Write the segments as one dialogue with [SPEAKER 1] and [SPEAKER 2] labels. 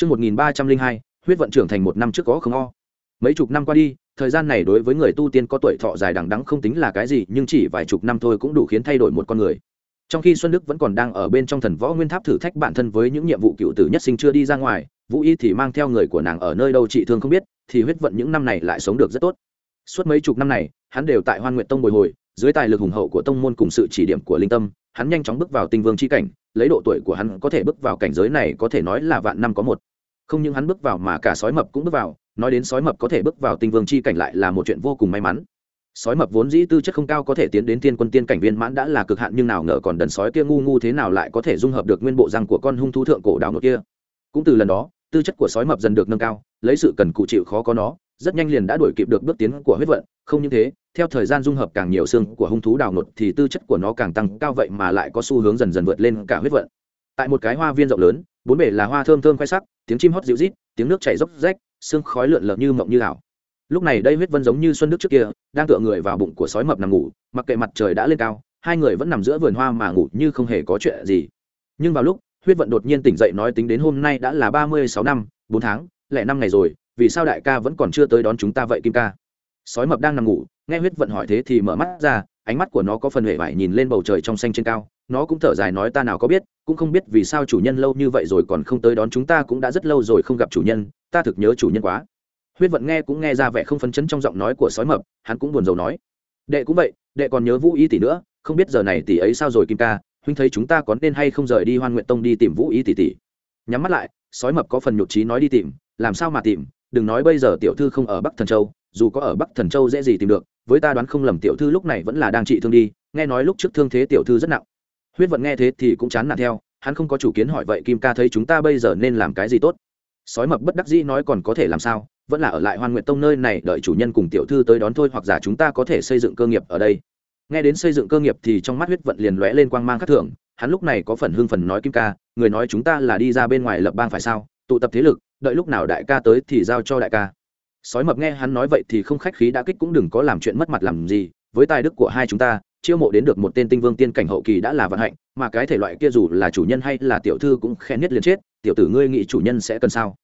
[SPEAKER 1] Trước 1302, huyết vận trưởng thành một năm trước có không o. Mấy chục năm qua đi, thời gian này đối với người tu tiên có tuổi thọ dài đằng đẵng không tính là cái gì, nhưng chỉ vài chục năm thôi cũng đủ khiến thay đổi một con người. Trong khi Xuân Đức vẫn còn đang ở bên trong thần võ nguyên tháp thử thách bản thân với những nhiệm vụ cựu tử nhất sinh chưa đi ra ngoài, Vũ Y thì mang theo người của nàng ở nơi đâu trị thương không biết, thì huyết vận những năm này lại sống được rất tốt. Suốt mấy chục năm này, hắn đều tại Hoan Nguyệt Tông bồi hồi, dưới tài lực hùng hậu của tông môn cùng sự chỉ điểm của linh tâm, hắn nhanh chóng bước vào tinh vương chi cảnh, lấy độ tuổi của hắn có thể bước vào cảnh giới này có thể nói là vạn năm có một. Không những hắn bước vào mà cả sói mập cũng bước vào nói đến sói mập có thể bước vào tinh vương chi cảnh lại là một chuyện vô cùng may mắn. Sói mập vốn dĩ tư chất không cao có thể tiến đến tiên quân tiên cảnh viên mãn đã là cực hạn nhưng nào ngờ còn đần sói kia ngu ngu thế nào lại có thể dung hợp được nguyên bộ răng của con hung thú thượng cổ đào nội kia. Cũng từ lần đó tư chất của sói mập dần được nâng cao lấy sự cần cụ chịu khó có nó rất nhanh liền đã đuổi kịp được bước tiến của huyết vận không những thế theo thời gian dung hợp càng nhiều xương của hung thú đào nột thì tư chất của nó càng tăng cao vậy mà lại có xu hướng dần dần vượt lên cả huyết vận. Tại một cái hoa viên rộng lớn, bốn bể là hoa thơm thơm khoe sắc, tiếng chim hót dịu rít tiếng nước chảy dốc rách, xương khói lượn lờ như mộng như ảo. Lúc này đây huyết vân giống như xuân đức trước kia, đang tựa người vào bụng của sói mập nằm ngủ, mặc kệ mặt trời đã lên cao, hai người vẫn nằm giữa vườn hoa mà ngủ như không hề có chuyện gì. Nhưng vào lúc, huyết vận đột nhiên tỉnh dậy nói tính đến hôm nay đã là ba mươi sáu năm, bốn tháng, lẻ năm ngày rồi, vì sao đại ca vẫn còn chưa tới đón chúng ta vậy kim ca? Sói mập đang nằm ngủ nghe huyết vận hỏi thế thì mở mắt ra, ánh mắt của nó có phần hệ vải nhìn lên bầu trời trong xanh trên cao. Nó cũng thở dài nói ta nào có biết, cũng không biết vì sao chủ nhân lâu như vậy rồi còn không tới đón chúng ta cũng đã rất lâu rồi không gặp chủ nhân, ta thực nhớ chủ nhân quá. Huyết vận nghe cũng nghe ra vẻ không phấn chấn trong giọng nói của sói mập, hắn cũng buồn rầu nói. Đệ cũng vậy, đệ còn nhớ vũ y tỷ nữa, không biết giờ này tỷ ấy sao rồi kim ca, huynh thấy chúng ta có nên hay không rời đi hoan nguyện tông đi tìm vũ y tỷ tỷ. Nhắm mắt lại, sói mập có phần nhục trí nói đi tìm, làm sao mà tìm, đừng nói bây giờ tiểu thư không ở bắc thần châu, dù có ở bắc thần châu dễ gì tìm được với ta đoán không lầm tiểu thư lúc này vẫn là đang trị thương đi, nghe nói lúc trước thương thế tiểu thư rất nặng. Huyết vận nghe thế thì cũng chán nản theo, hắn không có chủ kiến hỏi vậy kim ca thấy chúng ta bây giờ nên làm cái gì tốt. Sói mập bất đắc dĩ nói còn có thể làm sao, vẫn là ở lại hoan nguyện tông nơi này đợi chủ nhân cùng tiểu thư tới đón thôi hoặc giả chúng ta có thể xây dựng cơ nghiệp ở đây. Nghe đến xây dựng cơ nghiệp thì trong mắt huyết vận liền lóe lên quang mang khắc thưởng hắn lúc này có phần hưng phần nói kim ca, người nói chúng ta là đi ra bên ngoài lập bang phải sao, tụ tập thế lực, đợi lúc nào đại ca tới thì giao cho đại ca sói mập nghe hắn nói vậy thì không khách khí đã kích cũng đừng có làm chuyện mất mặt làm gì với tài đức của hai chúng ta chiêu mộ đến được một tên tinh vương tiên cảnh hậu kỳ đã là vận hạnh mà cái thể loại kia dù là chủ nhân hay là tiểu thư cũng khen nhất liền chết tiểu tử ngươi nghĩ chủ nhân sẽ cần sao?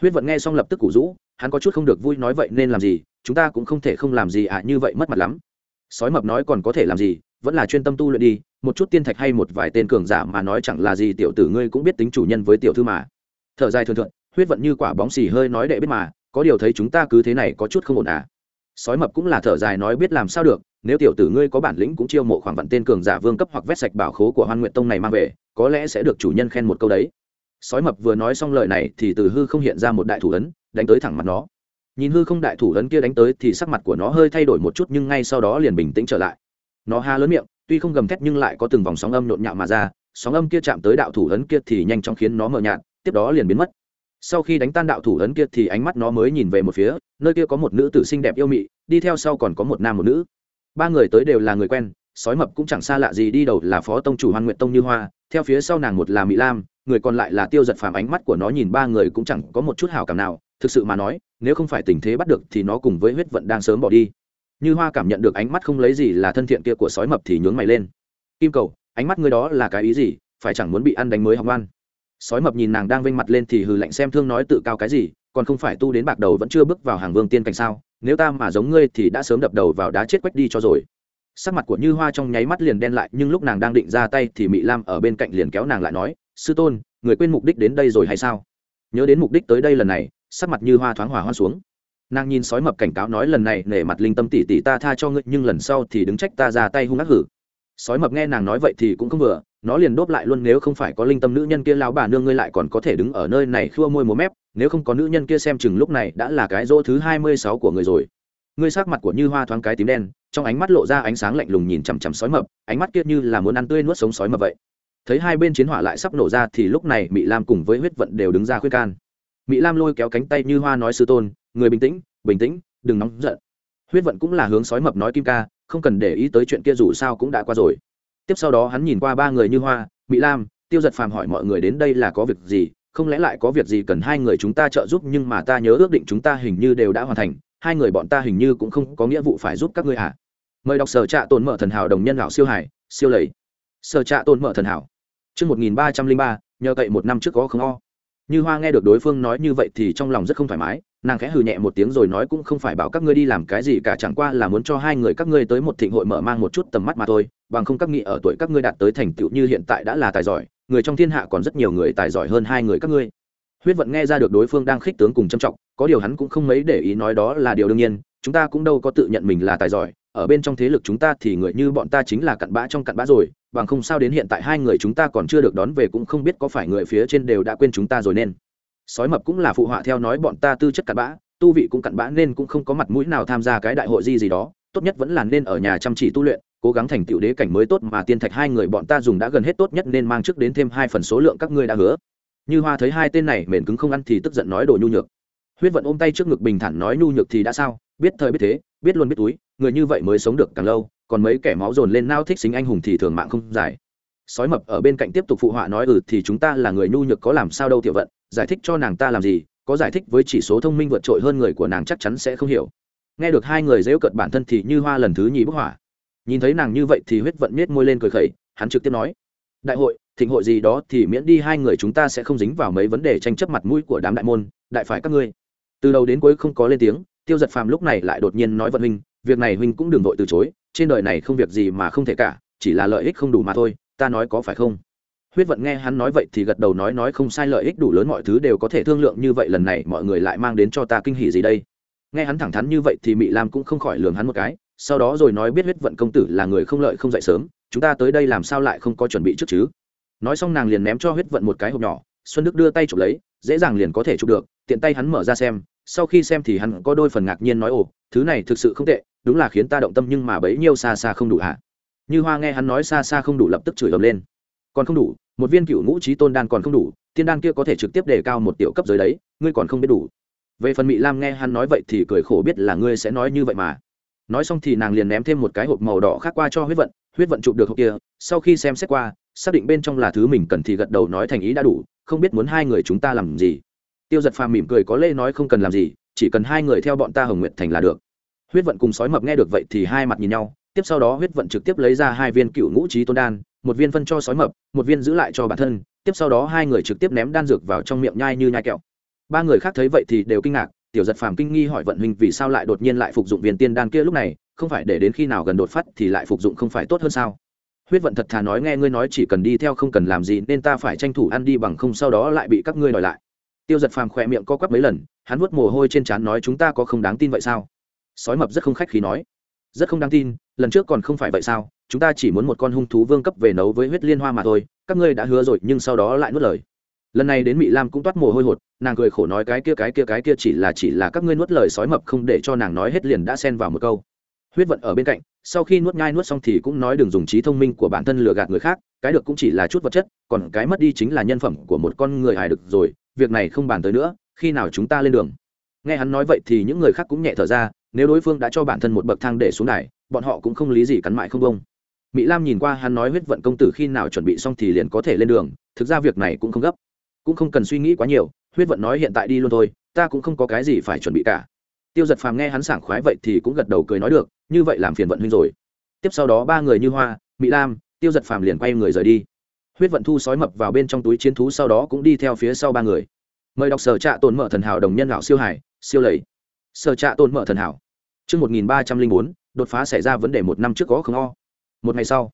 [SPEAKER 1] Huyết vận nghe xong lập tức củ rũ hắn có chút không được vui nói vậy nên làm gì chúng ta cũng không thể không làm gì ạ à, như vậy mất mặt lắm. Sói mập nói còn có thể làm gì vẫn là chuyên tâm tu luyện đi một chút tiên thạch hay một vài tên cường giả mà nói chẳng là gì tiểu tử ngươi cũng biết tính chủ nhân với tiểu thư mà. Thở dài thường thượng huyết vận như quả bóng xì hơi nói đệ biết mà có điều thấy chúng ta cứ thế này có chút không ổn à. Sói mập cũng là thở dài nói biết làm sao được, nếu tiểu tử ngươi có bản lĩnh cũng chiêu mộ khoảng vạn tên cường giả vương cấp hoặc vét sạch bảo khố của hoan nguyện tông này mang về, có lẽ sẽ được chủ nhân khen một câu đấy. Sói mập vừa nói xong lời này thì từ hư không hiện ra một đại thủ ấn, đánh tới thẳng mặt nó. Nhìn hư không đại thủ ấn kia đánh tới thì sắc mặt của nó hơi thay đổi một chút nhưng ngay sau đó liền bình tĩnh trở lại. Nó ha lớn miệng, tuy không gầm thét nhưng lại có từng vòng sóng âm nhộn nhạo mà ra, sóng âm kia chạm tới đạo thủ ấn kia thì nhanh chóng khiến nó mờ nhạt, tiếp đó liền biến mất sau khi đánh tan đạo thủ ấn kia thì ánh mắt nó mới nhìn về một phía, nơi kia có một nữ tử xinh đẹp yêu mị, đi theo sau còn có một nam một nữ. Ba người tới đều là người quen, sói mập cũng chẳng xa lạ gì đi đầu là phó tông chủ hoan nguyện tông như hoa, theo phía sau nàng một là mỹ lam, người còn lại là tiêu giật phàm ánh mắt của nó nhìn ba người cũng chẳng có một chút hào cảm nào, thực sự mà nói, nếu không phải tình thế bắt được thì nó cùng với huyết vận đang sớm bỏ đi. Như hoa cảm nhận được ánh mắt không lấy gì là thân thiện kia của sói mập thì nhướng mày lên. Kim cầu, ánh mắt ngươi đó là cái ý gì? Phải chẳng muốn bị ăn đánh mới học ngoan sói mập nhìn nàng đang vênh mặt lên thì hừ lạnh xem thương nói tự cao cái gì, còn không phải tu đến bạc đầu vẫn chưa bước vào hàng vương tiên cảnh sao, nếu ta mà giống ngươi thì đã sớm đập đầu vào đá chết quách đi cho rồi. Sắc mặt của như hoa trong nháy mắt liền đen lại, nhưng lúc nàng đang định ra tay thì mỹ lam ở bên cạnh liền kéo nàng lại nói, sư tôn, người quên mục đích đến đây rồi hay sao? Nhớ đến mục đích tới đây lần này, sắc mặt như hoa thoáng hỏa hoa xuống. Nàng nhìn sói mập cảnh cáo nói, lần này nể mặt linh tâm tỷ tỷ ta tha cho ngươi, nhưng lần sau thì đứng trách ta ra tay hung ác hử. Sói mập nghe nàng nói vậy thì cũng không vừa nó liền đốt lại luôn, nếu không phải có linh tâm nữ nhân kia lao bà nương ngươi lại còn có thể đứng ở nơi này khua môi múa mép, nếu không có nữ nhân kia xem chừng lúc này đã là cái rỗ thứ hai mươi sáu của người rồi. Ngươi sắc mặt của như hoa thoáng cái tím đen, trong ánh mắt lộ ra ánh sáng lạnh lùng nhìn chằm chằm sói mập, ánh mắt kia như là muốn ăn tươi nuốt sống sói mập vậy. Thấy hai bên chiến hỏa lại sắp nổ ra thì lúc này mỹ lam cùng với huyết vận đều đứng ra khuyên can. Mỹ lam lôi kéo cánh tay như hoa nói, sư tôn, người bình tĩnh bình tĩnh, đừng nóng giận. Huyết vận cũng là hướng sói mập nói, kim ca, không cần để ý tới chuyện kia dù sao cũng đã qua rồi tiếp sau đó hắn nhìn qua ba người như hoa mỹ lam, tiêu giật phàm hỏi mọi người đến đây là có việc gì, không lẽ lại có việc gì cần hai người chúng ta trợ giúp nhưng mà ta nhớ ước định chúng ta hình như đều đã hoàn thành, hai người bọn ta hình như cũng không có nghĩa vụ phải giúp các ngươi à mời đọc sở trạ tồn mở thần hảo đồng nhân lão siêu hải, siêu lầy. Sở trạ tồn mở thần hảo. Chương một nghìn ba trăm linh ba, nhờ cậy một năm trước có không o. Như hoa nghe được đối phương nói như vậy thì trong lòng rất không thoải mái nàng khẽ hừ nhẹ một tiếng rồi nói cũng không phải bảo các ngươi đi làm cái gì cả, chẳng qua là muốn cho hai người các ngươi tới một thịnh hội mở mang một chút tầm mắt mà thôi, bằng không các nghị ở tuổi các ngươi đạt tới thành tựu như hiện tại đã là tài giỏi, người trong thiên hạ còn rất nhiều người tài giỏi hơn hai người các ngươi. Huyết vận nghe ra được đối phương đang khích tướng cùng châm trọng, có điều hắn cũng không mấy để ý nói đó là điều đương nhiên, chúng ta cũng đâu có tự nhận mình là tài giỏi, ở bên trong thế lực chúng ta thì người như bọn ta chính là cặn bã trong cặn bã rồi, bằng không sao đến hiện tại hai người chúng ta còn chưa được đón về cũng không biết có phải người phía trên đều đã quên chúng ta rồi nên sói mập cũng là phụ họa theo nói bọn ta tư chất cặn bã, tu vị cũng cặn bã nên cũng không có mặt mũi nào tham gia cái đại hội gì gì đó, tốt nhất vẫn là nên ở nhà chăm chỉ tu luyện, cố gắng thành tựu đế cảnh mới tốt mà tiên thạch hai người bọn ta dùng đã gần hết tốt nhất nên mang trước đến thêm hai phần số lượng các ngươi đã hứa. Như hoa thấy hai tên này mền cứng không ăn thì tức giận nói đồ nhu nhược. Huyết vận ôm tay trước ngực bình thản nói nhu nhược thì đã sao? Biết thời biết thế, biết luôn biết túi, người như vậy mới sống được càng lâu, còn mấy kẻ máu dồn lên nao thích xính anh hùng thì thường mạng không dài sói mập ở bên cạnh tiếp tục phụ họa nói ừ thì chúng ta là người nhu nhược có làm sao đâu tiểu vận giải thích cho nàng ta làm gì, có giải thích với chỉ số thông minh vượt trội hơn người của nàng chắc chắn sẽ không hiểu. Nghe được hai người dễu cận bản thân thì như hoa lần thứ nhì bức hỏa. Nhìn thấy nàng như vậy thì huyết vận miết môi lên cười khẩy, hắn trực tiếp nói, đại hội, thịnh hội gì đó thì miễn đi hai người chúng ta sẽ không dính vào mấy vấn đề tranh chấp mặt mũi của đám đại môn, đại phải các ngươi. Từ đầu đến cuối không có lên tiếng, tiêu giật phàm lúc này lại đột nhiên nói vận huynh, việc này huynh cũng đừng vội từ chối, trên đời này không việc gì mà không thể cả, chỉ là lợi ích không đủ mà thôi, ta nói có phải không? Huyết vận nghe hắn nói vậy thì gật đầu nói nói không sai, lợi ích đủ lớn, mọi thứ đều có thể thương lượng như vậy, lần này mọi người lại mang đến cho ta kinh hỉ gì đây? Nghe hắn thẳng thắn như vậy thì mị lam cũng không khỏi lường hắn một cái, sau đó rồi nói biết huyết vận công tử là người không lợi không dậy sớm, chúng ta tới đây làm sao lại không có chuẩn bị trước chứ? Nói xong nàng liền ném cho huyết vận một cái hộp nhỏ, xuân đức đưa tay chụp lấy, dễ dàng liền có thể chụp được, tiện tay hắn mở ra xem, sau khi xem thì hắn có đôi phần ngạc nhiên nói, ồ, thứ này thực sự không tệ, đúng là khiến ta động tâm nhưng mà bấy nhiêu xa xa không đủ hả? Như hoa nghe hắn nói, xa xa không đủ lập tức chửi ầm lên còn không đủ, một viên cựu ngũ trí tôn đan còn không đủ, tiên đan kia có thể trực tiếp đề cao một tiểu cấp giới đấy, ngươi còn không biết đủ. Về phần mỹ lam nghe hắn nói vậy thì cười khổ biết là ngươi sẽ nói như vậy mà. Nói xong thì nàng liền ném thêm một cái hộp màu đỏ khác qua cho huyết vận huyết vận chụp được hộp kia, sau khi xem xét qua, xác định bên trong là thứ mình cần thì gật đầu nói thành ý đã đủ, không biết muốn hai người chúng ta làm gì. Tiêu giật phàm mỉm cười có lê nói không cần làm gì, chỉ cần hai người theo bọn ta hồng nguyện thành là được. Huyết vận cùng sói mập nghe được vậy thì hai mặt nhìn nhau, tiếp sau đó huyết vận trực tiếp lấy ra hai viên cựu ngũ trí tôn đan một viên phân cho sói mập, một viên giữ lại cho bản thân, tiếp sau đó hai người trực tiếp ném đan dược vào trong miệng nhai như nhai kẹo. Ba người khác thấy vậy thì đều kinh ngạc, tiểu giật phàm kinh nghi hỏi vận huynh vì sao lại đột nhiên lại phục dụng viên tiên đan kia lúc này, không phải để đến khi nào gần đột phát thì lại phục dụng không phải tốt hơn sao? Huyết vận thật thà nói nghe ngươi nói chỉ cần đi theo không cần làm gì nên ta phải tranh thủ ăn đi bằng không sau đó lại bị các ngươi đòi lại. Tiêu giật phàm khỏe miệng co quắp mấy lần, hắn vuốt mồ hôi trên trán nói chúng ta có không đáng tin vậy sao? Sói mập rất không khách khí nói. Rất không đáng tin, lần trước còn không phải vậy sao? Chúng ta chỉ muốn một con hung thú vương cấp về nấu với huyết liên hoa mà thôi, các ngươi đã hứa rồi, nhưng sau đó lại nuốt lời. Lần này đến mỹ lam cũng toát mồ hôi hột, nàng cười khổ nói cái kia cái kia cái kia chỉ là chỉ là các ngươi nuốt lời sói mập không để cho nàng nói hết liền đã xen vào một câu. Huyết vận ở bên cạnh, sau khi nuốt nhai nuốt xong thì cũng nói đừng dùng trí thông minh của bản thân lừa gạt người khác, cái được cũng chỉ là chút vật chất, còn cái mất đi chính là nhân phẩm của một con người hài được rồi, việc này không bàn tới nữa, khi nào chúng ta lên đường. Nghe hắn nói vậy thì những người khác cũng nhẹ thở ra, nếu đối phương đã cho bản thân một bậc thang để xuống đài, bọn họ cũng không lý gì cắn mại không bông mỹ lam nhìn qua hắn nói huyết vận công tử khi nào chuẩn bị xong thì liền có thể lên đường thực ra việc này cũng không gấp. Cũng không cần suy nghĩ quá nhiều huyết vận nói hiện tại đi luôn thôi ta cũng không có cái gì phải chuẩn bị cả. Tiêu giật phàm nghe hắn sảng khoái vậy thì cũng gật đầu cười nói được như vậy làm phiền vận huynh rồi. Tiếp sau đó ba người như hoa mỹ lam tiêu giật phàm liền quay người rời đi. Huyết vận thu sói mập vào bên trong túi chiến thú sau đó cũng đi theo phía sau ba người. Mời đọc sở trạ tồn mở thần hảo đồng nhân lão siêu hải siêu lầy. Sở trạ tồn mở thần hảo. Trước 1304, đột phá xảy ra vấn đề một năm trước có không o. Một ngày sau,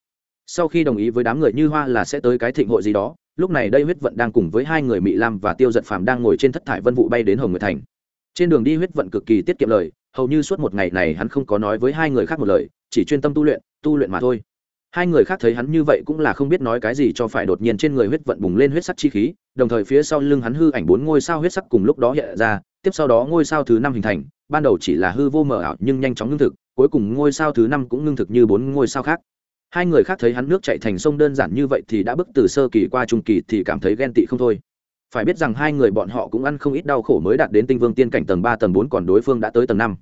[SPEAKER 1] sau khi đồng ý với đám người như hoa là sẽ tới cái thịnh hội gì đó, lúc này đây huyết vận đang cùng với hai người Mỹ Lam và Tiêu Giật Phàm đang ngồi trên thất thải vân vụ bay đến Hồng Nguyệt Thành. Trên đường đi huyết vận cực kỳ tiết kiệm lời, hầu như suốt một ngày này hắn không có nói với hai người khác một lời, chỉ chuyên tâm tu luyện, tu luyện mà thôi. Hai người khác thấy hắn như vậy cũng là không biết nói cái gì cho phải đột nhiên trên người huyết vận bùng lên huyết sắc chi khí, đồng thời phía sau lưng hắn hư ảnh bốn ngôi sao huyết sắc cùng lúc đó hiện ra, tiếp sau đó ngôi sao thứ năm hình thành, ban đầu chỉ là hư vô mờ ảo nhưng nhanh chóng ngưng thực cuối cùng ngôi sao thứ năm cũng ngưng thực như bốn ngôi sao khác hai người khác thấy hắn nước chạy thành sông đơn giản như vậy thì đã bước từ sơ kỳ qua trung kỳ thì cảm thấy ghen tị không thôi. Phải biết rằng hai người bọn họ cũng ăn không ít đau khổ mới đạt đến tinh vương tiên cảnh tầng ba, tầng bốn còn đối phương đã tới tầng năm.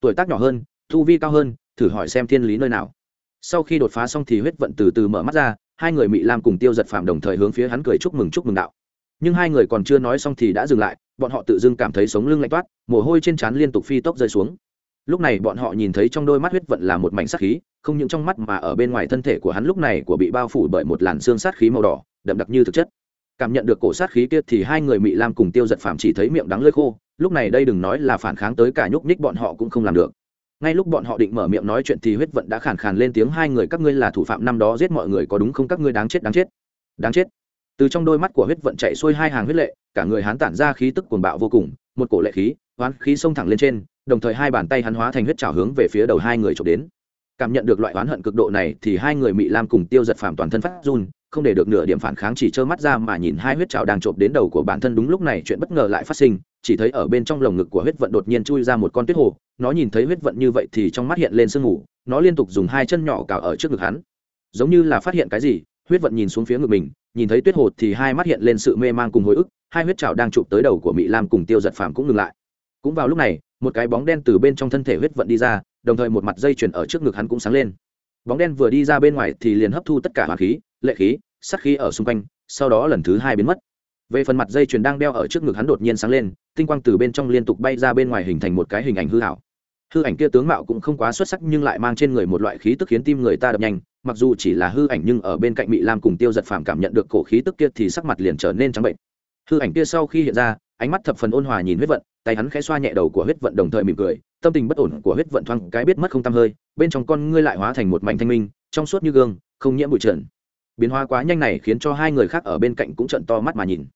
[SPEAKER 1] Tuổi tác nhỏ hơn thu vi cao hơn, thử hỏi xem thiên lý nơi nào. Sau khi đột phá xong thì huyết vận từ từ mở mắt ra, hai người mỹ lam cùng tiêu giật phạm đồng thời hướng phía hắn cười chúc mừng chúc mừng đạo. Nhưng hai người còn chưa nói xong thì đã dừng lại, bọn họ tự dưng cảm thấy sống lưng lạnh toát, mồ hôi trên trán liên tục phi tốc rơi xuống lúc này bọn họ nhìn thấy trong đôi mắt huyết vận là một mảnh sát khí, không những trong mắt mà ở bên ngoài thân thể của hắn lúc này của bị bao phủ bởi một làn xương sát khí màu đỏ, đậm đặc như thực chất. Cảm nhận được cổ sát khí kia thì hai người mỹ lam cùng tiêu giật phạm chỉ thấy miệng đắng lơi khô, lúc này đây đừng nói là phản kháng tới cả nhúc nhích bọn họ cũng không làm được. Ngay lúc bọn họ định mở miệng nói chuyện thì huyết vận đã khàn khàn lên tiếng hai người, các ngươi là thủ phạm năm đó giết mọi người có đúng không? Các ngươi đáng chết đáng chết đáng chết. Từ trong đôi mắt của huyết vận chạy xuôi hai hàng huyết lệ, cả người hắn tản ra khí tức cuồng bạo vô cùng, một cổ lệ khí, hoán khí xông thẳng lên trên đồng thời hai bàn tay hắn hóa thành huyết trào hướng về phía đầu hai người trộm đến. Cảm nhận được loại oán hận cực độ này thì hai người Mị lam cùng tiêu giật phàm toàn thân phát run, không để được nửa điểm phản kháng chỉ trơ mắt ra mà nhìn hai huyết trào đang trộm đến đầu của bản thân đúng lúc này chuyện bất ngờ lại phát sinh, chỉ thấy ở bên trong lồng ngực của huyết vận đột nhiên chui ra một con tuyết hồ, nó nhìn thấy huyết vận như vậy thì trong mắt hiện lên sương mù, nó liên tục dùng hai chân nhỏ cào ở trước ngực hắn. Giống như là phát hiện cái gì, huyết vận nhìn xuống phía ngực mình, nhìn thấy tuyết hồ thì hai mắt hiện lên sự mê man cùng hồi ức, hai huyết trào đang chụp tới đầu của mỹ lam cùng tiêu giật phàm cũng ngừng lại. Cũng vào lúc này một cái bóng đen từ bên trong thân thể huyết vận đi ra, đồng thời một mặt dây chuyền ở trước ngực hắn cũng sáng lên. Bóng đen vừa đi ra bên ngoài thì liền hấp thu tất cả hỏa khí, lệ khí sắc khí ở xung quanh, sau đó lần thứ hai biến mất. Về phần mặt dây chuyền đang đeo ở trước ngực hắn đột nhiên sáng lên, tinh quang từ bên trong liên tục bay ra bên ngoài hình thành một cái hình ảnh hư hảo. Hư ảnh kia tướng mạo cũng không quá xuất sắc nhưng lại mang trên người một loại khí tức khiến tim người ta đập nhanh, mặc dù chỉ là hư ảnh nhưng ở bên cạnh mỹ lam cùng tiêu giật phàm cảm nhận được cổ khí tức kia thì sắc mặt liền trở nên trắng bệnh. Hư ảnh kia sau khi hiện ra, ánh mắt thập phần ôn hòa nhìn huyết vận tay hắn khẽ xoa nhẹ đầu của huyết vận đồng thời mỉm cười, tâm tình bất ổn của huyết vận thoáng cái biết mất không tăm hơi, bên trong con ngươi lại hóa thành một mảnh thanh minh, trong suốt như gương, không nhiễm bụi trần. Biến hóa quá nhanh này khiến cho hai người khác ở bên cạnh cũng trận to mắt mà nhìn.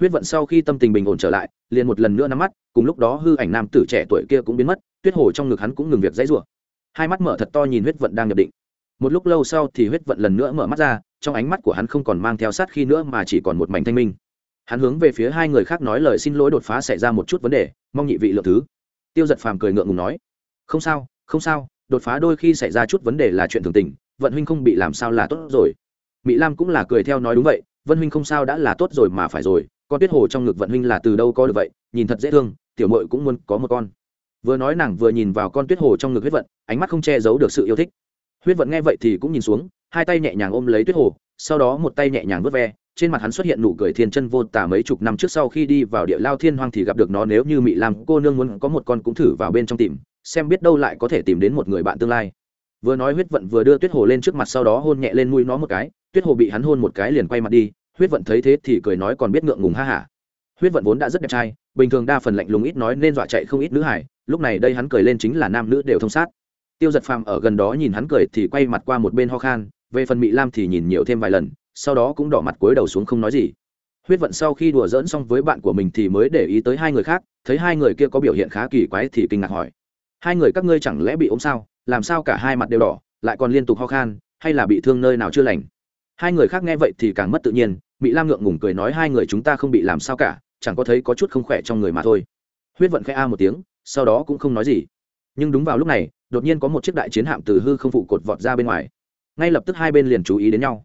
[SPEAKER 1] Huyết vận sau khi tâm tình bình ổn trở lại, liền một lần nữa nắm mắt, cùng lúc đó hư ảnh nam tử trẻ tuổi kia cũng biến mất, tuyết hồ trong ngực hắn cũng ngừng việc dãy rủa. Hai mắt mở thật to nhìn huyết vận đang nhập định. Một lúc lâu sau thì huyết vận lần nữa mở mắt ra, trong ánh mắt của hắn không còn mang theo sát khi nữa mà chỉ còn một mảnh thanh minh hắn hướng về phía hai người khác nói lời xin lỗi đột phá xảy ra một chút vấn đề, mong nhị vị lượng thứ. Tiêu giật phàm cười ngượng ngùng nói, không sao không sao, đột phá đôi khi xảy ra chút vấn đề là chuyện thường tình, vận huynh không bị làm sao là tốt rồi. Mỹ lam cũng là cười theo nói đúng vậy vân huynh không sao đã là tốt rồi mà phải rồi, con tuyết hồ trong ngực vận huynh là từ đâu có được vậy, nhìn thật dễ thương, tiểu mội cũng muốn có một con. Vừa nói nàng vừa nhìn vào con tuyết hồ trong ngực huyết vận, ánh mắt không che giấu được sự yêu thích. Huyết vận nghe vậy thì cũng nhìn xuống, hai tay nhẹ nhàng ôm lấy tuyết hồ, sau đó một tay nhẹ nhàng vớt ve trên mặt hắn xuất hiện nụ cười thiên chân vô tả mấy chục năm trước sau khi đi vào địa lao thiên hoang thì gặp được nó nếu như mỹ lam cô nương muốn có một con cũng thử vào bên trong tìm, xem biết đâu lại có thể tìm đến một người bạn tương lai. Vừa nói huyết vận vừa đưa tuyết hồ lên trước mặt sau đó hôn nhẹ lên mũi nó một cái, tuyết hồ bị hắn hôn một cái liền quay mặt đi, huyết vận thấy thế thì cười nói còn biết ngượng ngùng ha hả. Huyết vận vốn đã rất đẹp trai, bình thường đa phần lạnh lùng ít nói nên dọa chạy không ít nữ hải lúc này đây hắn cười lên chính là nam nữ đều thông sát. Tiêu giật phàm ở gần đó nhìn hắn cười thì quay mặt qua một bên ho khan, về phần mỹ lam thì nhìn nhiều thêm vài lần sau đó cũng đỏ mặt cúi đầu xuống không nói gì. Huyết vận sau khi đùa dỡn xong với bạn của mình thì mới để ý tới hai người khác, thấy hai người kia có biểu hiện khá kỳ quái thì kinh ngạc hỏi, hai người các ngươi chẳng lẽ bị ốm sao? Làm sao cả hai mặt đều đỏ, lại còn liên tục ho khan, hay là bị thương nơi nào chưa lành? Hai người khác nghe vậy thì càng mất tự nhiên mỹ lam ngượng ngùng cười nói, hai người chúng ta không bị làm sao cả, chẳng có thấy có chút không khỏe trong người mà thôi. Huyết vận khẽ a một tiếng, sau đó cũng không nói gì. Nhưng đúng vào lúc này, đột nhiên có một chiếc đại chiến hạm từ hư không phụ cột vọt ra bên ngoài. Ngay lập tức hai bên liền chú ý đến nhau.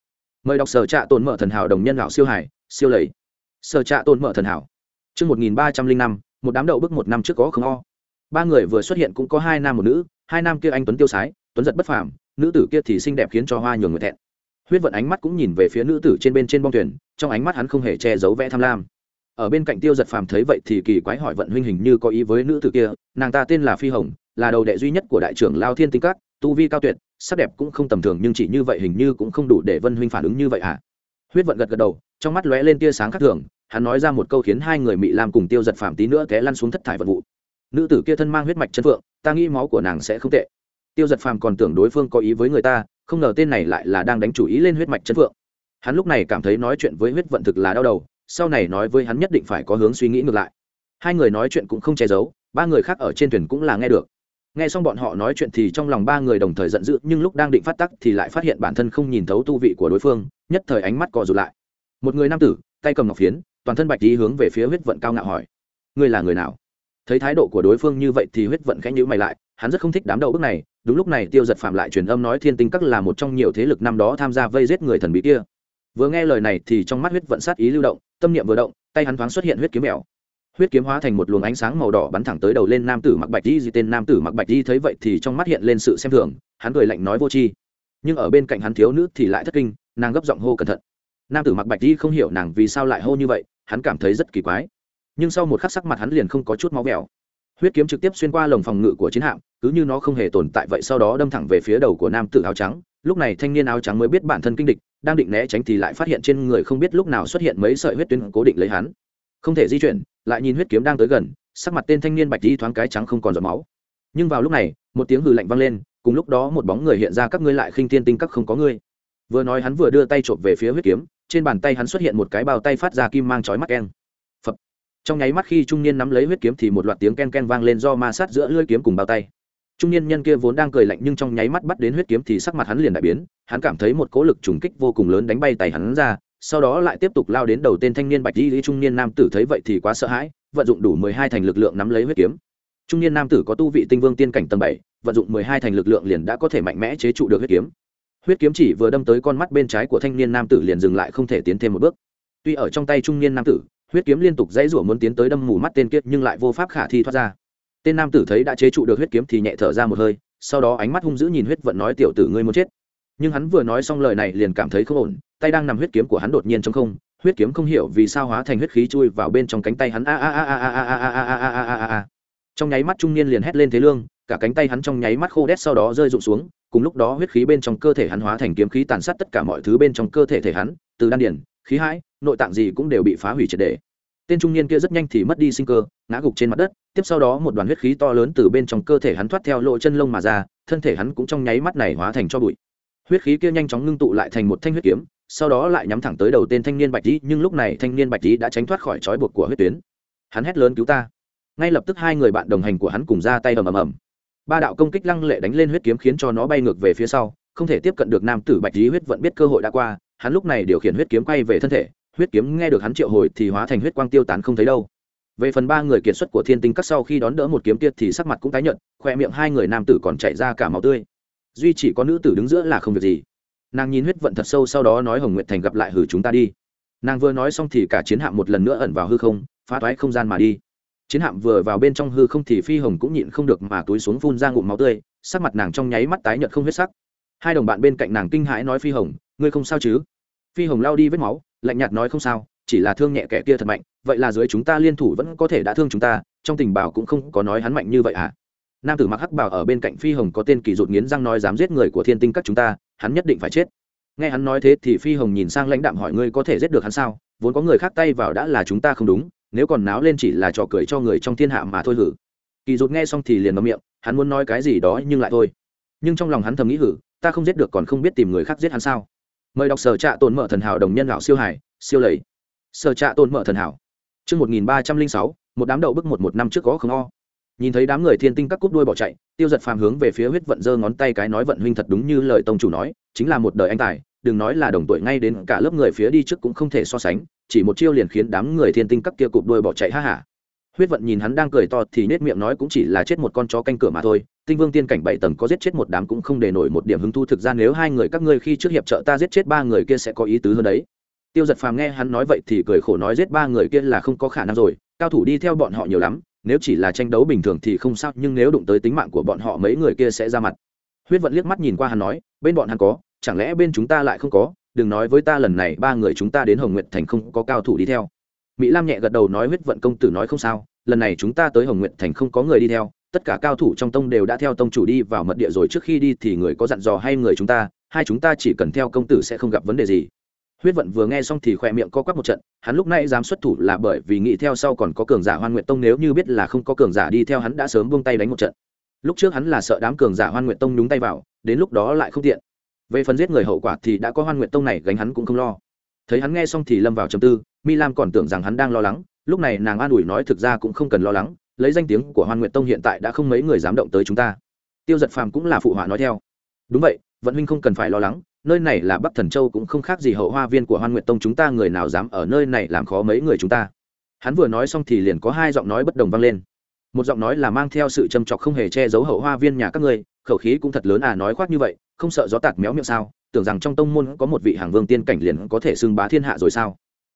[SPEAKER 1] mời đọc sở trạ tồn mở thần hảo đồng nhân lão siêu hải, siêu lầy. Sở trạ tồn mở thần hảo. Trước một nghìn ba trăm linh năm, một đám đậu bước một năm trước có không o. Ba người vừa xuất hiện cũng có hai nam một nữ, hai nam kia anh tuấn tiêu sái, tuấn giật bất phàm, nữ tử kia thì xinh đẹp khiến cho hoa nhường người thẹn. Huyết vận ánh mắt cũng nhìn về phía nữ tử trên bên trên bong thuyền, trong ánh mắt hắn không hề che giấu vẽ tham lam. Ở bên cạnh tiêu giật phàm thấy vậy thì kỳ quái hỏi vận huynh hình như có ý với nữ tử kia, nàng ta tên là phi hồng, là đầu đệ duy nhất của đại trưởng lao thiên tinh các, tu vi cao tuyệt sắc đẹp cũng không tầm thường nhưng chỉ như vậy hình như cũng không đủ để vân huynh phản ứng như vậy à? huyết vận gật gật đầu, trong mắt lóe lên tia sáng khác thường, hắn nói ra một câu khiến hai người mị lam cùng tiêu giật phàm tí nữa té lăn xuống thất thải vật vụ. Nữ tử kia thân mang huyết mạch chân phượng, ta nghĩ máu của nàng sẽ không tệ. Tiêu giật phàm còn tưởng đối phương có ý với người ta, không ngờ tên này lại là đang đánh chủ ý lên huyết mạch chân phượng. Hắn lúc này cảm thấy nói chuyện với huyết vận thực là đau đầu, sau này nói với hắn nhất định phải có hướng suy nghĩ ngược lại. Hai người nói chuyện cũng không che giấu, ba người khác ở trên thuyền cũng là nghe được nghe xong bọn họ nói chuyện thì trong lòng ba người đồng thời giận dữ, nhưng lúc đang định phát tắc thì lại phát hiện bản thân không nhìn thấu tu vị của đối phương, nhất thời ánh mắt cò rụt lại. Một người nam tử, tay cầm ngọc phiến, toàn thân bạch tí hướng về phía huyết vận cao ngạo hỏi, ngươi là người nào? Thấy thái độ của đối phương như vậy thì huyết vận khẽ nhữ mày lại, hắn rất không thích đám đầu bước này, đúng lúc này tiêu giật phạm lại truyền âm nói thiên tinh các là một trong nhiều thế lực năm đó tham gia vây giết người thần bí kia. Vừa nghe lời này thì trong mắt huyết vận sát ý lưu động, tâm niệm vừa động, tay hắn thoáng xuất hiện huyết kiếm mèo huyết kiếm hóa thành một luồng ánh sáng màu đỏ bắn thẳng tới đầu lên nam tử mặc bạch di gì tên nam tử mặc bạch di thấy vậy thì trong mắt hiện lên sự xem thường, hắn cười lạnh nói vô tri. Nhưng ở bên cạnh hắn thiếu nữ thì lại thất kinh, nàng gấp giọng hô cẩn thận. Nam tử mặc bạch di không hiểu nàng vì sao lại hô như vậy, hắn cảm thấy rất kỳ quái. Nhưng sau một khắc sắc mặt hắn liền không có chút máu vẹo. Huyết kiếm trực tiếp xuyên qua lồng phòng ngự của chiến hạm, cứ như nó không hề tồn tại vậy sau đó đâm thẳng về phía đầu của nam tử áo trắng. Lúc này thanh niên áo trắng mới biết bản thân kinh địch, đang định né tránh thì lại phát hiện trên người không biết lúc nào xuất hiện mấy sợi huyết tuyến cố định lấy hắn. Không thể di chuyển lại nhìn huyết kiếm đang tới gần, sắc mặt tên thanh niên bạch di thoáng cái trắng không còn giọt máu. Nhưng vào lúc này, một tiếng hừ lạnh vang lên, cùng lúc đó một bóng người hiện ra các ngươi lại khinh thiên tinh các không có ngươi. Vừa nói hắn vừa đưa tay trộm về phía huyết kiếm, trên bàn tay hắn xuất hiện một cái bao tay phát ra kim mang chói mắt keng. Phập. trong nháy mắt khi trung niên nắm lấy huyết kiếm thì một loạt tiếng ken ken vang lên do ma sát giữa lưỡi kiếm cùng bao tay. Trung niên nhân kia vốn đang cười lạnh nhưng trong nháy mắt bắt đến huyết kiếm thì sắc mặt hắn liền đại biến, hắn cảm thấy một cỗ lực trùng kích vô cùng lớn đánh bay tay hắn ra sau đó lại tiếp tục lao đến đầu tên thanh niên bạch di trung niên nam tử thấy vậy thì quá sợ hãi, vận dụng đủ mười hai thành lực lượng nắm lấy huyết kiếm. Trung niên nam tử có tu vị tinh vương tiên cảnh tầng bảy, vận dụng mười hai thành lực lượng liền đã có thể mạnh mẽ chế trụ được huyết kiếm. Huyết kiếm chỉ vừa đâm tới con mắt bên trái của thanh niên nam tử liền dừng lại không thể tiến thêm một bước. Tuy ở trong tay trung niên nam tử, huyết kiếm liên tục dãy rủa muốn tiến tới đâm mù mắt tên kiệt nhưng lại vô pháp khả thi thoát ra. Tên nam tử thấy đã chế trụ được huyết kiếm thì nhẹ thở ra một hơi, sau đó ánh mắt hung dữ nhìn huyết vận nói, tiểu tử ngươi muốn chết. Nhưng hắn vừa nói xong lời này liền cảm thấy không ổn tay đang nằm huyết kiếm của hắn đột nhiên trong không huyết kiếm không hiểu vì sao hóa thành huyết khí chui vào bên trong cánh tay hắn a a a a a a a a a a a a trong nháy mắt trung niên liền hét lên thế lương cả cánh tay hắn trong nháy mắt khô đét sau đó rơi rụng xuống cùng lúc đó huyết khí bên trong cơ thể hắn hóa thành kiếm khí tàn sát tất cả mọi thứ bên trong cơ thể thể hắn từ đan điển khí hãi nội tạng gì cũng đều bị phá hủy triệt đề tên trung niên kia rất nhanh thì mất đi sinh cơ ngã gục trên mặt đất tiếp sau đó một đoàn huyết khí to lớn từ bên trong cơ thể hắn thoát theo lộ chân lông mà ra thân thể hắn cũng trong nháy mắt này hóa thành cho bụi huyết khí kia nhanh chóng ngưng tụ lại thành một thanh huyết kiếm sau đó lại nhắm thẳng tới đầu tên thanh niên bạch tý nhưng lúc này thanh niên bạch tý đã tránh thoát khỏi trói buộc của huyết tuyến. Hắn hét lớn cứu ta. Ngay lập tức hai người bạn đồng hành của hắn cùng ra tay ầm ầm ầm. Ba đạo công kích lăng lệ đánh lên huyết kiếm khiến cho nó bay ngược về phía sau, không thể tiếp cận được nam tử bạch tý huyết vẫn biết cơ hội đã qua, hắn lúc này điều khiển huyết kiếm quay về thân thể, huyết kiếm nghe được hắn triệu hồi thì hóa thành huyết quang tiêu tán không thấy đâu. Về phần ba người kiệt xuất của thiên tinh các sau khi đón đỡ một kiếm tiết thì sắc mặt cũng tái nhợt, khoe miệng hai người nam tử còn chạy ra cả máu tươi. Duy chỉ có nữ tử đứng giữa là không việc gì nàng nhìn huyết vận thật sâu, sau đó nói hồng nguyệt thành gặp lại hử chúng ta đi. Nàng vừa nói xong thì cả chiến hạm một lần nữa ẩn vào hư không, phá toái không gian mà đi. Chiến hạm vừa vào bên trong hư không thì phi hồng cũng nhịn không được mà túi xuống phun ra ngụm máu tươi, sắc mặt nàng trong nháy mắt tái nhợt không huyết sắc. Hai đồng bạn bên cạnh nàng kinh hãi nói phi hồng, ngươi không sao chứ? Phi hồng lao đi vết máu, lạnh nhạt nói, không sao, chỉ là thương nhẹ kẻ kia thật mạnh, vậy là dưới chúng ta liên thủ vẫn có thể đã thương chúng ta, trong tình bảo cũng không có nói hắn mạnh như vậy à? Nam tử mặc hắc bảo ở bên cạnh phi hồng có tên kỳ rụt nghiến răng nói, dám giết người của thiên tinh các chúng ta hắn nhất định phải chết. Nghe hắn nói thế thì phi hồng nhìn sang lãnh đạm hỏi ngươi có thể giết được hắn sao? Vốn có người khác tay vào đã là chúng ta không đúng, nếu còn náo lên chỉ là trò cười cho người trong thiên hạ mà thôi hử. Kỳ rụt nghe xong thì liền ngậm miệng, hắn muốn nói cái gì đó nhưng lại thôi. Nhưng trong lòng hắn thầm nghĩ hử, ta không giết được còn không biết tìm người khác giết hắn sao? Mời đọc sở trạ tồn mở thần hảo đồng nhân lão siêu hải siêu lầy. Sở trạ tồn mở thần hảo. Chương một nghìn ba trăm linh sáu, một đám đậu bức một một năm trước có không o nhìn thấy đám người thiên tinh các cúp đuôi bỏ chạy, tiêu giật phàm hướng về phía huyết vận giơ ngón tay cái nói vận huynh thật đúng như lời tông chủ nói, chính là một đời anh tài, đừng nói là đồng tuổi ngay đến cả lớp người phía đi trước cũng không thể so sánh, chỉ một chiêu liền khiến đám người thiên tinh các kia cụp đuôi bỏ chạy ha hả huyết vận nhìn hắn đang cười to thì nết miệng nói cũng chỉ là chết một con chó canh cửa mà thôi, tinh vương tiên cảnh bảy tầng có giết chết một đám cũng không để nổi một điểm hứng thu thực ra nếu hai người các ngươi khi trước hiệp trợ ta giết chết ba người kia sẽ có ý tứ hơn đấy. Tiêu giật phàm nghe hắn nói vậy thì cười khổ nói giết ba người kia là không có khả năng rồi, cao thủ đi theo bọn họ nhiều lắm nếu chỉ là tranh đấu bình thường thì không sao, nhưng nếu đụng tới tính mạng của bọn họ, mấy người kia sẽ ra mặt. Huyết vận liếc mắt nhìn qua hắn nói, bên bọn hắn có, chẳng lẽ bên chúng ta lại không có? Đừng nói với ta lần này ba người chúng ta đến hồng nguyệt thành không có cao thủ đi theo. Mỹ lam nhẹ gật đầu nói, huyết vận công tử nói không sao, lần này chúng ta tới hồng nguyệt thành không có người đi theo, tất cả cao thủ trong tông đều đã theo tông chủ đi vào mật địa rồi, trước khi đi thì người có dặn dò hay người chúng ta, hai chúng ta chỉ cần theo công tử sẽ không gặp vấn đề gì huyết vận vừa nghe xong thì khỏe miệng co quắp một trận, hắn lúc này dám xuất thủ là bởi vì nghĩ theo sau còn có cường giả hoan nguyện tông nếu như biết là không có cường giả đi theo hắn đã sớm buông tay đánh một trận. Lúc trước hắn là sợ đám cường giả hoan nguyện tông nhúng tay vào, đến lúc đó lại không tiện. Về phần giết người hậu quả thì đã có hoan nguyện tông này gánh hắn cũng không lo. Thấy hắn nghe xong thì lâm vào trầm tư, mi lam còn tưởng rằng hắn đang lo lắng, lúc này nàng an ủi nói thực ra cũng không cần lo lắng, lấy danh tiếng của hoan nguyện tông hiện tại đã không mấy người dám động tới chúng ta. Tiêu giật phàm cũng là phụ họa nói theo. Đúng vậy vận huynh không cần phải lo lắng, nơi này là bắc thần châu cũng không khác gì hậu hoa viên của hoan nguyện tông chúng ta, người nào dám ở nơi này làm khó mấy người chúng ta. Hắn vừa nói xong thì liền có hai giọng nói bất đồng vang lên. Một giọng nói là mang theo sự châm chọc không hề che giấu hậu hoa viên nhà các ngươi, khẩu khí cũng thật lớn à nói khoác như vậy, không sợ gió tạt méo miệng sao? Tưởng rằng trong tông môn có một vị hàng vương tiên cảnh liền có thể xưng bá thiên hạ rồi sao?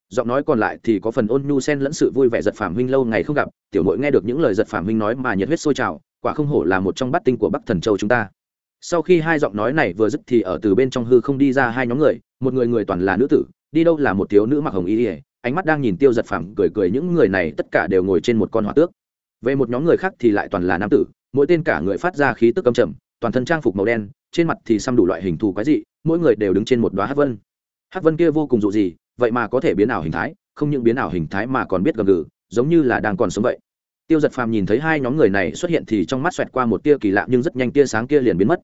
[SPEAKER 1] Giọng nói còn lại thì có phần ôn nhu sen lẫn sự vui vẻ giật phàm huynh lâu ngày không gặp, tiểu mội nghe được những lời giật phàm huynh nói mà nhiệt huyết sôi trào, quả không hổ là một trong bát tinh của bắc thần châu chúng ta sau khi hai giọng nói này vừa dứt thì ở từ bên trong hư không đi ra hai nhóm người, một người người toàn là nữ tử, đi đâu là một thiếu nữ mặc hồng y ỉa ánh mắt đang nhìn tiêu giật phẳng cười cười những người này tất cả đều ngồi trên một con hỏa tước. Về một nhóm người khác thì lại toàn là nam tử, mỗi tên cả người phát ra khí tức âm trầm, toàn thân trang phục màu đen, trên mặt thì xăm đủ loại hình thù quái dị, mỗi người đều đứng trên một đoá hát vân. Hát vân kia vô cùng dụ gì vậy mà có thể biến ảo hình thái, không những biến ảo hình thái mà còn biết gầm gừ, giống như là đang còn sống vậy tiêu giật phàm nhìn thấy hai nhóm người này xuất hiện thì trong mắt xoẹt qua một tia kỳ lạ nhưng rất nhanh tia sáng kia liền biến mất.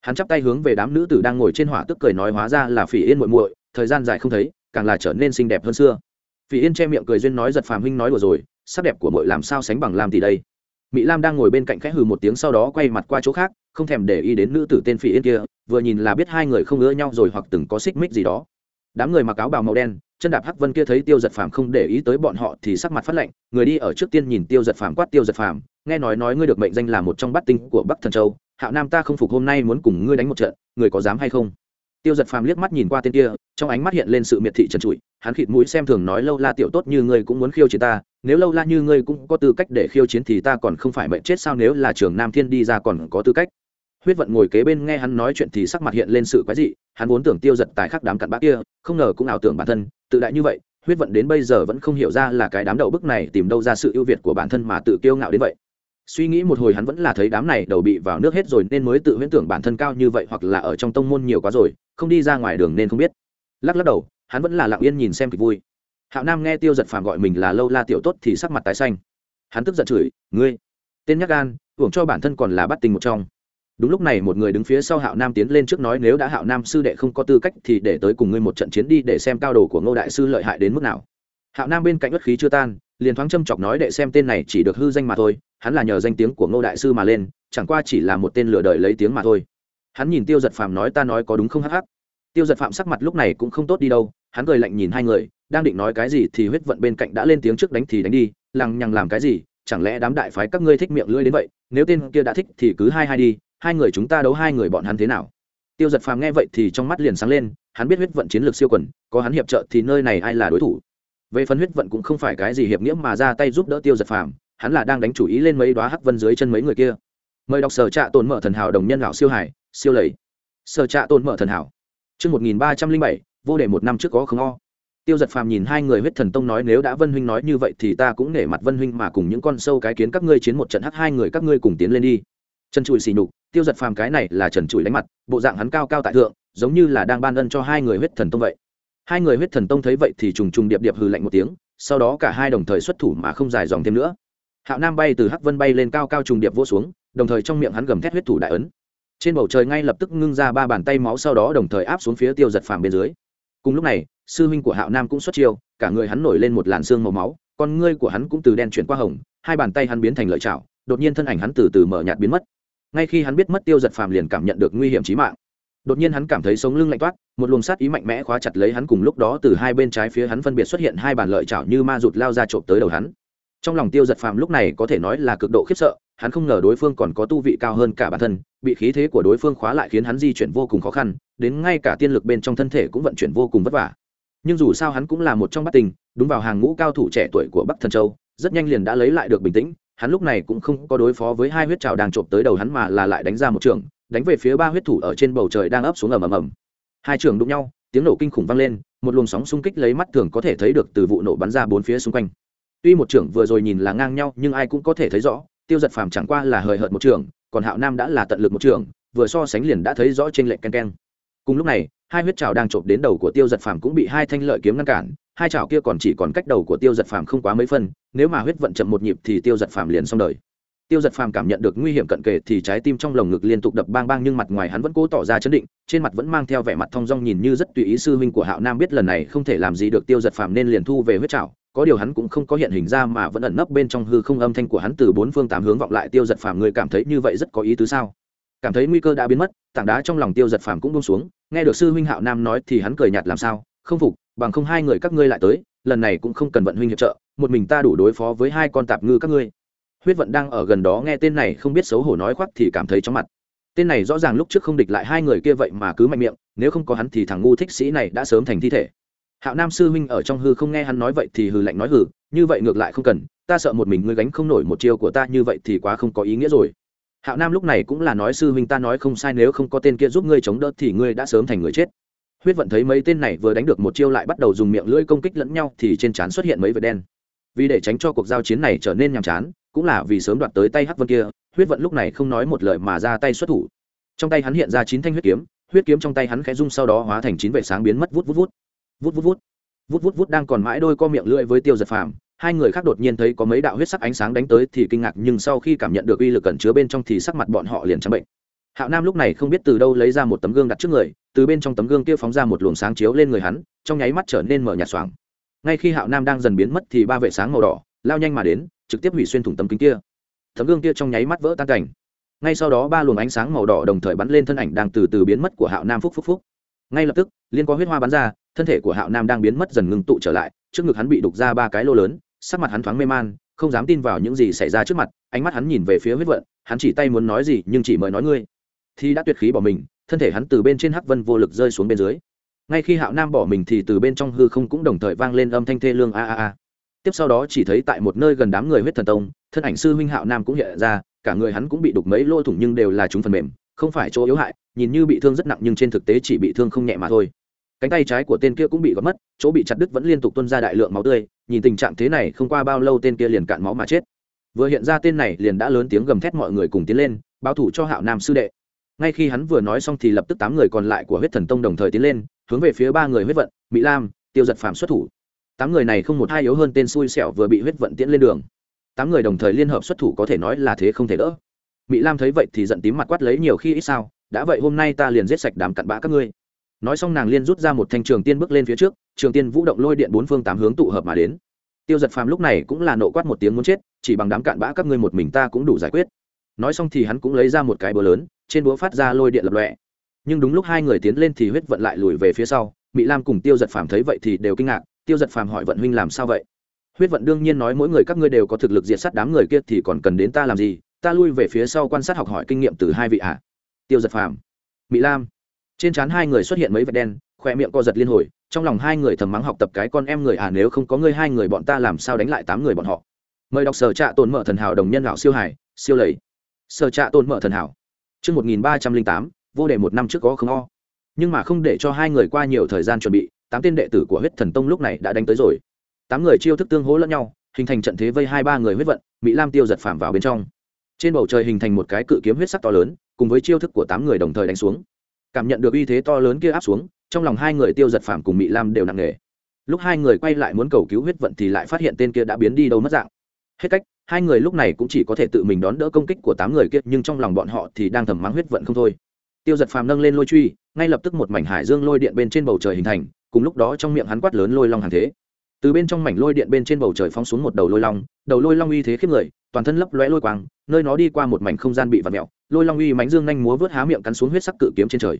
[SPEAKER 1] Hắn chắp tay hướng về đám nữ tử đang ngồi trên hỏa tức cười nói hóa ra là phỉ yên muội muội, thời gian dài không thấy, càng là trở nên xinh đẹp hơn xưa. Phỉ yên che miệng cười duyên nói giật phàm huynh nói vừa rồi, sắc đẹp của muội làm sao sánh bằng lam tỷ đây? Mỹ lam đang ngồi bên cạnh khẽ hừ một tiếng sau đó quay mặt qua chỗ khác, không thèm để ý đến nữ tử tên phỉ yên kia, vừa nhìn là biết hai người không ưa nhau rồi hoặc từng có xích mích gì đó đám người mặc áo bào màu đen, chân đạp hắc vân kia thấy tiêu giật phàm không để ý tới bọn họ thì sắc mặt phát lạnh, người đi ở trước tiên nhìn tiêu giật phàm quát tiêu giật phàm, nghe nói nói ngươi được mệnh danh là một trong bát tinh của bắc thần châu, hạo nam ta không phục hôm nay muốn cùng ngươi đánh một trận, người có dám hay không? Tiêu giật phàm liếc mắt nhìn qua tên kia, trong ánh mắt hiện lên sự miệt thị trần trụi, hắn khịt mũi xem thường nói lâu la tiểu tốt như ngươi cũng muốn khiêu chiến ta, nếu lâu la như ngươi cũng có tư cách để khiêu chiến thì ta còn không phải mệnh chết sao, nếu là trường nam thiên đi ra còn có tư cách? Huyết vận ngồi kế bên nghe hắn nói chuyện thì sắc mặt hiện lên sự quái dị, hắn vốn tưởng tiêu giật tài khắc đám cặn bã kia, không ngờ cũng ảo tưởng bản thân, tự đại như vậy, huyết vận đến bây giờ vẫn không hiểu ra là cái đám đầu bức này tìm đâu ra sự ưu việt của bản thân mà tự kiêu ngạo đến vậy. Suy nghĩ một hồi hắn vẫn là thấy đám này đầu bị vào nước hết rồi nên mới tự huyễn tưởng bản thân cao như vậy hoặc là ở trong tông môn nhiều quá rồi, không đi ra ngoài đường nên không biết. Lắc lắc đầu, hắn vẫn là lặng yên nhìn xem kịch vui. Hạo nam nghe tiêu giật phàm gọi mình là lâu la tiểu tốt thì sắc mặt tái xanh. Hắn tức giận chửi, ngươi, tên nhắc gan uổng cho bản thân còn là bắt tình một trong đúng lúc này một người đứng phía sau hạo nam tiến lên trước nói, nếu đã hạo nam sư đệ không có tư cách thì để tới cùng ngươi một trận chiến đi, để xem cao đồ của ngô đại sư lợi hại đến mức nào. Hạo nam bên cạnh bất khí chưa tan, liền thoáng châm chọc nói, đệ xem tên này chỉ được hư danh mà thôi, hắn là nhờ danh tiếng của ngô đại sư mà lên, chẳng qua chỉ là một tên lừa đời lấy tiếng mà thôi. Hắn nhìn tiêu giật phàm nói, ta nói có đúng không hắc hắc? Tiêu giật phạm sắc mặt lúc này cũng không tốt đi đâu, hắn cười lạnh nhìn hai người, đang định nói cái gì thì huyết vận bên cạnh đã lên tiếng trước đánh thì đánh đi, lằng nhằng làm cái gì, chẳng lẽ đám đại phái các ngươi thích miệng lưỡi đến vậy, nếu tên kia đã thích thì cứ hai hai đi hai người chúng ta đấu hai người bọn hắn thế nào? Tiêu giật phàm nghe vậy thì trong mắt liền sáng lên hắn biết huyết vận chiến lược siêu quần có hắn hiệp trợ thì nơi này ai là đối thủ? Về phần huyết vận cũng không phải cái gì hiệp nghĩa mà ra tay giúp đỡ tiêu giật phàm hắn là đang đánh chủ ý lên mấy đoá hắc vân dưới chân mấy người kia. Mời đọc sở trạ tồn mở thần hảo đồng nhân lão siêu hải siêu lầy. Sở trạ tồn mở thần hảo. Trước 1307, vô đề một năm trước có không o. Tiêu giật phàm nhìn hai người huyết thần tông nói nếu đã Vân huynh nói như vậy thì ta cũng nể mặt Vân huynh mà cùng những con sâu cái kiến các ngươi chiến một trận hắc hai người các ngươi cùng tiến lên đi. Trần Trụi xì nhục, tiêu giật phàm cái này là Trần Trụi đánh mặt, bộ dạng hắn cao cao tại thượng, giống như là đang ban ân cho hai người huyết thần tông vậy. Hai người huyết thần tông thấy vậy thì trùng trùng điệp điệp hừ lạnh một tiếng, sau đó cả hai đồng thời xuất thủ mà không dài dòng thêm nữa. Hạo Nam bay từ Hắc Vân bay lên cao cao trùng điệp vỗ xuống, đồng thời trong miệng hắn gầm thét huyết thủ đại ấn trên bầu trời ngay lập tức ngưng ra ba bàn tay máu sau đó đồng thời áp xuống phía tiêu giật phàm bên dưới cùng lúc này sư huynh của hạo nam cũng xuất chiêu cả người hắn nổi lên một làn xương màu máu con ngươi của hắn cũng từ đen chuyển qua hồng hai bàn tay hắn biến thành lợi chảo đột nhiên thân ảnh hắn từ từ mở nhạt biến mất ngay khi hắn biết mất tiêu giật phàm liền cảm nhận được nguy hiểm trí mạng. Đột nhiên hắn cảm thấy sống lưng lạnh toát, một luồng sát ý mạnh mẽ khóa chặt lấy hắn cùng lúc đó từ hai bên trái phía hắn phân biệt xuất hiện hai bàn lợi chảo như ma rụt lao ra trộm tới đầu hắn. Trong lòng tiêu giật phàm lúc này có thể nói là cực độ khiếp sợ, hắn không ngờ đối phương còn có tu vị cao hơn cả bản thân, bị khí thế của đối phương khóa lại khiến hắn di chuyển vô cùng khó khăn, đến ngay cả tiên lực bên trong thân thể cũng vận chuyển vô cùng vất vả. Nhưng dù sao hắn cũng là một trong bát tình đúng vào hàng ngũ cao thủ trẻ tuổi của bắc thần châu, rất nhanh liền đã lấy lại được bình tĩnh hắn lúc này cũng không có đối phó với hai huyết trào đang trộm tới đầu hắn mà là lại đánh ra một trường, đánh về phía ba huyết thủ ở trên bầu trời đang ấp xuống ầm ầm ầm. Hai trường đụng nhau, tiếng nổ kinh khủng vang lên, một luồng sóng xung kích lấy mắt thường có thể thấy được từ vụ nổ bắn ra bốn phía xung quanh. Tuy một trưởng vừa rồi nhìn là ngang nhau, nhưng ai cũng có thể thấy rõ, tiêu giật phàm chẳng qua là hời hợt một trường còn hạo nam đã là tận lực một trường vừa so sánh liền đã thấy rõ trên lệnh ken ken cùng lúc này, hai huyết trào đang chộp đến đầu của tiêu giật phàm cũng bị hai thanh lợi kiếm ngăn cản hai chảo kia còn chỉ còn cách đầu của tiêu giật phàm không quá mấy phân, nếu mà huyết vận chậm một nhịp thì tiêu giật phàm liền xong đời. Tiêu giật phàm cảm nhận được nguy hiểm cận kề thì trái tim trong lồng ngực liên tục đập bang bang nhưng mặt ngoài hắn vẫn cố tỏ ra chấn định, trên mặt vẫn mang theo vẻ mặt thong dong nhìn như rất tùy ý sư huynh của hạo nam biết lần này không thể làm gì được tiêu giật phàm nên liền thu về huyết chảo, có điều hắn cũng không có hiện hình ra mà vẫn ẩn nấp bên trong hư không âm thanh của hắn từ bốn phương tám hướng vọng lại, tiêu giật phàm người cảm thấy như vậy rất có ý tứ sao? Cảm thấy nguy cơ đã biến mất, tảng đá trong lòng tiêu giật phàm cũng bông xuống, nghe được sư huynh hạo nam nói thì hắn cười nhạt làm sao không phục, bằng không hai người các ngươi lại tới, lần này cũng không cần vận huynh hiệp trợ, một mình ta đủ đối phó với hai con tạp ngư các ngươi. Huyết vận đang ở gần đó nghe tên này không biết xấu hổ nói khoác thì cảm thấy chóng mặt. Tên này rõ ràng lúc trước không địch lại hai người kia vậy mà cứ mạnh miệng, nếu không có hắn thì thằng ngu thích sĩ này đã sớm thành thi thể. Hạo nam sư huynh ở trong hư không nghe hắn nói vậy thì hư lạnh nói hử như vậy ngược lại không cần, ta sợ một mình ngươi gánh không nổi một chiêu của ta như vậy thì quá không có ý nghĩa rồi. Hạo nam lúc này cũng là nói sư huynh ta nói không sai, nếu không có tên kia giúp ngươi chống đỡ thì ngươi đã sớm thành người chết huyết vận thấy mấy tên này vừa đánh được một chiêu lại bắt đầu dùng miệng lưỡi công kích lẫn nhau thì trên trán xuất hiện mấy vệt đen. Vì để tránh cho cuộc giao chiến này trở nên nhàm chán, cũng là vì sớm đoạt tới tay hắc vân kia, huyết vận lúc này không nói một lời mà ra tay xuất thủ. Trong tay hắn hiện ra chín thanh huyết kiếm huyết kiếm trong tay hắn khẽ rung sau đó hóa thành chín vệ sáng biến mất vút vút vút. Vút vút vút. Vút vút vút đang còn mãi đôi co miệng lưỡi với tiêu giật phàm, hai người khác đột nhiên thấy có mấy đạo huyết sắc ánh sáng đánh tới thì kinh ngạc nhưng sau khi cảm nhận được uy lực cẩn chứa bên trong thì sắc mặt bọn họ liền trắng bệnh. Hạo nam lúc này không biết từ đâu lấy ra một tấm gương đặt trước người từ bên trong tấm gương kia phóng ra một luồng sáng chiếu lên người hắn, trong nháy mắt trở nên mở nhạt xoàng ngay khi hạo nam đang dần biến mất thì ba vệ sáng màu đỏ lao nhanh mà đến, trực tiếp hủy xuyên thủng tấm kính kia. Tấm gương kia trong nháy mắt vỡ tan cảnh. Ngay sau đó ba luồng ánh sáng màu đỏ đồng thời bắn lên thân ảnh đang từ từ biến mất của hạo nam phúc phúc phúc. Ngay lập tức, liên có huyết hoa bắn ra, thân thể của hạo nam đang biến mất dần ngưng tụ trở lại, trước ngực hắn bị đục ra ba cái lô lớn, sắc mặt hắn thoáng mê man, không dám tin vào những gì xảy ra trước mặt, ánh mắt hắn nhìn về phía huyết vận, hắn chỉ tay muốn nói gì nhưng chỉ mời nói ngươi. Thì đã tuyệt khí bỏ mình thân thể hắn từ bên trên hắc vân vô lực rơi xuống bên dưới. Ngay khi hạo nam bỏ mình thì từ bên trong hư không cũng đồng thời vang lên âm thanh thê lương a a a. Tiếp sau đó chỉ thấy tại một nơi gần đám người huyết thần tông, thân ảnh sư huynh hạo nam cũng hiện ra, cả người hắn cũng bị đục mấy lỗ thủng nhưng đều là chúng phần mềm, không phải chỗ yếu hại, nhìn như bị thương rất nặng nhưng trên thực tế chỉ bị thương không nhẹ mà thôi. Cánh tay trái của tên kia cũng bị gọt mất, chỗ bị chặt đứt vẫn liên tục tuân ra đại lượng máu tươi, nhìn tình trạng thế này không qua bao lâu tên kia liền cạn máu mà chết. Vừa hiện ra tên này liền đã lớn tiếng gầm thét mọi người cùng tiến lên, báo thủ cho hạo nam sư đệ ngay khi hắn vừa nói xong thì lập tức tám người còn lại của huyết thần tông đồng thời tiến lên, hướng về phía ba người huyết vận mỹ lam, tiêu giật phạm xuất thủ. Tám người này không một hai yếu hơn tên xui xẻo vừa bị huyết vận tiễn lên đường. Tám người đồng thời liên hợp xuất thủ có thể nói là thế không thể đỡ. Mỹ lam thấy vậy thì giận tím mặt quát lấy nhiều khi ít sao, đã vậy hôm nay ta liền giết sạch đám cặn bã các ngươi. Nói xong nàng liên rút ra một thanh trường tiên bước lên phía trước, trường tiên vũ động lôi điện bốn phương tám hướng tụ hợp mà đến. Tiêu giật phàm lúc này cũng là nộ quát một tiếng muốn chết, chỉ bằng đám cạn bã các ngươi một mình ta cũng đủ giải quyết. Nói xong thì hắn cũng lấy ra một cái búa lớn trên búa phát ra lôi điện lập lòe. Nhưng đúng lúc hai người tiến lên thì huyết vận lại lùi về phía sau mỹ lam cùng tiêu giật phàm thấy vậy thì đều kinh ngạc. Tiêu giật phàm hỏi vận huynh làm sao vậy? Huyết vận đương nhiên nói mỗi người các ngươi đều có thực lực diệt sát đám người kia thì còn cần đến ta làm gì? Ta lui về phía sau quan sát học hỏi kinh nghiệm từ hai vị ạ. À? tiêu giật phàm mỹ lam. Trên trán hai người xuất hiện mấy vệt đen khoe miệng co giật liên hồi, trong lòng hai người thầm mắng học tập cái con em người à nếu không có ngươi hai người bọn ta làm sao đánh lại tám người bọn họ? Mời đọc sở trạ tồn mở thần hảo đồng nhân lão siêu hải, siêu lầy. Sở trạ tồn mở thần hảo chương một nghìn ba trăm linh tám, vô đề một năm trước có không o. Nhưng mà không để cho hai người qua nhiều thời gian chuẩn bị, tám tên đệ tử của huyết thần tông lúc này đã đánh tới rồi. Tám người chiêu thức tương hỗ lẫn nhau, hình thành trận thế vây hai ba người huyết vận, mỹ lam tiêu giật phản vào bên trong. Trên bầu trời hình thành một cái cự kiếm huyết sắc to lớn, cùng với chiêu thức của tám người đồng thời đánh xuống. Cảm nhận được uy thế to lớn kia áp xuống, trong lòng hai người tiêu giật phàm cùng mỹ lam đều nặng nề. Lúc hai người quay lại muốn cầu cứu huyết vận thì lại phát hiện tên kia đã biến đi đâu mất dạng hết cách hai người lúc này cũng chỉ có thể tự mình đón đỡ công kích của tám người kia nhưng trong lòng bọn họ thì đang thầm mắng huyết vận không thôi tiêu giật phàm nâng lên lôi truy ngay lập tức một mảnh hải dương lôi điện bên trên bầu trời hình thành cùng lúc đó trong miệng hắn quát lớn lôi long hàng thế từ bên trong mảnh lôi điện bên trên bầu trời phóng xuống một đầu lôi long đầu lôi long uy thế khiếp người toàn thân lấp lóe lôi quang nơi nó đi qua một mảnh không gian bị vặt mẹo lôi long uy mánh dương nhanh múa vớt há miệng cắn xuống huyết sắc cự kiếm trên trời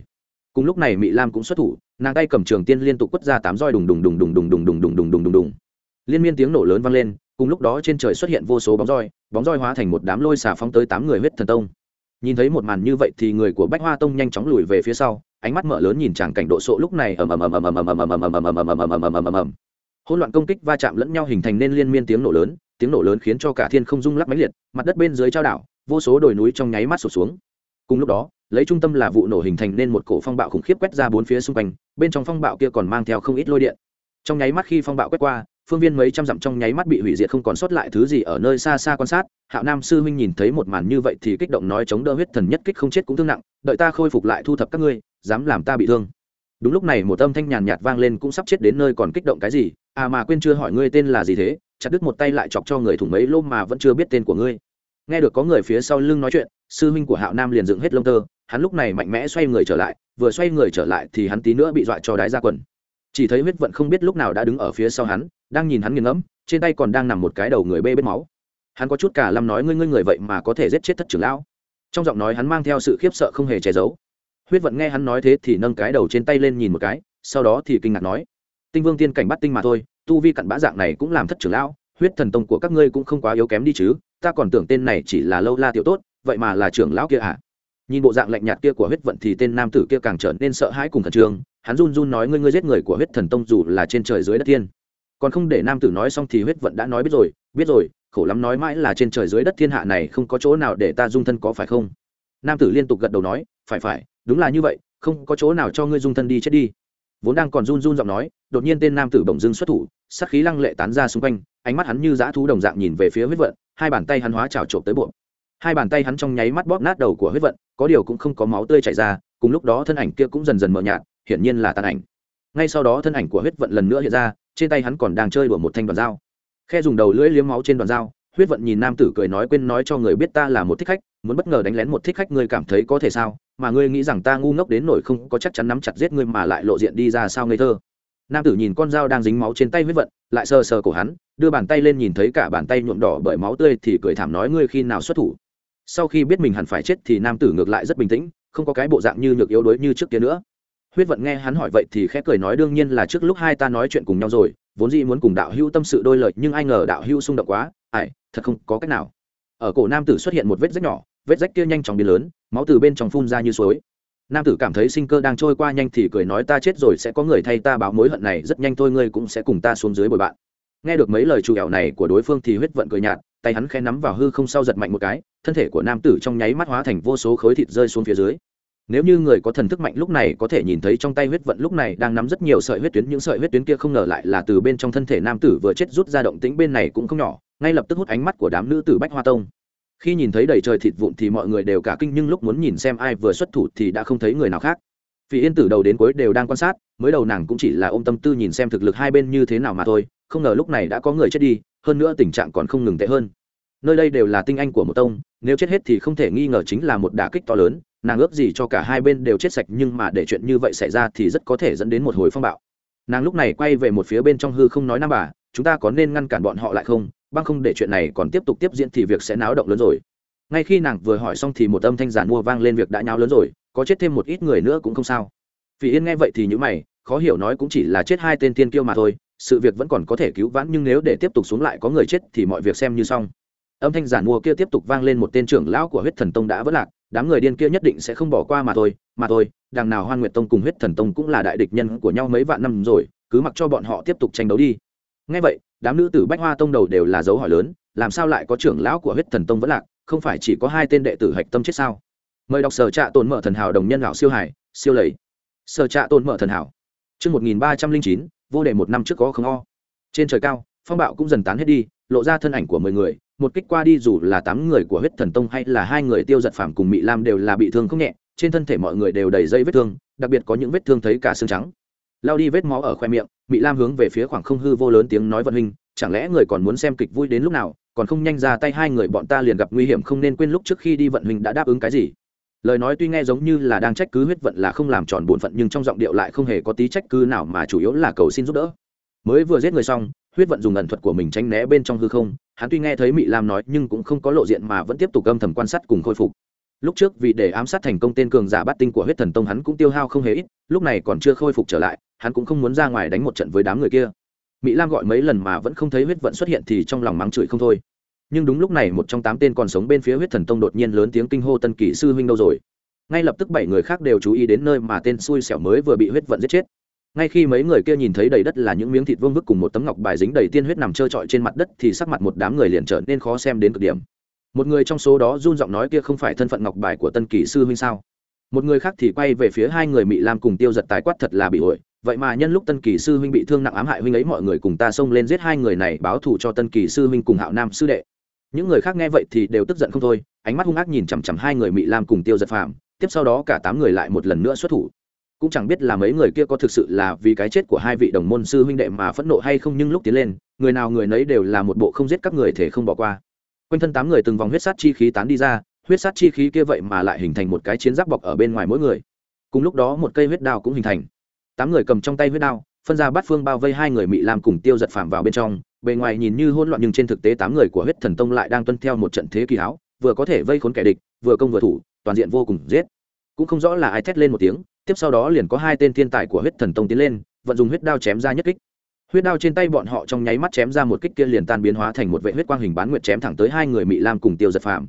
[SPEAKER 1] cùng lúc này mỹ lam cũng xuất thủ nàng tay cầm trường tiên liên tục quất ra tám roi đùng đùng đùng đùng đùng đùng đùng đùng đùng đùng đùng đùng liên miên tiếng nổ lớn vang lên cùng lúc đó trên trời xuất hiện vô số bóng roi bóng roi hóa thành một đám lôi xà phóng tới tám người huyết thần tông nhìn thấy một màn như vậy thì người của bách hoa tông nhanh chóng lùi về phía sau ánh mắt mở lớn nhìn chàng cảnh độ sộ lúc này ầm ầm ầm ầm ầm ầm ầm ầm ầm ầm ầm ầm ầm ầm ầm ầm ầm ầm ầm hỗn loạn công kích va chạm lẫn nhau hình thành nên liên miên tiếng nổ lớn tiếng nổ lớn khiến cho cả thiên không rung lắc mãnh liệt mặt đất bên dưới trao đảo vô số đồi núi trong nháy mắt sụt xuống cùng lúc đó lấy trung tâm là vụ nổ hình thành nên một cổ phong bạo khủng khiếp quét ra bốn phía xung quanh bên trong phong bạo kia còn mang theo không ít lôi điện trong nháy mắt khi phong bạo quét qua phương viên mấy trăm dặm trong nháy mắt bị hủy diệt không còn sót lại thứ gì ở nơi xa xa quan sát, hạo nam sư huynh nhìn thấy một màn như vậy thì kích động nói chống đỡ huyết thần nhất kích không chết cũng thương nặng, đợi ta khôi phục lại thu thập các ngươi, dám làm ta bị thương. Đúng lúc này một âm thanh nhàn nhạt vang lên cũng sắp chết đến nơi còn kích động cái gì à mà quên chưa hỏi ngươi tên là gì thế, chặt đứt một tay lại chọc cho người thủng mấy lôm mà vẫn chưa biết tên của ngươi. Nghe được có người phía sau lưng nói chuyện, sư huynh của hạo nam liền dựng hết lông tơ, hắn lúc này mạnh mẽ xoay người trở lại, vừa xoay người trở lại thì hắn tí nữa bị dọa cho đái ra quần chỉ thấy huyết vận không biết lúc nào đã đứng ở phía sau hắn, đang nhìn hắn nghiền ngẫm, trên tay còn đang nằm một cái đầu người bê bết máu. Hắn có chút cả lâm nói ngươi ngươi người vậy mà có thể giết chết thất trưởng lão. Trong giọng nói hắn mang theo sự khiếp sợ không hề che giấu. Huyết vận nghe hắn nói thế thì nâng cái đầu trên tay lên nhìn một cái, sau đó thì kinh ngạc nói, tinh vương tiên cảnh bắt tinh mà thôi, tu vi cặn bã dạng này cũng làm thất trưởng lão, huyết thần tông của các ngươi cũng không quá yếu kém đi chứ, ta còn tưởng tên này chỉ là lâu la tiểu tốt, vậy mà là trưởng lão kia à? Nhìn bộ dạng lạnh nhạt kia của huyết vận thì tên nam tử kia càng trở nên sợ hãi cùng khẩn trương hắn run run nói ngươi ngươi giết người của huyết thần tông dù là trên trời dưới đất thiên. Còn không để nam tử nói xong thì huyết vận đã nói biết rồi biết rồi khổ lắm nói mãi là trên trời dưới đất thiên hạ này không có chỗ nào để ta dung thân có phải không? Nam tử liên tục gật đầu nói phải phải đúng là như vậy không có chỗ nào cho ngươi dung thân đi chết đi. Vốn đang còn run run giọng nói đột nhiên tên nam tử bỗng dưng xuất thủ sắc khí lăng lệ tán ra xung quanh ánh mắt hắn như dã thú đồng dạng nhìn về phía huyết vận hai bàn tay hắn hóa trào trộm tới bụng, hai bàn tay hắn trong nháy mắt bóp nát đầu của huyết vận có điều cũng không có máu tươi chảy ra cùng lúc đó thân ảnh kia cũng dần dần mờ nhạt hiển nhiên là tàn ảnh. Ngay sau đó thân ảnh của huyết vận lần nữa hiện ra, trên tay hắn còn đang chơi đùa một thanh đoàn dao. Khe dùng đầu lưỡi liếm máu trên đoàn dao, huyết vận nhìn nam tử cười nói quên nói cho người biết ta là một thích khách, muốn bất ngờ đánh lén một thích khách ngươi cảm thấy có thể sao, mà ngươi nghĩ rằng ta ngu ngốc đến nổi không có chắc chắn nắm chặt giết ngươi mà lại lộ diện đi ra sao ngây thơ. Nam tử nhìn con dao đang dính máu trên tay huyết vận, lại sờ sờ cổ hắn, đưa bàn tay lên nhìn thấy cả bàn tay nhuộm đỏ bởi máu tươi thì cười thảm nói ngươi khi nào xuất thủ. Sau khi biết mình hẳn phải chết thì nam tử ngược lại rất bình tĩnh, không có cái bộ dạng như nhược yếu đuối như trước kia nữa huyết vận nghe hắn hỏi vậy thì khẽ cười nói đương nhiên là trước lúc hai ta nói chuyện cùng nhau rồi, vốn dĩ muốn cùng đạo hữu tâm sự đôi lời, nhưng ai ngờ đạo hữu xung động quá ải thật không có cách nào. Ở cổ nam tử xuất hiện một vết rách nhỏ, vết rách kia nhanh chóng biến lớn, máu từ bên trong phun ra như suối. Nam tử cảm thấy sinh cơ đang trôi qua nhanh thì cười nói ta chết rồi, sẽ có người thay ta báo mối hận này, rất nhanh thôi ngươi cũng sẽ cùng ta xuống dưới bồi bạn. Nghe được mấy lời trù ẻo này của đối phương thì huyết vận cười nhạt, tay hắn khẽ nắm vào hư không sau giật mạnh một cái, thân thể của nam tử trong nháy mắt hóa thành vô số khối thịt rơi xuống phía dưới nếu như người có thần thức mạnh lúc này có thể nhìn thấy trong tay huyết vận lúc này đang nắm rất nhiều sợi huyết tuyến, những sợi huyết tuyến kia không ngờ lại là từ bên trong thân thể nam tử vừa chết rút ra động tĩnh bên này cũng không nhỏ, ngay lập tức hút ánh mắt của đám nữ tử bách hoa tông. Khi nhìn thấy đầy trời thịt vụn thì mọi người đều cả kinh, nhưng lúc muốn nhìn xem ai vừa xuất thủ thì đã không thấy người nào khác. Vì yên tử đầu đến cuối đều đang quan sát, mới đầu nàng cũng chỉ là ôm tâm tư nhìn xem thực lực hai bên như thế nào mà thôi, không ngờ lúc này đã có người chết đi, hơn nữa tình trạng còn không ngừng tệ hơn. Nơi đây đều là tinh anh của một tông, nếu chết hết thì không thể nghi ngờ chính là một đả kích to lớn nàng ước gì cho cả hai bên đều chết sạch, nhưng mà để chuyện như vậy xảy ra thì rất có thể dẫn đến một hồi phong bạo. Nàng lúc này quay về một phía bên trong hư không nói nam bà, chúng ta có nên ngăn cản bọn họ lại không? Băng không để chuyện này còn tiếp tục tiếp diễn thì việc sẽ náo động lớn rồi. Ngay khi nàng vừa hỏi xong thì một âm thanh giản mua vang lên, việc đã nháo lớn rồi, có chết thêm một ít người nữa cũng không sao. Vì yên nghe vậy thì những mày, khó hiểu nói cũng chỉ là chết hai tên tiên kiêu mà thôi, sự việc vẫn còn có thể cứu vãn, nhưng nếu để tiếp tục xuống lại có người chết thì mọi việc xem như xong. Âm thanh giản mua kia tiếp tục vang lên, một tên trưởng lão của huyết thần tông đã vất lạc đám người điên kia nhất định sẽ không bỏ qua mà thôi mà thôi đằng nào hoan nguyệt tông cùng huyết thần tông cũng là đại địch nhân của nhau mấy vạn năm rồi cứ mặc cho bọn họ tiếp tục tranh đấu đi. Ngay vậy đám nữ tử bách hoa tông đầu đều là dấu hỏi lớn làm sao lại có trưởng lão của huyết thần tông vẫn lạc không phải chỉ có hai tên đệ tử hạch tâm chết sao? Mời đọc sở trạ tồn mở thần hảo đồng nhân lão siêu hải siêu lầy. Sở trạ tồn mở thần hảo. Trước 1309, vô đề một năm trước có không o. Trên trời cao, phong bạo cũng dần tán hết đi, lộ ra thân ảnh của mười người, một kích qua đi dù là tám người của huyết thần tông hay là hai người tiêu giật phàm cùng mỹ lam đều là bị thương không nhẹ, trên thân thể mọi người đều đầy dây vết thương, đặc biệt có những vết thương thấy cả xương trắng. Lao đi vết máu ở khoe miệng mỹ lam hướng về phía khoảng không hư vô lớn tiếng nói vận hình, chẳng lẽ người còn muốn xem kịch vui đến lúc nào, còn không nhanh ra tay hai người bọn ta liền gặp nguy hiểm không nên quên lúc trước khi đi vận hình đã đáp ứng cái gì. Lời nói tuy nghe giống như là đang trách cứ huyết vận là không làm tròn bổn phận nhưng trong giọng điệu lại không hề có tí trách cứ nào mà chủ yếu là cầu xin giúp đỡ. Mới vừa giết người xong huyết vận dùng ẩn thuật của mình tránh né bên trong hư không, hắn tuy nghe thấy mỹ lam nói nhưng cũng không có lộ diện mà vẫn tiếp tục âm thầm quan sát cùng khôi phục. Lúc trước vì để ám sát thành công tên cường giả bát tinh của huyết thần tông hắn cũng tiêu hao không hề ít, lúc này còn chưa khôi phục trở lại, hắn cũng không muốn ra ngoài đánh một trận với đám người kia. Mỹ lam gọi mấy lần mà vẫn không thấy huyết vận xuất hiện thì trong lòng mắng chửi không thôi. Nhưng đúng lúc này một trong tám tên còn sống bên phía huyết thần tông đột nhiên lớn tiếng kinh hô tân kỷ sư huynh đâu rồi? Ngay lập tức bảy người khác đều chú ý đến nơi mà tên xui xẻo mới vừa bị huyết vận giết chết ngay khi mấy người kia nhìn thấy đầy đất là những miếng thịt vương vức cùng một tấm ngọc bài dính đầy tiên huyết nằm trơ trọi trên mặt đất thì sắc mặt một đám người liền trở nên khó xem đến cực điểm. Một người trong số đó run giọng nói kia không phải thân phận ngọc bài của tân kỳ sư huynh sao? Một người khác thì quay về phía hai người mỹ lam cùng tiêu giật tài quát thật là bị ổi. Vậy mà nhân lúc tân kỳ sư huynh bị thương nặng ám hại huynh ấy mọi người cùng ta xông lên giết hai người này báo thù cho tân kỳ sư huynh cùng hạo nam sư đệ. Những người khác nghe vậy thì đều tức giận không thôi, ánh mắt hung ác nhìn chằm chằm hai người mỹ lam cùng tiêu giật phạm tiếp sau đó cả tám người lại một lần nữa xuất thủ cũng chẳng biết là mấy người kia có thực sự là vì cái chết của hai vị đồng môn sư huynh đệ mà phẫn nộ hay không nhưng lúc tiến lên, người nào người nấy đều là một bộ không giết các người thể không bỏ qua. Quanh thân tám người từng vòng huyết sát chi khí tán đi ra, huyết sát chi khí kia vậy mà lại hình thành một cái chiến giáp bọc ở bên ngoài mỗi người. Cùng lúc đó một cây huyết đao cũng hình thành. Tám người cầm trong tay huyết đao, phân ra bát phương bao vây hai người mỹ làm cùng tiêu giật phạm vào bên trong, bề ngoài nhìn như hỗn loạn nhưng trên thực tế tám người của huyết thần tông lại đang tuân theo một trận thế kỳ háo, vừa có thể vây khốn kẻ địch, vừa công vừa thủ, toàn diện vô cùng giết. Cũng không rõ là ai thét lên một tiếng tiếp sau đó liền có hai tên thiên tài của huyết thần tông tiến lên, vận dùng huyết đao chém ra nhất kích. Huyết đao trên tay bọn họ trong nháy mắt chém ra một kích kia liền tan biến hóa thành một vệ huyết quang hình bán nguyệt chém thẳng tới hai người mỹ lam cùng tiêu giật phạm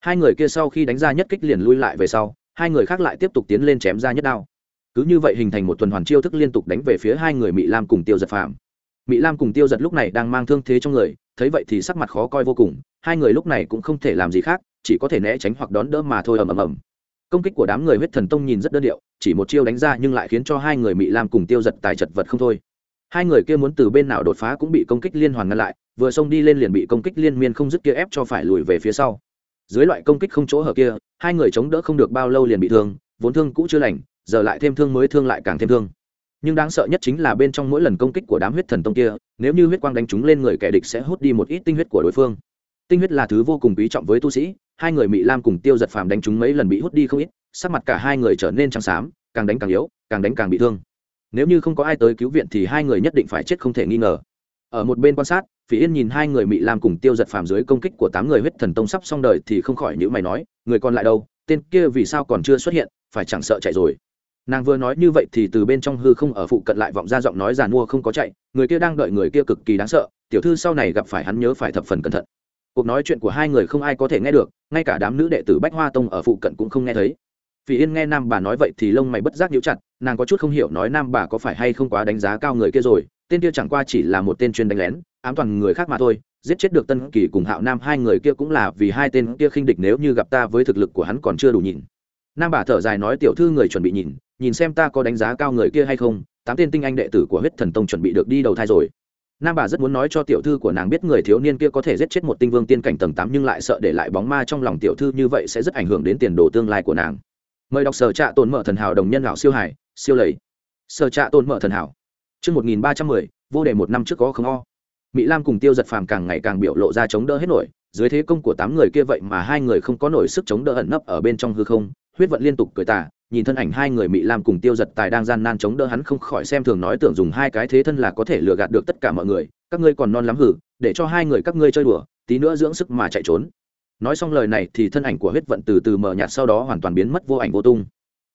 [SPEAKER 1] hai người kia sau khi đánh ra nhất kích liền lui lại về sau, hai người khác lại tiếp tục tiến lên chém ra nhất đao. Cứ như vậy hình thành một tuần hoàn chiêu thức liên tục đánh về phía hai người mỹ lam cùng tiêu giật phạm mỹ lam cùng tiêu giật lúc này đang mang thương thế trong người, thấy vậy thì sắc mặt khó coi vô cùng, hai người lúc này cũng không thể làm gì khác, chỉ có thể né tránh hoặc đón đỡ mà thôi ầm ầm ầm. Công kích của đám người huyết thần tông nhìn rất đơn điệu chỉ một chiêu đánh ra nhưng lại khiến cho hai người mỹ lam cùng tiêu giật tài chật vật không thôi. Hai người kia muốn từ bên nào đột phá cũng bị công kích liên hoàn ngăn lại, vừa xông đi lên liền bị công kích liên miên không dứt kia ép cho phải lùi về phía sau. Dưới loại công kích không chỗ hở kia, hai người chống đỡ không được bao lâu liền bị thương, vốn thương cũ chưa lành, giờ lại thêm thương mới thương lại càng thêm thương. Nhưng đáng sợ nhất chính là bên trong mỗi lần công kích của đám huyết thần tông kia, nếu như huyết quang đánh trúng lên người kẻ địch sẽ hút đi một ít tinh huyết của đối phương. Tinh huyết là thứ vô cùng quý trọng với tu sĩ, hai người mỹ lam cùng tiêu giật phàm đánh trúng mấy lần bị hút đi không ít sắc mặt cả hai người trở nên trắng xám, càng đánh càng yếu, càng đánh càng bị thương. Nếu như không có ai tới cứu viện thì hai người nhất định phải chết không thể nghi ngờ. Ở một bên quan sát, phỉ yên nhìn hai người mị lam cùng tiêu giật phàm dưới công kích của tám người huyết thần tông sắp xong đời thì không khỏi những mày nói, người còn lại đâu? Tên kia vì sao còn chưa xuất hiện? Phải chẳng sợ chạy rồi. Nàng vừa nói như vậy thì từ bên trong hư không ở phụ cận lại vọng ra giọng nói giàn mua không có chạy, người kia đang đợi người kia cực kỳ đáng sợ, tiểu thư sau này gặp phải hắn nhớ phải thập phần cẩn thận. Cuộc nói chuyện của hai người không ai có thể nghe được, ngay cả đám nữ đệ tử bách hoa tông ở phụ cận cũng không nghe thấy vì yên nghe nam bà nói vậy thì lông mày bất giác nhíu chặt, nàng có chút không hiểu nói nam bà có phải hay không quá đánh giá cao người kia rồi, tên kia chẳng qua chỉ là một tên chuyên đánh lén, ám toàn người khác mà thôi, giết chết được tân kỳ cùng hạo nam hai người kia cũng là vì hai tên kia khinh địch nếu như gặp ta với thực lực của hắn còn chưa đủ nhìn nam bà thở dài nói tiểu thư người chuẩn bị nhìn nhìn xem ta có đánh giá cao người kia hay không, tám tên tinh anh đệ tử của huyết thần tông chuẩn bị được đi đầu thai rồi. Nam bà rất muốn nói cho tiểu thư của nàng biết người thiếu niên kia có thể giết chết một tinh vương tiên cảnh tầng tám nhưng lại sợ để lại bóng ma trong lòng tiểu thư như vậy sẽ rất ảnh hưởng đến tiền đồ tương lai của nàng mời đọc sở trạ tồn mở thần hảo đồng nhân lão siêu hải siêu lầy sở trạ tồn mở thần hảo Trước 1310, vô đề một năm trước có không o. Mỹ Lam cùng Tiêu Giật Phàm càng ngày càng biểu lộ ra chống đỡ hết nổi, dưới thế công của tám người kia vậy mà hai người không có nổi sức chống đỡ ẩn nấp ở bên trong hư không, huyết vận liên tục cười tả nhìn thân ảnh hai người Mỹ Lam cùng Tiêu Giật Tài đang gian nan chống đỡ hắn không khỏi xem thường nói tưởng dùng hai cái thế thân là có thể lừa gạt được tất cả mọi người, các ngươi còn non lắm hử, để cho hai người các ngươi chơi đùa, tí nữa dưỡng sức mà chạy trốn. Nói xong lời này thì thân ảnh của huyết vận từ từ mờ nhạt sau đó hoàn toàn biến mất vô ảnh vô tung.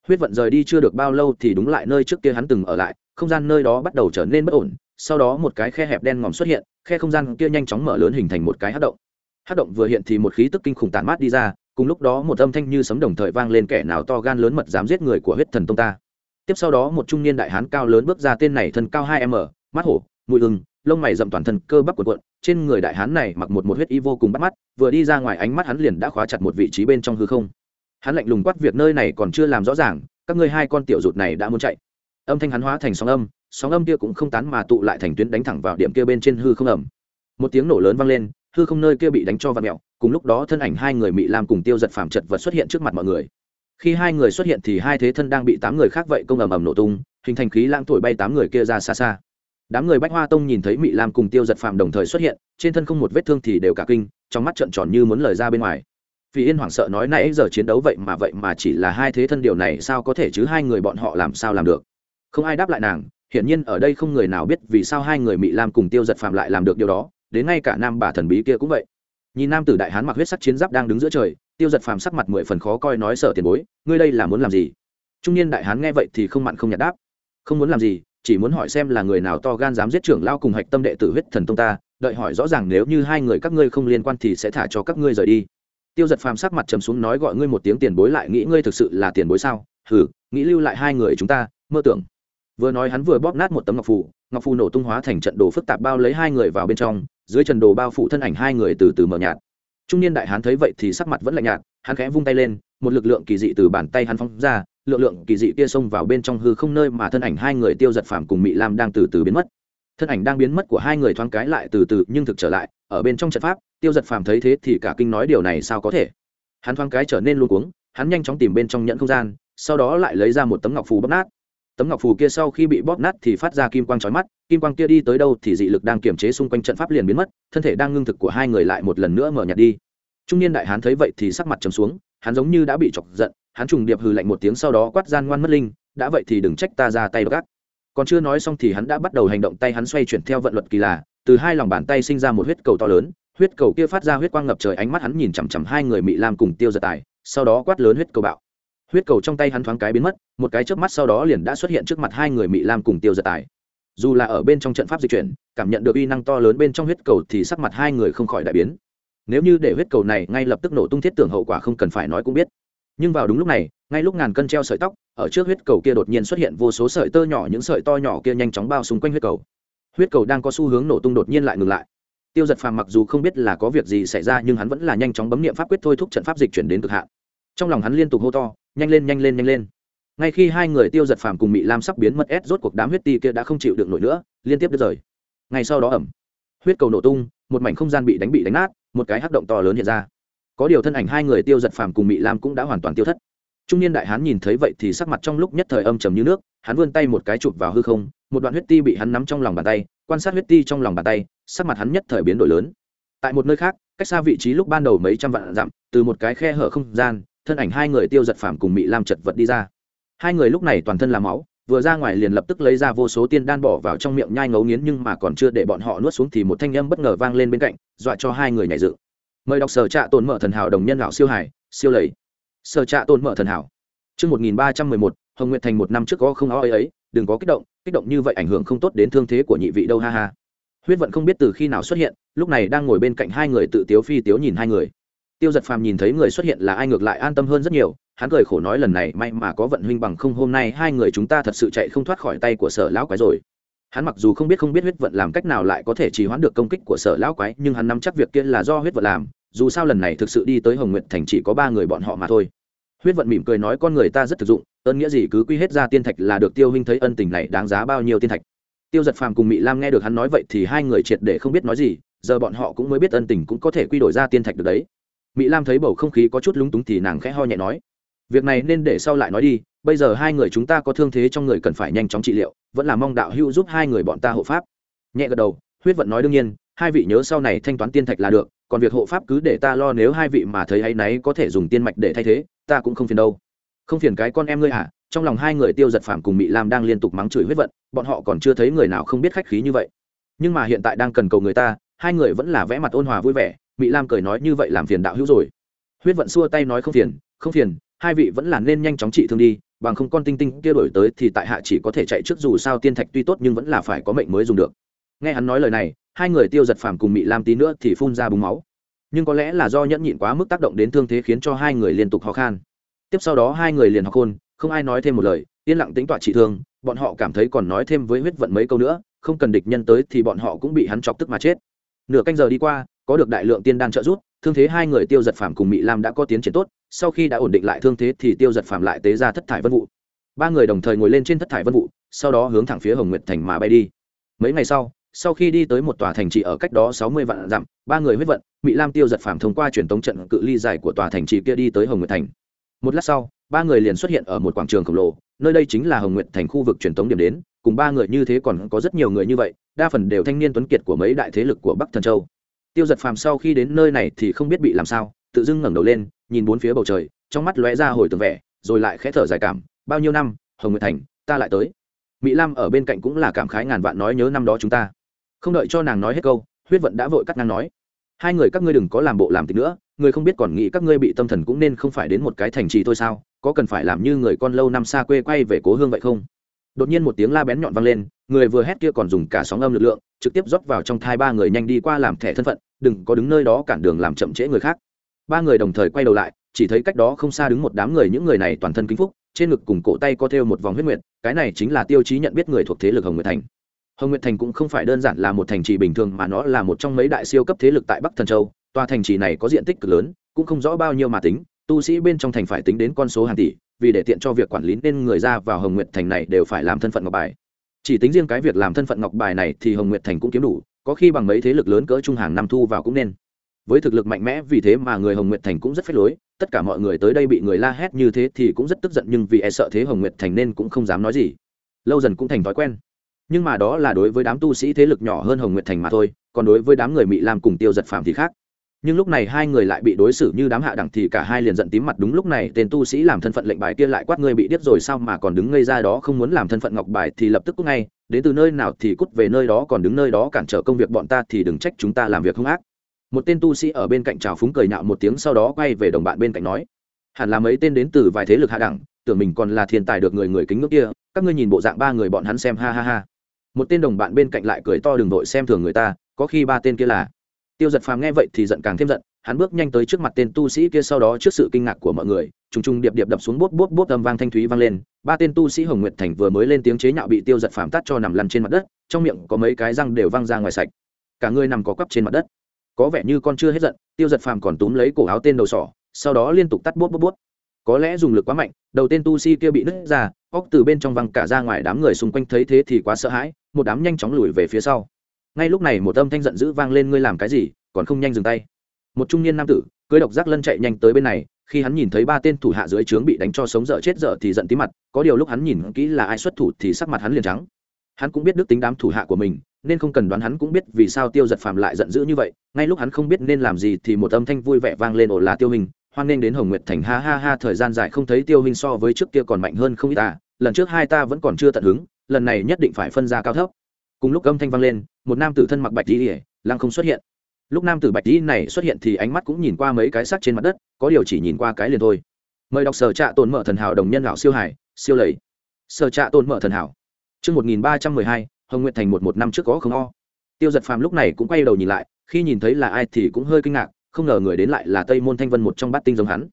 [SPEAKER 1] Huyết vận rời đi chưa được bao lâu thì đúng lại nơi trước kia hắn từng ở lại, không gian nơi đó bắt đầu trở nên bất ổn, sau đó một cái khe hẹp đen ngòm xuất hiện, khe không gian kia nhanh chóng mở lớn hình thành một cái hát động. Hát động vừa hiện thì một khí tức kinh khủng tàn mát đi ra, cùng lúc đó một âm thanh như sấm đồng thời vang lên kẻ nào to gan lớn mật dám giết người của huyết thần tông ta. Tiếp sau đó một trung niên đại hán cao lớn bước ra, tên này thân cao hai m, mắt hổ mùi hừng lông mày rậm toàn thân cơ bắp cuộn cuộn trên người đại hán này mặc một một huyết y vô cùng bắt mắt, vừa đi ra ngoài ánh mắt hắn liền đã khóa chặt một vị trí bên trong hư không. Hắn lạnh lùng quát việc nơi này còn chưa làm rõ ràng, các ngươi hai con tiểu rụt này đã muốn chạy. Âm thanh hắn hóa thành sóng âm sóng âm kia cũng không tán mà tụ lại thành tuyến đánh thẳng vào điểm kia bên trên hư không ẩm. Một tiếng nổ lớn vang lên, hư không nơi kia bị đánh cho và mẹo cùng lúc đó thân ảnh hai người mỹ lam cùng tiêu giật phàm chật vật xuất hiện trước mặt mọi người. Khi hai người xuất hiện thì hai thế thân đang bị tám người khác vậy công ầm ầm nổ tung, hình thành khí lãng thổi bay tám người kia ra xa xa đám người bách hoa tông nhìn thấy mỹ lam cùng tiêu giật phàm đồng thời xuất hiện, trên thân không một vết thương thì đều cả kinh, trong mắt trợn tròn như muốn lời ra bên ngoài. Vì yên hoảng sợ nói, nãy giờ chiến đấu vậy mà vậy mà chỉ là hai thế thân điều này, sao có thể chứ hai người bọn họ làm sao làm được? Không ai đáp lại nàng, hiển nhiên ở đây không người nào biết vì sao hai người mỹ lam cùng tiêu giật phàm lại làm được điều đó, đến ngay cả nam bà thần bí kia cũng vậy. Nhìn nam tử đại hán mặc huyết sắc chiến giáp đang đứng giữa trời, tiêu giật phàm sắc mặt mười phần khó coi nói sợ tiền bối, ngươi đây là muốn làm gì? Trung niên đại hán nghe vậy thì không mặn không nhạt đáp, không muốn làm gì chỉ muốn hỏi xem là người nào to gan dám giết trưởng lao cùng hạch tâm đệ tử huyết thần tông ta, đợi hỏi rõ ràng nếu như hai người các ngươi không liên quan thì sẽ thả cho các ngươi rời đi. Tiêu giật phàm sắc mặt trầm xuống nói gọi ngươi một tiếng tiền bối lại nghĩ ngươi thực sự là tiền bối sao? Hừ, nghĩ lưu lại hai người chúng ta, mơ tưởng. Vừa nói hắn vừa bóp nát một tấm ngọc phù ngọc phù nổ tung hóa thành trận đồ phức tạp bao lấy hai người vào bên trong, dưới trần đồ bao phủ thân ảnh hai người từ từ mở nhạt. Trung niên đại hán thấy vậy thì sắc mặt vẫn lạnh nhạt, hắn khẽ vung tay lên, một lực lượng kỳ dị từ bàn tay hắn phóng ra lượng lượng kỳ dị kia xông vào bên trong hư không nơi mà thân ảnh hai người tiêu giật phàm cùng mỹ lam đang từ từ biến mất. Thân ảnh đang biến mất của hai người thoáng cái lại từ từ nhưng thực trở lại, ở bên trong trận pháp, tiêu giật phàm thấy thế thì cả kinh nói điều này sao có thể. Hắn thoáng cái trở nên luôn cuống, hắn nhanh chóng tìm bên trong nhẫn không gian, sau đó lại lấy ra một tấm ngọc phù bóp nát. Tấm ngọc phù kia sau khi bị bóp nát thì phát ra kim quang trói mắt, kim quang kia đi tới đâu thì dị lực đang kiềm chế xung quanh trận pháp liền biến mất, thân thể đang ngưng thực của hai người lại một lần nữa mở nhạt đi. Trung niên đại hán thấy vậy thì sắc mặt trầm xuống, hắn giống như đã bị chọc giận hắn trùng điệp hừ lạnh một tiếng sau đó quát gian ngoan mất linh, đã vậy thì đừng trách ta ra tay gác còn chưa nói xong thì hắn đã bắt đầu hành động, tay hắn xoay chuyển theo vận luật kỳ lạ từ hai lòng bàn tay sinh ra một huyết cầu to lớn, huyết cầu kia phát ra huyết quang ngập trời, ánh mắt hắn nhìn chằm chằm hai người mỹ lam cùng tiêu giật tài, sau đó quát lớn huyết cầu bạo. Huyết cầu trong tay hắn thoáng cái biến mất, một cái chớp mắt sau đó liền đã xuất hiện trước mặt hai người mỹ lam cùng tiêu giật tài. Dù là ở bên trong trận pháp di chuyển, cảm nhận được uy năng to lớn bên trong huyết cầu thì sắc mặt hai người không khỏi đại biến. Nếu như để huyết cầu này ngay lập tức nổ tung thiết tưởng hậu quả không cần phải nói cũng biết nhưng vào đúng lúc này, ngay lúc ngàn cân treo sợi tóc, ở trước huyết cầu kia đột nhiên xuất hiện vô số sợi tơ nhỏ, những sợi to nhỏ kia nhanh chóng bao xung quanh huyết cầu. Huyết cầu đang có xu hướng nổ tung đột nhiên lại ngừng lại. Tiêu giật phàm mặc dù không biết là có việc gì xảy ra, nhưng hắn vẫn là nhanh chóng bấm nghiệm pháp quyết thôi thúc trận pháp dịch chuyển đến cực hạn. Trong lòng hắn liên tục hô to, nhanh lên nhanh lên nhanh lên. Ngay khi hai người tiêu giật phàm cùng mỹ lam sắp biến mất ép rốt cuộc đám huyết ti kia đã không chịu được nổi nữa, liên tiếp đứt rời. Ngay sau đó ẩm, huyết cầu nổ tung, một mảnh không gian bị đánh bị đánh nát, một cái hắc động to lớn hiện ra có điều thân ảnh hai người tiêu giật phàm cùng mỹ lam cũng đã hoàn toàn tiêu thất. Trung niên đại hán nhìn thấy vậy thì sắc mặt trong lúc nhất thời âm trầm như nước, hắn vươn tay một cái chụp vào hư không, một đoạn huyết ti bị hắn nắm trong lòng bàn tay, quan sát huyết ti trong lòng bàn tay, sắc mặt hắn nhất thời biến đổi lớn. Tại một nơi khác, cách xa vị trí lúc ban đầu mấy trăm vạn dặm, từ một cái khe hở không gian, thân ảnh hai người tiêu giật phàm cùng mỹ lam chật vật đi ra. Hai người lúc này toàn thân là máu, vừa ra ngoài liền lập tức lấy ra vô số tiên đan bỏ vào trong miệng nhai ngấu nghiến nhưng mà còn chưa để bọn họ nuốt xuống thì một thanh âm bất ngờ vang lên bên cạnh, dọa cho hai người nhảy dựng mời đọc sở trạ tồn mở thần hảo đồng nhân lão siêu hải siêu lầy sở trạ tồn mở thần hảo Trước 1311, Hồng Nguyệt Thành một năm trước có không ó ấy, ấy, đừng có kích động, kích động như vậy ảnh hưởng không tốt đến thương thế của nhị vị đâu ha ha. Huyết vận không biết từ khi nào xuất hiện, lúc này đang ngồi bên cạnh hai người tự tiếu phi tiếu nhìn hai người. Tiêu Giật Phàm nhìn thấy người xuất hiện là ai ngược lại an tâm hơn rất nhiều, hắn cười khổ nói lần này may mà có vận huynh bằng không hôm nay hai người chúng ta thật sự chạy không thoát khỏi tay của sở lão quái rồi hắn mặc dù không biết không biết huyết vận làm cách nào lại có thể trì hoãn được công kích của sở lão quái, nhưng hắn nắm chắc việc kia là do huyết vận làm, dù sao lần này thực sự đi tới hồng nguyện thành chỉ có ba người bọn họ mà thôi. Huyết vận mỉm cười nói con người ta rất thực dụng, ơn nghĩa gì cứ quy hết ra tiên thạch là được tiêu huynh thấy ân tình này đáng giá bao nhiêu tiên thạch. Tiêu giật phàm cùng mỹ lam nghe được hắn nói vậy thì hai người triệt để không biết nói gì, giờ bọn họ cũng mới biết ân tình cũng có thể quy đổi ra tiên thạch được đấy. Mỹ lam thấy bầu không khí có chút lúng túng thì nàng khẽ ho nhẹ nói việc này nên để sau lại nói đi, bây giờ hai người chúng ta có thương thế trong người cần phải nhanh chóng trị liệu, vẫn là mong đạo hữu giúp hai người bọn ta hộ pháp. Nhẹ gật đầu, huyết vận nói đương nhiên, hai vị nhớ sau này thanh toán tiên thạch là được, còn việc hộ pháp cứ để ta lo nếu hai vị mà thấy hay náy có thể dùng tiên mạch để thay thế, ta cũng không phiền đâu. Không phiền cái con em ngươi hả? Trong lòng hai người tiêu giật phạm cùng mỹ lam đang liên tục mắng chửi huyết vận, bọn họ còn chưa thấy người nào không biết khách khí như vậy. Nhưng mà hiện tại đang cần cầu người ta, hai người vẫn là vẽ mặt ôn hòa vui vẻ mỹ lam cười nói như vậy làm phiền đạo hữu rồi. Huyết vận xua tay nói không phiền không phiền hai vị vẫn là nên nhanh chóng trị thương đi, bằng không con tinh tinh kia đổi tới thì tại hạ chỉ có thể chạy trước dù sao tiên thạch tuy tốt nhưng vẫn là phải có mệnh mới dùng được. Nghe hắn nói lời này, hai người tiêu giật phàm cùng mị lam tí nữa thì phun ra búng máu. Nhưng có lẽ là do nhẫn nhịn quá mức tác động đến thương thế khiến cho hai người liên tục ho khan. Tiếp sau đó hai người liền học khôn không ai nói thêm một lời, yên lặng tính tọa trị thương, bọn họ cảm thấy còn nói thêm với huyết vận mấy câu nữa, không cần địch nhân tới thì bọn họ cũng bị hắn chọc tức mà chết. Nửa canh giờ đi qua, có được đại lượng tiên đan trợ giúp thương thế hai người tiêu giật phàm cùng mỹ lam đã có tiến triển tốt, sau khi đã ổn định lại thương thế thì tiêu giật phàm lại tế ra thất thải vân vụ. Ba người đồng thời ngồi lên trên thất thải vân vụ, sau đó hướng thẳng phía hồng nguyệt thành mà bay đi. Mấy ngày sau sau khi đi tới một tòa thành trì ở cách đó sáu mươi vạn dặm, ba người huyết vận mỹ lam tiêu giật phàm thông qua truyền tống trận cự ly dài của tòa thành trì kia đi tới hồng nguyệt thành. Một lát sau, ba người liền xuất hiện ở một quảng trường khổng lồ, nơi đây chính là hồng nguyệt thành khu vực truyền tống điểm đến, cùng ba người như thế còn có rất nhiều người như vậy, đa phần đều thanh niên tuấn kiệt của mấy đại thế lực của bắc thần châu tiêu giật phàm sau khi đến nơi này thì không biết bị làm sao, tự dưng ngẩng đầu lên, nhìn bốn phía bầu trời, trong mắt lóe ra hồi tường vẻ, rồi lại khẽ thở dài cảm, bao nhiêu năm, hồng nguyệt thành, ta lại tới. Mỹ lam ở bên cạnh cũng là cảm khái ngàn vạn nói nhớ năm đó chúng ta. Không đợi cho nàng nói hết câu, huyết vận đã vội cắt ngang nói, hai người các ngươi đừng có làm bộ làm tịch nữa, người không biết còn nghĩ các ngươi bị tâm thần cũng nên không phải đến một cái thành trì thôi sao, có cần phải làm như người con lâu năm xa quê quay về cố hương vậy không? Đột nhiên một tiếng la bén nhọn vang lên, người vừa hét kia còn dùng cả sóng âm lực lượng, trực tiếp rót vào trong thai ba người nhanh đi qua làm thẻ thân phận, đừng có đứng nơi đó cản đường làm chậm trễ người khác. Ba người đồng thời quay đầu lại, chỉ thấy cách đó không xa đứng một đám người, những người này toàn thân kính phúc, trên ngực cùng cổ tay có thêu một vòng huyết nguyệt, cái này chính là tiêu chí nhận biết người thuộc thế lực hồng nguyệt thành. Hồng nguyệt thành cũng không phải đơn giản là một thành trì bình thường mà nó là một trong mấy đại siêu cấp thế lực tại bắc thần châu, tòa thành trì này có diện tích cực lớn, cũng không rõ bao nhiêu mà tính, tu sĩ bên trong thành phải tính đến con số hàng tỷ vì để tiện cho việc quản lý nên người ra vào hồng nguyệt thành này đều phải làm thân phận ngọc bài. Chỉ tính riêng cái việc làm thân phận ngọc bài này thì hồng nguyệt thành cũng kiếm đủ, có khi bằng mấy thế lực lớn cỡ trung hàng năm thu vào cũng nên. Với thực lực mạnh mẽ, vì thế mà người hồng nguyệt thành cũng rất phách lối, tất cả mọi người tới đây bị người la hét như thế thì cũng rất tức giận, nhưng vì e sợ thế hồng nguyệt thành nên cũng không dám nói gì. Lâu dần cũng thành thói quen. Nhưng mà đó là đối với đám tu sĩ thế lực nhỏ hơn hồng nguyệt thành mà thôi, còn đối với đám người mỹ lam cùng tiêu giật phạm thì khác nhưng lúc này hai người lại bị đối xử như đám hạ đẳng thì cả hai liền giận tím mặt đúng lúc này tên tu sĩ làm thân phận lệnh bài kia lại quát ngươi bị điếc rồi sao mà còn đứng ngây ra đó không muốn làm thân phận ngọc bài thì lập tức cút ngay, đến từ nơi nào thì cút về nơi đó còn đứng nơi đó cản trở công việc bọn ta thì đừng trách chúng ta làm việc không ác. Một tên tu sĩ ở bên cạnh trào phúng cười nhạo một tiếng sau đó quay về đồng bạn bên cạnh nói, hẳn là mấy tên đến từ vài thế lực hạ đẳng, tưởng mình còn là thiên tài được người người kính ngưỡng kia, các ngươi nhìn bộ dạng ba người bọn hắn xem ha ha ha. Một tên đồng bạn bên cạnh lại cười to, đừng đội xem thường người ta, có khi ba tên kia là tiêu giật phàm nghe vậy thì giận càng thêm giận, hắn bước nhanh tới trước mặt tên tu sĩ kia sau đó trước sự kinh ngạc của mọi người, trùng trùng điệp điệp đập xuống bốp bốp bốp âm vang thanh thúy vang lên, ba tên tu sĩ hồng nguyệt thành vừa mới lên tiếng chế nhạo bị tiêu giật phàm tắt cho nằm lăn trên mặt đất, trong miệng có mấy cái răng đều văng ra ngoài sạch. Cả người nằm có quắp trên mặt đất. Có vẻ như con chưa hết giận, tiêu giật phàm còn túm lấy cổ áo tên đầu sỏ, sau đó liên tục tắt bốp bốp bốp. Có lẽ dùng lực quá mạnh, đầu tên tu sĩ kia bị nứt ra, óc từ bên trong văng cả ra ngoài đám người xung quanh thấy thế thì quá sợ hãi, một đám nhanh chóng lùi về phía sau ngay lúc này một âm thanh giận dữ vang lên, ngươi làm cái gì, còn không nhanh dừng tay? Một trung niên nam tử, cưới độc giác lân chạy nhanh tới bên này, khi hắn nhìn thấy ba tên thủ hạ dưới trướng bị đánh cho sống dở chết dở thì giận tí mặt, có điều lúc hắn nhìn kỹ là ai xuất thủ thì sắc mặt hắn liền trắng. Hắn cũng biết đức tính đám thủ hạ của mình, nên không cần đoán hắn cũng biết vì sao tiêu giật phàm lại giận dữ như vậy. Ngay lúc hắn không biết nên làm gì thì một âm thanh vui vẻ vang lên, ồ là tiêu hình, hoan nghênh đến hồng nguyệt thành, ha ha ha, thời gian dài không thấy tiêu hình so với trước kia còn mạnh hơn không ít ta, lần trước hai ta vẫn còn chưa tận hứng, lần này nhất định phải phân ra cao thấp cùng lúc âm thanh vang lên, một nam tử thân mặc bạch đi ỉa lăng không xuất hiện. Lúc nam tử bạch đi này xuất hiện thì ánh mắt cũng nhìn qua mấy cái sắc trên mặt đất, có điều chỉ nhìn qua cái liền thôi. Mời đọc sở trạ tồn mở thần hảo đồng nhân lão siêu hải, siêu lầy. Sở trạ tồn mở thần hảo. Chương một nghìn ba trăm mười hai, hồng nguyệt thành một một năm trước có không o. Tiêu giật phàm lúc này cũng quay đầu nhìn lại, khi nhìn thấy là ai thì cũng hơi kinh ngạc, không ngờ người đến lại là tây môn thanh vân một trong bát tinh giống hắn.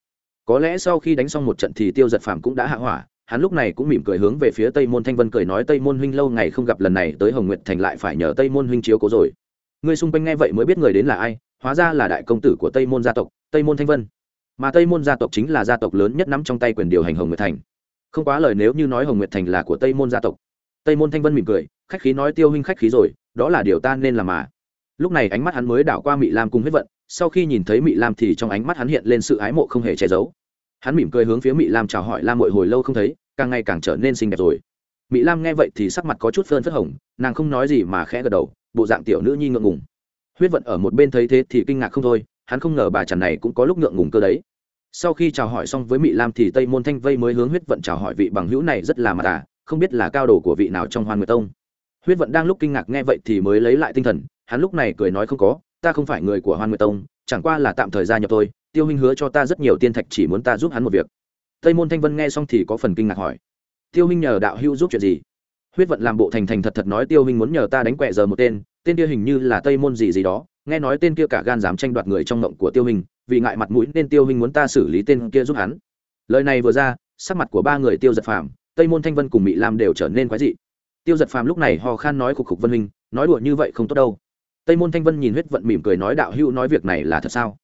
[SPEAKER 1] Có lẽ sau khi đánh xong một trận thì tiêu giật phàm cũng đã hạ hỏa hắn lúc này cũng mỉm cười hướng về phía tây môn thanh vân cười nói, tây môn huynh lâu ngày không gặp lần này, tới hồng nguyệt thành lại phải nhờ tây môn huynh chiếu cố rồi. Người xung quanh nghe vậy mới biết người đến là ai, hóa ra là đại công tử của tây môn gia tộc, tây môn thanh vân. Mà tây môn gia tộc chính là gia tộc lớn nhất nắm trong tay quyền điều hành hồng nguyệt thành. Không quá lời nếu như nói hồng nguyệt thành là của tây môn gia tộc. Tây môn thanh vân mỉm cười, khách khí nói, tiêu huynh khách khí rồi, đó là điều ta nên làm mà. Lúc này ánh mắt hắn mới đảo qua mị lam cùng huyết vận, sau khi nhìn thấy mị lam thì trong ánh mắt hắn hiện lên sự ái mộ không hề che giấu. Hắn mỉm cười hướng phía mị lam chào hỏi, lam mội hồi lâu không thấy càng ngày càng trở nên xinh đẹp rồi. Mị lam nghe vậy thì sắc mặt có chút phơn phất hồng, nàng không nói gì mà khẽ gật đầu, bộ dạng tiểu nữ nhi ngượng ngùng. Huyết vận ở một bên thấy thế thì kinh ngạc không thôi, hắn không ngờ bà trần này cũng có lúc ngượng ngùng cơ đấy. Sau khi chào hỏi xong với mị lam thì tây môn thanh vây mới hướng huyết vận chào hỏi vị bằng hữu này rất là mặt à không biết là cao đồ của vị nào trong hoan nguyệt tông. Huyết vận đang lúc kinh ngạc nghe vậy thì mới lấy lại tinh thần, hắn lúc này cười nói không có, ta không phải người của hoan nguyệt tông, chẳng qua là tạm thời gia nhập tôi tiêu huynh hứa cho ta rất nhiều tiên thạch chỉ muốn ta giúp hắn một việc tây môn thanh vân nghe xong thì có phần kinh ngạc hỏi, tiêu huynh nhờ đạo hữu giúp chuyện gì? Huyết vận làm bộ thành thành thật thật nói, tiêu huynh muốn nhờ ta đánh quẹ giờ một tên tên kia hình như là tây môn gì gì đó, nghe nói tên kia cả gan dám tranh đoạt người trong mộng của tiêu huynh vì ngại mặt mũi nên tiêu huynh muốn ta xử lý tên kia giúp hắn. Lời này vừa ra, sắc mặt của ba người tiêu giật phàm, tây môn thanh vân cùng mỹ lam đều trở nên quái dị. Tiêu giật phàm lúc này ho khan nói, khục khục vân huynh, nói đùa như vậy không tốt đâu. Tây môn thanh vân nhìn huyết vận mỉm cười nói, đạo hữu nói việc này là thật sao?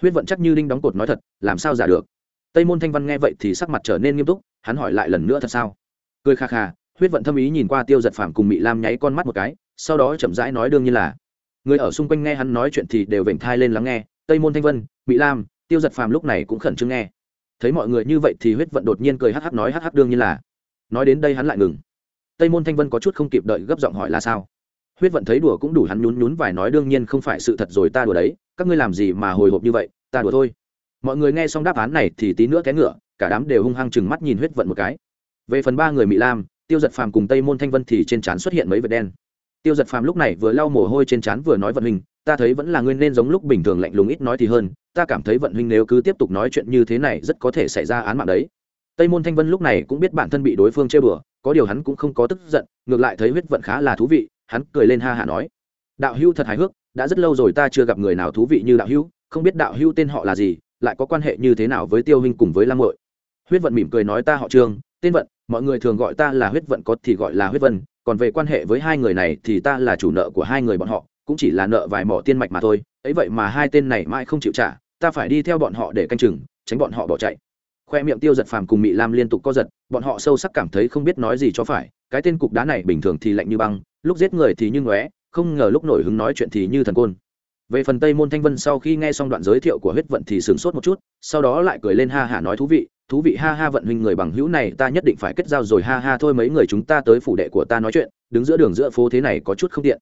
[SPEAKER 1] Huyết vận chắc như đinh đóng cột nói thật, làm sao giả được? Tây môn thanh Văn nghe vậy thì sắc mặt trở nên nghiêm túc, hắn hỏi lại lần nữa thật sao? Cười kha kha, huyết vận thâm ý nhìn qua tiêu giật phàm cùng mỹ lam nháy con mắt một cái, sau đó chậm rãi nói đương nhiên là. Người ở xung quanh nghe hắn nói chuyện thì đều vểnh thai lên lắng nghe, tây môn thanh vân mỹ lam, tiêu giật phàm lúc này cũng khẩn trương nghe. Thấy mọi người như vậy thì huyết vận đột nhiên cười hắc hắc nói hắc hắc đương nhiên là. Nói đến đây hắn lại ngừng. Tây môn thanh vân có chút không kịp đợi gấp giọng hỏi là sao? Huyết vận thấy đùa cũng đủ hắn nhún nhún vài nói đương nhiên không phải sự thật rồi ta đùa đấy, các ngươi làm gì mà hồi hộp như vậy, ta đùa thôi mọi người nghe xong đáp án này thì tí nữa té ngựa, cả đám đều hung hăng chừng mắt nhìn huyết vận một cái. Về phần ba người mỹ lam, tiêu giật phàm cùng tây môn thanh vân thì trên trán xuất hiện mấy vệt đen. Tiêu giật phàm lúc này vừa lau mồ hôi trên trán vừa nói vận hình, ta thấy vẫn là nguyên nên giống lúc bình thường lạnh lùng ít nói thì hơn, ta cảm thấy vận huynh nếu cứ tiếp tục nói chuyện như thế này rất có thể xảy ra án mạng đấy. Tây môn thanh vân lúc này cũng biết bản thân bị đối phương chơi bừa, có điều hắn cũng không có tức giận, ngược lại thấy huyết vận khá là thú vị, hắn cười lên ha hả nói, đạo hưu thật hài hước, đã rất lâu rồi ta chưa gặp người nào thú vị như đạo hưu không biết đạo hưu tên họ là gì lại có quan hệ như thế nào với tiêu huynh cùng với lam hội huyết vận mỉm cười nói ta họ trương, tên vận, mọi người thường gọi ta là huyết vận có thì gọi là huyết vân, còn về quan hệ với hai người này thì ta là chủ nợ của hai người bọn họ, cũng chỉ là nợ vài mỏ tiên mạch mà thôi, ấy vậy mà hai tên này mãi không chịu trả, ta phải đi theo bọn họ để canh chừng, tránh bọn họ bỏ chạy. Khoe miệng tiêu giật phàm cùng mị lam liên tục co giật, bọn họ sâu sắc cảm thấy không biết nói gì cho phải, cái tên cục đá này bình thường thì lạnh như băng, lúc giết người thì như ngóe, không ngờ lúc nổi hứng nói chuyện thì như thần côn về phần tây môn thanh vân sau khi nghe xong đoạn giới thiệu của huyết vận thì sửng sốt một chút, sau đó lại cười lên ha hả nói, thú vị thú vị, ha ha vận huynh người bằng hữu này, ta nhất định phải kết giao rồi, ha ha, thôi mấy người chúng ta tới phủ đệ của ta nói chuyện, đứng giữa đường giữa phố thế này có chút không tiện.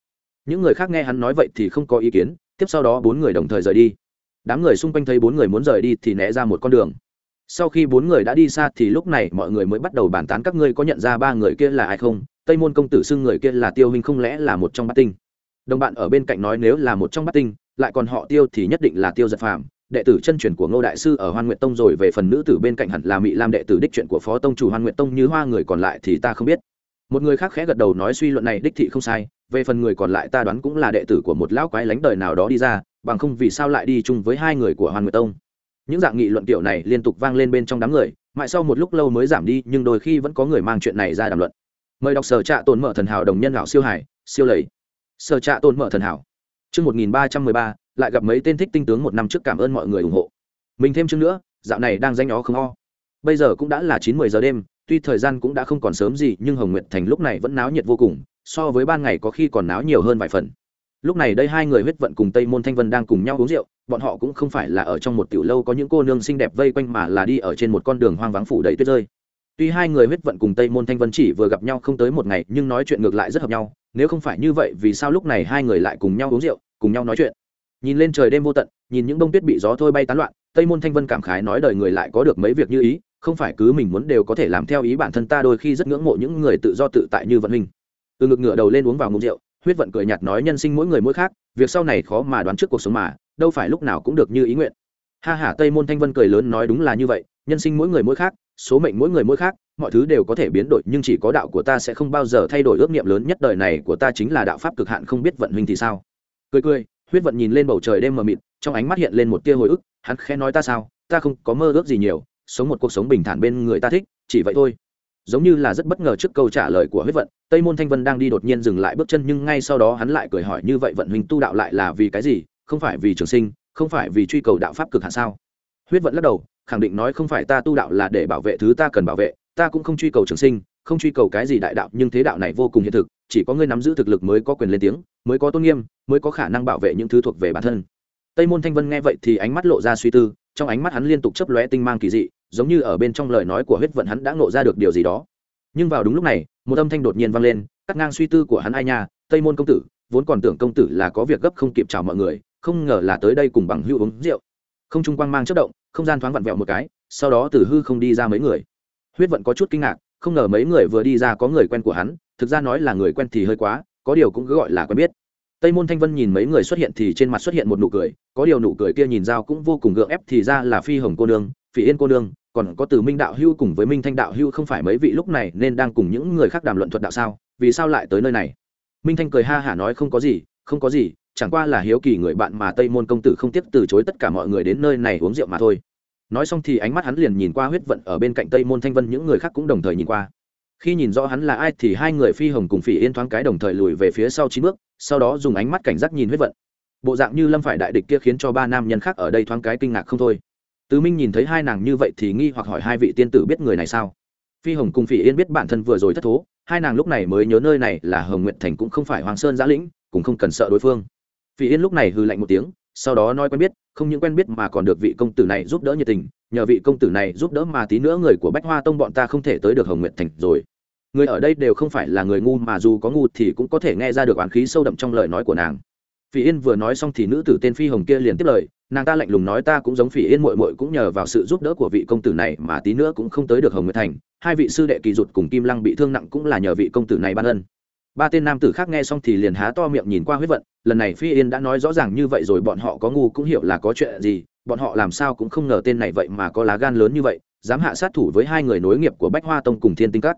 [SPEAKER 1] Những người khác nghe hắn nói vậy thì không có ý kiến, tiếp sau đó bốn người đồng thời rời đi. Đám người xung quanh thấy bốn người muốn rời đi thì né ra một con đường. Sau khi bốn người đã đi xa thì lúc này mọi người mới bắt đầu bàn tán các ngươi có nhận ra ba người kia là ai không? Tây môn công tử xưng người kia là tiêu huynh không lẽ là một trong bát tinh? Đồng bạn ở bên cạnh nói nếu là một trong bát tinh, lại còn họ tiêu thì nhất định là tiêu giật phàm, đệ tử chân truyền của ngô đại sư ở hoan nguyện tông rồi về phần nữ tử bên cạnh hẳn là mỹ lam đệ tử đích chuyện của phó tông chủ hoan nguyện tông như hoa người còn lại thì ta không biết. Một người khác khẽ gật đầu nói suy luận này đích thị không sai, về phần người còn lại ta đoán cũng là đệ tử của một lão quái lánh đời nào đó đi ra, bằng không vì sao lại đi chung với hai người của hoan nguyện tông. Những dạng nghị luận kiểu này liên tục vang lên bên trong đám người, mãi sau một lúc lâu mới giảm đi, nhưng đôi khi vẫn có người mang chuyện này ra đàm luận. Mời đọc sở trạ tồn mở thần hảo đồng nhân lão siêu hải, siêu lầy sở trạ tồn mở thần hảo. Chương một nghìn ba trăm mười ba, lại gặp mấy tên thích tinh tướng một năm trước cảm ơn mọi người ủng hộ. Mình thêm chương nữa, dạo này đang danh ó không o. Bây giờ cũng đã là chín mười giờ đêm, tuy thời gian cũng đã không còn sớm gì, nhưng hồng nguyệt thành lúc này vẫn náo nhiệt vô cùng, so với ban ngày có khi còn náo nhiều hơn vài phần. Lúc này đây hai người huyết vận cùng tây môn thanh vân đang cùng nhau uống rượu, bọn họ cũng không phải là ở trong một tiểu lâu có những cô nương xinh đẹp vây quanh mà là đi ở trên một con đường hoang vắng phủ đầy tuyết rơi. Tuy hai người huyết vận cùng tây môn thanh vân chỉ vừa gặp nhau không tới một ngày, nhưng nói chuyện ngược lại rất hợp nhau nếu không phải như vậy, vì sao lúc này hai người lại cùng nhau uống rượu, cùng nhau nói chuyện? Nhìn lên trời đêm vô tận, nhìn những bông tuyết bị gió thôi bay tán loạn, tây môn thanh vân cảm khái nói đời người lại có được mấy việc như ý, không phải cứ mình muốn đều có thể làm theo ý bản thân ta đôi khi rất ngưỡng mộ những người tự do tự tại như vận hình. Từ ngực ngựa đầu lên uống vào ngụm rượu, huyết vận cười nhạt nói nhân sinh mỗi người mỗi khác, việc sau này khó mà đoán trước cuộc sống mà, đâu phải lúc nào cũng được như ý nguyện. Ha hả tây môn thanh vân cười lớn nói đúng là như vậy, nhân sinh mỗi người mỗi khác số mệnh mỗi người mỗi khác, mọi thứ đều có thể biến đổi, nhưng chỉ có đạo của ta sẽ không bao giờ thay đổi ước niệm lớn nhất đời này của ta chính là đạo pháp cực hạn không biết vận huynh thì sao? Cười cười, huyết vận nhìn lên bầu trời đêm mờ mịt, trong ánh mắt hiện lên một tia hồi ức, hắn khẽ nói ta sao, ta không có mơ ước gì nhiều, sống một cuộc sống bình thản bên người ta thích, chỉ vậy thôi. Giống như là rất bất ngờ trước câu trả lời của huyết vận, tây môn thanh vân đang đi đột nhiên dừng lại bước chân nhưng ngay sau đó hắn lại cười hỏi như vậy vận huynh tu đạo lại là vì cái gì, không phải vì trường sinh, không phải vì truy cầu đạo pháp cực hạn sao? Huyết vận lắc đầu khẳng định nói không phải ta tu đạo là để bảo vệ thứ ta cần bảo vệ, ta cũng không truy cầu trường sinh, không truy cầu cái gì đại đạo, nhưng thế đạo này vô cùng hiện thực, chỉ có người nắm giữ thực lực mới có quyền lên tiếng, mới có tôn nghiêm, mới có khả năng bảo vệ những thứ thuộc về bản thân. Tây môn thanh vân nghe vậy thì ánh mắt lộ ra suy tư, trong ánh mắt hắn liên tục chấp lóe tinh mang kỳ dị, giống như ở bên trong lời nói của huyết vận hắn đã nộ ra được điều gì đó. Nhưng vào đúng lúc này, một âm thanh đột nhiên vang lên, cắt ngang suy tư của hắn ai nha, tây môn công tử, vốn còn tưởng công tử là có việc gấp không kịp chào mọi người, không ngờ là tới đây cùng bằng hữu uống rượu. Không trung quang mang chất động không gian thoáng vặn vẹo một cái, sau đó từ hư không đi ra mấy người. Huyết vận có chút kinh ngạc, không ngờ mấy người vừa đi ra có người quen của hắn, thực ra nói là người quen thì hơi quá, có điều cũng cứ gọi là quen biết. Tây môn thanh vân nhìn mấy người xuất hiện thì trên mặt xuất hiện một nụ cười, có điều nụ cười kia nhìn dao cũng vô cùng gượng ép thì ra là phi hồng cô nương phỉ yên cô nương, còn có từ minh đạo hưu cùng với minh thanh đạo hưu không phải mấy vị lúc này nên đang cùng những người khác đàm luận thuật đạo sao, vì sao lại tới nơi này? Minh thanh cười ha hả nói không có gì, không có gì chẳng qua là hiếu kỳ người bạn mà tây môn công tử không tiếp từ chối tất cả mọi người đến nơi này uống rượu mà thôi. Nói xong thì ánh mắt hắn liền nhìn qua huyết vận ở bên cạnh tây môn thanh vân, những người khác cũng đồng thời nhìn qua. Khi nhìn rõ hắn là ai thì hai người phi hồng cùng phỉ yên thoáng cái đồng thời lùi về phía sau chín bước, sau đó dùng ánh mắt cảnh giác nhìn huyết vận. Bộ dạng như lâm phải đại địch kia khiến cho ba nam nhân khác ở đây thoáng cái kinh ngạc không thôi. Tứ minh nhìn thấy hai nàng như vậy thì nghi hoặc hỏi hai vị tiên tử biết người này sao? Phi hồng cùng phỉ yên biết bản thân vừa rồi thất thố, hai nàng lúc này mới nhớ nơi này là hồng nguyện thành cũng không phải hoàng sơn giã lĩnh, cũng không cần sợ đối phương phỉ yên lúc này hư lạnh một tiếng, sau đó nói quen biết, không những quen biết mà còn được vị công tử này giúp đỡ nhiệt tình, nhờ vị công tử này giúp đỡ mà tí nữa người của bách hoa tông bọn ta không thể tới được hồng nguyện thành rồi. Người ở đây đều không phải là người ngu mà dù có ngu thì cũng có thể nghe ra được oán khí sâu đậm trong lời nói của nàng. Phỉ yên vừa nói xong thì nữ tử tên phi hồng kia liền tiếp lời, nàng ta lạnh lùng nói ta cũng giống phỉ yên mội mội cũng nhờ vào sự giúp đỡ của vị công tử này mà tí nữa cũng không tới được hồng nguyệt thành, hai vị sư đệ kỳ rụt cùng kim lăng bị thương nặng cũng là nhờ vị công tử này ban ân ba tên nam tử khác nghe xong thì liền há to miệng nhìn qua huyết vận lần này phi yên đã nói rõ ràng như vậy rồi bọn họ có ngu cũng hiểu là có chuyện gì bọn họ làm sao cũng không ngờ tên này vậy mà có lá gan lớn như vậy dám hạ sát thủ với hai người nối nghiệp của bách hoa tông cùng thiên tinh cắt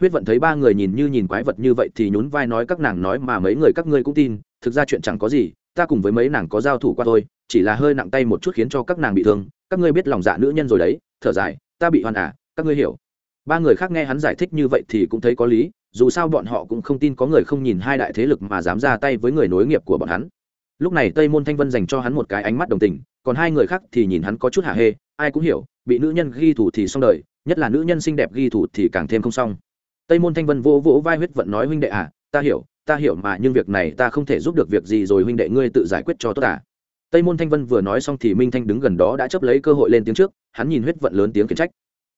[SPEAKER 1] huyết vận thấy ba người nhìn như nhìn quái vật như vậy thì nhún vai nói các nàng nói mà mấy người các ngươi cũng tin thực ra chuyện chẳng có gì ta cùng với mấy nàng có giao thủ qua thôi chỉ là hơi nặng tay một chút khiến cho các nàng bị thương các ngươi biết lòng dạ nữ nhân rồi đấy thở dài ta bị hoàn ả à, các ngươi hiểu ba người khác nghe hắn giải thích như vậy thì cũng thấy có lý, dù sao bọn họ cũng không tin có người không nhìn hai đại thế lực mà dám ra tay với người nối nghiệp của bọn hắn. Lúc này tây môn thanh vân dành cho hắn một cái ánh mắt đồng tình, còn hai người khác thì nhìn hắn có chút hạ hê, ai cũng hiểu, bị nữ nhân ghi thủ thì xong đời, nhất là nữ nhân xinh đẹp ghi thủ thì càng thêm không xong. Tây môn thanh vân vỗ vỗ vai huyết vận nói, huynh đệ à ta hiểu ta hiểu mà, nhưng việc này ta không thể giúp được việc gì rồi, huynh đệ ngươi tự giải quyết cho tốt à. Tây môn thanh vân vừa nói xong thì minh thanh đứng gần đó đã chấp lấy cơ hội lên tiếng trước, hắn nhìn huyết vận lớn tiếng khiển trách.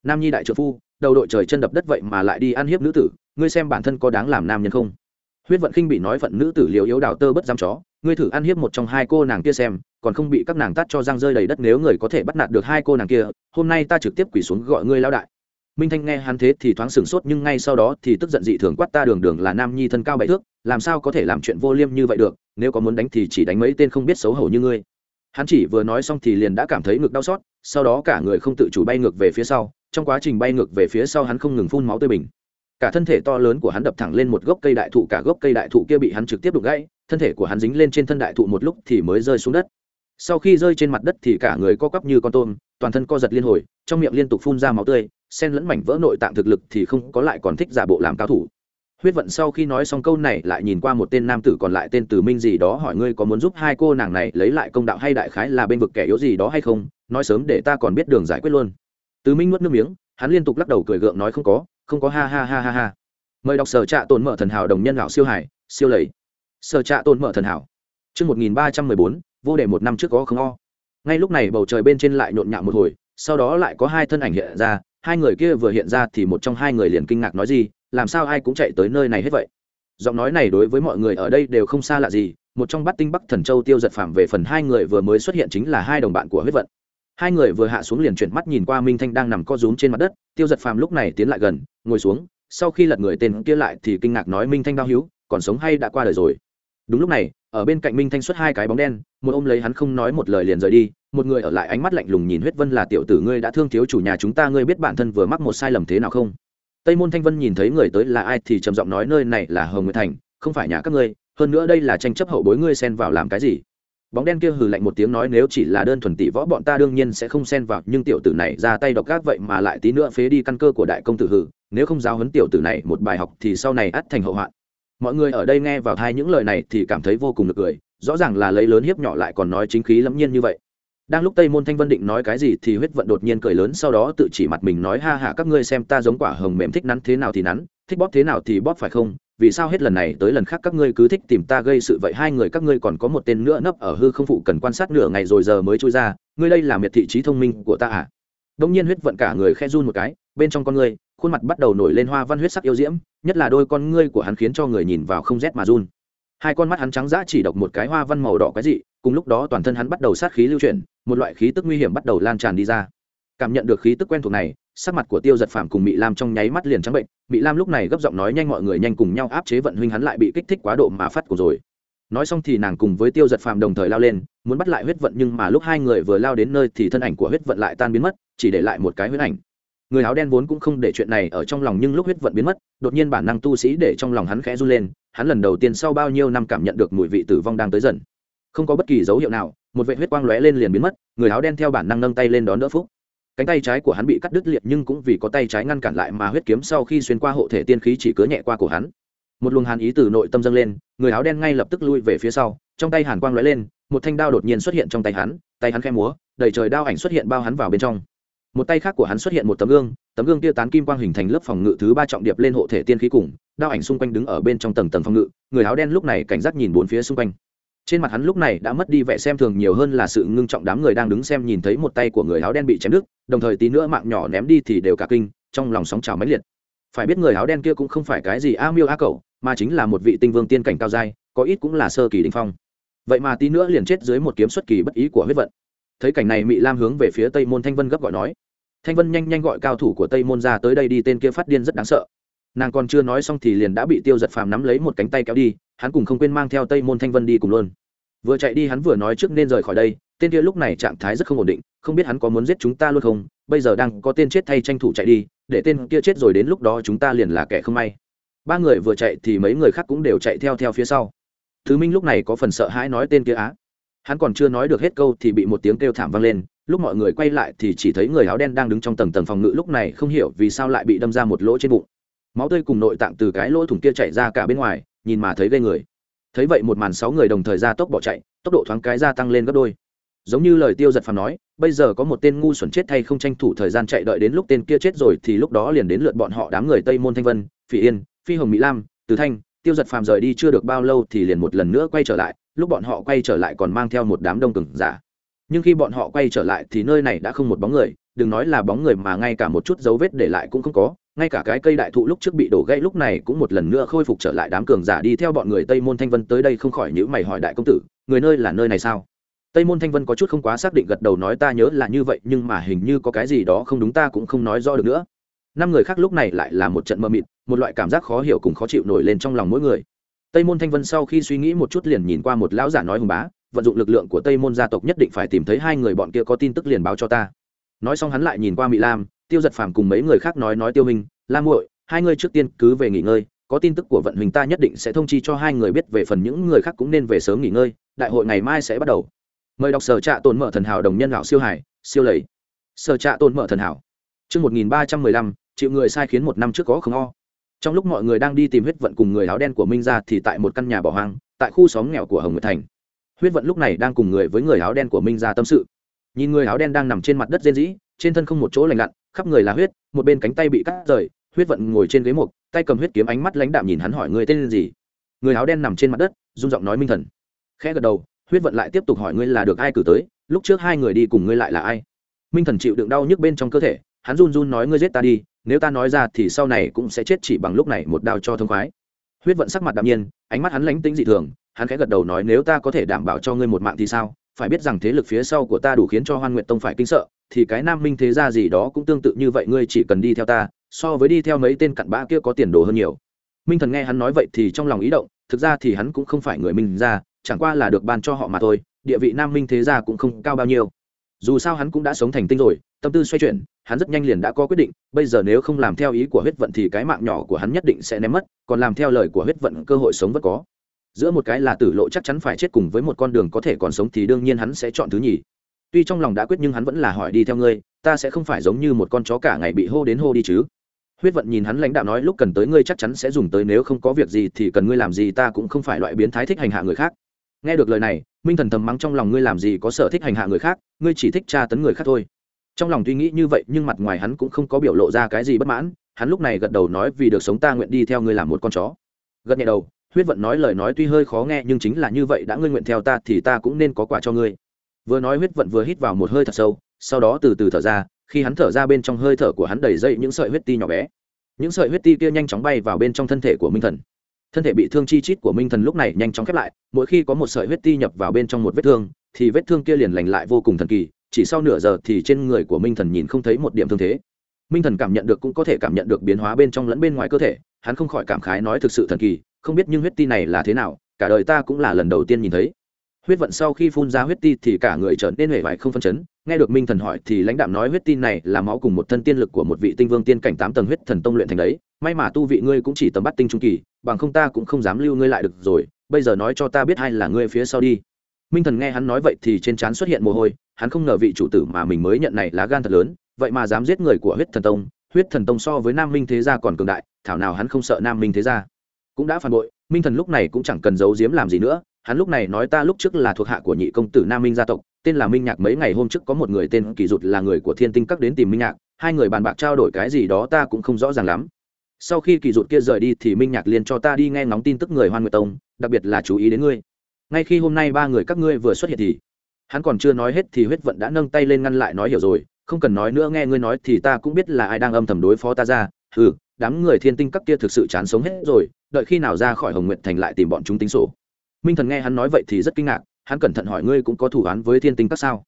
[SPEAKER 1] Nam nhi đại trợ phu đầu đội trời chân đập đất vậy mà lại đi ăn hiếp nữ tử, ngươi xem bản thân có đáng làm nam nhân không? Huyết vận khinh bị nói phận nữ tử liều yếu đào tơ bất dám chó, ngươi thử ăn hiếp một trong hai cô nàng kia xem, còn không bị các nàng tắt cho răng rơi đầy đất nếu người có thể bắt nạt được hai cô nàng kia, hôm nay ta trực tiếp quỷ xuống gọi ngươi lao đại. Minh thanh nghe hắn thế thì thoáng sửng sốt nhưng ngay sau đó thì tức giận dị thường quát ta đường đường là nam nhi thân cao bảy thước, làm sao có thể làm chuyện vô liêm như vậy được, nếu có muốn đánh thì chỉ đánh mấy tên không biết xấu hổ như ngươi. Hắn chỉ vừa nói xong thì liền đã cảm thấy ngực đau xót, sau đó cả người không tự chủ bay ngược về phía sau trong quá trình bay ngược về phía sau hắn không ngừng phun máu tươi bình. Cả thân thể to lớn của hắn đập thẳng lên một gốc cây đại thụ, cả gốc cây đại thụ kia bị hắn trực tiếp đục gãy, thân thể của hắn dính lên trên thân đại thụ một lúc thì mới rơi xuống đất. Sau khi rơi trên mặt đất thì cả người co quắp như con tôm, toàn thân co giật liên hồi, trong miệng liên tục phun ra máu tươi sen lẫn mảnh vỡ nội tạng thực lực thì không có lại còn thích giả bộ làm cao thủ. Huyết vận sau khi nói xong câu này lại nhìn qua một tên nam tử còn lại tên từ minh gì đó hỏi ngươi có muốn giúp hai cô nàng này lấy lại công đạo hay đại khái là bên vực kẻ yếu gì đó hay không? Nói sớm để ta còn biết đường giải quyết luôn từ minh nuốt nước miếng hắn liên tục lắc đầu cười gượng nói không có không có ha ha ha ha ha mời đọc sở trạ tồn mở thần hảo đồng nhân lão siêu hải siêu lầy sở trạ tồn mở thần hảo Trước 1314, vô đề một năm trước có không o. Ngay lúc này bầu trời bên trên lại nhộn nhạo một hồi, sau đó lại có hai thân ảnh hiện ra, hai người kia vừa hiện ra thì một trong hai người liền kinh ngạc nói gì, làm sao ai cũng chạy tới nơi này hết vậy. Giọng nói này đối với mọi người ở đây đều không xa lạ gì, một trong bắt tinh Bắc Thần Châu tiêu giật phạm về phần hai người vừa mới xuất hiện chính là hai đồng bạn của huyết vận. Hai người vừa hạ xuống liền chuyển mắt nhìn qua Minh Thanh đang nằm co rúm trên mặt đất, tiêu giật phàm lúc này tiến lại gần, ngồi xuống, sau khi lật người tên kia lại thì kinh ngạc nói Minh Thanh đau hiếu, còn sống hay đã qua đời rồi. Đúng lúc này, ở bên cạnh minh thanh xuất hai cái bóng đen một ôm lấy hắn không nói một lời liền rời đi một người ở lại ánh mắt lạnh lùng nhìn huyết vân là tiểu tử ngươi đã thương thiếu chủ nhà chúng ta ngươi biết bản thân vừa mắc một sai lầm thế nào không tây môn thanh vân nhìn thấy người tới là ai thì trầm giọng nói nơi này là hồng nguyệt thành không phải nhà các ngươi hơn nữa đây là tranh chấp hậu bối ngươi xen vào làm cái gì bóng đen kia hừ lạnh một tiếng nói, nếu chỉ là đơn thuần tỷ võ, bọn ta đương nhiên sẽ không xen vào, nhưng tiểu tử này ra tay độc ác vậy mà lại tí nữa phế đi căn cơ của đại công tử hừ, nếu không giáo huấn tiểu tử này một bài học thì sau này ắt thành hậu hoạn. Mọi người ở đây nghe vào thai những lời này thì cảm thấy vô cùng được cười, rõ ràng là lấy lớn hiếp nhỏ lại còn nói chính khí lẫm nhiên như vậy. Đang lúc tây môn thanh vân định nói cái gì thì huyết vận đột nhiên cười lớn, sau đó tự chỉ mặt mình nói, ha hạ các ngươi xem ta giống quả hồng mềm thích nắn thế nào thì nắn, thích bóp thế nào thì bóp phải không? Vì sao hết lần này tới lần khác các ngươi cứ thích tìm ta gây sự vậy? Hai người các ngươi còn có một tên nữa nấp ở hư không phụ cần quan sát nửa ngày rồi giờ mới chui ra. Ngươi đây là miệt thị trí thông minh của ta à? Đông nhiên huyết vận cả người khe run một cái, bên trong con ngươi, khuôn mặt bắt đầu nổi lên hoa văn huyết sắc yêu diễm, nhất là đôi con ngươi của hắn khiến cho người nhìn vào không rét mà run. Hai con mắt hắn trắng dã chỉ độc một cái hoa văn màu đỏ cái gì cùng lúc đó toàn thân hắn bắt đầu sát khí lưu chuyển, một loại khí tức nguy hiểm bắt đầu lan tràn đi ra. Cảm nhận được khí tức quen thuộc này sắc mặt của tiêu giật phàm cùng mỹ lam trong nháy mắt liền trắng bệnh mỹ lam lúc này gấp giọng nói nhanh mọi người nhanh cùng nhau áp chế vận huynh hắn lại bị kích thích quá độ mà phát cổ rồi. Nói xong thì nàng cùng với tiêu giật phàm đồng thời lao lên, muốn bắt lại huyết vận nhưng mà lúc hai người vừa lao đến nơi thì thân ảnh của huyết vận lại tan biến mất, chỉ để lại một cái huyết ảnh. Người áo đen vốn cũng không để chuyện này ở trong lòng nhưng lúc huyết vận biến mất, đột nhiên bản năng tu sĩ để trong lòng hắn khẽ run lên, hắn lần đầu tiên sau bao nhiêu năm cảm nhận được mùi vị tử vong đang tới dần. Không có bất kỳ dấu hiệu nào, một vệ huyết quang lóe lên liền biến mất, người áo đen theo bản năng nâng tay lên đón đỡ phúc cánh tay trái của hắn bị cắt đứt liệt nhưng cũng vì có tay trái ngăn cản lại mà huyết kiếm sau khi xuyên qua hộ thể tiên khí chỉ cứa nhẹ qua cổ hắn. Một luồng hàn ý từ nội tâm dâng lên, người áo đen ngay lập tức lui về phía sau, trong tay hàn quang lóe lên, một thanh đao đột nhiên xuất hiện trong tay hắn tay hắn khẽ múa, đầy trời đao ảnh xuất hiện bao hắn vào bên trong. Một tay khác của hắn xuất hiện một tấm gương tấm gương tia tán kim quang hình thành lớp phòng ngự thứ ba trọng điệp lên hộ thể tiên khí cùng, đao ảnh xung quanh đứng ở bên trong tầng tầng phòng ngự, người áo đen lúc này cảnh giác nhìn bốn phía xung quanh trên mặt hắn lúc này đã mất đi vẻ xem thường nhiều hơn là sự ngưng trọng đám người đang đứng xem nhìn thấy một tay của người áo đen bị chém đứt, đồng thời tí nữa mạng nhỏ ném đi thì đều cả kinh, trong lòng sóng trào máy liệt. Phải biết người áo đen kia cũng không phải cái gì a miêu a cậu mà chính là một vị tinh vương tiên cảnh cao dai có ít cũng là sơ kỳ đình phong. Vậy mà tí nữa liền chết dưới một kiếm xuất kỳ bất ý của huyết vận. Thấy cảnh này mỹ lam hướng về phía tây môn thanh vân gấp gọi nói. Thanh vân nhanh nhanh gọi cao thủ của tây môn ra tới đây đi, tên kia phát điên rất đáng sợ. Nàng còn chưa nói xong thì liền đã bị tiêu giật phàm nắm lấy một cánh tay kéo đi hắn cùng không quên mang theo tây môn thanh vân đi cùng luôn. Vừa chạy đi hắn vừa nói trước nên rời khỏi đây, tên kia lúc này trạng thái rất không ổn định, không biết hắn có muốn giết chúng ta luôn không, bây giờ đang có tên chết thay tranh thủ chạy đi, để tên kia chết rồi đến lúc đó chúng ta liền là kẻ không may. Ba người vừa chạy thì mấy người khác cũng đều chạy theo theo phía sau. Thứ minh lúc này có phần sợ hãi nói tên kia á. Hắn còn chưa nói được hết câu thì bị một tiếng kêu thảm vang lên, lúc mọi người quay lại thì chỉ thấy người áo đen đang đứng trong tầng tầng phòng ngự lúc này không hiểu vì sao lại bị đâm ra một lỗ trên bụng. Máu tươi cùng nội tạng từ cái lỗ thủng kia chảy ra cả bên ngoài nhìn mà thấy ghê người. Thấy vậy một màn sáu người đồng thời ra tốc bỏ chạy, tốc độ thoáng cái gia tăng lên gấp đôi. Giống như lời tiêu giật phàm nói, bây giờ có một tên ngu xuẩn chết thay không tranh thủ thời gian chạy đợi đến lúc tên kia chết rồi thì lúc đó liền đến lượt bọn họ đám người tây môn thanh vân, phỉ yên, phi hồng mỹ lam, từ thanh, tiêu giật phàm rời đi chưa được bao lâu thì liền một lần nữa quay trở lại, lúc bọn họ quay trở lại còn mang theo một đám đông cừng giả. Nhưng khi bọn họ quay trở lại thì nơi này đã không một bóng người, đừng nói là bóng người mà ngay cả một chút dấu vết để lại cũng không có ngay cả cái cây đại thụ lúc trước bị đổ gãy lúc này cũng một lần nữa khôi phục trở lại đám cường giả đi theo bọn người tây môn thanh vân tới đây không khỏi nhữ mày hỏi đại công tử, người nơi là nơi này sao? Tây môn thanh vân có chút không quá xác định gật đầu nói ta nhớ là như vậy, nhưng mà hình như có cái gì đó không đúng ta cũng không nói rõ được nữa. Năm người khác lúc này lại là một trận mơ mịt, một loại cảm giác khó hiểu cùng khó chịu nổi lên trong lòng mỗi người. Tây môn thanh vân sau khi suy nghĩ một chút liền nhìn qua một lão giả nói hùng bá, vận dụng lực lượng của tây môn gia tộc nhất định phải tìm thấy hai người bọn kia có tin tức liền báo cho ta. Nói xong hắn lại nhìn qua mỹ lam tiêu giật phàm cùng mấy người khác nói nói tiêu hình lam muội hai người trước tiên cứ về nghỉ ngơi có tin tức của vận hình ta nhất định sẽ thông chi cho hai người biết về phần những người khác cũng nên về sớm nghỉ ngơi đại hội ngày mai sẽ bắt đầu mời đọc sở trạ tồn mở thần hảo đồng nhân lão siêu hải siêu lầy sở trạ tồn mở thần hảo Trước 1315, chịu người sai khiến một năm trước có không o. Trong lúc mọi người đang đi tìm huyết vận cùng người áo đen của Minh ra thì tại một căn nhà bỏ hoang, tại khu xóm nghèo của Hồng Nguyệt Thành. Huyết vận lúc này đang cùng người với người áo đen của Minh ra tâm sự. Nhìn người áo đen đang nằm trên mặt đất rên rỉ, trên thân không một chỗ lành lặn, khắp người là huyết, một bên cánh tay bị cắt rời, huyết vận ngồi trên ghế mục, tay cầm huyết kiếm ánh mắt lãnh đạm nhìn hắn hỏi người tên gì. Người áo đen nằm trên mặt đất, run giọng nói Minh Thần. Khẽ gật đầu, huyết vận lại tiếp tục hỏi ngươi là được ai cử tới, lúc trước hai người đi cùng ngươi lại là ai? Minh Thần chịu đựng đau nhức bên trong cơ thể, hắn run run nói ngươi giết ta đi nếu ta nói ra thì sau này cũng sẽ chết chỉ bằng lúc này một đao cho thông khoái huyết vận sắc mặt đạm nhiên ánh mắt hắn lánh tính dị thường hắn khẽ gật đầu nói nếu ta có thể đảm bảo cho ngươi một mạng thì sao phải biết rằng thế lực phía sau của ta đủ khiến cho hoan nguyện tông phải kinh sợ thì cái nam minh thế gia gì đó cũng tương tự như vậy, ngươi chỉ cần đi theo ta, so với đi theo mấy tên cặn bã kia có tiền đồ hơn nhiều. Minh thần nghe hắn nói vậy thì trong lòng ý động, thực ra thì hắn cũng không phải người minh gia, chẳng qua là được ban cho họ mà thôi, địa vị nam minh thế gia cũng không cao bao nhiêu. Dù sao hắn cũng đã sống thành tinh rồi, tâm tư xoay chuyển, hắn rất nhanh liền đã có quyết định, bây giờ nếu không làm theo ý của huyết vận thì cái mạng nhỏ của hắn nhất định sẽ ném mất, còn làm theo lời của huyết vận cơ hội sống vẫn có. Giữa một cái là tử lộ chắc chắn phải chết cùng với một con đường có thể còn sống thì đương nhiên hắn sẽ chọn thứ nhì tuy trong lòng đã quyết nhưng hắn vẫn là hỏi đi theo ngươi, ta sẽ không phải giống như một con chó cả ngày bị hô đến hô đi chứ. Huyết vận nhìn hắn lãnh đạo nói lúc cần tới ngươi chắc chắn sẽ dùng tới, nếu không có việc gì thì cần ngươi làm gì ta cũng không phải loại biến thái thích hành hạ người khác. Nghe được lời này, minh thần thầm mắng trong lòng ngươi làm gì có sở thích hành hạ người khác, ngươi chỉ thích tra tấn người khác thôi. Trong lòng tuy nghĩ như vậy nhưng mặt ngoài hắn cũng không có biểu lộ ra cái gì bất mãn, hắn lúc này gật đầu nói vì được sống ta nguyện đi theo ngươi làm một con chó. Gật nhẹ đầu, huyết vận nói lời nói tuy hơi khó nghe nhưng chính là như vậy, đã ngươi nguyện theo ta thì ta cũng nên có quả cho ngươi vừa nói huyết vận vừa hít vào một hơi thật sâu, sau đó từ từ thở ra, khi hắn thở ra bên trong hơi thở của hắn đầy dậy những sợi huyết ti nhỏ bé. Những sợi huyết ti kia nhanh chóng bay vào bên trong thân thể của minh thần. Thân thể bị thương chi chít của minh thần lúc này nhanh chóng khép lại, mỗi khi có một sợi huyết ti nhập vào bên trong một vết thương, thì vết thương kia liền lành lại vô cùng thần kỳ, chỉ sau nửa giờ thì trên người của minh thần nhìn không thấy một điểm thương thế. Minh thần cảm nhận được cũng có thể cảm nhận được biến hóa bên trong lẫn bên ngoài cơ thể, hắn không khỏi cảm khái nói thực sự thần kỳ, không biết nhưng huyết ti này là thế nào, cả đời ta cũng là lần đầu tiên nhìn thấy huyết vận sau khi phun ra huyết ti thì cả người trở nên hề vải không phân chấn. Nghe được minh thần hỏi thì lãnh đạm nói huyết tin này là máu cùng một thân tiên lực của một vị tinh vương tiên cảnh tám tầng huyết thần tông luyện thành đấy. May mà tu vị ngươi cũng chỉ tầm bắt tinh trung kỳ, bằng không ta cũng không dám lưu ngươi lại được rồi. Bây giờ nói cho ta biết hay là ngươi phía sau đi. Minh thần nghe hắn nói vậy thì trên trán xuất hiện mồ hôi. Hắn không ngờ vị chủ tử mà mình mới nhận này lá gan thật lớn. Vậy mà dám giết người của huyết thần tông. Huyết thần tông so với nam minh thế gia còn cường đại. Thảo nào hắn không sợ nam minh thế gia. Cũng đã phản bội. Minh thần lúc này cũng chẳng cần giấu giếm làm gì nữa hắn lúc này nói ta lúc trước là thuộc hạ của nhị công tử nam minh gia tộc, tên là minh nhạc, mấy ngày hôm trước có một người tên kỳ Dụt là người của thiên tinh các đến tìm minh nhạc, hai người bàn bạc trao đổi cái gì đó ta cũng không rõ ràng lắm. Sau khi kỳ Dụt kia rời đi thì minh nhạc liền cho ta đi nghe ngóng tin tức người hoan nguyệt tông, đặc biệt là chú ý đến ngươi. Ngay khi hôm nay ba người các ngươi vừa xuất hiện thì, hắn còn chưa nói hết thì huyết vận đã nâng tay lên ngăn lại nói hiểu rồi, không cần nói nữa nghe ngươi nói thì ta cũng biết là ai đang âm thầm đối phó ta ra. Ừ đám người thiên tinh các kia thực sự chán sống hết rồi, đợi khi nào ra khỏi hồng nguyện thành lại tìm bọn chúng tính sổ minh thần nghe hắn nói vậy thì rất kinh ngạc, hắn cẩn thận hỏi ngươi cũng có thủ án với thiên tinh các sao?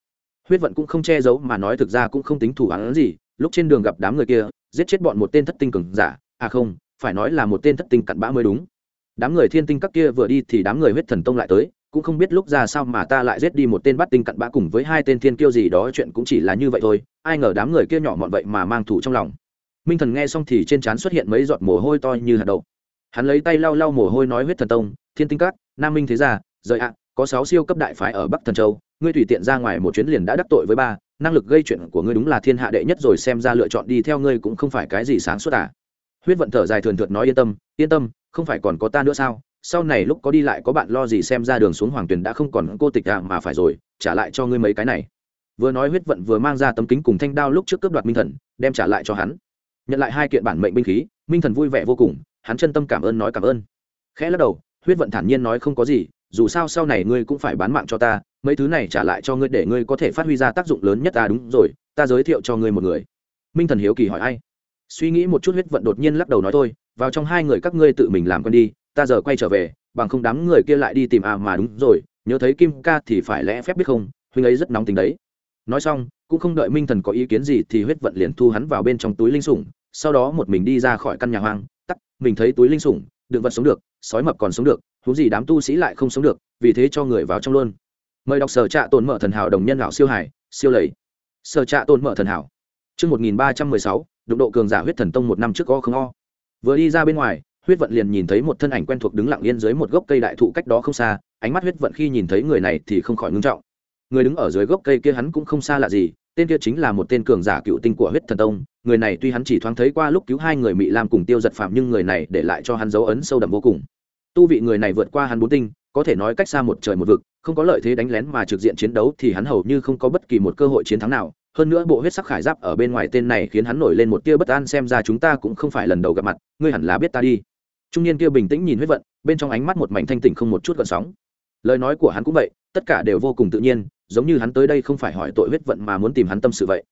[SPEAKER 1] Huyết vận cũng không che giấu mà nói thực ra cũng không tính thủ án gì, lúc trên đường gặp đám người kia, giết chết bọn một tên thất tinh cường giả. À không, phải nói là một tên thất tinh cặn bã mới đúng. Đám người thiên tinh các kia vừa đi thì đám người huyết thần tông lại tới, cũng không biết lúc ra sao mà ta lại giết đi một tên bắt tinh cặn bã cùng với hai tên thiên kiêu gì đó, chuyện cũng chỉ là như vậy thôi, ai ngờ đám người kia nhỏ mọn vậy mà mang thủ trong lòng. Minh thần nghe xong thì trên trán xuất hiện mấy giọt mồ hôi to như hạt đậu. Hắn lấy tay lau lau mồ hôi nói huyết thần tông, thiên tinh các nam minh thế gia, rời ạ, có sáu siêu cấp đại phái ở bắc thần châu, ngươi tùy tiện ra ngoài một chuyến liền đã đắc tội với ba, năng lực gây chuyện của ngươi đúng là thiên hạ đệ nhất rồi xem ra lựa chọn đi theo ngươi cũng không phải cái gì sáng suốt à. Huyết vận thở dài thường thượt nói yên tâm yên tâm, không phải còn có ta nữa sao? Sau này lúc có đi lại có bạn lo gì xem ra đường xuống hoàng tuyền đã không còn cô tịch à mà phải rồi, trả lại cho ngươi mấy cái này. Vừa nói huyết vận vừa mang ra tấm kính cùng thanh đao lúc trước cướp đoạt minh thần, đem trả lại cho hắn. Nhận lại hai kiện bản mệnh binh khí, minh thần vui vẻ vô cùng, hắn chân tâm cảm ơn nói cảm ơn. Khẽ lắc đầu huyết vận thản nhiên nói không có gì dù sao sau này ngươi cũng phải bán mạng cho ta mấy thứ này trả lại cho ngươi để ngươi có thể phát huy ra tác dụng lớn nhất. Ta à, đúng rồi ta giới thiệu cho ngươi một người. Minh thần hiếu kỳ hỏi ai? Suy nghĩ một chút huyết vận đột nhiên lắc đầu nói thôi vào trong hai người các ngươi tự mình làm con đi ta giờ quay trở về bằng không đám người kia lại đi tìm à mà đúng rồi nhớ thấy kim ca thì phải lẽ phép biết không huynh ấy rất nóng tính đấy. Nói xong cũng không đợi minh thần có ý kiến gì thì huyết vận liền thu hắn vào bên trong túi linh sủng sau đó một mình đi ra khỏi căn nhà hoang tắt mình thấy túi linh sủng đừng vật sống được sói mập còn sống được thú gì đám tu sĩ lại không sống được vì thế cho người vào trong luôn mời đọc sở trạ tồn mở thần hảo đồng nhân lão siêu hải siêu lầy sở trạ tồn mở thần hảo Trước 1316, đụng độ cường giả huyết thần tông một năm trước có không o. Vừa đi ra bên ngoài, huyết vận liền nhìn thấy một thân ảnh quen thuộc đứng lặng yên dưới một gốc cây đại thụ cách đó không xa, ánh mắt huyết vận khi nhìn thấy người này thì không khỏi ngưng trọng. người đứng ở dưới gốc cây kia hắn cũng không xa lạ gì tên kia chính là một tên cường giả cựu tinh của huyết thần tông người này tuy hắn chỉ thoáng thấy qua lúc cứu hai người mỹ lam cùng tiêu giật phạm nhưng người này để lại cho hắn dấu ấn sâu đậm vô cùng. Tu vị người này vượt qua hắn bốn tinh, có thể nói cách xa một trời một vực, không có lợi thế đánh lén mà trực diện chiến đấu thì hắn hầu như không có bất kỳ một cơ hội chiến thắng nào. Hơn nữa bộ huyết sắc khải giáp ở bên ngoài tên này khiến hắn nổi lên một tia bất an xem ra chúng ta cũng không phải lần đầu gặp mặt, ngươi hẳn là biết ta đi. Trung niên kia bình tĩnh nhìn huyết vận, bên trong ánh mắt một mảnh thanh tỉnh không một chút gợn sóng. Lời nói của hắn cũng vậy, tất cả đều vô cùng tự nhiên, giống như hắn tới đây không phải hỏi tội huyết vận mà muốn tìm hắn tâm sự vậy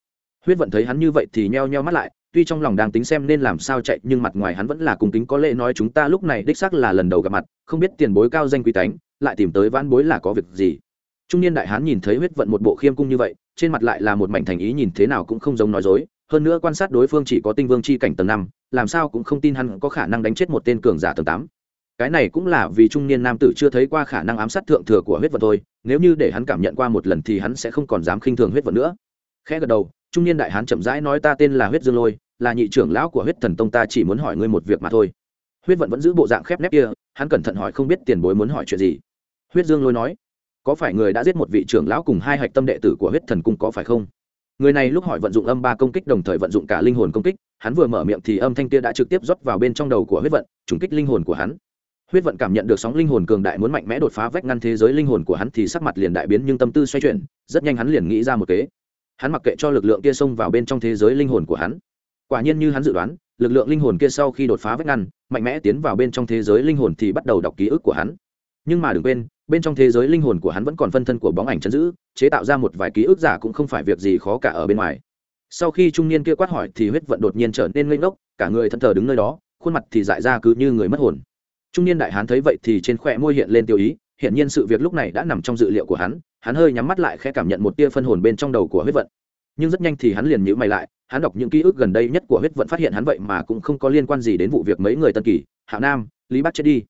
[SPEAKER 1] huyết vận thấy hắn như vậy thì nheo nheo mắt lại, tuy trong lòng đang tính xem nên làm sao chạy, nhưng mặt ngoài hắn vẫn là cung kính có lệ nói chúng ta lúc này đích xác là lần đầu gặp mặt, không biết tiền bối cao danh quý tánh, lại tìm tới vãn bối là có việc gì. Trung niên đại hán nhìn thấy huyết vận một bộ khiêm cung như vậy, trên mặt lại là một mảnh thành ý nhìn thế nào cũng không giống nói dối, hơn nữa quan sát đối phương chỉ có tinh vương chi cảnh tầng năm, làm sao cũng không tin hắn có khả năng đánh chết một tên cường giả tầng tám. Cái này cũng là vì trung niên nam tử chưa thấy qua khả năng ám sát thượng thừa của huyết vận thôi, nếu như để hắn cảm nhận qua một lần thì hắn sẽ không còn dám khinh thường huyết vận nữa. Khẽ gật đầu trung niên đại hán chậm rãi nói ta tên là huyết dương lôi, là nhị trưởng lão của huyết thần tông, ta chỉ muốn hỏi ngươi một việc mà thôi. Huyết vận vẫn giữ bộ dạng khép nép kia, hắn cẩn thận hỏi không biết tiền bối muốn hỏi chuyện gì. Huyết dương lôi nói, có phải người đã giết một vị trưởng lão cùng hai hạch tâm đệ tử của huyết thần cung có phải không? Người này lúc hỏi vận dụng âm ba công kích đồng thời vận dụng cả linh hồn công kích, hắn vừa mở miệng thì âm thanh kia đã trực tiếp rót vào bên trong đầu của huyết vận, trùng kích linh hồn của hắn. Huyết vận cảm nhận được sóng linh hồn cường đại muốn mạnh mẽ đột phá vách ngăn thế giới linh hồn của hắn thì sắc mặt liền đại biến nhưng tâm tư xoay chuyển, rất nhanh hắn liền nghĩ ra một kế hắn mặc kệ cho lực lượng kia xông vào bên trong thế giới linh hồn của hắn. Quả nhiên như hắn dự đoán, lực lượng linh hồn kia sau khi đột phá vách ngăn, mạnh mẽ tiến vào bên trong thế giới linh hồn thì bắt đầu đọc ký ức của hắn. Nhưng mà đừng quên, bên trong thế giới linh hồn của hắn vẫn còn phân thân của bóng ảnh chấn giữ, chế tạo ra một vài ký ức giả cũng không phải việc gì khó cả ở bên ngoài. Sau khi trung niên kia quát hỏi thì huyết vận đột nhiên trở nên ngây ngốc, cả người thân thờ đứng nơi đó, khuôn mặt thì dại ra cứ như người mất hồn. Trung niên đại hán thấy vậy thì trên khỏe môi hiện lên tiêu ý hiện nhiên sự việc lúc này đã nằm trong dự liệu của hắn hắn hơi nhắm mắt lại khẽ cảm nhận một tia phân hồn bên trong đầu của huyết vận. Nhưng rất nhanh thì hắn liền nhữ mày lại, hắn đọc những ký ức gần đây nhất của huyết vận phát hiện hắn vậy mà cũng không có liên quan gì đến vụ việc mấy người tân kỳ, hạo nam, lý bắc chết đi.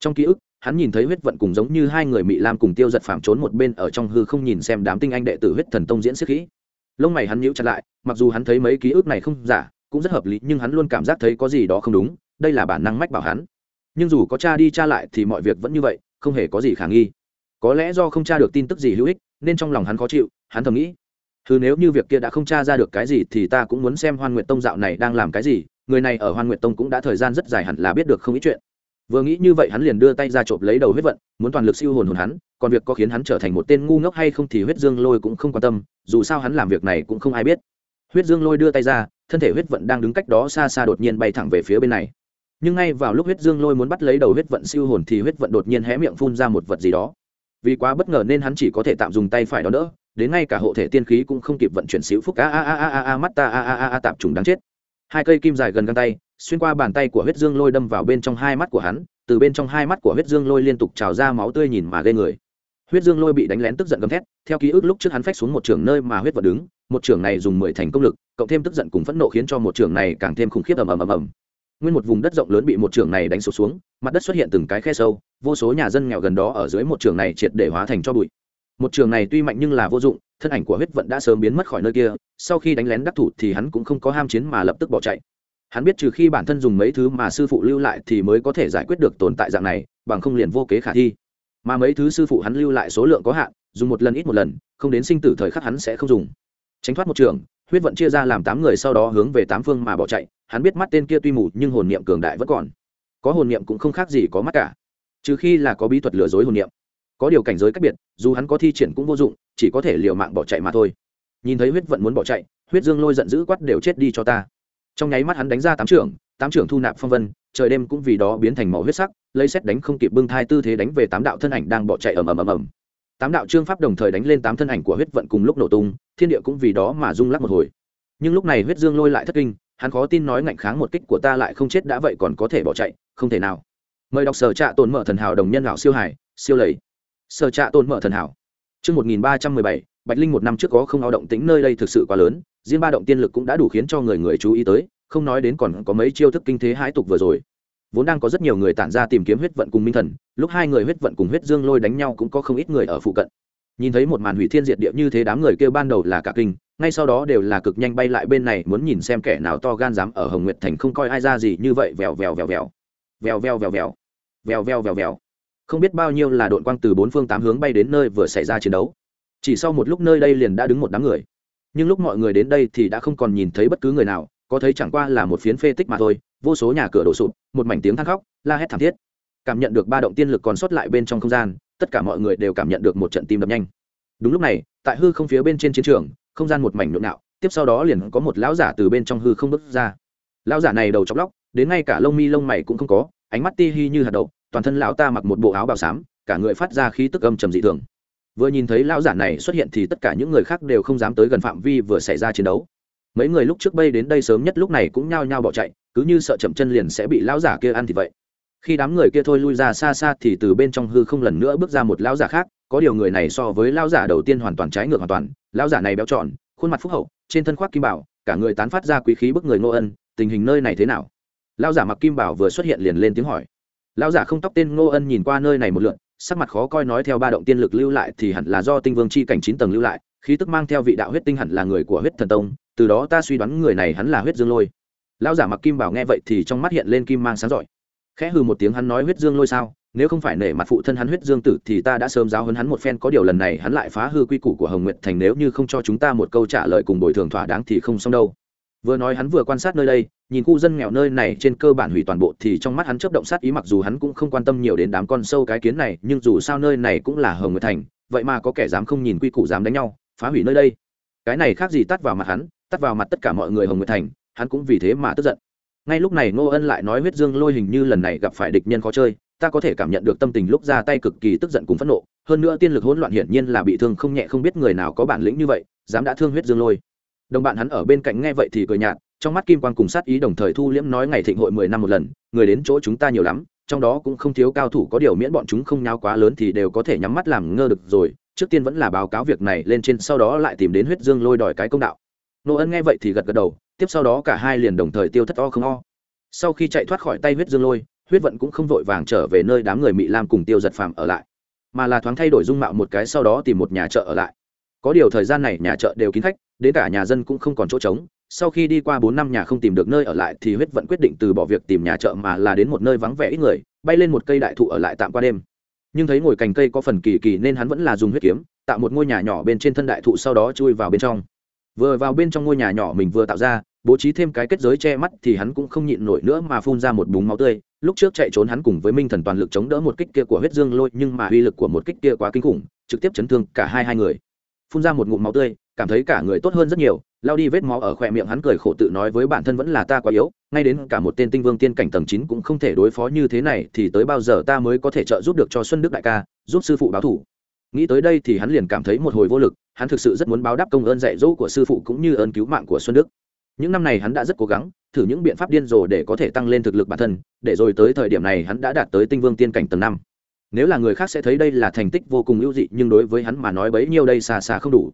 [SPEAKER 1] Trong ký ức, hắn nhìn thấy huyết vận cùng giống như hai người mỹ lam cùng tiêu giật phạm trốn một bên ở trong hư không nhìn xem đám tinh anh đệ tử huyết thần tông diễn siết kỹ. Lông mày hắn nhíu chặt lại, mặc dù hắn thấy mấy ký ức này không giả, cũng rất hợp lý, nhưng hắn luôn cảm giác thấy có gì đó không đúng, đây là bản năng mách bảo hắn. Nhưng dù có cha đi cha lại thì mọi việc vẫn như vậy, không hề có gì khả nghi có lẽ do không tra được tin tức gì hữu ích, nên trong lòng hắn khó chịu, hắn thầm nghĩ thứ nếu như việc kia đã không tra ra được cái gì thì ta cũng muốn xem hoan nguyện tông dạo này đang làm cái gì. Người này ở hoan nguyện tông cũng đã thời gian rất dài hẳn là biết được không ít chuyện. Vừa nghĩ như vậy hắn liền đưa tay ra chộp lấy đầu huyết vận, muốn toàn lực siêu hồn hồn hắn, còn việc có khiến hắn trở thành một tên ngu ngốc hay không thì huyết dương lôi cũng không quan tâm, dù sao hắn làm việc này cũng không ai biết. Huyết dương lôi đưa tay ra, thân thể huyết vận đang đứng cách đó xa xa đột nhiên bay thẳng về phía bên này. Nhưng ngay vào lúc huyết dương lôi muốn bắt lấy đầu huyết vận siêu hồn thì huyết vận đột nhiên hé miệng phun ra một vật gì đó vì quá bất ngờ nên hắn chỉ có thể tạm dùng tay phải đó đỡ đến ngay cả hộ thể tiên khí cũng không kịp vận chuyển xíu phúc. A a a a a mắt ta, a a a a tạm trùng đáng chết. Hai cây kim dài gần găng tay, xuyên qua bàn tay của huyết dương lôi đâm vào bên trong hai mắt của hắn, từ bên trong hai mắt của huyết dương lôi liên tục trào ra máu tươi nhìn mà gây người. Huyết dương lôi bị đánh lén tức giận gầm thét, theo ký ức lúc trước hắn phách xuống một trường nơi mà huyết vật đứng, một trường này dùng mười thành công lực, cộng thêm tức giận cùng phẫn nộ khiến cho một trường này càng thêm khủng khiếp ầm ầm ầm ầm nguyên một vùng đất rộng lớn bị một trường này đánh sụp xuống, mặt đất xuất hiện từng cái khe sâu, vô số nhà dân nghèo gần đó ở dưới một trường này triệt để hóa thành cho bụi. Một trường này tuy mạnh nhưng là vô dụng, thân ảnh của huyết vận đã sớm biến mất khỏi nơi kia, sau khi đánh lén đắc thủ thì hắn cũng không có ham chiến mà lập tức bỏ chạy. Hắn biết trừ khi bản thân dùng mấy thứ mà sư phụ lưu lại thì mới có thể giải quyết được tồn tại dạng này, bằng không liền vô kế khả thi. Mà mấy thứ sư phụ hắn lưu lại số lượng có hạn, dùng một lần ít một lần, không đến sinh tử thời khắc hắn sẽ không dùng. Tránh thoát một trường huyết vận chia ra làm tám người sau đó hướng về tám phương mà bỏ chạy. Hắn biết mắt tên kia tuy mù, nhưng hồn niệm cường đại vẫn còn. Có hồn niệm cũng không khác gì có mắt cả. Trừ khi là có bí thuật lừa dối hồn niệm. Có điều cảnh giới cách biệt, dù hắn có thi triển cũng vô dụng, chỉ có thể liều mạng bỏ chạy mà thôi. Nhìn thấy huyết vận muốn bỏ chạy, huyết dương lôi giận dữ quát đều chết đi cho ta. Trong nháy mắt hắn đánh ra tám trưởng tám trưởng thu nạp phong vân, trời đêm cũng vì đó biến thành màu huyết sắc, lấy xét đánh không kịp bưng thai tư thế đánh về tám đạo thân ảnh đang bỏ chạy ầm ầm ầm ầm tám đạo trương pháp đồng thời đánh lên tám thân ảnh của huyết vận cùng lúc nổ tung, thiên địa cũng vì đó mà rung lắc một hồi. Nhưng lúc này huyết dương lôi lại thất kinh, hắn khó tin nói ngạnh kháng một kích của ta lại không chết đã vậy còn có thể bỏ chạy, không thể nào. Mời đọc sở trạ tồn mở thần hảo đồng nhân lão siêu hải, siêu lầy. Sở trạ tồn mở thần hảo. Chương một nghìn ba trăm mười bảy, bạch linh một năm trước có không ao động tính nơi đây thực sự quá lớn, riêng ba động tiên lực cũng đã đủ khiến cho người người chú ý tới, không nói đến còn có mấy chiêu thức kinh thế hãi tục vừa rồi vốn đang có rất nhiều người tản ra tìm kiếm huyết vận cùng minh thần, lúc hai người huyết vận cùng huyết dương lôi đánh nhau cũng có không ít người ở phụ cận. Nhìn thấy một màn hủy thiên diệt địa như thế đám người kêu ban đầu là cả kinh, ngay sau đó đều là cực nhanh bay lại bên này muốn nhìn xem kẻ nào to gan dám ở hồng nguyệt thành không coi ai ra gì như vậy, vèo vèo vèo vèo. Vèo vèo vèo vèo. Vèo vèo vèo vèo. Không biết bao nhiêu là đội quang từ bốn phương tám hướng bay đến nơi vừa xảy ra chiến đấu. Chỉ sau một lúc nơi đây liền đã đứng một đám người. Nhưng lúc mọi người đến đây thì đã không còn nhìn thấy bất cứ người nào, có thấy chẳng qua là một phiến phê tích mà thôi vô số nhà cửa đổ sụp, một mảnh tiếng than khóc, la hét thảm thiết. Cảm nhận được ba động tiên lực còn sót lại bên trong không gian, tất cả mọi người đều cảm nhận được một trận tim đập nhanh. Đúng lúc này, tại hư không phía bên trên chiến trường, không gian một mảnh nhộn nhạo, tiếp sau đó liền có một lão giả từ bên trong hư không bước ra. Lão giả này đầu chóc lóc, đến ngay cả lông mi lông mày cũng không có, ánh mắt ti hi như hạt đậu, toàn thân lão ta mặc một bộ áo bào xám, cả người phát ra khí tức âm trầm dị thường. Vừa nhìn thấy lão giả này xuất hiện thì tất cả những người khác đều không dám tới gần phạm vi vừa xảy ra chiến đấu. Mấy người lúc trước bay đến đây sớm nhất lúc này cũng nhao nhao bỏ chạy cứ như sợ chậm chân liền sẽ bị lão giả kia ăn thì vậy. Khi đám người kia thôi lui ra xa xa thì từ bên trong hư không lần nữa bước ra một lão giả khác, có điều người này so với lão giả đầu tiên hoàn toàn trái ngược hoàn toàn, lão giả này béo tròn, khuôn mặt phúc hậu, trên thân khoác kim bảo, cả người tán phát ra quý khí bức người ngô ân, tình hình nơi này thế nào? Lão giả mặc kim bảo vừa xuất hiện liền lên tiếng hỏi. Lão giả không tóc tên ngô ân nhìn qua nơi này một lượn, sắc mặt khó coi nói theo ba động tiên lực lưu lại thì hẳn là do tinh vương chi cảnh chín tầng lưu lại, khí tức mang theo vị đạo huyết tinh hẳn là người của huyết thần tông, từ đó ta suy đoán người này hắn là huyết dương lôi lão giả mặc kim bảo nghe vậy thì trong mắt hiện lên kim mang sáng giỏi. Khẽ hừ một tiếng hắn nói huyết dương lôi sao, nếu không phải nể mặt phụ thân hắn huyết dương tử thì ta đã sớm giáo hấn hắn một phen, có điều lần này hắn lại phá hư quy củ của hồng nguyệt thành, nếu như không cho chúng ta một câu trả lời cùng bồi thường thỏa đáng thì không xong đâu. Vừa nói hắn vừa quan sát nơi đây, nhìn khu dân nghèo nơi này trên cơ bản hủy toàn bộ thì trong mắt hắn chấp động sát ý mặc dù hắn cũng không quan tâm nhiều đến đám con sâu cái kiến này, nhưng dù sao nơi này cũng là hồng nguyệt thành, vậy mà có kẻ dám không nhìn quy củ dám đánh nhau, phá hủy nơi đây. Cái này khác gì tắt vào mặt hắn tắt vào mặt tất cả mọi người hồng nguyệt thành hắn cũng vì thế mà tức giận. Ngay lúc này ngô ân lại nói huyết dương lôi hình như lần này gặp phải địch nhân khó chơi, ta có thể cảm nhận được tâm tình lúc ra tay cực kỳ tức giận cùng phẫn nộ, hơn nữa tiên lực hỗn loạn hiển nhiên là bị thương không nhẹ, không biết người nào có bản lĩnh như vậy, dám đã thương huyết dương lôi. Đồng bạn hắn ở bên cạnh nghe vậy thì cười nhạt, trong mắt kim quan cùng sát ý đồng thời thu liễm nói ngày thịnh hội mười năm một lần, người đến chỗ chúng ta nhiều lắm, trong đó cũng không thiếu cao thủ có điều miễn bọn chúng không nháo quá lớn thì đều có thể nhắm mắt làm ngơ được rồi, trước tiên vẫn là báo cáo việc này lên trên, sau đó lại tìm đến huyết dương lôi đòi cái công đạo. Nô ân nghe vậy thì gật gật đầu tiếp sau đó cả hai liền đồng thời tiêu thất o không o. Sau khi chạy thoát khỏi tay huyết dương lôi, huyết vận cũng không vội vàng trở về nơi đám người mỹ lam cùng tiêu giật phàm ở lại, mà là thoáng thay đổi dung mạo một cái sau đó tìm một nhà chợ ở lại. Có điều thời gian này nhà chợ đều kín khách, đến cả nhà dân cũng không còn chỗ trống, sau khi đi qua bốn năm nhà không tìm được nơi ở lại thì huyết vận quyết định từ bỏ việc tìm nhà chợ mà là đến một nơi vắng vẻ ít người, bay lên một cây đại thụ ở lại tạm qua đêm. Nhưng thấy ngồi cành cây có phần kỳ kỳ nên hắn vẫn là dùng huyết kiếm, tạo một ngôi nhà nhỏ bên trên thân đại thụ sau đó chui vào bên trong vừa vào bên trong ngôi nhà nhỏ mình vừa tạo ra, bố trí thêm cái kết giới che mắt thì hắn cũng không nhịn nổi nữa mà phun ra một búng máu tươi. Lúc trước chạy trốn hắn cùng với minh thần toàn lực chống đỡ một kích kia của huyết dương lôi, nhưng mà uy lực của một kích kia quá kinh khủng, trực tiếp chấn thương cả hai hai người. Phun ra một ngụm máu tươi, cảm thấy cả người tốt hơn rất nhiều lao đi vết máu ở khỏe miệng hắn cười khổ tự nói với bản thân vẫn là ta quá yếu, ngay đến cả một tên tinh vương tiên cảnh tầng chín cũng không thể đối phó như thế này thì tới bao giờ ta mới có thể trợ giúp được cho xuân đức đại ca, giúp sư phụ báo thủ. Nghĩ tới đây thì hắn liền cảm thấy một hồi vô lực hắn thực sự rất muốn báo đáp công ơn dạy dỗ của sư phụ cũng như ơn cứu mạng của xuân đức. Những năm này hắn đã rất cố gắng, thử những biện pháp điên rồ để có thể tăng lên thực lực bản thân, để rồi tới thời điểm này hắn đã đạt tới tinh vương tiên cảnh tầng năm. Nếu là người khác sẽ thấy đây là thành tích vô cùng ưu dị, nhưng đối với hắn mà nói bấy nhiêu đây xa xa không đủ.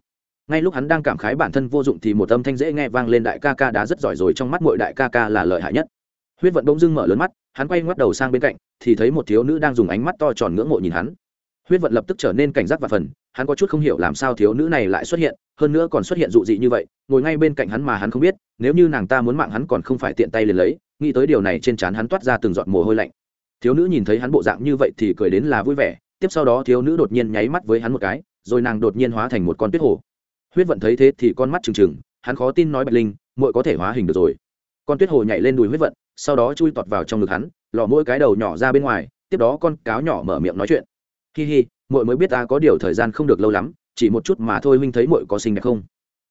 [SPEAKER 1] Ngay lúc hắn đang cảm khái bản thân vô dụng thì một âm thanh dễ nghe vang lên đại ca ca đã rất giỏi rồi trong mắt mọi đại ca ca là lợi hại nhất. Huyết vận bỗng dưng mở lớn mắt, hắn quay ngoắt đầu sang bên cạnh, thì thấy một thiếu nữ đang dùng ánh mắt to tròn ngưỡng mộ nhìn hắn. Huyết vận lập tức trở nên cảnh giác và phần hắn có chút không hiểu làm sao thiếu nữ này lại xuất hiện, hơn nữa còn xuất hiện dụ dị như vậy, ngồi ngay bên cạnh hắn mà hắn không biết, nếu như nàng ta muốn mạng hắn còn không phải tiện tay liền lấy, nghĩ tới điều này trên trán hắn toát ra từng giọt mồ hôi lạnh. Thiếu nữ nhìn thấy hắn bộ dạng như vậy thì cười đến là vui vẻ, tiếp sau đó thiếu nữ đột nhiên nháy mắt với hắn một cái, rồi nàng đột nhiên hóa thành một con tuyết hồ. Huyết vận thấy thế thì con mắt trừng trừng, hắn khó tin nói bạch linh, muội có thể hóa hình được rồi. Con tuyết hồ nhảy lên đùi huyết vận, sau đó chui tọt vào trong ngực hắn lò mỗi cái đầu nhỏ ra bên ngoài, tiếp đó con cáo nhỏ mở miệng nói chuyện. Hi hi muội mới biết ta có điều thời gian không được lâu lắm, chỉ một chút mà thôi, huynh thấy muội có xinh đẹp không?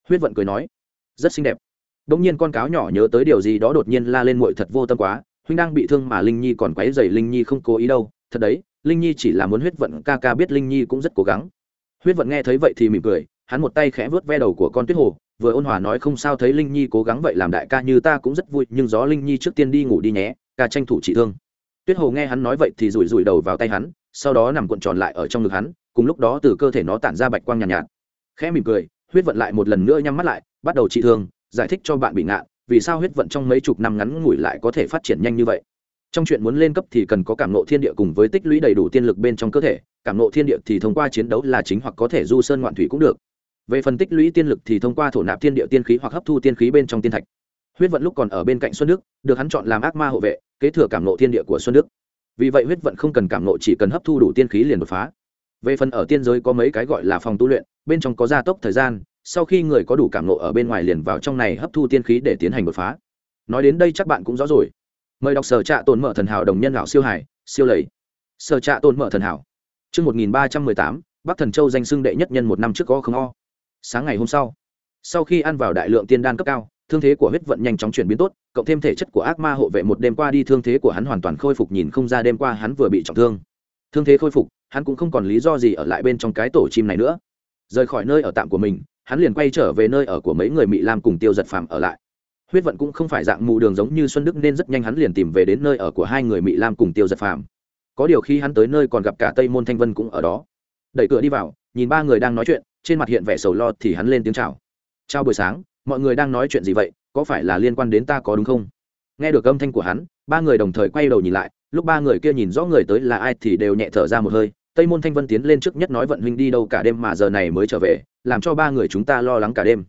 [SPEAKER 1] Huyết vận cười nói, rất xinh đẹp. Đ nhiên con cáo nhỏ nhớ tới điều gì đó đột nhiên la lên, muội thật vô tâm quá, huynh đang bị thương mà linh nhi còn quấy dày linh nhi không cố ý đâu. Thật đấy, linh nhi chỉ là muốn huyết vận ca ca biết linh nhi cũng rất cố gắng. Huyết vận nghe thấy vậy thì mỉm cười, hắn một tay khẽ vớt ve đầu của con tuyết hồ, vừa ôn hòa nói, không sao, thấy linh nhi cố gắng vậy làm đại ca như ta cũng rất vui, nhưng gió linh nhi trước tiên đi ngủ đi nhé, ca tranh thủ trị thương. Tuyết hồ nghe hắn nói vậy thì rủi rủi đầu vào tay hắn sau đó nằm cuộn tròn lại ở trong ngực hắn cùng lúc đó từ cơ thể nó tản ra bạch quang nhàn nhạt, nhạt. Khẽ mỉm cười huyết vận lại một lần nữa nhắm mắt lại bắt đầu trị thương giải thích cho bạn bị ngạn vì sao huyết vận trong mấy chục năm ngắn ngủi lại có thể phát triển nhanh như vậy. Trong chuyện muốn lên cấp thì cần có cảm nộ thiên địa cùng với tích lũy đầy đủ tiên lực bên trong cơ thể cảm nộ thiên địa thì thông qua chiến đấu là chính hoặc có thể du sơn ngoạn thủy cũng được. Về phần tích lũy tiên lực thì thông qua thổ nạp thiên địa tiên khí hoặc hấp thu tiên khí bên trong tiên thạch. Huyết vận lúc còn ở bên cạnh xuân đức được hắn chọn làm ác ma hộ vệ kế thừa cảm nộ thiên địa của xuân đức vì vậy huyết vận không cần cảm nộ chỉ cần hấp thu đủ tiên khí liền đột phá. Về phần ở tiên giới có mấy cái gọi là phòng tu luyện bên trong có gia tốc thời gian sau khi người có đủ cảm nộ ở bên ngoài liền vào trong này hấp thu tiên khí để tiến hành đột phá. Nói đến đây chắc bạn cũng rõ rồi. Mời đọc sở trạ tồn mở thần hảo đồng nhân lão siêu hải siêu lầy. Sở trạ tồn mở thần hảo. Trước 1318, Bắc Thần Châu danh xưng đệ nhất nhân một năm trước có không o. Sáng ngày hôm sau, sau khi ăn vào đại lượng tiên đan cấp cao, thương thế của huyết vận nhanh chóng chuyển biến tốt, cộng thêm thể chất của ác ma hộ vệ một đêm qua đi thương thế của hắn hoàn toàn khôi phục nhìn không ra đêm qua hắn vừa bị trọng thương. Thương thế khôi phục, hắn cũng không còn lý do gì ở lại bên trong cái tổ chim này nữa. Rời khỏi nơi ở tạm của mình, hắn liền quay trở về nơi ở của mấy người Mị Lam cùng Tiêu Giật Phàm ở lại. Huyết vận cũng không phải dạng mù đường giống như Xuân Đức nên rất nhanh hắn liền tìm về đến nơi ở của hai người Mị Lam cùng Tiêu Giật Phàm. Có điều khi hắn tới nơi còn gặp cả Tây Môn Thanh Vân cũng ở đó. Đẩy cửa đi vào, nhìn ba người đang nói chuyện, trên mặt hiện vẻ sầu lo thì hắn lên tiếng chào. "Chào buổi sáng, mọi người đang nói chuyện gì vậy? Có phải là liên quan đến ta có đúng không?" Nghe được âm thanh của hắn, ba người đồng thời quay đầu nhìn lại, lúc ba người kia nhìn rõ người tới là ai thì đều nhẹ thở ra một hơi, tây môn thanh vân tiến lên trước nhất nói vận huynh đi đâu cả đêm mà giờ này mới trở về làm cho ba người chúng ta lo lắng cả đêm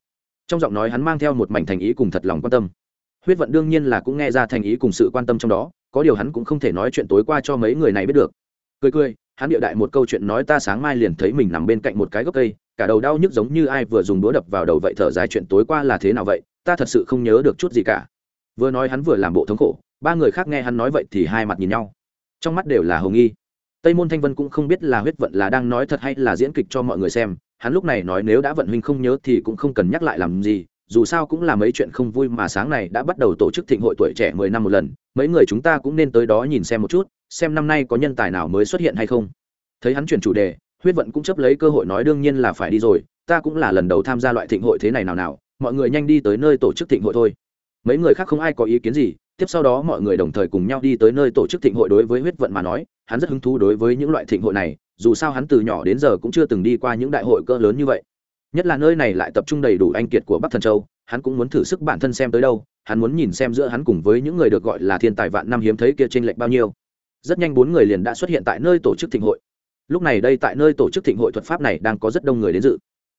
[SPEAKER 1] trong giọng nói hắn mang theo một mảnh thành ý cùng thật lòng quan tâm huyết vận đương nhiên là cũng nghe ra thành ý cùng sự quan tâm trong đó có điều hắn cũng không thể nói chuyện tối qua cho mấy người này biết được cười cười hắn địa đại một câu chuyện nói ta sáng mai liền thấy mình nằm bên cạnh một cái gốc cây, cả đầu đau nhức giống như ai vừa dùng đũa đập vào đầu vậy thở dài chuyện tối qua là thế nào vậy, ta thật sự không nhớ được chút gì cả. Vừa nói hắn vừa làm bộ thống khổ, ba người khác nghe hắn nói vậy thì hai mặt nhìn nhau. Trong mắt đều là hồng nghi. Tây môn thanh vân cũng không biết là huyết vận là đang nói thật hay là diễn kịch cho mọi người xem, hắn lúc này nói nếu đã vận huynh không nhớ thì cũng không cần nhắc lại làm gì, dù sao cũng là mấy chuyện không vui mà sáng này đã bắt đầu tổ chức thịnh hội tuổi trẻ mười năm một lần, mấy người chúng ta cũng nên tới đó nhìn xem một chút xem năm nay có nhân tài nào mới xuất hiện hay không. Thấy hắn chuyển chủ đề, huyết vận cũng chấp lấy cơ hội nói đương nhiên là phải đi rồi, ta cũng là lần đầu tham gia loại thịnh hội thế này nào nào, mọi người nhanh đi tới nơi tổ chức thịnh hội thôi. Mấy người khác không ai có ý kiến gì, tiếp sau đó mọi người đồng thời cùng nhau đi tới nơi tổ chức thịnh hội đối với huyết vận mà nói, hắn rất hứng thú đối với những loại thịnh hội này, dù sao hắn từ nhỏ đến giờ cũng chưa từng đi qua những đại hội cỡ lớn như vậy. Nhất là nơi này lại tập trung đầy đủ anh kiệt của bắc thần châu, hắn cũng muốn thử sức bản thân xem tới đâu, hắn muốn nhìn xem giữa hắn cùng với những người được gọi là thiên tài vạn năm hiếm thấy kia tranh lệch bao nhiêu rất nhanh bốn người liền đã xuất hiện tại nơi tổ chức thịnh hội. Lúc này đây tại nơi tổ chức thịnh hội thuật pháp này đang có rất đông người đến dự.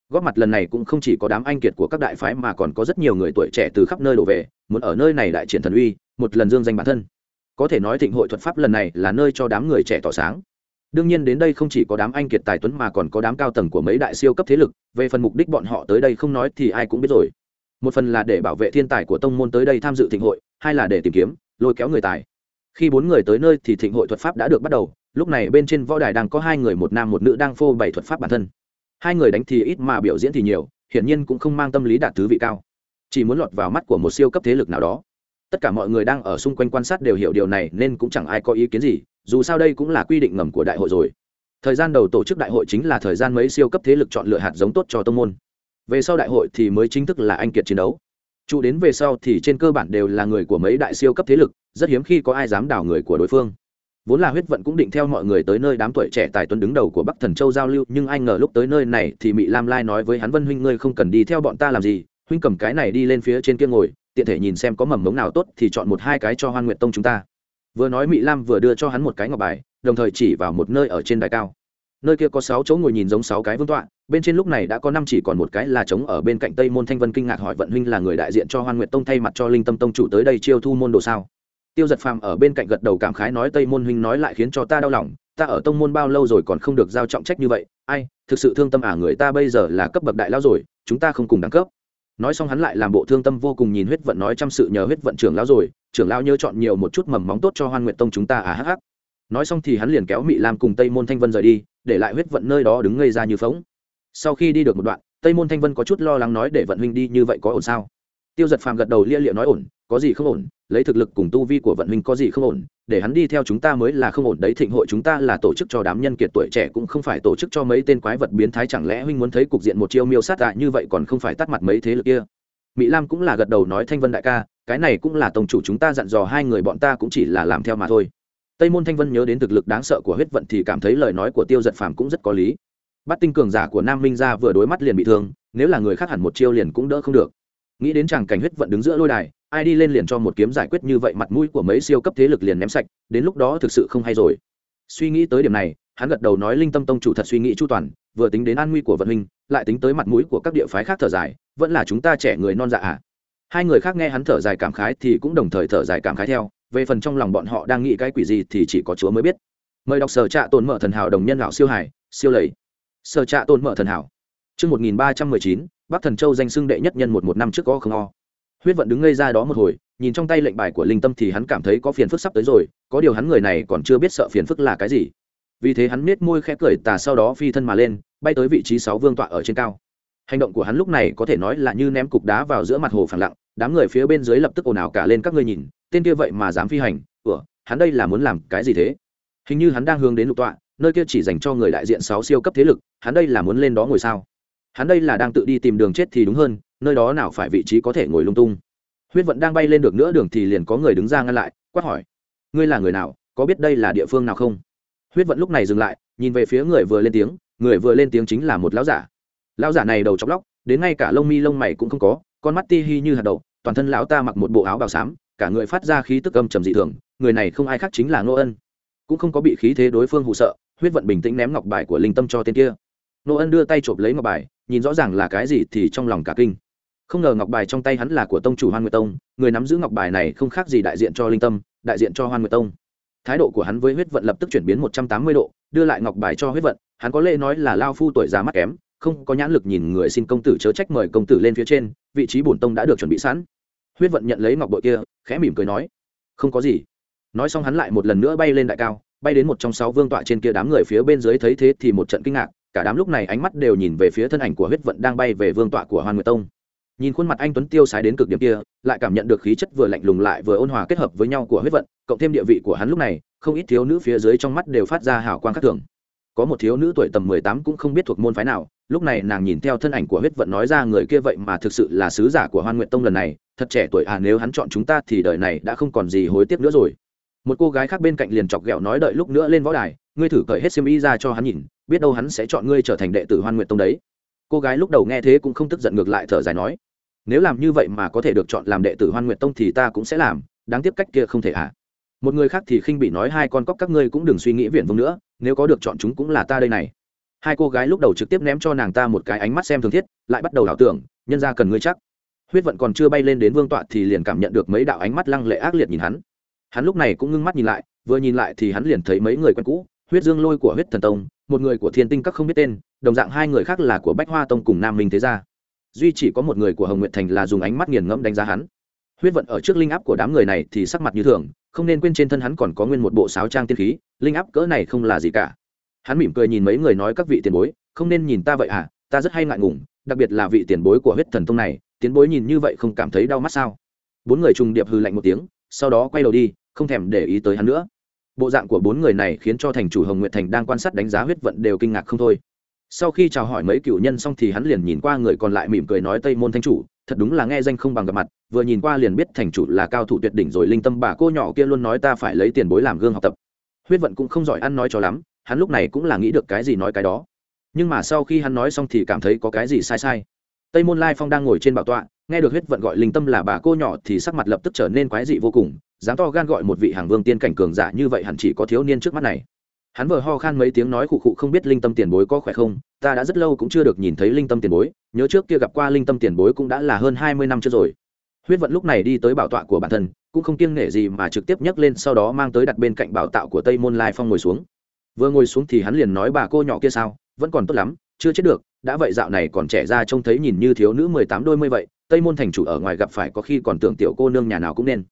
[SPEAKER 1] Góp mặt lần này cũng không chỉ có đám anh kiệt của các đại phái mà còn có rất nhiều người tuổi trẻ từ khắp nơi đổ về, muốn ở nơi này đại triển thần uy, một lần dương danh bản thân. Có thể nói thịnh hội thuật pháp lần này là nơi cho đám người trẻ tỏ sáng. Đương nhiên đến đây không chỉ có đám anh kiệt tài tuấn mà còn có đám cao tầng của mấy đại siêu cấp thế lực, về phần mục đích bọn họ tới đây không nói thì ai cũng biết rồi. Một phần là để bảo vệ thiên tài của tông môn tới đây tham dự thịnh hội, hai là để tìm kiếm, lôi kéo người tài khi bốn người tới nơi thì thịnh hội thuật pháp đã được bắt đầu, lúc này bên trên võ đài đang có hai người, một nam một nữ đang phô bày thuật pháp bản thân. Hai người đánh thì ít mà biểu diễn thì nhiều, hiển nhiên cũng không mang tâm lý đạt thứ vị cao. Chỉ muốn lọt vào mắt của một siêu cấp thế lực nào đó. Tất cả mọi người đang ở xung quanh quan sát đều hiểu điều này nên cũng chẳng ai có ý kiến gì, dù sao đây cũng là quy định ngầm của đại hội rồi. Thời gian đầu tổ chức đại hội chính là thời gian mấy siêu cấp thế lực chọn lựa hạt giống tốt cho tông môn. Về sau đại hội thì mới chính thức là anh kiệt chiến đấu trụ đến về sau thì trên cơ bản đều là người của mấy đại siêu cấp thế lực, rất hiếm khi có ai dám đảo người của đối phương. Vốn là huyết vận cũng định theo mọi người tới nơi đám tuổi trẻ tài tuấn đứng đầu của bắc thần châu giao lưu, nhưng anh ngờ lúc tới nơi này thì mỹ lam lai nói với hắn, vân huynh, ngươi không cần đi theo bọn ta làm gì, huynh cầm cái này đi lên phía trên kia ngồi, tiện thể nhìn xem có mầm mống nào tốt thì chọn một hai cái cho hoan nguyện tông chúng ta. Vừa nói mỹ lam vừa đưa cho hắn một cái ngọc bài, đồng thời chỉ vào một nơi ở trên đài cao nơi kia có sáu chỗ ngồi nhìn giống sáu cái vương tọa, bên trên lúc này đã có năm chỉ còn một cái là trống ở bên cạnh tây môn thanh vân kinh ngạc hỏi vận huynh là người đại diện cho hoan nguyện tông thay mặt cho linh tâm tông chủ tới đây chiêu thu môn đồ sao? Tiêu giật phàm ở bên cạnh gật đầu cảm khái nói tây môn huynh nói lại khiến cho ta đau lòng, ta ở tông môn bao lâu rồi còn không được giao trọng trách như vậy, ai, thực sự thương tâm à người ta bây giờ là cấp bậc đại lao rồi, chúng ta không cùng đẳng cấp. Nói xong hắn lại làm bộ thương tâm vô cùng nhìn huyết vận nói chăm sự nhờ huyết vận trưởng lão rồi, trưởng lão nhớ chọn nhiều một chút mầm móng tốt cho hoan nguyện tông chúng ta à hắc hắc. Nói xong thì hắn liền kéo mị lam cùng tây môn thanh vân rời đi để lại huyết vận nơi đó đứng ngây ra như phóng. Sau khi đi được một đoạn, tây môn thanh vân có chút lo lắng nói để vận huynh đi như vậy có ổn sao? Tiêu giật phàm gật đầu lia liệu nói ổn, có gì không ổn, lấy thực lực cùng tu vi của vận huynh có gì không ổn, để hắn đi theo chúng ta mới là không ổn. Đấy thịnh hội chúng ta là tổ chức cho đám nhân kiệt tuổi trẻ, cũng không phải tổ chức cho mấy tên quái vật biến thái. Chẳng lẽ huynh muốn thấy cục diện một chiêu miêu sát tạ như vậy còn không phải tắt mặt mấy thế lực kia. Mỹ lam cũng là gật đầu nói, thanh vân đại ca, cái này cũng là tổng chủ chúng ta dặn dò hai người, bọn ta cũng chỉ là làm theo mà thôi tây môn thanh vân nhớ đến thực lực đáng sợ của huyết vận thì cảm thấy lời nói của tiêu giật phàm cũng rất có lý. Bắt tinh cường giả của nam minh ra vừa đối mắt liền bị thương, nếu là người khác hẳn một chiêu liền cũng đỡ không được. Nghĩ đến chàng cảnh huyết vận đứng giữa lôi đài, ai đi lên liền cho một kiếm giải quyết như vậy mặt mũi của mấy siêu cấp thế lực liền ném sạch, đến lúc đó thực sự không hay rồi. Suy nghĩ tới điểm này, hắn gật đầu nói linh tâm tông chủ thật suy nghĩ chu toàn, vừa tính đến an nguy của vận huynh, lại tính tới mặt mũi của các địa phái khác thở dài, vẫn là chúng ta trẻ người non dạ à. Hai người khác nghe hắn thở dài cảm khái thì cũng đồng thời thở dài cảm khái theo về phần trong lòng bọn họ đang nghĩ cái quỷ gì thì chỉ có chúa mới biết mời đọc sở trạ tồn mở thần hảo đồng nhân lão siêu hải siêu lầy sở trạ tồn mở thần hảo Trước 1319, Bắc Thần Châu danh xưng đệ nhất nhân một một năm trước có không o. Huyết vận đứng ngây ra đó một hồi, nhìn trong tay lệnh bài của linh tâm thì hắn cảm thấy có phiền phức sắp tới rồi, có điều hắn người này còn chưa biết sợ phiền phức là cái gì. Vì thế hắn nết môi khẽ cười tà sau đó phi thân mà lên, bay tới vị trí sáu vương tọa ở trên cao. Hành động của hắn lúc này có thể nói là như ném cục đá vào giữa mặt hồ phẳng lặng, đám người phía bên dưới lập tức ồn ào cả lên các ngươi nhìn, tên kia vậy mà dám phi hành, ủa, hắn đây là muốn làm cái gì thế? Hình như hắn đang hướng đến lục tọa, nơi kia chỉ dành cho người đại diện sáu siêu cấp thế lực, hắn đây là muốn lên đó ngồi sao? hắn đây là đang tự đi tìm đường chết thì đúng hơn nơi đó nào phải vị trí có thể ngồi lung tung huyết vận đang bay lên được nữa đường thì liền có người đứng ra ngăn lại quát hỏi ngươi là người nào có biết đây là địa phương nào không huyết vận lúc này dừng lại nhìn về phía người vừa lên tiếng người vừa lên tiếng chính là một lão giả lão giả này đầu chóc lóc đến ngay cả lông mi lông mày cũng không có con mắt ti hi như hạt đậu toàn thân lão ta mặc một bộ áo bào xám cả người phát ra khí tức âm trầm dị thường, người này không ai khác chính là ngô ân. Cũng không có bị khí thế đối phương hụ sợ, huyết vận bình tĩnh ném ngọc bài của linh tâm cho tên kia. Ngô ân đưa tay chộp lấy ngọc bài, nhìn rõ ràng là cái gì thì trong lòng cả kinh. Không ngờ ngọc bài trong tay hắn là của tông chủ hoan nguyệt tông, người nắm giữ ngọc bài này không khác gì đại diện cho linh tâm, đại diện cho hoan nguyệt tông. Thái độ của hắn với huyết vận lập tức chuyển biến một trăm tám mươi độ, đưa lại ngọc bài cho huyết vận, hắn có lẽ nói là lao phu tuổi già mắt kém, không có nhãn lực nhìn người xin công tử chớ trách mời công tử lên phía trên, vị trí bổn tông đã được chuẩn bị sẵn huyết vận nhận lấy ngọc bội kia, khẽ mỉm cười nói, không có gì. Nói xong hắn lại một lần nữa bay lên đại cao, bay đến một trong sáu vương tọa trên kia đám người phía bên dưới thấy thế thì một trận kinh ngạc, cả đám lúc này ánh mắt đều nhìn về phía thân ảnh của huyết vận đang bay về vương tọa của hoan nguyệt tông. Nhìn khuôn mặt anh tuấn tiêu sái đến cực điểm kia, lại cảm nhận được khí chất vừa lạnh lùng lại vừa ôn hòa kết hợp với nhau của huyết vận, cộng thêm địa vị của hắn lúc này, không ít thiếu nữ phía dưới trong mắt đều phát ra hào quang khác thường. Có một thiếu nữ tuổi tầm mười tám cũng không biết thuộc môn phái nào lúc này nàng nhìn theo thân ảnh của huyết vận nói ra người kia vậy mà thực sự là sứ giả của hoan nguyện tông lần này, thật trẻ tuổi à nếu hắn chọn chúng ta thì đời này đã không còn gì hối tiếc nữa rồi. Một cô gái khác bên cạnh liền chọc ghẹo nói đợi lúc nữa lên võ đài, ngươi thử cởi hết xiêm y ra cho hắn nhìn, biết đâu hắn sẽ chọn ngươi trở thành đệ tử hoan nguyện tông đấy. Cô gái lúc đầu nghe thế cũng không tức giận ngược lại thở dài nói, nếu làm như vậy mà có thể được chọn làm đệ tử hoan nguyện tông thì ta cũng sẽ làm, đáng tiếc cách kia không thể à. Một người khác thì khinh bị nói, hai con cóc các ngươi cũng đừng suy nghĩ viển vông nữa, nếu có được chọn chúng cũng là ta đây này hai cô gái lúc đầu trực tiếp ném cho nàng ta một cái ánh mắt xem thường thiết, lại bắt đầu ảo tưởng, nhân ra cần ngươi chắc. Huyết vận còn chưa bay lên đến vương tọa thì liền cảm nhận được mấy đạo ánh mắt lăng lệ ác liệt nhìn hắn. Hắn lúc này cũng ngưng mắt nhìn lại, vừa nhìn lại thì hắn liền thấy mấy người quen cũ, huyết dương lôi của huyết thần tông, một người của thiên tinh các không biết tên, đồng dạng hai người khác là của bách hoa tông cùng nam minh thế gia. Duy chỉ có một người của hồng nguyệt thành là dùng ánh mắt nghiền ngẫm đánh giá hắn. Huyết vận ở trước linh áp của đám người này thì sắc mặt như thường, không nên quên trên thân hắn còn có nguyên một bộ sáo trang tiên khí, linh áp cỡ này không là gì cả hắn mỉm cười nhìn mấy người nói các vị tiền bối, không nên nhìn ta vậy à ta rất hay ngại ngùng, đặc biệt là vị tiền bối của huyết thần tông này, tiền bối nhìn như vậy không cảm thấy đau mắt sao? Bốn người trùng điệp hư lạnh một tiếng, sau đó quay đầu đi, không thèm để ý tới hắn nữa. Bộ dạng của bốn người này khiến cho thành chủ hồng nguyệt thành đang quan sát đánh giá huyết vận đều kinh ngạc không thôi. Sau khi chào hỏi mấy cựu nhân xong thì hắn liền nhìn qua người còn lại mỉm cười nói tây môn thanh chủ, thật đúng là nghe danh không bằng gặp mặt, vừa nhìn qua liền biết thành chủ là cao thủ tuyệt đỉnh rồi linh tâm bà cô nhỏ kia luôn nói ta phải lấy tiền bối làm gương học tập. Huyết vận cũng không giỏi ăn nói cho lắm hắn lúc này cũng là nghĩ được cái gì nói cái đó. Nhưng mà sau khi hắn nói xong thì cảm thấy có cái gì sai sai. Tây môn lai phong đang ngồi trên bảo tọa, nghe được huyết vận gọi linh tâm là bà cô nhỏ thì sắc mặt lập tức trở nên quái dị vô cùng, dám to gan gọi một vị hàng vương tiên cảnh cường giả như vậy hẳn chỉ có thiếu niên trước mắt này. Hắn vừa ho khan mấy tiếng nói khụ khụ không biết linh tâm tiền bối có khỏe không, ta đã rất lâu cũng chưa được nhìn thấy linh tâm tiền bối, nhớ trước kia gặp qua linh tâm tiền bối cũng đã là hơn hai mươi năm trước rồi. Huyết vận lúc này đi tới bảo tọa của bản thân, cũng không kiêng nể gì mà trực tiếp nhấc lên, sau đó mang tới đặt bên cạnh bảo tạo của tây môn lai phong ngồi xuống vừa ngồi xuống thì hắn liền nói, bà cô nhỏ kia sao? Vẫn còn tốt lắm, chưa chết được. Đã vậy dạo này còn trẻ ra trông thấy nhìn như thiếu nữ mười tám đôi mươi vậy. Tây môn thành chủ ở ngoài gặp phải có khi còn tưởng tiểu cô nương nhà nào cũng nên.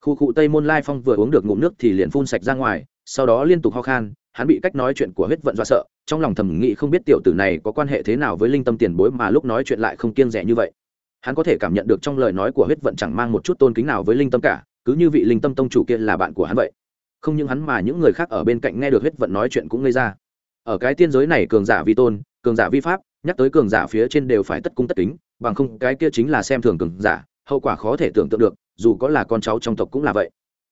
[SPEAKER 1] Khu cụ tây môn lai phong vừa uống được ngụm nước thì liền phun sạch ra ngoài, sau đó liên tục ho khan. Hắn bị cách nói chuyện của huyết vận do sợ, trong lòng thầm nghĩ không biết tiểu tử này có quan hệ thế nào với linh tâm tiền bối mà lúc nói chuyện lại không kiêng rẻ như vậy. Hắn có thể cảm nhận được trong lời nói của huyết vận chẳng mang một chút tôn kính nào với linh tâm cả, cứ như vị linh tâm tông chủ kia là bạn của hắn vậy không những hắn mà những người khác ở bên cạnh nghe được huyết vận nói chuyện cũng ngây ra. Ở cái tiên giới này cường giả vi tôn, cường giả vi pháp, nhắc tới cường giả phía trên đều phải tất cung tất kính, bằng không cái kia chính là xem thường cường giả, hậu quả khó thể tưởng tượng được, dù có là con cháu trong tộc cũng là vậy.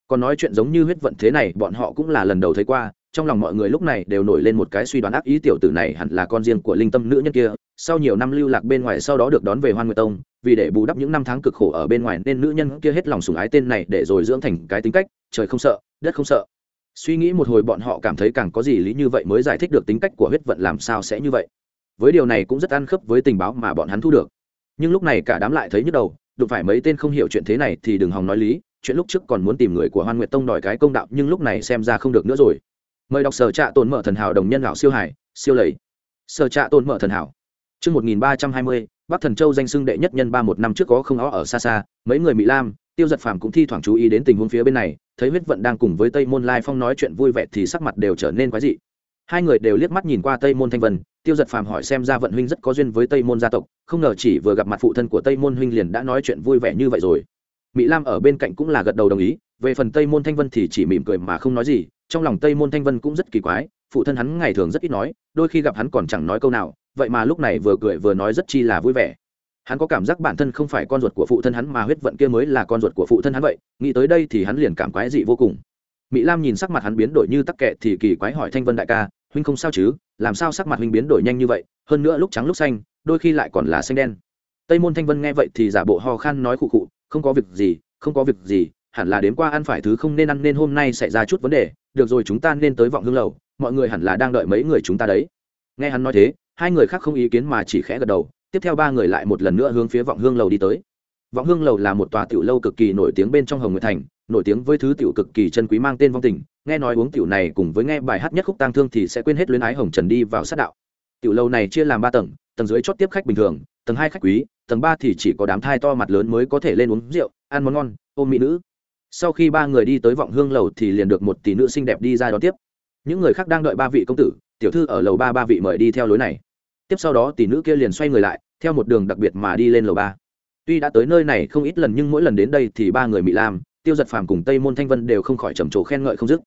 [SPEAKER 1] Còn nói chuyện giống như huyết vận thế này, bọn họ cũng là lần đầu thấy qua, trong lòng mọi người lúc này đều nổi lên một cái suy đoán ác ý tiểu tử này hẳn là con riêng của linh tâm nữ nhân kia, sau nhiều năm lưu lạc bên ngoài sau đó được đón về hoan nguyệt tông, vì để bù đắp những năm tháng cực khổ ở bên ngoài nên nữ nhân kia hết lòng sùng ái tên này để rồi dưỡng thành cái tính cách trời không sợ đất không sợ. Suy nghĩ một hồi bọn họ cảm thấy càng có gì lý như vậy mới giải thích được tính cách của huyết vận làm sao sẽ như vậy. Với điều này cũng rất ăn khớp với tình báo mà bọn hắn thu được. Nhưng lúc này cả đám lại thấy nhức đầu đụng phải mấy tên không hiểu chuyện thế này thì đừng hòng nói lý chuyện lúc trước còn muốn tìm người của hoan nguyệt tông đòi cái công đạo nhưng lúc này xem ra không được nữa rồi. Mời đọc sở trạ tồn mở thần hảo đồng nhân lão siêu hải siêu lầy. Sở trạ tồn mở thần hảo. Trước 1320, Bắc Thần Châu danh xưng đệ nhất nhân ba một năm trước có không ó ở xa xa, mấy người Mỹ Lam, Tiêu Giật Phàm cũng thi thoảng chú ý đến tình huống phía bên này, thấy huyết vận đang cùng với Tây Môn Lai Phong nói chuyện vui vẻ thì sắc mặt đều trở nên quái dị. Hai người đều liếc mắt nhìn qua Tây Môn Thanh Vân, Tiêu Giật Phàm hỏi xem ra vận huynh rất có duyên với Tây Môn gia tộc, không ngờ chỉ vừa gặp mặt phụ thân của Tây Môn huynh liền đã nói chuyện vui vẻ như vậy rồi. Mỹ Lam ở bên cạnh cũng là gật đầu đồng ý, về phần Tây Môn Thanh Vân thì chỉ mỉm cười mà không nói gì, trong lòng Tây Môn Thanh Vân cũng rất kỳ quái, phụ thân hắn ngày thường rất ít nói, đôi khi gặp hắn còn chẳng nói câu nào, vậy mà lúc này vừa cười vừa nói rất chi là vui vẻ hắn có cảm giác bản thân không phải con ruột của phụ thân hắn mà huyết vận kia mới là con ruột của phụ thân hắn vậy, nghĩ tới đây thì hắn liền cảm quái dị vô cùng. Mỹ lam nhìn sắc mặt hắn biến đổi như tắc kệ thì kỳ quái hỏi thanh vân đại ca, huynh không sao chứ? Làm sao sắc mặt huynh biến đổi nhanh như vậy? Hơn nữa lúc trắng lúc xanh, đôi khi lại còn là xanh đen. Tây môn thanh vân nghe vậy thì giả bộ ho khan nói khụ khụ, không có việc gì, không có việc gì, hẳn là đến qua ăn phải thứ không nên ăn nên hôm nay xảy ra chút vấn đề, được rồi chúng ta nên tới vọng hương lầu, mọi người hẳn là đang đợi mấy người chúng ta đấy. Nghe hắn nói thế, hai người khác không ý kiến mà chỉ khẽ gật đầu tiếp theo ba người lại một lần nữa hướng phía vọng hương lầu đi tới. Vọng hương lầu là một tòa tiểu lâu cực kỳ nổi tiếng bên trong hồng nguyệt thành, nổi tiếng với thứ tiểu cực kỳ chân quý mang tên vong tình. Nghe nói uống tiểu này cùng với nghe bài hát nhất khúc tang thương thì sẽ quên hết luyến ái hồng trần đi vào sát đạo. Tiểu lâu này chia làm ba tầng tầng dưới chót tiếp khách bình thường, tầng hai khách quý, tầng ba thì chỉ có đám thai to mặt lớn mới có thể lên uống rượu, ăn món ngon, ôm mỹ nữ. Sau khi ba người đi tới vọng hương lầu thì liền được một tỷ nữ xinh đẹp đi ra đón tiếp. Những người khác đang đợi ba vị công tử, tiểu thư ở lầu ba ba vị mời đi theo lối này tiếp sau đó tỷ nữ kia liền xoay người lại, theo một đường đặc biệt mà đi lên lầu ba. Tuy đã tới nơi này không ít lần nhưng mỗi lần đến đây thì ba người mỹ lam, tiêu giật phàm cùng tây môn thanh vân đều không khỏi trầm trồ khen ngợi không dứt.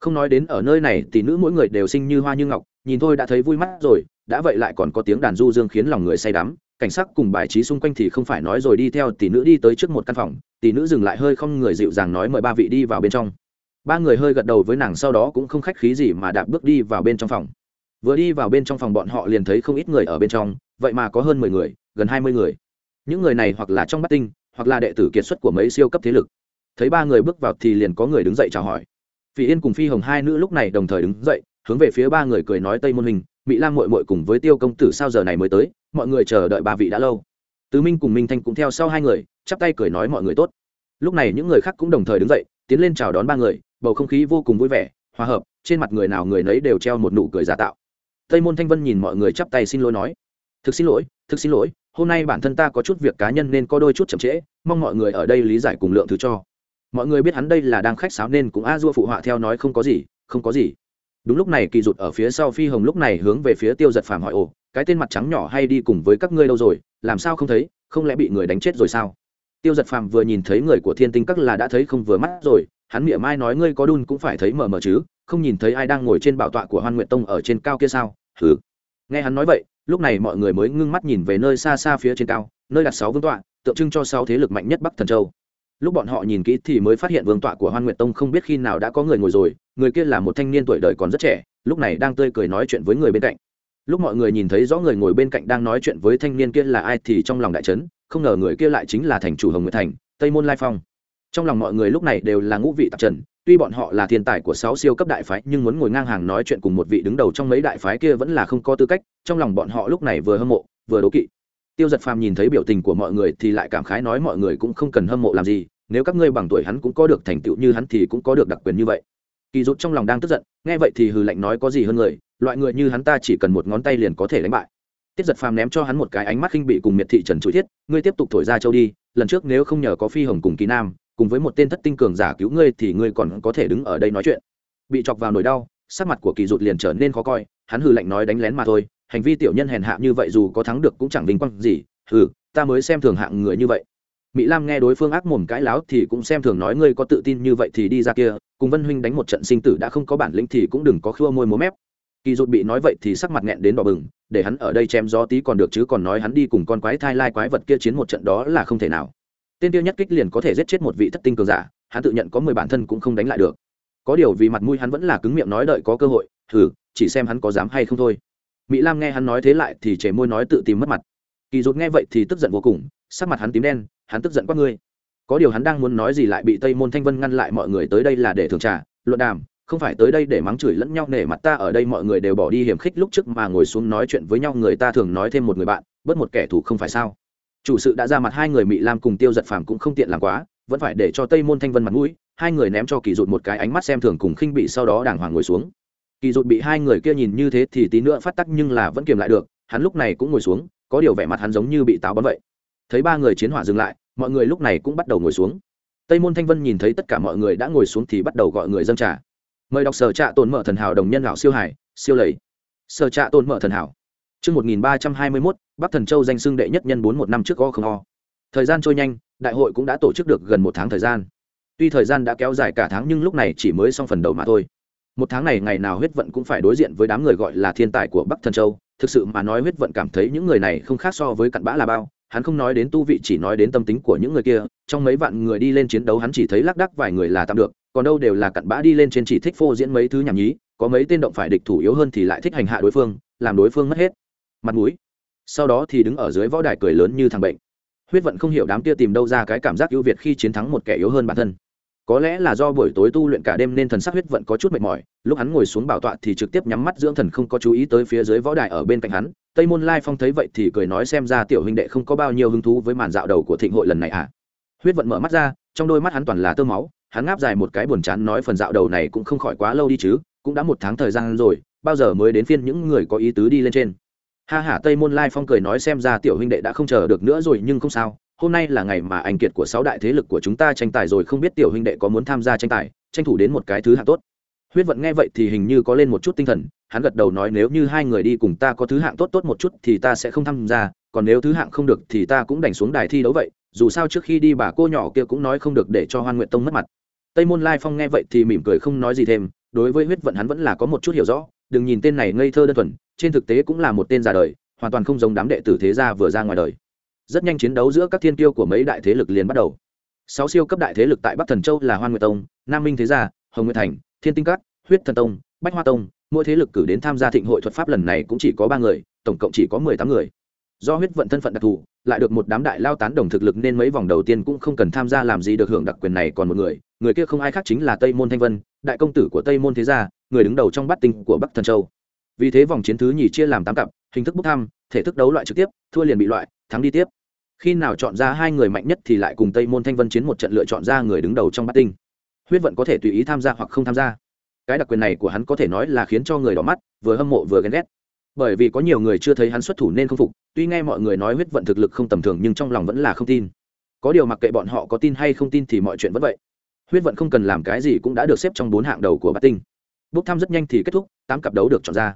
[SPEAKER 1] Không nói đến ở nơi này, tỷ nữ mỗi người đều sinh như hoa như ngọc, nhìn thôi đã thấy vui mắt rồi, đã vậy lại còn có tiếng đàn du dương khiến lòng người say đắm, cảnh sắc cùng bài trí xung quanh thì không phải nói rồi đi theo tỷ nữ đi tới trước một căn phòng, tỷ nữ dừng lại hơi không người dịu dàng nói mời ba vị đi vào bên trong. Ba người hơi gật đầu với nàng, sau đó cũng không khách khí gì mà đạp bước đi vào bên trong phòng vừa đi vào bên trong phòng bọn họ liền thấy không ít người ở bên trong, vậy mà có hơn mười người, gần hai mươi người. Những người này hoặc là trong bát tinh, hoặc là đệ tử kiệt xuất của mấy siêu cấp thế lực. Thấy ba người bước vào thì liền có người đứng dậy chào hỏi. Phi yên cùng phi hồng hai nữ lúc này đồng thời đứng dậy, hướng về phía ba người cười nói tây môn hình mỹ lam mội mội cùng với tiêu công tử sao giờ này mới tới, mọi người chờ đợi ba vị đã lâu. Tứ minh cùng minh thanh cũng theo sau hai người, chắp tay cười nói mọi người tốt. Lúc này những người khác cũng đồng thời đứng dậy, tiến lên chào đón ba người, bầu không khí vô cùng vui vẻ, hòa hợp, trên mặt người nào người nấy đều treo một nụ cười giả tạo tây môn thanh vân nhìn mọi người chắp tay xin lỗi nói, thực xin lỗi, thực xin lỗi, hôm nay bản thân ta có chút việc cá nhân nên có đôi chút chậm trễ, mong mọi người ở đây lý giải cùng lượng thứ cho. Mọi người biết hắn đây là đang khách sáo nên cũng a dua phụ họa theo nói không có gì, không có gì. Đúng lúc này kỳ rụt ở phía sau phi hồng lúc này hướng về phía tiêu giật phàm hỏi, ồ, cái tên mặt trắng nhỏ hay đi cùng với các ngươi đâu rồi, làm sao không thấy, không lẽ bị người đánh chết rồi sao? Tiêu giật phàm vừa nhìn thấy người của thiên tinh các là đã thấy không vừa mắt rồi hắn miệng mai nói, ngươi có đun cũng phải thấy mờ mờ chứ, không nhìn thấy ai đang ngồi trên bảo tọa của hoan nguyện tông ở trên cao kia sao? Hừ. Nghe hắn nói vậy, lúc này mọi người mới ngưng mắt nhìn về nơi xa xa phía trên cao, nơi đặt sáu vương tọa, tượng trưng cho sáu thế lực mạnh nhất bắc thần châu. Lúc bọn họ nhìn kỹ thì mới phát hiện vương tọa của hoan Nguyện tông không biết khi nào đã có người ngồi rồi, người kia là một thanh niên tuổi đời còn rất trẻ, lúc này đang tươi cười nói chuyện với người bên cạnh. Lúc mọi người nhìn thấy rõ người ngồi bên cạnh đang nói chuyện với thanh niên kia là ai thì trong lòng đại trấn không ngờ người kia lại chính là thành chủ hồng nguyệt thành, tây môn lai phong trong lòng mọi người lúc này đều là ngũ vị tạp trần, tuy bọn họ là thiên tài của sáu siêu cấp đại phái, nhưng muốn ngồi ngang hàng nói chuyện cùng một vị đứng đầu trong mấy đại phái kia vẫn là không có tư cách, trong lòng bọn họ lúc này vừa hâm mộ, vừa đố kỵ. Tiêu giật phàm nhìn thấy biểu tình của mọi người thì lại cảm khái nói mọi người cũng không cần hâm mộ làm gì, nếu các ngươi bằng tuổi hắn cũng có được thành tựu như hắn thì cũng có được đặc quyền như vậy. Kỳ rút trong lòng đang tức giận, nghe vậy thì hừ lạnh nói có gì hơn người, loại người như hắn ta chỉ cần một ngón tay liền có thể đánh bại. Tiết giật phàm ném cho hắn một cái ánh mắt khinh bị cùng miệt thị trần chuỗi thiết, ngươi tiếp tục thổi ra châu đi, lần trước nếu không nhờ có phi hồng cùng kỳ nam cùng với một tên thất tinh cường giả cứu ngươi thì ngươi còn có thể đứng ở đây nói chuyện. Bị chọc vào nỗi đau, sắc mặt của kỳ rụt liền trở nên khó coi, hắn hừ lạnh nói đánh lén mà thôi, hành vi tiểu nhân hèn hạ như vậy dù có thắng được cũng chẳng vinh quang gì, hừ, ta mới xem thường hạng người như vậy. Mỹ lam nghe đối phương ác mồm cãi láo thì cũng xem thường nói ngươi có tự tin như vậy thì đi ra kia, cùng vân huynh đánh một trận sinh tử đã không có bản lĩnh thì cũng đừng có khua môi múa mép. Kỳ dụt bị nói vậy thì sắc mặt nghẹn đến đỏ bừng, để hắn ở đây chém gió tí còn được chứ còn nói hắn đi cùng con quái thai lai quái vật kia chiến một trận đó là không thể nào tên tiêu nhất kích liền có thể giết chết một vị thất tinh cường giả, hắn tự nhận có mười bản thân cũng không đánh lại được. Có điều vì mặt mũi hắn vẫn là cứng miệng nói đợi có cơ hội thử chỉ xem hắn có dám hay không thôi. Mỹ lam nghe hắn nói thế lại thì chảy môi nói tự tìm mất mặt. Kỳ rụt nghe vậy thì tức giận vô cùng, sắc mặt hắn tím đen, hắn tức giận quá ngươi. Có điều hắn đang muốn nói gì lại bị tây môn thanh vân ngăn lại mọi người tới đây là để thường trà, luận đàm, không phải tới đây để mắng chửi lẫn nhau nể mặt ta ở đây mọi người đều bỏ đi hiểm khích lúc trước mà ngồi xuống nói chuyện với nhau người ta thường nói thêm một người bạn, bớt một kẻ thù không phải sao? Chủ sự đã ra mặt hai người mỹ lam cùng tiêu giật phàm cũng không tiện làm quá, vẫn phải để cho tây môn thanh vân mặt mũi, hai người ném cho kỳ rụt một cái ánh mắt xem thường cùng khinh bị sau đó đàng hoàng ngồi xuống. Kỳ rụt bị hai người kia nhìn như thế thì tí nữa phát tắc nhưng là vẫn kiềm lại được, hắn lúc này cũng ngồi xuống, có điều vẻ mặt hắn giống như bị táo bắn vậy. Thấy ba người chiến hỏa dừng lại, mọi người lúc này cũng bắt đầu ngồi xuống. Tây môn thanh vân nhìn thấy tất cả mọi người đã ngồi xuống thì bắt đầu gọi người dân trả mời đọc sở trạ tồn mở thần hảo đồng nhân lão siêu hải, siêu lầy. Sở trạ tồn mở thần hảo Chương 1321, Bắc Thần Châu danh xưng đệ nhất nhân bốn một năm trước o không o. Thời gian trôi nhanh, đại hội cũng đã tổ chức được gần một tháng thời gian. Tuy thời gian đã kéo dài cả tháng nhưng lúc này chỉ mới xong phần đầu mà thôi. Một tháng này ngày nào huyết vận cũng phải đối diện với đám người gọi là thiên tài của Bắc Thần Châu, thực sự mà nói huyết vận cảm thấy những người này không khác so với cặn bã là bao, hắn không nói đến tu vị chỉ nói đến tâm tính của những người kia, trong mấy vạn người đi lên chiến đấu hắn chỉ thấy lác đác vài người là tạm được, còn đâu đều là cặn bã đi lên trên chỉ thích phô diễn mấy thứ nhảm nhí, có mấy tên động phải địch thủ yếu hơn thì lại thích hành hạ đối phương, làm đối phương mất hết mặt mũi. Sau đó thì đứng ở dưới võ đài cười lớn như thằng bệnh. Huyết vận không hiểu đám kia tìm đâu ra cái cảm giác ưu việt khi chiến thắng một kẻ yếu hơn bản thân. Có lẽ là do buổi tối tu luyện cả đêm nên thần sắc huyết vận có chút mệt mỏi, lúc hắn ngồi xuống bảo tọa thì trực tiếp nhắm mắt dưỡng thần không có chú ý tới phía dưới võ đài ở bên cạnh hắn. Tây môn lai phong thấy vậy thì cười nói xem ra tiểu huynh đệ không có bao nhiêu hứng thú với màn dạo đầu của thịnh hội lần này à. Huyết vận mở mắt ra, trong đôi mắt hắn toàn là tơ máu, hắn ngáp dài một cái buồn chán nói phần dạo đầu này cũng không khỏi quá lâu đi chứ, cũng đã một tháng thời gian rồi, bao giờ mới đến phiên những người có ý tứ đi lên trên ha hả tây môn lai phong cười nói xem ra tiểu huynh đệ đã không chờ được nữa rồi, nhưng không sao. Hôm nay là ngày mà anh kiệt của sáu đại thế lực của chúng ta tranh tài rồi, không biết tiểu huynh đệ có muốn tham gia tranh tài, tranh thủ đến một cái thứ hạng tốt. Huyết vận nghe vậy thì hình như có lên một chút tinh thần, hắn gật đầu nói nếu như hai người đi cùng ta có thứ hạng tốt tốt một chút thì ta sẽ không tham gia, còn nếu thứ hạng không được thì ta cũng đành xuống đài thi đấu vậy, dù sao trước khi đi bà cô nhỏ kia cũng nói không được để cho hoan nguyện tông mất mặt. Tây môn lai phong nghe vậy thì mỉm cười không nói gì thêm, đối với huyết vận hắn vẫn là có một chút hiểu rõ đừng nhìn tên này ngây thơ đơn thuần, trên thực tế cũng là một tên già đời, hoàn toàn không giống đám đệ tử thế gia vừa ra ngoài đời. Rất nhanh chiến đấu giữa các thiên tiêu của mấy đại thế lực liền bắt đầu. Sáu siêu cấp đại thế lực tại bắc thần châu là hoan nguyệt tông, nam minh thế gia, hồng nguyệt thành, thiên tinh cát huyết thần tông, bách hoa tông, mỗi thế lực cử đến tham gia thịnh hội thuật pháp lần này cũng chỉ có ba người, tổng cộng chỉ có mười tám người. Do huyết vận thân phận đặc thù, lại được một đám đại lao tán đồng thực lực nên mấy vòng đầu tiên cũng không cần tham gia làm gì được hưởng đặc quyền này còn một người người kia không ai khác chính là tây môn thanh vân, đại công tử của tây môn thế gia người đứng đầu trong bát tinh của bắc thần châu. Vì thế vòng chiến thứ nhì chia làm tám cặp, hình thức bốc thăm, thể thức đấu loại trực tiếp, thua liền bị loại, thắng đi tiếp. Khi nào chọn ra hai người mạnh nhất thì lại cùng tây môn thanh vân chiến một trận lựa chọn ra người đứng đầu trong bát tinh. Huyết vận có thể tùy ý tham gia hoặc không tham gia. Cái đặc quyền này của hắn có thể nói là khiến cho người đỏ mắt, vừa hâm mộ vừa ghen ghét. Bởi vì có nhiều người chưa thấy hắn xuất thủ nên không phục, tuy nghe mọi người nói huyết vận thực lực không tầm thường nhưng trong lòng vẫn là không tin. Có điều mặc kệ bọn họ có tin hay không tin thì mọi chuyện vẫn vậy. Huyết vận không cần làm cái gì cũng đã được xếp trong bốn hạng đầu của bát tinh bốc thăm rất nhanh thì kết thúc, tám cặp đấu được chọn ra.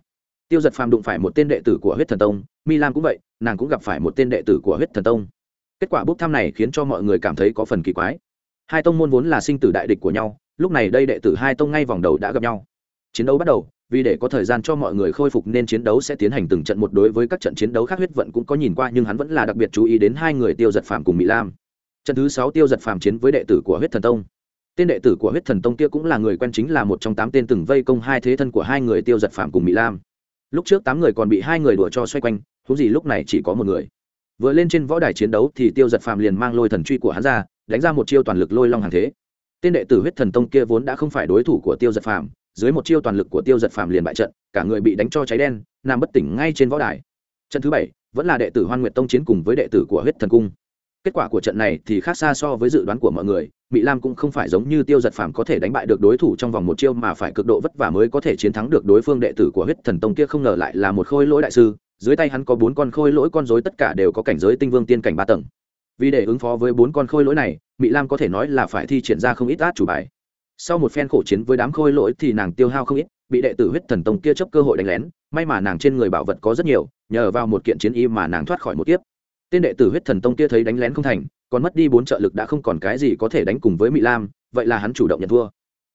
[SPEAKER 1] Tiêu giật phàm đụng phải một tên đệ tử của huyết thần tông mi lam cũng vậy, nàng cũng gặp phải một tên đệ tử của huyết thần tông. Kết quả bốc thăm này khiến cho mọi người cảm thấy có phần kỳ quái. Hai tông môn vốn là sinh tử đại địch của nhau, lúc này đây đệ tử hai tông ngay vòng đầu đã gặp nhau. Chiến đấu bắt đầu, vì để có thời gian cho mọi người khôi phục nên chiến đấu sẽ tiến hành từng trận một đối với các trận chiến đấu khác huyết vận cũng có nhìn qua, nhưng hắn vẫn là đặc biệt chú ý đến hai người tiêu giật phàm cùng mỹ lam trận thứ sáu tiêu giật phàm chiến với đệ tử của huyết thần tông tên đệ tử của huyết thần tông kia cũng là người quen chính là một trong tám tên từng vây công hai thế thân của hai người tiêu giật Phạm cùng mỹ lam. Lúc trước tám người còn bị hai người đùa cho xoay quanh thú gì lúc này chỉ có một người. Vừa lên trên võ đài chiến đấu thì tiêu giật Phạm liền mang lôi thần truy của hắn ra đánh ra một chiêu toàn lực lôi long hàng thế. Tên đệ tử huyết thần tông kia vốn đã không phải đối thủ của tiêu giật Phạm, dưới một chiêu toàn lực của tiêu giật Phạm liền bại trận cả người bị đánh cho cháy đen nằm bất tỉnh ngay trên võ đài. Trận thứ bảy vẫn là đệ tử hoan nguyệt tông chiến cùng với đệ tử của huyết thần cung. Kết quả của trận này thì khác xa so với dự đoán của mọi người mỹ lam cũng không phải giống như tiêu giật phàm có thể đánh bại được đối thủ trong vòng một chiêu mà phải cực độ vất vả mới có thể chiến thắng được đối phương đệ tử của huyết thần tông kia không ngờ lại là một khôi lỗi đại sư. Dưới tay hắn có bốn con khôi lỗi con dối tất cả đều có cảnh giới tinh vương tiên cảnh ba tầng. Vì để ứng phó với bốn con khôi lỗi này mỹ lam có thể nói là phải thi triển ra không ít át chủ bài. Sau một phen khổ chiến với đám khôi lỗi thì nàng tiêu hao không ít, bị đệ tử huyết thần tông kia chấp cơ hội đánh lén, may mà nàng trên người bảo vật có rất nhiều, nhờ vào một kiện chiến y mà nàng thoát khỏi một kiếp. Tên đệ tử huyết thần tông kia thấy đánh lén không thành còn mất đi bốn trợ lực đã không còn cái gì có thể đánh cùng với mỹ lam, vậy là hắn chủ động nhận thua.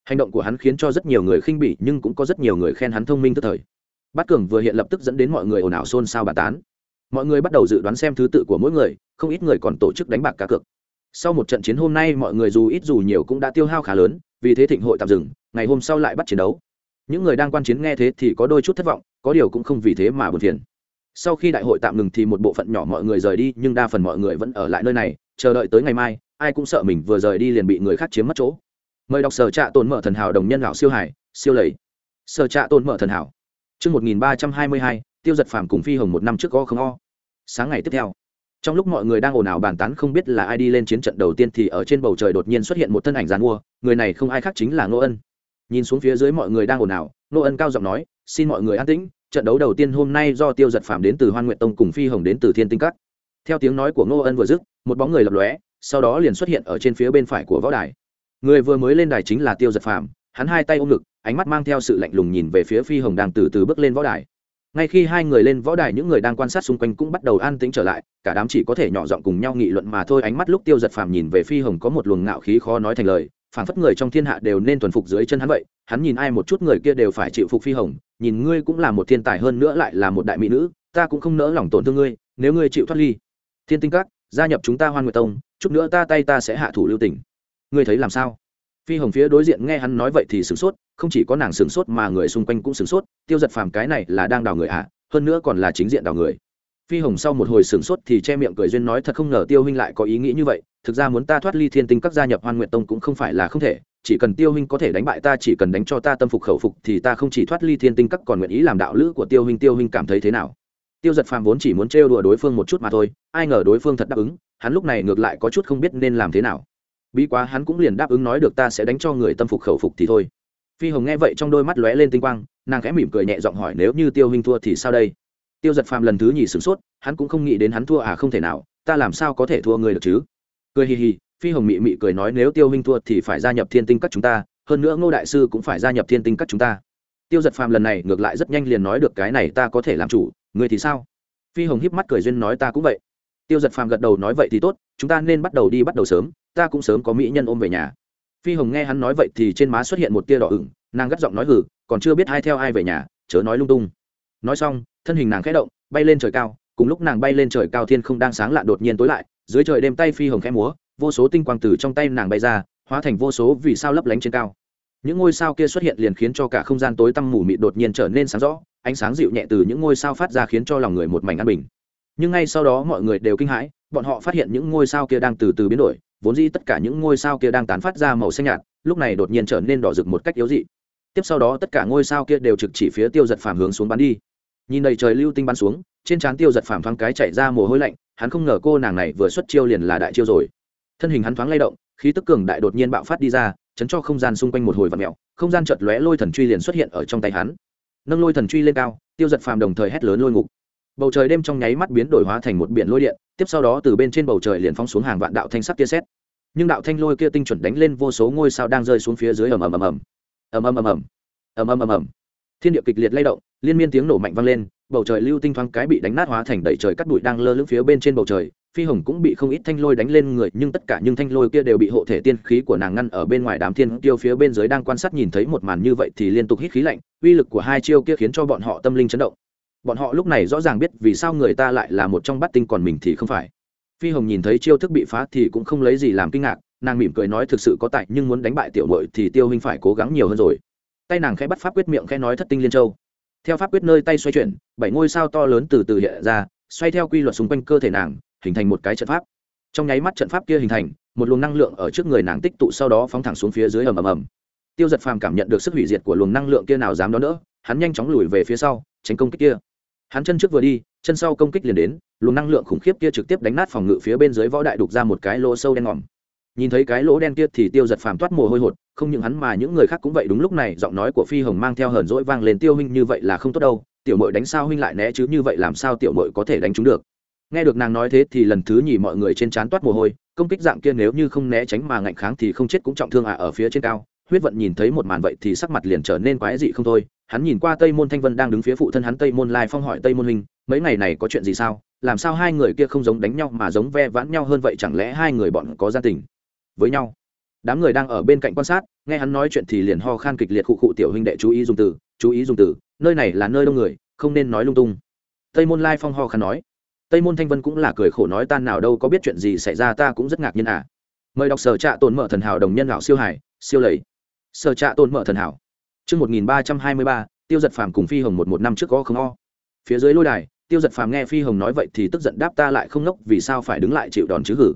[SPEAKER 1] Hành động của hắn khiến cho rất nhiều người khinh bỉ, nhưng cũng có rất nhiều người khen hắn thông minh tức thời. Bát cường vừa hiện lập tức dẫn đến mọi người ồn ào xôn xao bàn tán. Mọi người bắt đầu dự đoán xem thứ tự của mỗi người, không ít người còn tổ chức đánh bạc cá cược. Sau một trận chiến hôm nay, mọi người dù ít dù nhiều cũng đã tiêu hao khá lớn, vì thế thịnh hội tạm dừng, ngày hôm sau lại bắt chiến đấu. Những người đang quan chiến nghe thế thì có đôi chút thất vọng, có điều cũng không vì thế mà buồn phiền. Sau khi đại hội tạm ngừng thì một bộ phận nhỏ mọi người rời đi, nhưng đa phần mọi người vẫn ở lại nơi này chờ đợi tới ngày mai, ai cũng sợ mình vừa rời đi liền bị người khác chiếm mất chỗ. Mời đọc sở trạ tồn mở thần hảo đồng nhân lão siêu hải, siêu lầy. Sở trạ tồn mở thần hảo. Chương một nghìn ba trăm hai mươi hai, tiêu giật phàm cùng phi hồng một năm trước go không o. Sáng ngày tiếp theo, trong lúc mọi người đang ồn ào bàn tán không biết là ai đi lên chiến trận đầu tiên thì ở trên bầu trời đột nhiên xuất hiện một thân ảnh giàn mua người này không ai khác chính là ngô ân. Nhìn xuống phía dưới mọi người đang ồn ào nô ân cao giọng nói, xin mọi người an tĩnh, trận đấu đầu tiên hôm nay do tiêu giật phàm đến từ hoan nguyện tông cùng phi hồng đến từ thiên tinh cát theo tiếng nói của ngô ân vừa dứt, một bóng người lập lóe sau đó liền xuất hiện ở trên phía bên phải của võ đài. Người vừa mới lên đài chính là tiêu giật phạm hắn hai tay ôm ngực, ánh mắt mang theo sự lạnh lùng nhìn về phía phi hồng đang từ từ bước lên võ đài. Ngay khi hai người lên võ đài, những người đang quan sát xung quanh cũng bắt đầu an tĩnh trở lại, cả đám chỉ có thể nhỏ giọng cùng nhau nghị luận mà thôi. Ánh mắt lúc tiêu giật phàm nhìn về phi hồng có một luồng ngạo khí khó nói thành lời, phảng phất người trong thiên hạ đều nên thuần phục dưới chân hắn vậy. Hắn nhìn ai một chút người kia đều phải chịu phục phi hồng, nhìn ngươi cũng là một thiên tài hơn nữa lại là một đại mỹ nữ, ta cũng không nỡ lòng tổn thương ngươi, nếu ngươi chịu thoát ly thiên tinh các gia nhập chúng ta hoan nguyệt tông chút nữa ta tay ta sẽ hạ thủ lưu Tỉnh. ngươi thấy làm sao? Phi hồng phía đối diện nghe hắn nói vậy thì sửng sốt không chỉ có nàng sửng sốt mà người xung quanh cũng sửng sốt tiêu giật phàm cái này là đang đào người ạ à, hơn nữa còn là chính diện đào người. Phi hồng sau một hồi sửng sốt thì che miệng cười duyên nói thật không ngờ tiêu huynh lại có ý nghĩ như vậy thực ra muốn ta thoát ly thiên tinh các gia nhập hoan nguyện tông cũng không phải là không thể chỉ cần tiêu huynh có thể đánh bại ta chỉ cần đánh cho ta tâm phục khẩu phục thì ta không chỉ thoát ly thiên tinh các còn nguyện ý làm đạo lữ của tiêu huynh tiêu huynh cảm thấy thế nào? Tiêu giật phàm vốn chỉ muốn trêu đùa đối phương một chút mà thôi, ai ngờ đối phương thật đáp ứng, hắn lúc này ngược lại có chút không biết nên làm thế nào. Bí quá hắn cũng liền đáp ứng nói được ta sẽ đánh cho người tâm phục khẩu phục thì thôi. Phi hồng nghe vậy trong đôi mắt lóe lên tinh quang, nàng khẽ mỉm cười nhẹ giọng hỏi nếu như tiêu huynh thua thì sao đây? Tiêu giật phàm lần thứ nhì sửng sốt, hắn cũng không nghĩ đến hắn thua à không thể nào, ta làm sao có thể thua người được chứ? Cười hì hì, phi hồng mị mị cười nói nếu tiêu huynh thua thì phải gia nhập thiên tinh các chúng ta, hơn nữa ngô đại sư cũng phải gia nhập thiên tinh các chúng ta. Tiêu giật phàm lần này ngược lại rất nhanh liền nói được cái này ta có thể làm chủ người thì sao? Phi hồng híp mắt cười duyên nói ta cũng vậy. Tiêu giật phàm gật đầu nói vậy thì tốt, chúng ta nên bắt đầu đi bắt đầu sớm, ta cũng sớm có mỹ nhân ôm về nhà. Phi hồng nghe hắn nói vậy thì trên má xuất hiện một tia đỏ ửng, nàng gắt giọng nói hử còn chưa biết ai theo ai về nhà, chớ nói lung tung. Nói xong, thân hình nàng khẽ động, bay lên trời cao, cùng lúc nàng bay lên trời cao thiên không đang sáng lạ đột nhiên tối lại, dưới trời đêm tay phi hồng khẽ múa, vô số tinh quang từ trong tay nàng bay ra, hóa thành vô số vì sao lấp lánh trên cao. Những ngôi sao kia xuất hiện liền khiến cho cả không gian tối tăm mù mịt đột nhiên trở nên sáng rõ ánh sáng dịu nhẹ từ những ngôi sao phát ra khiến cho lòng người một mảnh an bình. Nhưng ngay sau đó mọi người đều kinh hãi, bọn họ phát hiện những ngôi sao kia đang từ từ biến đổi, vốn dĩ tất cả những ngôi sao kia đang tán phát ra màu xanh nhạt, lúc này đột nhiên trở nên đỏ rực một cách yếu dị. Tiếp sau đó tất cả ngôi sao kia đều trực chỉ phía tiêu giật phàm hướng xuống bắn đi. Nhìn đầy trời lưu tinh bắn xuống, trên trán tiêu giật phàm thoáng cái chạy ra mồ hôi lạnh, hắn không ngờ cô nàng này vừa xuất chiêu liền là đại chiêu rồi. Thân hình hắn thoáng lay động, khí tức cường đại đột nhiên bạo phát đi ra, chấn cho không gian xung quanh một hồi vạt mẹo không gian chợt lóe lôi thần truy liền xuất hiện ở trong tay hắn nâng lôi thần truy lên cao, tiêu giật phàm đồng thời hét lớn lôi ngục. Bầu trời đêm trong nháy mắt biến đổi hóa thành một biển lôi điện, tiếp sau đó từ bên trên bầu trời liền phóng xuống hàng vạn đạo thanh sắc tia xét nhưng đạo thanh lôi kia tinh chuẩn đánh lên vô số ngôi sao đang rơi xuống phía dưới ầm ầm ầm ầm. Ầm ầm ầm ầm. Ầm ầm ầm ầm. Thiên địa kịch liệt lay động, liên miên tiếng nổ mạnh vang lên, bầu trời lưu tinh thoáng cái bị đánh nát hóa thành đầy trời cắt bụi đang lơ lửng phía bên trên bầu trời phi hồng cũng bị không ít thanh lôi đánh lên người, nhưng tất cả những thanh lôi kia đều bị hộ thể tiên khí của nàng ngăn ở bên ngoài đám thiên tiêu phía bên dưới đang quan sát nhìn thấy một màn như vậy thì liên tục hít khí lạnh, uy lực của hai chiêu kia khiến cho bọn họ tâm linh chấn động. Bọn họ lúc này rõ ràng biết vì sao người ta lại là một trong bát tinh còn mình thì không phải. Phi hồng nhìn thấy chiêu thức bị phá thì cũng không lấy gì làm kinh ngạc, nàng mỉm cười nói thực sự có tại, nhưng muốn đánh bại tiểu mội thì tiêu huynh phải cố gắng nhiều hơn rồi. Tay nàng khẽ bắt pháp quyết miệng khẽ nói thất tinh liên châu. Theo pháp quyết nơi tay xoay chuyển, bảy ngôi sao to lớn từ từ hiện ra, xoay theo quy luật xung quanh cơ thể nàng hình thành một cái trận pháp. Trong nháy mắt trận pháp kia hình thành, một luồng năng lượng ở trước người nàng tích tụ sau đó phóng thẳng xuống phía dưới ầm ầm ầm. Tiêu giật phàm cảm nhận được sức hủy diệt của luồng năng lượng kia nào dám đó nữa hắn nhanh chóng lùi về phía sau, tránh công kích kia. Hắn chân trước vừa đi, chân sau công kích liền đến, luồng năng lượng khủng khiếp kia trực tiếp đánh nát phòng ngự phía bên dưới võ đại đục ra một cái lỗ sâu đen ngòm. Nhìn thấy cái lỗ đen kia thì tiêu giật phàm toát mồ hôi hột, không những hắn mà những người khác cũng vậy đúng lúc này, giọng nói của phi hồng mang theo hờn dỗi vang lên, tiêu huynh như vậy là không tốt đâu, tiểu mội đánh sao huynh lại né chứ, như vậy làm sao tiểu mội có thể đánh chúng được? Nghe được nàng nói thế thì lần thứ nhì mọi người trên trán toát mồ hôi, công kích dạng kia nếu như không né tránh mà ngạnh kháng thì không chết cũng trọng thương à ở phía trên cao. Huyết vận nhìn thấy một màn vậy thì sắc mặt liền trở nên quái dị không thôi. Hắn nhìn qua tây môn thanh vân đang đứng phía phụ thân hắn tây môn lai phong hỏi tây môn hình mấy ngày này có chuyện gì sao? Làm sao hai người kia không giống đánh nhau mà giống ve vãn nhau hơn vậy? Chẳng lẽ hai người bọn có gia tình với nhau? Đám người đang ở bên cạnh quan sát, nghe hắn nói chuyện thì liền ho khan kịch liệt khụ khụ tiểu huynh đệ chú ý dùng từ, chú ý dùng từ, nơi này là nơi đông người, không nên nói lung tung. Tây môn lai phong ho khan nói tây môn thanh vân cũng là cười khổ nói tan nào đâu có biết chuyện gì xảy ra ta cũng rất ngạc nhiên à. Mời đọc sở trạ tồn mở thần hảo đồng nhân lão siêu hải siêu lầy. Sở trạ tồn mở thần hảo. Trước 1323, tiêu giật phàm cùng phi hồng một một năm trước có không o. Phía dưới lôi đài tiêu giật phàm nghe phi hồng nói vậy thì tức giận đáp ta lại không ngốc vì sao phải đứng lại chịu đòn chứ hử?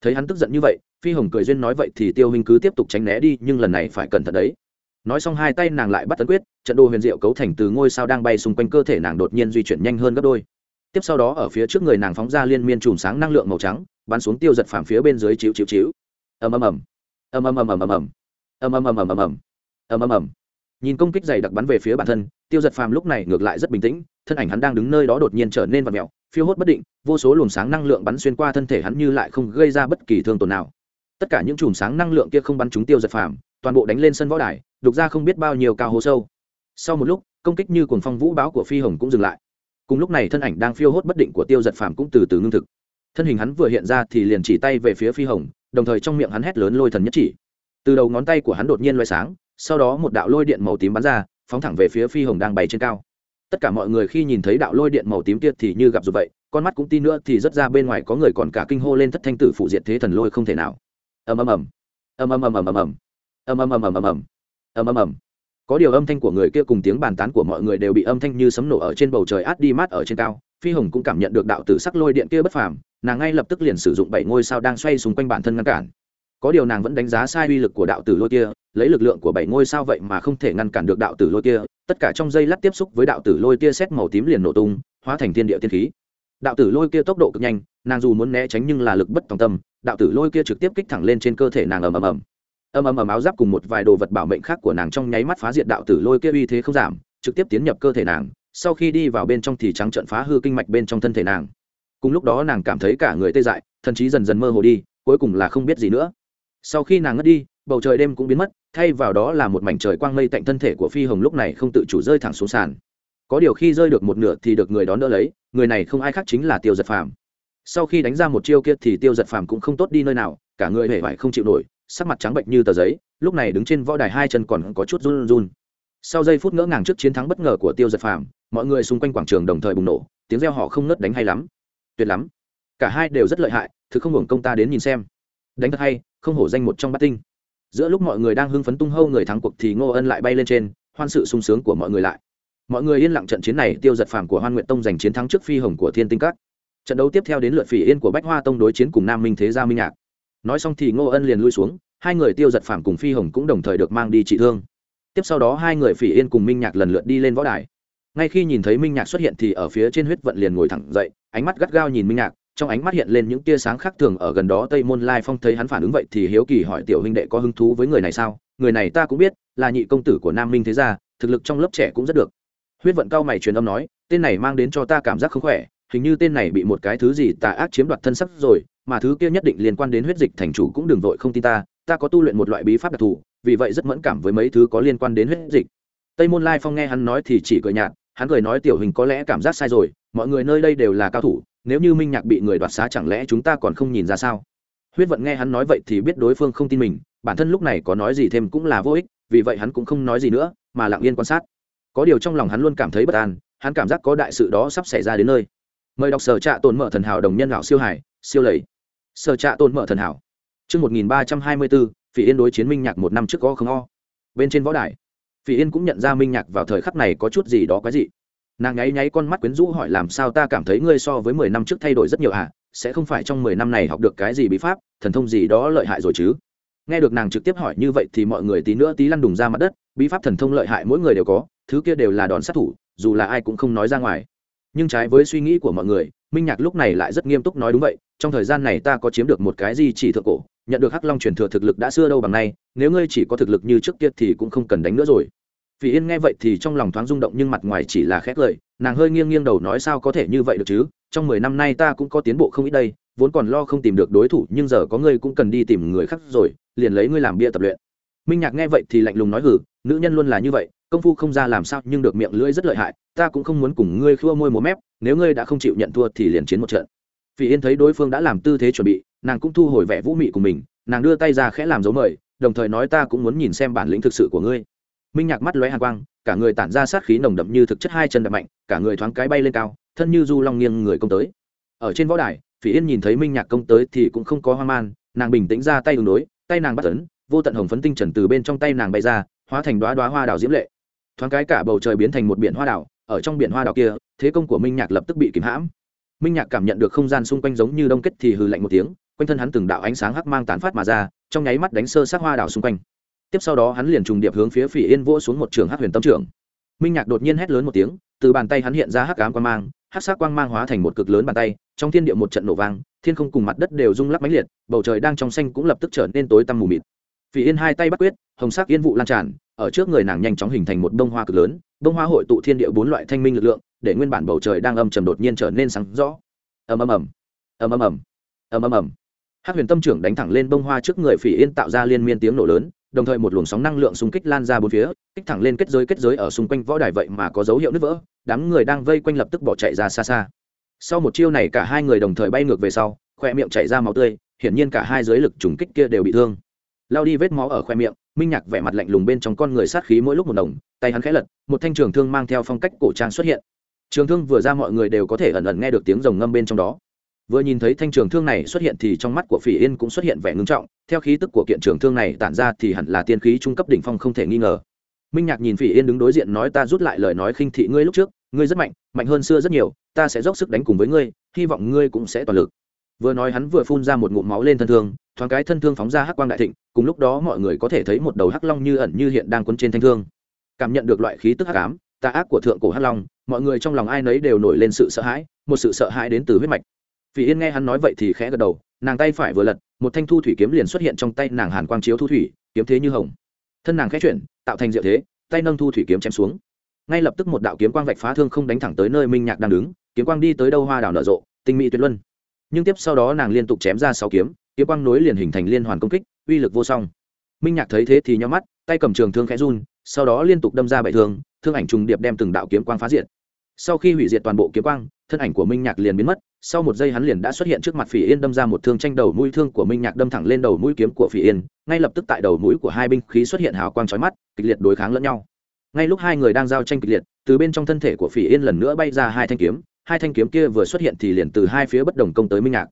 [SPEAKER 1] Thấy hắn tức giận như vậy phi hồng cười duyên nói vậy thì tiêu huynh cứ tiếp tục tránh né đi nhưng lần này phải cẩn thận đấy. Nói xong hai tay nàng lại bắt tấn quyết trận đồ huyền diệu cấu thành từ ngôi sao đang bay xung quanh cơ thể nàng đột nhiên di chuyển nhanh hơn gấp đôi tiếp sau đó ở phía trước người nàng phóng ra liên miên chùm sáng năng lượng màu trắng, bắn xuống tiêu giật phàm phía bên dưới chiếu chiếu chiếu ầm ầm ầm. Ầm ầm ầm ầm ầm ầm. Ầm ầm ầm ầm ầm ầm. Ầm ầm ầm. Nhìn công kích dày đặc bắn về phía bản thân, tiêu giật phàm lúc này ngược lại rất bình tĩnh, thân ảnh hắn đang đứng nơi đó đột nhiên trở nên vặn mẹo phiêu hốt bất định, vô số luồng sáng năng lượng bắn xuyên qua thân thể hắn như lại không gây ra bất kỳ thương tổn nào. Tất cả những chùm sáng năng lượng kia không bắn trúng tiêu giật phàm, toàn bộ đánh lên sân võ đài, đục ra không biết bao nhiêu cao hố sâu. Sau một lúc, công kích như cuồng phong vũ báo của phi hồng cũng dừng lại cùng lúc này thân ảnh đang phiêu hốt bất định của tiêu giật phàm cũng từ từ ngưng thực. Thân hình hắn vừa hiện ra thì liền chỉ tay về phía phi hồng, đồng thời trong miệng hắn hét lớn lôi thần nhất chỉ. Từ đầu ngón tay của hắn đột nhiên loay sáng, sau đó một đạo lôi điện màu tím bắn ra, phóng thẳng về phía phi hồng đang bay trên cao. Tất cả mọi người khi nhìn thấy đạo lôi điện màu tím kia thì như gặp dù vậy, con mắt cũng tin nữa thì rất ra bên ngoài có người còn cả kinh hô lên thất thanh tử phụ diệt thế thần lôi không thể nào. Ầm ầm. Ầm ầm ầm ầm ầm ầm. Ầm ầm ầm ầm ầm ầm. Ầm ầm ầm ầm có điều âm thanh của người kia cùng tiếng bàn tán của mọi người đều bị âm thanh như sấm nổ ở trên bầu trời át đi mát ở trên cao. Phi hồng cũng cảm nhận được đạo tử sắc lôi điện kia bất phàm, nàng ngay lập tức liền sử dụng bảy ngôi sao đang xoay xung quanh bản thân ngăn cản. Có điều nàng vẫn đánh giá sai uy lực của đạo tử lôi kia, lấy lực lượng của bảy ngôi sao vậy mà không thể ngăn cản được đạo tử lôi kia. Tất cả trong dây lát tiếp xúc với đạo tử lôi kia xét màu tím liền nổ tung, hóa thành thiên địa tiên khí. Đạo tử lôi kia tốc độ cực nhanh, nàng dù muốn né tránh nhưng là lực bất tòng tâm, đạo tử lôi kia trực tiếp kích thẳng lên trên cơ thể nàng ầm ầm ầm âm âm ầm áo giáp cùng một vài đồ vật bảo mệnh khác của nàng trong nháy mắt phá diệt đạo tử lôi kia uy thế không giảm, trực tiếp tiến nhập cơ thể nàng, sau khi đi vào bên trong thì trắng trận phá hư kinh mạch bên trong thân thể nàng. Cùng lúc đó nàng cảm thấy cả người tê dại thậm chí dần dần mơ hồ đi, cuối cùng là không biết gì nữa. Sau khi nàng ngất đi, bầu trời đêm cũng biến mất, thay vào đó là một mảnh trời quang mây tạnh thân thể của phi hồng lúc này không tự chủ rơi thẳng xuống sàn. Có điều khi rơi được một nửa thì được người đón đỡ lấy, người này không ai khác chính là tiêu giật phàm. Sau khi đánh ra một chiêu kia thì tiêu giật phàm cũng không tốt đi nơi nào, cả người hề vải không chịu nổi sắc mặt trắng bệnh như tờ giấy, lúc này đứng trên võ đài hai chân còn có chút run run. Sau giây phút ngỡ ngàng trước chiến thắng bất ngờ của tiêu giật phàm, mọi người xung quanh quảng trường đồng thời bùng nổ, tiếng reo họ không nớt đánh hay lắm. Tuyệt lắm. Cả hai đều rất lợi hại thứ không hưởng công ta đến nhìn xem. Đánh thật hay, không hổ danh một trong bát tinh. Giữa lúc mọi người đang hưng phấn tung hâu người thắng cuộc thì ngô ân lại bay lên trên, hoan sự sung sướng của mọi người lại. Mọi người yên lặng trận chiến này, tiêu giật phàm của hoan nguyện tông giành chiến thắng trước phi hồng của thiên tinh các. Trận đấu tiếp theo đến lượt phỉ yên của bách hoa tông đối chiến cùng nam minh thế gia minh nhạc nói xong thì ngô ân liền lui xuống, hai người tiêu giật phàm cùng phi hồng cũng đồng thời được mang đi trị thương. Tiếp sau đó hai người phỉ yên cùng minh nhạc lần lượt đi lên võ đài. Ngay khi nhìn thấy minh nhạc xuất hiện thì ở phía trên huyết vận liền ngồi thẳng dậy, ánh mắt gắt gao nhìn minh nhạc, trong ánh mắt hiện lên những tia sáng khác thường ở gần đó tây môn lai phong thấy hắn phản ứng vậy thì hiếu kỳ hỏi tiểu huynh đệ có hứng thú với người này sao? Người này ta cũng biết, là nhị công tử của nam minh thế gia, thực lực trong lớp trẻ cũng rất được. Huyết vận cao mày truyền âm nói, tên này mang đến cho ta cảm giác không khỏe, hình như tên này bị một cái thứ gì tà ác chiếm đoạt thân sắc rồi mà thứ kia nhất định liên quan đến huyết dịch thành chủ cũng đừng vội không tin ta ta có tu luyện một loại bí pháp đặc thù, vì vậy rất mẫn cảm với mấy thứ có liên quan đến huyết dịch. Tây môn lai phong nghe hắn nói thì chỉ cười nhạt, hắn cười nói tiểu hình có lẽ cảm giác sai rồi, mọi người nơi đây đều là cao thủ, nếu như minh nhạc bị người đoạt xá chẳng lẽ chúng ta còn không nhìn ra sao? Huyết vận nghe hắn nói vậy thì biết đối phương không tin mình, bản thân lúc này có nói gì thêm cũng là vô ích, vì vậy hắn cũng không nói gì nữa, mà lặng yên quan sát. Có điều trong lòng hắn luôn cảm thấy bất an, hắn cảm giác có đại sự đó sắp xảy ra đến nơi. Mời đọc sở trạ tồn mở thần hảo đồng nhân lão siêu hải, siêu lầy sở trạ tôn mở thần hảo Trước 1324, Phỉ Yên đối chiến Minh Nhạc một năm trước có không o. Bên trên võ đài, Phỉ Yên cũng nhận ra Minh Nhạc vào thời khắc này có chút gì đó quái dị nàng nháy nháy con mắt quyến rũ hỏi làm sao ta cảm thấy ngươi so với mười năm trước thay đổi rất nhiều ạ à? sẽ không phải trong mười năm này học được cái gì bí pháp thần thông gì đó lợi hại rồi chứ nghe được nàng trực tiếp hỏi như vậy thì mọi người tí nữa tí lăn đùng ra mặt đất bí pháp thần thông lợi hại mỗi người đều có thứ kia đều là đòn sát thủ dù là ai cũng không nói ra ngoài nhưng trái với suy nghĩ của mọi người minh nhạc lúc này lại rất nghiêm túc nói đúng vậy trong thời gian này ta có chiếm được một cái gì chỉ thượng cổ nhận được hắc long truyền thừa thực lực đã xưa đâu bằng nay nếu ngươi chỉ có thực lực như trước kia thì cũng không cần đánh nữa rồi Phỉ Yên nghe vậy thì trong lòng thoáng rung động nhưng mặt ngoài chỉ là khẽ cười, nàng hơi nghiêng nghiêng đầu nói sao có thể như vậy được chứ, trong mười năm nay ta cũng có tiến bộ không ít đây, vốn còn lo không tìm được đối thủ, nhưng giờ có ngươi cũng cần đi tìm người khác rồi, liền lấy ngươi làm bia tập luyện. Minh Nhạc nghe vậy thì lạnh lùng nói hử, nữ nhân luôn là như vậy, công phu không ra làm sao nhưng được miệng lưỡi rất lợi hại, ta cũng không muốn cùng ngươi khua môi múa mép, nếu ngươi đã không chịu nhận thua thì liền chiến một trận. Phỉ Yên thấy đối phương đã làm tư thế chuẩn bị, nàng cũng thu hồi vẻ vũ mị của mình, nàng đưa tay ra khẽ làm dấu mời, đồng thời nói ta cũng muốn nhìn xem bản lĩnh thực sự của ngươi. Minh nhạc mắt lóe hàn quang cả người tản ra sát khí nồng đậm như thực chất hai chân đập mạnh cả người thoáng cái bay lên cao thân như du long nghiêng người công tới. Ở trên võ đài phỉ yên nhìn thấy minh nhạc công tới thì cũng không có hoang man nàng bình tĩnh ra tay ứng đối tay nàng bắt tấn vô tận hồng phấn tinh trần từ bên trong tay nàng bay ra hóa thành đoá đoá hoa đào diễm lệ thoáng cái cả bầu trời biến thành một biển hoa đảo. ở trong biển hoa đảo kia, thế công của minh nhạc lập tức bị kìm hãm. Minh nhạc cảm nhận được không gian xung quanh giống như đông kết thì hừ lạnh một tiếng, quanh thân hắn từng đạo ánh sáng hắc mang tán phát mà ra, trong nháy mắt đánh sơ sát hoa đảo xung quanh. Tiếp sau đó hắn liền trùng điệp hướng phía phỉ yên vỗ xuống một trường hắc huyền tâm trưởng minh nhạc đột nhiên hét lớn một tiếng, từ bàn tay hắn hiện ra hắc ám quang mang, hắc sắc quang mang hóa thành một cực lớn bàn tay, trong thiên địa một trận nổ vang, thiên không cùng mặt đất đều rung lắc mãnh liệt, bầu trời đang trong xanh cũng lập tức trở nên tối tăm mù mịt phỉ yên hai tay bắt quyết, hồng sắc yên vụ lan tràn, ở trước người nàng nhanh chóng hình thành một bông hoa cực lớn, bông hoa hội tụ thiên địa bốn loại thanh minh lực lượng, để nguyên bản bầu trời đang âm trầm đột nhiên trở nên sáng rõ. Ầm ầm ầm ầm ầm ầm ầm ầm ầm. Hát huyền tâm trưởng đánh thẳng lên bông hoa trước người phỉ yên tạo ra liên miên tiếng nổ lớn, đồng thời một luồng sóng năng lượng xung kích lan ra bốn phía, kích thẳng lên kết giới kết giới ở xung quanh võ đài vậy mà có dấu hiệu nứt vỡ, đám người đang vây quanh lập tức bỏ chạy ra xa xa. Sau một chiêu này cả hai người đồng thời bay ngược về sau, khoe miệng chảy ra máu tươi, hiển nhiên cả hai giới lực trùng kích kia đều bị thương lao đi vết máu ở khoe miệng, minh nhạc vẻ mặt lạnh lùng bên trong con người sát khí mỗi lúc một đồng tay hắn khẽ lật, một thanh trường thương mang theo phong cách cổ trang xuất hiện. Trường thương vừa ra mọi người đều có thể ẩn ẩn nghe được tiếng rồng ngâm bên trong đó. Vừa nhìn thấy thanh trường thương này xuất hiện thì trong mắt của phỉ yên cũng xuất hiện vẻ ngưng trọng, theo khí tức của kiện trường thương này tản ra thì hẳn là tiên khí trung cấp đỉnh phong không thể nghi ngờ. Minh nhạc nhìn phỉ yên đứng đối diện nói ta rút lại lời nói khinh thị ngươi lúc trước, ngươi rất mạnh mạnh hơn xưa rất nhiều, ta sẽ dốc sức đánh cùng với ngươi, hy vọng ngươi cũng sẽ toàn lực vừa nói hắn vừa phun ra một ngụm máu lên thân thương thoáng cái thân thương phóng ra hắc quang đại thịnh cùng lúc đó mọi người có thể thấy một đầu hắc long như ẩn như hiện đang quấn trên thanh thương cảm nhận được loại khí tức hắc ám tà ác của thượng cổ hắc long mọi người trong lòng ai nấy đều nổi lên sự sợ hãi một sự sợ hãi đến từ huyết mạch vì Yên nghe hắn nói vậy thì khẽ gật đầu, nàng tay phải vừa lật, một thanh thu thủy kiếm liền xuất hiện trong tay nàng Hàn Quang chiếu thu thủy, kiếm thế như hồng. Thân nàng khẽ chuyển, tạo thành diệu thế, tay nâng thu thủy kiếm chém xuống. Ngay lập tức một đạo kiếm quang vạch phá thương không đánh thẳng tới nơi Minh Nhạc đang đứng, kiếm quang đi tới đâu hoa đảo nở rộ, tinh mỹ tuyệt luân. Nhưng tiếp sau đó nàng liên tục chém ra sáu kiếm, kiếm quang nối liền hình thành liên hoàn công kích, uy lực vô song. Minh Nhạc thấy thế thì nhắm mắt, tay cầm trường thương khẽ run, sau đó liên tục đâm ra bảy thương, thương ảnh trùng điệp đem từng đạo kiếm quang phá diệt. Sau khi hủy diệt toàn bộ kiếm quang, thân ảnh của Minh Nhạc liền biến mất, sau một giây hắn liền đã xuất hiện trước mặt phỉ yên đâm ra một thương tranh đầu mũi thương của minh nhạc đâm thẳng lên đầu mũi kiếm của phỉ yên ngay lập tức tại đầu mũi của hai binh khí xuất hiện hào quang chói mắt kịch liệt đối kháng lẫn nhau ngay lúc hai người đang giao tranh kịch liệt từ bên trong thân thể của phỉ yên lần nữa bay ra hai thanh kiếm hai thanh kiếm kia vừa xuất hiện thì liền từ hai phía bất đồng công tới minh nhạc.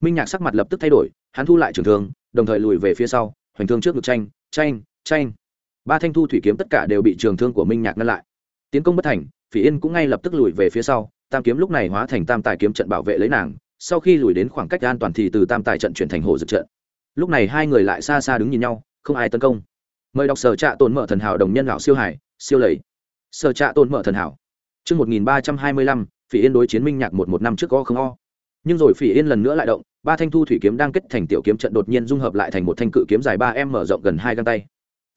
[SPEAKER 1] Minh nhạc sắc mặt lập tức thay đổi hắn thu lại trường thương đồng thời lùi về phía sau hoành thương trước ngực tranh tranh tranh. Ba thanh thu thủy kiếm tất cả đều bị trường thương của minh nhạc ngăn lại. Tiến công bất thành phỉ yên cũng ngay lập tức lùi về phía sau tam kiếm lúc này hóa thành tam tài kiếm trận bảo vệ lấy nàng sau khi lùi đến khoảng cách an toàn thì từ tam tài trận chuyển thành hồ dực trận. Lúc này hai người lại xa xa đứng nhìn nhau không ai tấn công. Mời đọc sở trạ tồn mở thần hảo đồng nhân lão siêu hải siêu lầy. Sở trạ tồn mở thần hảo. Trước 1325, Phỉ Yên đối chiến Minh Nhạc một một năm trước có không o. Nhưng rồi Phỉ Yên lần nữa lại động, ba thanh thu thủy kiếm đang kết thành tiểu kiếm trận đột nhiên dung hợp lại thành một thanh cự kiếm dài ba m mở rộng gần hai găng tay.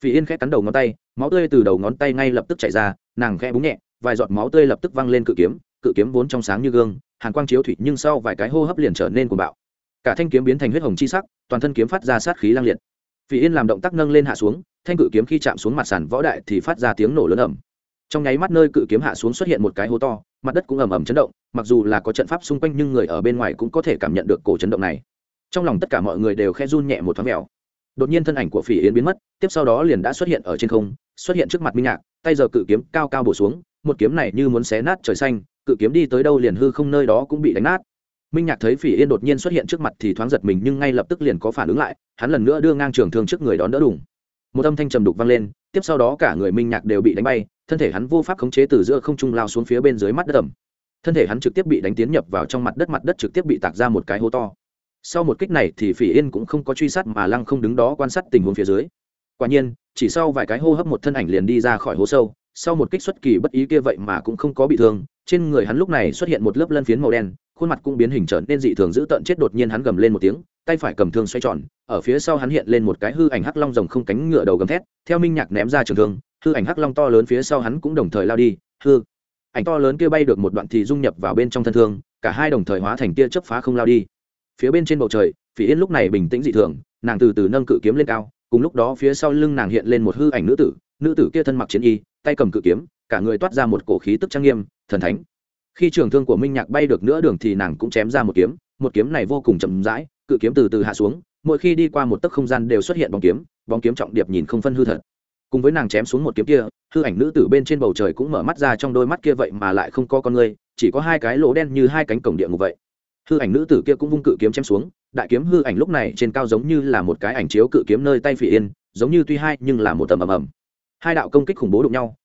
[SPEAKER 1] Phỉ Yên khẽ cắn đầu ngón tay, máu tươi từ đầu ngón tay ngay lập tức chảy ra, nàng khẽ búng nhẹ, vài giọt máu tươi lập tức văng lên cự kiếm, cự kiếm vốn trong sáng như gương hàn quang chiếu thủy nhưng sau vài cái hô hấp liền trở nên cuồng bạo cả thanh kiếm biến thành huyết hồng chi sắc toàn thân kiếm phát ra sát khí lang liệt phỉ yên làm động tác nâng lên hạ xuống thanh cự kiếm khi chạm xuống mặt sàn võ đại thì phát ra tiếng nổ lớn ẩm trong nháy mắt nơi cự kiếm hạ xuống xuất hiện một cái hố to, mặt đất cũng ầm ầm chấn động, mặc dù là có trận pháp xung quanh nhưng người ở bên ngoài cũng có thể cảm nhận được cổ chấn động này. Trong lòng tất cả mọi người đều khe run nhẹ một thoáng mèo. Đột nhiên thân ảnh của phỉ yến biến mất, tiếp sau đó liền đã xuất hiện ở trên không, xuất hiện trước mặt minh nhạc, tay giờ cự kiếm cao cao bổ xuống, một kiếm này như muốn xé nát trời xanh, cự kiếm đi tới đâu liền hư không nơi đó cũng bị đánh nát. Minh nhạc thấy phỉ yên đột nhiên xuất hiện trước mặt thì thoáng giật mình nhưng ngay lập tức liền có phản ứng lại, hắn lần nữa đưa ngang trường thương trước người đón đỡ đủng một âm thanh trầm đục vang lên, tiếp sau đó cả người minh nhạc đều bị đánh bay thân thể hắn vô pháp khống chế từ giữa không trung lao xuống phía bên dưới mắt đất ẩm. Thân thể hắn trực tiếp bị đánh tiến nhập vào trong mặt đất mặt đất trực tiếp bị tạc ra một cái hố to. Sau một kích này thì phỉ yên cũng không có truy sát mà lăng không đứng đó quan sát tình huống phía dưới. Quả nhiên, chỉ sau vài cái hô hấp một thân ảnh liền đi ra khỏi hố sâu, sau một kích xuất kỳ bất ý kia vậy mà cũng không có bị thương, trên người hắn lúc này xuất hiện một lớp lân phiến màu đen khuôn mặt cũng biến hình trở nên dị thường dữ tợn chết đột nhiên hắn gầm lên một tiếng, tay phải cầm thương xoay tròn, ở phía sau hắn hiện lên một cái hư ảnh hắc long rồng không cánh ngựa đầu gầm thét, theo minh nhạc ném ra trường thương, hư ảnh hắc long to lớn phía sau hắn cũng đồng thời lao đi, hư ảnh to lớn kia bay được một đoạn thì dung nhập vào bên trong thân thương, cả hai đồng thời hóa thành tia chớp phá không lao đi. Phía bên trên bầu trời, phỉ yên lúc này bình tĩnh dị thường, nàng từ từ nâng cự kiếm lên cao, cùng lúc đó phía sau lưng nàng hiện lên một hư ảnh nữ tử nữ tử kia thân mặc chiến y, tay cầm cự kiếm, cả người toát ra một cổ khí tức trang nghiêm, thần thánh khi trường thương của minh nhạc bay được nửa đường thì nàng cũng chém ra một kiếm. Một kiếm này vô cùng chậm rãi, cự kiếm từ từ hạ xuống, mỗi khi đi qua một tấc không gian đều xuất hiện bóng kiếm bóng kiếm trọng điệp nhìn không phân hư thật. Cùng với nàng chém xuống một kiếm kia, hư ảnh nữ tử bên trên bầu trời cũng mở mắt ra trong đôi mắt kia vậy mà lại không có con người, chỉ có hai cái lỗ đen như hai cánh cổng địa ngục vậy. Hư ảnh nữ tử kia cũng vung cự kiếm chém xuống, đại kiếm hư ảnh lúc này trên cao giống như là một cái ảnh chiếu cự kiếm nơi tay phỉ yên, giống như tuy hai nhưng là một tầm ầm ầm. Hai đạo công kích khủng bố đụng nhau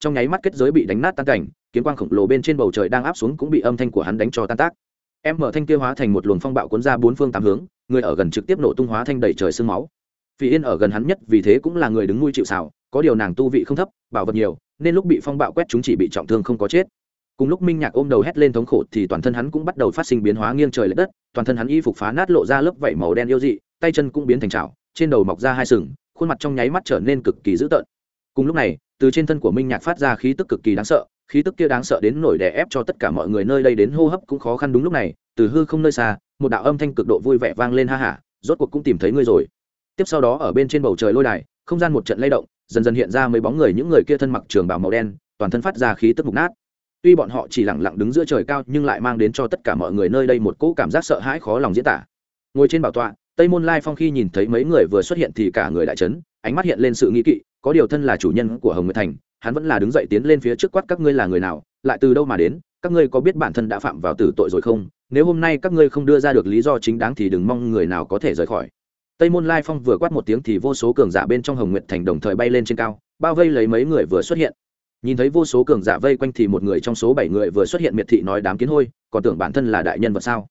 [SPEAKER 1] trong nháy mắt kết giới bị đánh nát tan cảnh, kiếm quang khổng lồ bên trên bầu trời đang áp xuống cũng bị âm thanh của hắn đánh cho tan tác. Em mở thanh kia hóa thành một luồng phong bạo cuốn ra bốn phương tám hướng, người ở gần trực tiếp nổ tung hóa thanh đầy trời sương máu. Vì yên ở gần hắn nhất, vì thế cũng là người đứng nuôi chịu xào có điều nàng tu vị không thấp, bảo vật nhiều, nên lúc bị phong bạo quét chúng chỉ bị trọng thương không có chết. Cùng lúc minh nhạc ôm đầu hét lên thống khổ thì toàn thân hắn cũng bắt đầu phát sinh biến hóa nghiêng trời l ệ đất, toàn thân hắn y phục phá nát lộ ra lớp vảy màu đen yêu dị, tay chân cũng biến thành trào trên đầu mọc ra hai sừng, khuôn mặt trong nháy mắt trở nên cực kỳ dữ tợn. Cùng lúc này từ trên thân của minh nhạc phát ra khí tức cực kỳ đáng sợ, khí tức kia đáng sợ đến nổi đè ép cho tất cả mọi người nơi đây đến hô hấp cũng khó khăn đúng lúc này, từ hư không nơi xa, một đạo âm thanh cực độ vui vẻ vang lên ha hả rốt cuộc cũng tìm thấy ngươi rồi. Tiếp sau đó ở bên trên bầu trời lôi đài, không gian một trận lay động, dần dần hiện ra mấy bóng người, những người kia thân mặc trường bào màu đen, toàn thân phát ra khí tức mục nát. Tuy bọn họ chỉ lẳng lặng đứng giữa trời cao nhưng lại mang đến cho tất cả mọi người nơi đây một cỗ cảm giác sợ hãi khó lòng diễn tả. Ngồi trên bảo tọa, tây môn lai phong khi nhìn thấy mấy người vừa xuất hiện thì cả người đại trấn ánh mắt hiện lên sự nghĩ kỵ có điều thân là chủ nhân của hồng nguyệt thành, hắn vẫn là đứng dậy tiến lên phía trước quát các ngươi là người nào, lại từ đâu mà đến, các ngươi có biết bản thân đã phạm vào tử tội rồi không? Nếu hôm nay các ngươi không đưa ra được lý do chính đáng thì đừng mong người nào có thể rời khỏi. Tây môn lai phong vừa quát một tiếng thì vô số cường giả bên trong hồng nguyệt thành đồng thời bay lên trên cao, bao vây lấy mấy người vừa xuất hiện. Nhìn thấy vô số cường giả vây quanh thì một người trong số bảy người vừa xuất hiện miệt thị nói đám kiến hôi, còn tưởng bản thân là đại nhân vật sao?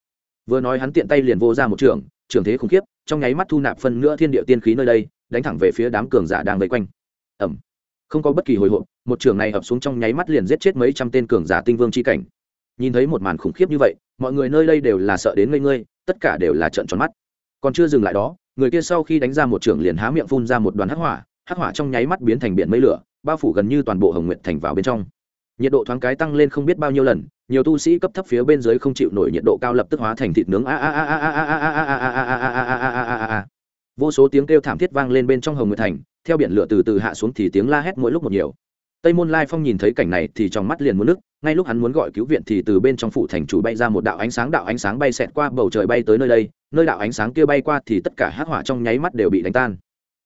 [SPEAKER 1] Vừa nói hắn tiện tay liền vô ra một trường trường thế khủng khiếp, trong nháy mắt thu nạp phân nữa thiên địa tiên khí nơi đây, đánh thẳng về phía đám cường giả đang vây quanh ẩm không có bất kỳ hồi hộp một trường này ập xuống trong nháy mắt liền giết chết mấy trăm tên cường giả tinh vương c h i cảnh nhìn thấy một màn khủng khiếp như vậy mọi người nơi đây đều là sợ đến ngây ngươi tất cả đều là trợn tròn mắt còn chưa dừng lại đó người kia sau khi đánh ra một trường liền há miệng phun ra một đoàn hắc hỏa hắc hỏa trong nháy mắt biến thành biển mây lửa bao phủ gần như toàn bộ hồng nguyện thành vào bên trong nhiệt độ thoáng cái tăng lên không biết bao nhiêu lần nhiều tu sĩ cấp thấp phía bên dưới không chịu nổi nhiệt độ cao lập tức hóa thành thịt nướng vô số tiếng kêu thảm thiết vang lên bên trong hồng nguyệt thành theo biển lửa từ từ hạ xuống thì tiếng la hét mỗi lúc một nhiều. Tây môn lai phong nhìn thấy cảnh này thì trong mắt liền muốn nước ngay lúc hắn muốn gọi cứu viện thì từ bên trong phủ thành chủ bay ra một đạo ánh sáng, đạo ánh sáng bay xẹt qua, bầu trời bay tới nơi đây, nơi đạo ánh sáng kia bay qua thì tất cả hắc hỏa trong nháy mắt đều bị đánh tan.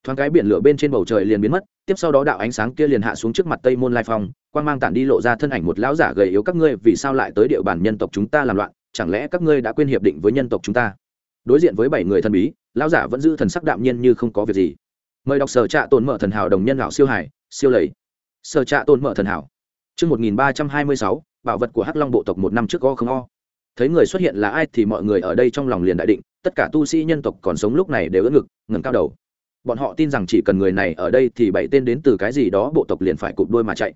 [SPEAKER 1] Thoáng cái biển lửa bên trên bầu trời liền biến mất, tiếp sau đó đạo ánh sáng kia liền hạ xuống trước mặt tây môn lai phong quan g mang tản đi lộ ra thân ảnh một lão giả gầy yếu các ngươi, vì sao lại tới địa bàn nhân tộc chúng ta làm loạn, chẳng lẽ các ngươi đã quên hiệp định với nhân tộc chúng ta? Đối diện với bảy người thần bí, lão giả vẫn giữ thần sắc đạm nhiên như không có việc gì mời đọc sở trạ tồn mở thần hảo đồng nhân lão siêu hải, siêu lầy. Sở trạ tồn mở thần hảo. Chương một nghìn ba trăm hai mươi sáu, bảo vật của hắc long bộ tộc một năm trước go không o. Thấy người xuất hiện là ai thì mọi người ở đây trong lòng liền đại định, tất cả tu sĩ nhân tộc còn sống lúc này đều ưỡn ngực, ngẩng cao đầu. Bọn họ tin rằng chỉ cần người này ở đây thì bảy tên đến từ cái gì đó bộ tộc liền phải cụp đôi mà chạy.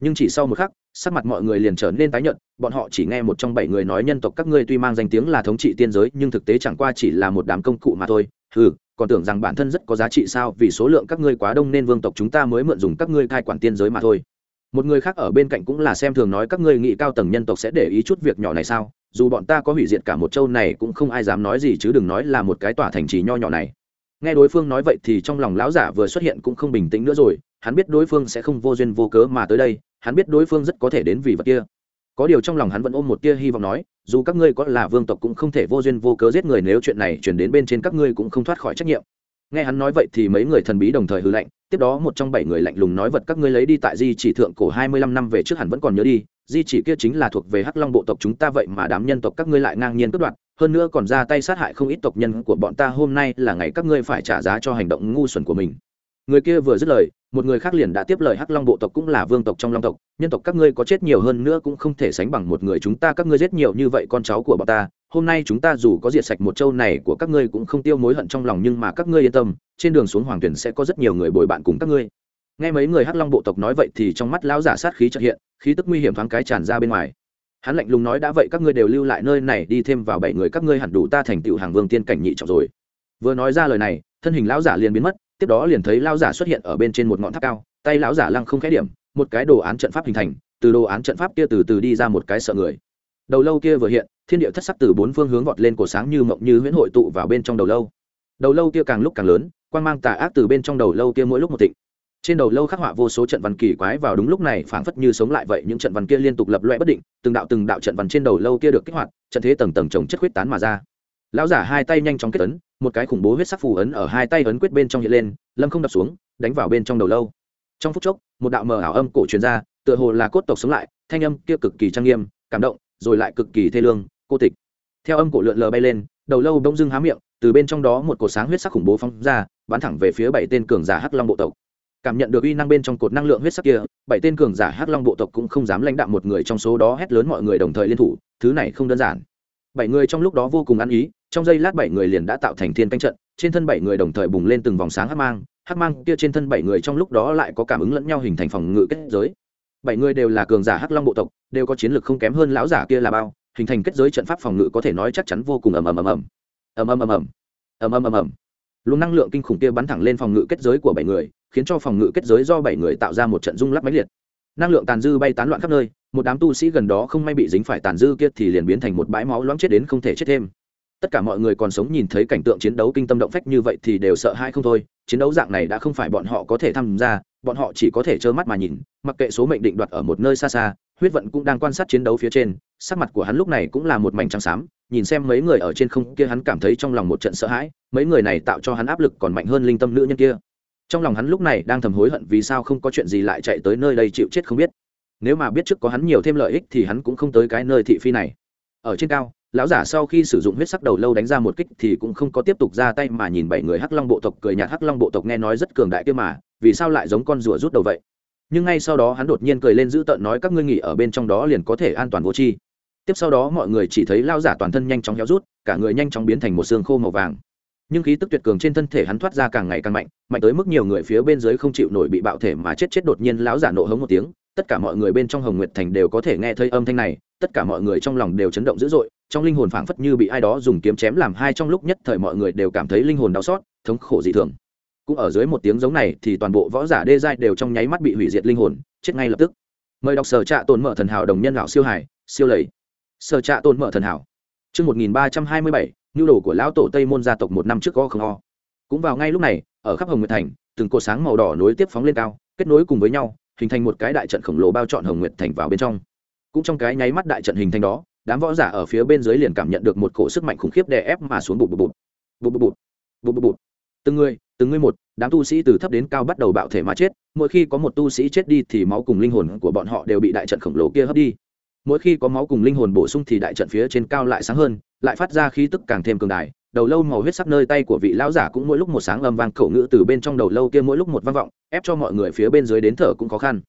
[SPEAKER 1] Nhưng chỉ sau một khắc, sắc mặt mọi người liền trở nên tái nhợt, bọn họ chỉ nghe một trong bảy người nói nhân tộc các ngươi tuy mang danh tiếng là thống trị tiên giới, nhưng thực tế chẳng qua chỉ là một đám công cụ mà thôi. Ừ còn tưởng rằng bản thân rất có giá trị sao? Vì số lượng các ngươi quá đông nên vương tộc chúng ta mới mượn dùng các ngươi cai quản tiên giới mà thôi. Một người khác ở bên cạnh cũng là xem thường nói các ngươi nghĩ cao tầng nhân tộc sẽ để ý chút việc nhỏ này sao? Dù bọn ta có hủy diệt cả một châu này cũng không ai dám nói gì chứ đừng nói là một cái tòa thành trì nho nhỏ này. Nghe đối phương nói vậy thì trong lòng lão giả vừa xuất hiện cũng không bình tĩnh nữa rồi. Hắn biết đối phương sẽ không vô duyên vô cớ mà tới đây. Hắn biết đối phương rất có thể đến vì vật kia có điều trong lòng hắn vẫn ôm một tia hy vọng nói, dù các ngươi có là vương tộc cũng không thể vô duyên vô cớ giết người nếu chuyện này chuyển đến bên trên các ngươi cũng không thoát khỏi trách nhiệm. Nghe hắn nói vậy thì mấy người thần bí đồng thời hư lệnh tiếp đó một trong bảy người lạnh lùng nói vật các ngươi lấy đi tại di chỉ thượng cổ hai mươi lăm năm về trước hẳn vẫn còn nhớ đi, di chỉ kia chính là thuộc về hắc long bộ tộc chúng ta vậy mà đám nhân tộc các ngươi lại ngang nhiên cướp đoạt, hơn nữa còn ra tay sát hại không ít tộc nhân của bọn ta, hôm nay là ngày các ngươi phải trả giá cho hành động ngu xuẩn của mình người kia vừa dứt lời, một người khác liền đã tiếp lời hắc long bộ tộc cũng là vương tộc trong long tộc, nhân tộc các ngươi có chết nhiều hơn nữa cũng không thể sánh bằng một người chúng ta, các ngươi giết nhiều như vậy con cháu của bọn ta, hôm nay chúng ta dù có diệt sạch một châu này của các ngươi cũng không tiêu mối hận trong lòng nhưng mà các ngươi yên tâm, trên đường xuống hoàng tuyển sẽ có rất nhiều người bồi bạn cùng các ngươi. Nghe mấy người hắc long bộ tộc nói vậy thì trong mắt lão giả sát khí trợ hiện, khí tức nguy hiểm thoáng cái tràn ra bên ngoài. Hắn lạnh lùng nói đã vậy các ngươi đều lưu lại nơi này đi thêm vào bảy người các ngươi hẳn đủ ta thành tựu hàng vương tiên cảnh nhị trọng rồi. Vừa nói ra lời này, thân hình lão giả liền biến mất tiếp đó liền thấy lão giả xuất hiện ở bên trên một ngọn tháp cao, tay lão giả lăng không khẽ điểm, một cái đồ án trận pháp hình thành, từ đồ án trận pháp kia từ từ đi ra một cái sợ người. Đầu lâu kia vừa hiện, thiên địa thất sắc từ bốn phương hướng vọt lên cổ sáng như mộng như huyễn hội tụ vào bên trong đầu lâu. Đầu lâu kia càng lúc càng lớn quan mang tà ác từ bên trong đầu lâu kia mỗi lúc một thịnh. Trên đầu lâu khắc họa vô số trận văn kỳ quái vào đúng lúc này, phảng phất như sống lại vậy, những trận văn kia liên tục lập loe bất định, từng đạo từng đạo trận văn trên đầu lâu kia được kích hoạt, trận thế tầng tầng trồng chất huyết tán mà ra lão giả hai tay nhanh chóng kết ấn, một cái khủng bố huyết sắc phù ấn ở hai tay ấn quyết bên trong hiện lên, lâm không đập xuống, đánh vào bên trong đầu lâu. Trong phút chốc, một đạo mờ ảo âm cổ truyền ra, tựa hồ là cốt tộc sống lại, thanh âm kia cực kỳ trang nghiêm, cảm động, rồi lại cực kỳ thê lương, cô tịch. Theo âm cổ lượn lờ bay lên, đầu lâu bỗng dưng há miệng, từ bên trong đó một cột sáng huyết sắc khủng bố phóng ra, bắn thẳng về phía bảy tên cường giả hắc long bộ tộc. Cảm nhận được uy năng bên trong cột năng lượng huyết sắc kia, bảy tên cường giả hắc long bộ tộc cũng không dám lãnh đạm một người trong số đó hét lớn mọi người đồng thời liên thủ, thứ này không đơn giản bảy người trong lúc đó vô cùng ăn ý, trong giây lát bảy người liền đã tạo thành thiên canh trận, trên thân bảy người đồng thời bùng lên từng vòng sáng hắc mang hắc mang kia trên thân bảy người trong lúc đó lại có cảm ứng lẫn nhau hình thành phòng ngự kết giới. Bảy người đều là cường giả hắc long bộ tộc, đều có chiến lược không kém hơn lão giả kia là bao, hình thành kết giới trận pháp phòng ngự có thể nói chắc chắn vô cùng ầm ầm ầm ầm. Ầm ầm ầm ầm. Ầm ầm ầm ầm. Luồng năng lượng kinh khủng kia bắn thẳng lên phòng ngự kết giới của bảy người, khiến cho phòng ngự kết giới do bảy người tạo ra một trận rung lắc máy liệt năng lượng tàn dư bay tán loạn khắp nơi, một đám tu sĩ gần đó không may bị dính phải tàn dư kia thì liền biến thành một bãi máu loãng chết đến không thể chết thêm. Tất cả mọi người còn sống nhìn thấy cảnh tượng chiến đấu kinh tâm động phách như vậy thì đều sợ hãi không thôi. Chiến đấu dạng này đã không phải bọn họ có thể tham gia, bọn họ chỉ có thể trơ mắt mà nhìn. Mặc kệ số mệnh định đoạt ở một nơi xa xa, huyết vận cũng đang quan sát chiến đấu phía trên. Sắc mặt của hắn lúc này cũng là một mảnh trắng xám. Nhìn xem mấy người ở trên không kia hắn cảm thấy trong lòng một trận sợ hãi. Mấy người này tạo cho hắn áp lực còn mạnh hơn linh tâm nữ nhân kia trong lòng hắn lúc này đang thầm hối hận vì sao không có chuyện gì lại chạy tới nơi đây chịu chết không biết. Nếu mà biết trước có hắn nhiều thêm lợi ích thì hắn cũng không tới cái nơi thị phi này. Ở trên cao, lão giả sau khi sử dụng huyết sắc đầu lâu đánh ra một kích thì cũng không có tiếp tục ra tay mà nhìn bảy người hắc long bộ tộc cười nhạt hắc long bộ tộc nghe nói rất cường đại kia mà, vì sao lại giống con rùa rút đầu vậy? Nhưng ngay sau đó hắn đột nhiên cười lên giữ tợn nói các ngươi nghỉ ở bên trong đó liền có thể an toàn vô chi tiếp sau đó mọi người chỉ thấy lao giả toàn thân nhanh chóng héo rút, cả người nhanh chóng biến thành một xương khô màu vàng nhưng khí tức tuyệt cường trên thân thể hắn thoát ra càng ngày càng mạnh mạnh tới mức nhiều người phía bên dưới không chịu nổi bị bạo thể mà chết chết đột nhiên lão giả nộ hống một tiếng, tất cả mọi người bên trong hồng nguyệt thành đều có thể nghe thấy âm thanh này, tất cả mọi người trong lòng đều chấn động dữ dội, trong linh hồn phảng phất như bị ai đó dùng kiếm chém làm hai trong lúc nhất thời mọi người đều cảm thấy linh hồn đau xót, thống khổ dị thường. Cũng ở dưới một tiếng giống này thì toàn bộ võ giả đê giai đều trong nháy mắt bị hủy diệt linh hồn, chết ngay lập tức. Mời đọc sở trạ tồn mở thần hảo đồng nhân lão siêu hải, siêu lầy. Sở trạ tồn mở thần hảo. Chương 1327 nhu đồ của lão tổ tây môn gia tộc một năm trước có không ho. Cũng vào ngay lúc này, ở khắp hồng nguyệt thành, từng cột sáng màu đỏ nối tiếp phóng lên cao, kết nối cùng với nhau, hình thành một cái đại trận khổng lồ bao trọn hồng nguyệt thành vào bên trong. Cũng trong cái nháy mắt đại trận hình thành đó, đám võ giả ở phía bên dưới liền cảm nhận được một cổ sức mạnh khủng khiếp đè ép mà xuống bụt bụt bụt bụt bụt bụt bụt bụt bụt từng người từng người một, đám tu sĩ từ thấp đến cao bắt đầu bạo thể mà chết, mỗi khi có một tu sĩ chết đi thì máu cùng linh hồn của bọn họ đều bị đại trận khổng lồ kia hấp đi mỗi khi có máu cùng linh hồn bổ sung thì đại trận phía trên cao lại sáng hơn, lại phát ra khí tức càng thêm cường đại, đầu lâu màu huyết sắc nơi tay của vị lão giả cũng mỗi lúc một sáng âm vang khẩu ngữ từ bên trong đầu lâu kia mỗi lúc một vang vọng, ép cho mọi người phía bên dưới đến thở cũng khó khăn.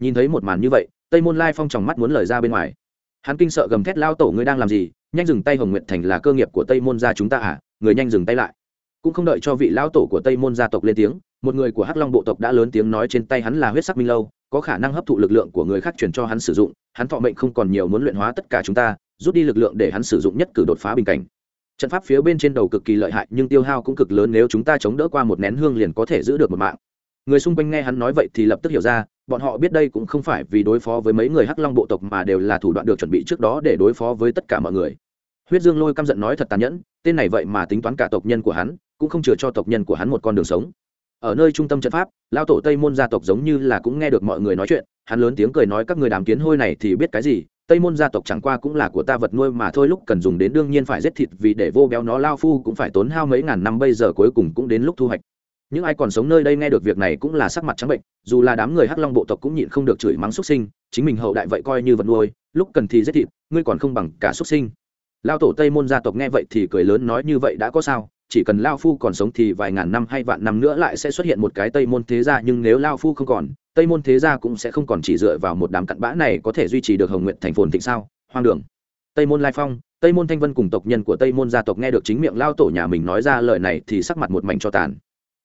[SPEAKER 1] Nhìn thấy một màn như vậy, tây môn lai phong tròng mắt muốn lời ra bên ngoài. Hắn kinh sợ gầm thét, lao tổ, ngươi đang làm gì? Nhanh dừng tay, hồng nguyện thành là cơ nghiệp của tây môn gia chúng ta à? Người nhanh dừng tay lại. Cũng không đợi cho vị lão tổ của tây môn gia tộc lên tiếng, một người của hắc long bộ tộc đã lớn tiếng nói trên tay hắn là huyết sắc minh lâu có khả năng hấp thụ lực lượng của người khác chuyển cho hắn sử dụng, hắn thọ mệnh không còn nhiều muốn luyện hóa tất cả chúng ta, rút đi lực lượng để hắn sử dụng nhất cử đột phá bình cảnh. Trận pháp phía bên trên đầu cực kỳ lợi hại, nhưng tiêu hao cũng cực lớn, nếu chúng ta chống đỡ qua một nén hương liền có thể giữ được một mạng. Người xung quanh nghe hắn nói vậy thì lập tức hiểu ra, bọn họ biết đây cũng không phải vì đối phó với mấy người hắc long bộ tộc mà đều là thủ đoạn được chuẩn bị trước đó để đối phó với tất cả mọi người. Huyết dương lôi căm giận nói thật tàn nhẫn, tên này vậy mà tính toán cả tộc nhân của hắn, cũng không chừa cho tộc nhân của hắn một con đường sống ở nơi trung tâm trận pháp lao tổ tây môn gia tộc giống như là cũng nghe được mọi người nói chuyện, hắn lớn tiếng cười nói các người đàm kiến hôi này thì biết cái gì, tây môn gia tộc chẳng qua cũng là của ta vật nuôi mà thôi, lúc cần dùng đến đương nhiên phải giết thịt vì để vô béo nó lao phu cũng phải tốn hao mấy ngàn năm, bây giờ cuối cùng cũng đến lúc thu hoạch. Những ai còn sống nơi đây nghe được việc này cũng là sắc mặt trắng bệnh, dù là đám người hắc long bộ tộc cũng nhịn không được chửi mắng xuất sinh, chính mình hậu đại vậy coi như vật nuôi, lúc cần thì giết thịt, ngươi còn không bằng cả xuất sinh. Lao tổ tây môn gia tộc nghe vậy thì cười lớn nói như vậy đã có sao chỉ cần lao phu còn sống thì vài ngàn năm hay vạn năm nữa lại sẽ xuất hiện một cái tây môn thế gia, nhưng nếu lao phu không còn, tây môn thế gia cũng sẽ không còn chỉ dựa vào một đám cặn bã này có thể duy trì được hồng nguyện thành phồn thịnh sao? Hoang đường. Tây môn lai phong, tây môn thanh vân cùng tộc nhân của tây môn gia tộc nghe được chính miệng lao tổ nhà mình nói ra lời này thì sắc mặt một mảnh cho tàn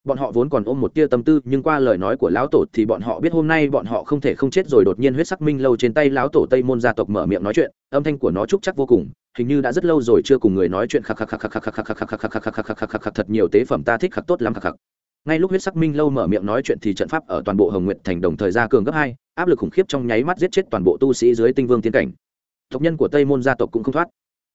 [SPEAKER 1] bọn họ vốn còn ôm một tia tâm tư nhưng qua lời nói của lão tổ thì bọn họ biết hôm nay bọn họ không thể không chết rồi đột nhiên huyết sắc minh lâu trên tay lão tổ tây môn gia tộc mở miệng nói chuyện âm thanh của nó trúc chắc vô cùng hình như đã rất lâu rồi chưa cùng người nói chuyện khắc khắc khắc khắc khắc khắc khắc khắc khắc khắc khắc khắc khắc khắc khắc thật nhiều tế phẩm ta thích khắc tốt lắm khắc khắc ngay lúc huyết sắc minh lâu mở miệng nói chuyện thì trận pháp ở toàn bộ hồng nguyện thành đồng thời gia cường gấp hai áp lực khủng khiếp trong nháy mắt giết chết toàn bộ tu sĩ dưới tinh vương tiến cảnh tộc nhân của tây môn gia tộc cũng không thoát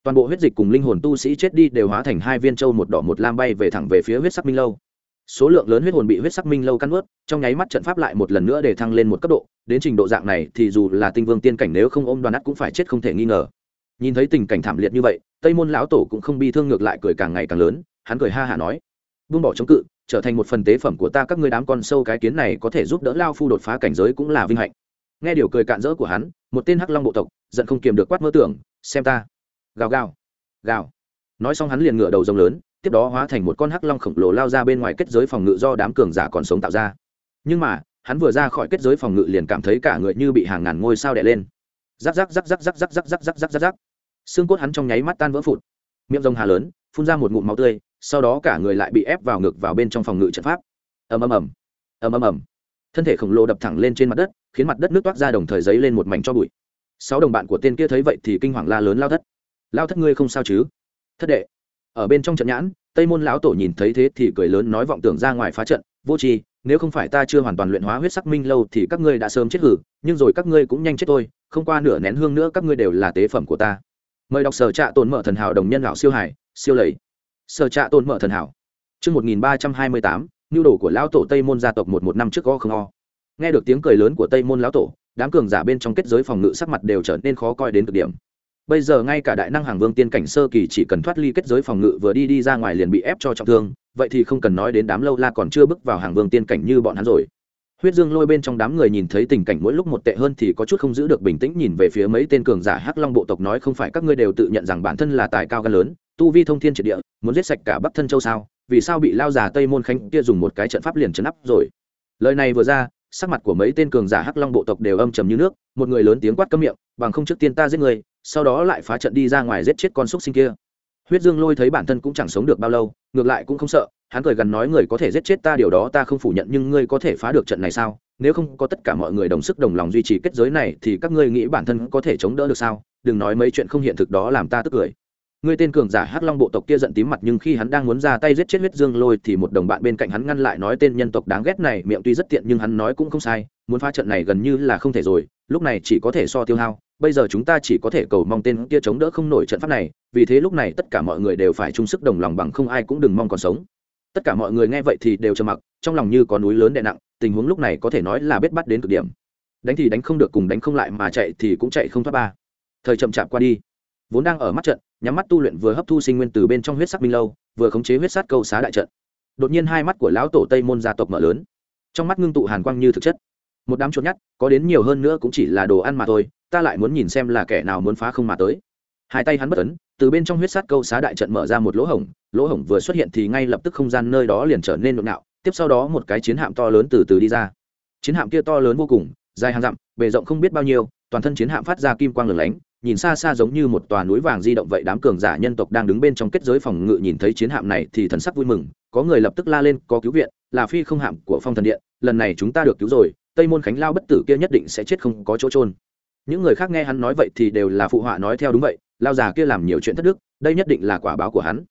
[SPEAKER 1] toàn bộ huyết dịch cùng linh hồn tu sĩ chết đi đều hóa thành hai viên châu một đỏ một lam bay về thẳng về phía huyết sắc minh lâu số lượng lớn huyết hồn bị huyết sắc minh lâu căn ướt trong nháy mắt trận pháp lại một lần nữa để thăng lên một cấp độ, đến trình độ dạng này thì dù là tinh vương tiên cảnh nếu không ôm đoàn ắt cũng phải chết không thể nghi ngờ. Nhìn thấy tình cảnh thảm liệt như vậy, tây môn lão tổ cũng không bi thương ngược lại cười càng ngày càng lớn, hắn cười ha hả nói, buông bỏ chống cự, trở thành một phần tế phẩm của ta, các ngươi đám con sâu cái kiến này có thể giúp đỡ lao phu đột phá cảnh giới cũng là vinh hạnh. Nghe điều cười cạn rỡ của hắn, một tên hắc long bộ tộc, giận không kiềm được quát mơ tưởng, xem ta. Gào gào gào. Nói xong hắn liền ngửa đầu rồng lớn tiếp đó hóa thành một con hắc long khổng lồ lao ra bên ngoài kết giới phòng ngự do đám cường giả còn sống tạo ra nhưng mà hắn vừa ra khỏi kết giới phòng ngự liền cảm thấy cả người như bị hàng ngàn ngôi sao đè lên rắc rắc rắc rắc rắc rắc rắc rắc rắc rắc rắc rắc xương cốt hắn trong nháy mắt tan vỡ phụt miệng rồng hà lớn phun ra một ngụm máu tươi sau đó cả người lại bị ép vào ngực vào bên trong phòng ngự trận pháp ầm ầm ầm ầm ầm ầm thân thể khổng lồ đập thẳng lên trên mặt đất khiến mặt đất nước toát ra đồng thời giấy lên một mảnh cho bụi sáu đồng bạn của tên kia thấy vậy thì kinh hoàng la lớn lao thất lao thất ngươi không sao chứ thất đệ ở bên trong trận nhãn, tây môn lão tổ nhìn thấy thế thì cười lớn nói vọng tưởng ra ngoài phá trận, vô tri, nếu không phải ta chưa hoàn toàn luyện hóa huyết sắc minh lâu thì các ngươi đã sớm chết hử, nhưng rồi các ngươi cũng nhanh chết tôi không qua nửa nén hương nữa các ngươi đều là tế phẩm của ta. Mời đọc sở trạ tồn mở thần hảo đồng nhân lão siêu hải, siêu lầy. Sở trạ tồn mở thần hảo, chương một nghìn ba trăm hai mươi tám nhu đồ của lão tổ tây môn gia tộc một một năm trước go không o. Nghe được tiếng cười lớn của tây môn lão tổ, đám cường giả bên trong kết giới phòng ngự sắc mặt đều trở nên khó coi đến cực điểm bây giờ ngay cả đại năng hàng vương tiên cảnh sơ kỳ chỉ cần thoát ly kết giới phòng ngự vừa đi đi ra ngoài liền bị ép cho trọng thương, vậy thì không cần nói đến đám lâu la còn chưa bước vào hàng vương tiên cảnh như bọn hắn rồi. Huyết dương lôi bên trong đám người nhìn thấy tình cảnh mỗi lúc một tệ hơn thì có chút không giữ được bình tĩnh nhìn về phía mấy tên cường giả hắc long bộ tộc nói không phải các ngươi đều tự nhận rằng bản thân là tài cao gan lớn, tu vi thông thiên triệt địa, muốn giết sạch cả bắc thân châu sao? Vì sao bị lao già tây môn khánh kia dùng một cái trận pháp liền chấn áp rồi? Lời này vừa ra, sắc mặt của mấy tên cường giả hắc long bộ tộc đều âm trầm như nước, một người lớn tiếng quát cấm miệng, bằng không trước tiên ta giết người sau đó lại phá trận đi ra ngoài giết chết con xúc sinh kia. Huyết dương lôi thấy bản thân cũng chẳng sống được bao lâu, ngược lại cũng không sợ, hắn cười gần nói người có thể giết chết ta điều đó ta không phủ nhận nhưng ngươi có thể phá được trận này sao? Nếu không có tất cả mọi người đồng sức đồng lòng duy trì kết giới này thì các ngươi nghĩ bản thân có thể chống đỡ được sao? Đừng nói mấy chuyện không hiện thực đó làm ta tức cười. Ngươi tên cường giả hắc long bộ tộc kia giận tím mặt nhưng khi hắn đang muốn ra tay giết chết huyết dương lôi thì một đồng bạn bên cạnh hắn ngăn lại nói tên nhân tộc đáng ghét này miệng tuy rất tiện nhưng hắn nói cũng không sai, muốn phá trận này gần như là không thể rồi, lúc này chỉ có thể so tiêu hao bây giờ chúng ta chỉ có thể cầu mong tên kia chống đỡ không nổi trận pháp này, vì thế lúc này tất cả mọi người đều phải chung sức đồng lòng bằng không ai cũng đừng mong còn sống. Tất cả mọi người nghe vậy thì đều trầm mặc, trong lòng như có núi lớn đè nặng, tình huống lúc này có thể nói là bết bắt đến cực điểm. Đánh thì đánh không được cùng đánh không lại mà chạy thì cũng chạy không thoát ba. Thời chậm chạp qua đi. Vốn đang ở mắt trận, nhắm mắt tu luyện vừa hấp thu sinh nguyên từ bên trong huyết sắc minh lâu, vừa khống chế huyết sát câu xá đại trận. Đột nhiên hai mắt của lão tổ tây môn gia tộc mở lớn. Trong mắt ngưng tụ hàn quang như thực chất. Một đám chuột nhắt, có đến nhiều hơn nữa cũng chỉ là đồ ăn mà thôi ta lại muốn nhìn xem là kẻ nào muốn phá không mà tới. Hai tay hắn bất ấn, từ bên trong huyết sát câu xá đại trận mở ra một lỗ hổng lỗ hổng vừa xuất hiện thì ngay lập tức không gian nơi đó liền trở nên nhộn nhạo tiếp sau đó một cái chiến hạm to lớn từ từ đi ra. Chiến hạm kia to lớn vô cùng, dài hàng dặm, bề rộng không biết bao nhiêu, toàn thân chiến hạm phát ra kim quang lửng lánh, nhìn xa xa giống như một tòa núi vàng di động vậy đám cường giả nhân tộc đang đứng bên trong kết giới phòng ngự nhìn thấy chiến hạm này thì thần sắc vui mừng, có người lập tức la lên, có cứu viện, là phi không hạm của phong thần điện, lần này chúng ta được cứu rồi, tây môn khánh lao bất tử kia nhất định sẽ chết không có chỗ trôn những người khác nghe hắn nói vậy thì đều là phụ họa nói theo đúng vậy, lao già kia làm nhiều chuyện thất đức, đây nhất định là quả báo của hắn.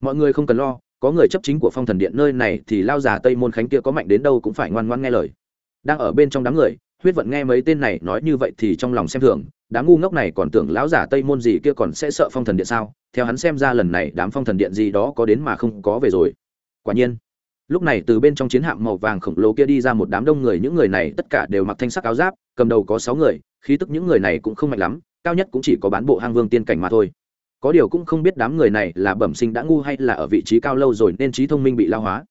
[SPEAKER 1] Mọi người không cần lo, có người chấp chính của phong thần điện nơi này thì lao già tây môn khánh kia có mạnh đến đâu cũng phải ngoan ngoan nghe lời. Đang ở bên trong đám người, huyết vận nghe mấy tên này nói như vậy thì trong lòng xem thường, đám ngu ngốc này còn tưởng lão giả tây môn gì kia còn sẽ sợ phong thần điện sao? Theo hắn xem ra lần này đám phong thần điện gì đó có đến mà không có về rồi. Quả nhiên, lúc này từ bên trong chiến hạm màu vàng khổng lồ kia đi ra một đám đông người, những người này tất cả đều mặc thanh sắc áo giáp, cầm đầu có sáu người khí tức những người này cũng không mạnh lắm, cao nhất cũng chỉ có bán bộ hang vương tiên cảnh mà thôi. Có điều cũng không biết đám người này là bẩm sinh đã ngu hay là ở vị trí cao lâu rồi nên trí thông minh bị lao hóa.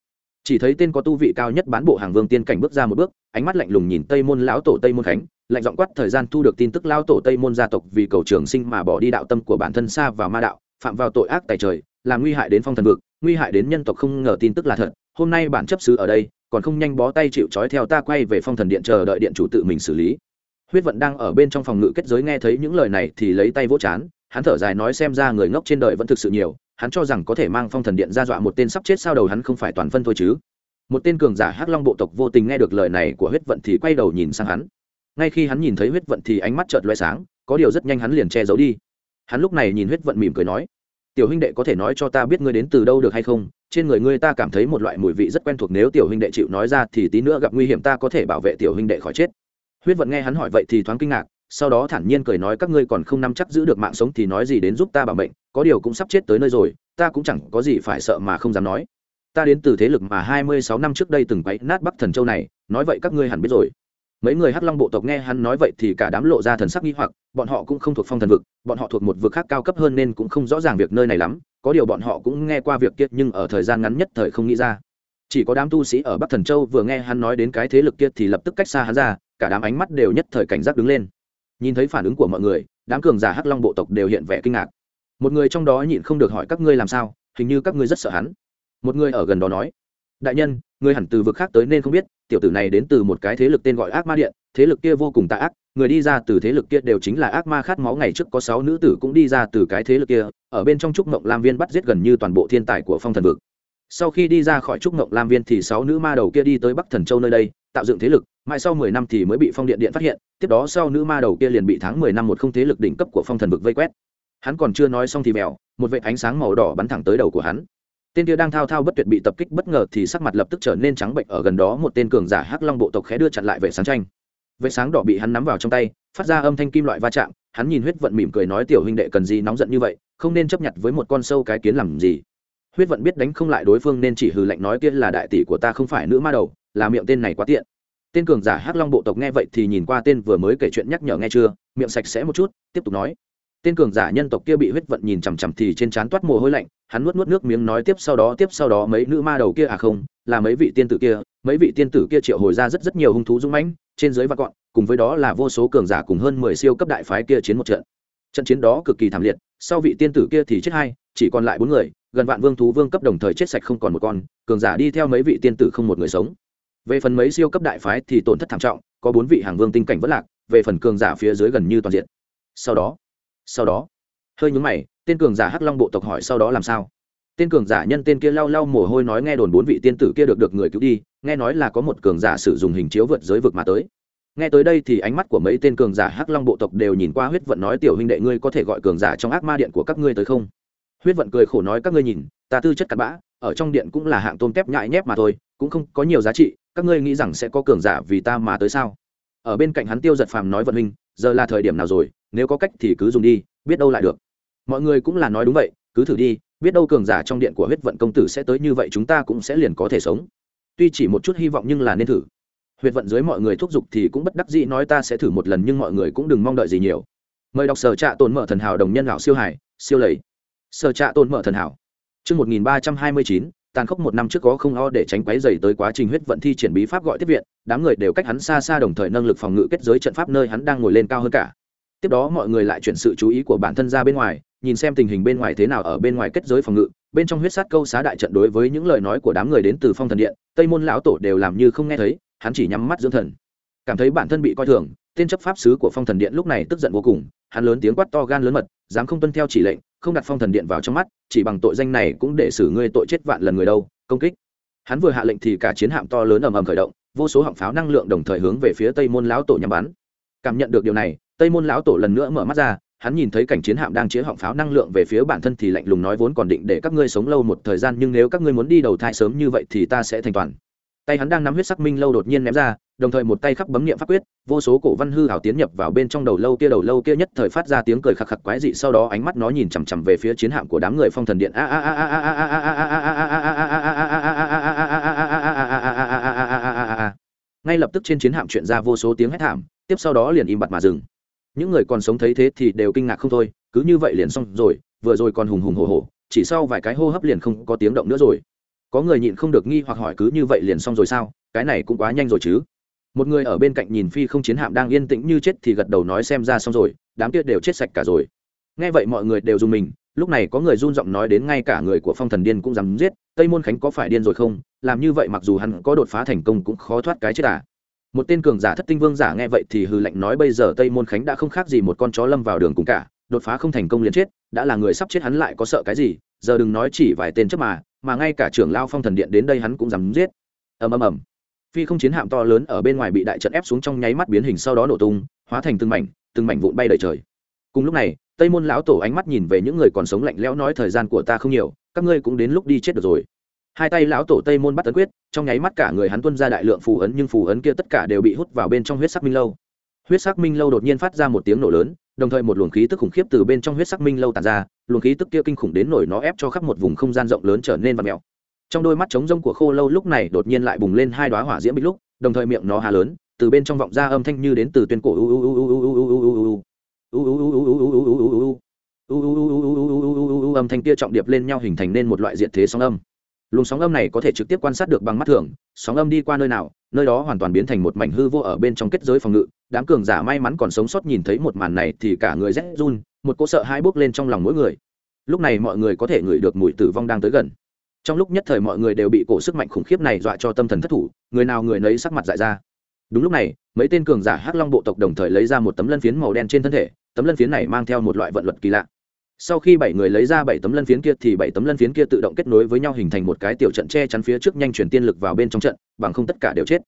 [SPEAKER 1] Chỉ thấy tên có tu vị cao nhất bán bộ hàng vương tiên cảnh bước ra một bước, ánh mắt lạnh lùng nhìn tây môn lão tổ tây môn khánh, lạnh giọng quát, thời gian thu được tin tức lao tổ tây môn gia tộc vì cầu trường sinh mà bỏ đi đạo tâm của bản thân xa vào ma đạo, phạm vào tội ác tài trời, làm nguy hại đến phong thần vực, nguy hại đến nhân tộc không ngờ tin tức là thật. Hôm nay bản chấp sứ ở đây, còn không nhanh bó tay chịu trói theo ta quay về phong thần điện chờ đợi điện chủ tự mình xử lý huyết vận đang ở bên trong phòng ngự kết giới nghe thấy những lời này thì lấy tay vỗ chán, hắn thở dài nói xem ra người ngốc trên đời vẫn thực sự nhiều, hắn cho rằng có thể mang phong thần điện ra dọa một tên sắp chết sao đầu hắn không phải toàn phân thôi chứ. Một tên cường giả hắc long bộ tộc vô tình nghe được lời này của huyết vận thì quay đầu nhìn sang hắn. Ngay khi hắn nhìn thấy huyết vận thì ánh mắt chợt loe sáng, có điều rất nhanh hắn liền che giấu đi. Hắn lúc này nhìn huyết vận mỉm cười nói, tiểu huynh đệ có thể nói cho ta biết ngươi đến từ đâu được hay không? Trên người ngươi ta cảm thấy một loại mùi vị rất quen thuộc, nếu tiểu huynh đệ chịu nói ra thì tí nữa gặp nguy hiểm ta có thể bảo vệ tiểu huynh đệ khỏi chết huyết vận nghe hắn hỏi vậy thì thoáng kinh ngạc, sau đó thản nhiên cười nói, các ngươi còn không nắm chắc giữ được mạng sống thì nói gì đến giúp ta bảo mệnh, có điều cũng sắp chết tới nơi rồi, ta cũng chẳng có gì phải sợ mà không dám nói. Ta đến từ thế lực mà hai mươi sáu năm trước đây từng quấy nát bắc thần châu này, nói vậy các ngươi hẳn biết rồi. Mấy người hắc long bộ tộc nghe hắn nói vậy thì cả đám lộ ra thần sắc nghi hoặc, bọn họ cũng không thuộc phong thần vực, bọn họ thuộc một vực khác cao cấp hơn nên cũng không rõ ràng việc nơi này lắm, có điều bọn họ cũng nghe qua việc kia nhưng ở thời gian ngắn nhất thời không nghĩ ra. Chỉ có đám tu sĩ ở bắc thần châu vừa nghe hắn nói đến cái thế lực kia thì lập tức cách xa hắn ra cả đám ánh mắt đều nhất thời cảnh giác đứng lên. Nhìn thấy phản ứng của mọi người, đám cường giả hắc long bộ tộc đều hiện vẻ kinh ngạc. Một người trong đó nhịn không được hỏi các ngươi làm sao, hình như các ngươi rất sợ hắn. Một người ở gần đó nói, đại nhân người hẳn từ vực khác tới nên không biết, tiểu tử này đến từ một cái thế lực tên gọi ác ma điện, thế lực kia vô cùng tà ác, người đi ra từ thế lực kia đều chính là ác ma khát máu ngày trước có sáu nữ tử cũng đi ra từ cái thế lực kia, ở bên trong trúc mộng lam viên bắt giết gần như toàn bộ thiên tài của phong thần vực. Sau khi đi ra khỏi trúc mộng lam viên thì sáu nữ ma đầu kia đi tới bắc thần châu nơi đây, tạo dựng thế lực mãi sau mười năm thì mới bị phong điện điện phát hiện, tiếp đó sau nữ ma đầu kia liền bị tháng mười năm một không thế lực đỉnh cấp của phong thần vực vây quét. Hắn còn chưa nói xong thì mèo, một vệt ánh sáng màu đỏ bắn thẳng tới đầu của hắn. Tên kia đang thao thao bất tuyệt bị tập kích bất ngờ thì sắc mặt lập tức trở nên trắng bệnh ở gần đó một tên cường giả hắc long bộ tộc khẽ đưa chặn lại vệ sáng tranh vệ sáng đỏ bị hắn nắm vào trong tay, phát ra âm thanh kim loại va chạm, hắn nhìn huyết vận mỉm cười nói, tiểu huynh đệ cần gì nóng giận như vậy, không nên chấp nhận với một con sâu cái kiến làm gì. Huyết vận biết đánh không lại đối phương nên chỉ hừ lạnh nói, kia là đại tỷ của ta không phải nữ ma đầu, là miệng tên này quá tiện tên cường giả hắc long bộ tộc nghe vậy thì nhìn qua tên vừa mới kể chuyện nhắc nhở nghe chưa, miệng sạch sẽ một chút, tiếp tục nói. Tên cường giả nhân tộc kia bị huyết vận nhìn chằm chằm thì trên trán toát mồ hôi lạnh, hắn nuốt nuốt nước miếng nói tiếp sau đó, tiếp sau đó mấy nữ ma đầu kia à không, là mấy vị tiên tử kia, mấy vị tiên tử kia triệu hồi ra rất rất nhiều hung thú dũng mãnh, trên dưới và gọn cùng với đó là vô số cường giả cùng hơn mười siêu cấp đại phái kia chiến một trận. Trận chiến đó cực kỳ thảm liệt, sau vị tiên tử kia thì chết hai, chỉ còn lại bốn người, gần vạn vương thú vương cấp đồng thời chết sạch không còn một con, cường giả đi theo mấy vị tiên tử không một người sống về phần mấy siêu cấp đại phái thì tổn thất thảm trọng, có bốn vị hàng vương tinh cảnh vất lạc, về phần cường giả phía dưới gần như toàn diện. Sau đó sau đó, hơi nhúng mày, tên cường giả hắc long bộ tộc hỏi sau đó làm sao? Tên cường giả nhân tên kia lau lau mồ hôi nói nghe đồn bốn vị tiên tử kia được được người cứu đi, nghe nói là có một cường giả sử dụng hình chiếu vượt giới vực mà tới. Nghe tới đây thì ánh mắt của mấy tên cường giả hắc long bộ tộc đều nhìn qua huyết vận nói, tiểu huynh đệ, ngươi có thể gọi cường giả trong ác ma điện của các ngươi tới không? Huyết vận cười khổ nói, các ngươi nhìn, ta tư chất cặn bã, ở trong điện cũng là hạng tôm tép nhại nhép mà thôi cũng không có nhiều giá trị các ngươi nghĩ rằng sẽ có cường giả vì ta mà tới sao? Ở bên cạnh hắn tiêu giật phàm nói vận minh giờ là thời điểm nào rồi nếu có cách thì cứ dùng đi biết đâu lại được. Mọi người cũng là nói đúng vậy cứ thử đi biết đâu cường giả trong điện của huyết vận công tử sẽ tới như vậy chúng ta cũng sẽ liền có thể sống. Tuy chỉ một chút hy vọng nhưng là nên thử. Huyết vận dưới mọi người thúc giục thì cũng bất đắc dĩ nói ta sẽ thử một lần nhưng mọi người cũng đừng mong đợi gì nhiều. Mời đọc sở trạ tồn mở thần hảo đồng nhân lão siêu hải siêu lầy. Sở trạ tồn mở thần hảo. Chương 1329, tàn khốc một năm trước có không o để tránh quấy dày tới quá trình huyết vận thi triển bí pháp gọi tiếp viện, đám người đều cách hắn xa xa đồng thời nâng lực phòng ngự kết giới trận pháp nơi hắn đang ngồi lên cao hơn cả. Tiếp đó mọi người lại chuyển sự chú ý của bản thân ra bên ngoài, nhìn xem tình hình bên ngoài thế nào ở bên ngoài kết giới phòng ngự, bên trong huyết sát câu xá đại trận đối với những lời nói của đám người đến từ phong thần điện, tây môn lão tổ đều làm như không nghe thấy, hắn chỉ nhắm mắt dưỡng thần. Cảm thấy bản thân bị coi thường, tên chấp pháp sứ của phong thần điện lúc này tức giận vô cùng, hắn lớn tiếng quát to gan lớn mật, dám không tuân theo chỉ lệnh không đặt phong thần điện vào trong mắt, chỉ bằng tội danh này cũng để xử ngươi tội chết vạn lần người đâu, công kích. Hắn vừa hạ lệnh thì cả chiến hạm to lớn ầm ầm khởi động, vô số họng pháo năng lượng đồng thời hướng về phía tây môn lão tổ nhắm bắn. Cảm nhận được điều này, tây môn lão tổ lần nữa mở mắt ra, hắn nhìn thấy cảnh chiến hạm đang chĩa họng pháo năng lượng về phía bản thân thì lạnh lùng nói vốn còn định để các ngươi sống lâu một thời gian, nhưng nếu các ngươi muốn đi đầu thai sớm như vậy thì ta sẽ thành toàn tay hắn đang nắm huyết sắc minh lâu đột nhiên ném ra đồng thời một tay khắc bấm niệm pháp quyết vô số cổ văn hư hảo tiến nhập vào bên trong đầu lâu kia đầu lâu kia nhất thời phát ra tiếng cười khạc khạc quái dị sau đó ánh mắt nó nhìn chằm chằm về phía chiến hạm của đám người phong thần điện ngay lập tức trên chiến hạm chuyện ra vô số tiếng hét thảm tiếp sau đó liền im bặt mà dừng những người còn sống thấy thế thì đều kinh ngạc không thôi cứ như vậy liền xong rồi vừa rồi còn hùng hùng hổ hổ chỉ sau vài cái hô hấp liền không có tiếng động nữa rồi có người nhịn không được nghi hoặc hỏi cứ như vậy liền xong rồi sao, cái này cũng quá nhanh rồi chứ. Một người ở bên cạnh nhìn phi không chiến hạm đang yên tĩnh như chết thì gật đầu nói xem ra xong rồi, đám kia đều chết sạch cả rồi. Nghe vậy mọi người đều dùng mình, lúc này có người run giọng nói đến ngay cả người của phong thần điên cũng dám giết, tây môn khánh có phải điên rồi không? Làm như vậy mặc dù hắn có đột phá thành công cũng khó thoát cái chết à. Một tên cường giả thất tinh vương giả nghe vậy thì hư lệnh nói bây giờ tây môn khánh đã không khác gì một con chó lâm vào đường cùng cả, đột phá không thành công liền chết, đã là người sắp chết hắn lại có sợ cái gì, giờ đừng nói chỉ vài tên chấp mà mà ngay cả trưởng lao phong thần điện đến đây hắn cũng dám giết. Ầm ầm ầm. Phi không chiến hạm to lớn ở bên ngoài bị đại trận ép xuống trong nháy mắt biến hình sau đó nổ tung, hóa thành từng mảnh từng mảnh vụn bay đầy trời. Cùng lúc này, tây môn lão tổ ánh mắt nhìn về những người còn sống lạnh lẽo nói thời gian của ta không nhiều, các ngươi cũng đến lúc đi chết được rồi. Hai tay lão tổ tây môn bắt tấn quyết, trong nháy mắt cả người hắn tuân ra đại lượng phù ấn, nhưng phù ấn kia tất cả đều bị hút vào bên trong huyết sắc minh lâu. Huyết sắc minh lâu đột nhiên phát ra một tiếng nổ lớn, đồng thời một luồng khí tức khủng khiếp từ bên trong huyết sắc minh lâu tàn ra luồng khí tức kia kinh khủng đến nổi nó ép cho khắp một vùng không gian rộng lớn trở nên vặn mèo trong đôi mắt trống rông của khô lâu lúc này đột nhiên lại bùng lên hai đoá hỏa diễm bích lúc đồng thời miệng nó hà lớn từ bên trong vọng ra âm thanh như đến từ tuyên cổ âm thanh kia trọng điệp lên nhau hình thành nên một loại diện thế sóng âm luồng sóng âm này có thể trực tiếp quan sát được bằng mắt thường sóng âm đi qua nơi nào nơi đó hoàn toàn biến thành một mảnh hư vô ở bên trong kết giới phòng ngự đám cường giả may mắn còn sống sót nhìn thấy một màn này thì cả người rét run một cỗ sợ hai bước lên trong lòng mỗi người. Lúc này mọi người có thể ngửi được mùi tử vong đang tới gần. Trong lúc nhất thời mọi người đều bị cổ sức mạnh khủng khiếp này dọa cho tâm thần thất thủ, người nào người nấy sắc mặt dại ra. Đúng lúc này, mấy tên cường giả hắc long bộ tộc đồng thời lấy ra một tấm lân phiến màu đen trên thân thể, tấm lân phiến này mang theo một loại vận luật kỳ lạ. Sau khi bảy người lấy ra bảy tấm lân phiến kia thì bảy tấm lân phiến kia tự động kết nối với nhau hình thành một cái tiểu trận che chắn phía trước nhanh chuyển tiên lực vào bên trong trận, bằng không tất cả đều chết.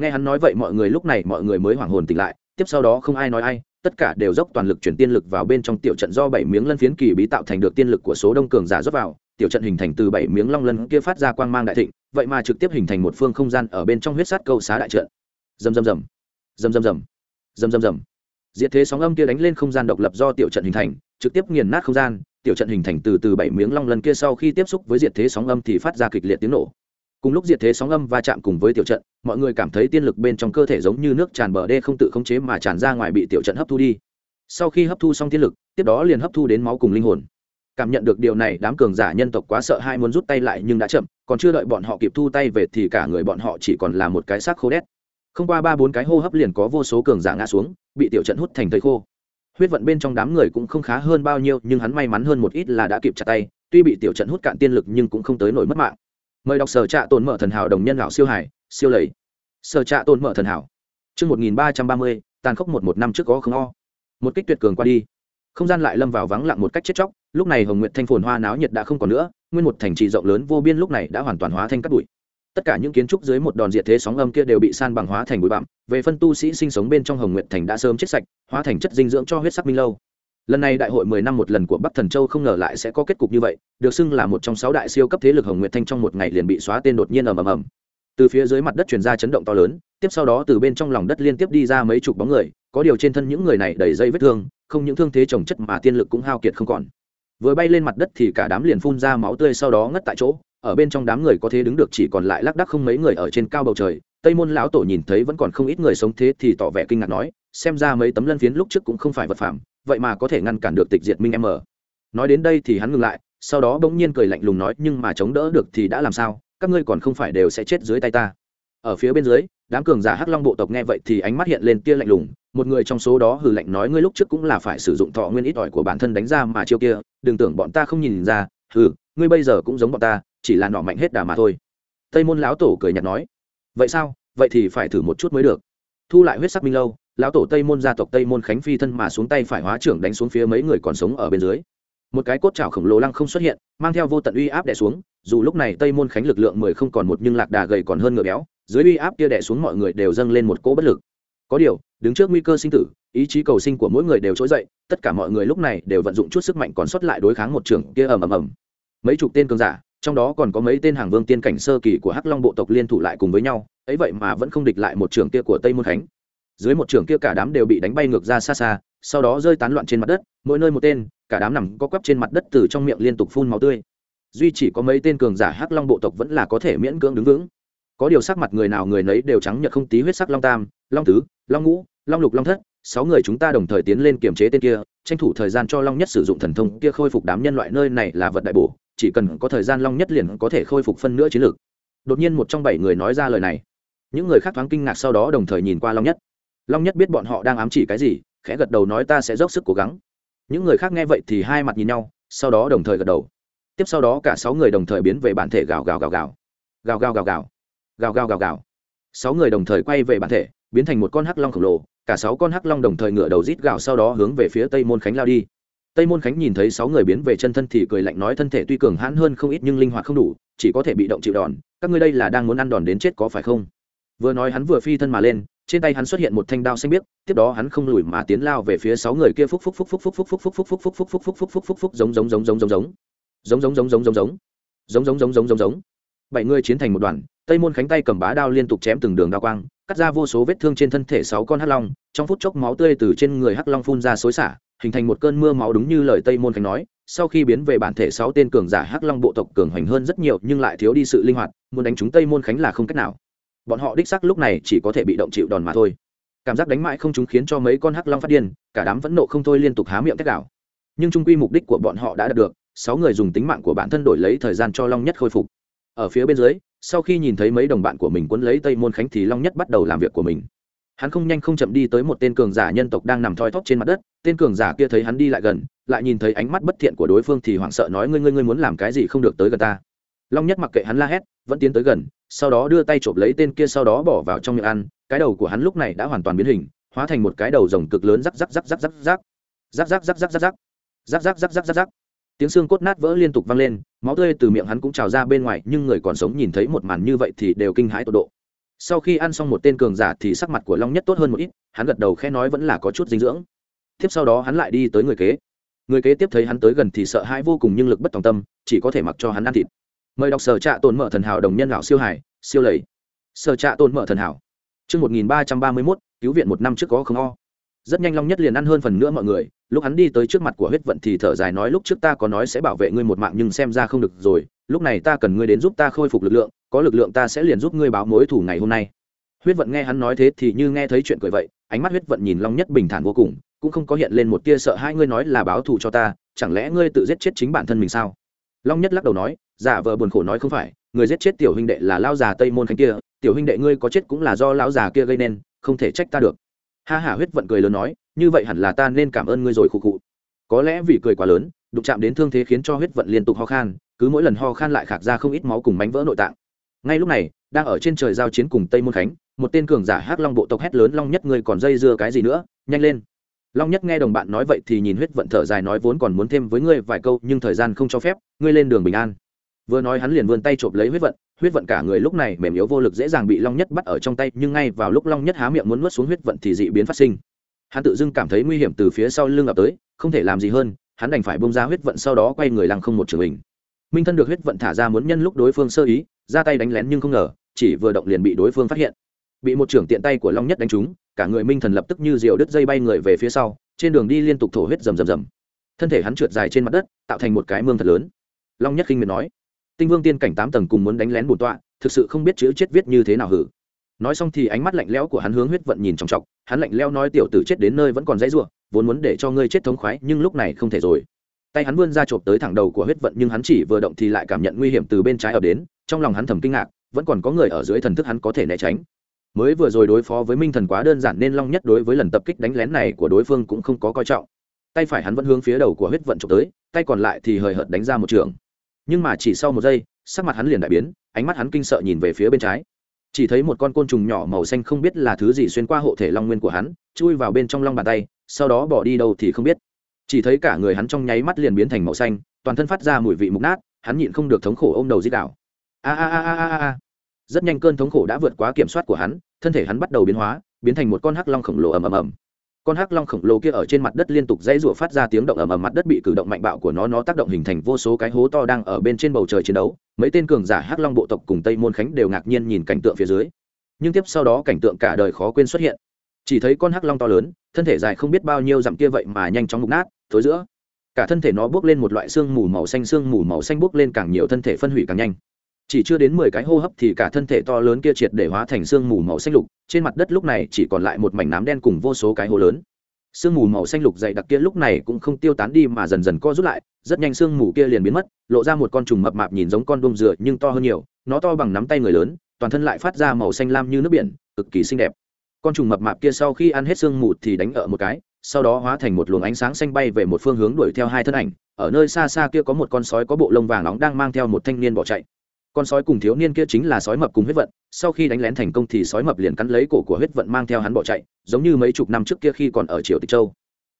[SPEAKER 1] Nghe hắn nói vậy mọi người lúc này mọi người mới hoảng hồn tỉnh lại, tiếp sau đó không ai nói ai tất cả đều dốc toàn lực chuyển tiên lực vào bên trong tiểu trận do bảy miếng lân phiến kỳ bí tạo thành được tiên lực của số đông cường giả rót vào, tiểu trận hình thành từ bảy miếng long lân kia phát ra quang mang đại thịnh, vậy mà trực tiếp hình thành một phương không gian ở bên trong huyết sát câu xá đại trận. Dầm dầm dầm dầm dầm dầm dầm dầm dầm diệt thế sóng âm kia đánh lên không gian độc lập do tiểu trận hình thành, trực tiếp nghiền nát không gian, tiểu trận hình thành từ từ bảy miếng long lân kia sau khi tiếp xúc với diệt thế sóng âm thì phát ra kịch liệt tiếng nổ cùng lúc diệt thế sóng âm va chạm cùng với tiểu trận, mọi người cảm thấy tiên lực bên trong cơ thể giống như nước tràn bờ đê không tự khống chế mà tràn ra ngoài bị tiểu trận hấp thu đi. Sau khi hấp thu xong tiên lực, tiếp đó liền hấp thu đến máu cùng linh hồn. Cảm nhận được điều này, đám cường giả nhân tộc quá sợ hai muốn rút tay lại nhưng đã chậm, còn chưa đợi bọn họ kịp thu tay về thì cả người bọn họ chỉ còn là một cái xác khô đét. Không qua ba bốn cái hô hấp liền có vô số cường giả ngã xuống, bị tiểu trận hút thành thầy khô. Huyết vận bên trong đám người cũng không khá hơn bao nhiêu, nhưng hắn may mắn hơn một ít là đã kịp chặt tay, tuy bị tiểu trận hút cạn tiên lực nhưng cũng không tới nổi mất mạng mời đọc sở trạ tồn mở thần hảo đồng nhân lão siêu hải siêu lầy. Sở trạ tồn mở thần hảo. Chương một nghìn ba trăm ba mươi, tàn khốc một một năm trước có không o. Một kích tuyệt cường qua đi. Không gian lại lâm vào vắng lặng một cách chết chóc, lúc này hồng nguyện thanh phồn hoa náo nhiệt đã không còn nữa, nguyên một thành trì rộng lớn vô biên lúc này đã hoàn toàn hóa thành cát bụi. Tất cả những kiến trúc dưới một đòn diệt thế sóng âm kia đều bị san bằng hóa thành bụi bặm, về phân tu sĩ sinh sống bên trong hồng nguyện thành đã sớm chết sạch, hóa thành chất dinh dưỡng cho huyết sắc minh lâu lần này đại hội mười năm một lần của bắc thần châu không ngờ lại sẽ có kết cục như vậy, được xưng là một trong sáu đại siêu cấp thế lực hồng nguyệt thanh trong một ngày liền bị xóa tên đột nhiên ầm ầm ầm. Từ phía dưới mặt đất truyền ra chấn động to lớn, tiếp sau đó từ bên trong lòng đất liên tiếp đi ra mấy chục bóng người, có điều trên thân những người này đầy dây vết thương, không những thương thế trồng chất mà tiên lực cũng hao kiệt không còn. Vừa bay lên mặt đất thì cả đám liền phun ra máu tươi sau đó ngất tại chỗ, ở bên trong đám người có thế đứng được chỉ còn lại lác đác không mấy người ở trên cao bầu trời. Tây môn lão tổ nhìn thấy vẫn còn không ít người sống thế thì tỏ vẻ kinh ngạc nói, xem ra mấy tấm lân phiến lúc trước cũng không phải vật phẩm vậy mà có thể ngăn cản được tịch diệt minh em mở nói đến đây thì hắn ngừng lại, sau đó bỗng nhiên cười lạnh lùng nói, nhưng mà chống đỡ được thì đã làm sao? Các ngươi còn không phải đều sẽ chết dưới tay ta. Ở phía bên dưới, đám cường giả hắc long bộ tộc nghe vậy thì ánh mắt hiện lên tia lạnh lùng, một người trong số đó hừ lạnh nói, ngươi lúc trước cũng là phải sử dụng thọ nguyên ít ỏi của bản thân đánh ra mà chiêu kia, đừng tưởng bọn ta không nhìn ra, hừ, ngươi bây giờ cũng giống bọn ta, chỉ là nọ mạnh hết đà mà thôi. Tây môn lão tổ cười nhạt nói, vậy sao? Vậy thì phải thử một chút mới được. Thu lại huyết sắc minh lâu lão tổ tây môn gia tộc tây môn khánh phi thân mà xuống tay phải hóa trưởng đánh xuống phía mấy người còn sống ở bên dưới. Một cái cốt trào khổng lồ lăng không xuất hiện, mang theo vô tận uy áp đè xuống, dù lúc này tây môn khánh lực lượng mười không còn một nhưng lạc đà gầy còn hơn ngựa béo, dưới uy áp kia đè xuống mọi người đều dâng lên một cỗ bất lực. Có điều, đứng trước nguy cơ sinh tử, ý chí cầu sinh của mỗi người đều trỗi dậy, tất cả mọi người lúc này đều vận dụng chút sức mạnh còn sót lại đối kháng một trường kia ầm ầm ầm. Mấy chục tên cường giả, trong đó còn có mấy tên hàng vương tiên cảnh sơ kỳ của hắc long bộ tộc liên thủ lại cùng với nhau, ấy vậy mà vẫn không địch lại một trường kia của tây môn khánh dưới một trường kia cả đám đều bị đánh bay ngược ra xa xa, sau đó rơi tán loạn trên mặt đất, mỗi nơi một tên, cả đám nằm có quắp trên mặt đất từ trong miệng liên tục phun máu tươi. Duy chỉ có mấy tên cường giả hắc long bộ tộc vẫn là có thể miễn cưỡng đứng vững. Có điều sắc mặt người nào người nấy đều trắng nhợt không tí huyết sắc long tam, long tứ, long ngũ, long lục, long thất, sáu người chúng ta đồng thời tiến lên kiềm chế tên kia, tranh thủ thời gian cho long nhất sử dụng thần thông kia khôi phục đám nhân loại nơi này là vật đại bổ, chỉ cần có thời gian long nhất liền có thể khôi phục phân nữa chiến lược. Đột nhiên một trong bảy người nói ra lời này. Những người khác thoáng kinh ngạc sau đó đồng thời nhìn qua long nhất long nhất biết bọn họ đang ám chỉ cái gì, khẽ gật đầu nói ta sẽ dốc sức cố gắng. Những người khác nghe vậy thì hai mặt nhìn nhau, sau đó đồng thời gật đầu. Tiếp sau đó cả sáu người đồng thời biến về bản thể gào gào gào gào. Gào gào gào gào. Gào gào gào gào. Sáu người đồng thời quay về bản thể, biến thành một con hắc long khổng lồ. Cả sáu con hắc long đồng thời ngửa đầu rít gào sau đó hướng về phía tây môn khánh lao đi. Tây môn khánh nhìn thấy sáu người biến về chân thân thì cười lạnh nói thân thể tuy cường hãn hơn không ít nhưng linh hoạt không đủ, chỉ có thể bị động chịu đòn. Các ngươi đây là đang muốn ăn đòn đến chết có phải không? Vừa nói hắn vừa phi thân mà lên trên tay hắn xuất hiện một thanh đao xanh biếc tiếp đó hắn không lùi mà tiến lao về phía sáu người kia phúc phúc phúc phúc phúc phúc phúc phúc phúc phúc phúc phúc phúc phúc phúc phúc phúc phúc giống giống giống giống giống giống giống giống giống giống giống giống giống giống giống giống giống giống bảy người chiến thành một đoàn tây môn khánh tay cầm bá đao liên tục chém từng đường đao quang cắt ra vô số vết thương trên thân thể sáu con hắc long trong phút chốc máu tươi từ trên người hắc long phun ra xối xả hình thành một cơn mưa máu đúng như lời tây môn khánh nói sau khi biến về bản thể sáu tên cường giả hắc long bộ tộc cường hoành hơn rất nhiều nhưng lại thiếu đi sự linh hoạt muốn đánh chúng tây môn khánh là không cách nào bọn họ đích sắc lúc này chỉ có thể bị động chịu đòn mà thôi. Cảm giác đánh mãi không chúng khiến cho mấy con hắc long phát điên, cả đám vẫn nộ không thôi liên tục há miệng thét đảo nhưng trung quy mục đích của bọn họ đã đạt được, sáu người dùng tính mạng của bản thân đổi lấy thời gian cho long nhất khôi phục. Ở phía bên dưới, sau khi nhìn thấy mấy đồng bạn của mình quấn lấy tây môn khánh thì long nhất bắt đầu làm việc của mình. Hắn không nhanh không chậm đi tới một tên cường giả nhân tộc đang nằm thoi thóp trên mặt đất, tên cường giả kia thấy hắn đi lại gần, lại nhìn thấy ánh mắt bất thiện của đối phương thì hoảng sợ nói, ngươi ngươi ngươi muốn làm cái gì không được tới gần ta long nhất mặc kệ hắn la hét vẫn tiến tới gần sau đó đưa tay chộp lấy tên kia sau đó bỏ vào trong miệng ăn cái đầu của hắn lúc này đã hoàn toàn biến hình hóa thành một cái đầu rồng cực lớn rắc rắc rắc rắc rắc rắc rắc rắc rắc rắc rắc rắc rắc rắc rắc rắc rắc rắc tiếng xương cốt nát vỡ liên tục vang lên máu tươi từ miệng hắn cũng trào ra bên ngoài nhưng người còn sống nhìn thấy một màn như vậy thì đều kinh hãi tột độ sau khi ăn xong một tên cường giả thì sắc mặt của long nhất tốt hơn một ít hắn gật đầu khe nói vẫn là có chút dinh dưỡng tiếp sau đó hắn lại đi tới người kế người kế tiếp thấy hắn tới gần thì sợ hãi vô cùng nhưng lực bất tòng tâm chỉ có thể mặc cho hắn ăn thịt mời đọc sở trạ tồn mở thần hảo đồng nhân lão siêu hải siêu lầy sở trạ tồn mở thần hảo chương một nghìn ba trăm ba mươi mốt cứu viện một năm trước có không o. Rất nhanh Long Nhất liền ăn hơn phần nữa mọi người, lúc hắn đi tới trước mặt của huyết vận thì thở dài nói lúc trước ta có nói sẽ bảo vệ ngươi một mạng nhưng xem ra không được rồi, lúc này ta cần ngươi đến giúp ta khôi phục lực lượng, có lực lượng ta sẽ liền giúp ngươi báo mối thù ngày hôm nay. Huyết vận nghe hắn nói thế thì như nghe thấy chuyện cười vậy, ánh mắt huyết vận nhìn Long Nhất bình thản vô cùng, cũng không có hiện lên một tia sợ hai ngươi nói là báo thù cho ta, chẳng lẽ ngươi tự giết chết chính bản thân mình sao? Long Nhất lắc đầu nói, giả vờ buồn khổ nói không phải, người giết chết tiểu huynh đệ là lao già Tây môn khánh kia, tiểu huynh đệ ngươi có chết cũng là do lão già kia gây nên, không thể trách ta được. Ha hả huyết vận cười lớn nói như vậy hẳn là ta nên cảm ơn ngươi rồi khụ khụ. Có lẽ vì cười quá lớn đụng chạm đến thương thế khiến cho huyết vận liên tục ho khan cứ mỗi lần ho khan lại khạc ra không ít máu cùng mánh vỡ nội tạng. Ngay lúc này đang ở trên trời giao chiến cùng tây môn khánh một tên cường giả hắc long bộ tộc hét lớn long nhất ngươi còn dây dưa cái gì nữa? Nhanh lên! Long nhất nghe đồng bạn nói vậy thì nhìn huyết vận thở dài nói vốn còn muốn thêm với ngươi vài câu, nhưng thời gian không cho phép, ngươi lên đường bình an. Vừa nói hắn liền vươn tay chộp lấy huyết vận huyết vận cả người lúc này mềm yếu vô lực dễ dàng bị long nhất bắt ở trong tay, nhưng ngay vào lúc long nhất há miệng muốn nuốt xuống huyết vận thì dị biến phát sinh. Hắn tự dưng cảm thấy nguy hiểm từ phía sau lưng ập tới, không thể làm gì hơn, hắn đành phải bông ra huyết vận sau đó quay người lăng không một trường hình minh thân được huyết vận thả ra muốn nhân lúc đối phương sơ ý, ra tay đánh lén nhưng không ngờ, chỉ vừa động liền bị đối phương phát hiện. Bị một trưởng tiện tay của long nhất đánh trúng cả người minh thần lập tức như diều đứt dây bay người về phía sau, trên đường đi liên tục thổ huyết rầm rầm rầm. Thân thể hắn trượt dài trên mặt đất, tạo thành một cái mương thật lớn. Long nhất khinh miệt nói, tinh vương tiên cảnh tám tầng cùng muốn đánh lén bổn tọa, thực sự không biết chữ chết viết như thế nào hử. Nói xong thì ánh mắt lạnh lẽo của hắn hướng huyết vận nhìn trọng trọng hắn lạnh lẽo nói, tiểu tử chết đến nơi vẫn còn dãy ruộng vốn muốn để cho ngươi chết thống khoái, nhưng lúc này không thể rồi. Tay hắn vươn ra chộp tới thẳng đầu của huyết vận, nhưng hắn chỉ vừa động thì lại cảm nhận nguy hiểm từ bên trái ập đến, trong lòng hắn thầm kinh ngạc, vẫn còn có người ở dưới thần thức hắn có thể né tránh mới vừa rồi đối phó với minh thần quá đơn giản nên long nhất đối với lần tập kích đánh lén này của đối phương cũng không có coi trọng. Tay phải hắn vẫn hướng phía đầu của huyết vận trộm tới, tay còn lại thì hời hợt đánh ra một trường. Nhưng mà chỉ sau một giây, sắc mặt hắn liền đại biến, ánh mắt hắn kinh sợ nhìn về phía bên trái. Chỉ thấy một con côn trùng nhỏ màu xanh không biết là thứ gì xuyên qua hộ thể long nguyên của hắn, chui vào bên trong long bàn tay, sau đó bỏ đi đâu thì không biết. Chỉ thấy cả người hắn trong nháy mắt liền biến thành màu xanh, toàn thân phát ra mùi vị mục nát, hắn nhịn không được thống khổ ôm đầu dít đảo a a a a a a rất nhanh cơn thống khổ đã vượt quá kiểm soát của hắn, thân thể hắn bắt đầu biến hóa, biến thành một con hắc long khổng lồ ầm ầm ầm. Con hắc long khổng lồ kia ở trên mặt đất liên tục dãy rủa phát ra tiếng động ầm ầm, mặt đất bị cử động mạnh bạo của nó nó tác động hình thành vô số cái hố to đang ở bên trên bầu trời chiến đấu. Mấy tên cường giả hắc long bộ tộc cùng tây môn khánh đều ngạc nhiên nhìn cảnh tượng phía dưới. Nhưng tiếp sau đó cảnh tượng cả đời khó quên xuất hiện. Chỉ thấy con hắc long to lớn, thân thể dài không biết bao nhiêu dặm kia vậy mà nhanh chóng mục nát, thối giữa. Cả thân thể nó bước lên một loại xương mù màu xanh, xương mù màu xanh bước lên càng nhiều thân thể phân hủy càng nhanh chỉ chưa đến mười cái hô hấp thì cả thân thể to lớn kia triệt để hóa thành xương mù màu xanh lục, trên mặt đất lúc này chỉ còn lại một mảnh nám đen cùng vô số cái hố lớn. Sương mù màu xanh lục dày đặc kia lúc này cũng không tiêu tán đi mà dần dần co rút lại, rất nhanh sương mù kia liền biến mất, lộ ra một con trùng mập mạp nhìn giống con đôm dừa nhưng to hơn nhiều, nó to bằng nắm tay người lớn, toàn thân lại phát ra màu xanh lam như nước biển, cực kỳ xinh đẹp. Con trùng mập mạp kia sau khi ăn hết sương mù thì đánh ở một cái, sau đó hóa thành một luồng ánh sáng xanh bay về một phương hướng đuổi theo hai thân ảnh, ở nơi xa xa kia có một con sói có bộ lông vàng nóng đang mang theo một thanh niên bỏ chạy con sói cùng thiếu niên kia chính là sói mập cùng huyết vận, sau khi đánh lén thành công thì sói mập liền cắn lấy cổ của huyết vận mang theo hắn bỏ chạy, giống như mấy chục năm trước kia khi còn ở triều tịch châu.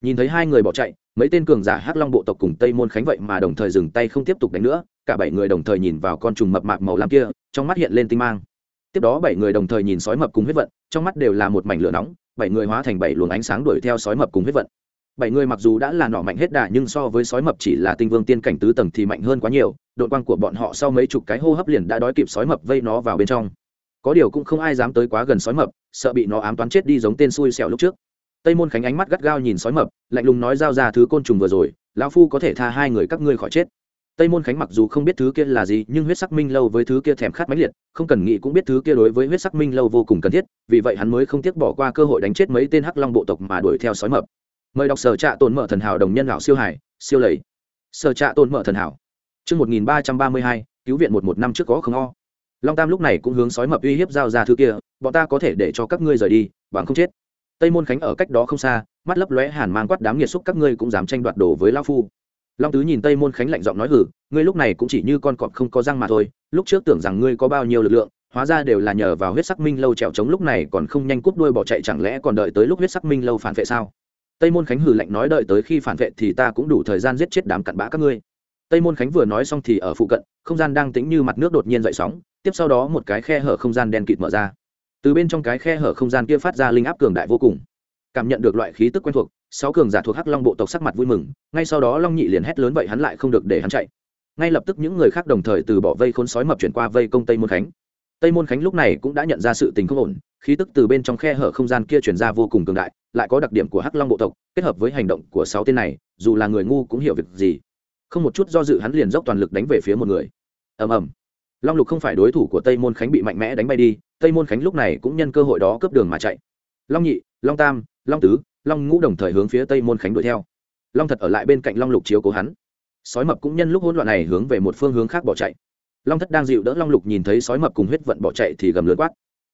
[SPEAKER 1] Nhìn thấy hai người bỏ chạy, mấy tên cường giả hắc long bộ tộc cùng tây môn khánh vậy mà đồng thời dừng tay không tiếp tục đánh nữa, cả bảy người đồng thời nhìn vào con trùng mập mạp màu lam kia, trong mắt hiện lên tinh mang. Tiếp đó bảy người đồng thời nhìn sói mập cùng huyết vận, trong mắt đều là một mảnh lửa nóng, bảy người hóa thành bảy luồng ánh sáng đuổi theo sói mập cùng huyết vận bảy người mặc dù đã là nọ mạnh hết đà nhưng so với sói mập chỉ là tinh vương tiên cảnh tứ tầng thì mạnh hơn quá nhiều, đội quang của bọn họ sau mấy chục cái hô hấp liền đã đói kịp sói mập vây nó vào bên trong. Có điều cũng không ai dám tới quá gần sói mập, sợ bị nó ám toán chết đi giống tên xui xẻo lúc trước. Tây môn khánh ánh mắt gắt gao nhìn sói mập, lạnh lùng nói giao ra thứ côn trùng vừa rồi, lão phu có thể tha hai người các ngươi khỏi chết. Tây môn khánh mặc dù không biết thứ kia là gì, nhưng huyết sắc minh lâu với thứ kia thèm khát mãnh liệt, không cần nghĩ cũng biết thứ kia đối với huyết sắc minh lâu vô cùng cần thiết, vì vậy hắn mới không tiếc bỏ qua cơ hội đánh chết mấy tên hắc long bộ tộc mà đuổi theo sói mập mời đọc sở trạ tồn mở thần hảo đồng nhân lão siêu hải siêu lầy. Sở trạ tồn mở thần hảo. Trước 1332, cứu viện một một năm trước có không o. Long Tam lúc này cũng hướng sói mập uy hiếp giao ra thứ kia, bọn ta có thể để cho các ngươi rời đi, bằng không chết. Tây môn khánh ở cách đó không xa mắt lấp lóe hàn mang quát đám nghiệt xúc các ngươi cũng dám tranh đoạt đồ với lão phu. Long tứ nhìn tây môn khánh lạnh giọng nói hử ngươi lúc này cũng chỉ như con cọp không có răng mà thôi lúc trước tưởng rằng ngươi có bao nhiêu lực lượng hóa ra đều là nhờ vào huyết sắc minh lâu trèo trống lúc này còn không nhanh cút đuôi bỏ chạy chẳng lẽ còn đợi tới lúc huyết sắc minh lâu phản vệ sao? Tây môn khánh hừ lạnh nói đợi tới khi phản vệ thì ta cũng đủ thời gian giết chết đám cặn bã các ngươi. Tây môn khánh vừa nói xong thì ở phụ cận, không gian đang tĩnh như mặt nước đột nhiên dậy sóng, tiếp sau đó một cái khe hở không gian đen kịt mở ra. Từ bên trong cái khe hở không gian kia phát ra linh áp cường đại vô cùng. Cảm nhận được loại khí tức quen thuộc, sáu cường giả thuộc hắc long bộ tộc sắc mặt vui mừng, ngay sau đó long nhị liền hét lớn vậy hắn lại không được để hắn chạy. Ngay lập tức những người khác đồng thời từ bỏ vây khốn sói mập chuyển qua vây công tây môn khánh tây môn khánh lúc này cũng đã nhận ra sự tình không ổn, khí tức từ bên trong khe hở không gian kia chuyển ra vô cùng cường đại, lại có đặc điểm của hắc long bộ tộc, kết hợp với hành động của sáu tên này, dù là người ngu cũng hiểu việc gì. Không một chút do dự hắn liền dốc toàn lực đánh về phía một người. Ầm ầm. Long lục không phải đối thủ của tây môn khánh bị mạnh mẽ đánh bay đi, tây môn khánh lúc này cũng nhân cơ hội đó cướp đường mà chạy. Long nhị, long tam, long tứ, long ngũ đồng thời hướng phía tây môn khánh đuổi theo. Long thật ở lại bên cạnh long lục chiếu cố hắn. Sói mập cũng nhân lúc hỗn loạn này hướng về một phương hướng khác bỏ chạy long thất đang dịu đỡ long lục nhìn thấy sói mập cùng huyết vận bỏ chạy thì gầm lớn quát.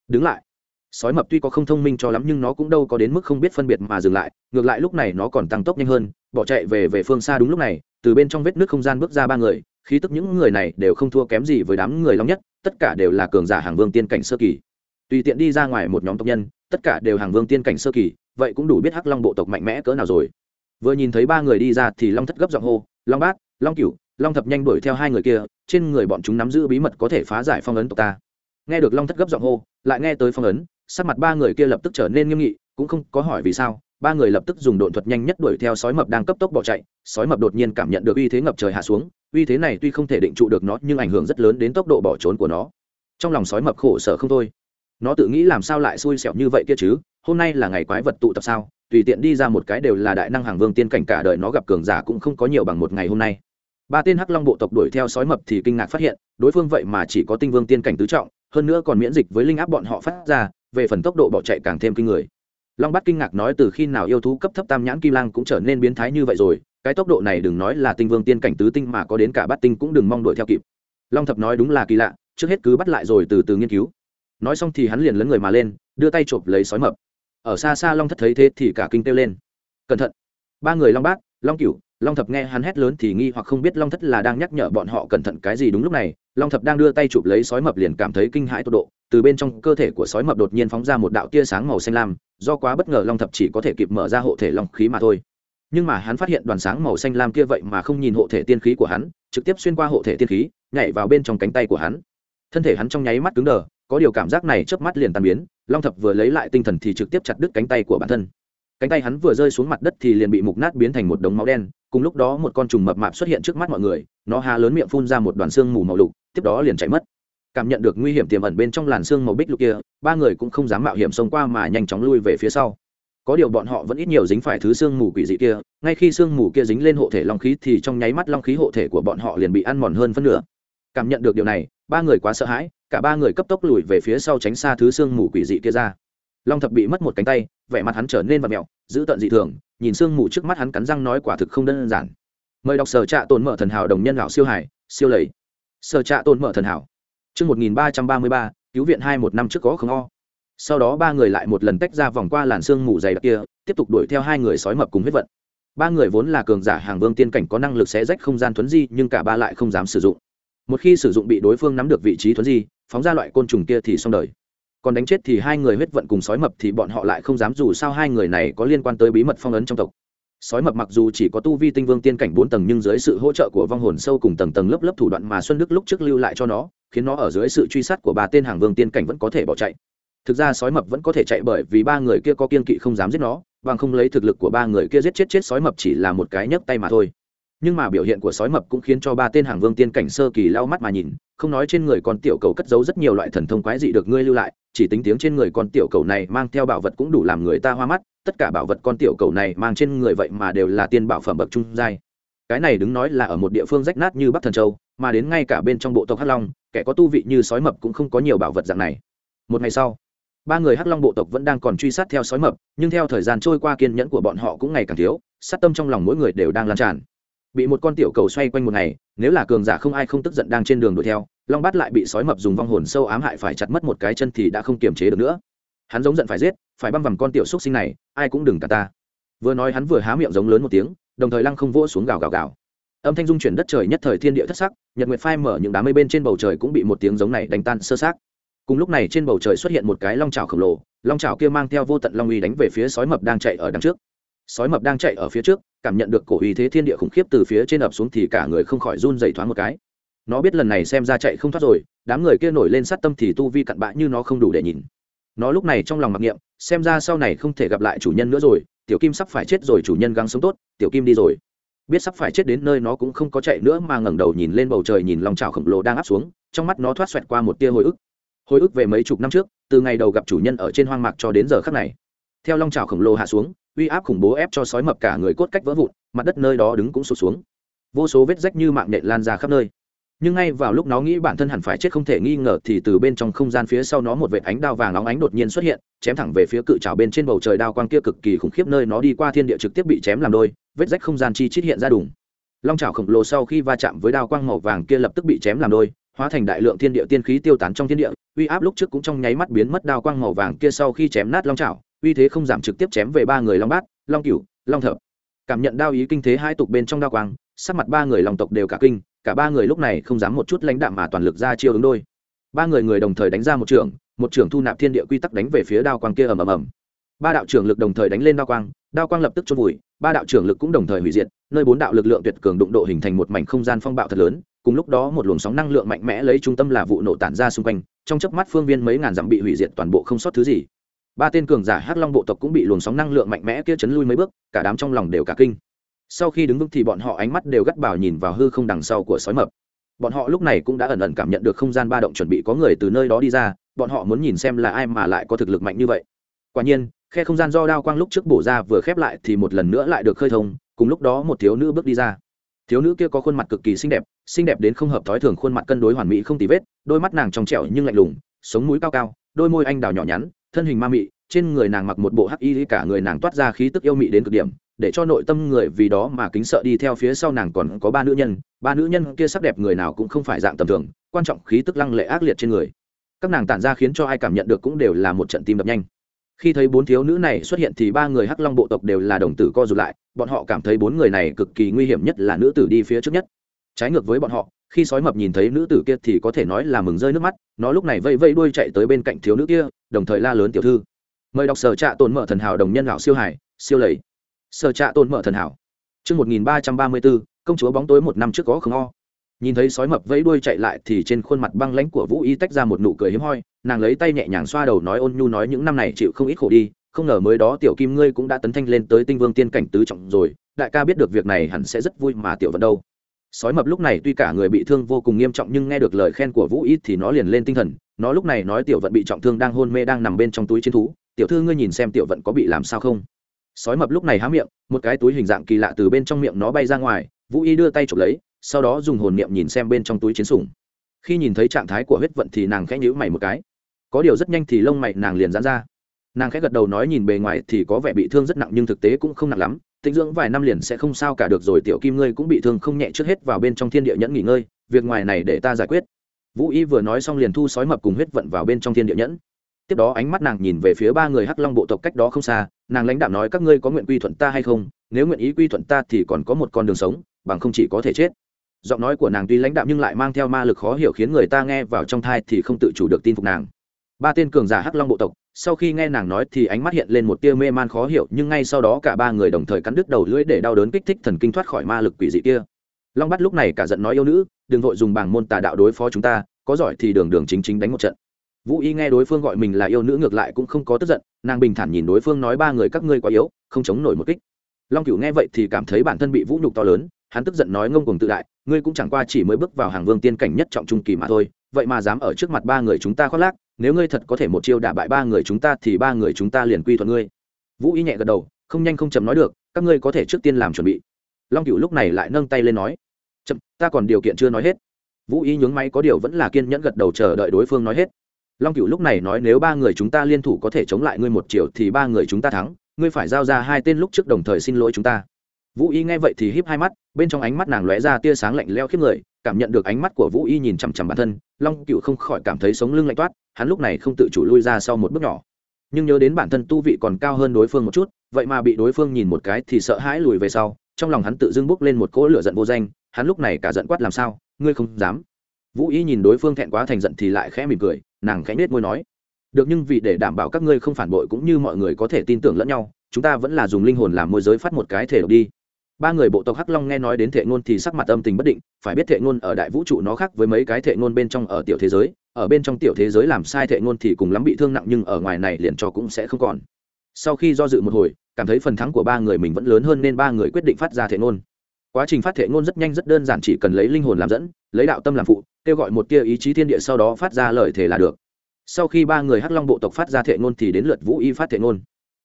[SPEAKER 1] Đứng lại. Sói mập tuy có không thông minh cho lắm nhưng nó cũng đâu có đến mức không biết phân biệt mà dừng lại, ngược lại lúc này nó còn tăng tốc nhanh hơn, bỏ chạy về về phương xa đúng lúc này, từ bên trong vết nước không gian bước ra ba người, khí tức những người này đều không thua kém gì với đám người long nhất, tất cả đều là cường giả hàng vương tiên cảnh sơ kỳ. Tùy tiện đi ra ngoài một nhóm tộc nhân, tất cả đều hàng vương tiên cảnh sơ kỳ, vậy cũng đủ biết hắc long bộ tộc mạnh mẽ cỡ nào rồi. Vừa nhìn thấy ba người đi ra thì long thất gấp giọng hô, long bát long cửu long thập nhanh đuổi theo hai người kia, trên người bọn chúng nắm giữ bí mật có thể phá giải phong ấn tộc ta. Nghe được long thất gấp giọng hô, lại nghe tới phong ấn, sắc mặt ba người kia lập tức trở nên nghiêm nghị, cũng không có hỏi vì sao, ba người lập tức dùng độn thuật nhanh nhất đuổi theo sói mập đang cấp tốc bỏ chạy, sói mập đột nhiên cảm nhận được uy thế ngập trời hạ xuống, uy thế này tuy không thể định trụ được nó, nhưng ảnh hưởng rất lớn đến tốc độ bỏ trốn của nó. Trong lòng sói mập khổ sở không thôi. Nó tự nghĩ làm sao lại xui xẻo như vậy kia chứ, hôm nay là ngày quái vật tụ tập sao, tùy tiện đi ra một cái đều là đại năng hàng vương tiên cảnh cả đời nó gặp cường giả cũng không có nhiều bằng một ngày hôm nay ba tên hắc long bộ tộc đuổi theo sói mập thì kinh ngạc phát hiện, đối phương vậy mà chỉ có tinh vương tiên cảnh tứ trọng, hơn nữa còn miễn dịch với linh áp bọn họ phát ra, về phần tốc độ bỏ chạy càng thêm kinh người. Long bắt kinh ngạc nói từ khi nào yêu thú cấp thấp tam nhãn kim lang cũng trở nên biến thái như vậy rồi, cái tốc độ này đừng nói là tinh vương tiên cảnh tứ tinh mà có đến cả bát tinh cũng đừng mong đuổi theo kịp. Long thập nói đúng là kỳ lạ, trước hết cứ bắt lại rồi từ từ nghiên cứu. Nói xong thì hắn liền lấn người mà lên, đưa tay chộp lấy sói mập. Ở xa xa long thất thấy thế thì cả kinh kêu lên. Cẩn thận, ba người long bát, long cửu long thập nghe hắn hét lớn thì nghi hoặc không biết long thất là đang nhắc nhở bọn họ cẩn thận cái gì đúng lúc này, long thập đang đưa tay chụp lấy sói mập liền cảm thấy kinh hãi tột độ, từ bên trong cơ thể của sói mập đột nhiên phóng ra một đạo tia sáng màu xanh lam, do quá bất ngờ long thập chỉ có thể kịp mở ra hộ thể long khí mà thôi. Nhưng mà hắn phát hiện đoàn sáng màu xanh lam kia vậy mà không nhìn hộ thể tiên khí của hắn, trực tiếp xuyên qua hộ thể tiên khí, nhảy vào bên trong cánh tay của hắn. Thân thể hắn trong nháy mắt cứng đờ, có điều cảm giác này chớp mắt liền tan biến, long thập vừa lấy lại tinh thần thì trực tiếp chặt đứt cánh tay của bản thân cánh tay hắn vừa rơi xuống mặt đất thì liền bị mục nát biến thành một đống máu đen, cùng lúc đó một con trùng mập mạp xuất hiện trước mắt mọi người, nó há lớn miệng phun ra một đoàn xương mù màu lục, tiếp đó liền chạy mất. Cảm nhận được nguy hiểm tiềm ẩn bên trong làn xương màu bích lục kia, ba người cũng không dám mạo hiểm xông qua mà nhanh chóng lui về phía sau. Có điều bọn họ vẫn ít nhiều dính phải thứ xương mù quỷ dị kia, ngay khi xương mù kia dính lên hộ thể long khí thì trong nháy mắt long khí hộ thể của bọn họ liền bị ăn mòn hơn phân nửa. Cảm nhận được điều này, ba người quá sợ hãi, cả ba người cấp tốc lùi về phía sau tránh xa thứ xương mù quỷ dị kia ra long thập bị mất một cánh tay vẻ mặt hắn trở nên vật mẹo giữ tận dị thường nhìn xương mù trước mắt hắn cắn răng nói quả thực không đơn giản mời đọc sở trạ tồn mở thần hảo đồng nhân lão siêu hải siêu lầy sở trạ tồn mở thần hảo Trước 1333, cứu viện hai một năm trước có không o. Sau đó ba người lại một lần tách ra vòng qua làn xương mù dày đặc kia, tiếp tục đuổi theo hai người sói mập cùng huyết vận. Ba người vốn là cường giả hàng vương tiên cảnh có năng lực xé rách không gian thuấn di, nhưng cả ba lại không dám sử dụng. Một khi sử dụng bị đối phương nắm được vị trí thuấn di, phóng ra loại côn trùng kia thì xong đời còn đánh chết thì hai người huyết vận cùng sói mập thì bọn họ lại không dám dù sao hai người này có liên quan tới bí mật phong ấn trong tộc. Sói mập mặc dù chỉ có tu vi tinh vương tiên cảnh bốn tầng nhưng dưới sự hỗ trợ của vong hồn sâu cùng tầng tầng lớp lớp thủ đoạn mà xuân đức lúc trước lưu lại cho nó, khiến nó ở dưới sự truy sát của ba tên hàng vương tiên cảnh vẫn có thể bỏ chạy. Thực ra sói mập vẫn có thể chạy bởi vì ba người kia có kiên kỵ không dám giết nó, bằng không lấy thực lực của ba người kia giết chết chết sói mập chỉ là một cái nhấc tay mà thôi nhưng mà biểu hiện của sói mập cũng khiến cho ba tên hàng vương tiên cảnh sơ kỳ lau mắt mà nhìn, không nói trên người con tiểu cầu cất giấu rất nhiều loại thần thông quái dị được ngươi lưu lại, chỉ tính tiếng trên người con tiểu cầu này mang theo bảo vật cũng đủ làm người ta hoa mắt, tất cả bảo vật con tiểu cầu này mang trên người vậy mà đều là tiên bảo phẩm bậc trung giai. Cái này đứng nói là ở một địa phương rách nát như bắc thần châu, mà đến ngay cả bên trong bộ tộc hắc long, kẻ có tu vị như sói mập cũng không có nhiều bảo vật dạng này. Một ngày sau, ba người hắc long bộ tộc vẫn đang còn truy sát theo sói mập, nhưng theo thời gian trôi qua kiên nhẫn của bọn họ cũng ngày càng thiếu, sát tâm trong lòng mỗi người đều đang lan tràn bị một con tiểu cầu xoay quanh một ngày, nếu là cường giả không ai không tức giận đang trên đường đuổi theo, long bát lại bị sói mập dùng vong hồn sâu ám hại phải chặt mất một cái chân thì đã không kiềm chế được nữa. Hắn giống giận phải giết, phải băm vằm con tiểu xúc sinh này, ai cũng đừng cả ta. Vừa nói hắn vừa há miệng giống lớn một tiếng, đồng thời lăng không vỗ xuống gào gào gào. Âm thanh dung chuyển đất trời nhất thời thiên địa thất sắc, nhật nguyệt phai mở những đám mây bên trên bầu trời cũng bị một tiếng giống này đánh tan sơ sát cùng lúc này trên bầu trời xuất hiện một cái long trào khổng lồ, long trào kia mang theo vô tận long uy đánh về phía sói mập đang chạy ở đằng trước sói mập đang chạy ở phía trước, cảm nhận được cổ uy thế thiên địa khủng khiếp từ phía trên ập xuống thì cả người không khỏi run dày thoáng một cái. Nó biết lần này xem ra chạy không thoát rồi, đám người kia nổi lên sát tâm thì tu vi cặn bã như nó không đủ để nhìn. Nó lúc này trong lòng mặc niệm, xem ra sau này không thể gặp lại chủ nhân nữa rồi, tiểu kim sắp phải chết rồi chủ nhân gắng sống tốt, tiểu kim đi rồi. Biết sắp phải chết đến nơi nó cũng không có chạy nữa mà ngẩng đầu nhìn lên bầu trời nhìn lòng trào khổng lồ đang áp xuống, trong mắt nó thoát xoẹt qua một tia hồi ức. Hồi ức về mấy chục năm trước, từ ngày đầu gặp chủ nhân ở trên hoang mạc cho đến giờ khắc này. Theo long trào khổng lồ hạ xuống uy áp khủng bố ép cho sói mập cả người cốt cách vỡ vụn, mặt đất nơi đó đứng cũng sụt xuống. Vô số vết rách như mạng nhện lan ra khắp nơi. Nhưng ngay vào lúc nó nghĩ bản thân hẳn phải chết không thể nghi ngờ thì từ bên trong không gian phía sau nó một vệt ánh đao vàng óng ánh đột nhiên xuất hiện, chém thẳng về phía cự trào bên trên bầu trời đao quang kia cực kỳ khủng khiếp nơi nó đi qua thiên địa trực tiếp bị chém làm đôi, vết rách không gian chi chít hiện ra đủng long trào khổng lồ sau khi va chạm với đao quang màu vàng kia lập tức bị chém làm đôi, hóa thành đại lượng thiên địa tiên khí tiêu tán trong thiên địa, uy áp lúc trước cũng trong nháy mắt biến mất đao quang màu vàng kia sau khi chém nát long trào uy thế không giảm trực tiếp chém về ba người long bát, long cửu, long Thập. Cảm nhận đao ý kinh thế hai tục bên trong đao quang, sắc mặt ba người lòng tộc đều cả kinh, cả ba người lúc này không dám một chút lãnh đạm mà toàn lực ra chiêu ứng đôi. Ba người người đồng thời đánh ra một trường một trường thu nạp thiên địa quy tắc đánh về phía đao quang kia ầm ầm ầm. Ba đạo trưởng lực đồng thời đánh lên đao quang đao quang lập tức chôn vùi, ba đạo trưởng lực cũng đồng thời hủy diệt, nơi bốn đạo lực lượng tuyệt cường đụng độ hình thành một mảnh không gian phong bạo thật lớn, cùng lúc đó một luồng sóng năng lượng mạnh mẽ lấy trung tâm là vụ nổ tản ra xung quanh, trong chớp mắt phương viên mấy ngàn dặm bị hủy diệt toàn bộ không sót thứ gì ba tên cường giả hắc long bộ tộc cũng bị luồng sóng năng lượng mạnh mẽ kia chấn lui mấy bước, cả đám trong lòng đều cả kinh. Sau khi đứng vững thì bọn họ ánh mắt đều gắt bảo nhìn vào hư không đằng sau của sói mập. Bọn họ lúc này cũng đã ẩn ẩn cảm nhận được không gian ba động chuẩn bị có người từ nơi đó đi ra, bọn họ muốn nhìn xem là ai mà lại có thực lực mạnh như vậy. Quả nhiên, khe không gian do đao quang lúc trước bổ ra vừa khép lại thì một lần nữa lại được khơi thông, cùng lúc đó một thiếu nữ bước đi ra. Thiếu nữ kia có khuôn mặt cực kỳ xinh đẹp xinh đẹp đến không hợp thói thường, khuôn mặt cân đối hoàn mỹ không tì vết, đôi mắt nàng trong trẻo nhưng lạnh lùng, sống mũi cao cao, đôi môi anh đào nhỏ nhắn thân hình ma mị, trên người nàng mặc một bộ hắc y, cả người nàng toát ra khí tức yêu mị đến cực điểm, để cho nội tâm người vì đó mà kính sợ đi theo phía sau nàng còn có ba nữ nhân, ba nữ nhân kia sắc đẹp người nào cũng không phải dạng tầm thường, quan trọng khí tức lăng lệ ác liệt trên người. Các nàng tản ra khiến cho ai cảm nhận được cũng đều là một trận tim đập nhanh. Khi thấy bốn thiếu nữ này xuất hiện thì ba người hắc long bộ tộc đều là đồng tử co rụt lại, bọn họ cảm thấy bốn người này cực kỳ nguy hiểm nhất là nữ tử đi phía trước nhất. Trái ngược với bọn họ khi sói mập nhìn thấy nữ tử kia thì có thể nói là mừng rơi nước mắt nó lúc này vây vây đuôi chạy tới bên cạnh thiếu nữ kia đồng thời la lớn tiểu thư mời đọc sở trạ tồn mở thần hảo đồng nhân lão siêu hải siêu lầy sở trạ tồn mở thần hảo Trước 1334, công chúa bóng tối một năm trước có không o. Nhìn thấy sói mập vẫy đuôi chạy lại thì trên khuôn mặt băng lãnh của Vũ Y tách ra một nụ cười hiếm hoi, nàng lấy tay nhẹ nhàng xoa đầu nói ôn nhu nói những năm này chịu không ít khổ đi, không ngờ mới đó tiểu kim ngươi cũng đã tấn thanh lên tới tinh vương tiên cảnh tứ trọng rồi, đại ca biết được việc này hẳn sẽ rất vui mà tiểu vẫn đâu. Sói mập lúc này tuy cả người bị thương vô cùng nghiêm trọng nhưng nghe được lời khen của Vũ Y thì nó liền lên tinh thần, nó lúc này nói tiểu vận bị trọng thương đang hôn mê đang nằm bên trong túi chiến thú, tiểu thư ngươi nhìn xem tiểu vận có bị làm sao không? Sói mập lúc này há miệng một cái túi hình dạng kỳ lạ từ bên trong miệng nó bay ra ngoài. Vũ y đưa tay chụp lấy sau đó dùng hồn niệm nhìn xem bên trong túi chiến sủng. Khi nhìn thấy trạng thái của huyết vận thì nàng khẽ nhíu mày một cái. Có điều rất nhanh thì lông mày nàng liền giãn ra. Nàng khẽ gật đầu nói nhìn bề ngoài thì có vẻ bị thương rất nặng nhưng thực tế cũng không nặng lắm tĩnh dưỡng vài năm liền sẽ không sao cả được rồi, tiểu kim ngươi cũng bị thương không nhẹ trước hết vào bên trong thiên địa nhẫn nghỉ ngơi, việc ngoài này để ta giải quyết. Vũ y vừa nói xong liền thu sói mập cùng huyết vận vào bên trong thiên địa nhẫn. Tiếp đó ánh mắt nàng nhìn về phía ba người hắc long bộ tộc cách đó không xa, nàng lãnh đạo nói, các ngươi có nguyện quy thuận ta hay không? Nếu nguyện ý quy thuận ta thì còn có một con đường sống, bằng không chỉ có thể chết. Giọng nói của nàng tuy lãnh đạo nhưng lại mang theo ma lực khó hiểu khiến người ta nghe vào trong thai thì không tự chủ được tin phục nàng. Ba tên cường giả hắc long bộ tộc sau khi nghe nàng nói thì ánh mắt hiện lên một tia mê man khó hiểu, nhưng ngay sau đó cả ba người đồng thời cắn đứt đầu lưỡi để đau đớn kích thích thần kinh thoát khỏi ma lực quỷ dị kia. Long bắt lúc này cả giận nói yêu nữ, đừng vội dùng bảng môn tà đạo đối phó chúng ta, có giỏi thì đường đường chính chính đánh một trận. Vũ y nghe đối phương gọi mình là yêu nữ ngược lại cũng không có tức giận, nàng bình thản nhìn đối phương nói, ba người các ngươi quá yếu, không chống nổi một kích. Long cửu nghe vậy thì cảm thấy bản thân bị vũ nhục to lớn, hắn tức giận nói, ngông cuồng tự đại, ngươi cũng chẳng qua chỉ mới bước vào hàng vương tiên cảnh nhất trọng trung kỳ mà thôi, vậy mà dám ở trước mặt ba người chúng ta khoác lác nếu ngươi thật có thể một chiêu đả bại ba người chúng ta thì ba người chúng ta liền quy thuận ngươi. Vũ y nhẹ gật đầu, không nhanh không chậm nói được, các ngươi có thể trước tiên làm chuẩn bị. Long cựu lúc này lại nâng tay lên nói, chậm, ta còn điều kiện chưa nói hết. Vũ y nhướng máy có điều vẫn là kiên nhẫn gật đầu chờ đợi đối phương nói hết. Long cựu lúc này nói, nếu ba người chúng ta liên thủ có thể chống lại ngươi một chiều thì ba người chúng ta thắng, ngươi phải giao ra hai tên lúc trước đồng thời xin lỗi chúng ta. Vũ y nghe vậy thì híp hai mắt, bên trong ánh mắt nàng lóe ra tia sáng lạnh leo khiếp người cảm nhận được ánh mắt của vũ y nhìn chằm chằm bản thân, long cựu không khỏi cảm thấy sống lưng lạnh toát, hắn lúc này không tự chủ lui ra sau một bước nhỏ. Nhưng nhớ đến bản thân tu vị còn cao hơn đối phương một chút, vậy mà bị đối phương nhìn một cái thì sợ hãi lùi về sau, trong lòng hắn tự dưng bốc lên một cỗ lửa giận vô danh, hắn lúc này cả giận quát làm sao, ngươi không dám. Vũ y nhìn đối phương thẹn quá thành giận thì lại khẽ mỉm cười, nàng khẽ nết môi nói, được nhưng vì để đảm bảo các ngươi không phản bội cũng như mọi người có thể tin tưởng lẫn nhau, chúng ta vẫn là dùng linh hồn làm môi giới phát một cái thể độc đi ba người bộ tộc hắc long nghe nói đến thệ ngôn thì sắc mặt âm tình bất định, phải biết thệ ngôn ở đại vũ trụ nó khác với mấy cái thệ ngôn bên trong ở tiểu thế giới, ở bên trong tiểu thế giới làm sai thệ ngôn thì cùng lắm bị thương nặng nhưng ở ngoài này liền cho cũng sẽ không còn. Sau khi do dự một hồi, cảm thấy phần thắng của ba người mình vẫn lớn hơn nên ba người quyết định phát ra thệ ngôn. Quá trình phát thệ ngôn rất nhanh rất đơn giản chỉ cần lấy linh hồn làm dẫn, lấy đạo tâm làm phụ, kêu gọi một tia ý chí thiên địa sau đó phát ra lời thề là được. Sau khi ba người hắc long bộ tộc phát ra thệ ngôn thì đến lượt vũ y phát thệ ngôn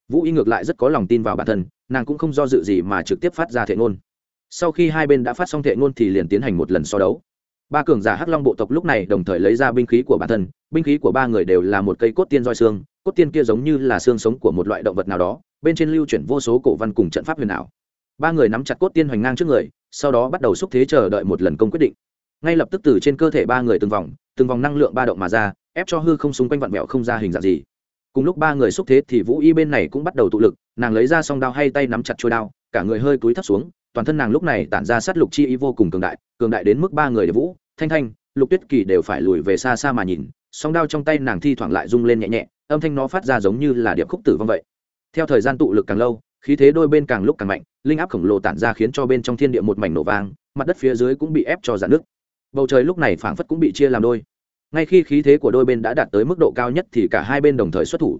[SPEAKER 1] vũ y ngược lại rất có lòng tin vào bản thân, nàng cũng không do dự gì mà trực tiếp phát ra thệ ngôn. Sau khi hai bên đã phát xong thệ ngôn thì liền tiến hành một lần so đấu. Ba cường giả hắc long bộ tộc lúc này đồng thời lấy ra binh khí của bản thân, binh khí của ba người đều là một cây cốt tiên roi xương, cốt tiên kia giống như là xương sống của một loại động vật nào đó, bên trên lưu chuyển vô số cổ văn cùng trận pháp huyền ảo. Ba người nắm chặt cốt tiên hoành ngang trước người, sau đó bắt đầu xúc thế chờ đợi một lần công quyết định. Ngay lập tức từ trên cơ thể ba người từng vòng từng vòng năng lượng ba động mà ra, ép cho hư không xung quanh vặn vẹo không ra hình dạng gì cùng lúc ba người xúc thế thì vũ y bên này cũng bắt đầu tụ lực, nàng lấy ra song đao hay tay nắm chặt trôi đao, cả người hơi cúi thấp xuống, toàn thân nàng lúc này tản ra sát lục chi ý vô cùng cường đại cường đại đến mức ba người để vũ, thanh thanh, lục tuyết kỳ đều phải lùi về xa xa mà nhìn, song đao trong tay nàng thi thoảng lại rung lên nhẹ nhẹ, âm thanh nó phát ra giống như là điệp khúc tử vong vậy. Theo thời gian tụ lực càng lâu, khí thế đôi bên càng lúc càng mạnh, linh áp khổng lồ tản ra khiến cho bên trong thiên địa một mảnh nổ vang, mặt đất phía dưới cũng bị ép cho giãn nước bầu trời lúc này phảng phất cũng bị chia làm đôi ngay khi khí thế của đôi bên đã đạt tới mức độ cao nhất thì cả hai bên đồng thời xuất thủ.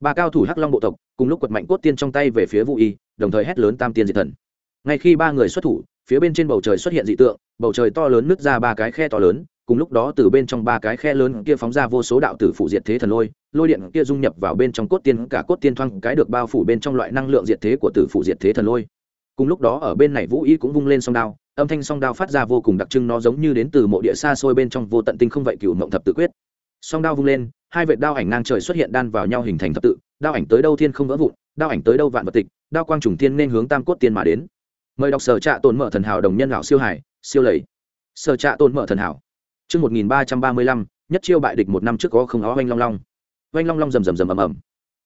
[SPEAKER 1] Ba cao thủ hắc long bộ tộc, cùng lúc quật mạnh cốt tiên trong tay về phía vũ y, đồng thời hét lớn tam tiên diệt thần. Ngay khi ba người xuất thủ, phía bên trên bầu trời xuất hiện dị tượng, bầu trời to lớn nứt ra ba cái khe to lớn, cùng lúc đó từ bên trong ba cái khe lớn kia phóng ra vô số đạo tử phủ diệt thế thần lôi lôi điện kia dung nhập vào bên trong cốt tiên, cả cốt tiên thoang cái được bao phủ bên trong loại năng lượng diệt thế của tử phủ diệt thế thần lôi. Cùng lúc đó ở bên này vũ y cũng vung lên song đao âm thanh song đao phát ra vô cùng đặc trưng nó giống như đến từ mộ địa xa xôi bên trong vô tận tinh không vậy cựu mộng thập tự quyết. Song đao vung lên hai vệt đao ảnh ngang trời xuất hiện đan vào nhau hình thành thập tự. Đao ảnh tới đâu thiên không vỡ vụn đao ảnh tới đâu vạn vật tịch đao quang trùng tiên nên hướng tam cốt tiên mà đến. Mời đọc sở trạ tồn mở thần hảo đồng nhân lão siêu hải siêu lầy. Sở trạ tồn mở thần hảo. Trước 1335, nhất chiêu bại địch một năm trước có không? Ó oanh long long. Oanh long long rầm rầm rầm ầm ầm.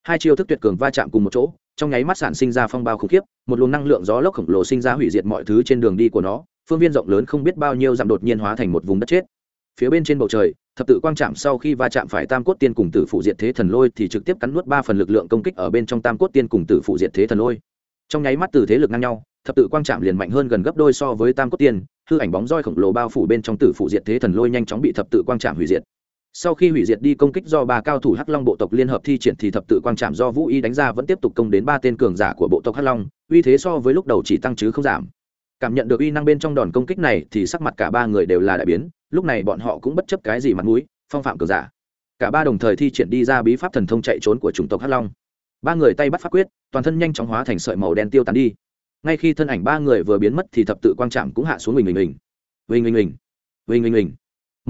[SPEAKER 1] Hai chiêu thức tuyệt cường va chạm cùng một chỗ, trong nháy mắt sản sinh ra phong bao khủng khiếp, một luồng năng lượng gió lốc khổng lồ sinh ra hủy diệt mọi thứ trên đường đi của nó, phương viên rộng lớn không biết bao nhiêu dặm đột nhiên hóa thành một vùng đất chết. Phía bên trên bầu trời, thập tự quang chạm sau khi va chạm phải tam cốt tiên cùng tử phụ diệt thế thần lôi thì trực tiếp cắn nuốt ba phần lực lượng công kích ở bên trong tam cốt tiên cùng tử phụ diệt thế thần lôi. Trong nháy mắt từ thế lực ngang nhau, thập tự quang chạm liền mạnh hơn gần gấp đôi so với tam cốt tiên, hư ảnh bóng roi khổng lồ bao phủ bên trong tử phụ diệt thế thần lôi nhanh chóng bị thập tự quang chạm hủy diệt sau khi hủy diệt đi công kích do ba cao thủ hắc long bộ tộc liên hợp thi triển thì thập tự quang trạm do vũ y đánh ra vẫn tiếp tục công đến ba tên cường giả của bộ tộc hắc long, uy thế so với lúc đầu chỉ tăng chứ không giảm. Cảm nhận được uy năng bên trong đòn công kích này thì sắc mặt cả ba người đều là đại biến, lúc này bọn họ cũng bất chấp cái gì mặt mũi, phong phạm cường giả. Cả ba đồng thời thi triển đi ra bí pháp thần thông chạy trốn của chủng tộc hắc long. Ba người tay bắt pháp quyết, toàn thân nhanh chóng hóa thành sợi màu đen tiêu tán đi. Ngay khi thân ảnh ba người vừa biến mất thì thập tự quang trạm cũng hạ xuống mình mình mình. Mình mình mình. Mình mình mình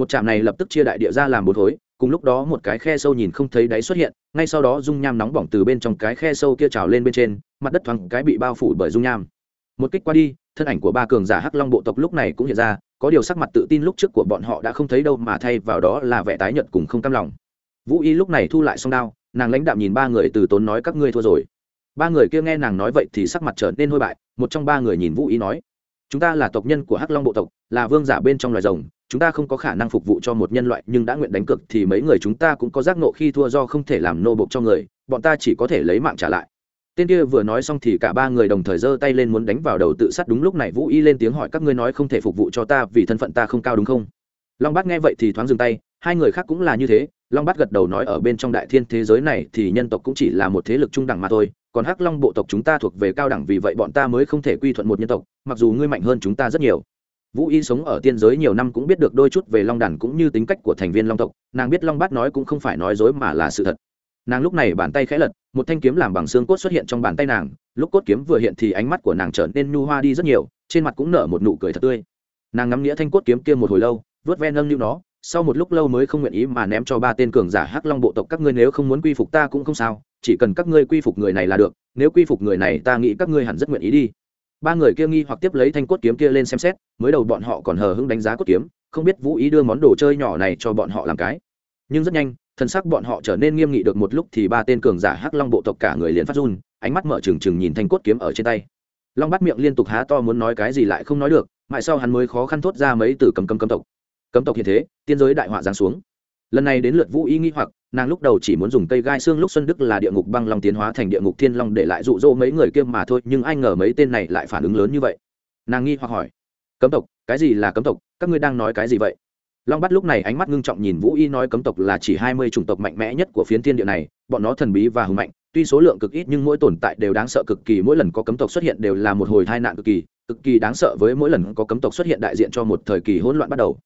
[SPEAKER 1] một trạm này lập tức chia đại địa ra làm bốn khối, cùng lúc đó một cái khe sâu nhìn không thấy đáy xuất hiện, ngay sau đó dung nham nóng bỏng từ bên trong cái khe sâu kia trào lên bên trên, mặt đất thoáng cái bị bao phủ bởi dung nham. Một kích qua đi, thân ảnh của ba cường giả hắc long bộ tộc lúc này cũng hiện ra, có điều sắc mặt tự tin lúc trước của bọn họ đã không thấy đâu mà thay vào đó là vẻ tái nhợt cùng không cam lòng. Vũ y lúc này thu lại song đao, nàng lãnh đạm nhìn ba người từ tốn nói các ngươi thua rồi. Ba người kia nghe nàng nói vậy thì sắc mặt trở nên hôi bại, một trong ba người nhìn vũ y nói, chúng ta là tộc nhân của hắc long bộ tộc, là vương giả bên trong loài rồng chúng ta không có khả năng phục vụ cho một nhân loại nhưng đã nguyện đánh cực thì mấy người chúng ta cũng có giác nộ khi thua do không thể làm nô bộc cho người, bọn ta chỉ có thể lấy mạng trả lại. Tên kia vừa nói xong thì cả ba người đồng thời giơ tay lên muốn đánh vào đầu tự sát đúng lúc này vũ y lên tiếng hỏi các ngươi nói không thể phục vụ cho ta vì thân phận ta không cao đúng không? Long bát nghe vậy thì thoáng dừng tay, hai người khác cũng là như thế, long bát gật đầu nói ở bên trong đại thiên thế giới này thì nhân tộc cũng chỉ là một thế lực trung đẳng mà thôi, còn hắc long bộ tộc chúng ta thuộc về cao đẳng vì vậy bọn ta mới không thể quy thuận một nhân tộc, mặc dù ngươi mạnh hơn chúng ta rất nhiều vũ y sống ở tiên giới nhiều năm cũng biết được đôi chút về long đàn cũng như tính cách của thành viên long tộc, nàng biết long bát nói cũng không phải nói dối mà là sự thật. Nàng lúc này bàn tay khẽ lật, một thanh kiếm làm bằng xương cốt xuất hiện trong bàn tay nàng, lúc cốt kiếm vừa hiện thì ánh mắt của nàng trở nên nhu hoa đi rất nhiều, trên mặt cũng nở một nụ cười thật tươi. Nàng ngắm nghĩa thanh cốt kiếm kia một hồi lâu vớt ven nâng niu nó, sau một lúc lâu mới không nguyện ý mà ném cho ba tên cường giả hắc long bộ tộc, các ngươi nếu không muốn quy phục ta cũng không sao, chỉ cần các ngươi quy phục người này là được, nếu quy phục người này ta nghĩ các ngươi hẳn rất nguyện ý đi ba người kia nghi hoặc tiếp lấy thanh cốt kiếm kia lên xem xét, mới đầu bọn họ còn hờ hững đánh giá cốt kiếm, không biết vũ ý đưa món đồ chơi nhỏ này cho bọn họ làm cái. Nhưng rất nhanh thân sắc bọn họ trở nên nghiêm nghị được một lúc thì ba tên cường giả hắc long bộ tộc cả người liền phát run, ánh mắt mở trừng trừng nhìn thanh cốt kiếm ở trên tay. Long bắt miệng liên tục há to muốn nói cái gì lại không nói được, mãi sau hắn mới khó khăn thốt ra mấy từ cầm cầm cấm tộc. Cấm tộc hiện thế, tiên giới đại họa giáng xuống lần này đến lượt vũ y nghi hoặc, nàng lúc đầu chỉ muốn dùng cây gai xương lúc xuân đức là địa ngục băng long tiến hóa thành địa ngục thiên long để lại dụ dỗ mấy người kia mà thôi, nhưng ai ngờ mấy tên này lại phản ứng lớn như vậy. Nàng nghi hoặc hỏi, cấm tộc, cái gì là cấm tộc? Các ngươi đang nói cái gì vậy? Long bắt lúc này ánh mắt ngưng trọng nhìn vũ y nói, cấm tộc là chỉ hai mươi chủng tộc mạnh mẽ nhất của phiến thiên địa này, bọn nó thần bí và hùng mạnh, tuy số lượng cực ít nhưng mỗi tồn tại đều đáng sợ cực kỳ, mỗi lần có cấm tộc xuất hiện đều là một hồi tai nạn cực kỳ cực kỳ đáng sợ với mỗi lần có cấm tộc xuất hiện đại diện cho một thời kỳ hỗn loạn bắt đầu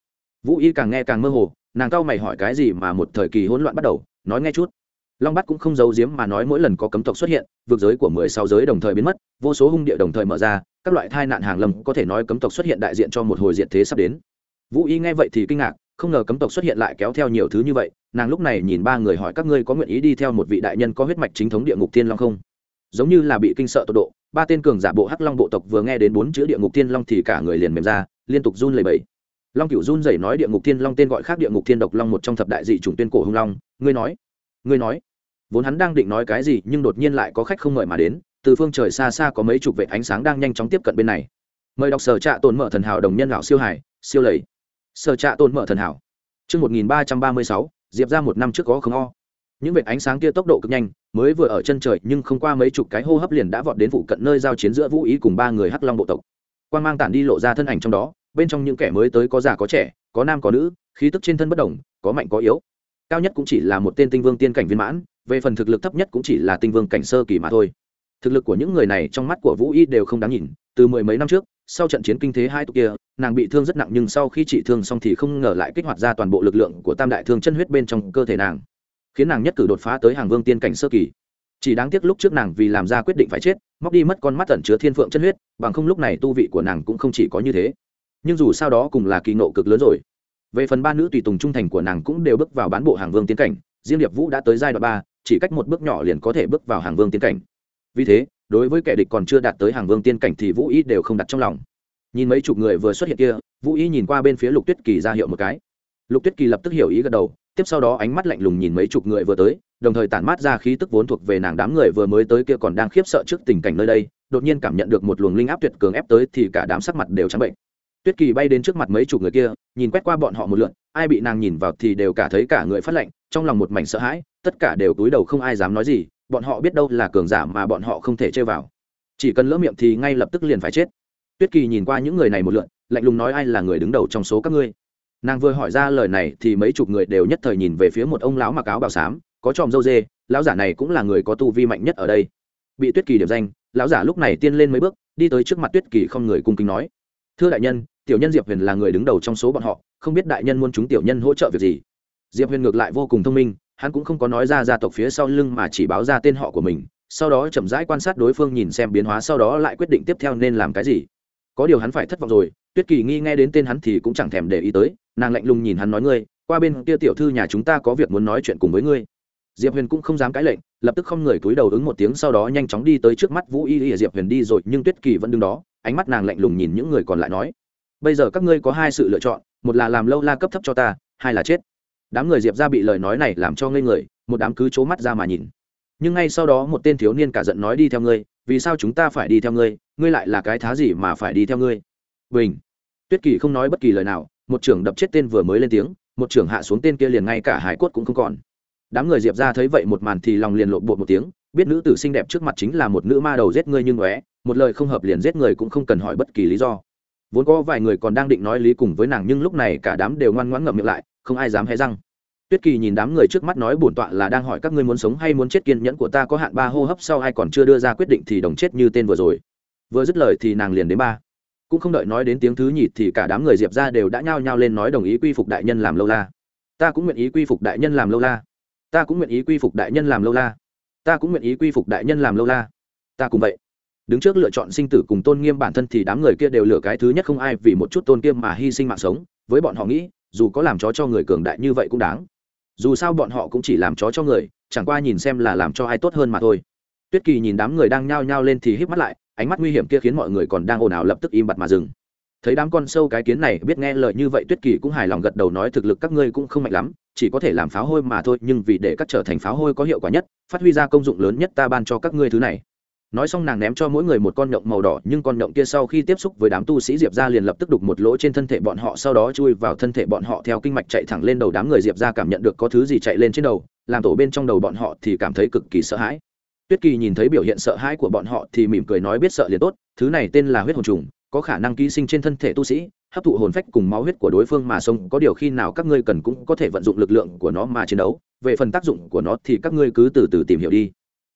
[SPEAKER 1] vũ y càng nghe càng mơ hồ, nàng cao mày hỏi cái gì mà một thời kỳ hỗn loạn bắt đầu, nói nghe chút. Long bắt cũng không giấu giếm mà nói mỗi lần có cấm tộc xuất hiện vượt giới của mười sáu giới đồng thời biến mất, vô số hung địa đồng thời mở ra, các loại tai nạn hàng lâm có thể nói cấm tộc xuất hiện đại diện cho một hồi diện thế sắp đến. Vũ y nghe vậy thì kinh ngạc, không ngờ cấm tộc xuất hiện lại kéo theo nhiều thứ như vậy, nàng lúc này nhìn ba người hỏi các ngươi có nguyện ý đi theo một vị đại nhân có huyết mạch chính thống địa ngục thiên long không? Giống như là bị kinh sợ tột độ, ba tên cường giả bộ hắc long bộ tộc vừa nghe đến bốn chữ địa ngục thiên long thì cả người liền mềm ra, liên tục run lẩy bẩy long cựu run rẩy nói địa ngục thiên long tên gọi khác địa ngục thiên độc long một trong thập đại dị chủng tuyên cổ hung long. Ngươi nói ngươi nói. Vốn hắn đang định nói cái gì nhưng đột nhiên lại có khách không mời mà đến từ phương trời xa xa có mấy chục vệ ánh sáng đang nhanh chóng tiếp cận bên này. Mời đọc sở trạ tồn mở thần hảo đồng nhân lão siêu hải siêu lầy. Sở trạ tồn mở thần hảo. Trước 1336, Diệp ra một năm trước có không o. Những vệt ánh sáng kia tốc độ cực nhanh, mới vừa ở chân trời nhưng không qua mấy chục cái hô hấp liền đã vọt đến vụ cận nơi giao chiến giữa Vũ Ý cùng ba người Hắc Long bộ tộc. Quang mang tản đi lộ ra thân ảnh trong đó, bên trong những kẻ mới tới có già có trẻ, có nam có nữ, khí tức trên thân bất đồng, có mạnh có yếu. Cao nhất cũng chỉ là một tên tinh vương tiên cảnh viên mãn, về phần thực lực thấp nhất cũng chỉ là tinh vương cảnh sơ kỳ mà thôi. Thực lực của những người này trong mắt của Vũ Y đều không đáng nhìn, từ mười mấy năm trước, sau trận chiến kinh thế hai tộc kia nàng bị thương rất nặng nhưng sau khi trị thương xong thì không ngờ lại kích hoạt ra toàn bộ lực lượng của tam đại thương chân huyết bên trong cơ thể nàng khiến nàng nhất cử đột phá tới hàng vương tiên cảnh sơ kỳ chỉ đáng tiếc lúc trước nàng vì làm ra quyết định phải chết móc đi mất con mắt tẩn chứa thiên phượng chân huyết bằng không lúc này tu vị của nàng cũng không chỉ có như thế nhưng dù sao đó cùng là kỳ nộ cực lớn rồi. Về phần ba nữ tùy tùng trung thành của nàng cũng đều bước vào bán bộ hàng vương tiên cảnh riêng điệp vũ đã tới giai đoạn ba, chỉ cách một bước nhỏ liền có thể bước vào hàng vương tiên cảnh. Vì thế, đối với kẻ địch còn chưa đạt tới hàng vương tiên cảnh thì vũ y đều không đặt trong lòng. Nhìn mấy chục người vừa xuất hiện kia, vũ y nhìn qua bên phía lục tuyết kỳ ra hiệu một cái. Lục tuyết kỳ lập tức hiểu ý gật đầu, tiếp sau đó ánh mắt lạnh lùng nhìn mấy chục người vừa tới, đồng thời tản mát ra khí tức vốn thuộc về nàng đám người vừa mới tới kia còn đang khiếp sợ trước tình cảnh nơi đây, đột nhiên cảm nhận được một luồng linh áp tuyệt cường ép tới thì cả đám sắc mặt đều trắng bệnh tuyết kỳ bay đến trước mặt mấy chục người kia, nhìn quét qua bọn họ một lượn, ai bị nàng nhìn vào thì đều cả thấy cả người phát lạnh, trong lòng một mảnh sợ hãi, tất cả đều túi đầu không ai dám nói gì, bọn họ biết đâu là cường giả mà bọn họ không thể chơi vào. Chỉ cần lỡ miệng thì ngay lập tức liền phải chết. Tuyết kỳ nhìn qua những người này một lượn, lạnh lùng nói ai là người đứng đầu trong số các ngươi. Nàng vừa hỏi ra lời này thì mấy chục người đều nhất thời nhìn về phía một ông lão mặc áo bào xám, có tròm dâu dê, lão giả này cũng là người có tu vi mạnh nhất ở đây. Bị tuyết kỳ điểm danh, lão giả lúc này tiên lên mấy bước, đi tới trước mặt tuyết kỳ không người cung kính nói, thưa đại nhân tiểu nhân diệp huyền là người đứng đầu trong số bọn họ, không biết đại nhân muốn chúng tiểu nhân hỗ trợ việc gì. Diệp huyền ngược lại vô cùng thông minh, hắn cũng không có nói ra gia tộc phía sau lưng mà chỉ báo ra tên họ của mình, sau đó chậm rãi quan sát đối phương nhìn xem biến hóa, sau đó lại quyết định tiếp theo nên làm cái gì. Có điều hắn phải thất vọng rồi, tuyết kỳ nghi nghe đến tên hắn thì cũng chẳng thèm để ý tới, nàng lạnh lùng nhìn hắn nói, ngươi, qua bên kia tiểu thư nhà chúng ta có việc muốn nói chuyện cùng với ngươi. Diệp huyền cũng không dám cãi lệnh, lập tức không người cúi đầu ứng một tiếng, sau đó nhanh chóng đi tới trước mắt vũ y y diệp huyền đi rồi, nhưng tuyết kỳ vẫn đứng đó, ánh mắt nàng lạnh lùng nhìn những người còn lại nói bây giờ các ngươi có hai sự lựa chọn, một là làm lâu la cấp thấp cho ta, hai là chết. Đám người diệp ra bị lời nói này làm cho ngây người, một đám cứ c mắt ra mà nhìn. Nhưng ngay sau đó một tên thiếu niên cả giận nói đi theo ngươi, vì sao chúng ta phải đi theo ngươi ngươi lại là cái thá gì mà phải đi theo ngươi? Bình. Tuyết kỳ không nói bất kỳ lời nào, một trưởng đập chết tên vừa mới lên tiếng, một trưởng hạ xuống tên kia liền ngay cả hải cốt cũng không còn. Đám người diệp ra thấy vậy một màn thì lòng liền lộn bột một tiếng, biết nữ tử xinh đẹp trước mặt chính là một nữ ma đầu giết ngươi nhưng óe một lời không hợp liền giết người cũng không cần hỏi bất kỳ lý do vốn có vài người còn đang định nói lý cùng với nàng nhưng lúc này cả đám đều ngoan ngoãn ngậm miệng lại, không ai dám hé răng. Tuyết kỳ nhìn đám người trước mắt nói bổn tọa là đang hỏi các ngươi muốn sống hay muốn chết kiên nhẫn của ta, có hạn ba hô hấp sau ai còn chưa đưa ra quyết định thì đồng chết như tên vừa rồi. Vừa dứt lời thì nàng liền đến ba. Cũng không đợi nói đến tiếng thứ nhì thì cả đám người diệp ra đều đã nhao nhao lên nói đồng ý quy phục đại nhân làm lâu la. Ta cũng nguyện ý quy phục đại nhân làm lâu la. Ta cũng nguyện ý quy phục đại nhân làm lâu la. Ta cũng nguyện ý quy phục đại nhân làm lâu la. Ta cũng vậy đứng trước lựa chọn sinh tử cùng tôn nghiêm bản thân thì đám người kia đều lựa cái thứ nhất không ai vì một chút tôn nghiêm mà hy sinh mạng sống. Với bọn họ nghĩ, dù có làm chó cho người cường đại như vậy cũng đáng. Dù sao bọn họ cũng chỉ làm chó cho người, chẳng qua nhìn xem là làm cho ai tốt hơn mà thôi. Tuyết kỳ nhìn đám người đang nhao nhao lên thì híp mắt lại, ánh mắt nguy hiểm kia khiến mọi người còn đang ồn ào lập tức im bặt mà dừng. Thấy đám con sâu cái kiến này biết nghe lời như vậy tuyết kỳ cũng hài lòng gật đầu nói thực lực các ngươi cũng không mạnh lắm, chỉ có thể làm pháo hôi mà thôi, nhưng vì để các trở thành pháo hôi có hiệu quả nhất, phát huy ra công dụng lớn nhất ta ban cho các ngươi thứ này nói xong nàng ném cho mỗi người một con nhộng màu đỏ, nhưng con nhộng kia sau khi tiếp xúc với đám tu sĩ diệp ra liền lập tức đục một lỗ trên thân thể bọn họ, sau đó chui vào thân thể bọn họ theo kinh mạch chạy thẳng lên đầu đám người diệp ra cảm nhận được có thứ gì chạy lên trên đầu, làm tổ bên trong đầu bọn họ thì cảm thấy cực kỳ sợ hãi. Tuyết kỳ nhìn thấy biểu hiện sợ hãi của bọn họ thì mỉm cười nói biết sợ liền tốt, thứ này tên là huyết hồn trùng, có khả năng ký sinh trên thân thể tu sĩ, hấp thụ hồn phách cùng máu huyết của đối phương mà sống, có điều khi nào các ngươi cần cũng có thể vận dụng lực lượng của nó mà chiến đấu, về phần tác dụng của nó thì các ngươi cứ từ từ tìm hiểu đi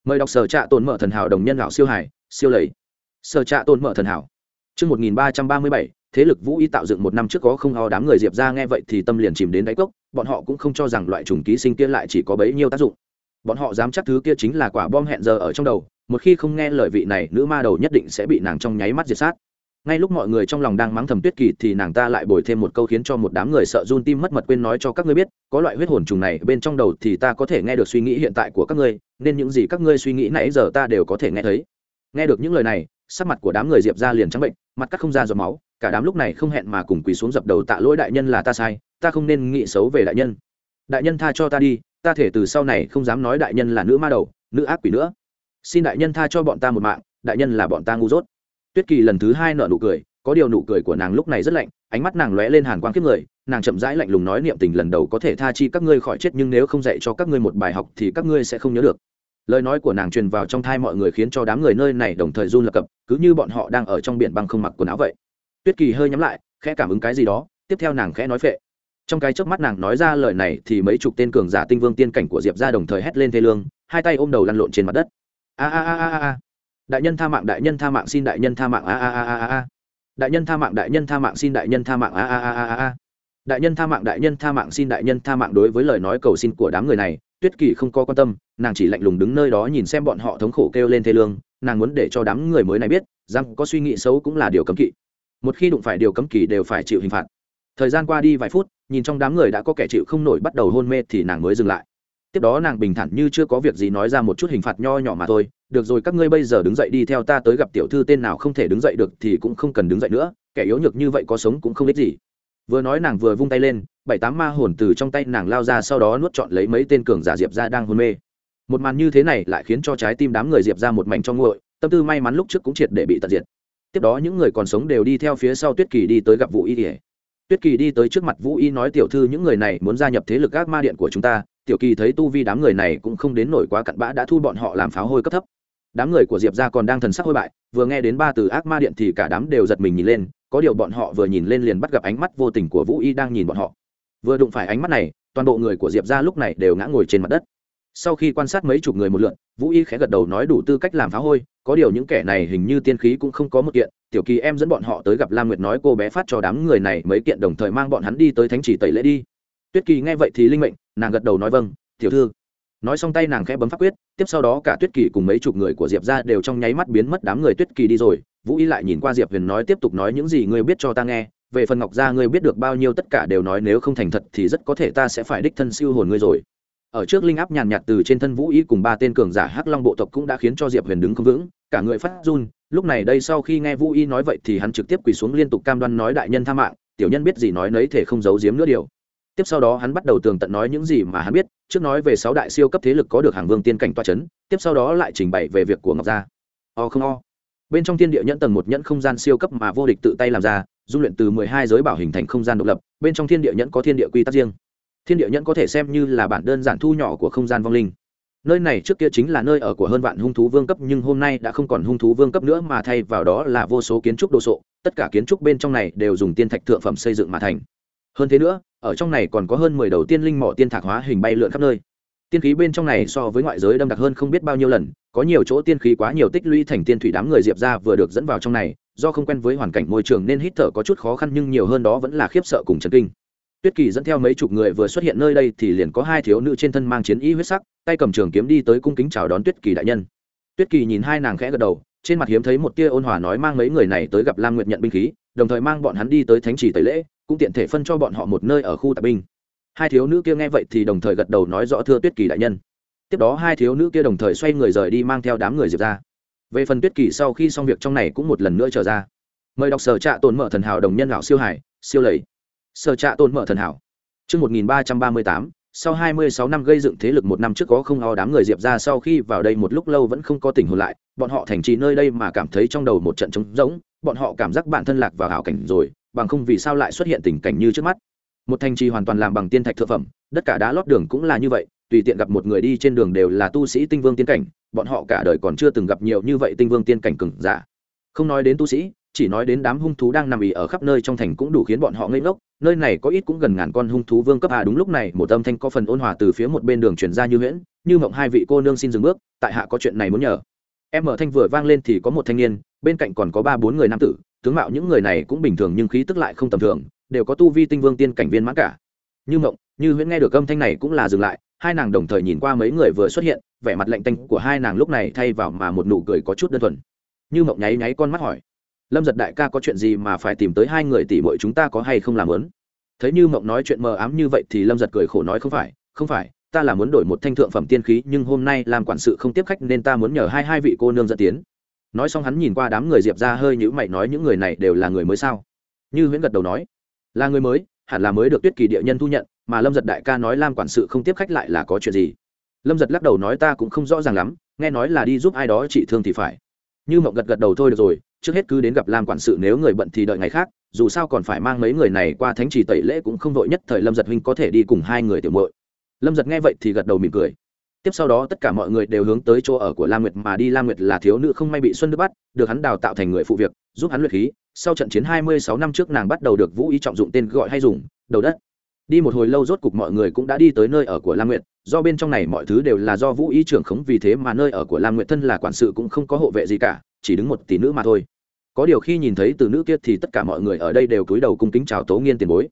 [SPEAKER 1] mời đọc sở trạ tồn mở thần hảo đồng nhân lão siêu hải, siêu lầy. Sở trạ tồn mở thần hảo. Chương một nghìn ba trăm ba mươi bảy, thế lực vũ y tạo dựng một năm trước có không ho đám người diệp ra nghe vậy thì tâm liền chìm đến đáy cốc, bọn họ cũng không cho rằng loại trùng ký sinh kia lại chỉ có bấy nhiêu tác dụng. Bọn họ dám chắc thứ kia chính là quả bom hẹn giờ ở trong đầu, một khi không nghe lời vị này, nữ ma đầu nhất định sẽ bị nàng trong nháy mắt diệt sát ngay lúc mọi người trong lòng đang mắng thầm tuyết kỳ thì nàng ta lại bồi thêm một câu khiến cho một đám người sợ run tim mất mật quên nói cho các ngươi biết, có loại huyết hồn trùng này bên trong đầu thì ta có thể nghe được suy nghĩ hiện tại của các ngươi, nên những gì các ngươi suy nghĩ nãy giờ ta đều có thể nghe thấy. Nghe được những lời này, sắc mặt của đám người diệp ra liền trắng bệnh, mặt cắt không ra giọt máu, cả đám lúc này không hẹn mà cùng quỳ xuống dập đầu tạ lỗi đại nhân là ta sai, ta không nên nghĩ xấu về đại nhân. Đại nhân tha cho ta đi, ta thể từ sau này không dám nói đại nhân là nữ ma đầu, nữ ác quỷ nữa. Xin đại nhân tha cho bọn ta một mạng, đại nhân là bọn ta ngu dốt tuyết kỳ lần thứ hai nợ nụ cười, có điều nụ cười của nàng lúc này rất lạnh, ánh mắt nàng lóe lên hàn quang kiếp người, nàng chậm rãi lạnh lùng nói niệm tình lần đầu có thể tha chi các ngươi khỏi chết, nhưng nếu không dạy cho các ngươi một bài học thì các ngươi sẽ không nhớ được. Lời nói của nàng truyền vào trong thai mọi người khiến cho đám người nơi này đồng thời run lập cập, cứ như bọn họ đang ở trong biển băng không mặc quần áo vậy. Tuyết kỳ hơi nhắm lại, khẽ cảm ứng cái gì đó, tiếp theo nàng khẽ nói phệ. Trong cái chớp mắt nàng nói ra lời này thì mấy chục tên cường giả tinh vương tiên cảnh của diệp ra đồng thời hét lên thê lương, hai tay ôm đầu lăn lộn trên mặt đất. A a a a a đại nhân tha mạng, đại nhân tha mạng, xin đại nhân tha mạng, a a a a a đại nhân tha mạng, đại nhân tha mạng, xin đại nhân tha mạng, a a a a a. Đại nhân tha mạng, đại nhân tha mạng, xin đại nhân tha mạng đối với lời nói cầu xin của đám người này, tuyết kỳ không có quan tâm, nàng chỉ lạnh lùng đứng nơi đó nhìn xem bọn họ thống khổ kêu lên thê lương, nàng muốn để cho đám người mới này biết, rằng có suy nghĩ xấu cũng là điều cấm kỵ. Một khi đụng phải điều cấm kỵ đều phải chịu hình phạt. Thời gian qua đi vài phút, nhìn trong đám người đã có kẻ chịu không nổi bắt đầu hôn mê thì nàng mới dừng lại tiếp đó nàng bình thản như chưa có việc gì nói ra một chút hình phạt nho nhỏ mà thôi. Được rồi, các ngươi bây giờ đứng dậy đi, theo ta tới gặp tiểu thư tên nào không thể đứng dậy được thì cũng không cần đứng dậy nữa. Kẻ yếu nhược như vậy có sống cũng không ích gì. Vừa nói nàng vừa vung tay lên, bảy tám ma hồn từ trong tay nàng lao ra, sau đó nuốt chọn lấy mấy tên cường giả diệp ra đang hôn mê. Một màn như thế này lại khiến cho trái tim đám người diệp ra một mảnh trong nguội, tâm tư may mắn lúc trước cũng triệt để bị tận diệt. Tiếp đó những người còn sống đều đi theo phía sau tuyết kỳ đi tới gặp vũ y ỉa tuyết kỳ đi tới trước mặt vũ y nói, tiểu thư, những người này muốn gia nhập thế lực các ma điện của chúng ta tiểu kỳ thấy tu vi đám người này cũng không đến nổi quá cặn bã đã thu bọn họ làm pháo hôi cấp thấp. Đám người của diệp ra còn đang thần sắc hôi bại, vừa nghe đến ba từ ác ma điện thì cả đám đều giật mình nhìn lên, có điều bọn họ vừa nhìn lên liền bắt gặp ánh mắt vô tình của vũ y đang nhìn bọn họ. Vừa đụng phải ánh mắt này, toàn bộ người của diệp ra lúc này đều ngã ngồi trên mặt đất. Sau khi quan sát mấy chục người một lượn, vũ y khẽ gật đầu nói đủ tư cách làm phá hôi, có điều những kẻ này hình như tiên khí cũng không có một kiện. Tiểu kỳ em dẫn bọn họ tới gặp lam nguyệt nói cô bé phát cho đám người này mấy kiện đồng thời mang bọn hắn đi tới thánh chỉ tẩy lễ đi tuyết kỳ nghe vậy thì linh mệnh, nàng gật đầu nói vâng tiểu thư. Nói xong tay nàng khẽ bấm pháp quyết, tiếp sau đó cả tuyết kỳ cùng mấy chục người của diệp ra đều trong nháy mắt biến mất đám người tuyết kỳ đi rồi. Vũ y lại nhìn qua diệp huyền nói tiếp tục nói những gì ngươi biết cho ta nghe, về phần ngọc gia ngươi biết được bao nhiêu tất cả đều nói nếu không thành thật thì rất có thể ta sẽ phải đích thân siêu hồn ngươi rồi. Ở trước linh áp nhàn nhạt từ trên thân vũ y cùng ba tên cường giả hắc long bộ tộc cũng đã khiến cho diệp huyền đứng không vững, cả người phát run. Lúc này đây sau khi nghe vũ y nói vậy thì hắn trực tiếp quỳ xuống liên tục cam đoan nói đại nhân tha mạng, tiểu nhân biết gì nói nấy thể không giấu giếm nữa điều tiếp sau đó hắn bắt đầu tường tận nói những gì mà hắn biết, trước nói về sáu đại siêu cấp thế lực có được hàng vương tiên cảnh toa c h ấ n tiếp sau đó lại trình bày về việc của ngọc gia. O không o. Bên trong thiên địa nhẫn tầng một nhẫn không gian siêu cấp mà vô địch tự tay làm ra, dung luyện từ mười hai giới bảo hình thành không gian độc lập, bên trong thiên địa nhẫn có thiên địa quy tắc riêng. Thiên địa nhẫn có thể xem như là bản đơn giản thu nhỏ của không gian vong linh. Nơi này trước kia chính là nơi ở của hơn vạn hung thú vương cấp, nhưng hôm nay đã không còn hung thú vương cấp nữa mà thay vào đó là vô số kiến trúc đồ sộ, tất cả kiến trúc bên trong này đều dùng tiên thạch thượng phẩm xây dựng mà thành. Hơn thế nữa ở trong này còn có hơn mười đầu tiên linh mỏ tiên thạc hóa hình bay lượn khắp nơi. Tiên khí bên trong này so với ngoại giới đâm đặc hơn không biết bao nhiêu lần, có nhiều chỗ tiên khí quá nhiều tích lũy thành tiên thủy đám người diệp ra vừa được dẫn vào trong này, do không quen với hoàn cảnh môi trường nên hít thở có chút khó khăn nhưng nhiều hơn đó vẫn là khiếp sợ cùng chấn kinh. Tuyết kỳ dẫn theo mấy chục người vừa xuất hiện nơi đây thì liền có hai thiếu nữ trên thân mang chiến ý huyết sắc, tay cầm trường kiếm đi tới cung kính chào đón tuyết kỳ đại nhân. Tuyết kỳ nhìn hai nàng khẽ gật đầu, trên mặt hiếm thấy một tia ôn hòa nói mang mấy người này tới gặp lam nguyệt nhận binh khí, đồng thời mang bọn hắn đi tới thánh trì tẩy lễ cũng tiện thể phân cho bọn họ một nơi ở khu tạp binh. Hai thiếu nữ kia nghe vậy thì đồng thời gật đầu nói rõ thưa tuyết kỳ đại nhân. Tiếp đó hai thiếu nữ kia đồng thời xoay người rời đi mang theo đám người diệp ra. Về phần tuyết kỳ sau khi xong việc trong này cũng một lần nữa trở ra. Mời đọc sở trạ tồn mở thần hảo đồng nhân lão siêu hải siêu lầy. Sở trạ tồn mở thần hảo. Trước 1338, sau 26 năm gây dựng thế lực một năm trước có không ho đám người diệp ra sau khi vào đây một lúc lâu vẫn không có tỉnh hồn lại bọn họ thành trì nơi đây mà cảm thấy trong đầu một trận trống rỗng bọn họ cảm giác bản thân lạc vào hảo cảnh rồi bằng không vì sao lại xuất hiện tình cảnh như trước mắt. Một thành trì hoàn toàn làm bằng tiên thạch thượng phẩm, đất cả đá lót đường cũng là như vậy, tùy tiện gặp một người đi trên đường đều là tu sĩ tinh vương tiên cảnh, bọn họ cả đời còn chưa từng gặp nhiều như vậy tinh vương tiên cảnh cừng giả. Không nói đến tu sĩ, chỉ nói đến đám hung thú đang nằm ì ở khắp nơi trong thành cũng đủ khiến bọn họ ngây ngốc, nơi này có ít cũng gần ngàn con hung thú vương cấp à. Đúng lúc này, một âm thanh có phần ôn hòa từ phía một bên đường chuyển ra như huyễn, như mộng hai vị cô nương xin dừng bước, tại hạ có chuyện này muốn nhờ. Em mở thanh vừa vang lên thì có một thanh niên bên cạnh còn có ba bốn người nam tử, tướng mạo những người này cũng bình thường nhưng khí tức lại không tầm thường, đều có tu vi tinh vương tiên cảnh viên mãn cả. Như mộng, như huyễn nghe được âm thanh này cũng là dừng lại, hai nàng đồng thời nhìn qua mấy người vừa xuất hiện, vẻ mặt lạnh tanh của hai nàng lúc này thay vào mà một nụ cười có chút đơn thuần. Như mộng nháy nháy con mắt hỏi, lâm giật đại ca có chuyện gì mà phải tìm tới hai người tỷ bội chúng ta có hay không làm lớn? Thấy như mộng nói chuyện mờ ám như vậy thì lâm giật cười khổ nói, không phải không phải, ta là muốn đổi một thanh thượng phẩm tiên khí, nhưng hôm nay làm quản sự không tiếp khách nên ta muốn nhờ hai hai vị cô nương dẫn tiến nói xong hắn nhìn qua đám người diệp ra hơi nhữ mày nói những người này đều là người mới sao? Như huyễn gật đầu nói, là người mới, hẳn là mới được tuyết kỳ địa nhân thu nhận, mà lâm giật đại ca nói lam quản sự không tiếp khách lại là có chuyện gì? Lâm giật lắc đầu nói, ta cũng không rõ ràng lắm, nghe nói là đi giúp ai đó trị thương thì phải. Như mộng gật gật đầu, thôi được rồi, trước hết cứ đến gặp lam quản sự, nếu người bận thì đợi ngày khác, dù sao còn phải mang mấy người này qua thánh trì tẩy lễ cũng không vội nhất, thời lâm giật huynh có thể đi cùng hai người tiểu mội lâm giật nghe vậy thì gật đầu mỉm cười tiếp sau đó tất cả mọi người đều hướng tới chỗ ở của lam nguyệt mà đi. Lam nguyệt là thiếu nữ không may bị xuân đức bắt, được hắn đào tạo thành người phụ việc, giúp hắn luyện khí. Sau trận chiến hai mươi sáu năm trước nàng bắt đầu được vũ ý trọng dụng tên gọi hay dùng, đầu đất. Đi một hồi lâu rốt cục mọi người cũng đã đi tới nơi ở của lam nguyệt. Do bên trong này mọi thứ đều là do vũ ý trưởng khống, vì thế mà nơi ở của lam nguyệt thân là quản sự cũng không có hộ vệ gì cả, chỉ đứng một tỷ nữ mà thôi. Có điều khi nhìn thấy từ nữ kia thì tất cả mọi người ở đây đều cúi đầu cung kính chào tố nghiên tiền bối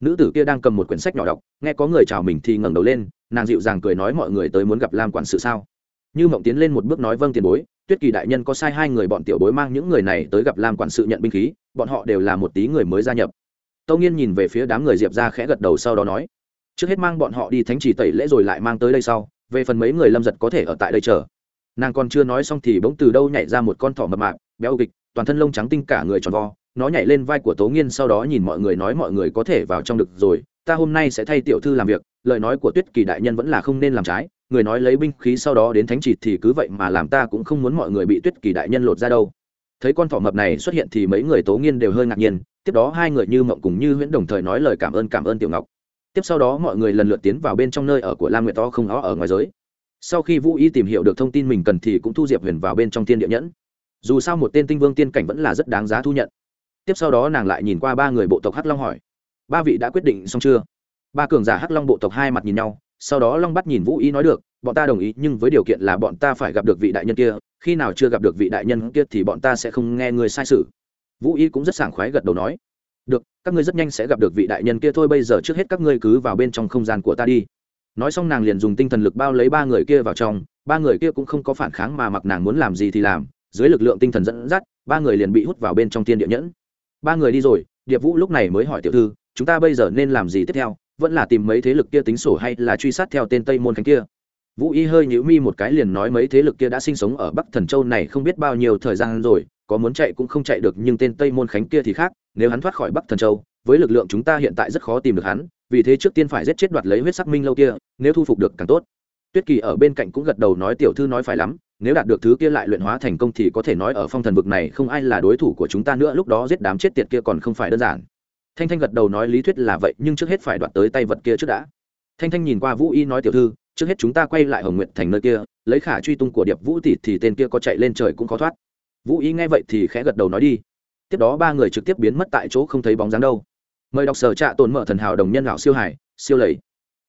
[SPEAKER 1] nữ tử kia đang cầm một quyển sách nhỏ đọc, nghe có người chào mình thì ngẩng đầu lên, nàng dịu dàng cười nói mọi người tới muốn gặp lam quản sự sao? Như mộng tiến lên một bước nói vâng tiền bối, tuyết kỳ đại nhân có sai hai người bọn tiểu bối mang những người này tới gặp lam quản sự nhận binh khí, bọn họ đều là một tí người mới gia nhập. Tâu nghiên nhìn về phía đám người diệp ra khẽ gật đầu sau đó nói, trước hết mang bọn họ đi thánh trì tẩy lễ rồi lại mang tới đây sau, về phần mấy người lâm giật có thể ở tại đây chờ. Nàng còn chưa nói xong thì bỗng từ đâu nhảy ra một con thỏ mập mạp, béo kịch toàn thân lông trắng tinh cả người tròn vo nó nhảy lên vai của tố nghiên sau đó nhìn mọi người nói mọi người có thể vào trong được rồi, ta hôm nay sẽ thay tiểu thư làm việc, lời nói của tuyết kỳ đại nhân vẫn là không nên làm trái, người nói lấy binh khí sau đó đến thánh trịt thì cứ vậy mà làm ta cũng không muốn mọi người bị tuyết kỳ đại nhân lột ra đâu. Thấy con thỏ mập này xuất hiện thì mấy người tố nghiên đều hơi ngạc nhiên, tiếp đó hai người như mộng cùng như huyễn đồng thời nói lời cảm ơn cảm ơn tiểu ngọc. Tiếp sau đó mọi người lần lượt tiến vào bên trong nơi ở của lam nguyệt to không ó ở ngoài giới. Sau khi vũ y tìm hiểu được thông tin mình cần thì cũng thu diệp huyền vào bên trong tiên địa nhẫn. Dù sao một tên tinh vương tiên cảnh vẫn là rất đáng giá thu nhận tiếp sau đó nàng lại nhìn qua ba người bộ tộc hắc long hỏi, ba vị đã quyết định xong chưa? Ba cường giả hắc long bộ tộc hai mặt nhìn nhau, sau đó long bắt nhìn vũ y nói được, bọn ta đồng ý, nhưng với điều kiện là bọn ta phải gặp được vị đại nhân kia, khi nào chưa gặp được vị đại nhân kia thì bọn ta sẽ không nghe người sai sự. Vũ y cũng rất sảng khoái gật đầu nói, được, các ngươi rất nhanh sẽ gặp được vị đại nhân kia thôi, bây giờ trước hết các ngươi cứ vào bên trong không gian của ta đi. Nói xong nàng liền dùng tinh thần lực bao lấy ba người kia vào trong, ba người kia cũng không có phản kháng mà mặc nàng muốn làm gì thì làm, dưới lực lượng tinh thần dẫn dắt, ba người liền bị hút vào bên trong tiên địa nhẫn ba người đi rồi, điệp vũ lúc này mới hỏi tiểu thư, chúng ta bây giờ nên làm gì tiếp theo? Vẫn là tìm mấy thế lực kia tính sổ hay là truy sát theo tên tây môn khánh kia? Vũ y hơi nhữ mi một cái liền nói mấy thế lực kia đã sinh sống ở bắc thần châu này không biết bao nhiêu thời gian rồi, có muốn chạy cũng không chạy được nhưng tên tây môn khánh kia thì khác, nếu hắn thoát khỏi bắc thần châu, với lực lượng chúng ta hiện tại rất khó tìm được hắn, vì thế trước tiên phải giết chết đoạt lấy huyết sắc minh lâu kia, nếu thu phục được càng tốt. Tuyết kỳ ở bên cạnh cũng gật đầu nói tiểu thư nói phải lắm nếu đạt được thứ kia lại luyện hóa thành công thì có thể nói ở phong thần vực này không ai là đối thủ của chúng ta nữa lúc đó giết đám chết tiệt kia còn không phải đơn giản. Thanh thanh gật đầu nói lý thuyết là vậy nhưng trước hết phải đoạt tới tay vật kia trước đã. Thanh thanh nhìn qua vũ y nói tiểu thư trước hết chúng ta quay lại hồng nguyện thành nơi kia lấy khả truy tung của điệp vũ tỷ thì tên kia có chạy lên trời cũng khó thoát. Vũ y nghe vậy thì khẽ gật đầu nói đi. Tiếp đó ba người trực tiếp biến mất tại chỗ không thấy bóng dáng đâu. Mời đọc sở trạ tồn mở thần hảo đồng nhân lão siêu hải siêu lầy.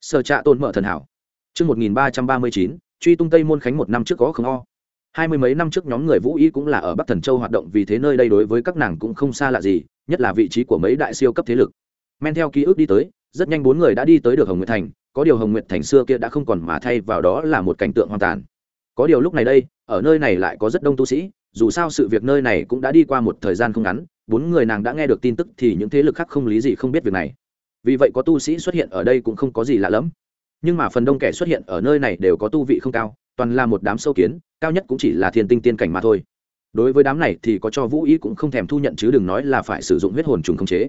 [SPEAKER 1] Sở trạ tồn mở thần hảo. Trước 1339, truy tung Tây Môn Khánh một năm trước có không o. Hai mươi mấy năm trước nhóm người Vũ Y cũng là ở Bắc Thần Châu hoạt động vì thế nơi đây đối với các nàng cũng không xa lạ gì, nhất là vị trí của mấy đại siêu cấp thế lực. Men theo ký ức đi tới, rất nhanh bốn người đã đi tới được Hồng Nguyệt Thành, có điều Hồng Nguyệt Thành xưa kia đã không còn mà thay vào đó là một cảnh tượng hoang tàn. Có điều lúc này đây, ở nơi này lại có rất đông tu sĩ, dù sao sự việc nơi này cũng đã đi qua một thời gian không ngắn, bốn người nàng đã nghe được tin tức thì những thế lực khác không lý gì không biết việc này. Vì vậy có tu sĩ xuất hiện ở đây cũng không có gì lạ lắm nhưng mà phần đông kẻ xuất hiện ở nơi này đều có tu vị không cao, toàn là một đám sâu kiến, cao nhất cũng chỉ là thiên tinh tiên cảnh mà thôi. Đối với đám này thì có cho vũ ý cũng không thèm thu nhận chứ đừng nói là phải sử dụng huyết hồn trùng khống chế.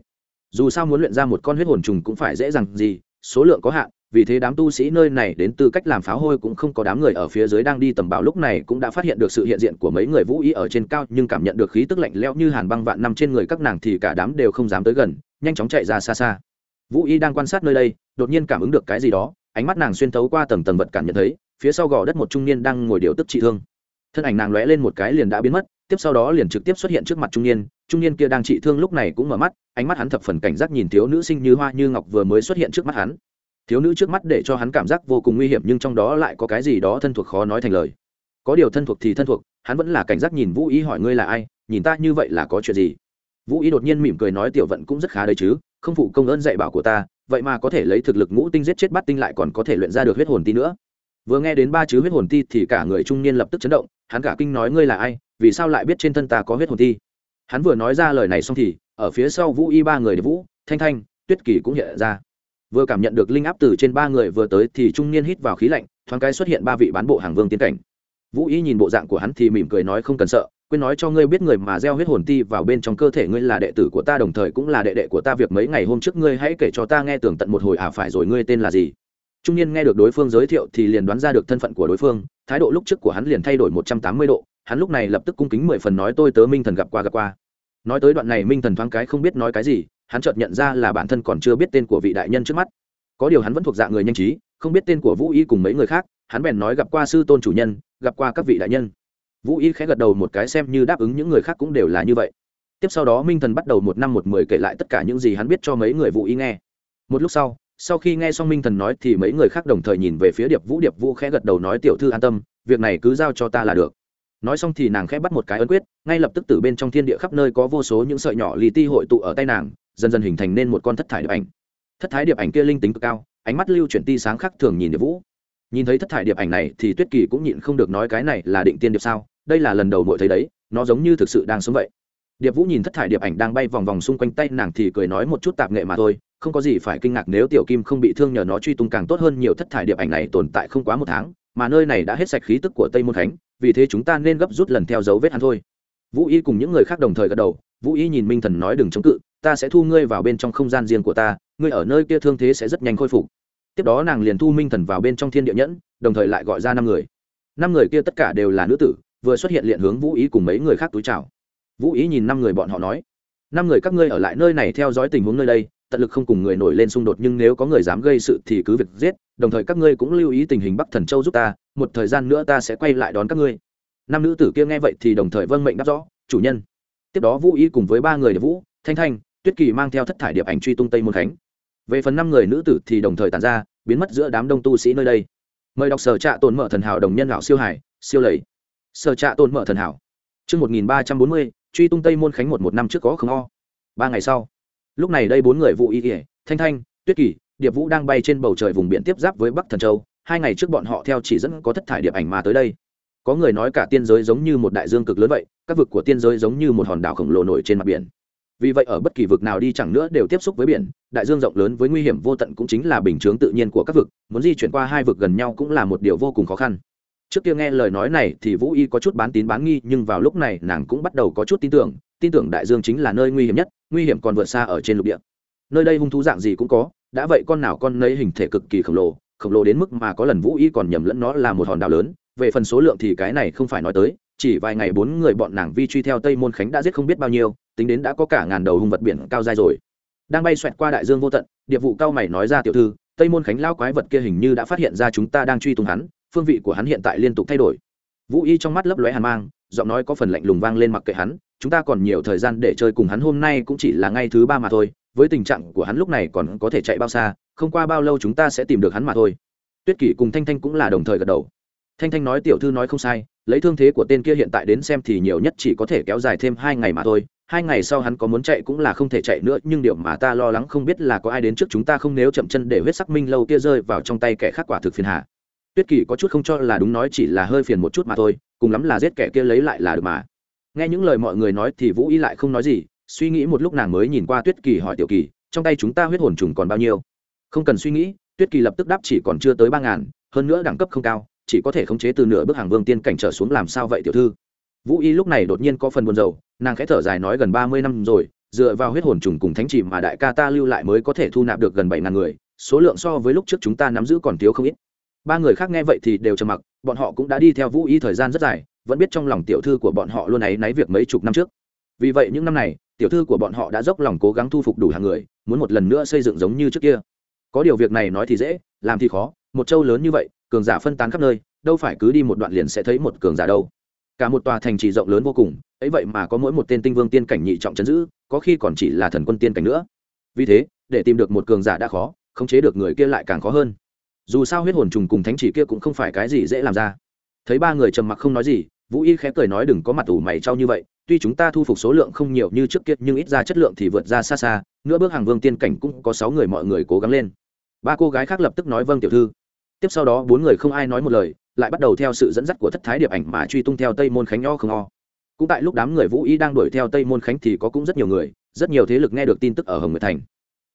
[SPEAKER 1] Dù sao muốn luyện ra một con huyết hồn trùng cũng phải dễ dàng gì, số lượng có hạn, vì thế đám tu sĩ nơi này đến tư cách làm pháo hôi cũng không có đám người ở phía dưới đang đi tầm bảo lúc này cũng đã phát hiện được sự hiện diện của mấy người vũ y ở trên cao, nhưng cảm nhận được khí tức lạnh lẽo như hàn băng vạn năm trên người các nàng thì cả đám đều không dám tới gần, nhanh chóng chạy ra xa xa. Vũ y đang quan sát nơi đây, đột nhiên cảm ứng được cái gì đó ánh mắt nàng xuyên thấu qua tầng tầng vật cảm nhận thấy, phía sau gò đất một trung niên đang ngồi điều tức trị thương. Thân ảnh nàng lóe lên một cái liền đã biến mất, tiếp sau đó liền trực tiếp xuất hiện trước mặt trung niên trung niên kia đang trị thương lúc này cũng mở mắt, ánh mắt hắn thập phần cảnh giác nhìn thiếu nữ sinh như hoa như ngọc vừa mới xuất hiện trước mắt hắn. Thiếu nữ trước mắt để cho hắn cảm giác vô cùng nguy hiểm nhưng trong đó lại có cái gì đó thân thuộc khó nói thành lời. Có điều thân thuộc thì thân thuộc, hắn vẫn là cảnh giác nhìn vũ ý hỏi ngươi là ai, nhìn ta như vậy là có chuyện gì? Vũ ý đột nhiên mỉm cười nói tiểu vận cũng rất khá đấy chứ không phụ công ơn dạy bảo của ta, vậy mà có thể lấy thực lực ngũ tinh giết chết bắt tinh lại còn có thể luyện ra được huyết hồn ti nữa. Vừa nghe đến ba chứ huyết hồn ti thì cả người trung niên lập tức chấn động, hắn cả kinh nói ngươi là ai, vì sao lại biết trên thân ta có huyết hồn ti? Hắn vừa nói ra lời này xong thì, ở phía sau vũ y ba người để vũ, thanh thanh, tuyết kỳ cũng hiện ra. Vừa cảm nhận được linh áp từ trên ba người vừa tới thì trung niên hít vào khí lạnh, thoáng cái xuất hiện ba vị bán bộ hàng vương tiến cảnh. Vũ y nhìn bộ dạng của hắn thì mỉm cười nói không cần sợ quên nói cho ngươi biết người mà gieo huyết hồn ti vào bên trong cơ thể ngươi là đệ tử của ta, đồng thời cũng là đệ đệ của ta việc mấy ngày hôm trước ngươi hãy kể cho ta nghe tường tận một hồi à phải rồi ngươi tên là gì? Trung niên nghe được đối phương giới thiệu thì liền đoán ra được thân phận của đối phương, thái độ lúc trước của hắn liền thay đổi một trăm tám mươi độ, hắn lúc này lập tức cung kính mười phần nói tôi tớ minh thần gặp qua gặp qua. Nói tới đoạn này minh thần thoáng cái không biết nói cái gì, hắn chợt nhận ra là bản thân còn chưa biết tên của vị đại nhân trước mắt. Có điều hắn vẫn thuộc dạng người nhanh trí, không biết tên của vũ y cùng mấy người khác, hắn bèn nói gặp qua sư tôn chủ nhân, gặp qua các vị đại nhân vũ y khẽ gật đầu một cái xem như đáp ứng những người khác cũng đều là như vậy. Tiếp sau đó minh thần bắt đầu một năm một mười kể lại tất cả những gì hắn biết cho mấy người vũ y nghe. Một lúc sau sau khi nghe xong minh thần nói thì mấy người khác đồng thời nhìn về phía điệp vũ. Điệp vũ khẽ gật đầu nói, tiểu thư an tâm, việc này cứ giao cho ta là được. Nói xong thì nàng khẽ bắt một cái ấn quyết, ngay lập tức từ bên trong thiên địa khắp nơi có vô số những sợi nhỏ lì ti hội tụ ở tay nàng, dần dần hình thành nên một con thất thải điệp ảnh. Thất thái điệp ảnh kia linh tính cực cao, ánh mắt lưu chuyển ti sáng khác thường nhìn điệp vũ nhìn thấy thất thải điệp ảnh này thì tuyết kỳ cũng nhịn không được nói cái này là định tiên điệp sao? Đây là lần đầu mội thấy đấy, nó giống như thực sự đang sống vậy. Điệp vũ nhìn thất thải điệp ảnh đang bay vòng vòng xung quanh tay nàng thì cười nói một chút tạp nghệ mà thôi, không có gì phải kinh ngạc nếu tiểu kim không bị thương nhờ nó truy tung càng tốt hơn nhiều thất thải điệp ảnh này tồn tại không quá một tháng, mà nơi này đã hết sạch khí tức của tây môn khánh vì thế chúng ta nên gấp rút lần theo dấu vết hắn thôi. Vũ y cùng những người khác đồng thời gật đầu, vũ y nhìn minh thần nói đừng chống cự, ta sẽ thu ngươi vào bên trong không gian riêng của ta, ngươi ở nơi kia thương thế sẽ rất nhanh khôi phục tiếp đó nàng liền thu minh thần vào bên trong thiên địa nhẫn, đồng thời lại gọi ra năm người. Năm người kia tất cả đều là nữ tử, vừa xuất hiện liền hướng vũ ý cùng mấy người khác túi chào. Vũ ý nhìn năm người bọn họ nói, năm người các ngươi ở lại nơi này theo dõi tình huống nơi đây, tận lực không cùng người nổi lên xung đột, nhưng nếu có người dám gây sự thì cứ việc giết, đồng thời các ngươi cũng lưu ý tình hình bắc thần châu giúp ta, một thời gian nữa ta sẽ quay lại đón các ngươi. Năm nữ tử kia nghe vậy thì đồng thời vâng mệnh đáp rõ, chủ nhân. Tiếp đó vũ ý cùng với ba người vũ, thanh thanh, tuyết kỳ mang theo thất thải điệp ảnh truy tung tây môn khánh về phần năm người nữ tử thì đồng thời tàn ra biến mất giữa đám đông tu sĩ nơi đây. Mời đọc sở trạ tồn mở thần hảo đồng nhân lão siêu hải siêu lầy. Sở trạ tồn mở thần hảo. Trước 1340, truy tung tây môn khánh một một năm trước có không o. Ba ngày sau. Lúc này đây bốn người vụ y kỉa thanh thanh tuyết kỳ điệp vũ đang bay trên bầu trời vùng biển tiếp giáp với bắc thần châu. Hai ngày trước bọn họ theo chỉ dẫn có thất thải điệp ảnh mà tới đây. Có người nói cả tiên giới giống như một đại dương cực lớn vậy các vực của tiên giới giống như một hòn đảo khổng lồ nổi trên mặt biển vì vậy ở bất kỳ vực nào đi chẳng nữa đều tiếp xúc với biển, đại dương rộng lớn với nguy hiểm vô tận cũng chính là bình chướng tự nhiên của các vực, muốn di chuyển qua hai vực gần nhau cũng là một điều vô cùng khó khăn. Trước kia nghe lời nói này thì vũ y có chút bán tín bán nghi, nhưng vào lúc này nàng cũng bắt đầu có chút tin tưởng tin tưởng đại dương chính là nơi nguy hiểm nhất, nguy hiểm còn vượt xa ở trên lục địa. Nơi đây hung thú dạng gì cũng có, đã vậy con nào con nấy hình thể cực kỳ khổng lồ khổng lồ đến mức mà có lần vũ y còn nhầm lẫn nó là một hòn đảo lớn, về phần số lượng thì cái này không phải nói tới chỉ vài ngày bốn người bọn nàng vi truy theo tây môn khánh đã giết không biết bao nhiêu, tính đến đã có cả ngàn đầu hung vật biển cao dai rồi. Đang bay xoẹt qua đại dương vô tận, điệp vụ cao mày nói ra tiểu thư, tây môn khánh lao quái vật kia hình như đã phát hiện ra chúng ta đang truy tung hắn, phương vị của hắn hiện tại liên tục thay đổi. Vũ y trong mắt lấp lóe hàn mang, giọng nói có phần lạnh lùng vang lên mặc kệ hắn, chúng ta còn nhiều thời gian để chơi cùng hắn, hôm nay cũng chỉ là ngay thứ ba mà thôi, với tình trạng của hắn lúc này còn có thể chạy bao xa, không qua bao lâu chúng ta sẽ tìm được hắn mà thôi. Tuyết kỷ cùng thanh thanh cũng là đồng thời gật đầu. Thanh thanh nói tiểu thư nói không sai lấy thương thế của tên kia hiện tại đến xem thì nhiều nhất chỉ có thể kéo dài thêm hai ngày mà thôi. Hai ngày sau hắn có muốn chạy cũng là không thể chạy nữa, nhưng điều mà ta lo lắng không biết là có ai đến trước chúng ta không nếu chậm chân để huyết sắc minh lâu kia rơi vào trong tay kẻ khác quả thực phiền hà. Tuyết kỳ có chút không cho là đúng nói chỉ là hơi phiền một chút mà thôi, cùng lắm là giết kẻ kia lấy lại là được mà. Nghe những lời mọi người nói thì vũ y lại không nói gì, suy nghĩ một lúc nàng mới nhìn qua tuyết kỳ hỏi tiểu kỳ, trong tay chúng ta huyết hồn trùng còn bao nhiêu? Không cần suy nghĩ, tuyết kỳ lập tức đáp chỉ còn chưa tới ba ngàn, hơn nữa đẳng cấp không cao chỉ có thể khống chế từ nửa bước hàng vương tiên cảnh trở xuống làm sao vậy tiểu thư? Vũ y lúc này đột nhiên có phần buồn rầu, nàng khẽ thở dài nói gần ba mươi năm rồi, dựa vào huyết hồn trùng cùng thánh trì mà đại ca ta lưu lại mới có thể thu nạp được gần bảy ngàn người, số lượng so với lúc trước chúng ta nắm giữ còn thiếu không ít. Ba người khác nghe vậy thì đều trầm mặc, bọn họ cũng đã đi theo vũ y thời gian rất dài, vẫn biết trong lòng tiểu thư của bọn họ luôn ấy náy việc mấy chục năm trước. Vì vậy những năm này, tiểu thư của bọn họ đã dốc lòng cố gắng thu phục đủ hàng người, muốn một lần nữa xây dựng giống như trước kia. Có điều việc này nói thì dễ, làm thì khó, một châu lớn như vậy cường giả phân tán khắp nơi, đâu phải cứ đi một đoạn liền sẽ thấy một cường giả đâu. Cả một tòa thành trì rộng lớn vô cùng, ấy vậy mà có mỗi một tên tinh vương tiên cảnh nhị trọng chấn giữ, có khi còn chỉ là thần quân tiên cảnh nữa. Vì thế, để tìm được một cường giả đã khó, khống chế được người kia lại càng khó hơn. Dù sao huyết hồn trùng cùng thánh chỉ kia cũng không phải cái gì dễ làm ra. Thấy ba người trầm mặc không nói gì, vũ y khẽ cười nói đừng có mặt ủ mày trao như vậy, tuy chúng ta thu phục số lượng không nhiều như trước kia, nhưng ít ra chất lượng thì vượt ra xa xa nữa bước hàng vương tiên cảnh cũng có sáu người mọi người cố gắng lên. Ba cô gái khác lập tức nói vâng tiểu thư tiếp sau đó bốn người không ai nói một lời, lại bắt đầu theo sự dẫn dắt của thất thái điệp ảnh mà truy tung theo tây môn khánh nho không o. Cũng tại lúc đám người vũ y đang đuổi theo tây môn khánh thì có cũng rất nhiều người, rất nhiều thế lực nghe được tin tức ở hồng nguyệt thành.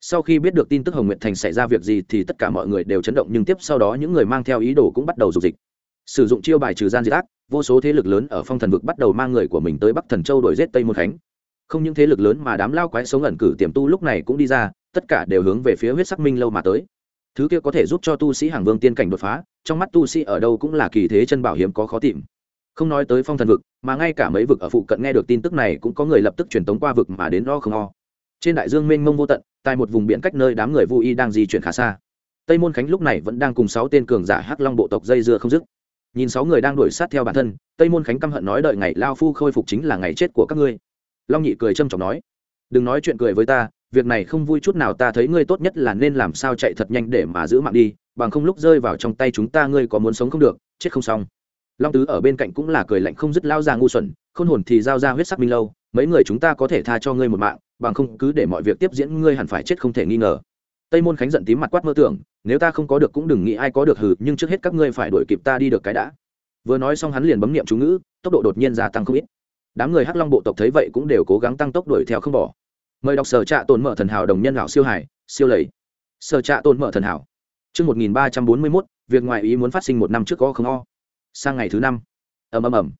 [SPEAKER 1] Sau khi biết được tin tức hồng nguyệt thành xảy ra việc gì thì tất cả mọi người đều chấn động, nhưng tiếp sau đó những người mang theo ý đồ cũng bắt đầu dục dịch. Sử dụng chiêu bài trừ gian diệt ác, vô số thế lực lớn ở phong thần vực bắt đầu mang người của mình tới bắc thần châu đổi giết tây môn khánh. Không những thế lực lớn mà đám lao quái sống ẩn cử tiềm tu lúc này cũng đi ra, tất cả đều hướng về phía huyết sắc minh lâu mà tới thứ kia có thể giúp cho tu sĩ hàng vương tiên cảnh đột phá, trong mắt tu sĩ ở đâu cũng là kỳ thế chân bảo hiếm có khó tìm. Không nói tới phong thần vực, mà ngay cả mấy vực ở phụ cận nghe được tin tức này cũng có người lập tức truyền tống qua vực mà đến lo không o trên đại dương mênh mông vô tận, tại một vùng biển cách nơi đám người vô y đang di chuyển khá xa. Tây môn khánh lúc này vẫn đang cùng sáu tên cường giả hắc long bộ tộc dây dưa không dứt. Nhìn sáu người đang đuổi sát theo bản thân, tây môn khánh căm hận nói đợi ngày lao phu khôi phục chính là ngày chết của các ngươi. Long nhị cười trâm trọng nói, đừng nói chuyện cười với ta việc này không vui chút nào, ta thấy ngươi tốt nhất là nên làm sao chạy thật nhanh để mà giữ mạng đi, bằng không lúc rơi vào trong tay chúng ta ngươi có muốn sống không được, chết không xong. Long tứ ở bên cạnh cũng là cười lạnh không dứt lao ra ngu xuẩn, khôn hồn thì giao ra huyết sắc minh lâu, mấy người chúng ta có thể tha cho ngươi một mạng, bằng không cứ để mọi việc tiếp diễn, ngươi hẳn phải chết không thể nghi ngờ. Tây môn khánh giận tím mặt quát mơ tưởng, nếu ta không có được cũng đừng nghĩ ai có được hừ, nhưng trước hết các ngươi phải đuổi kịp ta đi được cái đã. Vừa nói xong hắn liền bấm niệm chú ngữ, tốc độ đột nhiên gia tăng không ít. Đám người hắc long bộ tộc thấy vậy cũng đều cố gắng tăng tốc đuổi theo không bỏ mời đọc sở trạ tồn mở thần hảo đồng nhân lão siêu hải, siêu lầy. Sở trạ tồn mở thần hảo. Chương một nghìn ba trăm bốn mươi mốt, việc ngoại ý muốn phát sinh một năm trước có không o. Sang ngày thứ năm. Ầm ầm ầm.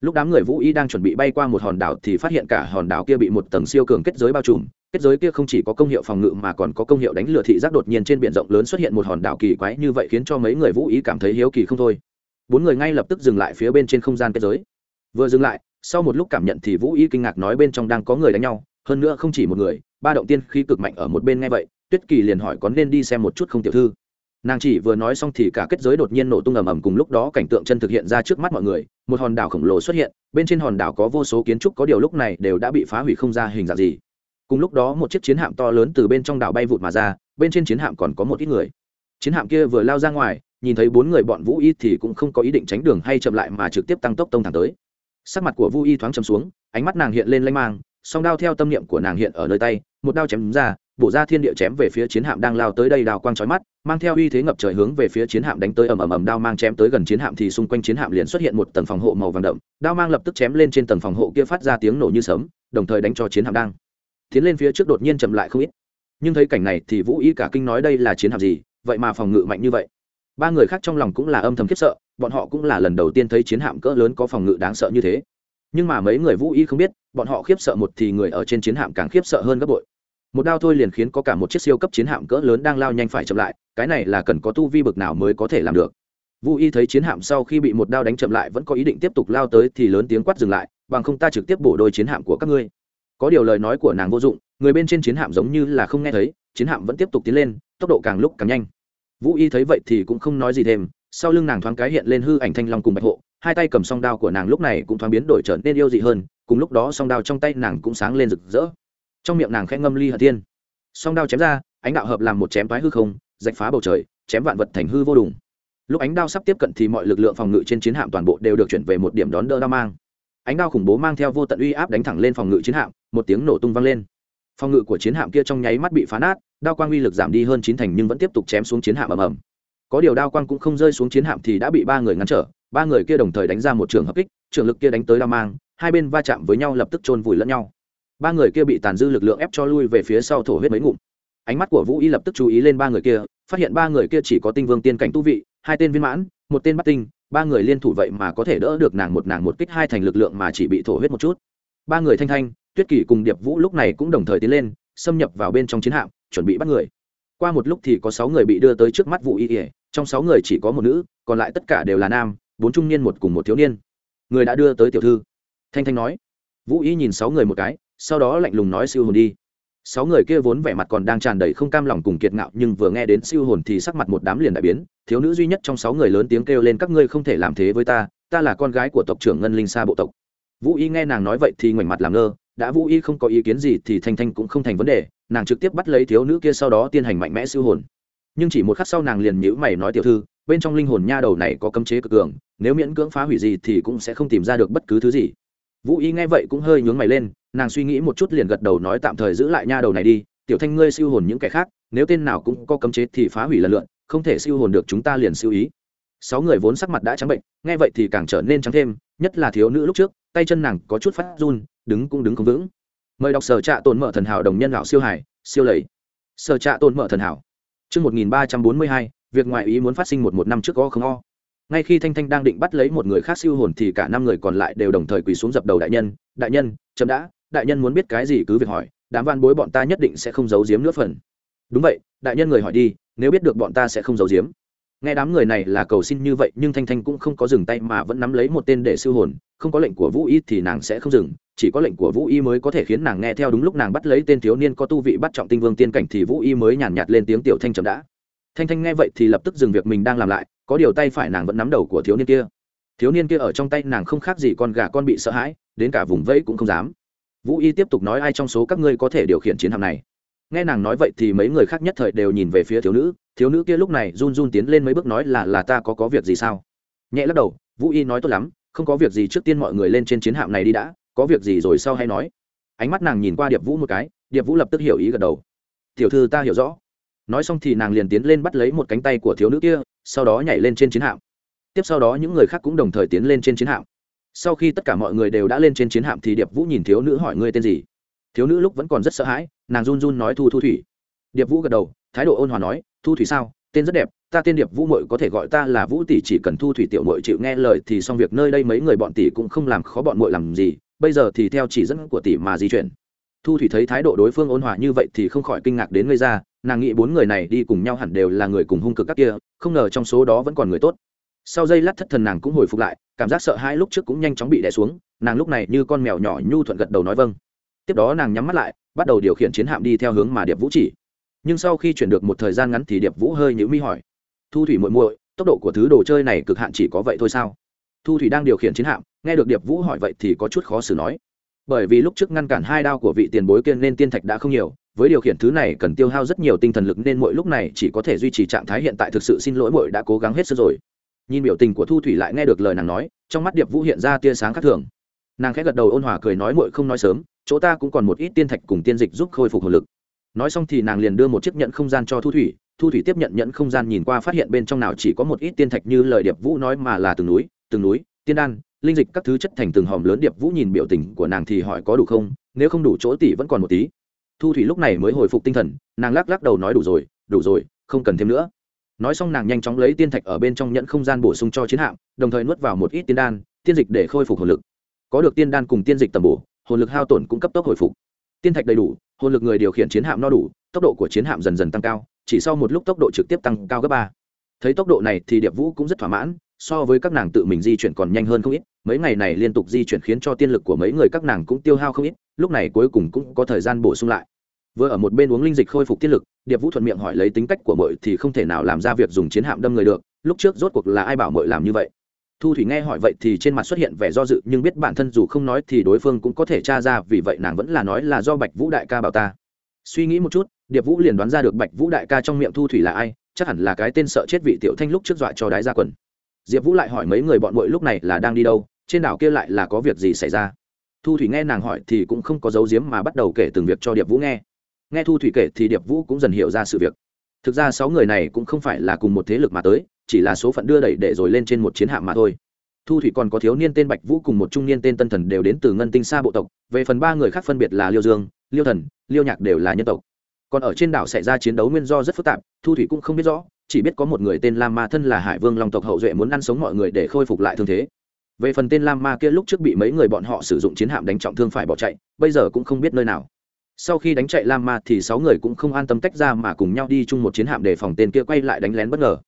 [SPEAKER 1] Lúc đám người vũ y đang chuẩn bị bay qua một hòn đảo thì phát hiện cả hòn đảo kia bị một tầng siêu cường kết giới bao trùm. Kết giới kia không chỉ có công hiệu phòng ngự mà còn có công hiệu đánh lừa thị giác đột nhiên trên biển rộng lớn xuất hiện một hòn đảo kỳ quái như vậy khiến cho mấy người vũ ý cảm thấy hiếu kỳ không thôi. Bốn người ngay lập tức dừng lại phía bên trên không gian kết giới. Vừa dừng lại, sau một lúc cảm nhận thì vũ ý kinh ngạc nói bên trong đang có người đánh nhau hơn nữa không chỉ một người, ba động tiên khí cực mạnh ở một bên nghe vậy, tuyết kỳ liền hỏi có nên đi xem một chút không tiểu thư. Nàng chỉ vừa nói xong thì cả kết giới đột nhiên nổ tung ầm ầm cùng lúc đó cảnh tượng chân thực hiện ra trước mắt mọi người, một hòn đảo khổng lồ xuất hiện, bên trên hòn đảo có vô số kiến trúc có điều lúc này đều đã bị phá hủy không ra hình dạng gì. Cùng lúc đó một chiếc chiến hạm to lớn từ bên trong đảo bay vụt mà ra, bên trên chiến hạm còn có một ít người. Chiến hạm kia vừa lao ra ngoài, nhìn thấy bốn người bọn vũ y thì cũng không có ý định tránh đường hay chậm lại mà trực tiếp tăng tốc tông thẳng tới. Sắc mặt của vũ y thoáng chầm xuống, ánh mắt nàng hiện lên lanh mang song đao theo tâm niệm của nàng hiện ở nơi tay, một đao chém ra, bổ ra thiên địa chém về phía chiến hạm đang lao tới đây đào quang chói mắt, mang theo uy thế ngập trời hướng về phía chiến hạm đánh tới ầm ầm ầm đao mang chém tới gần chiến hạm thì xung quanh chiến hạm liền xuất hiện một tầng phòng hộ màu vàng đậm, đao mang lập tức chém lên trên tầng phòng hộ kia phát ra tiếng nổ như sấm, đồng thời đánh cho chiến hạm đang tiến lên phía trước đột nhiên chậm lại không ít. Nhưng thấy cảnh này thì vũ y cả kinh nói đây là chiến hạm gì, vậy mà phòng ngự mạnh như vậy. Ba người khác trong lòng cũng là âm thầm khiếp sợ, bọn họ cũng là lần đầu tiên thấy chiến hạm cỡ lớn có phòng ngự đáng sợ như thế nhưng mà mấy người vũ y không biết, bọn họ khiếp sợ một thì người ở trên chiến hạm càng khiếp sợ hơn gấp bội. Một đao thôi liền khiến có cả một chiếc siêu cấp chiến hạm cỡ lớn đang lao nhanh phải chậm lại, cái này là cần có tu vi bực nào mới có thể làm được. Vũ y thấy chiến hạm sau khi bị một đao đánh chậm lại vẫn có ý định tiếp tục lao tới thì lớn tiếng quát dừng lại, bằng không ta trực tiếp bổ đôi chiến hạm của các ngươi. Có điều lời nói của nàng vô dụng, người bên trên chiến hạm giống như là không nghe thấy, chiến hạm vẫn tiếp tục tiến lên, tốc độ càng lúc càng nhanh. Vũ y thấy vậy thì cũng không nói gì thêm, sau lưng nàng thoáng cái hiện lên hư ảnh thanh long cùng bạch hộ hai tay cầm song đao của nàng lúc này cũng thoáng biến đổi trở nên yêu dị hơn, cùng lúc đó song đao trong tay nàng cũng sáng lên rực rỡ. Trong miệng nàng khẽ ngâm ly hận thiên. Song đao chém ra, ánh đạo hợp làm một chém thoái hư không, rạch phá bầu trời, chém vạn vật thành hư vô đùng. Lúc ánh đao sắp tiếp cận thì mọi lực lượng phòng ngự trên chiến hạm toàn bộ đều được chuyển về một điểm đón đỡ đao mang. Ánh đao khủng bố mang theo vô tận uy áp đánh thẳng lên phòng ngự chiến hạm, một tiếng nổ tung vang lên. Phòng ngự của chiến hạm kia trong nháy mắt bị phá nát, đao quang uy lực giảm đi hơn chín thành nhưng vẫn tiếp tục chém xuống chiến hạm ầm ầm. Có điều đao quang cũng không rơi xuống chiến hạm thì đã bị ba người ngăn trở ba người kia đồng thời đánh ra một trường hợp kích, trường lực kia đánh tới đao mang, hai bên va chạm với nhau lập tức chôn vùi lẫn nhau. Ba người kia bị tàn dư lực lượng ép cho lui về phía sau thổ huyết mấy ngụm. Ánh mắt của vũ y lập tức chú ý lên ba người kia, phát hiện ba người kia chỉ có tinh vương tiên cảnh tu vị, hai tên viên mãn, một tên bắt tinh, ba người liên thủ vậy mà có thể đỡ được nàng một nàng một kích hai thành lực lượng mà chỉ bị thổ huyết một chút. Ba người thanh thanh, tuyết kỳ cùng điệp vũ lúc này cũng đồng thời tiến lên, xâm nhập vào bên trong chiến hạm, chuẩn bị bắt người. Qua một lúc thì có sáu người bị đưa tới trước mắt Vũ y ỉa trong sáu người chỉ có một nữ, còn lại tất cả đều là nam bốn trung niên một cùng một thiếu niên. Người đã đưa tới tiểu thư. Thanh thanh nói. Vũ y nhìn sáu người một cái, sau đó lạnh lùng nói siêu hồn đi. Sáu người kia vốn vẻ mặt còn đang tràn đầy không cam lòng cùng kiệt ngạo, nhưng vừa nghe đến siêu hồn thì sắc mặt một đám liền đại biến. Thiếu nữ duy nhất trong sáu người lớn tiếng kêu lên, các ngươi không thể làm thế với ta ta là con gái của tộc trưởng ngân linh sa bộ tộc. Vũ y nghe nàng nói vậy thì ngoảnh mặt làm ngơ. Đã vũ y không có ý kiến gì thì thanh thanh cũng không thành vấn đề, nàng trực tiếp bắt lấy thiếu nữ kia sau đó tiến hành mạnh mẽ siêu hồn nhưng chỉ một khắc sau nàng liền nhữ mày nói tiểu thư, bên trong linh hồn nha đầu này có cấm chế cực cường, nếu miễn cưỡng phá hủy gì thì cũng sẽ không tìm ra được bất cứ thứ gì. Vũ y nghe vậy cũng hơi nhướng mày lên, nàng suy nghĩ một chút liền gật đầu nói tạm thời giữ lại nha đầu này đi, tiểu thanh ngươi siêu hồn những kẻ khác, nếu tên nào cũng có cấm chế thì phá hủy lần lượn không thể siêu hồn được chúng ta liền siêu ý. Sáu người vốn sắc mặt đã trắng bệnh, nghe vậy thì càng trở nên trắng thêm, nhất là thiếu nữ lúc trước, tay chân nàng có chút phát run, đứng cũng đứng không vững. Mời đọc sở trạ tồn mở thần hảo đồng nhân lão siêu hải siêu lầy. Sở trạ tồn mở thần hảo. Trước 1342, việc ngoại ý muốn phát sinh một một năm trước có không o. Ngay khi Thanh Thanh đang định bắt lấy một người khác siêu hồn thì cả năm người còn lại đều đồng thời quỳ xuống dập đầu đại nhân, đại nhân, chấm đã, đại nhân muốn biết cái gì cứ việc hỏi, đám van bối bọn ta nhất định sẽ không giấu giếm nữa phần. Đúng vậy, đại nhân người hỏi đi, nếu biết được bọn ta sẽ không giấu giếm nghe đám người này là cầu xin như vậy nhưng thanh thanh cũng không có dừng tay mà vẫn nắm lấy một tên để siêu hồn không có lệnh của vũ y thì nàng sẽ không dừng chỉ có lệnh của vũ y mới có thể khiến nàng nghe theo đúng lúc nàng bắt lấy tên thiếu niên có tu vị bắt trọng tinh vương tiên cảnh thì vũ y mới nhàn nhạt lên tiếng tiểu thanh chậm đã. Thanh thanh nghe vậy thì lập tức dừng việc mình đang làm lại, có điều tay phải nàng vẫn nắm đầu của thiếu niên kia. Thiếu niên kia ở trong tay nàng không khác gì con gà con bị sợ hãi, đến cả vùng vẫy cũng không dám. Vũ y tiếp tục nói ai trong số các ngươi có thể điều khiển chiến hạm này. Nghe nàng nói vậy thì mấy người khác nhất thời đều nhìn về phía thiếu nữ thiếu nữ kia lúc này run run tiến lên mấy bước nói là là ta có có việc gì sao? Nhẹ lắc đầu, vũ y nói tốt lắm, không có việc gì trước tiên mọi người lên trên chiến hạm này đi đã có việc gì rồi sau hay nói. Ánh mắt nàng nhìn qua điệp vũ một cái, điệp vũ lập tức hiểu ý gật đầu. Tiểu thư ta hiểu rõ. Nói xong thì nàng liền tiến lên bắt lấy một cánh tay của thiếu nữ kia, sau đó nhảy lên trên chiến hạm. Tiếp sau đó những người khác cũng đồng thời tiến lên trên chiến hạm. Sau khi tất cả mọi người đều đã lên trên chiến hạm thì điệp vũ nhìn thiếu nữ hỏi ngươi tên gì? Thiếu nữ lúc vẫn còn rất sợ hãi, nàng run run nói thu thu thủy. Điệp vũ gật đầu, thái độ ôn hòa nói, thu thủy sao? Tên rất đẹp, ta tên điệp vũ mội có thể gọi ta là vũ tỷ chỉ cần thu thủy tiểu mội chịu nghe lời thì xong việc nơi đây mấy người bọn tỷ cũng không làm khó bọn mội làm gì bây giờ thì theo chỉ dẫn của tỷ mà di chuyển. Thu thủy thấy thái độ đối phương ôn hòa như vậy thì không khỏi kinh ngạc đến ngây ra, nàng nghĩ bốn người này đi cùng nhau hẳn đều là người cùng hung cực các kia, không ngờ trong số đó vẫn còn người tốt. Sau giây lát thất thần nàng cũng hồi phục lại, cảm giác sợ hãi lúc trước cũng nhanh chóng bị đè xuống, nàng lúc này như con mèo nhỏ nhu thuận gật đầu nói vâng. Tiếp đó nàng nhắm mắt lại, bắt đầu điều khiển chiến hạm đi theo hướng mà điệp vũ chỉ. Nhưng sau khi chuyển được một thời gian ngắn thì điệp vũ hơi nhữ mi hỏi. Thu thủy muội muội, tốc độ của thứ đồ chơi này cực hạn chỉ có vậy thôi sao? Thu thủy đang điều khiển chiến hạm, nghe được điệp vũ hỏi vậy thì có chút khó xử nói. Bởi vì lúc trước ngăn cản hai đao của vị tiền bối kiên nên tiên thạch đã không nhiều, với điều khiển thứ này cần tiêu hao rất nhiều tinh thần lực nên mỗi lúc này chỉ có thể duy trì trạng thái hiện tại thực sự xin lỗi muội đã cố gắng hết sức rồi. Nhìn biểu tình của thu thủy lại nghe được lời nàng nói, trong mắt điệp vũ hiện ra tia sáng khác thường. Nàng khẽ gật đầu ôn hòa cười nói muội không nói sớm, chỗ ta cũng còn một ít tiên thạch cùng tiên dịch giúp khôi phục hồn lực. Nói xong thì nàng liền đưa một chiếc nhận không gian cho thu thủy thu thủy tiếp nhận nhận không gian nhìn qua phát hiện bên trong nào chỉ có một ít tiên thạch như lời điệp vũ nói mà là từng núi từng núi, tiên đan, linh dịch các thứ chất thành từng hòm lớn điệp vũ nhìn biểu tình của nàng thì hỏi có đủ không, nếu không đủ chỗ tỷ vẫn còn một tí. Thu thủy lúc này mới hồi phục tinh thần, nàng lắc lắc đầu nói đủ rồi đủ rồi, không cần thêm nữa. Nói xong nàng nhanh chóng lấy tiên thạch ở bên trong nhận không gian bổ sung cho chiến hạm, đồng thời nuốt vào một ít tiên đan, tiên dịch để khôi phục hồn lực. Có được tiên đan cùng tiên dịch tầm bổ, hồn lực hao tổn cũng cấp tốc hồi phục. Tiên thạch đầy đủ, hồn lực người điều khiển chiến hạm no đủ, tốc độ của chiến hạm dần dần tăng cao, chỉ sau một lúc tốc độ trực tiếp tăng cao gấp ba. Thấy tốc độ này thì điệp vũ cũng rất thỏa mãn so với các nàng tự mình di chuyển còn nhanh hơn không ít, mấy ngày này liên tục di chuyển khiến cho tiên lực của mấy người các nàng cũng tiêu hao không ít, lúc này cuối cùng cũng có thời gian bổ sung lại. Vừa ở một bên uống linh dịch khôi phục tiên lực, điệp vũ thuận miệng hỏi lấy tính cách của mội thì không thể nào làm ra việc dùng chiến hạm đâm người được, lúc trước rốt cuộc là ai bảo mội làm như vậy? Thu thủy nghe hỏi vậy thì trên mặt xuất hiện vẻ do dự, nhưng biết bản thân dù không nói thì đối phương cũng có thể tra ra, vì vậy nàng vẫn là nói là do bạch vũ đại ca bảo ta. Suy nghĩ một chút, điệp vũ liền đoán ra được bạch vũ đại ca trong miệng thu thủy là ai, chắc hẳn là cái tên sợ chết vị tiểu thanh lúc trước dọa cho đái ra quần diệp vũ lại hỏi mấy người bọn mội lúc này là đang đi đâu, trên đảo kia lại là có việc gì xảy ra? Thu thủy nghe nàng hỏi thì cũng không có dấu diếm mà bắt đầu kể từng việc cho điệp vũ nghe. Nghe thu thủy kể thì điệp vũ cũng dần hiểu ra sự việc. Thực ra sáu người này cũng không phải là cùng một thế lực mà tới, chỉ là số phận đưa đẩy để rồi lên trên một chiến hạm mà thôi. Thu thủy còn có thiếu niên tên bạch vũ cùng một trung niên tên tân thần đều đến từ ngân tinh xa bộ tộc, về phần ba người khác phân biệt là liêu dương, liêu thần, liêu nhạc đều là nhân tộc. Còn ở trên đảo xảy ra chiến đấu nguyên do rất phức tạp, thu thủy cũng không biết rõ chỉ biết có một người tên lam ma thân là hải vương long tộc hậu duệ muốn ăn sống mọi người để khôi phục lại thương thế. Về phần tên lam ma kia lúc trước bị mấy người bọn họ sử dụng chiến hạm đánh trọng thương phải bỏ chạy, bây giờ cũng không biết nơi nào. Sau khi đánh chạy lam ma thì sáu người cũng không an tâm tách ra mà cùng nhau đi chung một chiến hạm để phòng tên kia quay lại đánh lén bất ngờ.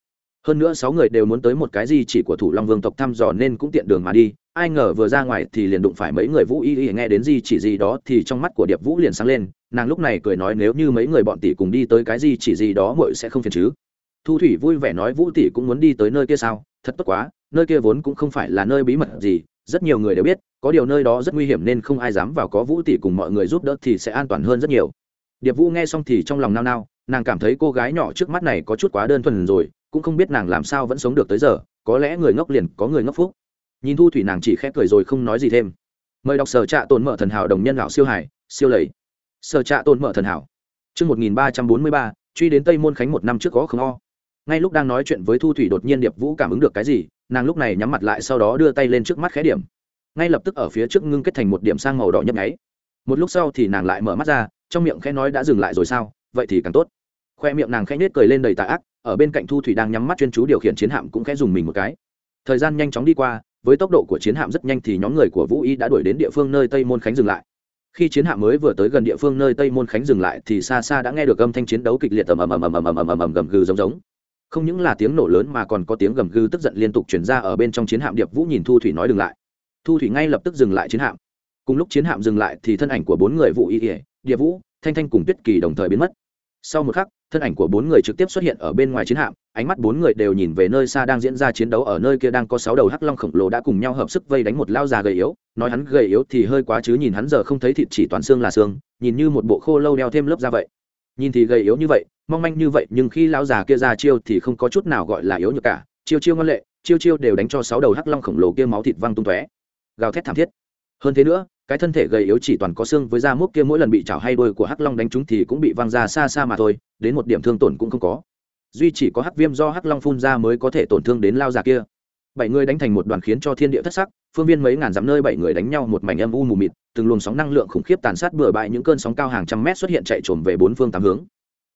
[SPEAKER 1] Hơn nữa sáu người đều muốn tới một cái gì chỉ của thủ long vương tộc thăm dò nên cũng tiện đường mà đi, ai ngờ vừa ra ngoài thì liền đụng phải mấy người vũ y y nghe đến gì chỉ gì đó thì trong mắt của điệp vũ liền sáng lên, nàng lúc này cười nói nếu như mấy người bọn tỷ cùng đi tới cái gì chỉ gì đó muội sẽ không phiền chứ thu thủy vui vẻ nói vũ tỷ cũng muốn đi tới nơi kia sao? Thật tốt quá nơi kia vốn cũng không phải là nơi bí mật gì rất nhiều người đều biết có điều nơi đó rất nguy hiểm nên không ai dám vào có vũ tỷ cùng mọi người giúp đỡ thì sẽ an toàn hơn rất nhiều. Điệp vũ nghe xong thì trong lòng nao nao nàng cảm thấy cô gái nhỏ trước mắt này có chút quá đơn thuần rồi cũng không biết nàng làm sao vẫn sống được tới giờ có lẽ người ngốc liền có người ngốc phúc. Nhìn thu thủy nàng chỉ khẽ cười rồi không nói gì thêm. Mời đọc sở trạ tồn mở thần hảo đồng nhân lão siêu hải siêu lầy. Sở trạ tồn mở thần hảo. Trước 1343, truy đến Tây Môn Khánh một năm trước có không o. Ngay lúc đang nói chuyện với Thu Thủy đột nhiên Điệp Vũ cảm ứng được cái gì, nàng lúc này nhắm mặt lại sau đó đưa tay lên trước mắt khé điểm. Ngay lập tức ở phía trước ngưng kết thành một điểm sang màu đỏ nhấp nháy. Một lúc sau thì nàng lại mở mắt ra, trong miệng khẽ nói đã dừng lại rồi sao, vậy thì càng tốt. Khoe miệng nàng khẽ nết cười lên đầy tà ác, ở bên cạnh Thu Thủy đang nhắm mắt chuyên chú điều khiển chiến hạm cũng khẽ dùng mình một cái. Thời gian nhanh chóng đi qua, với tốc độ của chiến hạm rất nhanh thì nhóm người của Vũ Y đã đuổi đến địa phương nơi Tây Môn Khánh dừng lại khi chiến hạm mới vừa tới gần địa phương nơi tây môn khánh dừng lại thì xa xa đã nghe được âm thanh chiến đấu kịch liệt ầm ầm ầm ầm ầm ầm ầm ầm ầm gầm gừ giống giống không những là tiếng nổ lớn mà còn có tiếng gầm gừ tức giận liên tục chuyển ra ở bên trong chiến hạm điệp vũ nhìn thu thủy nói dừng lại. Thu thủy ngay lập tức dừng lại chiến hạm. Cùng lúc chiến hạm dừng lại thì thân ảnh của bốn người vũ y ỉa điệp vũ, thanh thanh cùng tuyết kỳ đồng thời biến mất. Sau một khắc, thân ảnh của bốn người trực tiếp xuất hiện ở bên ngoài chiến hạm, ánh mắt bốn người đều nhìn về nơi xa đang diễn ra chiến đấu ở nơi kia đang có sáu đầu hắc long khổng lồ đã cùng nhau hợp sức vây đánh một lao già gầy yếu, nói hắn gầy yếu thì hơi quá chứ nhìn hắn giờ không thấy thịt chỉ toàn xương là xương, nhìn như một bộ khô lâu đeo thêm lớp da vậy. Nhìn thì gầy yếu như vậy mong manh như vậy, nhưng khi lão già kia ra chiêu thì không có chút nào gọi là yếu như cả. Chiêu chiêu ngân lệ, chiêu chiêu đều đánh cho sáu đầu hắc long khổng lồ kia máu thịt văng tung tóe. Gào thét thảm thiết. Hơn thế nữa, cái thân thể gầy yếu chỉ toàn có xương với da múc kia mỗi lần bị chảo hay đôi của hắc long đánh trúng thì cũng bị văng ra xa xa mà thôi, đến một điểm thương tổn cũng không có. Duy chỉ có hắc viêm do hắc long phun ra mới có thể tổn thương đến lao già kia. Bảy người đánh thành một đoàn khiến cho thiên địa thất sắc, phương viên mấy ngàn dặm nơi bảy người đánh nhau một mảnh âm u mù mịt, từng luồng sóng năng lượng khủng khiếp tàn sát bừa bãi những cơn sóng cao hàng trăm mét xuất hiện chạy trồm về bốn phương tám hướng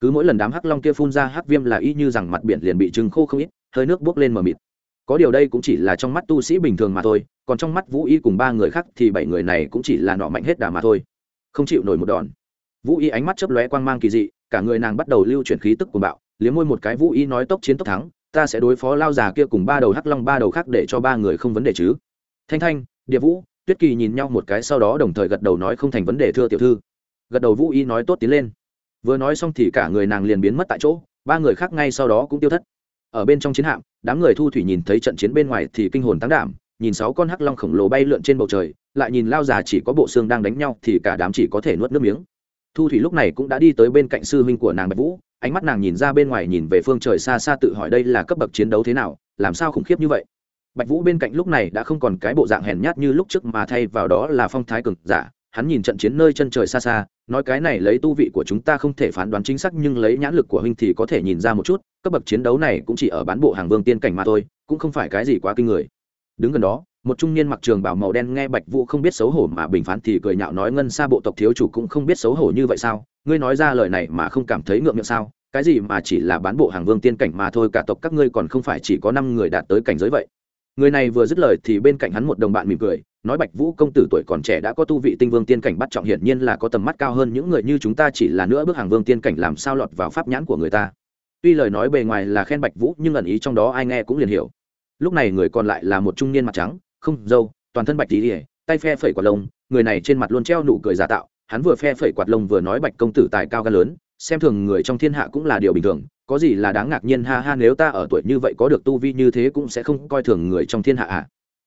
[SPEAKER 1] cứ mỗi lần đám hắc long kia phun ra hắc viêm là y như rằng mặt biển liền bị trừng khô không ít, hơi nước bốc lên mờ mịt. Có điều đây cũng chỉ là trong mắt tu sĩ bình thường mà thôi, còn trong mắt vũ y cùng ba người khác thì bảy người này cũng chỉ là nọ mạnh hết đà mà thôi. Không chịu nổi một đòn. Vũ y ánh mắt chớp lóe quang mang kỳ dị, cả người nàng bắt đầu lưu chuyển khí tức của bạo, liếm môi một cái vũ y nói tốc chiến tốc thắng, ta sẽ đối phó lao già kia cùng ba đầu hắc long ba đầu khác để cho ba người không vấn đề chứ. Thanh thanh địa vũ, tuyết kỳ nhìn nhau một cái sau đó đồng thời gật đầu nói không thành vấn đề thưa tiểu thư. Gật đầu vũ y nói tốt tiến lên vừa nói xong thì cả người nàng liền biến mất tại chỗ, ba người khác ngay sau đó cũng tiêu thất. Ở bên trong chiến hạm, đám người thu thủy nhìn thấy trận chiến bên ngoài thì kinh hồn tăng đảm, nhìn sáu con hắc long khổng lồ bay lượn trên bầu trời, lại nhìn lao già chỉ có bộ xương đang đánh nhau thì cả đám chỉ có thể nuốt nước miếng. Thu thủy lúc này cũng đã đi tới bên cạnh sư huynh của nàng bạch vũ, ánh mắt nàng nhìn ra bên ngoài nhìn về phương trời xa xa tự hỏi đây là cấp bậc chiến đấu thế nào, làm sao khủng khiếp như vậy. Bạch vũ bên cạnh lúc này đã không còn cái bộ dạng hèn nhát như lúc trước mà thay vào đó là phong thái cực giả hắn nhìn trận chiến nơi chân trời xa xa, nói cái này lấy tu vị của chúng ta không thể phán đoán chính xác, nhưng lấy nhãn lực của huynh thì có thể nhìn ra một chút, cấp bậc chiến đấu này cũng chỉ ở bán bộ hàng vương tiên cảnh mà thôi, cũng không phải cái gì quá kinh người. Đứng gần đó, một trung niên mặc trường bảo màu đen nghe bạch vũ không biết xấu hổ mà bình phán thì cười nhạo nói, ngân xa bộ tộc thiếu chủ cũng không biết xấu hổ như vậy sao? Ngươi nói ra lời này mà không cảm thấy ngượng miệng sao? Cái gì mà chỉ là bán bộ hàng vương tiên cảnh mà thôi, cả tộc các ngươi còn không phải chỉ có năm người đạt tới cảnh giới vậy? Người này vừa dứt lời thì bên cạnh hắn một đồng bạn mỉm cười, nói bạch vũ công tử tuổi còn trẻ đã có tu vị tinh vương tiên cảnh bắt trọng hiển nhiên là có tầm mắt cao hơn những người như chúng ta chỉ là nữa bước hàng vương tiên cảnh làm sao lọt vào pháp nhãn của người ta. Tuy lời nói bề ngoài là khen bạch vũ nhưng ẩn ý trong đó ai nghe cũng liền hiểu. Lúc này người còn lại là một trung niên mặt trắng, không, dâu, toàn thân bạch tí ỉa tay phe phẩy quạt lông, người này trên mặt luôn treo nụ cười giả tạo, hắn vừa phe phẩy quạt lông vừa nói bạch công tử tài cao gan lớn, xem thường người trong thiên hạ cũng là điều bình thường có gì là đáng ngạc nhiên ha ha nếu ta ở tuổi như vậy có được tu vi như thế cũng sẽ không coi thường người trong thiên hạ à?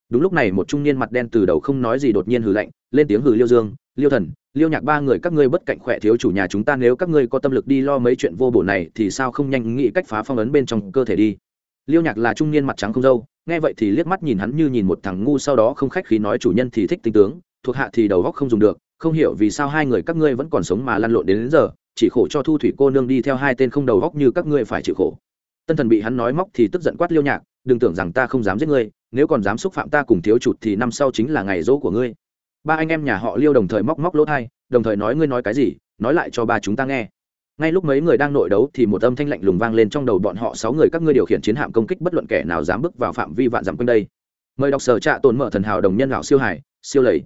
[SPEAKER 1] Đúng lúc này một trung niên mặt đen từ đầu không nói gì đột nhiên hừ lạnh lên tiếng hừ liêu dương liêu thần liêu nhạc ba người các ngươi bất cạnh khỏe thiếu chủ nhà chúng ta nếu các ngươi có tâm lực đi lo mấy chuyện vô bổ này thì sao không nhanh nghĩ cách phá phong ấn bên trong cơ thể đi? Liêu nhạc là trung niên mặt trắng không dâu nghe vậy thì liếc mắt nhìn hắn như nhìn một thằng ngu sau đó không khách khí nói chủ nhân thì thích tinh tướng thuộc hạ thì đầu góc không dùng được không hiểu vì sao hai người các ngươi vẫn còn sống mà lăn lộn đến, đến giờ chỉ khổ cho thu thủy cô nương đi theo hai tên không đầu góc như các ngươi phải chịu khổ. Tân thần bị hắn nói móc thì tức giận quát liêu nhạc đừng tưởng rằng ta không dám giết ngươi nếu còn dám xúc phạm ta cùng thiếu chụt thì năm sau chính là ngày dỗ của ngươi. Ba anh em nhà họ liêu đồng thời móc móc lỗ thai đồng thời nói ngươi nói cái gì nói lại cho ba chúng ta nghe. Ngay lúc mấy người đang nội đấu thì một âm thanh lạnh lùng vang lên trong đầu bọn họ sáu người các ngươi điều khiển chiến hạm công kích bất luận kẻ nào dám bước vào phạm vi vạn dặm quanh đây. Mời đọc sở trạ tồn mở thần hảo đồng nhân lão siêu hải siêu lầy.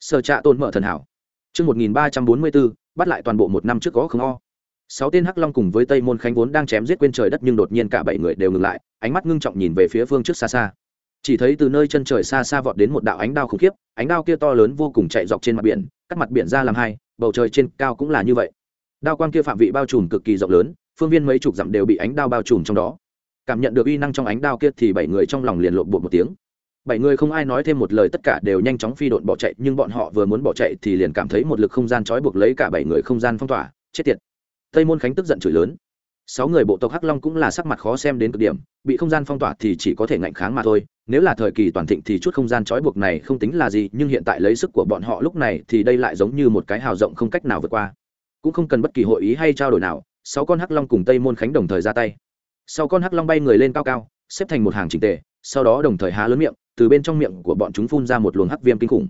[SPEAKER 1] Sở trạ tồn mở thần hảo. Chương 1344, bắt lại toàn bộ một năm trước có không o. Sáu tên hắc long cùng với tây môn khánh vốn đang chém giết quên trời đất nhưng đột nhiên cả bảy người đều ngừng lại, ánh mắt ngưng trọng nhìn về phía phương trước xa xa. Chỉ thấy từ nơi chân trời xa xa vọt đến một đạo ánh đao khủng khiếp, ánh đao kia to lớn vô cùng chạy dọc trên mặt biển, cắt mặt biển ra làm hai, bầu trời trên cao cũng là như vậy. Đao quang kia phạm vị bao trùm cực kỳ rộng lớn, phương viên mấy chục dặm đều bị ánh đao bao trùm trong đó. Cảm nhận được uy năng trong ánh đao kia thì bảy người trong lòng liền lộn bột một tiếng bảy người không ai nói thêm một lời, tất cả đều nhanh chóng phi độn bỏ chạy, nhưng bọn họ vừa muốn bỏ chạy thì liền cảm thấy một lực không gian trói buộc lấy cả bảy người không gian phong tỏa, chết tiệt. Tây môn khánh tức giận chửi lớn. Sáu người bộ tộc hắc long cũng là sắc mặt khó xem đến cực điểm, bị không gian phong tỏa thì chỉ có thể ngạnh kháng mà thôi, nếu là thời kỳ toàn thịnh thì chút không gian trói buộc này không tính là gì, nhưng hiện tại lấy sức của bọn họ lúc này thì đây lại giống như một cái hào rộng không cách nào vượt qua. Cũng không cần bất kỳ hội ý hay trao đổi nào, sáu con hắc long cùng tây môn khánh đồng thời ra tay. Sau con hắc long bay người lên cao cao, xếp thành một hàng trình tề, sau đó đồng thời há lớn miệng từ bên trong miệng của bọn chúng phun ra một luồng hắc viêm kinh khủng.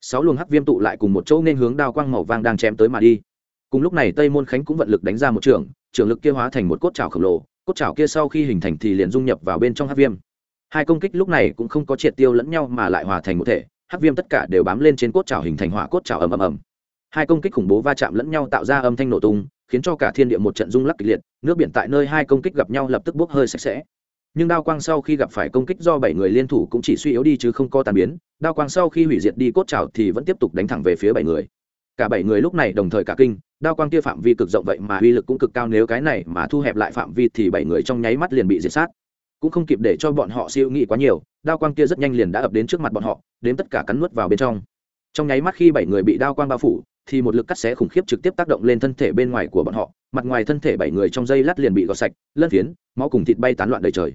[SPEAKER 1] Sáu luồng hắc viêm tụ lại cùng một chỗ nên hướng đao quang màu vàng đang chém tới mà đi. Cùng lúc này, tây môn khánh cũng vận lực đánh ra một trường trường lực kia hóa thành một cốt trào khổng lồ, cốt trào kia sau khi hình thành thì liền dung nhập vào bên trong hắc viêm. Hai công kích lúc này cũng không có triệt tiêu lẫn nhau mà lại hòa thành một thể, hắc viêm tất cả đều bám lên trên cốt trào hình thành hỏa cốt trào ầm ầm ầm. Hai công kích khủng bố va chạm lẫn nhau tạo ra âm thanh nổ tung, khiến cho cả thiên địa một trận rung lắc kịch liệt, nước biển tại nơi hai công kích gặp nhau lập tức bốc hơi sạch sẽ nhưng đao quang sau khi gặp phải công kích do bảy người liên thủ cũng chỉ suy yếu đi chứ không có tàn biến, đao quang sau khi hủy diệt đi cốt trào thì vẫn tiếp tục đánh thẳng về phía bảy người. Cả bảy người lúc này đồng thời cả kinh, đao quang kia phạm vi cực rộng vậy mà uy lực cũng cực cao, nếu cái này mà thu hẹp lại phạm vi thì bảy người trong nháy mắt liền bị diệt sát. Cũng không kịp để cho bọn họ siêu nghĩ quá nhiều, đao quang kia rất nhanh liền đã ập đến trước mặt bọn họ, đến tất cả cắn nuốt vào bên trong. Trong nháy mắt khi bảy người bị đao quang bao phủ, thì một lực cắt xé khủng khiếp trực tiếp tác động lên thân thể bên ngoài của bọn họ, mặt ngoài thân thể bảy người trong dây lát liền bị gọt sạch, lân phiến, máu cùng thịt bay tán loạn đầy trời.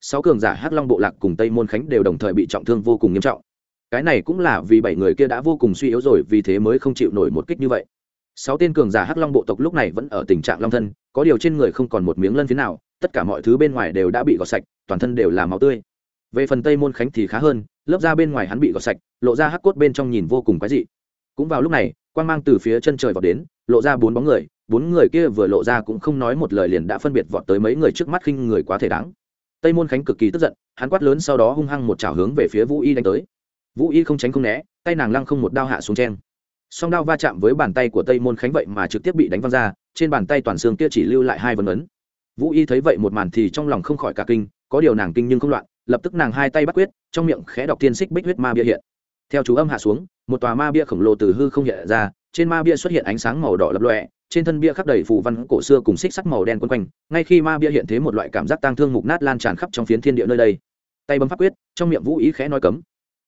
[SPEAKER 1] sáu cường giả hắc long bộ lạc cùng tây môn khánh đều đồng thời bị trọng thương vô cùng nghiêm trọng. Cái này cũng là vì bảy người kia đã vô cùng suy yếu rồi, vì thế mới không chịu nổi một kích như vậy. Sáu tên cường giả hắc long bộ tộc lúc này vẫn ở tình trạng long thân, có điều trên người không còn một miếng lân phía nào, tất cả mọi thứ bên ngoài đều đã bị gọt sạch, toàn thân đều là máu tươi. Về phần tây môn khánh thì khá hơn, lớp da bên ngoài hắn bị gọt sạch, lộ ra hắc cốt bên trong nhìn vô cùng quái dị. Cũng vào lúc này quan g mang từ phía chân trời vọt đến, lộ ra bốn bóng người, bốn người kia vừa lộ ra cũng không nói một lời liền đã phân biệt vọt tới mấy người trước mắt khinh người quá thể đáng tây môn khánh cực kỳ tức giận, hắn quát lớn sau đó hung hăng một chảo hướng về phía vũ y đánh tới. Vũ y không tránh không né, tay nàng lăng không một đao hạ xuống chen. Song đao va chạm với bàn tay của tây môn khánh vậy mà trực tiếp bị đánh văng ra, trên bàn tay toàn xương kia chỉ lưu lại hai vân ấn. Vũ y thấy vậy một màn thì trong lòng không khỏi cả kinh, có điều nàng kinh nhưng không loạn, lập tức nàng hai tay bắt quyết, trong miệng khẽ đọc tiên xích bích huyết ma bia hiện. Theo chú âm hạ xuống, một tòa ma bia khổng lồ từ hư không hiện ra, trên ma bia xuất hiện ánh sáng màu đỏ lập lọe trên thân bia khắc đầy phù văn cổ xưa cùng xích sắc màu đen quấn quanh, ngay khi ma bia hiện thế một loại cảm giác tang thương mục nát lan tràn khắp trong phiến thiên địa nơi đây. Tay bấm pháp quyết, trong miệng vũ ý khẽ nói cấm.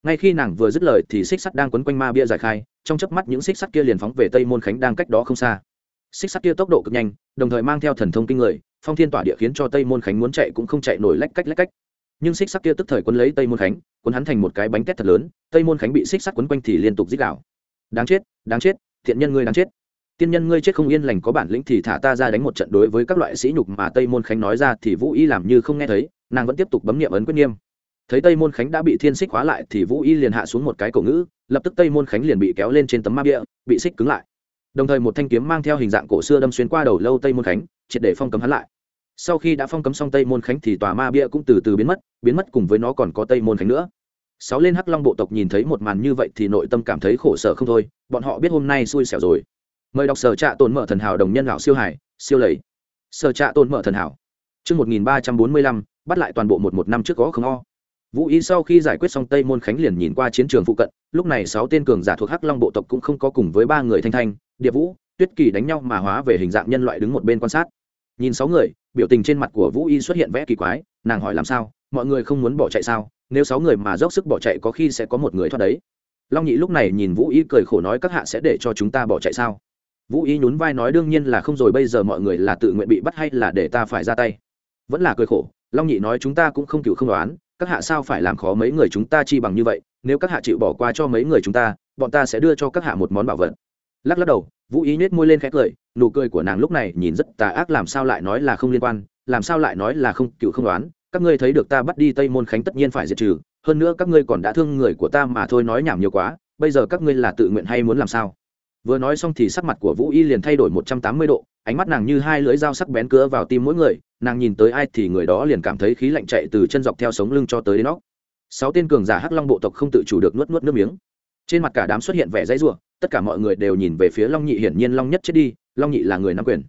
[SPEAKER 1] Ngay khi nàng vừa dứt lời thì xích sắt đang quấn quanh ma bia giải khai, trong chớp mắt những xích sắt kia liền phóng về tây môn khánh đang cách đó không xa. Xích sắt kia tốc độ cực nhanh, đồng thời mang theo thần thông kinh người, phong thiên tỏa địa khiến cho tây môn khánh muốn chạy cũng không chạy nổi lách cách lách cách. Nhưng xích sắt kia tức thời quấn lấy tây môn khánh, quấn hắn thành một cái bánh tét thật lớn, tây môn khánh bị xích sắt quấn quanh thì liên tục dích đạo đáng chết đáng chết, thiện nhân ngươi đáng chết tiên nhân ngươi chết không yên lành có bản lĩnh thì thả ta ra đánh một trận đối với các loại sĩ nhục mà tây môn khánh nói ra thì vũ y làm như không nghe thấy, nàng vẫn tiếp tục bấm niệm ấn quyết nghiêm. Thấy tây môn khánh đã bị thiên xích hóa lại thì vũ y liền hạ xuống một cái cổ ngữ, lập tức tây môn khánh liền bị kéo lên trên tấm ma bia, bị xích cứng lại. Đồng thời một thanh kiếm mang theo hình dạng cổ xưa đâm xuyên qua đầu lâu tây môn khánh, triệt để phong cấm hắn lại. Sau khi đã phong cấm xong tây môn khánh thì tòa ma bia cũng từ từ biến mất biến mất cùng với nó còn có tây môn khánh nữa. Sáu lên hắc long bộ tộc nhìn thấy một màn như vậy thì nội tâm cảm thấy khổ sở không thôi, bọn họ biết hôm nay xui xẻo rồi mời đọc sở trạ tồn mở thần hảo đồng nhân lão siêu hải siêu lầy. Sở trạ tồn mở thần hảo. Trước 1345, bắt lại toàn bộ một một năm trước có không o. Vũ y sau khi giải quyết xong tây môn khánh liền nhìn qua chiến trường phụ cận lúc này sáu tên cường giả thuộc hắc long bộ tộc cũng không có cùng với ba người thanh thanh điệp vũ tuyết kỳ đánh nhau mà hóa về hình dạng nhân loại đứng một bên quan sát. Nhìn sáu người biểu tình trên mặt của vũ y xuất hiện vẽ kỳ quái nàng hỏi làm sao mọi người không muốn bỏ chạy sao nếu sáu người mà dốc sức bỏ chạy có khi sẽ có một người thoát đấy. Long nhị lúc này nhìn vũ y cười khổ nói các hạ sẽ để cho chúng ta bỏ chạy sao? Vũ y nhún vai nói đương nhiên là không rồi, bây giờ mọi người là tự nguyện bị bắt hay là để ta phải ra tay? Vẫn là cười khổ, long nhị nói chúng ta cũng không cựu không đoán, các hạ sao phải làm khó mấy người chúng ta chi bằng như vậy? Nếu các hạ chịu bỏ qua cho mấy người chúng ta, bọn ta sẽ đưa cho các hạ một món bảo vật. Lắc lắc đầu, vũ ý nhét môi lên khẽ cười, nụ cười của nàng lúc này nhìn rất tà ác, làm sao lại nói là không liên quan, làm sao lại nói là không cựu không đoán? Các ngươi thấy được ta bắt đi tây môn khánh tất nhiên phải diệt trừ, hơn nữa các ngươi còn đã thương người của ta mà thôi, nói nhảm nhiều quá, bây giờ các ngươi là tự nguyện hay muốn làm sao? Vừa nói xong thì sắc mặt của vũ y liền thay đổi một trăm tám mươi độ, ánh mắt nàng như hai lưỡi dao sắc bén cứa vào tim mỗi người, nàng nhìn tới ai thì người đó liền cảm thấy khí lạnh chạy từ chân dọc theo sống lưng cho tới đến nóc. Sáu tên cường giả hắc long bộ tộc không tự chủ được nuốt nuốt nước miếng. Trên mặt cả đám xuất hiện vẻ dãy rủa, tất cả mọi người đều nhìn về phía long nhị, hiển nhiên long nhất chết đi, long nhị là người nắm quyền.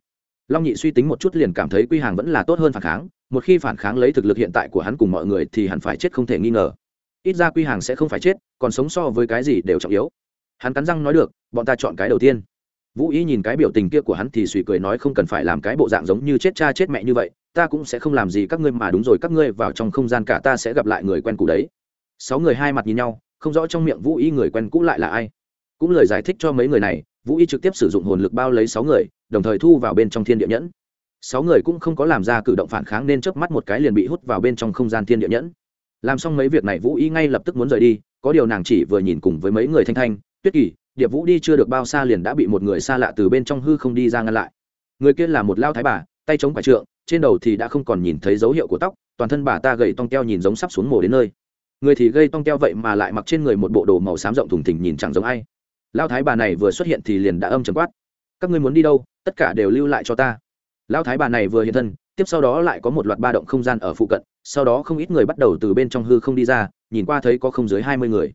[SPEAKER 1] Long nhị suy tính một chút liền cảm thấy quy hàng vẫn là tốt hơn phản kháng, một khi phản kháng lấy thực lực hiện tại của hắn cùng mọi người thì hẳn phải chết không thể nghi ngờ. Ít ra quy hàng sẽ không phải chết, còn sống so với cái gì đều trọng yếu hắn cắn răng nói được, bọn ta chọn cái đầu tiên. Vũ ý nhìn cái biểu tình kia của hắn thì suy cười nói, không cần phải làm cái bộ dạng giống như chết cha chết mẹ như vậy, ta cũng sẽ không làm gì các ngươi mà đúng rồi, các ngươi vào trong không gian cả ta sẽ gặp lại người quen cũ đấy. Sáu người hai mặt nhìn nhau, không rõ trong miệng vũ y người quen cũ lại là ai. Cũng lời giải thích cho mấy người này, vũ y trực tiếp sử dụng hồn lực bao lấy sáu người, đồng thời thu vào bên trong thiên địa nhẫn. Sáu người cũng không có làm ra cử động phản kháng nên chớp mắt một cái liền bị hút vào bên trong không gian thiên địa nhẫn. Làm xong mấy việc này, vũ y ngay lập tức muốn rời đi, có điều nàng chỉ vừa nhìn cùng với mấy người thanh thanh tuyết kỳ, điệp vũ đi chưa được bao xa liền đã bị một người xa lạ từ bên trong hư không đi ra ngăn lại. Người kia là một lao thái bà, tay chống phải trượng, trên đầu thì đã không còn nhìn thấy dấu hiệu của tóc, toàn thân bà ta gầy tong teo nhìn giống sắp xuống mồ đến nơi. Người thì gây tong teo vậy mà lại mặc trên người một bộ đồ màu xám rộng thùng thình nhìn chẳng giống ai. Lao thái bà này vừa xuất hiện thì liền đã âm chấm quát. Các ngươi muốn đi đâu, tất cả đều lưu lại cho ta. Lao thái bà này vừa hiện thân, tiếp sau đó lại có một loạt ba động không gian ở phụ cận, sau đó không ít người bắt đầu từ bên trong hư không đi ra, nhìn qua thấy có không dưới hai mươi người.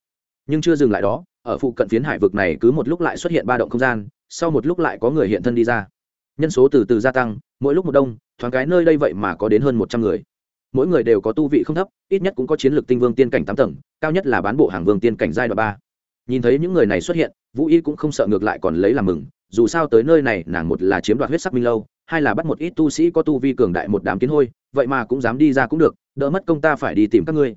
[SPEAKER 1] Nhưng chưa dừng lại đó ở phụ cận phiến hải vực này cứ một lúc lại xuất hiện ba động không gian, sau một lúc lại có người hiện thân đi ra. Nhân số từ từ gia tăng, mỗi lúc một đông, thoáng cái nơi đây vậy mà có đến hơn một trăm người. Mỗi người đều có tu vị không thấp, ít nhất cũng có chiến lược tinh vương tiên cảnh tám tầng, cao nhất là bán bộ hàng vương tiên cảnh giai đoạn ba. Nhìn thấy những người này xuất hiện, vũ y cũng không sợ ngược lại còn lấy làm mừng, dù sao tới nơi này, nàng một là chiếm đoạt huyết sắc minh lâu, hai là bắt một ít tu sĩ có tu vi cường đại một đám kiến hôi, vậy mà cũng dám đi ra cũng được, đỡ mất công ta phải đi tìm các ngươi.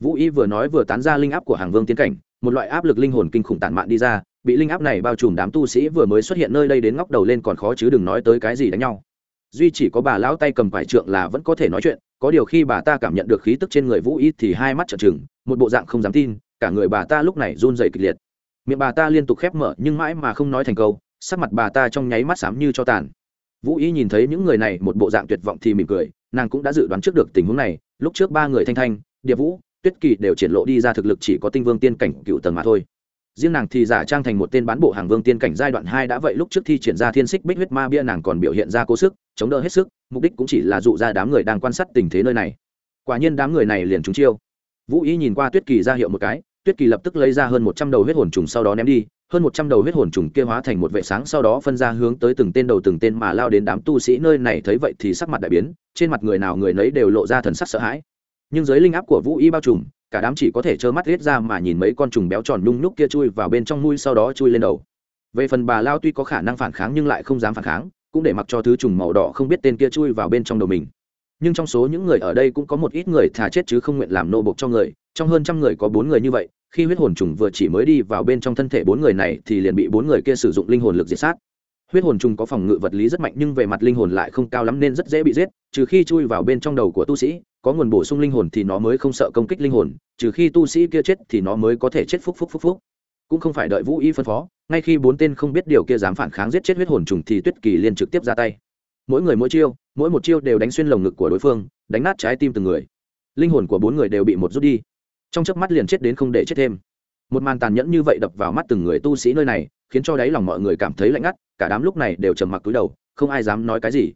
[SPEAKER 1] Vũ y vừa nói vừa tán ra linh áp của hàng vương tiên cảnh một loại áp lực linh hồn kinh khủng tản mạn đi ra, bị linh áp này bao trùm đám tu sĩ vừa mới xuất hiện nơi đây đến ngóc đầu lên còn khó chứ đừng nói tới cái gì đánh nhau. Duy chỉ có bà lão tay cầm quải trượng là vẫn có thể nói chuyện, có điều khi bà ta cảm nhận được khí tức trên người vũ ít thì hai mắt trợn trừng, một bộ dạng không dám tin, cả người bà ta lúc này run dày kịch liệt. Miệng bà ta liên tục khép mở nhưng mãi mà không nói thành câu, sắc mặt bà ta trong nháy mắt xám như cho tàn. Vũ y nhìn thấy những người này một bộ dạng tuyệt vọng thì mỉm cười, nàng cũng đã dự đoán trước được tình huống này, lúc trước ba người thanh thanh, điệp vũ tuyết kỳ đều triển lộ đi ra thực lực chỉ có tinh vương tiên cảnh cựu tầng mà thôi. Riêng nàng thì giả trang thành một tên bán bộ hàng vương tiên cảnh giai đoạn hai đã vậy lúc trước thi triển ra thiên xích bích huyết ma bia nàng còn biểu hiện ra cố sức, chống đỡ hết sức, mục đích cũng chỉ là dụ ra đám người đang quan sát tình thế nơi này. Quả nhiên đám người này liền trúng chiêu. Vũ y nhìn qua tuyết kỳ ra hiệu một cái, tuyết kỳ lập tức lấy ra hơn một trăm đầu huyết hồn trùng sau đó ném đi, hơn một trăm đầu huyết hồn trùng kia hóa thành một vệ sáng sau đó phân ra hướng tới từng tên đầu từng tên mà lao đến đám tu sĩ nơi này thấy vậy thì sắc mặt đại biến, trên mặt người nào người nấy đều lộ ra thần sắc sợ hãi nhưng dưới linh áp của vũ y bao trùm, cả đám chỉ có thể trơ mắt riết ra mà nhìn mấy con trùng béo tròn nhung nhúc kia chui vào bên trong mũi sau đó chui lên đầu. Về phần bà lao tuy có khả năng phản kháng nhưng lại không dám phản kháng, cũng để mặc cho thứ trùng màu đỏ không biết tên kia chui vào bên trong đầu mình. Nhưng trong số những người ở đây cũng có một ít người thà chết chứ không nguyện làm nô bộc cho người, trong hơn trăm người có bốn người như vậy, khi huyết hồn trùng vừa chỉ mới đi vào bên trong thân thể bốn người này thì liền bị bốn người kia sử dụng linh hồn lực diệt sát. Huyết hồn trùng có phòng ngự vật lý rất mạnh nhưng về mặt linh hồn lại không cao lắm nên rất dễ bị giết, trừ khi chui vào bên trong đầu của tu sĩ có nguồn bổ sung linh hồn thì nó mới không sợ công kích linh hồn, trừ khi tu sĩ kia chết thì nó mới có thể chết phúc phúc phúc phúc. Cũng không phải đợi vũ y phân phó, ngay khi bốn tên không biết điều kia dám phản kháng giết chết huyết hồn trùng thì tuyết kỳ liên trực tiếp ra tay. Mỗi người mỗi chiêu, mỗi một chiêu đều đánh xuyên lồng ngực của đối phương, đánh nát trái tim từng người. Linh hồn của bốn người đều bị một rút đi. Trong chớp mắt liền chết đến không để chết thêm. Một màn tàn nhẫn như vậy đập vào mắt từng người tu sĩ nơi này, khiến cho đáy lòng mọi người cảm thấy lạnh ngắt, cả đám lúc này đều trầm mặc túi đầu, không ai dám nói cái gì.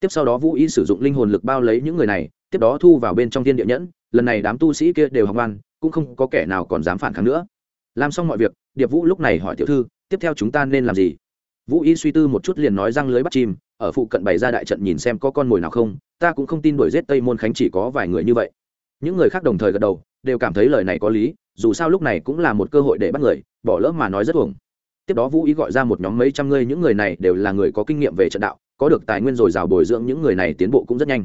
[SPEAKER 1] Tiếp sau đó vũ y sử dụng linh hồn lực bao lấy những người này tiếp đó thu vào bên trong thiên địa nhẫn, lần này đám tu sĩ kia đều học ngoan, cũng không có kẻ nào còn dám phản kháng nữa. Làm xong mọi việc, điệp vũ lúc này hỏi tiểu thư, tiếp theo chúng ta nên làm gì? Vũ y suy tư một chút liền nói răng lưới bắt chim, ở phụ cận bày ra đại trận nhìn xem có con mồi nào không, ta cũng không tin đuổi giết tây môn khánh chỉ có vài người như vậy. Những người khác đồng thời gật đầu, đều cảm thấy lời này có lý, dù sao lúc này cũng là một cơ hội để bắt người, bỏ lỡ mà nói rất uổng. Tiếp đó vũ ý gọi ra một nhóm mấy trăm người, những người này đều là người có kinh nghiệm về trận đạo, có được tài nguyên dồi dào bồi dưỡng những người này tiến bộ cũng rất nhanh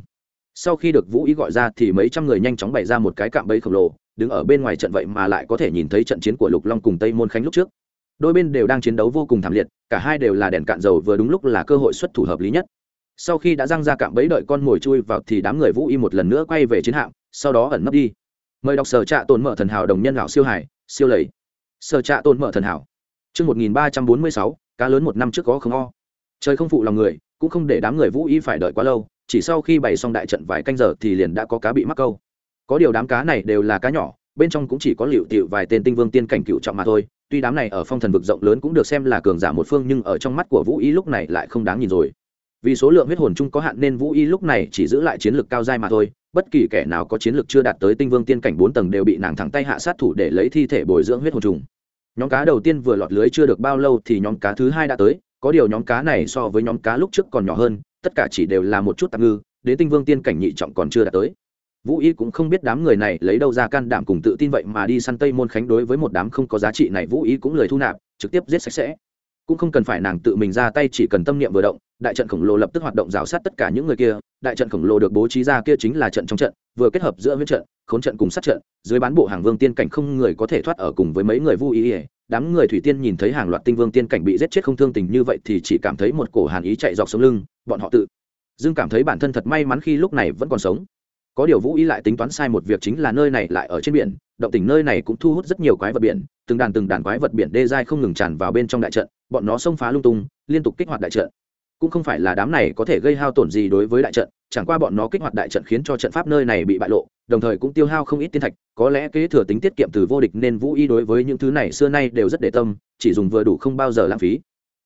[SPEAKER 1] sau khi được vũ ý gọi ra thì mấy trăm người nhanh chóng bày ra một cái cạm bẫy khổng lồ, đứng ở bên ngoài trận vậy mà lại có thể nhìn thấy trận chiến của lục long cùng tây môn khánh lúc trước. Đôi bên đều đang chiến đấu vô cùng thảm liệt, cả hai đều là đèn cạn dầu vừa đúng lúc là cơ hội xuất thủ hợp lý nhất. Sau khi đã răng ra cạm bẫy đợi con mồi chui vào thì đám người vũ y một lần nữa quay về chiến hạm, sau đó ẩn nấp đi. Mời đọc sở trạ tồn mở thần hảo đồng nhân lão siêu hải, siêu lầy. Sở trạ tồn mở thần hảo. Chương một nghìn ba trăm bốn mươi sáu, cá lớn một năm trước có không o. Trời không phụ lòng người, cũng không để đám người vũ y phải đợi quá lâu chỉ sau khi bày xong đại trận vài canh giờ thì liền đã có cá bị mắc câu. Có điều đám cá này đều là cá nhỏ, bên trong cũng chỉ có liệu tiệu vài tên tinh vương tiên cảnh cựu trọng mà thôi. Tuy đám này ở phong thần vực rộng lớn cũng được xem là cường giả một phương nhưng ở trong mắt của vũ y lúc này lại không đáng nhìn rồi. Vì số lượng huyết hồn chung có hạn nên vũ y lúc này chỉ giữ lại chiến lược cao dai mà thôi, bất kỳ kẻ nào có chiến lược chưa đạt tới tinh vương tiên cảnh bốn tầng đều bị nàng thẳng tay hạ sát thủ để lấy thi thể bồi dưỡng huyết hồn trùng. Nhóm cá đầu tiên vừa lọt lưới chưa được bao lâu thì nhóm cá thứ hai đã tới, có điều nhóm cá này so với nhóm cá lúc trước còn nhỏ hơn tất cả chỉ đều là một chút tạm ngư, đến tinh vương tiên cảnh nhị trọng còn chưa đạt tới. Vũ y cũng không biết đám người này lấy đâu ra can đảm cùng tự tin vậy mà đi săn tây môn khánh đối với một đám không có giá trị này vũ y cũng lời thu nạp, trực tiếp giết sạch sẽ. Cũng không cần phải nàng tự mình ra tay chỉ cần tâm niệm vừa động, đại trận khổng lồ lập tức hoạt động rào sát tất cả những người kia, đại trận khổng lồ được bố trí ra kia chính là trận trong trận, vừa kết hợp giữa huyết trận, khốn trận cùng sát trận, dưới bán bộ hàng vương tiên cảnh không người có thể thoát ở cùng với mấy người vui ý đám người thủy tiên nhìn thấy hàng loạt tinh vương tiên cảnh bị giết chết không thương tình như vậy thì chỉ cảm thấy một cổ hàn ý chạy dọc sống lưng, bọn họ tự dưng cảm thấy bản thân thật may mắn khi lúc này vẫn còn sống. Có điều vũ ý lại tính toán sai một việc chính là nơi này lại ở trên biển, động tỉnh nơi này cũng thu hút rất nhiều quái vật biển, từng đàn từng đàn quái vật biển đê dai không ngừng tràn vào bên trong đại trận, bọn nó xông phá lung tung, liên tục kích hoạt đại trận. Cũng không phải là đám này có thể gây hao tổn gì đối với đại trận, chẳng qua bọn nó kích hoạt đại trận khiến cho trận pháp nơi này bị bại lộ đồng thời cũng tiêu hao không ít tiên thạch, có lẽ kế thừa tính tiết kiệm từ vô địch nên vũ y đối với những thứ này xưa nay đều rất để tâm, chỉ dùng vừa đủ không bao giờ lãng phí.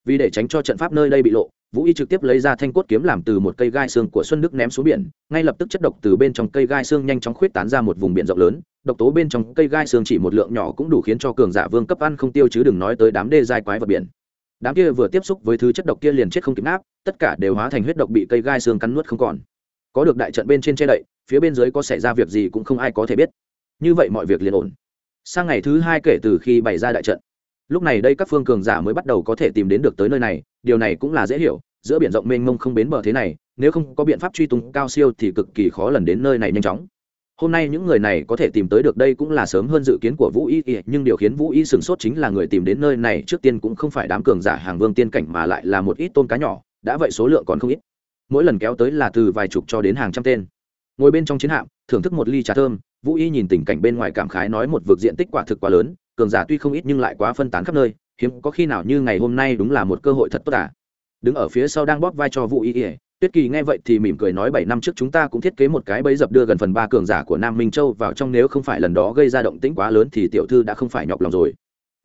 [SPEAKER 1] Vì để tránh cho trận pháp nơi đây bị lộ, vũ y trực tiếp lấy ra thanh cốt kiếm làm từ một cây gai xương của xuân đức ném xuống biển, ngay lập tức chất độc từ bên trong cây gai xương nhanh chóng khuyết tán ra một vùng biển rộng lớn, độc tố bên trong cây gai xương chỉ một lượng nhỏ cũng đủ khiến cho cường giả vương cấp ăn không tiêu chứ đừng nói tới đám đê dai quái vật biển. Đám kia vừa tiếp xúc với thứ chất độc kia liền chết không kịp áp tất cả đều hóa thành huyết độc bị cây gai xương cắn nuốt không còn. Có được đại trận bên trên che đậy phía bên dưới có xảy ra việc gì cũng không ai có thể biết. Như vậy mọi việc liền ổn. Sang ngày thứ hai kể từ khi bày ra đại trận. Lúc này đây các phương cường giả mới bắt đầu có thể tìm đến được tới nơi này, điều này cũng là dễ hiểu, giữa biển rộng mênh mông không bến bờ thế này, nếu không có biện pháp truy tung cao siêu thì cực kỳ khó lần đến nơi này nhanh chóng. Hôm nay những người này có thể tìm tới được đây cũng là sớm hơn dự kiến của vũ y nhưng điều khiến vũ y sửng sốt chính là người tìm đến nơi này trước tiên cũng không phải đám cường giả hàng vương tiên cảnh mà lại là một ít tôn cá nhỏ, đã vậy số lượng còn không ít. Mỗi lần kéo tới là từ vài chục cho đến hàng trăm tên ngồi bên trong chiến hạm, thưởng thức một ly trà thơm, vũ y nhìn tình cảnh bên ngoài cảm khái nói một vực diện tích quả thực quá lớn, cường giả tuy không ít nhưng lại quá phân tán khắp nơi, hiếm có khi nào như ngày hôm nay đúng là một cơ hội thật tốt à. đứng ở phía sau đang bóp vai cho vũ y tuyết kỳ nghe vậy thì mỉm cười nói bảy năm trước chúng ta cũng thiết kế một cái bẫy dập đưa gần phần ba cường giả của nam minh châu vào trong nếu không phải lần đó gây ra động tĩnh quá lớn thì tiểu thư đã không phải nhọc lòng rồi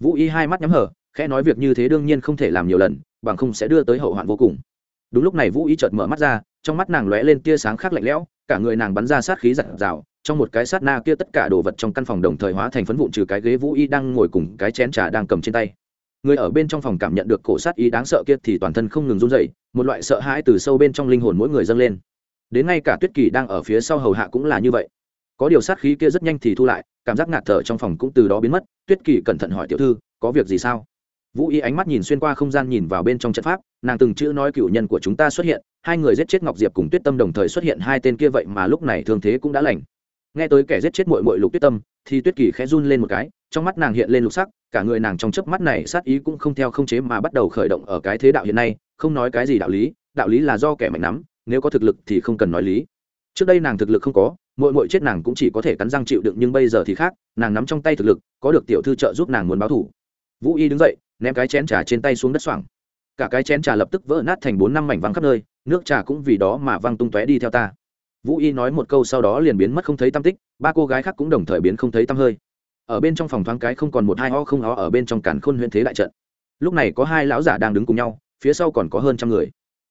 [SPEAKER 1] vũ y hai mắt nhắm hở khẽ nói việc như thế đương nhiên không thể làm nhiều lần, bằng không sẽ đưa tới hậu hoạn vô cùng đúng lúc này vũ y chợt mở mắt ra, trong mắt nàng lóe lên tia sáng khác lạnh lẽo cả người nàng bắn ra sát khí giặt rào, trong một cái sát na kia tất cả đồ vật trong căn phòng đồng thời hóa thành phấn vụn trừ cái ghế vũ y đang ngồi cùng cái chén trà đang cầm trên tay. Người ở bên trong phòng cảm nhận được cổ sát ý đáng sợ kia thì toàn thân không ngừng run dậy một loại sợ hãi từ sâu bên trong linh hồn mỗi người dâng lên. Đến ngay cả tuyết kỳ đang ở phía sau hầu hạ cũng là như vậy. Có điều sát khí kia rất nhanh thì thu lại, cảm giác ngạt thở trong phòng cũng từ đó biến mất. Tuyết kỳ cẩn thận hỏi tiểu thư, có việc gì sao? Vũ y ánh mắt nhìn xuyên qua không gian nhìn vào bên trong trận pháp, nàng từng chữ nói cựu nhân của chúng ta xuất hiện, hai người giết chết ngọc diệp cùng tuyết tâm đồng thời xuất hiện hai tên kia vậy mà lúc này thường thế cũng đã lành. Nghe tới kẻ giết chết mội mội lục tuyết tâm, thì tuyết kỳ khẽ run lên một cái, trong mắt nàng hiện lên lục sắc, cả người nàng trong chớp mắt này sát ý cũng không theo không chế mà bắt đầu khởi động ở cái thế đạo hiện nay, không nói cái gì đạo lý đạo lý là do kẻ mạnh nắm, nếu có thực lực thì không cần nói lý. Trước đây nàng thực lực không có mội mội chết nàng cũng chỉ có thể cắn răng chịu đựng nhưng bây giờ thì khác, nàng nắm trong tay thực lực, có được tiểu thư trợ giúp nàng muốn báo thủ. Vũ y đứng dậy ném cái chén trà trên tay xuống đất xoảng. Cả cái chén trà lập tức vỡ nát thành bốn năm mảnh văng khắp nơi, nước trà cũng vì đó mà văng tung tóe đi theo ta. Vũ y nói một câu sau đó liền biến mất không thấy tam tích, ba cô gái khác cũng đồng thời biến không thấy tăm hơi. Ở bên trong phòng thoáng cái không còn một hai ho không ho ở bên trong cản khôn huyện thế đại trận. Lúc này có hai lão giả đang đứng cùng nhau, phía sau còn có hơn trăm người.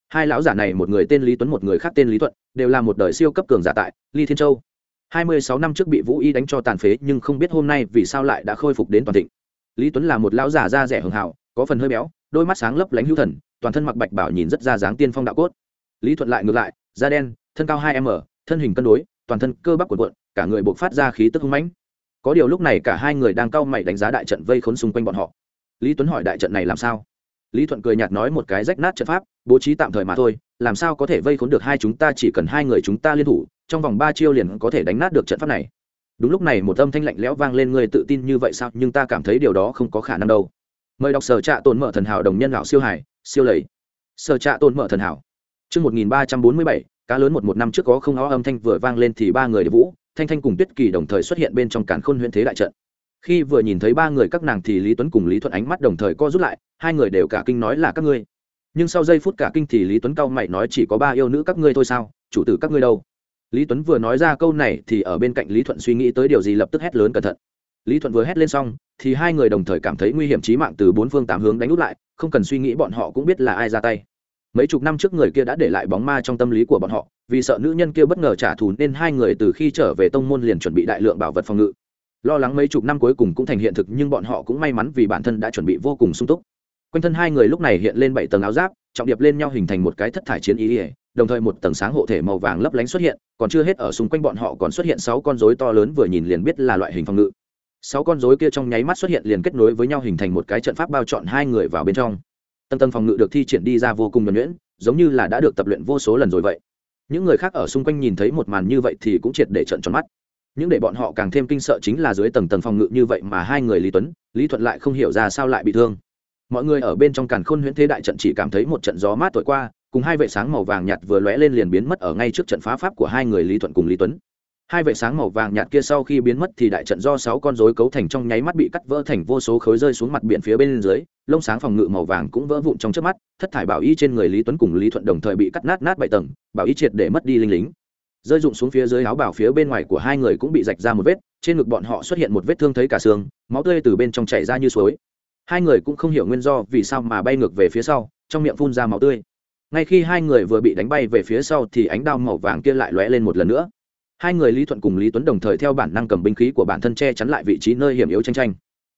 [SPEAKER 1] Hai lão giả này một người tên lý tuấn, một người khác tên lý thuận, đều là một đời siêu cấp cường giả tại ly thiên châu. Hai mươi sáu năm trước bị vũ y đánh cho tàn phế nhưng không biết hôm nay vì sao lại đã khôi phục đến toàn thịnh lý tuấn là một lão già da rẻ hường hảo có phần hơi béo, đôi mắt sáng lấp lánh hữu thần, toàn thân mặc bạch bảo nhìn rất ra dáng tiên phong đạo cốt. Lý thuận lại ngược lại, da đen, thân cao hai m, thân hình cân đối, toàn thân cơ bắp cuộn cuộn, cả người buộc phát ra khí tức hung mãnh. Có điều lúc này cả hai người đang cau mày đánh giá đại trận vây khốn xung quanh bọn họ. Lý tuấn hỏi đại trận này làm sao? Lý thuận cười nhạt nói một cái rách nát trận pháp, bố trí tạm thời mà thôi, làm sao có thể vây khốn được hai chúng ta, chỉ cần hai người chúng ta liên thủ, trong vòng ba chiêu liền có thể đánh nát được trận pháp này đúng lúc này một âm thanh lạnh lẽo vang lên người tự tin như vậy sao? Nhưng ta cảm thấy điều đó không có khả năng đâu. Mời đọc sở trạ tồn mở thần hảo đồng nhân lão siêu hải, siêu lầy. Sở trạ tồn mở thần hảo. Chương một nghìn ba trăm bốn mươi bảy, cá lớn một một năm trước có không ó âm thanh vừa vang lên thì ba người vũ, thanh thanh cùng tuyết kỳ đồng thời xuất hiện bên trong cản khôn huyện thế đại trận. Khi vừa nhìn thấy ba người các nàng thì lý tuấn cùng lý thuận ánh mắt đồng thời co rút lại, hai người đều cả kinh nói là các ngươi. Nhưng sau giây phút cả kinh thì lý tuấn cao mày nói chỉ có ba yêu nữ các ngươi thôi sao? Chủ tử các ngươi đâu? Lý tuấn vừa nói ra câu này thì ở bên cạnh lý thuận suy nghĩ tới điều gì lập tức hét lớn cẩn thận. Lý thuận vừa hét lên xong, thì hai người đồng thời cảm thấy nguy hiểm trí mạng từ bốn phương tám hướng đánh út lại, không cần suy nghĩ bọn họ cũng biết là ai ra tay. Mấy chục năm trước người kia đã để lại bóng ma trong tâm lý của bọn họ, vì sợ nữ nhân kia bất ngờ trả thù nên hai người từ khi trở về tông môn liền chuẩn bị đại lượng bảo vật phòng ngự. Lo lắng mấy chục năm cuối cùng cũng thành hiện thực nhưng bọn họ cũng may mắn vì bản thân đã chuẩn bị vô cùng sung túc. Quanh thân hai người lúc này hiện lên bảy tầng áo giáp, trọng điệp lên nhau hình thành một cái thất thải chiến ý ỉa đồng thời một tầng sáng hộ thể màu vàng lấp lánh xuất hiện, còn chưa hết ở xung quanh bọn họ còn xuất hiện sáu con rối to lớn vừa nhìn liền biết là loại hình phòng ngự. Sáu con rối kia trong nháy mắt xuất hiện liền kết nối với nhau hình thành một cái trận pháp bao trọn hai người vào bên trong. Tầng tầng phòng ngự được thi triển đi ra vô cùng nhuẩn nhuyễn, giống như là đã được tập luyện vô số lần rồi vậy. Những người khác ở xung quanh nhìn thấy một màn như vậy thì cũng triệt để trận tròn mắt. Những để bọn họ càng thêm kinh sợ chính là dưới tầng tầng phòng ngự như vậy mà hai người lý tuấn, lý thuận lại không hiểu ra sao lại bị thương. Mọi người ở bên trong càn khôn huyễn thế đại trận chỉ cảm thấy một trận gió mát thổi qua cùng hai vệ sáng màu vàng nhạt vừa lóe lên liền biến mất ở ngay trước trận phá pháp của hai người lý thuận cùng lý tuấn. Hai vệ sáng màu vàng nhạt kia sau khi biến mất thì đại trận do sáu con rối cấu thành trong nháy mắt bị cắt vỡ thành vô số khối rơi xuống mặt biển phía bên dưới, lông sáng phòng ngự màu vàng cũng vỡ vụn trong trước mắt, thất thải bảo y trên người lý tuấn cùng lý thuận đồng thời bị cắt nát nát bảy tầng, bảo y triệt để mất đi linh lính. Rơi rụng xuống phía dưới áo bảo phía bên ngoài của hai người cũng bị rạch ra một vết, trên ngực bọn họ xuất hiện một vết thương thấy cả xương, máu tươi từ bên trong chảy ra như suối. Hai người cũng không hiểu nguyên do vì sao mà bay ngược về phía sau, trong miệng phun ra máu tươi ngay khi hai người vừa bị đánh bay về phía sau thì ánh đao màu vàng kia lại lóe lên một lần nữa. Hai người lý thuận cùng lý tuấn đồng thời theo bản năng cầm binh khí của bản thân che chắn lại vị trí nơi hiểm yếu tranh tranh.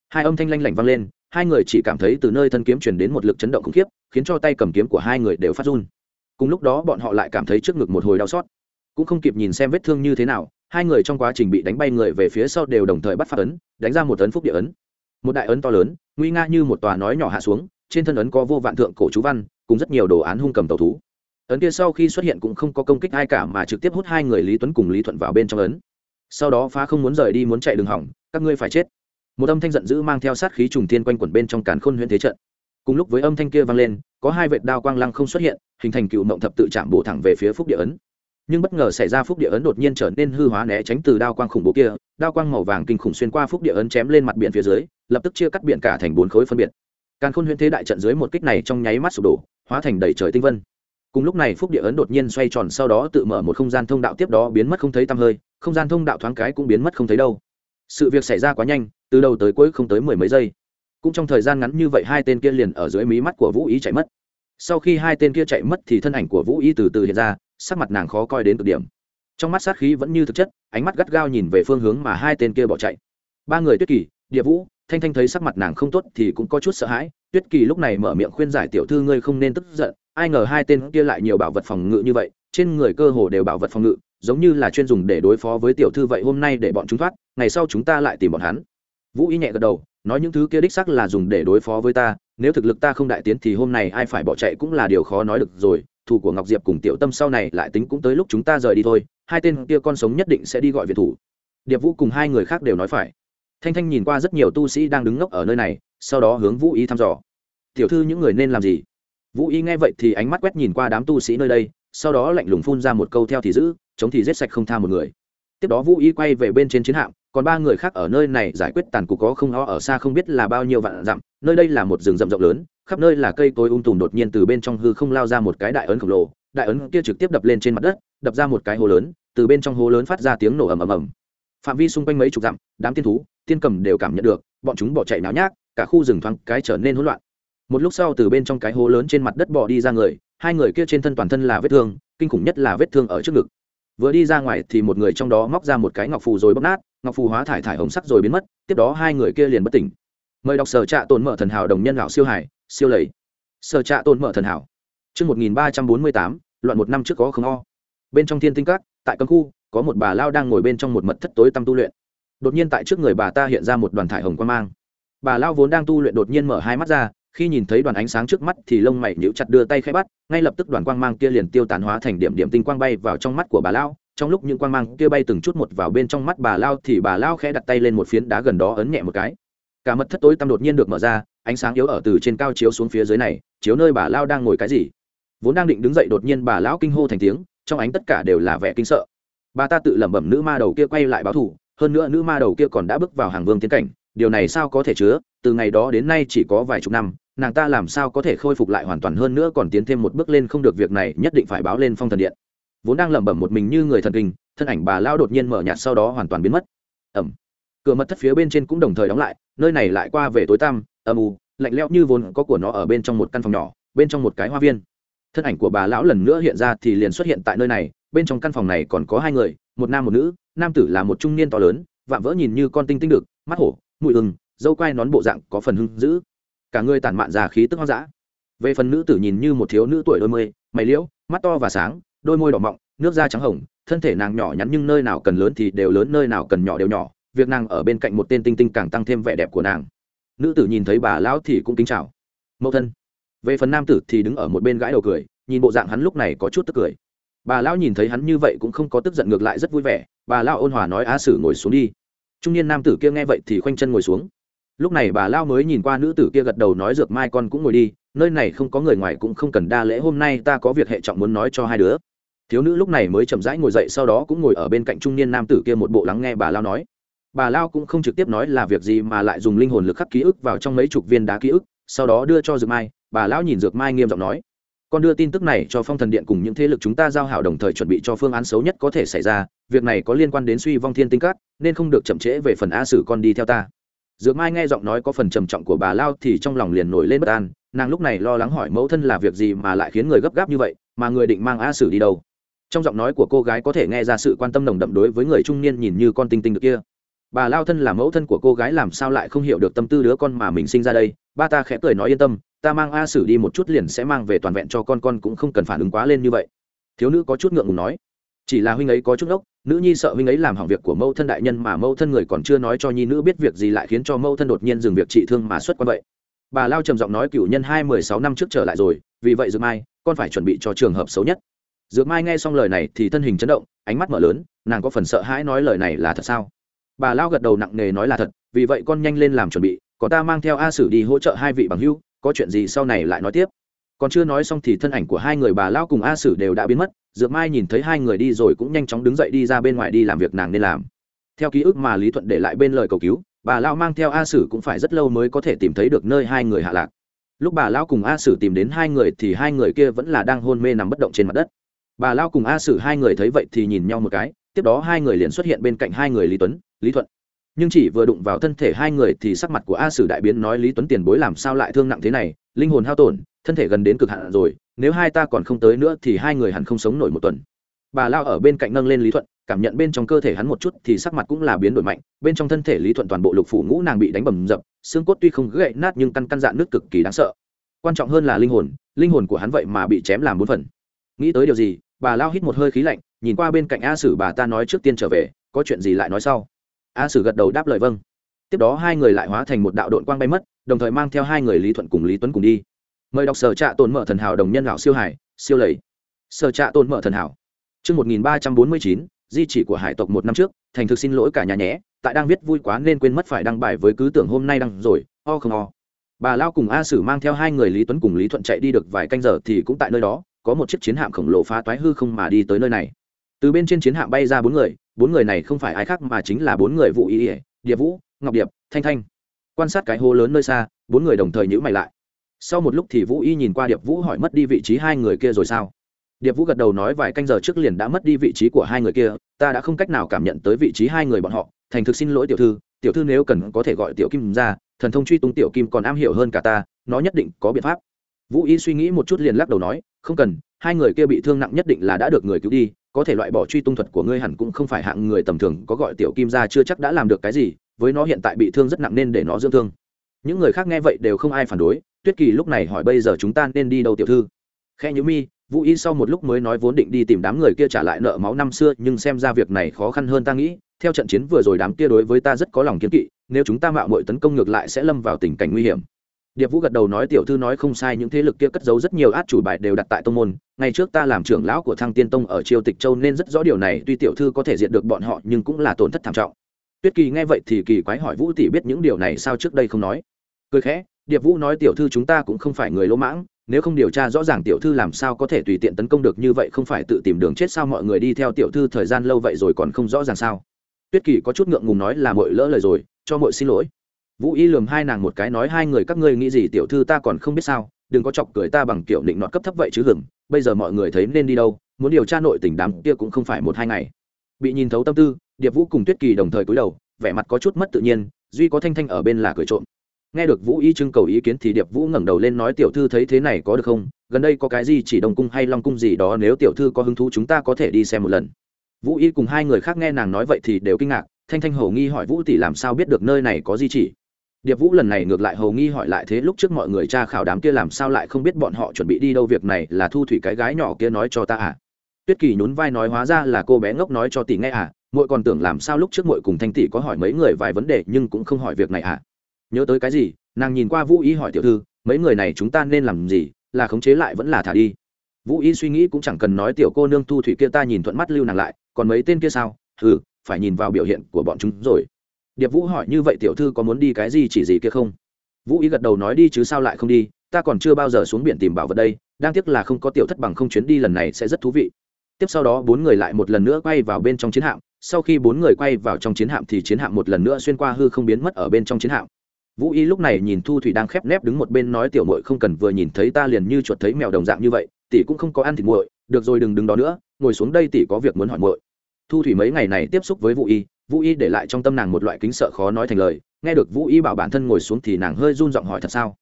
[SPEAKER 1] Hai âm thanh lanh lảnh vang lên, hai người chỉ cảm thấy từ nơi thân kiếm truyền đến một lực chấn động khủng khiếp, khiến cho tay cầm kiếm của hai người đều phát run. Cùng lúc đó bọn họ lại cảm thấy trước ngực một hồi đau xót. Cũng không kịp nhìn xem vết thương như thế nào, hai người trong quá trình bị đánh bay người về phía sau đều đồng thời bắt phát ấn, đánh ra một ấn phúc địa ấn. Một đại ấn to lớn, nguy nga như một tòa nói nhỏ hạ xuống, trên thân ấn có vô vạn thượng cổ chú văn cùng rất nhiều đồ án hung cầm tàu thú. Ấn kia sau khi xuất hiện cũng không có công kích ai cả mà trực tiếp hút hai người lý tuấn cùng lý thuận vào bên trong ấn. Sau đó phá không muốn rời đi muốn chạy đường hỏng, các ngươi phải chết. Một âm thanh giận dữ mang theo sát khí trùng thiên quanh quẩn bên trong càn khôn huyện thế trận. Cùng lúc với âm thanh kia vang lên, có hai vệt đao quang lăng không xuất hiện, hình thành cựu mộng thập tự chạm bổ thẳng về phía phúc địa ấn. Nhưng bất ngờ xảy ra phúc địa ấn đột nhiên trở nên hư hóa né tránh từ đao quang khủng bố kia, đao quang màu vàng kinh khủng xuyên qua phúc địa ấn chém lên mặt biển phía dưới, lập tức chia cắt biển cả thành bốn khối phân biệt. Càn khôn huyễn thế đại trận dưới một kích này trong nháy mắt sụp đổ hóa thành đầy trời tinh vân. Cùng lúc này phúc địa ấn đột nhiên xoay tròn, sau đó tự mở một không gian thông đạo, tiếp đó biến mất không thấy tăm hơi, không gian thông đạo thoáng cái cũng biến mất không thấy đâu. Sự việc xảy ra quá nhanh, từ đầu tới cuối không tới mười mấy giây. Cũng trong thời gian ngắn như vậy, hai tên kia liền ở dưới mí mắt của vũ ý chạy mất. Sau khi hai tên kia chạy mất thì thân ảnh của vũ ý từ từ hiện ra, sắc mặt nàng khó coi đến cực điểm. Trong mắt sát khí vẫn như thực chất, ánh mắt gắt gao nhìn về phương hướng mà hai tên kia bỏ chạy. Ba người tuyết kỳ, địa vũ thanh thanh thấy sắc mặt nàng không tốt thì cũng có chút sợ hãi, tuyết kỳ lúc này mở miệng khuyên giải tiểu thư ngươi không nên tức giận, ai ngờ hai tên kia lại nhiều bảo vật phòng ngự như vậy, trên người cơ hồ đều bảo vật phòng ngự, giống như là chuyên dùng để đối phó với tiểu thư vậy hôm nay để bọn chúng thoát, ngày sau chúng ta lại tìm bọn hắn. Vũ ý nhẹ gật đầu, nói những thứ kia đích sắc là dùng để đối phó với ta, nếu thực lực ta không đại tiến thì hôm nay ai phải bỏ chạy cũng là điều khó nói được rồi thủ của ngọc diệp cùng tiểu tâm sau này lại tính cũng tới lúc chúng ta rời đi thôi, hai tên kia con sống nhất định sẽ đi gọi viện thủ. Điệp vũ cùng hai người khác đều nói phải thanh thanh nhìn qua rất nhiều tu sĩ đang đứng ngốc ở nơi này, sau đó hướng vũ y thăm dò. Tiểu thư, những người nên làm gì? Vũ y nghe vậy thì ánh mắt quét nhìn qua đám tu sĩ nơi đây, sau đó lạnh lùng phun ra một câu theo thì giữ, chống thì giết sạch không tha một người. Tiếp đó vũ y quay về bên trên chiến hạm, còn ba người khác ở nơi này giải quyết tàn cục có không ho ở xa không biết là bao nhiêu vạn dặm, nơi đây là một rừng rậm rộng lớn, khắp nơi là cây cối ung um tùm đột nhiên từ bên trong hư không lao ra một cái đại ấn khổng lồ, đại ấn kia trực tiếp đập lên trên mặt đất, đập ra một cái hố lớn, từ bên trong hố lớn phát ra tiếng nổ ầm ầm ầm phạm vi xung quanh mấy chục dặm đám tiên thú tiên cầm đều cảm nhận được bọn chúng bỏ chạy náo nhác cả khu rừng thoáng cái trở nên hỗn loạn. Một lúc sau từ bên trong cái hố lớn trên mặt đất bỏ đi ra người hai người kia trên thân toàn thân là vết thương kinh khủng nhất là vết thương ở trước ngực. Vừa đi ra ngoài thì một người trong đó móc ra một cái ngọc phù rồi bóc nát ngọc phù hóa thải thải hồng sắc rồi biến mất tiếp đó hai người kia liền bất tỉnh. Mời đọc sở trạ tồn mở thần hảo đồng nhân lão siêu hải siêu lầy. Sở trạ tồn mở thần hảo. Trước 1348, loạn một năm trước có không o. Bên trong thiên tinh các, tại cấm khu, có một bà lao đang ngồi bên trong một mật thất tối tăm tu luyện. Đột nhiên tại trước người bà ta hiện ra một đoàn thải hồng quang mang. Bà lao vốn đang tu luyện đột nhiên mở hai mắt ra, khi nhìn thấy đoàn ánh sáng trước mắt thì lông mày nhíu chặt đưa tay khẽ bắt, ngay lập tức đoàn quang mang kia liền tiêu tán hóa thành điểm điểm tinh quang bay vào trong mắt của bà lao. Trong lúc những quang mang kia bay từng chút một vào bên trong mắt bà lao thì bà lao khẽ đặt tay lên một phiến đá gần đó ấn nhẹ một cái. Cả mật thất tối tăm đột nhiên được mở ra, ánh sáng yếu ở từ trên cao chiếu xuống phía dưới này, chiếu nơi bà lao đang ngồi cái gì vốn đang định đứng dậy đột nhiên bà lão kinh hô thành tiếng trong ánh tất cả đều là vẻ kinh sợ bà ta tự lẩm bẩm nữ ma đầu kia quay lại báo thủ hơn nữa nữ ma đầu kia còn đã bước vào hàng vương tiến cảnh, điều này sao có thể chứa? Từ ngày đó đến nay chỉ có vài chục năm, nàng ta làm sao có thể khôi phục lại hoàn toàn hơn nữa còn tiến thêm một bước lên không được việc này, nhất định phải báo lên phong thần điện. Vốn đang lẩm bẩm một mình như người thần kinh, thân ảnh bà lao đột nhiên mở nhạt sau đó hoàn toàn biến mất. Ẩm. Cửa mật thất phía bên trên cũng đồng thời đóng lại, nơi này lại qua về tối tăm, âm u, lạnh lẽo như vốn có của nó ở bên trong một căn phòng nhỏ, bên trong một cái hoa viên. Thân ảnh của bà lão lần nữa hiện ra thì liền xuất hiện tại nơi này bên trong căn phòng này còn có hai người, một nam một nữ, nam tử là một trung niên to lớn, vạm vỡ nhìn như con tinh tinh đực mắt hổ mùi ưng dâu quai nón bộ dạng có phần hưng dữ. Cả người tản mạn già khí tức hoang dã. Về phần nữ tử nhìn như một thiếu nữ tuổi đôi mươi, mày liễu, mắt to và sáng, đôi môi đỏ mọng, nước da trắng hồng, thân thể nàng nhỏ nhắn nhưng nơi nào cần lớn thì đều lớn, nơi nào cần nhỏ đều nhỏ. Việc nàng ở bên cạnh một tên tinh tinh càng tăng thêm vẻ đẹp của nàng. Nữ tử nhìn thấy bà lão thì cũng kính chào. Mẫu thân. Về phần nam tử thì đứng ở một bên gãi đầu cười, nhìn bộ dạng hắn lúc này có chút tức cười bà lão nhìn thấy hắn như vậy cũng không có tức giận ngược lại rất vui vẻ, bà lão ôn hòa nói, A sử ngồi xuống đi. Trung niên nam tử kia nghe vậy thì khoanh chân ngồi xuống. Lúc này bà Lão mới nhìn qua nữ tử kia gật đầu nói, dược mai con cũng ngồi đi, nơi này không có người ngoài cũng không cần đa lễ, hôm nay ta có việc hệ trọng muốn nói cho hai đứa. Thiếu nữ lúc này mới chậm rãi ngồi dậy, sau đó cũng ngồi ở bên cạnh trung niên nam tử kia một bộ lắng nghe bà lao nói. Bà lao cũng không trực tiếp nói là việc gì mà lại dùng linh hồn lực khắc ký ức vào trong mấy chục viên đá ký ức, sau đó đưa cho dược mai. Bà lão nhìn dược mai nghiêm giọng nói con đưa tin tức này cho phong thần điện cùng những thế lực chúng ta giao hảo đồng thời chuẩn bị cho phương án xấu nhất có thể xảy ra, việc này có liên quan đến suy vong thiên tinh cát nên không được chậm trễ về phần a sử con đi theo ta. Dược mai nghe giọng nói có phần trầm trọng của bà lao thì trong lòng liền nổi lên bất an, nàng lúc này lo lắng hỏi mẫu thân là việc gì mà lại khiến người gấp gáp như vậy, mà người định mang a sử đi đâu? Trong giọng nói của cô gái có thể nghe ra sự quan tâm nồng đậm đối với người trung niên nhìn như con tinh tinh được kia. Bà lao thân là mẫu thân của cô gái làm sao lại không hiểu được tâm tư đứa con mà mình sinh ra đây, ba ta khẽ cười nói yên tâm ta mang a sử đi một chút liền sẽ mang về toàn vẹn cho con con cũng không cần phản ứng quá lên như vậy. Thiếu nữ có chút ngượng ngùng nói. Chỉ là huynh ấy có chút ốc nữ nhi sợ huynh ấy làm hỏng việc của mẫu thân đại nhân mà mẫu thân người còn chưa nói cho nhi nữ biết việc gì lại khiến cho mẫu thân đột nhiên dừng việc trị thương mà xuất quan vậy. Bà lao trầm giọng nói cựu nhân hai mười sáu năm trước trở lại rồi, vì vậy dược mai, con phải chuẩn bị cho trường hợp xấu nhất. Dược mai nghe xong lời này thì thân hình chấn động, ánh mắt mở lớn, nàng có phần sợ hãi nói lời này là thật sao? Bà lao gật đầu nặng nề nói là thật, vì vậy con nhanh lên làm chuẩn bị có ta mang theo a sử đi hỗ trợ hai vị bằng hưu có chuyện gì sau này lại nói tiếp. Còn chưa nói xong thì thân ảnh của hai người bà lao cùng a sử đều đã biến mất, dược mai nhìn thấy hai người đi rồi cũng nhanh chóng đứng dậy đi ra bên ngoài đi làm việc nàng nên làm. Theo ký ức mà lý thuận để lại bên lời cầu cứu, bà lao mang theo a sử cũng phải rất lâu mới có thể tìm thấy được nơi hai người hạ lạc. Lúc bà lao cùng a sử tìm đến hai người thì hai người kia vẫn là đang hôn mê nằm bất động trên mặt đất. Bà lao cùng a sử hai người thấy vậy thì nhìn nhau một cái, tiếp đó hai người liền xuất hiện bên cạnh hai người lý tuấn, lý thuận nhưng chỉ vừa đụng vào thân thể hai người thì sắc mặt của a sử đại biến nói lý tuấn tiền bối làm sao lại thương nặng thế này, linh hồn hao tổn, thân thể gần đến cực hạn rồi, nếu hai ta còn không tới nữa thì hai người hẳn không sống nổi một tuần. Bà lao ở bên cạnh nâng lên lý thuận, cảm nhận bên trong cơ thể hắn một chút thì sắc mặt cũng là biến đổi mạnh, bên trong thân thể lý thuận toàn bộ lục phủ ngũ nàng bị đánh bầm dập, xương cốt tuy không gãy nát nhưng căn căn dạn nước cực kỳ đáng sợ. Quan trọng hơn là linh hồn linh hồn của hắn vậy mà bị chém làm bốn phần. Nghĩ tới điều gì, bà lao hít một hơi khí lạnh, nhìn qua bên cạnh a sử bà ta nói trước tiên trở về, có chuyện gì lại nói sau a sử gật đầu đáp lời vâng. Tiếp đó hai người lại hóa thành một đạo đội quang bay mất, đồng thời mang theo hai người lý thuận cùng lý tuấn cùng đi. Mời đọc sở trạ tồn mở thần hảo đồng nhân lão siêu hải, siêu lầy. Sở trạ tồn mở thần hảo. Chương một nghìn ba trăm bốn mươi chín, di chỉ của hải tộc một năm trước, thành thực xin lỗi cả nhà nhé, tại đang viết vui quá nên quên mất phải đăng bài với cứ tưởng hôm nay đăng rồi, o không o. Bà lao cùng a sử mang theo hai người lý tuấn cùng lý thuận chạy đi được vài canh giờ thì cũng tại nơi đó, có một chiếc chiến hạm khổng lồ phá toái hư không mà đi tới nơi này. Từ bên trên chiến hạm bay ra bốn người bốn người này không phải ai khác mà chính là bốn người vụ ý ỉa điệp vũ, ngọc điệp, thanh thanh. Quan sát cái hố lớn nơi xa, bốn người đồng thời nhữ mày lại. Sau một lúc thì vũ y nhìn qua điệp vũ hỏi mất đi vị trí hai người kia rồi sao? Điệp vũ gật đầu nói vài canh giờ trước liền đã mất đi vị trí của hai người kia, ta đã không cách nào cảm nhận tới vị trí hai người bọn họ. Thành thực xin lỗi tiểu thư tiểu thư nếu cần có thể gọi tiểu kim ra, thần thông truy tung tiểu kim còn am hiểu hơn cả ta, nó nhất định có biện pháp. Vũ y suy nghĩ một chút liền lắc đầu nói, không cần, hai người kia bị thương nặng nhất định là đã được người cứu đi có thể loại bỏ truy tung thuật của ngươi hẳn cũng không phải hạng người tầm thường, có gọi tiểu kim ra chưa chắc đã làm được cái gì, với nó hiện tại bị thương rất nặng nên để nó dưỡng thương. Những người khác nghe vậy đều không ai phản đối, tuyết kỳ lúc này hỏi bây giờ chúng ta nên đi đâu tiểu thư? Khe nhữ mi, vũ y sau một lúc mới nói vốn định đi tìm đám người kia trả lại nợ máu năm xưa, nhưng xem ra việc này khó khăn hơn ta nghĩ. Theo trận chiến vừa rồi đám kia đối với ta rất có lòng kiến kỵ, nếu chúng ta mạo mội tấn công ngược lại sẽ lâm vào tình cảnh nguy hiểm điệp vũ gật đầu nói tiểu thư nói không sai, những thế lực kia cất giấu rất nhiều át chủ bài đều đặt tại tông môn. Ngày trước ta làm trưởng lão của thăng tiên tông ở triều tịch châu nên rất rõ điều này, tuy tiểu thư có thể diệt được bọn họ nhưng cũng là tổn thất thảm trọng. Tuyết kỳ nghe vậy thì kỳ quái hỏi vũ tỷ biết những điều này sao trước đây không nói. Cười khẽ, điệp vũ nói tiểu thư chúng ta cũng không phải người lỗ mãng, nếu không điều tra rõ ràng tiểu thư làm sao có thể tùy tiện tấn công được như vậy, không phải tự tìm đường chết sao mọi người đi theo tiểu thư thời gian lâu vậy rồi còn không rõ ràng sao? Tuyết kỳ có chút ngượng ngùng nói là mội lỡ lời rồi, cho mội xin lỗi vũ y lườm hai nàng một cái nói, hai người các ngươi nghĩ gì, tiểu thư ta còn không biết sao, đừng có chọc cười ta bằng kiểu định nọt cấp thấp vậy chứ gừng. bây giờ mọi người thấy nên đi đâu, muốn điều tra nội tình đám kia cũng không phải một hai ngày. Bị nhìn thấu tâm tư, điệp vũ cùng tuyết kỳ đồng thời cúi đầu, vẻ mặt có chút mất tự nhiên, duy có thanh thanh ở bên là cười trộm. Nghe được vũ y trưng cầu ý kiến thì điệp vũ ngẩng đầu lên nói, tiểu thư thấy thế này có được không? Gần đây có cái gì chỉ đồng cung hay long cung gì đó, nếu tiểu thư có hứng thú chúng ta có thể đi xem một lần. Vũ y cùng hai người khác nghe nàng nói vậy thì đều kinh ngạc, thanh thanh hầu nghi hỏi, vũ tỷ làm sao biết được nơi này có di chỉ? Điệp vũ lần này ngược lại hầu nghi hỏi lại thế lúc trước mọi người tra khảo đám kia làm sao lại không biết bọn họ chuẩn bị đi đâu, việc này là thu thủy cái gái nhỏ kia nói cho ta à? Tuyết kỳ nhún vai nói hóa ra là cô bé ngốc nói cho tỷ nghe à? Muội còn tưởng làm sao lúc trước muội cùng thanh tỷ có hỏi mấy người vài vấn đề nhưng cũng không hỏi việc này à? Nhớ tới cái gì? Nàng nhìn qua vũ Ý hỏi tiểu thư, mấy người này chúng ta nên làm gì? Là khống chế lại vẫn là thả đi? Vũ Ý suy nghĩ cũng chẳng cần nói tiểu cô nương thu thủy kia ta nhìn thuận mắt lưu nàng lại, còn mấy tên kia sao? Ừ phải nhìn vào biểu hiện của bọn chúng rồi điệp vũ hỏi như vậy tiểu thư có muốn đi cái gì chỉ gì kia không? Vũ Ý gật đầu nói đi chứ sao lại không đi, ta còn chưa bao giờ xuống biển tìm bảo vật đây, đang tiếc là không có tiểu thất bằng không chuyến đi lần này sẽ rất thú vị. Tiếp sau đó bốn người lại một lần nữa quay vào bên trong chiến hạm, sau khi bốn người quay vào trong chiến hạm thì chiến hạm một lần nữa xuyên qua hư không biến mất ở bên trong chiến hạm. Vũ y lúc này nhìn thu thủy đang khép nép đứng một bên nói tiểu mội không cần vừa nhìn thấy ta liền như chuột thấy mèo đồng dạng như vậy, tỷ cũng không có ăn thịt muội, được rồi đừng đứng đó nữa, ngồi xuống đây tỷ có việc muốn hỏi muội thu thủy mấy ngày này tiếp xúc với vũ y vũ y để lại trong tâm nàng một loại kính sợ khó nói thành lời, nghe được vũ y bảo bản thân ngồi xuống thì nàng hơi run giọng hỏi thật sao?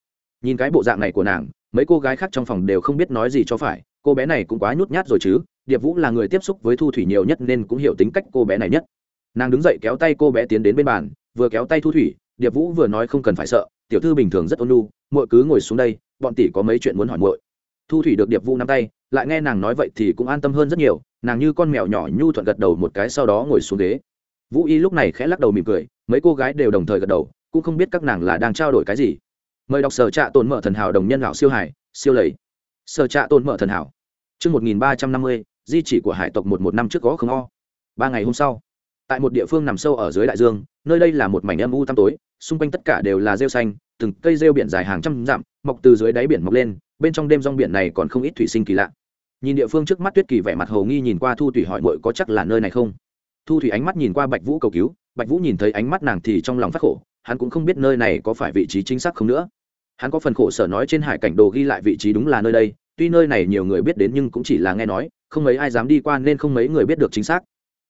[SPEAKER 1] Nhìn cái bộ dạng này của nàng, mấy cô gái khác trong phòng đều không biết nói gì cho phải, cô bé này cũng quá nhút nhát rồi chứ, điệp vũ là người tiếp xúc với thu thủy nhiều nhất nên cũng hiểu tính cách cô bé này nhất. Nàng đứng dậy kéo tay cô bé tiến đến bên bàn, vừa kéo tay thu thủy, điệp vũ vừa nói không cần phải sợ, tiểu thư bình thường rất ôn nhu, muội cứ ngồi xuống đây, bọn tỷ có mấy chuyện muốn hỏi muội thu thủy được điệp Vu nắm tay, lại nghe nàng nói vậy thì cũng an tâm hơn rất nhiều, nàng như con mèo nhỏ nhu thuận gật đầu một cái sau đó ngồi xuống ghế. Vũ y lúc này khẽ lắc đầu mỉm cười, mấy cô gái đều đồng thời gật đầu, cũng không biết các nàng là đang trao đổi cái gì. Mời đọc sở trạ tồn mở thần hảo đồng nhân lão siêu hải, siêu lầy. Sở trạ tồn mở thần hảo. Chương một nghìn ba trăm năm mươi, di chỉ của hải tộc một một năm trước có không o. Ba ngày hôm sau, tại một địa phương nằm sâu ở dưới đại dương, nơi đây là một mảnh âm u tăm tối, xung quanh tất cả đều là rêu xanh, từng cây rêu biển dài hàng trăm dặm, mọc từ dưới đáy biển mọc lên bên trong đêm rong biển này còn không ít thủy sinh kỳ lạ. Nhìn địa phương trước mắt tuyết kỳ vẻ mặt hầu nghi nhìn qua thu thủy hỏi mội có chắc là nơi này không? Thu thủy ánh mắt nhìn qua bạch vũ cầu cứu, bạch vũ nhìn thấy ánh mắt nàng thì trong lòng phát khổ, hắn cũng không biết nơi này có phải vị trí chính xác không nữa. Hắn có phần khổ sở nói trên hải cảnh đồ ghi lại vị trí đúng là nơi đây, tuy nơi này nhiều người biết đến nhưng cũng chỉ là nghe nói, không mấy ai dám đi qua nên không mấy người biết được chính xác.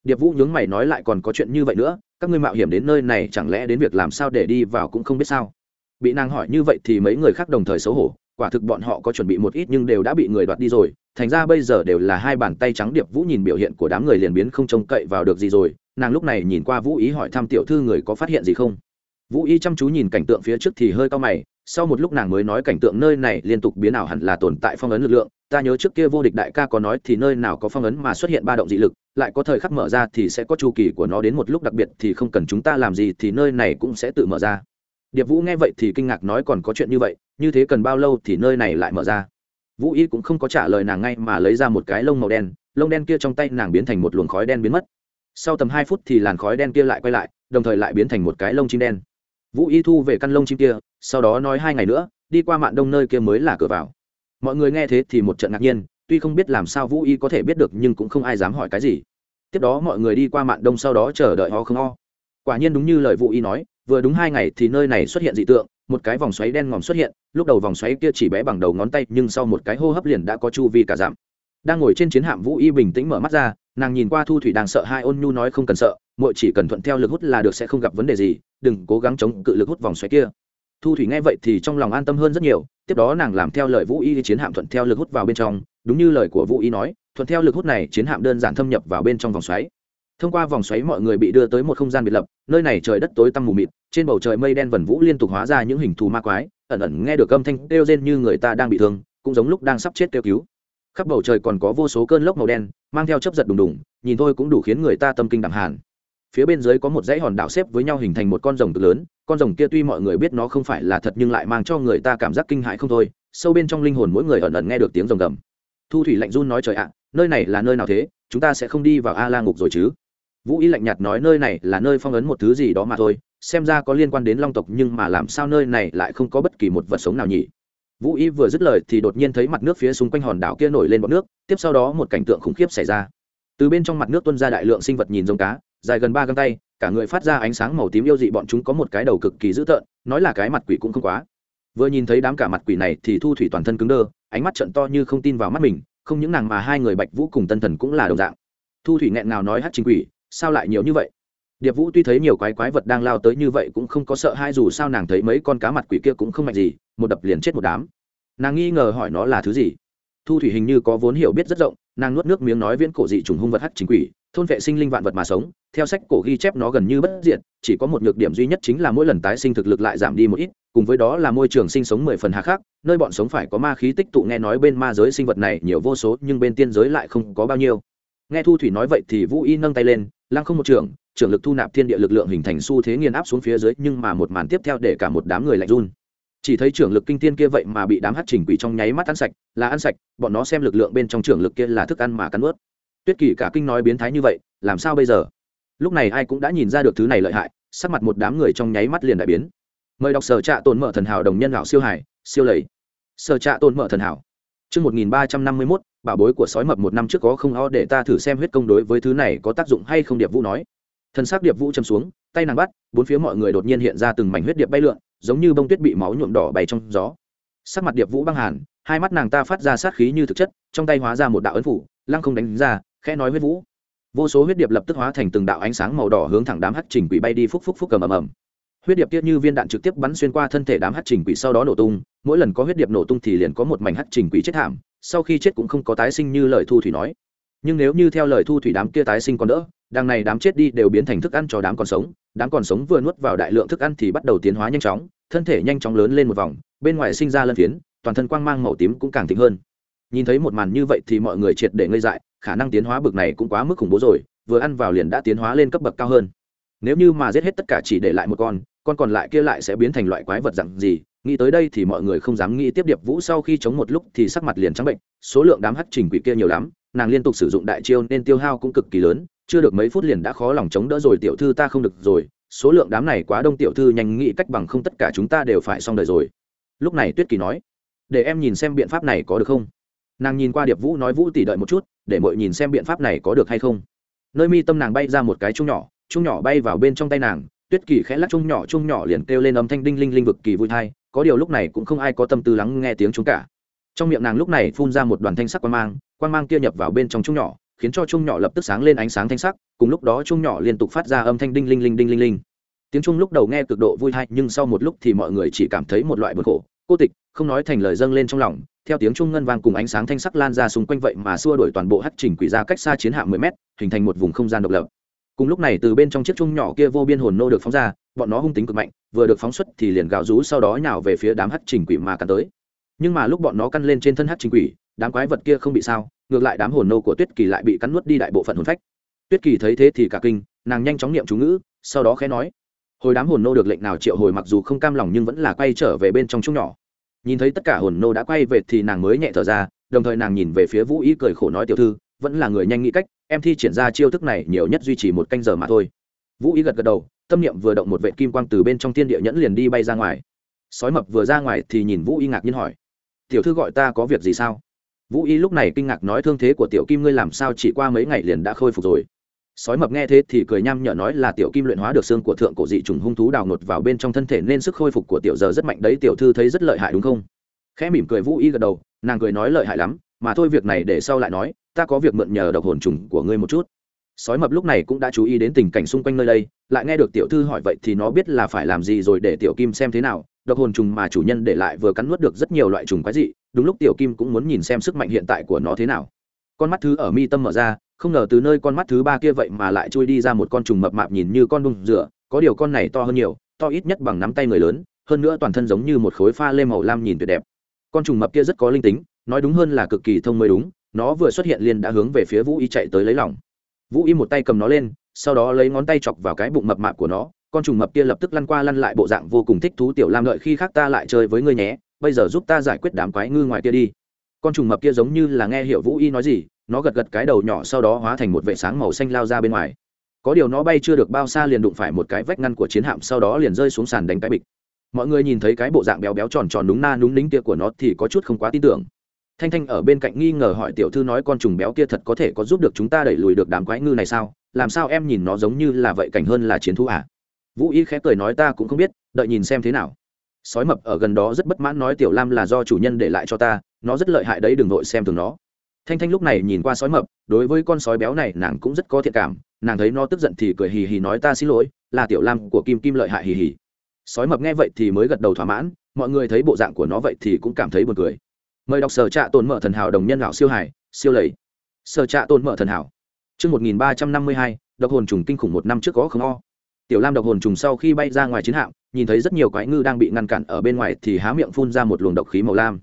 [SPEAKER 1] Điệp vũ nhướng mày nói lại còn có chuyện như vậy nữa, các ngươi mạo hiểm đến nơi này chẳng lẽ đến việc làm sao để đi vào cũng không biết sao? Bị nàng hỏi như vậy thì mấy người khác đồng thời xấu hổ quả thực bọn họ có chuẩn bị một ít nhưng đều đã bị người đoạt đi rồi. Thành ra bây giờ đều là hai bàn tay trắng điệp vũ nhìn biểu hiện của đám người liền biến không trông cậy vào được gì rồi. Nàng lúc này nhìn qua vũ ý hỏi thăm tiểu thư người có phát hiện gì không? Vũ ý chăm chú nhìn cảnh tượng phía trước thì hơi cao mày. Sau một lúc nàng mới nói cảnh tượng nơi này liên tục biến ảo hẳn là tồn tại phong ấn lực lượng. Ta nhớ trước kia vô địch đại ca có nói thì nơi nào có phong ấn mà xuất hiện ba động dị lực, lại có thời khắc mở ra thì sẽ có chu kỳ của nó đến một lúc đặc biệt thì không cần chúng ta làm gì thì nơi này cũng sẽ tự mở ra điệp vũ nghe vậy thì kinh ngạc nói còn có chuyện như vậy, như thế cần bao lâu thì nơi này lại mở ra? Vũ y cũng không có trả lời nàng ngay mà lấy ra một cái lông màu đen, lông đen kia trong tay nàng biến thành một luồng khói đen biến mất. Sau tầm hai phút thì làn khói đen kia lại quay lại, đồng thời lại biến thành một cái lông chim đen. Vũ y thu về căn lông chim kia, sau đó nói hai ngày nữa, đi qua mạn đông nơi kia mới là cửa vào. Mọi người nghe thế thì một trận ngạc nhiên, tuy không biết làm sao vũ y có thể biết được nhưng cũng không ai dám hỏi cái gì. Tiếp đó mọi người đi qua mạn đông sau đó chờ đợi ho không ho. Quả nhiên đúng như lời vũ y nói vừa đúng hai ngày thì nơi này xuất hiện dị tượng, một cái vòng xoáy đen ngòm xuất hiện, lúc đầu vòng xoáy kia chỉ bé bằng đầu ngón tay, nhưng sau một cái hô hấp liền đã có chu vi cả giảm đang ngồi trên chiến hạm vũ y bình tĩnh mở mắt ra, nàng nhìn qua thu thủy đang sợ hai ôn nhu nói không cần sợ mọi chỉ cần thuận theo lực hút là được, sẽ không gặp vấn đề gì, đừng cố gắng chống cự lực hút vòng xoáy kia. Thu thủy nghe vậy thì trong lòng an tâm hơn rất nhiều, tiếp đó nàng làm theo lời vũ y chiến hạm thuận theo lực hút vào bên trong, đúng như lời của vũ y nói, thuận theo lực hút này, chiến hạm đơn giản thâm nhập vào bên trong vòng xoáy thông qua vòng xoáy mọi người bị đưa tới một không gian biệt lập, nơi này trời đất tối tăm mù mịt, trên bầu trời mây đen vần vũ liên tục hóa ra những hình thù ma quái, ẩn ẩn nghe được âm thanh kêu rên như người ta đang bị thương, cũng giống lúc đang sắp chết kêu cứu. Khắp bầu trời còn có vô số cơn lốc màu đen, mang theo chấp giật đùng đùng, nhìn thôi cũng đủ khiến người ta tâm kinh đẳng hàn. Phía bên dưới có một dãy hòn đảo xếp với nhau hình thành một con rồng cực lớn, con rồng kia tuy mọi người biết nó không phải là thật nhưng lại mang cho người ta cảm giác kinh hại không thôi, sâu bên trong linh hồn mỗi người ẩn ẩn nghe được tiếng rồng gầm. Thu thủy lạnh run nói trời ạ, nơi này là nơi nào thế? Chúng ta sẽ không đi vào a la ngục rồi chứ? Vũ y lạnh nhạt nói nơi này là nơi phong ấn một thứ gì đó mà thôi, xem ra có liên quan đến long tộc nhưng mà làm sao nơi này lại không có bất kỳ một vật sống nào nhỉ? Vũ y vừa dứt lời thì đột nhiên thấy mặt nước phía xung quanh hòn đảo kia nổi lên bọt nước, tiếp sau đó một cảnh tượng khủng khiếp xảy ra. Từ bên trong mặt nước tuân ra đại lượng sinh vật nhìn giống cá, dài gần ba găng tay, cả người phát ra ánh sáng màu tím yêu dị bọn chúng có một cái đầu cực kỳ dữ tợn, nói là cái mặt quỷ cũng không quá. Vừa nhìn thấy đám cả mặt quỷ này thì thu thủy toàn thân cứng đơ, ánh mắt trận to như không tin vào mắt mình, không những nàng mà hai người bạch vũ cùng tân thần cũng là đồng dạng. Thu thủy nghẹn nào nói hát chính quỷ sao lại nhiều như vậy? Điệp vũ tuy thấy nhiều quái quái vật đang lao tới như vậy cũng không có sợ hai dù sao nàng thấy mấy con cá mặt quỷ kia cũng không mạnh gì, một đập liền chết một đám. Nàng nghi ngờ hỏi nó là thứ gì? Thu thủy hình như có vốn hiểu biết rất rộng, nàng nuốt nước miếng nói viễn cổ dị trùng hung vật hắc chính quỷ, thôn vệ sinh linh vạn vật mà sống, theo sách cổ ghi chép nó gần như bất diệt, chỉ có một nhược điểm duy nhất chính là mỗi lần tái sinh thực lực lại giảm đi một ít, cùng với đó là môi trường sinh sống mười phần hạ khác nơi bọn sống phải có ma khí tích tụ nghe nói bên ma giới sinh vật này nhiều vô số nhưng bên tiên giới lại không có bao nhiêu. Nghe thu thủy nói vậy thì vũ y nâng tay lên lăng không một trường trưởng lực thu nạp thiên địa lực lượng hình thành xu thế nghiền áp xuống phía dưới, nhưng mà một màn tiếp theo để cả một đám người lạnh run. Chỉ thấy trưởng lực kinh tiên kia vậy mà bị đám hát trình quỷ trong nháy mắt ăn sạch, là ăn sạch, bọn nó xem lực lượng bên trong trưởng lực kia là thức ăn mà cắn ướt tuyết kỳ cả kinh nói biến thái như vậy, làm sao bây giờ? Lúc này ai cũng đã nhìn ra được thứ này lợi hại, sắc mặt một đám người trong nháy mắt liền đại biến. Mời đọc sở trạ tồn mở thần hảo đồng nhân lão siêu hải, siêu lầy. Sở trạ tồn mở thần hảo. Chương một nghìn ba trăm năm mươi mốt bảo bối của sói mập một năm trước có không ho để ta thử xem huyết công đối với thứ này có tác dụng hay không, điệp vũ nói. Thân xác điệp vũ châm xuống, tay nàng bắt, bốn phía mọi người đột nhiên hiện ra từng mảnh huyết điệp bay lượn, giống như bông tuyết bị máu nhuộm đỏ bay trong gió. Sắc mặt điệp vũ băng hàn, hai mắt nàng ta phát ra sát khí như thực chất, trong tay hóa ra một đạo ấn phủ, lăng không đánh ra, khẽ nói huyết vũ. Vô số huyết điệp lập tức hóa thành từng đạo ánh sáng màu đỏ hướng thẳng đám hắc trình quỷ bay đi phúc phúc phúc cầm ầm ầm. Huyết điệp tiết như viên đạn trực tiếp bắn xuyên qua thân thể đám hắc trình quỷ sau đó nổ tung, mỗi lần có huyết điệp nổ tung thì liền có một mảnh hắc trình quỷ chết thảm sau khi chết cũng không có tái sinh như lời thu thủy nói. Nhưng nếu như theo lời thu thủy đám kia tái sinh còn đỡ, đằng này đám chết đi đều biến thành thức ăn cho đám còn sống. Đám còn sống vừa nuốt vào đại lượng thức ăn thì bắt đầu tiến hóa nhanh chóng, thân thể nhanh chóng lớn lên một vòng, bên ngoài sinh ra lân phiến, toàn thân quang mang màu tím cũng càng thịnh hơn. Nhìn thấy một màn như vậy thì mọi người triệt để ngây dại, khả năng tiến hóa bực này cũng quá mức khủng bố rồi, vừa ăn vào liền đã tiến hóa lên cấp bậc cao hơn. Nếu như mà giết hết tất cả chỉ để lại một con con còn lại kia lại sẽ biến thành loại quái vật dặn gì nghĩ tới đây thì mọi người không dám nghĩ tiếp điệp vũ sau khi chống một lúc thì sắc mặt liền trắng bệnh, số lượng đám hắc trình quỷ kia nhiều lắm, nàng liên tục sử dụng đại chiêu nên tiêu hao cũng cực kỳ lớn, chưa được mấy phút liền đã khó lòng chống đỡ rồi, tiểu thư ta không được rồi, số lượng đám này quá đông, tiểu thư nhanh nghĩ cách bằng không tất cả chúng ta đều phải xong đời rồi. Lúc này tuyết kỳ nói, để em nhìn xem biện pháp này có được không? Nàng nhìn qua điệp vũ nói, vũ tỉ đợi một chút, để mọi nhìn xem biện pháp này có được hay không. Nơi mi tâm nàng bay ra một cái chung nhỏ chung nhỏ bay vào bên trong tay nàng, tuyết kỳ khẽ lắc chung nhỏ chung nhỏ liền kêu lên âm thanh đinh linh linh vực kỳ vui thai có điều lúc này cũng không ai có tâm tư lắng nghe tiếng chúng cả. Trong miệng nàng lúc này phun ra một đoàn thanh sắc quan mang quan mang kia nhập vào bên trong chung nhỏ, khiến cho chung nhỏ lập tức sáng lên ánh sáng thanh sắc, cùng lúc đó chung nhỏ liên tục phát ra âm thanh đinh linh linh đinh linh linh. Tiếng chung lúc đầu nghe cực độ vui hay, nhưng sau một lúc thì mọi người chỉ cảm thấy một loại bực khổ. Cô tịch, không nói thành lời dâng lên trong lòng, theo tiếng trung ngân vang cùng ánh sáng thanh sắc lan ra xung quanh vậy mà xua đổi toàn bộ hắc trình quỷ ra cách xa chiến hạm mười mét, hình thành một vùng không gian độc lập cùng lúc này từ bên trong chiếc chung nhỏ kia vô biên hồn nô được phóng ra, bọn nó hung tính cực mạnh, vừa được phóng xuất thì liền gào rú sau đó nhào về phía đám hắc trình quỷ mà cắn tới. Nhưng mà lúc bọn nó căn lên trên thân hắc trình quỷ, đám quái vật kia không bị sao, ngược lại đám hồn nô của tuyết kỳ lại bị cắn nuốt đi đại bộ phận hồn phách. Tuyết kỳ thấy thế thì cả kinh, nàng nhanh chóng niệm chú ngữ, sau đó khẽ nói, hồi đám hồn nô được lệnh nào triệu hồi mặc dù không cam lòng nhưng vẫn là quay trở về bên trong chung nhỏ. Nhìn thấy tất cả hồn nô đã quay về thì nàng mới nhẹ thở ra, đồng thời nàng nhìn về phía vũ ý cười khổ nói tiểu thư vẫn là người nhanh nghĩ cách, em thi triển ra chiêu thức này nhiều nhất duy trì một canh giờ mà thôi. Vũ ý gật gật đầu, tâm niệm vừa động một vệ kim quang từ bên trong thiên địa nhẫn liền đi bay ra ngoài. Sói mập vừa ra ngoài thì nhìn vũ y ngạc nhiên hỏi, tiểu thư gọi ta có việc gì sao? Vũ y lúc này kinh ngạc nói, thương thế của tiểu kim ngươi làm sao chỉ qua mấy ngày liền đã khôi phục rồi? Sói mập nghe thế thì cười nham nhở nói là tiểu kim luyện hóa được xương của thượng cổ dị trùng hung thú đào ngột vào bên trong thân thể nên sức khôi phục của tiểu giờ rất mạnh đấy, tiểu thư thấy rất lợi hại đúng không? Khẽ mỉm cười vũ y gật đầu, nàng cười nói, lợi hại lắm mà thôi việc này để sau lại nói, ta có việc mượn nhờ độc hồn trùng của ngươi một chút. Sói mập lúc này cũng đã chú ý đến tình cảnh xung quanh nơi đây, lại nghe được tiểu thư hỏi vậy thì nó biết là phải làm gì rồi để tiểu kim xem thế nào. Độc hồn trùng mà chủ nhân để lại vừa cắn nuốt được rất nhiều loại trùng quái dị, đúng lúc tiểu kim cũng muốn nhìn xem sức mạnh hiện tại của nó thế nào. Con mắt thứ ở mi tâm mở ra, không ngờ từ nơi con mắt thứ ba kia vậy mà lại chui đi ra một con trùng mập mạp nhìn như con đung rửa có điều con này to hơn nhiều, to ít nhất bằng nắm tay người lớn, hơn nữa toàn thân giống như một khối pha lê màu lam nhìn tuyệt đẹp. Con trùng mập kia rất có linh tính nói đúng hơn là cực kỳ thông mới đúng, nó vừa xuất hiện liền đã hướng về phía vũ y chạy tới lấy lòng. Vũ y một tay cầm nó lên, sau đó lấy ngón tay chọc vào cái bụng mập mạp của nó, con trùng mập kia lập tức lăn qua lăn lại bộ dạng vô cùng thích thú tiểu lam lợi khi khác ta lại chơi với ngươi nhé, bây giờ giúp ta giải quyết đám quái ngư ngoài kia đi. Con trùng mập kia giống như là nghe hiệu vũ y nói gì, nó gật gật cái đầu nhỏ sau đó hóa thành một vệ sáng màu xanh lao ra bên ngoài. Có điều nó bay chưa được bao xa liền đụng phải một cái vách ngăn của chiến hạm sau đó liền rơi xuống sàn đánh cái bịch. Mọi người nhìn thấy cái bộ dạng béo béo tròn tròn đúng na đúng nính kia của nó thì có chút không quá tin tưởng thanh thanh ở bên cạnh nghi ngờ hỏi tiểu thư nói con trùng béo kia thật có thể có giúp được chúng ta đẩy lùi được đám quái ngư này sao? Làm sao em nhìn nó giống như là vậy cảnh hơn là chiến thú à? Vũ y khẽ cười nói ta cũng không biết, đợi nhìn xem thế nào. Sói mập ở gần đó rất bất mãn nói tiểu lam là do chủ nhân để lại cho ta, nó rất lợi hại đấy, đừng vội xem thường nó. Thanh thanh lúc này nhìn qua sói mập, đối với con sói béo này nàng cũng rất có thiện cảm, nàng thấy nó tức giận thì cười hì hì nói ta xin lỗi, là tiểu lam của kim kim lợi hại hì hì. Sói mập nghe vậy thì mới gật đầu thỏa mãn, mọi người thấy bộ dạng của nó vậy thì cũng cảm thấy buồn cười mời đọc sở trạ tồn mở thần hảo đồng nhân lão siêu hải siêu lầy sở trạ tồn mở thần hảo Trước 1352, độc hồn trùng kinh khủng một năm trước có không o. Tiểu Lam độc hồn trùng sau khi bay ra ngoài chiến hạm, nhìn thấy rất nhiều quái ngư đang bị ngăn cản ở bên ngoài thì há miệng phun ra một luồng độc khí màu lam.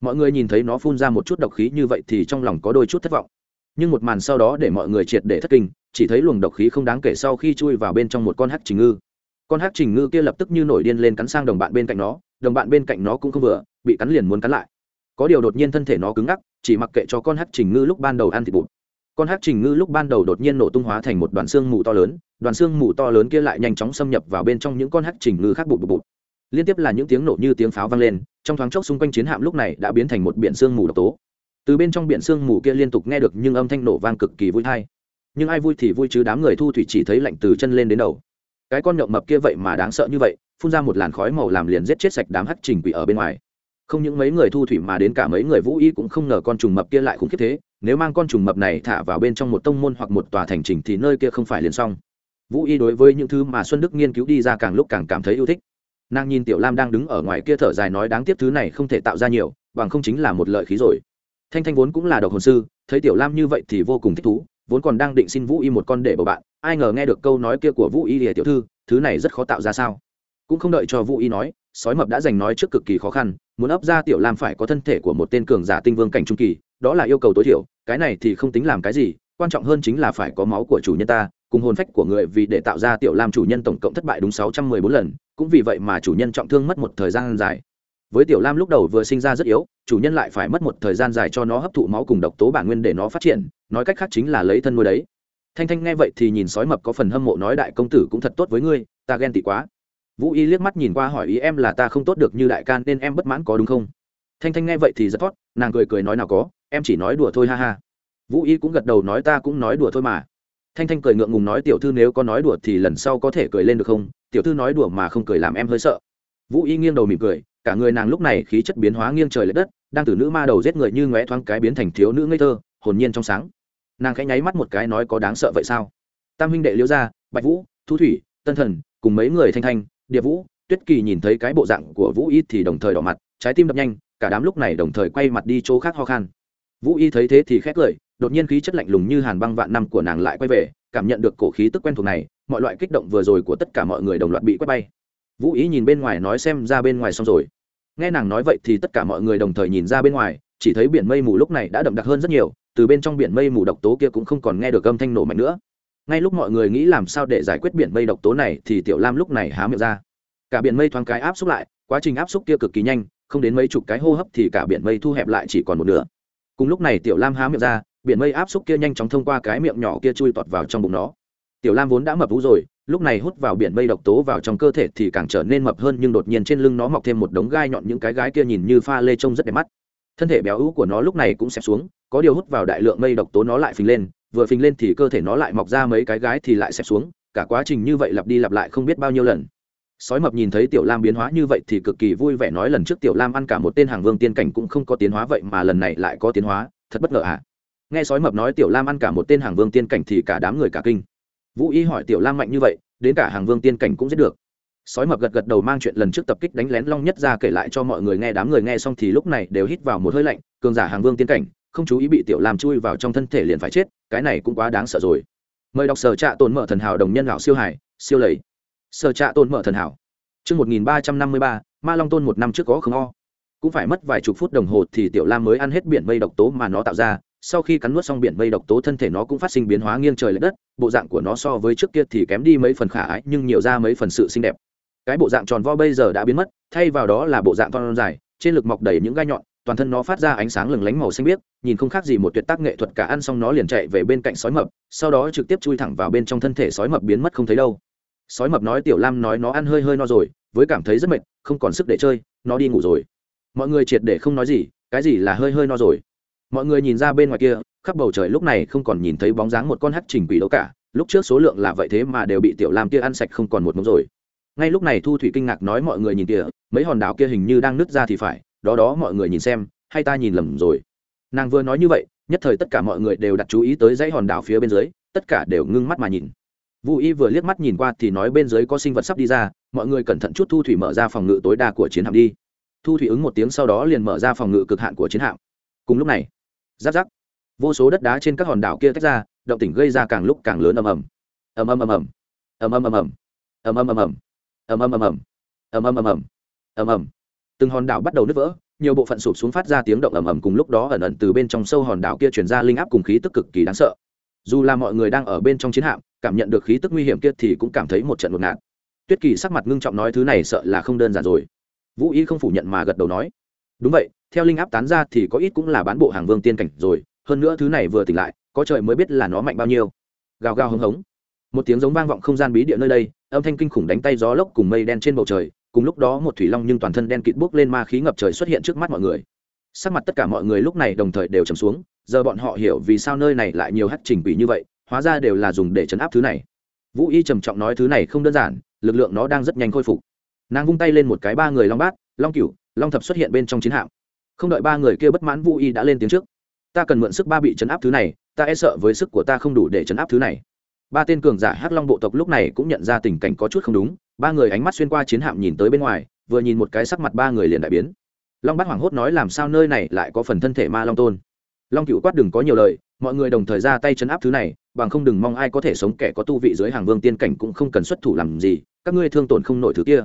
[SPEAKER 1] Mọi người nhìn thấy nó phun ra một chút độc khí như vậy thì trong lòng có đôi chút thất vọng. Nhưng một màn sau đó để mọi người triệt để thất kinh, chỉ thấy luồng độc khí không đáng kể sau khi chui vào bên trong một con hắc trình ngư. Con hắc trình ngư kia lập tức như nổi điên lên cắn sang đồng bạn bên cạnh nó, đồng bạn bên cạnh nó cũng không vừa, bị cắn liền muốn cắn lại. Có điều đột nhiên thân thể nó cứng ngắc, chỉ mặc kệ cho con hắc trình ngư lúc ban đầu ăn thịt bụng con hát trình ngư lúc ban đầu đột nhiên nổ tung hóa thành một đoàn xương mù to lớn đoàn xương mù to lớn kia lại nhanh chóng xâm nhập vào bên trong những con hát trình ngư khác bụt bụt bụt. Liên tiếp là những tiếng nổ như tiếng pháo vang lên trong thoáng chốc xung quanh chiến hạm lúc này đã biến thành một biển xương mù độc tố. Từ bên trong biển xương mù kia liên tục nghe được nhưng âm thanh nổ vang cực kỳ vui thai nhưng ai vui thì vui chứ đám người thu thủy chỉ thấy lạnh từ chân lên đến đầu. Cái con nhậu mập kia vậy mà đáng sợ như vậy phun ra một làn khói màu làm liền giết chết sạch đám hắc trình quỷ ở bên ngoài không những mấy người thu thủy mà đến cả mấy người vũ y cũng không ngờ con trùng mập kia lại khủng khiếp thế, nếu mang con trùng mập này thả vào bên trong một tông môn hoặc một tòa thành trình thì nơi kia không phải liền xong. Vũ y đối với những thứ mà xuân đức nghiên cứu đi ra càng lúc càng cảm thấy yêu thích. Nàng nhìn tiểu lam đang đứng ở ngoài kia thở dài nói đáng tiếc thứ này không thể tạo ra nhiều, bằng không chính là một lợi khí rồi. Thanh thanh vốn cũng là độc hồn sư, thấy tiểu lam như vậy thì vô cùng thích thú, vốn còn đang định xin vũ y một con để bầu bạn, ai ngờ nghe được câu nói kia của vũ y lìa tiểu thư, thứ này rất khó tạo ra sao? Cũng không đợi cho vũ y nói, sói mập đã dành nói trước cực kỳ khó khăn, muốn ấp ra tiểu lam phải có thân thể của một tên cường giả tinh vương cảnh trung kỳ, đó là yêu cầu tối thiểu, cái này thì không tính làm cái gì, quan trọng hơn chính là phải có máu của chủ nhân ta, cùng hồn phách của người vì để tạo ra tiểu lam chủ nhân tổng cộng thất bại đúng sáu trăm mười bốn lần, cũng vì vậy mà chủ nhân trọng thương mất một thời gian dài. Với tiểu lam lúc đầu vừa sinh ra rất yếu, chủ nhân lại phải mất một thời gian dài cho nó hấp thụ máu cùng độc tố bản nguyên để nó phát triển, nói cách khác chính là lấy thân nuôi đấy. Thanh thanh nghe vậy thì nhìn sói mập có phần hâm mộ, nói đại công tử cũng thật tốt với ngươi, ta ghen tị quá vũ y liếc mắt nhìn qua hỏi ý, em là ta không tốt được như đại ca nên em bất mãn có đúng không? Thanh thanh nghe vậy thì rất tốt nàng cười cười nói, nào có, em chỉ nói đùa thôi, ha ha. Vũ y cũng gật đầu nói, ta cũng nói đùa thôi mà. Thanh thanh cười ngượng ngùng nói, tiểu thư nếu có nói đùa thì lần sau có thể cười lên được không? Tiểu thư nói đùa mà không cười làm em hơi sợ. Vũ y nghiêng đầu mỉm cười, cả người nàng lúc này khí chất biến hóa nghiêng trời l ệ đất, đang từ nữ ma đầu giết người như ngóe thoáng cái biến thành thiếu nữ ngây thơ, hồn nhiên trong sáng. Nàng khẽ nháy mắt một cái nói, có đáng sợ vậy sao? Tam huynh đệ liễu gia bạch vũ, thu thủy, tân thần, cùng mấy người thanh thanh điệp vũ, tuyết kỳ nhìn thấy cái bộ dạng của vũ y thì đồng thời đỏ mặt, trái tim đập nhanh, cả đám lúc này đồng thời quay mặt đi chỗ khác ho khan. Vũ y thấy thế thì khét cười, đột nhiên khí chất lạnh lùng như hàn băng vạn năm của nàng lại quay về, cảm nhận được cổ khí tức quen thuộc này, mọi loại kích động vừa rồi của tất cả mọi người đồng loạt bị quét bay. Vũ ý nhìn bên ngoài nói xem ra bên ngoài xong rồi. Nghe nàng nói vậy thì tất cả mọi người đồng thời nhìn ra bên ngoài, chỉ thấy biển mây mù lúc này đã đậm đặc hơn rất nhiều, từ bên trong biển mây mù độc tố kia cũng không còn nghe được âm thanh nổ mạnh nữa ngay lúc mọi người nghĩ làm sao để giải quyết biển mây độc tố này thì tiểu lam lúc này há miệng ra. Cả biển mây thoáng cái áp xúc lại, quá trình áp xúc kia cực kỳ nhanh, không đến mấy chục cái hô hấp thì cả biển mây thu hẹp lại chỉ còn một nửa. Cùng lúc này tiểu lam há miệng ra, biển mây áp xúc kia nhanh chóng thông qua cái miệng nhỏ kia chui tọt vào trong bụng nó. Tiểu lam vốn đã mập vú rồi, lúc này hút vào biển mây độc tố vào trong cơ thể thì càng trở nên mập hơn nhưng đột nhiên trên lưng nó mọc thêm một đống gai nhọn những cái gái kia nhìn như pha lê trông rất đẹp mắt. Thân thể béo ú của nó lúc này cũng xẹp xuống, có điều hút vào đại lượng mây độc tố nó lại phình lên vừa phình lên thì cơ thể nó lại mọc ra mấy cái gái thì lại xẹp xuống, cả quá trình như vậy lặp đi lặp lại không biết bao nhiêu lần. Sói mập nhìn thấy tiểu lam biến hóa như vậy thì cực kỳ vui vẻ nói lần trước tiểu lam ăn cả một tên hàng vương tiên cảnh cũng không có tiến hóa vậy mà lần này lại có tiến hóa, thật bất ngờ ạ à? nghe sói mập nói tiểu lam ăn cả một tên hàng vương tiên cảnh thì cả đám người cả kinh. Vũ y hỏi tiểu lam mạnh như vậy, đến cả hàng vương tiên cảnh cũng giết được. Sói mập gật gật đầu mang chuyện lần trước tập kích đánh lén long nhất ra kể lại cho mọi người nghe, đám người nghe xong thì lúc này đều hít vào một hơi lạnh, cường giả hàng vương tiên cảnh không chú ý bị tiểu lam chui vào trong thân thể liền phải chết cái này cũng quá đáng sợ rồi mời đọc sở trạ tồn mở thần Hảo đồng nhân lão siêu hải siêu lầy sở trạ tôn mở thần hảo Trước 1353, Ma Long Tôn một năm trước có không o. Cũng phải mất vài chục phút đồng hồ thì Tiểu Lam mới ăn hết biển mây độc tố mà nó tạo ra, sau khi cắn nuốt xong biển mây độc tố thân thể nó cũng phát sinh biến hóa nghiêng trời lệch đất, bộ dạng của nó so với trước kia thì kém đi mấy phần khả ái nhưng nhiều ra mấy phần sự xinh đẹp. Cái bộ dạng tròn vo bây giờ đã biến mất, thay vào đó là bộ dạng con dài, trên lực mọc đầy những gai nhọn, toàn thân nó phát ra ánh sáng lừng lánh màu xanh biếc, nhìn không khác gì một tuyệt tác nghệ thuật cả ăn xong nó liền chạy về bên cạnh sói mập, sau đó trực tiếp chui thẳng vào bên trong thân thể sói mập biến mất không thấy đâu. Sói mập nói tiểu lam nói nó ăn hơi hơi no rồi với cảm thấy rất mệt không còn sức để chơi nó đi ngủ rồi. Mọi người triệt để không nói gì cái gì là hơi hơi no rồi? Mọi người nhìn ra bên ngoài kia khắp bầu trời lúc này không còn nhìn thấy bóng dáng một con hắc trình quỷ đâu cả lúc trước số lượng là vậy thế mà đều bị tiểu lam kia ăn sạch không còn một mống rồi. Ngay lúc này thu thủy kinh ngạc nói mọi người nhìn kìa mấy hòn đảo kia hình như đang nứt ra thì phải đó đó mọi người nhìn xem, hay ta nhìn lầm rồi. Nàng vừa nói như vậy, nhất thời tất cả mọi người đều đặt chú ý tới dãy hòn đảo phía bên dưới, tất cả đều ngưng mắt mà nhìn. Vũ y vừa liếc mắt nhìn qua thì nói bên dưới có sinh vật sắp đi ra, mọi người cẩn thận chút thu thủy mở ra phòng ngự tối đa của chiến hạm đi. Thu thủy ứng một tiếng sau đó liền mở ra phòng ngự cực hạn của chiến hạm. Cùng lúc này, giáp giáp, vô số đất đá trên các hòn đảo kia tách ra, động tỉnh gây ra càng lúc càng lớn ầm ầm ầm ầm. Ầm ầm ầm ầm. Ầm ầm ầm ầm. Ầm ầm ầm ầm. Ầm ầm ầm ầm. Ầm ầm ầm ầm từng hòn đảo bắt đầu nứt vỡ, nhiều bộ phận sụp xuống phát ra tiếng động ầm ầm cùng lúc đó ẩn ẩn từ bên trong sâu hòn đảo kia truyền ra linh áp cùng khí tức cực kỳ đáng sợ. Dù là mọi người đang ở bên trong chiến hạm, cảm nhận được khí tức nguy hiểm kia thì cũng cảm thấy một trận ngột ngạt. Tuyết kỳ sắc mặt ngưng trọng nói thứ này sợ là không đơn giản rồi. Vũ y không phủ nhận mà gật đầu nói, đúng vậy, theo linh áp tán ra thì có ít cũng là bán bộ hàng vương tiên cảnh rồi, hơn nữa thứ này vừa tỉnh lại, có trời mới biết là nó mạnh bao nhiêu. Gào gào hống hống. Một tiếng giống vang vọng không gian bí địa nơi đây, âm thanh kinh khủng đánh tay gió lốc cùng mây đen trên bầu trời cùng lúc đó một thủy long nhưng toàn thân đen kịt bốc lên ma khí ngập trời xuất hiện trước mắt mọi người. Sắc mặt tất cả mọi người lúc này đồng thời đều trầm xuống, giờ bọn họ hiểu vì sao nơi này lại nhiều hắc trình quỷ như vậy, hóa ra đều là dùng để chấn áp thứ này. Vũ y trầm trọng nói thứ này không đơn giản, lực lượng nó đang rất nhanh khôi phục. Nàng vung tay lên một cái ba người long bát, long cửu, long thập xuất hiện bên trong chiến hạm. Không đợi ba người kia bất mãn, vũ y đã lên tiếng trước. Ta cần mượn sức ba bị chấn áp thứ này, ta e sợ với sức của ta không đủ để chấn áp thứ này. Ba tên cường giả hắc long bộ tộc lúc này cũng nhận ra tình cảnh có chút không đúng ba người ánh mắt xuyên qua chiến hạm nhìn tới bên ngoài, vừa nhìn một cái sắc mặt ba người liền đại biến. Long bát hoảng hốt nói làm sao nơi này lại có phần thân thể ma long tôn? Long cựu quát đừng có nhiều lời, mọi người đồng thời ra tay chấn áp thứ này, bằng không đừng mong ai có thể sống kẻ có tu vị dưới hàng vương tiên cảnh cũng không cần xuất thủ làm gì, các ngươi thương tổn không nổi thứ kia.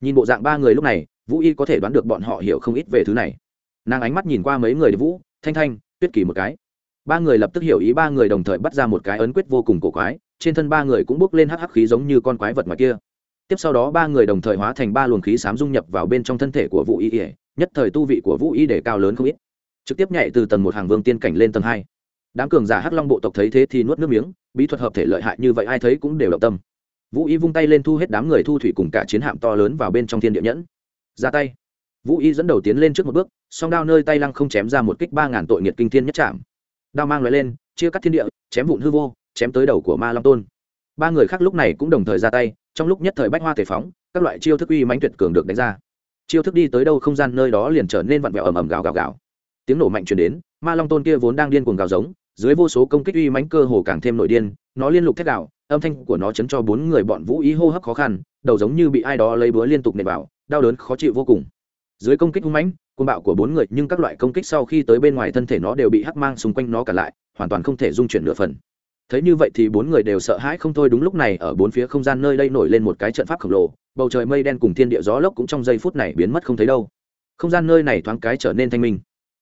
[SPEAKER 1] Nhìn bộ dạng ba người lúc này, vũ y có thể đoán được bọn họ hiểu không ít về thứ này. Nàng ánh mắt nhìn qua mấy người vũ, thanh thanh, tuyết kỳ một cái. Ba người lập tức hiểu ý, ba người đồng thời bắt ra một cái ấn quyết vô cùng cổ quái, trên thân ba người cũng bước lên hắc hắc khí giống như con quái vật ngoài kia tiếp sau đó ba người đồng thời hóa thành ba luồng khí sám dung nhập vào bên trong thân thể của vũ y ỉa nhất thời tu vị của vũ y để cao lớn không ít. Trực tiếp nhảy từ tầng một hàng vương tiên cảnh lên tầng hai. Đám cường giả hắc long bộ tộc thấy thế thì nuốt nước miếng, bí thuật hợp thể lợi hại như vậy ai thấy cũng đều động tâm. Vũ y vung tay lên thu hết đám người thu thủy cùng cả chiến hạm to lớn vào bên trong thiên địa nhẫn. Ra tay. Vũ y dẫn đầu tiến lên trước một bước, song đao nơi tay lăng không chém ra một kích ba ngàn tội nghiệt kinh thiên nhất chạm đao mang loại lên, chia cắt thiên địa, chém vụn hư vô, chém tới đầu của ma long tôn. Ba người khác lúc này cũng đồng thời ra tay trong lúc nhất thời bách hoa thể phóng, các loại chiêu thức uy mãnh tuyệt cường được đánh ra. Chiêu thức đi tới đâu không gian nơi đó liền trở nên vặn vẹo ầm ầm gào gào gào. Tiếng nổ mạnh truyền đến, ma long tôn kia vốn đang điên cuồng gào giống, dưới vô số công kích uy mãnh cơ hồ càng thêm nội điên, nó liên lục thét gào, âm thanh của nó chấn cho bốn người bọn vũ ý hô hấp khó khăn, đầu giống như bị ai đó lấy búa liên tục nện vào, đau đớn khó chịu vô cùng. Dưới công kích hung mãnh côn bạo của bốn người nhưng các loại công kích sau khi tới bên ngoài thân thể nó đều bị hắc mang xung quanh nó cả lại, hoàn toàn không thể dung chuyển nửa phần thấy như vậy thì bốn người đều sợ hãi không thôi, đúng lúc này, ở bốn phía không gian nơi đây nổi lên một cái trận pháp khổng lồ, bầu trời mây đen cùng thiên địa gió lốc cũng trong giây phút này biến mất không thấy đâu. Không gian nơi này thoáng cái trở nên thanh minh.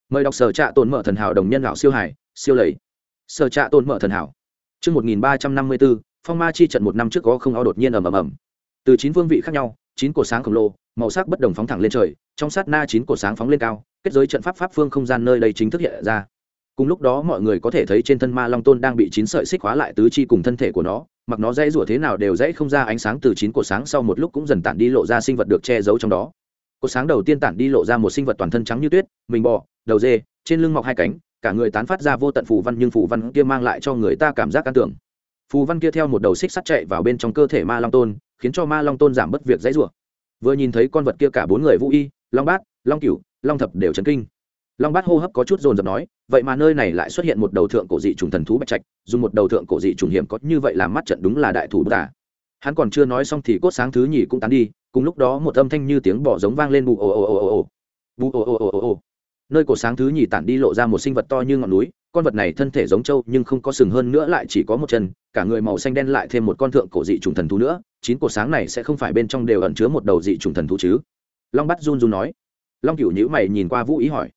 [SPEAKER 1] Mời đọc sở trạ tồn mở thần hảo đồng nhân lão siêu hải, siêu lầy. Sở trạ tồn mở thần hảo. Chương một nghìn ba trăm năm mươi bốn phong ma chi trận một năm trước có không ao đột nhiên ầm ầm ầm. Từ chín vương vị khác nhau, chín cột sáng khổng lồ, màu sắc bất đồng phóng thẳng lên trời, trong sát na chín cột sáng phóng lên cao, kết giới trận pháp pháp phương không gian nơi đây chính thức hiện ra cùng lúc đó mọi người có thể thấy trên thân ma long tôn đang bị chín sợi xích hóa lại tứ chi cùng thân thể của nó, mặc nó dãy rủa thế nào đều dãy không ra ánh sáng từ chín cột sáng sau một lúc cũng dần tản đi lộ ra sinh vật được che giấu trong đó. Cột sáng đầu tiên tản đi lộ ra một sinh vật toàn thân trắng như tuyết, mình bò, đầu dê, trên lưng mọc hai cánh, cả người tán phát ra vô tận phù văn nhưng phù văn kia mang lại cho người ta cảm giác an tưởng. Phù văn kia theo một đầu xích sắt chạy vào bên trong cơ thể ma long tôn, khiến cho ma long tôn giảm bất việc dãy rủa. Vừa nhìn thấy con vật kia cả bốn người vũ y, long bát, long cửu, long thập đều chấn kinh long bát hô hấp có chút dồn dập nói, vậy mà nơi này lại xuất hiện một đầu thượng cổ dị trùng thần thú bạch trạch, dùng một đầu thượng cổ dị trùng hiểm có như vậy làm mắt trận đúng là đại thủ tả hắn còn chưa nói xong thì cốt sáng thứ nhì cũng tán đi, cùng lúc đó một âm thanh như tiếng bỏ giống vang lên bù ồ ồ ồ ồ ồ. Bù ồ ồ ồ ồ ồ. Nơi cổ sáng thứ nhì tản đi lộ ra một sinh vật to như ngọn núi, con vật này thân thể giống trâu nhưng không có sừng hơn nữa lại chỉ có một chân, cả người màu xanh đen lại thêm một con thượng cổ dị trùng thần thú nữa, chín cổ sáng này sẽ không phải bên trong đều ẩn chứa một đầu dị trùng thần thú chứ? Long bắt run run nói. Long cửu nhữ mày nhìn qua vũ ý hỏi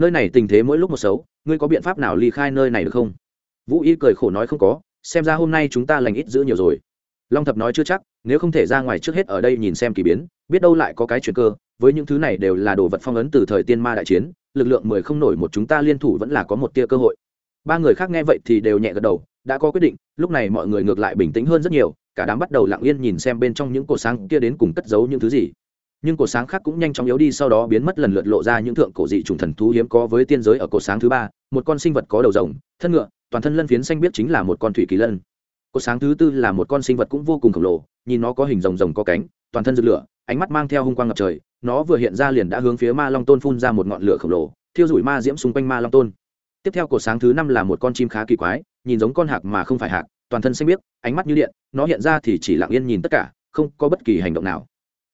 [SPEAKER 1] nơi này tình thế mỗi lúc một xấu, ngươi có biện pháp nào ly khai nơi này được không? Vũ Y cười khổ nói không có, xem ra hôm nay chúng ta lành ít giữ nhiều rồi. Long thập nói chưa chắc, nếu không thể ra ngoài trước hết ở đây nhìn xem kỳ biến, biết đâu lại có cái chuyện cơ, với những thứ này đều là đồ vật phong ấn từ thời tiên ma đại chiến, lực lượng mười không nổi một chúng ta liên thủ vẫn là có một tia cơ hội. Ba người khác nghe vậy thì đều nhẹ gật đầu, đã có quyết định, lúc này mọi người ngược lại bình tĩnh hơn rất nhiều, cả đám bắt đầu lặng yên nhìn xem bên trong những cột sáng kia đến cùng cất giấu những thứ gì nhưng cột sáng khác cũng nhanh chóng yếu đi, sau đó biến mất lần lượt lộ ra những thượng cổ dị trùng thần thú hiếm có với tiên giới ở cột sáng thứ ba, một con sinh vật có đầu rồng, thân ngựa, toàn thân lân phiến xanh biết chính là một con thủy kỳ lân. Cột sáng thứ tư là một con sinh vật cũng vô cùng khổng lồ, nhìn nó có hình rồng rồng có cánh, toàn thân rực lửa, ánh mắt mang theo hung quang ngập trời, nó vừa hiện ra liền đã hướng phía ma long tôn phun ra một ngọn lửa khổng lồ, thiêu rủi ma diễm xung quanh ma long tôn. Tiếp theo cột sáng thứ năm là một con chim khá kỳ quái, nhìn giống con hạc mà không phải hạc, toàn thân xanh biếc, ánh mắt như điện, nó hiện ra thì chỉ lặng yên nhìn tất cả, không có bất kỳ hành động nào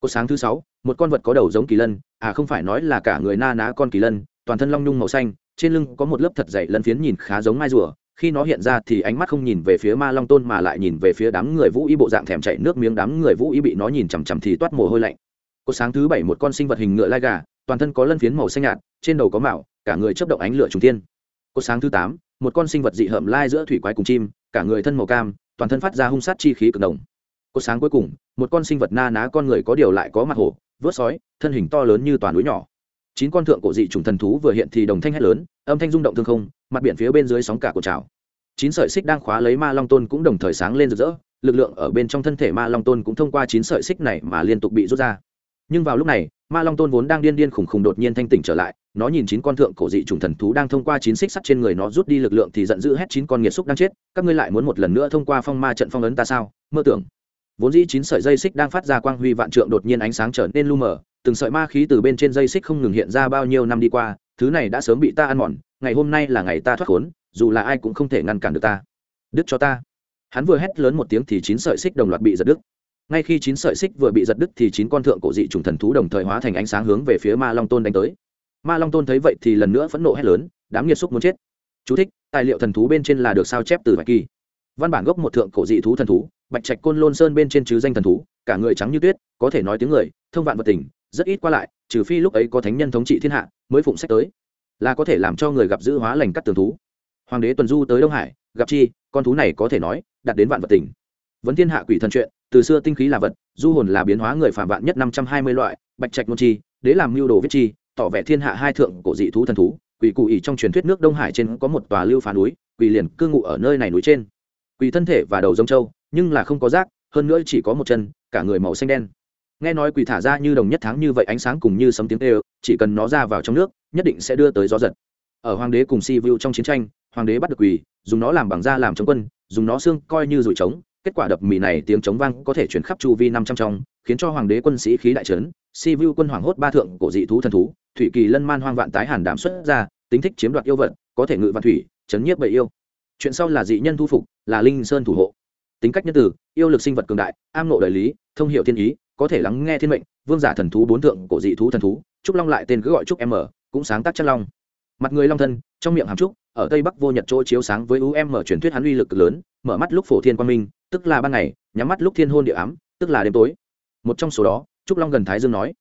[SPEAKER 1] cột sáng thứ sáu, một con vật có đầu giống kỳ lân à không phải nói là cả người na ná con kỳ lân, toàn thân long nhung màu xanh, trên lưng có một lớp thật dày lân phiến nhìn khá giống mai rùa, khi nó hiện ra thì ánh mắt không nhìn về phía ma long tôn mà lại nhìn về phía đám người vũ y bộ dạng thèm chạy nước miếng đám người vũ y bị nó nhìn chằm chằm thì toát mồ hôi lạnh. Cột sáng thứ bảy một con sinh vật hình ngựa lai gà, toàn thân có lân phiến màu xanh nhạt, trên đầu có mạo, cả người chớp động ánh lửa trùng thiên. Cột sáng thứ tám, một con sinh vật dị hợm lai giữa thủy quái cùng chim, cả người thân màu cam, toàn thân phát ra hung sát chi khí cực đồng có sáng cuối cùng, một con sinh vật na ná con người có điều lại có mặt hổ vớt sói, thân hình to lớn như toàn núi nhỏ. Chín con thượng cổ dị trùng thần thú vừa hiện thì đồng thanh hét lớn, âm thanh rung động thương không, mặt biển phía bên dưới sóng cả của trào. Chín sợi xích đang khóa lấy ma long tôn cũng đồng thời sáng lên rực rỡ, lực lượng ở bên trong thân thể ma long tôn cũng thông qua chín sợi xích này mà liên tục bị rút ra. Nhưng vào lúc này, ma long tôn vốn đang điên điên khủng khủng đột nhiên thanh tỉnh trở lại, nó nhìn chín con thượng cổ dị trùng thần thú đang thông qua chín xích sắt trên người nó rút đi lực lượng thì giận dữ hét chín con nghiệt xúc đang chết, các ngươi lại muốn một lần nữa thông qua phong ma trận phong ấn ta sao? Mơ tưởng vốn dĩ chín sợi dây xích đang phát ra quang huy vạn trượng đột nhiên ánh sáng trở nên lu mờ từng sợi ma khí từ bên trên dây xích không ngừng hiện ra bao nhiêu năm đi qua thứ này đã sớm bị ta ăn mòn ngày hôm nay là ngày ta thoát khốn dù là ai cũng không thể ngăn cản được ta. Đứt cho ta. Hắn vừa hét lớn một tiếng thì chín sợi xích đồng loạt bị giật đứt. Ngay khi chín sợi xích vừa bị giật đứt thì chín con thượng cổ dị trùng thần thú đồng thời hóa thành ánh sáng hướng về phía ma long tôn đánh tới. Ma long tôn thấy vậy thì lần nữa phẫn nộ hét lớn đám nghiệt xúc muốn chết. Chú thích, tài liệu thần thú bên trên là được sao chép từ vài kỳ văn bản gốc một thượng cổ dị thú thần thú, bạch trạch côn lôn sơn bên trên chứ danh thần thú, cả người trắng như tuyết, có thể nói tiếng người, thông vạn vật tình, rất ít qua lại, trừ phi lúc ấy có thánh nhân thống trị thiên hạ mới phụng sách tới. Là có thể làm cho người gặp giữ hóa lành cắt tường thú. Hoàng đế tuần du tới đông hải, gặp chi, con thú này có thể nói, đạt đến vạn vật tình. Vấn thiên hạ quỷ thần chuyện, từ xưa tinh khí là vật, du hồn là biến hóa người phạm vạn nhất năm trăm hai mươi loại, bạch trạch môn chi, đế làm mưu đồ viết chi, tỏ vẻ thiên hạ hai thượng cổ dị thú thần thú, quỷ cụ ỉ trong truyền thuyết nước đông hải trên có một tòa lưu phá núi, quỷ liền cư ngụ ở nơi này núi trên quỷ thân thể và đầu giống trâu, nhưng là không có rác, hơn nữa chỉ có một chân, cả người màu xanh đen. Nghe nói quỷ thả ra như đồng nhất tháng như vậy, ánh sáng cùng như sấm tiếng tê chỉ cần nó ra vào trong nước, nhất định sẽ đưa tới gió giật. Ở hoàng đế cùng si vu trong chiến tranh, hoàng đế bắt được quỷ dùng nó làm bằng da làm chống quân, dùng nó xương coi như rủi trống, kết quả đập mì này tiếng chống vang có thể chuyển khắp chu vi năm trăm trong, khiến cho hoàng đế quân sĩ khí đại trấn, si vu quân hoàng hốt ba thượng cổ dị thú thần thú, thủy kỳ lân man hoang vạn tái hàn đảm xuất ra, tính thích chiếm đoạt yêu vật, có thể ngự vạn thủy, chấn nhiếp bậy yêu chuyện sau là dị nhân thu phục, là linh sơn thủ hộ. Tính cách nhân tử yêu lực sinh vật cường đại, am nộ đời lý, thông hiệu thiên ý, có thể lắng nghe thiên mệnh, vương giả thần thú bốn thượng cổ dị thú thần thú, trúc long lại tên cứ gọi trúc m, cũng sáng tác chất long. Mặt người long thân, trong miệng hàm trúc, ở tây bắc vô nhật chỗ chiếu sáng với um truyền thuyết hắn uy lực lớn, mở mắt lúc phổ thiên quang minh, tức là ban ngày, nhắm mắt lúc thiên hôn địa ám, tức là đêm tối. Một trong số đó, trúc long gần thái dương nói.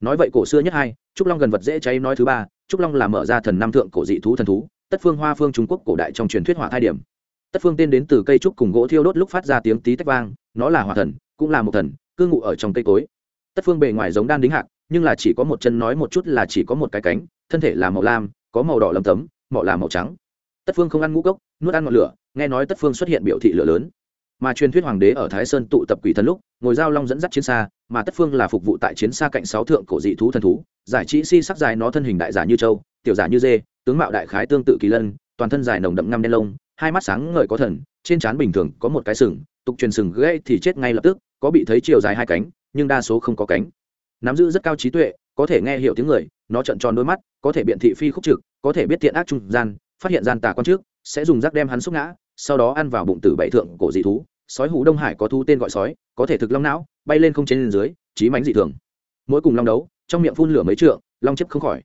[SPEAKER 1] Nói vậy cổ xưa nhất hai, trúc long gần vật dễ cháy nói thứ ba, trúc long là mở ra thần nam thượng cổ dị thú thần thú tất phương hoa phương trung quốc cổ đại trong truyền thuyết hỏa thai điểm. Tất phương tên đến từ cây trúc cùng gỗ thiêu đốt lúc phát ra tiếng tí tách vang, nó là hỏa thần, cũng là một thần, cư ngụ ở trong cây cối. Tất phương bề ngoài giống đan đính hạc, nhưng là chỉ có một chân nói một chút là chỉ có một cái cánh, thân thể là màu lam, có màu đỏ lấm tấm mọ là màu trắng. Tất phương không ăn ngũ cốc, nuốt ăn ngọn lửa, nghe nói tất phương xuất hiện biểu thị lửa lớn. Mà truyền thuyết hoàng đế ở thái sơn tụ tập quỷ thần lúc, ngồi giao long dẫn dắt chiến xa, mà tất phương là phục vụ tại chiến xa cạnh sáu thượng cổ dị thú thần thú, giải trí si sắc dài nó thân hình đại giả như châu tiểu giả như dê, tướng mạo đại khái tương tự kỳ lân, toàn thân dài nồng đậm ngăm đen lông, hai mắt sáng ngời có thần, trên trán bình thường có một cái sừng, tục truyền sừng gãy thì chết ngay lập tức, có bị thấy chiều dài hai cánh, nhưng đa số không có cánh. Nắm giữ rất cao trí tuệ, có thể nghe hiểu tiếng người, nó trận tròn đôi mắt, có thể biện thị phi khúc trực, có thể biết tiện ác trung gian, phát hiện gian tà quan trước, sẽ dùng rác đem hắn xúc ngã, sau đó ăn vào bụng tử bảy thượng cổ dị thú, sói hủ đông hải có thu tên gọi sói, có thể thực long não, bay lên không trên lên dưới trí mánh dị thường. Mỗi cùng long đấu, trong miệng phun lửa mấy trượng, long chấp không khỏi.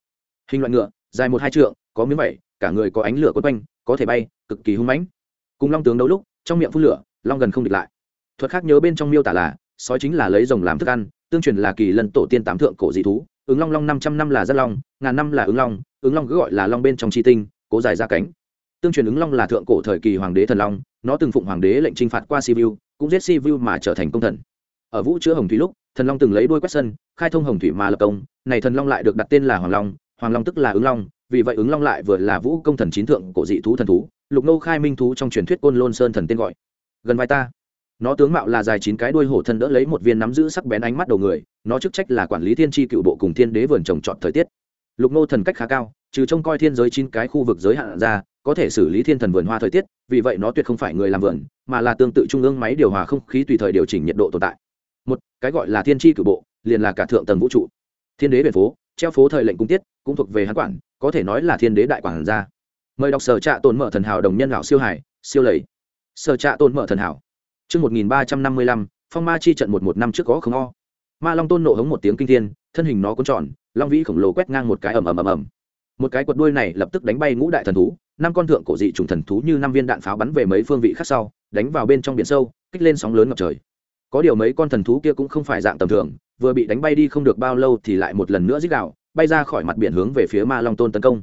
[SPEAKER 1] Hình loại ngựa dài một hai trượng, có miếng vẩy cả người có ánh lửa quấn quanh, có thể bay, cực kỳ hung mãnh. Cùng long tướng đấu lúc, trong miệng phun lửa, long gần không địch lại. Thuật khác nhớ bên trong miêu tả là, sói chính là lấy rồng làm thức ăn, tương truyền là kỳ lần tổ tiên tám thượng cổ dị thú, ứng long long năm trăm năm là rất long, ngàn năm là ứng long ứng long cứ gọi là long bên trong tri tinh, cố dài ra cánh. Tương truyền ứng long là thượng cổ thời kỳ hoàng đế thần long, nó từng phụng hoàng đế lệnh t r i n h phạt qua sivu cũng giết sivu mà trở thành công thần. Ở vũ chữa hồng thủy lúc, thần long từng lấy đuôi quét sân, khai thông hồng thủy mà lập công, này thần long lại được đặt tên là hoàng long hoàng long tức là ứng long, vì vậy ứng long lại vừa là vũ công thần chín thượng cổ dị thú thần thú, lục nô khai minh thú trong truyền thuyết côn lôn sơn thần tên gọi. Gần vai ta. Nó tướng mạo là dài chín cái đuôi hổ thân đỡ lấy một viên nắm giữ sắc bén ánh mắt đầu người, nó chức trách là quản lý thiên tri cựu bộ cùng thiên đế vườn trồng trọt thời tiết. Lục nô thần cách khá cao, trừ trông coi thiên giới chín cái khu vực giới hạn ra, có thể xử lý thiên thần vườn hoa thời tiết, vì vậy nó tuyệt không phải người làm vườn, mà là tương tự trung ương máy điều hòa không khí tùy thời điều chỉnh nhiệt độ tồn tại. Một, cái gọi là thiên tri cựu bộ, liền là cả thượng tầng vũ trụ. Thiên đế biển phố treo phố thời lệnh cung tiết cũng thuộc về hắn quản có thể nói là thiên đế đại quản gia mời đọc sở trạ tồn mở thần hảo đồng nhân lão siêu hải siêu lầy sở trạ tồn mở thần hảo Trước 1355, phong ma chi trận một một năm trước có không o. Ma Long Tôn nộ hống một tiếng kinh thiên, thân hình nó cuốn tròn, long vĩ khổng lồ quét ngang một cái ầm ầm ầm ầm. Một cái quật đuôi này lập tức đánh bay ngũ đại thần thú, năm con thượng cổ dị trùng thần thú như năm viên đạn pháo bắn về mấy phương vị khác sau, đánh vào bên trong biển sâu, kích lên sóng lớn ngập trời. Có điều mấy con thần thú kia cũng không phải dạng tầm thường, vừa bị đánh bay đi không được bao lâu thì lại một lần nữa rít gào, bay ra khỏi mặt biển hướng về phía Ma Long Tôn tấn công.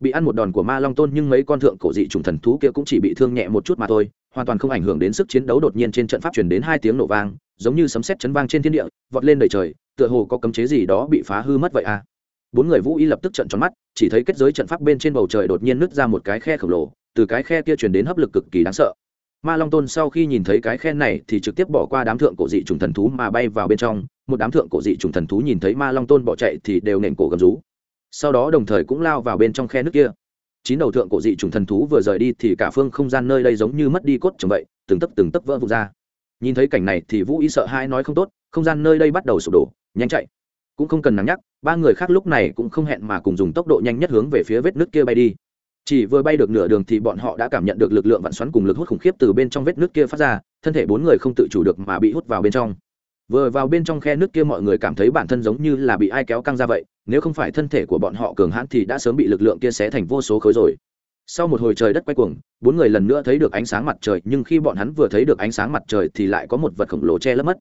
[SPEAKER 1] Bị ăn một đòn của Ma Long Tôn nhưng mấy con thượng cổ dị trùng thần thú kia cũng chỉ bị thương nhẹ một chút mà thôi, hoàn toàn không ảnh hưởng đến sức chiến đấu đột nhiên trên trận pháp truyền đến hai tiếng nổ vang giống như sấm sét chấn vang trên thiên địa vọt lên đầy trời tựa hồ có cấm chế gì đó bị phá hư mất vậy à bốn người vũ y lập tức trận tròn mắt chỉ thấy kết giới trận pháp bên trên bầu trời đột nhiên nứt ra một cái khe khổng lồ từ cái khe kia truyền đến hấp lực cực kỳ đáng sợ ma long tôn sau khi nhìn thấy cái khe này thì trực tiếp bỏ qua đám thượng cổ dị trùng thần thú mà bay vào bên trong một đám thượng cổ dị trùng thần thú nhìn thấy ma long tôn bỏ chạy thì đều nện cổ gầm rú. Sau đó đồng thời cũng lao vào bên trong khe nước kia. Chín đầu thượng cổ dị trùng thần thú vừa rời đi thì cả phương không gian nơi đây giống như mất đi cốt chồng vậy, từng tấc từng tấc vỡ vụt ra. Nhìn thấy cảnh này thì vũ ý sợ hai nói không tốt, không gian nơi đây bắt đầu sụp đổ, nhanh chạy. Cũng không cần nắm nhắc, ba người khác lúc này cũng không hẹn mà cùng dùng tốc độ nhanh nhất hướng về phía vết nước kia bay đi. Chỉ vừa bay được nửa đường thì bọn họ đã cảm nhận được lực lượng vạn xoắn cùng lực hút khủng khiếp từ bên trong vết nước kia phát ra, thân thể bốn người không tự chủ được mà bị hút vào bên trong vừa vào bên trong khe nước kia mọi người cảm thấy bản thân giống như là bị ai kéo căng ra vậy, nếu không phải thân thể của bọn họ cường hãn thì đã sớm bị lực lượng kia xé thành vô số khối rồi. Sau một hồi trời đất quay cuồng, bốn người lần nữa thấy được ánh sáng mặt trời, nhưng khi bọn hắn vừa thấy được ánh sáng mặt trời thì lại có một vật khổng lồ che lấp mất.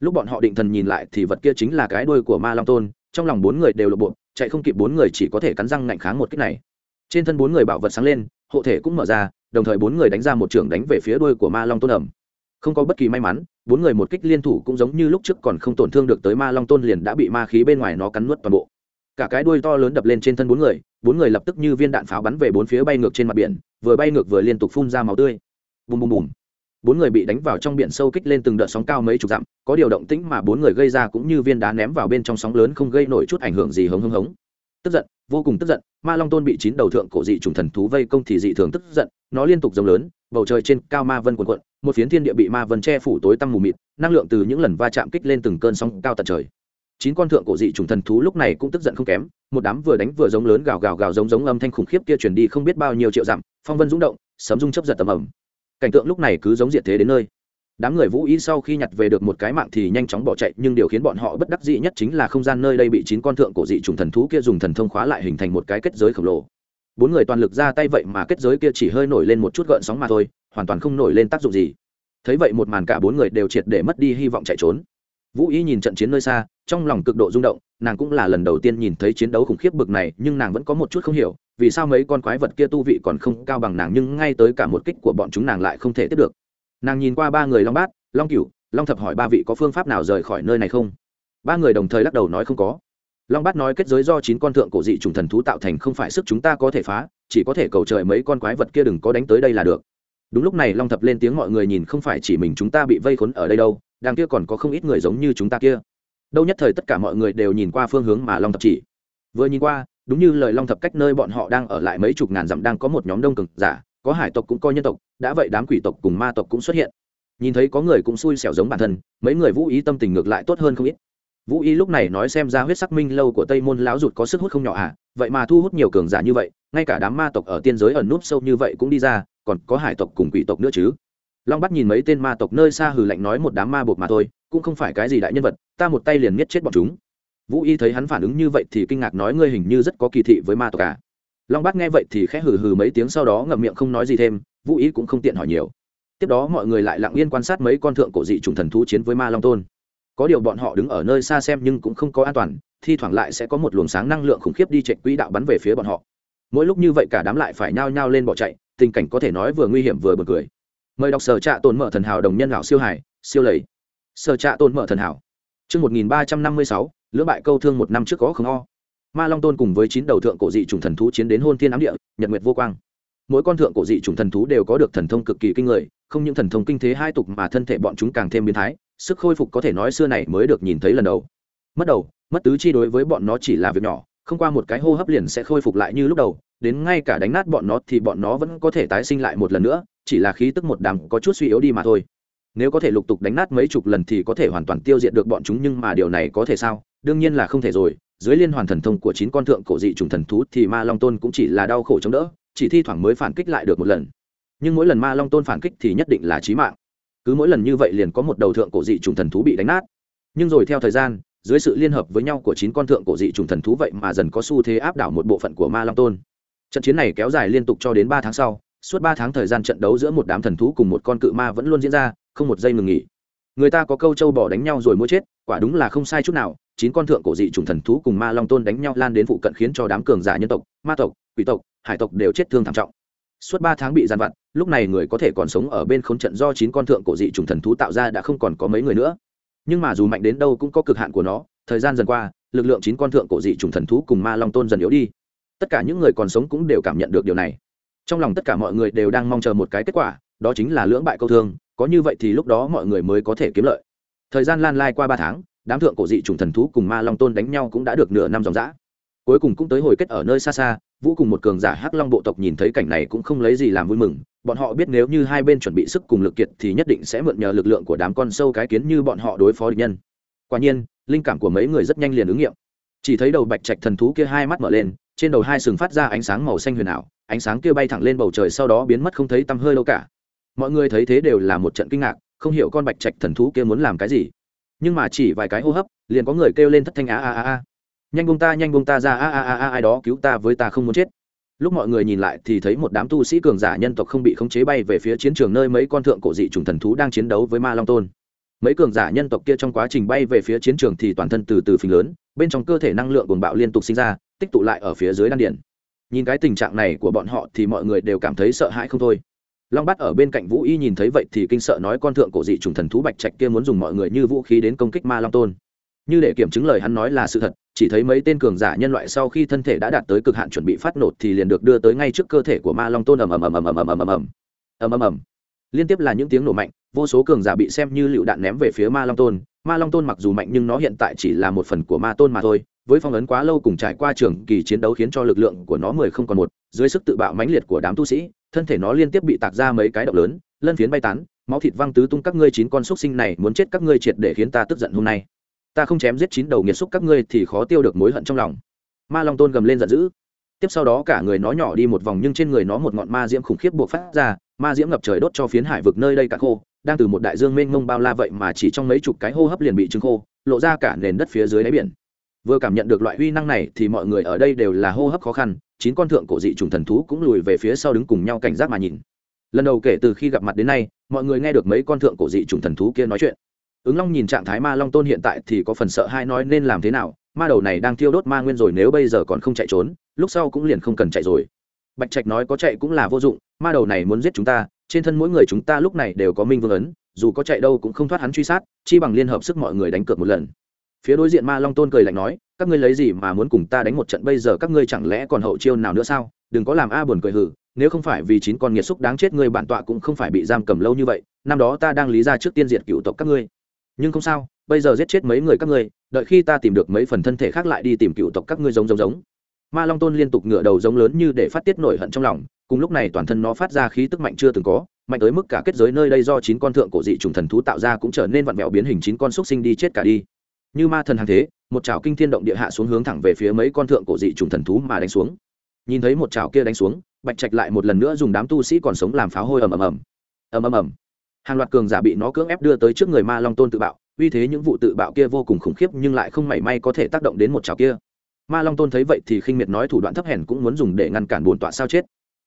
[SPEAKER 1] Lúc bọn họ định thần nhìn lại thì vật kia chính là cái đuôi của ma long tôn, trong lòng bốn người đều lộ bộ, chạy không kịp bốn người chỉ có thể cắn răng ngạnh kháng một cách này. Trên thân bốn người bảo vật sáng lên, hộ thể cũng mở ra, đồng thời bốn người đánh ra một trường đánh về phía đuôi của ma long tôn ẩm. Không có bất kỳ may mắn bốn người một kích liên thủ cũng giống như lúc trước còn không tổn thương được tới ma long tôn liền đã bị ma khí bên ngoài nó cắn nuốt toàn bộ. Cả cái đuôi to lớn đập lên trên thân bốn người bốn người lập tức như viên đạn pháo bắn về bốn phía bay ngược trên mặt biển, vừa bay ngược vừa liên tục phun ra máu tươi. Bùm bùm bùm. Bốn người bị đánh vào trong biển sâu kích lên từng đợt sóng cao mấy chục dặm, có điều động tĩnh mà bốn người gây ra cũng như viên đá ném vào bên trong sóng lớn không gây nổi chút ảnh hưởng gì hống hống hống. Tức giận, vô cùng tức giận, ma long tôn bị chín đầu thượng cổ dị trùng thần thú vây công thì dị thường tức giận, nó liên tục rồng lớn, bầu trời trên cao ma vân quần quận một phiến thiên địa bị ma vân che phủ tối tăm mù mịt, năng lượng từ những lần va chạm kích lên từng cơn sóng cao tận trời. Chín con thượng cổ dị trùng thần thú lúc này cũng tức giận không kém, một đám vừa đánh vừa giống lớn gào gào gào giống giống âm thanh khủng khiếp kia truyền đi không biết bao nhiêu triệu dặm, phong vân rung động, sấm rung chấp giật tầm ẩm cảnh tượng lúc này cứ giống diệt thế đến nơi. Đám người vũ ý sau khi nhặt về được một cái mạng thì nhanh chóng bỏ chạy, nhưng điều khiến bọn họ bất đắc dĩ nhất chính là không gian nơi đây bị chín con thượng cổ dị trùng thần thú kia dùng thần thông khóa lại hình thành một cái kết giới khổng lồ. Bốn người toàn lực ra tay vậy mà kết giới kia chỉ hơi nổi lên một chút gợn sóng mà thôi hoàn toàn không nổi lên tác dụng gì. Thấy vậy một màn cả bốn người đều triệt để mất đi hy vọng chạy trốn. Vũ y nhìn trận chiến nơi xa, trong lòng cực độ rung động, nàng cũng là lần đầu tiên nhìn thấy chiến đấu khủng khiếp bực này, nhưng nàng vẫn có một chút không hiểu, vì sao mấy con quái vật kia tu vị còn không cao bằng nàng, nhưng ngay tới cả một kích của bọn chúng nàng lại không thể tiếp được. Nàng nhìn qua ba người long bát, long cửu, long thập hỏi ba vị có phương pháp nào rời khỏi nơi này không? Ba người đồng thời lắc đầu nói không có. Long bát nói kết giới do chín con thượng cổ dị trùng thần thú tạo thành không phải sức chúng ta có thể phá, chỉ có thể cầu trời mấy con quái vật kia đừng có đánh tới đây là được đúng lúc này long thập lên tiếng mọi người nhìn không phải chỉ mình chúng ta bị vây khốn ở đây đâu đang kia còn có không ít người giống như chúng ta kia. Đâu nhất thời tất cả mọi người đều nhìn qua phương hướng mà long thập chỉ. Vừa nhìn qua, đúng như lời long thập cách nơi bọn họ đang ở lại mấy chục ngàn dặm đang có một nhóm đông cực giả, có hải tộc cũng coi nhân tộc, đã vậy đám quỷ tộc cùng ma tộc cũng xuất hiện. Nhìn thấy có người cũng xui xẻo giống bản thân, mấy người vũ ý tâm tình ngược lại tốt hơn không ít. Vũ ý lúc này nói xem ra huyết sắc minh lâu của tây môn lão rụt có sức hút không nhỏ à vậy mà thu hút nhiều cường giả như vậy ngay cả đám ma tộc ở tiên giới ẩn núp sâu như vậy cũng đi ra, còn có hải tộc cùng quỷ tộc nữa chứ? Long bắt nhìn mấy tên ma tộc nơi xa hừ lạnh nói một đám ma buộc mà thôi, cũng không phải cái gì đại nhân vật, ta một tay liền miết chết bọn chúng. Vũ y thấy hắn phản ứng như vậy thì kinh ngạc nói ngươi hình như rất có kỳ thị với ma tộc cả long bát nghe vậy thì khẽ hừ hừ mấy tiếng sau đó ngậm miệng không nói gì thêm, vũ y cũng không tiện hỏi nhiều. Tiếp đó mọi người lại lặng yên quan sát mấy con thượng cổ dị trùng thần thú chiến với ma long tôn. Có điều bọn họ đứng ở nơi xa xem nhưng cũng không có an toàn, thi thoảng lại sẽ có một luồng sáng năng lượng khủng khiếp đi chạy quỹ đạo bắn về phía bọn họ mỗi lúc như vậy cả đám lại phải nhao nhao lên bỏ chạy tình cảnh có thể nói vừa nguy hiểm vừa bật cười mời đọc sở trạ tồn mở thần hảo đồng nhân lão siêu hải siêu lầy sở trạ tồn mở thần hảo Trước 1356, lưỡng bại câu thương một năm trước có không o. Ma Long Tôn cùng với chín đầu thượng cổ dị trùng thần thú chiến đến hôn thiên ám địa, nhật nguyệt vô quang. Mỗi con thượng cổ dị trùng thần thú đều có được thần thông cực kỳ kinh người, không những thần thông kinh thế hai tục mà thân thể bọn chúng càng thêm biến thái, sức khôi phục có thể nói xưa này mới được nhìn thấy lần đầu. Mất đầu, mất tứ chi đối với bọn nó chỉ là việc nhỏ, không qua một cái hô hấp liền sẽ khôi phục lại như lúc đầu, đến ngay cả đánh nát bọn nó thì bọn nó vẫn có thể tái sinh lại một lần nữa, chỉ là khí tức một đám có chút suy yếu đi mà thôi. Nếu có thể lục tục đánh nát mấy chục lần thì có thể hoàn toàn tiêu diệt được bọn chúng, nhưng mà điều này có thể sao? Đương nhiên là không thể rồi. Dưới liên hoàn thần thông của chín con thượng cổ dị trùng thần thú thì ma long tôn cũng chỉ là đau khổ chống đỡ, chỉ thi thoảng mới phản kích lại được một lần. Nhưng mỗi lần ma long tôn phản kích thì nhất định là chí mạng. Cứ mỗi lần như vậy liền có một đầu thượng cổ dị trùng thần thú bị đánh nát. Nhưng rồi theo thời gian dưới sự liên hợp với nhau của chín con thượng cổ dị trùng thần thú vậy mà dần có xu thế áp đảo một bộ phận của ma long tôn. Trận chiến này kéo dài liên tục cho đến ba tháng sau, suốt ba tháng thời gian trận đấu giữa một đám thần thú cùng một con cự ma vẫn luôn diễn ra, không một giây ngừng nghỉ. Người ta có câu châu bò đánh nhau rồi mua chết, quả đúng là không sai chút nào, chín con thượng cổ dị trùng thần thú cùng ma long tôn đánh nhau lan đến phụ cận khiến cho đám cường giả nhân tộc, ma tộc, quỷ tộc, hải tộc đều chết thương thảm trọng. Suốt ba tháng bị gian vặt, lúc này người có thể còn sống ở bên khốn trận do chín con thượng cổ dị trùng thần thú tạo ra đã không còn có mấy người nữa nhưng mà dù mạnh đến đâu cũng có cực hạn của nó, thời gian dần qua, lực lượng chín con thượng cổ dị trùng thần thú cùng ma long tôn dần yếu đi. Tất cả những người còn sống cũng đều cảm nhận được điều này. Trong lòng tất cả mọi người đều đang mong chờ một cái kết quả, đó chính là lưỡng bại câu thương, có như vậy thì lúc đó mọi người mới có thể kiếm lợi. Thời gian lan lai qua ba tháng, đám thượng cổ dị trùng thần thú cùng ma long tôn đánh nhau cũng đã được nửa năm dòng dã. Cuối cùng cũng tới hồi kết ở nơi xa xa, vũ cùng một cường giả hắc long bộ tộc nhìn thấy cảnh này cũng không lấy gì làm vui mừng bọn họ biết nếu như hai bên chuẩn bị sức cùng lực kiệt thì nhất định sẽ mượn nhờ lực lượng của đám con sâu cái kiến như bọn họ đối phó địch nhân. Quả nhiên, linh cảm của mấy người rất nhanh liền ứng nghiệm. Chỉ thấy đầu bạch trạch thần thú kia hai mắt mở lên, trên đầu hai sừng phát ra ánh sáng màu xanh huyền ảo, ánh sáng kia bay thẳng lên bầu trời sau đó biến mất không thấy tăm hơi đâu cả. Mọi người thấy thế đều là một trận kinh ngạc, không hiểu con bạch trạch thần thú kia muốn làm cái gì. Nhưng mà chỉ vài cái hô hấp, liền có người kêu lên thất thanh á a a a. Nhanh bông ta, nhanh bông ta ra, a a a a, ai đó cứu ta với ta không muốn chết lúc mọi người nhìn lại thì thấy một đám tu sĩ cường giả nhân tộc không bị khống chế bay về phía chiến trường nơi mấy con thượng cổ dị trùng thần thú đang chiến đấu với ma long tôn. Mấy cường giả nhân tộc kia trong quá trình bay về phía chiến trường thì toàn thân từ từ phình lớn, bên trong cơ thể năng lượng cuồng bạo liên tục sinh ra, tích tụ lại ở phía dưới đan điển nhìn cái tình trạng này của bọn họ thì mọi người đều cảm thấy sợ hãi không thôi. Long bắt ở bên cạnh vũ y nhìn thấy vậy thì kinh sợ nói con thượng cổ dị trùng thần thú bạch trạch kia muốn dùng mọi người như vũ khí đến công kích ma long tôn như để kiểm chứng lời hắn nói là sự thật chỉ thấy mấy tên cường giả nhân loại sau khi thân thể đã đạt tới cực hạn chuẩn bị phát nổ thì liền được đưa tới ngay trước cơ thể của ma long tôn ầm ầm ầm ầm ầm ầm ầm ầm ầm ầm ầm ầm liên tiếp là những tiếng nổ mạnh vô số cường giả bị xem như lựu đạn ném về phía ma long tôn ma long tôn mặc dù mạnh nhưng nó hiện tại chỉ là một phần của ma tôn mà thôi với phong ấn quá lâu cùng trải qua trường kỳ chiến đấu khiến cho lực lượng của nó mười không còn một dưới sức tự bạo mãnh liệt của đám tu sĩ thân thể nó liên tiếp bị tạc ra mấy cái động lớn lân phiến bay tán máu thịt văng tứ tung các ngươi chín con xúc sinh này muốn chết các ngươi triệt để khiến ta tức giận hôm nay ta không chém giết chín đầu nghiệt xúc các ngươi thì khó tiêu được mối hận trong lòng. Ma long tôn gầm lên giận dữ. Tiếp sau đó cả người nó nhỏ đi một vòng nhưng trên người nó một ngọn ma diễm khủng khiếp buộc phát ra, ma diễm ngập trời đốt cho phiến hải vực nơi đây cả khô, đang từ một đại dương mênh mông bao la vậy mà chỉ trong mấy chục cái hô hấp liền bị trứng khô, lộ ra cả nền đất phía dưới đáy biển. Vừa cảm nhận được loại uy năng này thì mọi người ở đây đều là hô hấp khó khăn, chín con thượng cổ dị trùng thần thú cũng lùi về phía sau đứng cùng nhau cảnh giác mà nhìn. Lần đầu kể từ khi gặp mặt đến nay, mọi người nghe được mấy con thượng cổ dị trùng thần thú kia nói chuyện ứng long nhìn trạng thái ma long tôn hiện tại thì có phần sợ hai nói nên làm thế nào, ma đầu này đang thiêu đốt ma nguyên rồi nếu bây giờ còn không chạy trốn, lúc sau cũng liền không cần chạy rồi. Bạch trạch nói có chạy cũng là vô dụng, ma đầu này muốn giết chúng ta, trên thân mỗi người chúng ta lúc này đều có minh vương ấn, dù có chạy đâu cũng không thoát hắn truy sát, chi bằng liên hợp sức mọi người đánh cược một lần. Phía đối diện ma long tôn cười lạnh nói, các ngươi lấy gì mà muốn cùng ta đánh một trận, bây giờ các ngươi chẳng lẽ còn hậu chiêu nào nữa sao? Đừng có làm a buồn cười hử, nếu không phải vì chín con nghiệt xúc đáng chết ngươi bản tọa cũng không phải bị giam cầm lâu như vậy, năm đó ta đang lý ra trước tiên diệt cựu tộc các ngươi nhưng không sao, bây giờ giết chết mấy người các ngươi, đợi khi ta tìm được mấy phần thân thể khác lại đi tìm cựu tộc các ngươi giống giống giống. Ma long tôn liên tục ngửa đầu giống lớn như để phát tiết nổi hận trong lòng, cùng lúc này toàn thân nó phát ra khí tức mạnh chưa từng có, mạnh tới mức cả kết giới nơi đây do chín con thượng cổ dị trùng thần thú tạo ra cũng trở nên vặn vẹo biến hình chín con xúc sinh đi chết cả đi. Như ma thần hàng thế, một chảo kinh thiên động địa hạ xuống hướng thẳng về phía mấy con thượng cổ dị trùng thần thú mà đánh xuống. Nhìn thấy một chảo kia đánh xuống, bạch trạch lại một lần nữa dùng đám tu sĩ còn sống làm pháo hôi ầm ầm ầm. Ầm ầm ầm hàng loạt cường giả bị nó cưỡng ép đưa tới trước người ma long tôn tự bạo uy thế những vụ tự bạo kia vô cùng khủng khiếp nhưng lại không mảy may có thể tác động đến một chảo kia. Ma long tôn thấy vậy thì khinh miệt nói thủ đoạn thấp hèn cũng muốn dùng để ngăn cản bồn tọa sao chết.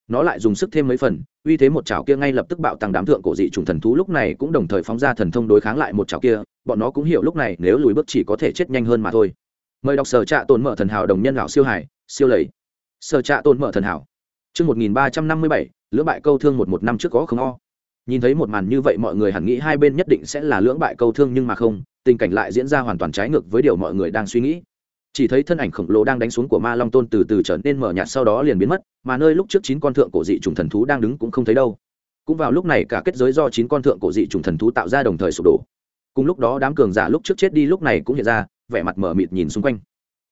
[SPEAKER 1] Nó lại dùng sức thêm mấy phần uy thế một chảo kia ngay lập tức bạo tăng đám thượng cổ dị trùng thần thú lúc này cũng đồng thời phóng ra thần thông đối kháng lại một chảo kia bọn nó cũng hiểu lúc này nếu lùi bước chỉ có thể chết nhanh hơn mà thôi. Mời đọc sở trạ tồn mở thần hảo đồng nhân lão siêu hải siêu lầy. Sở trạ tồn mở thần hảo. Trước 1357, lưỡng bại câu thương một một năm trước có không o. Nhìn thấy một màn như vậy mọi người hẳn nghĩ hai bên nhất định sẽ là lưỡng bại câu thương nhưng mà không, tình cảnh lại diễn ra hoàn toàn trái ngược với điều mọi người đang suy nghĩ. Chỉ thấy thân ảnh khổng lồ đang đánh xuống của ma long tôn từ từ trở nên mở nhạt sau đó liền biến mất mà nơi lúc trước chín con thượng cổ dị trùng thần thú đang đứng cũng không thấy đâu. Cũng vào lúc này cả kết giới do chín con thượng cổ dị trùng thần thú tạo ra đồng thời sụp đổ. Cùng lúc đó đám cường giả lúc trước chết đi lúc này cũng hiện ra vẻ mặt mở mịt nhìn xung quanh.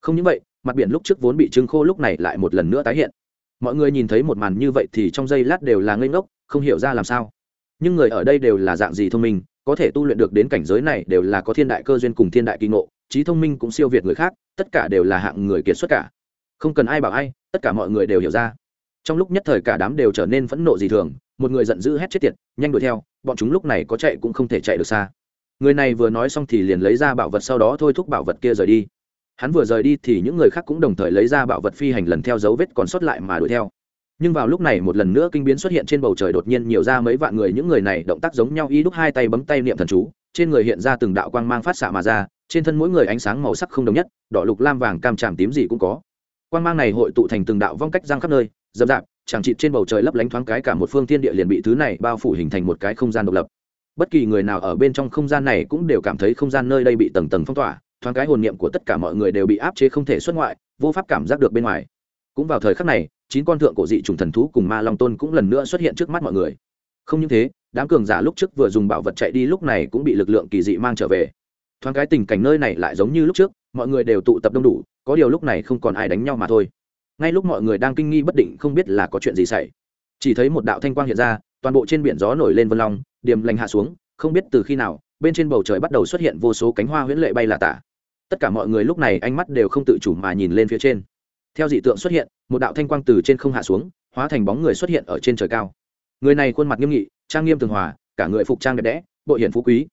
[SPEAKER 1] Không những vậy mặt biển lúc trước vốn bị trưng khô lúc này lại một lần nữa tái hiện. Mọi người nhìn thấy một màn như vậy thì trong giây lát đều là ngây ngốc không hiểu ra làm sao nhưng người ở đây đều là dạng gì thông minh, có thể tu luyện được đến cảnh giới này đều là có thiên đại cơ duyên cùng thiên đại kỳ ngộ, trí thông minh cũng siêu việt người khác, tất cả đều là hạng người kiệt xuất cả. Không cần ai bảo ai, tất cả mọi người đều hiểu ra. Trong lúc nhất thời cả đám đều trở nên phẫn nộ dị thường, một người giận dữ hét chết tiệt, nhanh đuổi theo, bọn chúng lúc này có chạy cũng không thể chạy được xa. Người này vừa nói xong thì liền lấy ra bảo vật sau đó thôi thúc bảo vật kia rời đi. Hắn vừa rời đi thì những người khác cũng đồng thời lấy ra bảo vật phi hành lần theo dấu vết còn sót lại mà đuổi theo nhưng vào lúc này một lần nữa kinh biến xuất hiện trên bầu trời đột nhiên nhiều ra mấy vạn người, những người này động tác giống nhau, y đúc hai tay bấm tay niệm thần chú, trên người hiện ra từng đạo quang mang phát xạ mà ra, trên thân mỗi người ánh sáng màu sắc không đồng nhất, đỏ, lục, lam, vàng, cam, tràm, tím gì cũng có. Quang mang này hội tụ thành từng đạo vong cách giang khắp nơi dập dạp chẳng chịt trên bầu trời lấp lánh thoáng cái cả một phương thiên địa liền bị thứ này bao phủ hình thành một cái không gian độc lập. Bất kỳ người nào ở bên trong không gian này cũng đều cảm thấy không gian nơi đây bị tầng tầng phong tỏa, thoáng cái hồn niệm của tất cả mọi người đều bị áp chế không thể xuất ngoại, vô pháp cảm giác được bên ngoài. Cũng vào thời khắc này chín con thượng cổ dị trùng thần thú cùng ma long tôn cũng lần nữa xuất hiện trước mắt mọi người. Không những thế, đám cường giả lúc trước vừa dùng bảo vật chạy đi lúc này cũng bị lực lượng kỳ dị mang trở về. Thoáng cái tình cảnh nơi này lại giống như lúc trước, mọi người đều tụ tập đông đủ, có điều lúc này không còn ai đánh nhau mà thôi. Ngay lúc mọi người đang kinh nghi bất định không biết là có chuyện gì xảy. Chỉ thấy một đạo thanh quang hiện ra, toàn bộ trên biển gió nổi lên vân long, điềm lành hạ xuống, không biết từ khi nào, bên trên bầu trời bắt đầu xuất hiện vô số cánh hoa huyễn lệ bay là tả. Tất cả mọi người lúc này ánh mắt đều không tự chủ mà nhìn lên phía trên. Theo dị tượng xuất hiện một đạo thanh quang từ trên không hạ xuống, hóa thành bóng người xuất hiện ở trên trời cao. Người này khuôn mặt nghiêm nghị, trang nghiêm tường hòa, cả người phục trang đẹp đẽ bội hiển phú quý.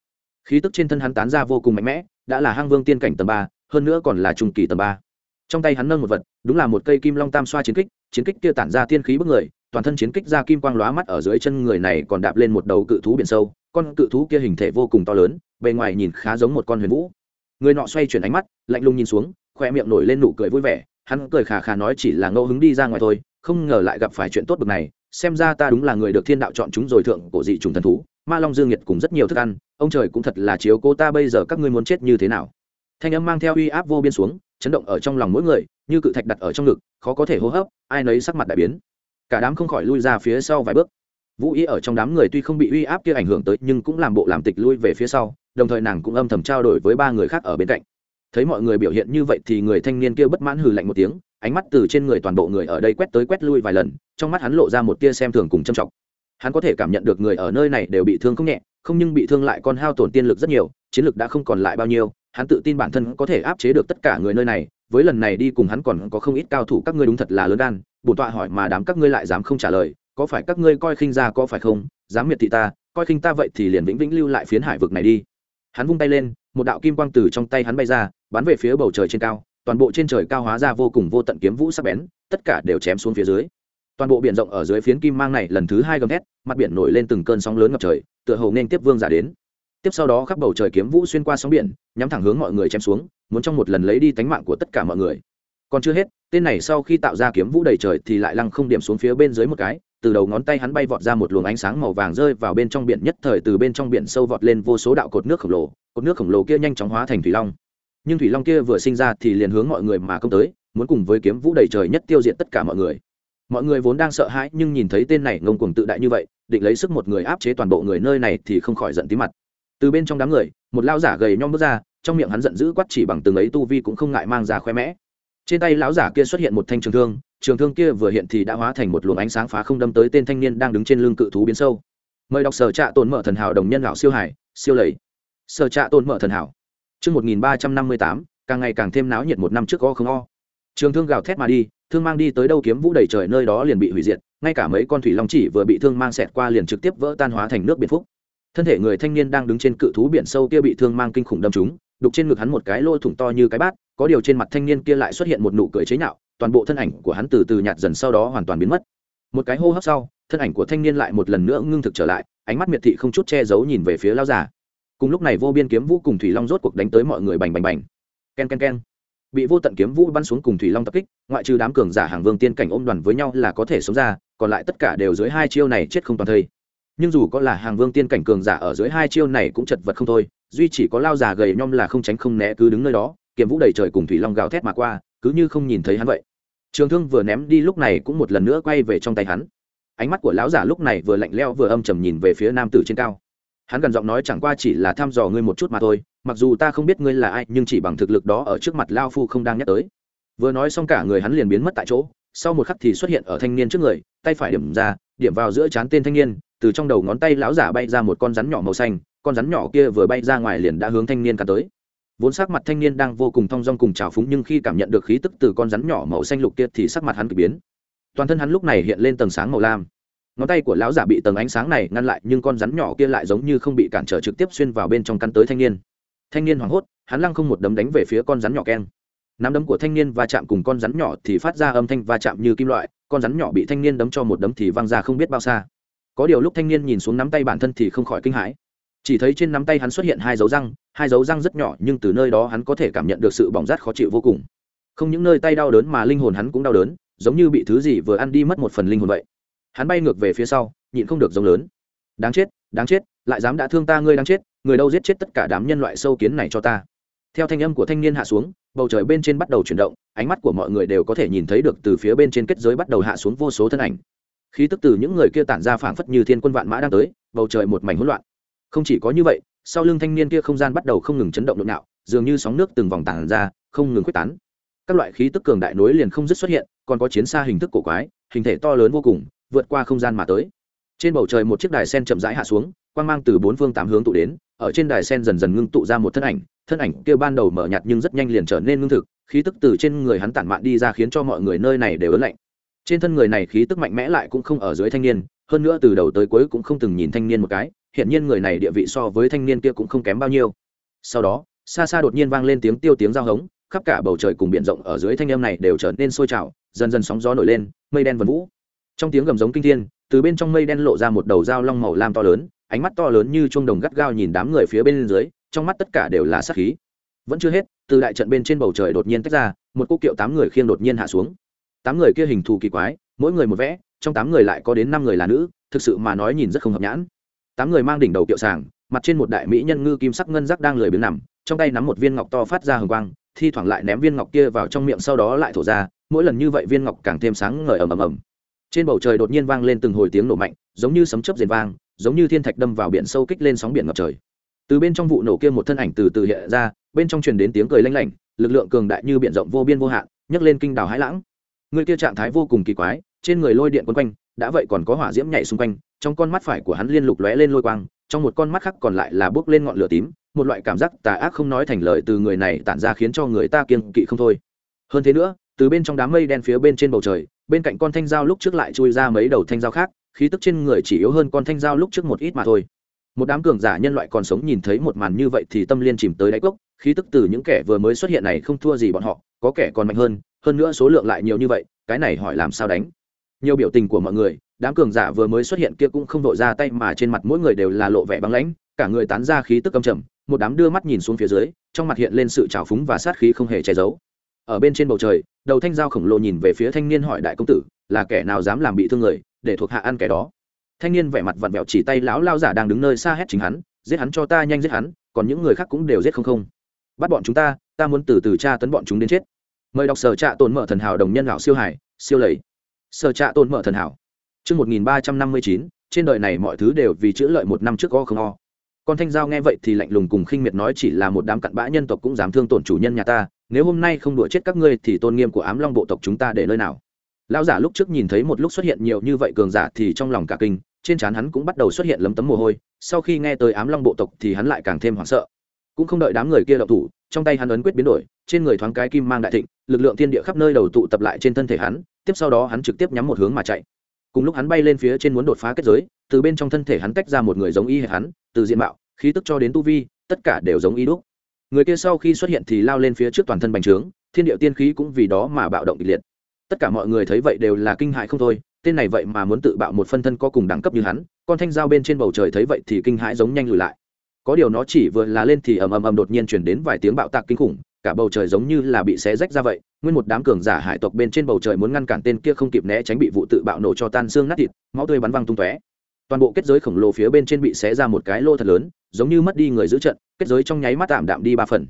[SPEAKER 1] Khí tức trên thân hắn tán ra vô cùng mạnh mẽ, đã là hang vương tiên cảnh tầng ba, hơn nữa còn là trung kỳ tầng ba. Trong tay hắn nâng một vật, đúng là một cây kim long tam xoa chiến kích chiến kích kia tản ra tiên khí bức người, toàn thân chiến kích ra kim quang lóa mắt ở dưới chân người này còn đạp lên một đầu cự thú biển sâu, con cự thú kia hình thể vô cùng to lớn, bề ngoài nhìn khá giống một con huyền vũ. Người nọ xoay chuyển ánh mắt, lạnh lùng nhìn xuống, khoe miệng nổi lên nụ cười vui vẻ hắn cười khà khà nói chỉ là ngẫu hứng đi ra ngoài thôi, không ngờ lại gặp phải chuyện tốt bực này, xem ra ta đúng là người được thiên đạo chọn chúng rồi thượng cổ dị trùng thần thú, ma long dương nhiệt cùng rất nhiều thức ăn, ông trời cũng thật là chiếu cô ta bây giờ các ngươi muốn chết như thế nào. Thanh âm mang theo uy áp vô biên xuống, chấn động ở trong lòng mỗi người, như cự thạch đặt ở trong ngực, khó có thể hô hấp, ai nấy sắc mặt đại biến. Cả đám không khỏi lui ra phía sau vài bước. Vũ ý ở trong đám người tuy không bị uy áp kia ảnh hưởng tới, nhưng cũng làm bộ làm tịch lui về phía sau, đồng thời nàng cũng âm thầm trao đổi với ba người khác ở bên cạnh thấy mọi người biểu hiện như vậy thì người thanh niên kia bất mãn hừ lạnh một tiếng, ánh mắt từ trên người toàn bộ người ở đây quét tới quét lui vài lần, trong mắt hắn lộ ra một tia xem thường cùng châm trọng hắn có thể cảm nhận được người ở nơi này đều bị thương không nhẹ, không nhưng bị thương lại còn hao tổn tiên lực rất nhiều, chiến lực đã không còn lại bao nhiêu, hắn tự tin bản thân có thể áp chế được tất cả người nơi này, với lần này đi cùng hắn còn có không ít cao thủ các ngươi đúng thật là lớn gan bổn tọa hỏi mà đám các ngươi lại dám không trả lời, có phải các ngươi coi khinh ra có phải không, dám miệt thị ta, coi khinh ta vậy thì liền vĩnh vĩnh lưu lại phiến hải vực này đi. Hắn vung tay lên, một đạo kim quang từ trong tay hắn bay ra bắn về phía bầu trời trên cao, toàn bộ trên trời cao hóa ra vô cùng vô tận kiếm vũ sắc bén, tất cả đều chém xuống phía dưới. Toàn bộ biển rộng ở dưới phiến kim mang này lần thứ hai gầm thét, mặt biển nổi lên từng cơn sóng lớn ngập trời, tựa hồ nên tiếp vương giả đến. Tiếp sau đó khắp bầu trời kiếm vũ xuyên qua sóng biển, nhắm thẳng hướng mọi người chém xuống, muốn trong một lần lấy đi tánh mạng của tất cả mọi người. Còn chưa hết, tên này sau khi tạo ra kiếm vũ đầy trời thì lại lăng không điểm xuống phía bên dưới một cái, từ đầu ngón tay hắn bay vọt ra một luồng ánh sáng màu vàng rơi vào bên trong biển, nhất thời từ bên trong biển sâu vọt lên vô số đạo cột nước khổng lồ, cột nước khổng lồ kia nhanh chóng hóa thành thủy long nhưng thủy long kia vừa sinh ra thì liền hướng mọi người mà công tới, muốn cùng với kiếm vũ đầy trời nhất tiêu diệt tất cả mọi người. Mọi người vốn đang sợ hãi nhưng nhìn thấy tên này ngông cuồng tự đại như vậy, định lấy sức một người áp chế toàn bộ người nơi này thì không khỏi giận tí mặt. Từ bên trong đám người, một lao giả gầy nhom bước ra, trong miệng hắn giận dữ quát chỉ bằng từng ấy tu vi cũng không ngại mang ra khoe mẽ. Trên tay lão giả kia xuất hiện một thanh trường thương trường thương kia vừa hiện thì đã hóa thành một luồng ánh sáng phá không đâm tới tên thanh niên đang đứng trên lưng cự thú biến sâu. Mời đọc sở trạ tồn mở thần hảo đồng nhân lão siêu hải, siêu lầy. Sở trạ tồn mở thần hảo chương một nghìn ba trăm năm mươi tám, càng ngày càng thêm náo nhiệt một năm trước có không o. Trường thương gào thét mà đi, thương mang đi tới đâu kiếm vũ đầy trời nơi đó liền bị hủy diệt, ngay cả mấy con thủy long chỉ vừa bị thương mang xẹt qua liền trực tiếp vỡ tan hóa thành nước biển phúc. Thân thể người thanh niên đang đứng trên cự thú biển sâu kia bị thương mang kinh khủng đâm trúng, đục trên ngực hắn một cái lỗ thủng to như cái bát, có điều trên mặt thanh niên kia lại xuất hiện một nụ cười chế nhạo, toàn bộ thân ảnh của hắn từ từ nhạt dần sau đó hoàn toàn biến mất. Một cái hô hấp sau, thân ảnh của thanh niên lại một lần nữa ngưng thực trở lại, ánh mắt miệt thị không chút che giấu nhìn về phía lão giả cùng lúc này vô biên kiếm vũ cùng thủy long rốt cuộc đánh tới mọi người bành bành bành. K e n k e n k e n bị vô tận kiếm vũ bắn xuống cùng thủy long tập kích, ngoại trừ đám cường giả hàng vương tiên cảnh ôm đoàn với nhau là có thể sống ra, còn lại tất cả đều dưới hai chiêu này chết không toàn thây. Nhưng dù có là hàng vương tiên cảnh cường giả ở dưới hai chiêu này cũng chật vật không thôi, duy chỉ có lao giả gầy nhom là không tránh không né cứ đứng nơi đó, kiếm vũ đầy trời cùng thủy long gào thét mà qua, cứ như không nhìn thấy hắn vậy. Trường thương vừa ném đi lúc này cũng một lần nữa quay về trong tay hắn. Ánh mắt của lão giả lúc này vừa lạnh leo vừa âm trầm nhìn về phía nam tử trên cao hắn gần giọng nói chẳng qua chỉ là thăm dò ngươi một chút mà thôi, mặc dù ta không biết ngươi là ai, nhưng chỉ bằng thực lực đó ở trước mặt lao phu không đang nhắc tới. Vừa nói xong cả người hắn liền biến mất tại chỗ, sau một khắc thì xuất hiện ở thanh niên trước người, tay phải điểm ra, điểm vào giữa trán tên thanh niên, từ trong đầu ngón tay lão giả bay ra một con rắn nhỏ màu xanh, con rắn nhỏ kia vừa bay ra ngoài liền đã hướng thanh niên cả tới. Vốn sắc mặt thanh niên đang vô cùng thong dong cùng trào phúng nhưng khi cảm nhận được khí tức từ con rắn nhỏ màu xanh lục kia thì sắc mặt hắn kỳ biến. Toàn thân hắn lúc này hiện lên tầng sáng màu lam ngón tay của lão giả bị tầng ánh sáng này ngăn lại, nhưng con rắn nhỏ kia lại giống như không bị cản trở trực tiếp xuyên vào bên trong căn tới thanh niên. Thanh niên hoảng hốt, hắn lăng không một đấm đánh về phía con rắn nhỏ keng. Nắm đấm của thanh niên va chạm cùng con rắn nhỏ thì phát ra âm thanh va chạm như kim loại, con rắn nhỏ bị thanh niên đấm cho một đấm thì văng ra không biết bao xa. Có điều lúc thanh niên nhìn xuống nắm tay bản thân thì không khỏi kinh hãi. Chỉ thấy trên nắm tay hắn xuất hiện hai dấu răng, hai dấu răng rất nhỏ, nhưng từ nơi đó hắn có thể cảm nhận được sự bỏng rát khó chịu vô cùng. Không những nơi tay đau đớn mà linh hồn hắn cũng đau đớn, giống như bị thứ gì vừa ăn đi mất một phần linh hồn vậy hắn bay ngược về phía sau, nhịn không được giống lớn. Đáng chết đáng chết, lại dám đã thương ta ngươi đáng chết, người đâu giết chết tất cả đám nhân loại sâu kiến này cho ta. Theo thanh âm của thanh niên hạ xuống, bầu trời bên trên bắt đầu chuyển động, ánh mắt của mọi người đều có thể nhìn thấy được từ phía bên trên kết giới bắt đầu hạ xuống vô số thân ảnh. Khí tức từ những người kia tản ra phảng phất như thiên quân vạn mã đang tới, bầu trời một mảnh hỗn loạn. Không chỉ có như vậy, sau lưng thanh niên kia không gian bắt đầu không ngừng chấn động nhộn nhạo dường như sóng nước từng vòng tản ra, không ngừng quyết tán. Các loại khí tức cường đại nối liền không dứt xuất hiện, còn có chiến xa hình thức cổ quái, hình thể to lớn vô cùng vượt qua không gian mà tới. Trên bầu trời một chiếc đài sen chậm rãi hạ xuống, quang mang từ bốn phương tám hướng tụ đến, ở trên đài sen dần dần ngưng tụ ra một thân ảnh thân ảnh kia ban đầu mở nhạt nhưng rất nhanh liền trở nên ngưng thực, khí tức từ trên người hắn tản mạn đi ra khiến cho mọi người nơi này đều ớn lạnh. Trên thân người này khí tức mạnh mẽ lại cũng không ở dưới thanh niên, hơn nữa từ đầu tới cuối cũng không từng nhìn thanh niên một cái, hiện nhiên người này địa vị so với thanh niên kia cũng không kém bao nhiêu. Sau đó, xa xa đột nhiên vang lên tiếng tiêu tiếng giao hống, khắp cả bầu trời cùng biển rộng ở dưới thanh âm này đều trở nên sôi trào, dần dần sóng gió nổi lên, mây đen vần vũ trong tiếng gầm giống kinh thiên, từ bên trong mây đen lộ ra một đầu dao long màu lam to lớn, ánh mắt to lớn như chuông đồng gắt gao nhìn đám người phía bên dưới, trong mắt tất cả đều là sát khí. Vẫn chưa hết, từ đại trận bên trên bầu trời đột nhiên tách ra, một cô kiệu tám người khiêng đột nhiên hạ xuống. Tám người kia hình thù kỳ quái, mỗi người một vẽ, trong tám người lại có đến năm người là nữ, thực sự mà nói nhìn rất không hợp nhãn. Tám người mang đỉnh đầu kiệu sàng mặt trên một đại mỹ nhân ngư kim sắc ngân giác đang lười biếng nằm, trong tay nắm một viên ngọc to phát ra hồng quang, thi thoảng lại ném viên ngọc kia vào trong miệng sau đó lại thổ ra, mỗi lần như vậy viên ngọc càng thêm sáng ngời ầm ầm ầm trên bầu trời đột nhiên vang lên từng hồi tiếng nổ mạnh, giống như sấm chớp rền vang, giống như thiên thạch đâm vào biển sâu kích lên sóng biển ngập trời. Từ bên trong vụ nổ kia một thân ảnh từ từ hiện ra, bên trong truyền đến tiếng cười lanh lảnh, lực lượng cường đại như biển rộng vô biên vô hạn, nhấc lên kinh đảo hãi lãng. Người kia trạng thái vô cùng kỳ quái, trên người lôi điện quấn quanh, đã vậy còn có hỏa diễm nhảy xung quanh, trong con mắt phải của hắn liên lục lóe lên lôi quang, trong một con mắt khác còn lại là bước lên ngọn lửa tím, một loại cảm giác tà ác không nói thành lời từ người này tản ra khiến cho người ta kiên kỵ không thôi. Hơn thế nữa, từ bên trong đám mây đen phía bên trên bầu trời bên cạnh con thanh dao lúc trước lại chui ra mấy đầu thanh dao khác, khí tức trên người chỉ yếu hơn con thanh dao lúc trước một ít mà thôi. Một đám cường giả nhân loại còn sống nhìn thấy một màn như vậy thì tâm liên chìm tới đáy cốc, khí tức từ những kẻ vừa mới xuất hiện này không thua gì bọn họ, có kẻ còn mạnh hơn hơn nữa số lượng lại nhiều như vậy, cái này hỏi làm sao đánh? Nhiều biểu tình của mọi người, đám cường giả vừa mới xuất hiện kia cũng không đội ra tay mà trên mặt mỗi người đều là lộ vẻ băng lãnh, cả người tán ra khí tức âm trầm, một đám đưa mắt nhìn xuống phía dưới, trong mặt hiện lên sự trào phúng và sát khí không hề che giấu ở bên trên bầu trời đầu thanh dao khổng lồ nhìn về phía thanh niên hỏi đại công tử là kẻ nào dám làm bị thương người để thuộc hạ ăn kẻ đó? Thanh niên vẻ mặt vặn vẹo chỉ tay lão lao giả đang đứng nơi xa hét chính hắn giết hắn cho ta nhanh giết hắn còn những người khác cũng đều giết không không. Bắt bọn chúng ta ta muốn từ từ tra tấn bọn chúng đến chết. Mời đọc sở trạ tồn mở thần hảo đồng nhân lão siêu hải siêu lầy. Sở trạ tồn mở thần hảo. Trương một nghìn ba trăm năm mươi chín, trên đời này mọi thứ đều vì chữ lợi một năm trước có không o. Con thanh giao nghe vậy thì lạnh lùng cùng khinh miệt nói chỉ là một đám cặn bã nhân tộc cũng dám thương tổn chủ nhân nhà ta, nếu hôm nay không đùa chết các ngươi thì tôn nghiêm của ám long bộ tộc chúng ta để nơi nào? Lão giả lúc trước nhìn thấy một lúc xuất hiện nhiều như vậy cường giả thì trong lòng cả kinh, trên trán hắn cũng bắt đầu xuất hiện lấm tấm mồ hôi, sau khi nghe tới ám long bộ tộc thì hắn lại càng thêm hoảng sợ. Cũng không đợi đám người kia đậu thủ, trong tay hắn ấn quyết biến đổi, trên người thoáng cái kim mang đại thịnh, lực lượng thiên địa khắp nơi đầu tụ tập lại trên thân thể hắn, tiếp sau đó hắn trực tiếp nhắm một hướng mà chạy cùng lúc hắn bay lên phía trên muốn đột phá kết giới từ bên trong thân thể hắn tách ra một người giống y hệt hắn từ diện mạo khí tức cho đến tu vi tất cả đều giống y đúc người kia sau khi xuất hiện thì lao lên phía trước toàn thân bành trướng, thiên địa tiên khí cũng vì đó mà bạo động kịch liệt. Tất cả mọi người thấy vậy đều là kinh hại không thôi, tên này vậy mà muốn tự bạo một phân thân có cùng đẳng cấp như hắn, con thanh dao bên trên bầu trời thấy vậy thì kinh hãi giống nhanh lùi lại. Có điều nó chỉ vừa là lên thì ầm ầm ầm đột nhiên chuyển đến vài tiếng bạo tạc kinh khủng, cả bầu trời giống như là bị xé rách ra vậy, nguyên một đám cường giả hải tộc bên trên bầu trời muốn ngăn cản tên kia không kịp né tránh bị vụ tự bạo nổ cho tan xương nát thịt, máu tươi bắn văng tung tóe. Toàn bộ kết giới khổng lồ phía bên trên bị xé ra một cái lô thật lớn giống như mất đi người giữ trận, kết giới trong nháy mắt tạm đạm đi ba phần.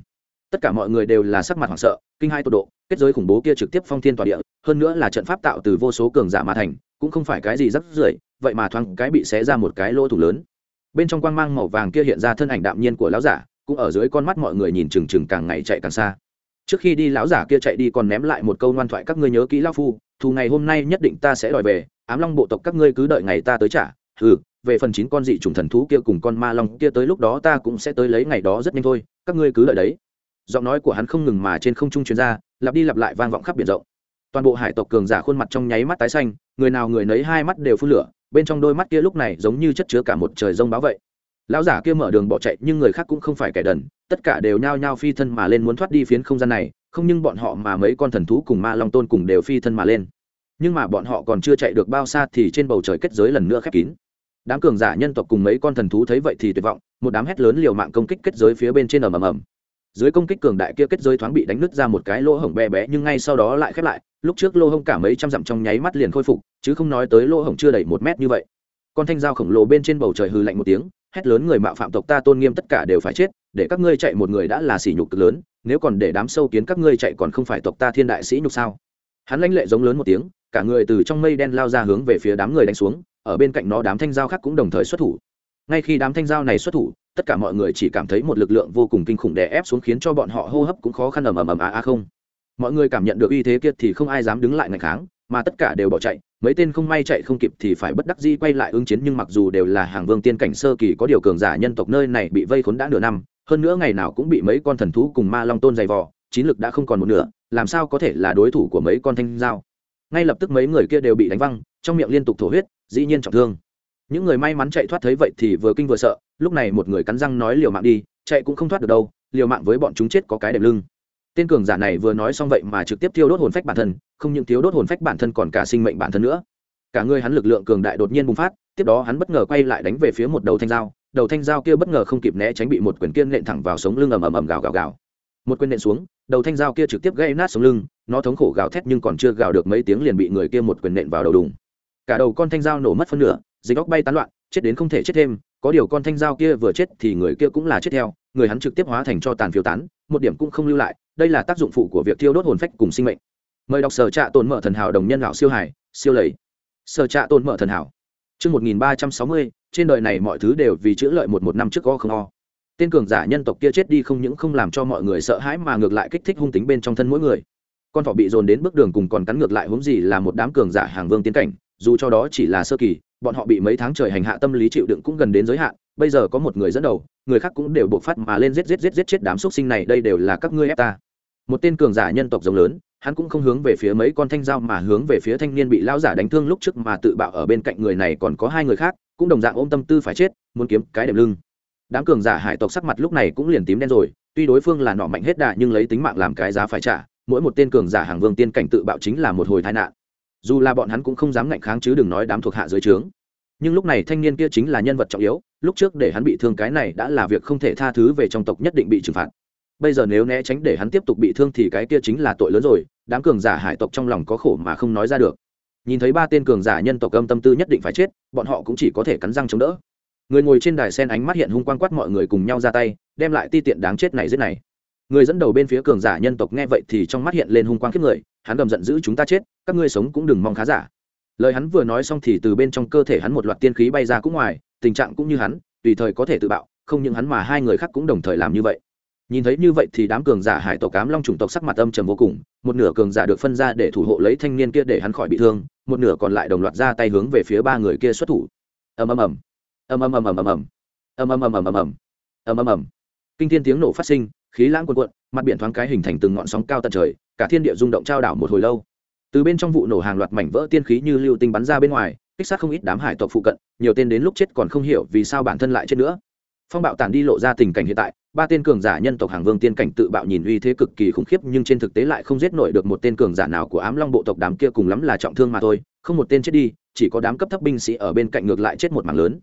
[SPEAKER 1] Tất cả mọi người đều là sắc mặt hoảng sợ, kinh hai tột độ, kết giới khủng bố kia trực tiếp phong thiên tòa địa, hơn nữa là trận pháp tạo từ vô số cường giả mà thành, cũng không phải cái gì rắc rưởi, vậy mà thoáng cái bị xé ra một cái lỗ thủ lớn. Bên trong quang mang màu vàng kia hiện ra thân ảnh đạm nhiên của lão giả, cũng ở dưới con mắt mọi người nhìn chừng chừng càng ngày chạy càng xa. Trước khi đi, lão giả kia chạy đi còn ném lại một câu ngoan thoại, các ngươi nhớ kỹ lão phu, thù ngày hôm nay nhất định ta sẽ đòi về, ám long bộ tộc các ngươi cứ đợi ngày ta tới trả. Ừ về phần chín con dị trùng thần thú kia cùng con ma long kia tới lúc đó ta cũng sẽ tới lấy ngày đó rất nhanh thôi, các ngươi cứ đợi đấy. Giọng nói của hắn không ngừng mà trên không trung chuyên gia lặp đi lặp lại vang vọng khắp biển rộng. Toàn bộ hải tộc cường giả khuôn mặt trong nháy mắt tái xanh, người nào người nấy hai mắt đều phun lửa, bên trong đôi mắt kia lúc này giống như chất chứa cả một trời rông báo vậy. Lão giả kia mở đường bỏ chạy, nhưng người khác cũng không phải kẻ đần, tất cả đều nhao nhao phi thân mà lên muốn thoát đi phiến không gian này, không nhưng bọn họ mà mấy con thần thú cùng ma long tôn cùng đều phi thân mà lên. Nhưng mà bọn họ còn chưa chạy được bao xa thì trên bầu trời kết giới lần nữa khép kín đám cường giả nhân tộc cùng mấy con thần thú thấy vậy thì tuyệt vọng, một đám hét lớn liều mạng công kích kết giới phía bên trên ầm ầm ầm. Dưới công kích cường đại kia kết giới thoáng bị đánh nứt ra một cái lỗ hổng bé bé, nhưng ngay sau đó lại khép lại, lúc trước lỗ hổng cả mấy trăm dặm trong nháy mắt liền khôi phục, chứ không nói tới lỗ hổng chưa đầy một mét như vậy. Con thanh dao khổng lồ bên trên bầu trời hư lạnh một tiếng, hét lớn người mạo phạm tộc ta tôn nghiêm tất cả đều phải chết, để các ngươi chạy một người đã là sỉ nhục cực lớn, nếu còn để đám sâu kiến các ngươi chạy còn không phải tộc ta thiên đại sĩ nhục sao? Hắn lãnh lệ giống lớn một tiếng, cả người từ trong mây đen lao ra hướng về phía đám người đánh xuống ở bên cạnh nó đám thanh dao khác cũng đồng thời xuất thủ. Ngay khi đám thanh dao này xuất thủ, tất cả mọi người chỉ cảm thấy một lực lượng vô cùng kinh khủng đè ép xuống khiến cho bọn họ hô hấp cũng khó khăn ầm ầm ầm a a không. Mọi người cảm nhận được uy thế kia thì không ai dám đứng lại ngày kháng, mà tất cả đều bỏ chạy. Mấy tên không may chạy không kịp thì phải bất đắc dĩ quay lại ứng chiến, nhưng mặc dù đều là hàng vương tiên cảnh sơ kỳ có điều cường giả nhân tộc nơi này bị vây khốn đã nửa năm, hơn nữa ngày nào cũng bị mấy con thần thú cùng ma long tôn dày vò chiến lực đã không còn một nửa, làm sao có thể là đối thủ của mấy con thanh dao ngay lập tức mấy người kia đều bị đánh văng, trong miệng liên tục thổ huyết dĩ nhiên trọng thương. Những người may mắn chạy thoát thấy vậy thì vừa kinh vừa sợ, lúc này một người cắn răng nói liều mạng đi, chạy cũng không thoát được đâu, liều mạng với bọn chúng chết có cái đệm lưng. Tên cường giả này vừa nói xong vậy mà trực tiếp thiêu đốt hồn phách bản thân, không những thiếu đốt hồn phách bản thân còn cả sinh mệnh bản thân nữa. Cả người hắn lực lượng cường đại đột nhiên bùng phát, tiếp đó hắn bất ngờ quay lại đánh về phía một đầu thanh dao, đầu thanh dao kia bất ngờ không kịp né tránh bị một quyền kiên nện thẳng vào sống lưng ầm ầm ầm gào gào gào. Một quyền nện xuống, đầu thanh dao kia trực tiếp gây nát sống lưng, nó thống khổ gào thét nhưng còn chưa gào được mấy tiếng liền bị người kia một quyền nện vào đầu đùng cả đầu con thanh dao nổ mất phân nửa dịch óc bay tán loạn chết đến không thể chết thêm có điều con thanh dao kia vừa chết thì người kia cũng là chết theo người hắn trực tiếp hóa thành cho tàn phiêu tán một điểm cũng không lưu lại đây là tác dụng phụ của việc thiêu đốt hồn phách cùng sinh mệnh mời đọc sở trạ tồn mở thần hảo đồng nhân lão siêu hải siêu lầy sở trạ tồn mở thần hảo Trước 1360, trên đời này mọi thứ đều vì chữ lợi một một năm trước có không o. Tên cường giả nhân tộc kia chết đi không những không làm cho mọi người sợ hãi mà ngược lại kích thích hung tính bên trong thân mỗi người. Con thỏ bị dồn đến bước đường cùng còn cắn ngược lại huống gì là một đám cường giả hàng vương tiến cảnh, dù cho đó chỉ là sơ kỳ, bọn họ bị mấy tháng trời hành hạ tâm lý chịu đựng cũng gần đến giới hạn, bây giờ có một người dẫn đầu, người khác cũng đều buộc phát mà lên giết giết giết giết chết đám xuất sinh này, đây đều là các ngươi ép ta. Một tên cường giả nhân tộc rồng lớn, hắn cũng không hướng về phía mấy con thanh dao mà hướng về phía thanh niên bị lão giả đánh thương lúc trước mà tự bạo ở bên cạnh người này còn có hai người khác cũng đồng dạng ôm tâm tư phải chết muốn kiếm cái đệm lưng đám cường giả hải tộc sắc mặt lúc này cũng liền tím đen rồi tuy đối phương là nọ mạnh hết đà nhưng lấy tính mạng làm cái giá phải trả mỗi một tên cường giả hàng vương tiên cảnh tự bạo chính là một hồi tai nạn dù là bọn hắn cũng không dám ngạnh kháng chứ đừng nói đám thuộc hạ dưới trướng. Nhưng lúc này thanh niên kia chính là nhân vật trọng yếu, lúc trước để hắn bị thương cái này đã là việc không thể tha thứ về trong tộc nhất định bị trừng phạt. Bây giờ nếu né tránh để hắn tiếp tục bị thương thì cái kia chính là tội lớn rồi, đám cường giả hải tộc trong lòng có khổ mà không nói ra được. Nhìn thấy ba tên cường giả nhân tộc âm tâm tư nhất định phải chết, bọn họ cũng chỉ có thể cắn răng chống đỡ. Người ngồi trên đài sen ánh mắt hiện hung quang quát mọi người cùng nhau ra tay, đem lại ti tiện đáng chết này giết này người dẫn đầu bên phía cường giả nhân tộc nghe vậy thì trong mắt hiện lên hung quang kiếp người, hắn gầm giận dữ chúng ta chết, các ngươi sống cũng đừng mong khá giả. Lời hắn vừa nói xong thì từ bên trong cơ thể hắn một loạt tiên khí bay ra cũng ngoài, tình trạng cũng như hắn, tùy thời có thể tự bạo, không những hắn mà hai người khác cũng đồng thời làm như vậy. Nhìn thấy như vậy thì đám cường giả hải tộc cám long chủng tộc sắc mặt âm trầm vô cùng, một nửa cường giả được phân ra để thủ hộ lấy thanh niên kia để hắn khỏi bị thương, một nửa còn lại đồng loạt ra tay hướng về phía ba người kia xuất thủ. Ầm ầm. Ầm ầm ầm ầm ầm ầm. Ầm ầm ầm ầm ầm ầm. Ầm ầm ầm ầm kinh thiên tiếng nổ phát sinh, khí lãng cuồn cuộn, mặt biển thoáng cái hình thành từng ngọn sóng cao tận trời, cả thiên địa rung động trao đảo một hồi lâu. Từ bên trong vụ nổ hàng loạt mảnh vỡ tiên khí như lưu tinh bắn ra bên ngoài, kích sát không ít đám hải tộc phụ cận, nhiều tên đến lúc chết còn không hiểu vì sao bản thân lại chết nữa. Phong bạo tàn đi lộ ra tình cảnh hiện tại, ba tên cường giả nhân tộc hàng vương tiên cảnh tự bạo nhìn uy thế cực kỳ khủng khiếp nhưng trên thực tế lại không giết nổi được một tên cường giả nào của ám long bộ tộc đám kia cùng lắm là trọng thương mà thôi, không một tên chết đi, chỉ có đám cấp thấp binh sĩ ở bên cạnh ngược lại chết một mảng lớn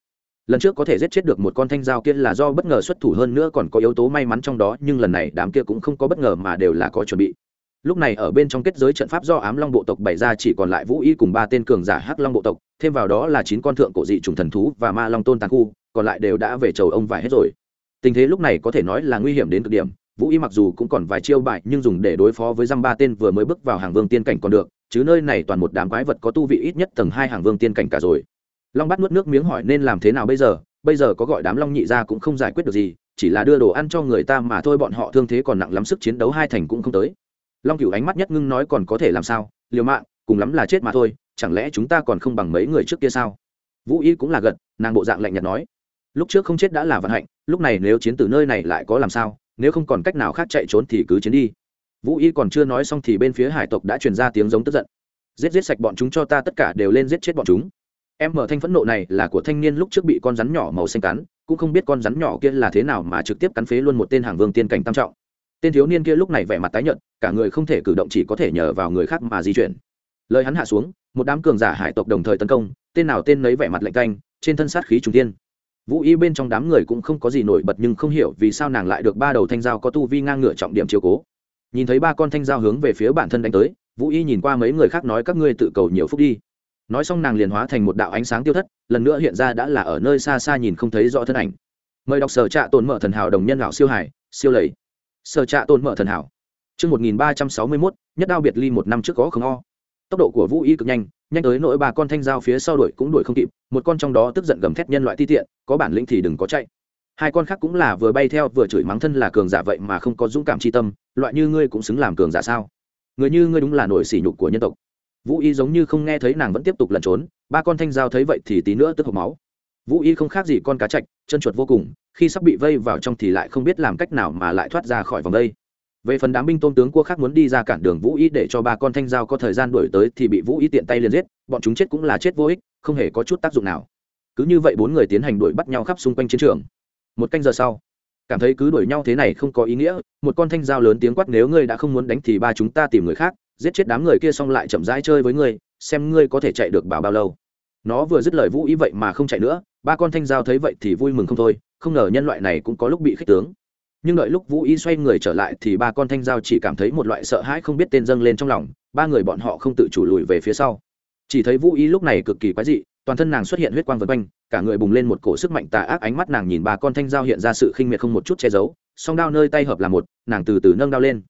[SPEAKER 1] lần trước có thể giết chết được một con thanh dao kia là do bất ngờ xuất thủ hơn nữa còn có yếu tố may mắn trong đó, nhưng lần này đám kia cũng không có bất ngờ mà đều là có chuẩn bị. Lúc này ở bên trong kết giới trận pháp do ám long bộ tộc bày ra chỉ còn lại vũ y cùng ba tên cường giả hắc long bộ tộc, thêm vào đó là chín con thượng cổ dị trùng thần thú và ma long tôn tàn khu, còn lại đều đã về chầu ông vải hết rồi. Tình thế lúc này có thể nói là nguy hiểm đến cực điểm, vũ y mặc dù cũng còn vài chiêu bại, nhưng dùng để đối phó với dăm ba tên vừa mới bước vào hàng vương tiên cảnh còn được, chứ nơi này toàn một đám quái vật có tu vị ít nhất tầng hai hàng vương tiên cảnh cả rồi long bắt nuốt nước miếng hỏi nên làm thế nào bây giờ bây giờ có gọi đám long nhị ra cũng không giải quyết được gì, chỉ là đưa đồ ăn cho người ta mà thôi, bọn họ thương thế còn nặng lắm, sức chiến đấu hai thành cũng không tới. Long cửu ánh mắt nhất ngưng nói còn có thể làm sao? Liều mạng, cùng lắm là chết mà thôi, chẳng lẽ chúng ta còn không bằng mấy người trước kia sao? Vũ y cũng là gật, nàng bộ dạng lạnh nhạt nói. Lúc trước không chết đã là vận hạnh, lúc này nếu chiến từ nơi này lại có làm sao? Nếu không còn cách nào khác chạy trốn thì cứ chiến đi. Vũ y còn chưa nói xong thì bên phía hải tộc đã truyền ra tiếng giống tức giận. Giết giết sạch bọn chúng cho ta, tất cả đều lên giết chết bọn chúng em mở thanh phẫn nộ này là của thanh niên lúc trước bị con rắn nhỏ màu xanh cắn, cũng không biết con rắn nhỏ kia là thế nào mà trực tiếp cắn phế luôn một tên hàng vương tiên cảnh tam trọng. Tên thiếu niên kia lúc này vẻ mặt tái nhợt, cả người không thể cử động chỉ có thể nhờ vào người khác mà di chuyển. Lời hắn hạ xuống, một đám cường giả hải tộc đồng thời tấn công, tên nào tên nấy vẻ mặt lạnh canh trên thân sát khí trung tiên vũ y bên trong đám người cũng không có gì nổi bật nhưng không hiểu vì sao nàng lại được ba đầu thanh dao có tu vi ngang ngửa trọng điểm chiều cố. Nhìn thấy ba con thanh dao hướng về phía bản thân đánh tới, vũ y nhìn qua mấy người khác nói các ngươi tự cầu nhiều phúc đi nói xong nàng liền hóa thành một đạo ánh sáng tiêu thất lần nữa hiện ra đã là ở nơi xa xa nhìn không thấy rõ thân ảnh mời đọc sở trạ tồn mở thần hảo đồng nhân lão siêu hải siêu lầy sở trạ tồn mở thần hảo Trước 1361, nhất đao biệt ly một năm trước có không o. Tốc độ của Vũ Y cực nhanh, nhanh tới nỗi bà con thanh dao phía sau đuổi cũng đuổi không kịp, một con trong đó tức giận gầm thét nhân loại ti tiện, có bản lĩnh thì đừng có chạy. Hai con khác cũng là vừa bay theo vừa chửi mắng thân là cường giả vậy mà không có dũng cảm chi tâm, loại như ngươi cũng xứng làm cường giả sao? Người như ngươi đúng là nổi sỉ nhục của nhân tộc vũ y giống như không nghe thấy nàng vẫn tiếp tục lẩn trốn, ba con thanh dao thấy vậy thì tí nữa tức hộp máu. Vũ y không khác gì con cá chạch, chân chuột vô cùng, khi sắp bị vây vào trong thì lại không biết làm cách nào mà lại thoát ra khỏi vòng vây về phần đám binh tôn tướng cua khác muốn đi ra cản đường vũ y để cho ba con thanh dao có thời gian đuổi tới thì bị vũ y tiện tay liền giết, bọn chúng chết cũng là chết vô ích, không hề có chút tác dụng nào. Cứ như vậy bốn người tiến hành đuổi bắt nhau khắp xung quanh chiến trường. Một canh giờ sau, cảm thấy cứ đuổi nhau thế này không có ý nghĩa, một con thanh dao lớn tiếng quát nếu ngươi đã không muốn đánh thì ba chúng ta tìm người khác giết chết đám người kia xong lại chậm rãi chơi với ngươi, xem ngươi có thể chạy được bảo bao lâu. Nó vừa dứt lời vũ ý vậy mà không chạy nữa, ba con thanh giao thấy vậy thì vui mừng không thôi, không ngờ nhân loại này cũng có lúc bị khích tướng. Nhưng đợi lúc vũ ý xoay người trở lại thì ba con thanh giao chỉ cảm thấy một loại sợ hãi không biết tên dâng lên trong lòng, ba người bọn họ không tự chủ lùi về phía sau. Chỉ thấy vũ ý lúc này cực kỳ quái dị, toàn thân nàng xuất hiện huyết quang vân quanh, cả người bùng lên một cổ sức mạnh tà ác ánh mắt nàng nhìn ba con thanh giao hiện ra sự khinh miệt không một chút che giấu, song đao nơi tay hợp là một, nàng từ từ nâng đao lên.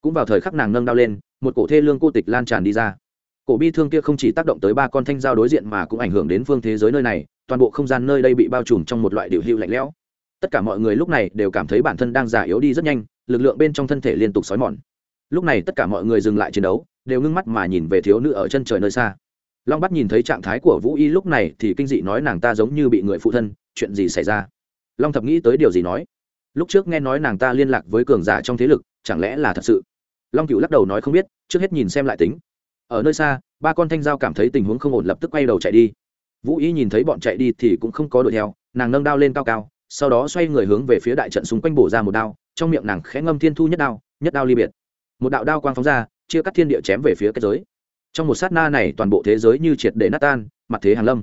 [SPEAKER 1] Cũng vào thời khắc nàng nâng đao lên một cổ thê lương cô tịch lan tràn đi ra. Cổ bi thương kia không chỉ tác động tới ba con thanh giao đối diện mà cũng ảnh hưởng đến phương thế giới nơi này, toàn bộ không gian nơi đây bị bao trùm trong một loại điều hưu lạnh lẽo. Tất cả mọi người lúc này đều cảm thấy bản thân đang già yếu đi rất nhanh, lực lượng bên trong thân thể liên tục xói mòn. Lúc này tất cả mọi người dừng lại chiến đấu, đều ngưng mắt mà nhìn về thiếu nữ ở chân trời nơi xa. Long bắt nhìn thấy trạng thái của vũ y lúc này thì kinh dị nói nàng ta giống như bị người phụ thân, chuyện gì xảy ra? Long thập nghĩ tới điều gì nói? Lúc trước nghe nói nàng ta liên lạc với cường giả trong thế lực, chẳng lẽ là thật sự? Long cựu lắc đầu nói không biết, trước hết nhìn xem lại tính. Ở nơi xa, ba con thanh giao cảm thấy tình huống không ổn lập tức quay đầu chạy đi. Vũ ý nhìn thấy bọn chạy đi thì cũng không có đuổi theo, nàng nâng đao lên cao cao, sau đó xoay người hướng về phía đại trận xung quanh bổ ra một đao, trong miệng nàng khẽ ngâm thiên thu nhất đao nhất đao ly biệt. Một đạo đao quang phóng ra, chia cắt thiên địa chém về phía kết giới. Trong một sát na này, toàn bộ thế giới như triệt để nát tan, mặt thế hàn lâm.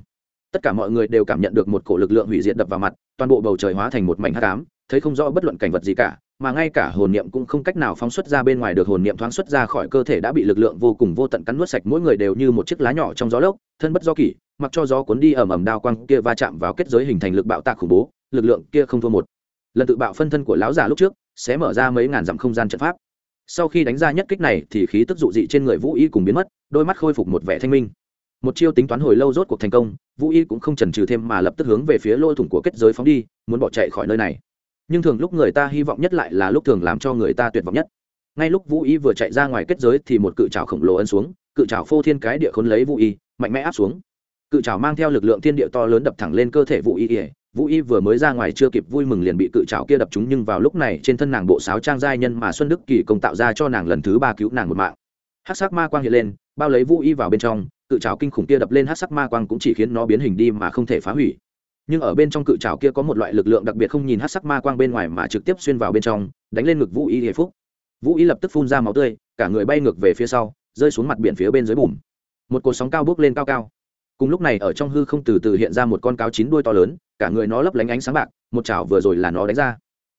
[SPEAKER 1] Tất cả mọi người đều cảm nhận được một cổ lực lượng hủy diệt đập vào mặt, toàn bộ bầu trời hóa thành một mảnh hắc ám, thấy không rõ bất luận cảnh vật gì cả mà ngay cả hồn niệm cũng không cách nào phóng xuất ra bên ngoài được. Hồn niệm thoáng xuất ra khỏi cơ thể đã bị lực lượng vô cùng vô tận cắn nuốt sạch. Mỗi người đều như một chiếc lá nhỏ trong gió lốc, thân bất do kỷ, mặc cho gió cuốn đi ầm ầm đao quang kia va chạm vào kết giới hình thành lực bạo tạc khủng bố, lực lượng kia không thua một. Lần tự bạo phân thân của lão già lúc trước, sẽ mở ra mấy ngàn dặm không gian trận pháp. Sau khi đánh ra nhất kích này thì khí tức dụ dị trên người vũ y cùng biến mất, đôi mắt khôi phục một vẻ thanh minh. Một chiêu tính toán hồi lâu rốt cuộc thành công, vũ y cũng không chần chừ thêm mà lập tức hướng về phía lôi thủng của kết giới phóng đi, muốn bỏ chạy khỏi nơi này nhưng thường lúc người ta hy vọng nhất lại là lúc thường làm cho người ta tuyệt vọng nhất. Ngay lúc vũ y vừa chạy ra ngoài kết giới thì một cự trào khổng lồ ấn xuống, cự trào phô thiên cái địa khốn lấy vũ y, mạnh mẽ áp xuống. Cự trào mang theo lực lượng thiên địa to lớn đập thẳng lên cơ thể vũ y ỉa vũ y vừa mới ra ngoài chưa kịp vui mừng liền bị cự trào kia đập trúng, nhưng vào lúc này trên thân nàng bộ sáo trang giai nhân mà xuân đức kỳ công tạo ra cho nàng lần thứ ba cứu nàng một mạng. Hát sắc ma quang hiện lên, bao lấy vũ y vào bên trong, cự trào kinh khủng kia đập lên hát sắc ma quang cũng chỉ khiến nó biến hình đi mà không thể phá hủy nhưng ở bên trong cự trào kia có một loại lực lượng đặc biệt không nhìn hát sắc ma quang bên ngoài mà trực tiếp xuyên vào bên trong, đánh lên ngực vũ y hệ phúc. Vũ y lập tức phun ra máu tươi, cả người bay ngược về phía sau, rơi xuống mặt biển phía bên dưới bùm. Một cột sóng cao bước lên cao cao. Cùng lúc này ở trong hư không từ từ hiện ra một con cáo chín đuôi to lớn, cả người nó lấp lánh ánh sáng bạc, một chảo vừa rồi là nó đánh ra.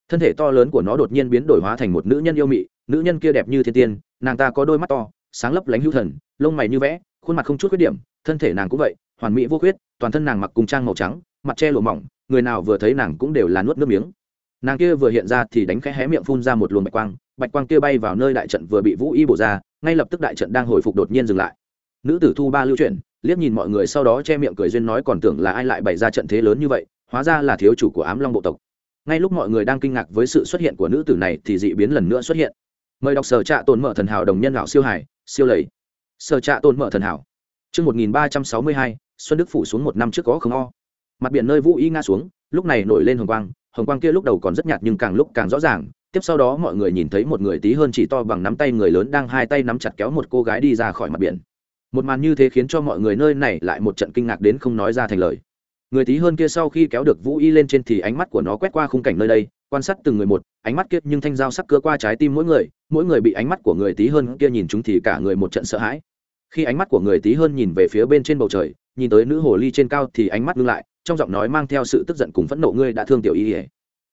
[SPEAKER 1] Thân thể to lớn của nó đột nhiên biến đổi hóa thành một nữ nhân yêu mị, nữ nhân kia đẹp như thiên tiên, nàng ta có đôi mắt to, sáng lấp lánh hữu thần, lông mày như vẽ, khuôn mặt không chút khuyết điểm, thân thể nàng cũng vậy, hoàn mỹ vô khuyết, toàn thân nàng mặc cùng trang màu trắng mặt che lụa mỏng người nào vừa thấy nàng cũng đều là nuốt nước miếng. Nàng kia vừa hiện ra thì đánh khẽ hé miệng phun ra một luồng bạch quang bạch quang kia bay vào nơi đại trận vừa bị vũ y bổ ra ngay lập tức đại trận đang hồi phục đột nhiên dừng lại. Nữ tử thu ba lưu chuyển liếc nhìn mọi người sau đó che miệng cười duyên nói còn tưởng là ai lại bày ra trận thế lớn như vậy hóa ra là thiếu chủ của ám long bộ tộc. Ngay lúc mọi người đang kinh ngạc với sự xuất hiện của nữ tử này thì dị biến lần nữa xuất hiện. Mời đọc sở trạ tồn mở thần hảo đồng nhân lão siêu hải siêu lầy. Sở trạ tồn mở thần hảo. Trước 1362, Xuân Đức phủ xuống một năm trước có không o. Mặt biển nơi Vũ Y nga xuống, lúc này nổi lên hồng quang, hồng quang kia lúc đầu còn rất nhạt nhưng càng lúc càng rõ ràng. Tiếp sau đó mọi người nhìn thấy một người tí hơn chỉ to bằng nắm tay người lớn đang hai tay nắm chặt kéo một cô gái đi ra khỏi mặt biển. Một màn như thế khiến cho mọi người nơi này lại một trận kinh ngạc đến không nói ra thành lời. Người tí hơn kia sau khi kéo được Vũ Y lên trên thì ánh mắt của nó quét qua khung cảnh nơi đây, quan sát từng người một, ánh mắt kia nhưng thanh dao sắc cưa qua trái tim mỗi người, mỗi người bị ánh mắt của người tí hơn kia nhìn chúng thì cả người một trận sợ hãi khi ánh mắt của người tí hơn nhìn về phía bên trên bầu trời nhìn tới nữ hồ ly trên cao thì ánh mắt ngưng lại trong giọng nói mang theo sự tức giận cùng phẫn nộ ngươi đã thương tiểu y ỉa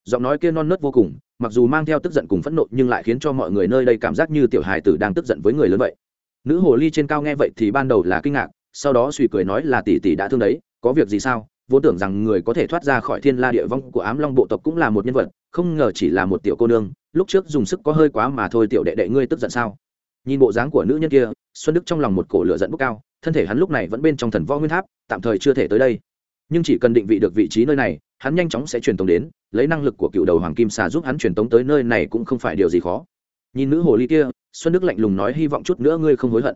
[SPEAKER 1] giọng nói kia non nớt vô cùng, mặc dù mang theo tức giận cùng phẫn nộ, nhưng lại khiến cho mọi người nơi đây cảm giác như tiểu hài tử đang tức giận với người lớn vậy. Nữ hồ ly trên cao nghe vậy thì ban đầu là kinh ngạc, sau đó suy cười nói là tỷ tỷ đã thương đấy, có việc gì sao? Vốn tưởng rằng người có thể thoát ra khỏi thiên la địa vong của ám long bộ tộc cũng là một nhân vật, không ngờ chỉ là một tiểu cô nương, lúc trước dùng sức có hơi quá mà thôi tiểu đệ đệ ngươi tức giận sao? Nhìn bộ dáng của nữ nhân kia, xuân đức trong lòng một cổ lửa dẫn bốc cao, thân thể hắn lúc này vẫn bên trong thần võ nguyên tháp, tạm thời chưa thể tới đây nhưng chỉ cần định vị được vị trí nơi này, hắn nhanh chóng sẽ truyền tống đến, lấy năng lực của cựu đầu hoàng kim xà giúp hắn truyền tống tới nơi này cũng không phải điều gì khó. Nhìn nữ hồ ly kia, xuân đức lạnh lùng nói hy vọng chút nữa ngươi không hối hận.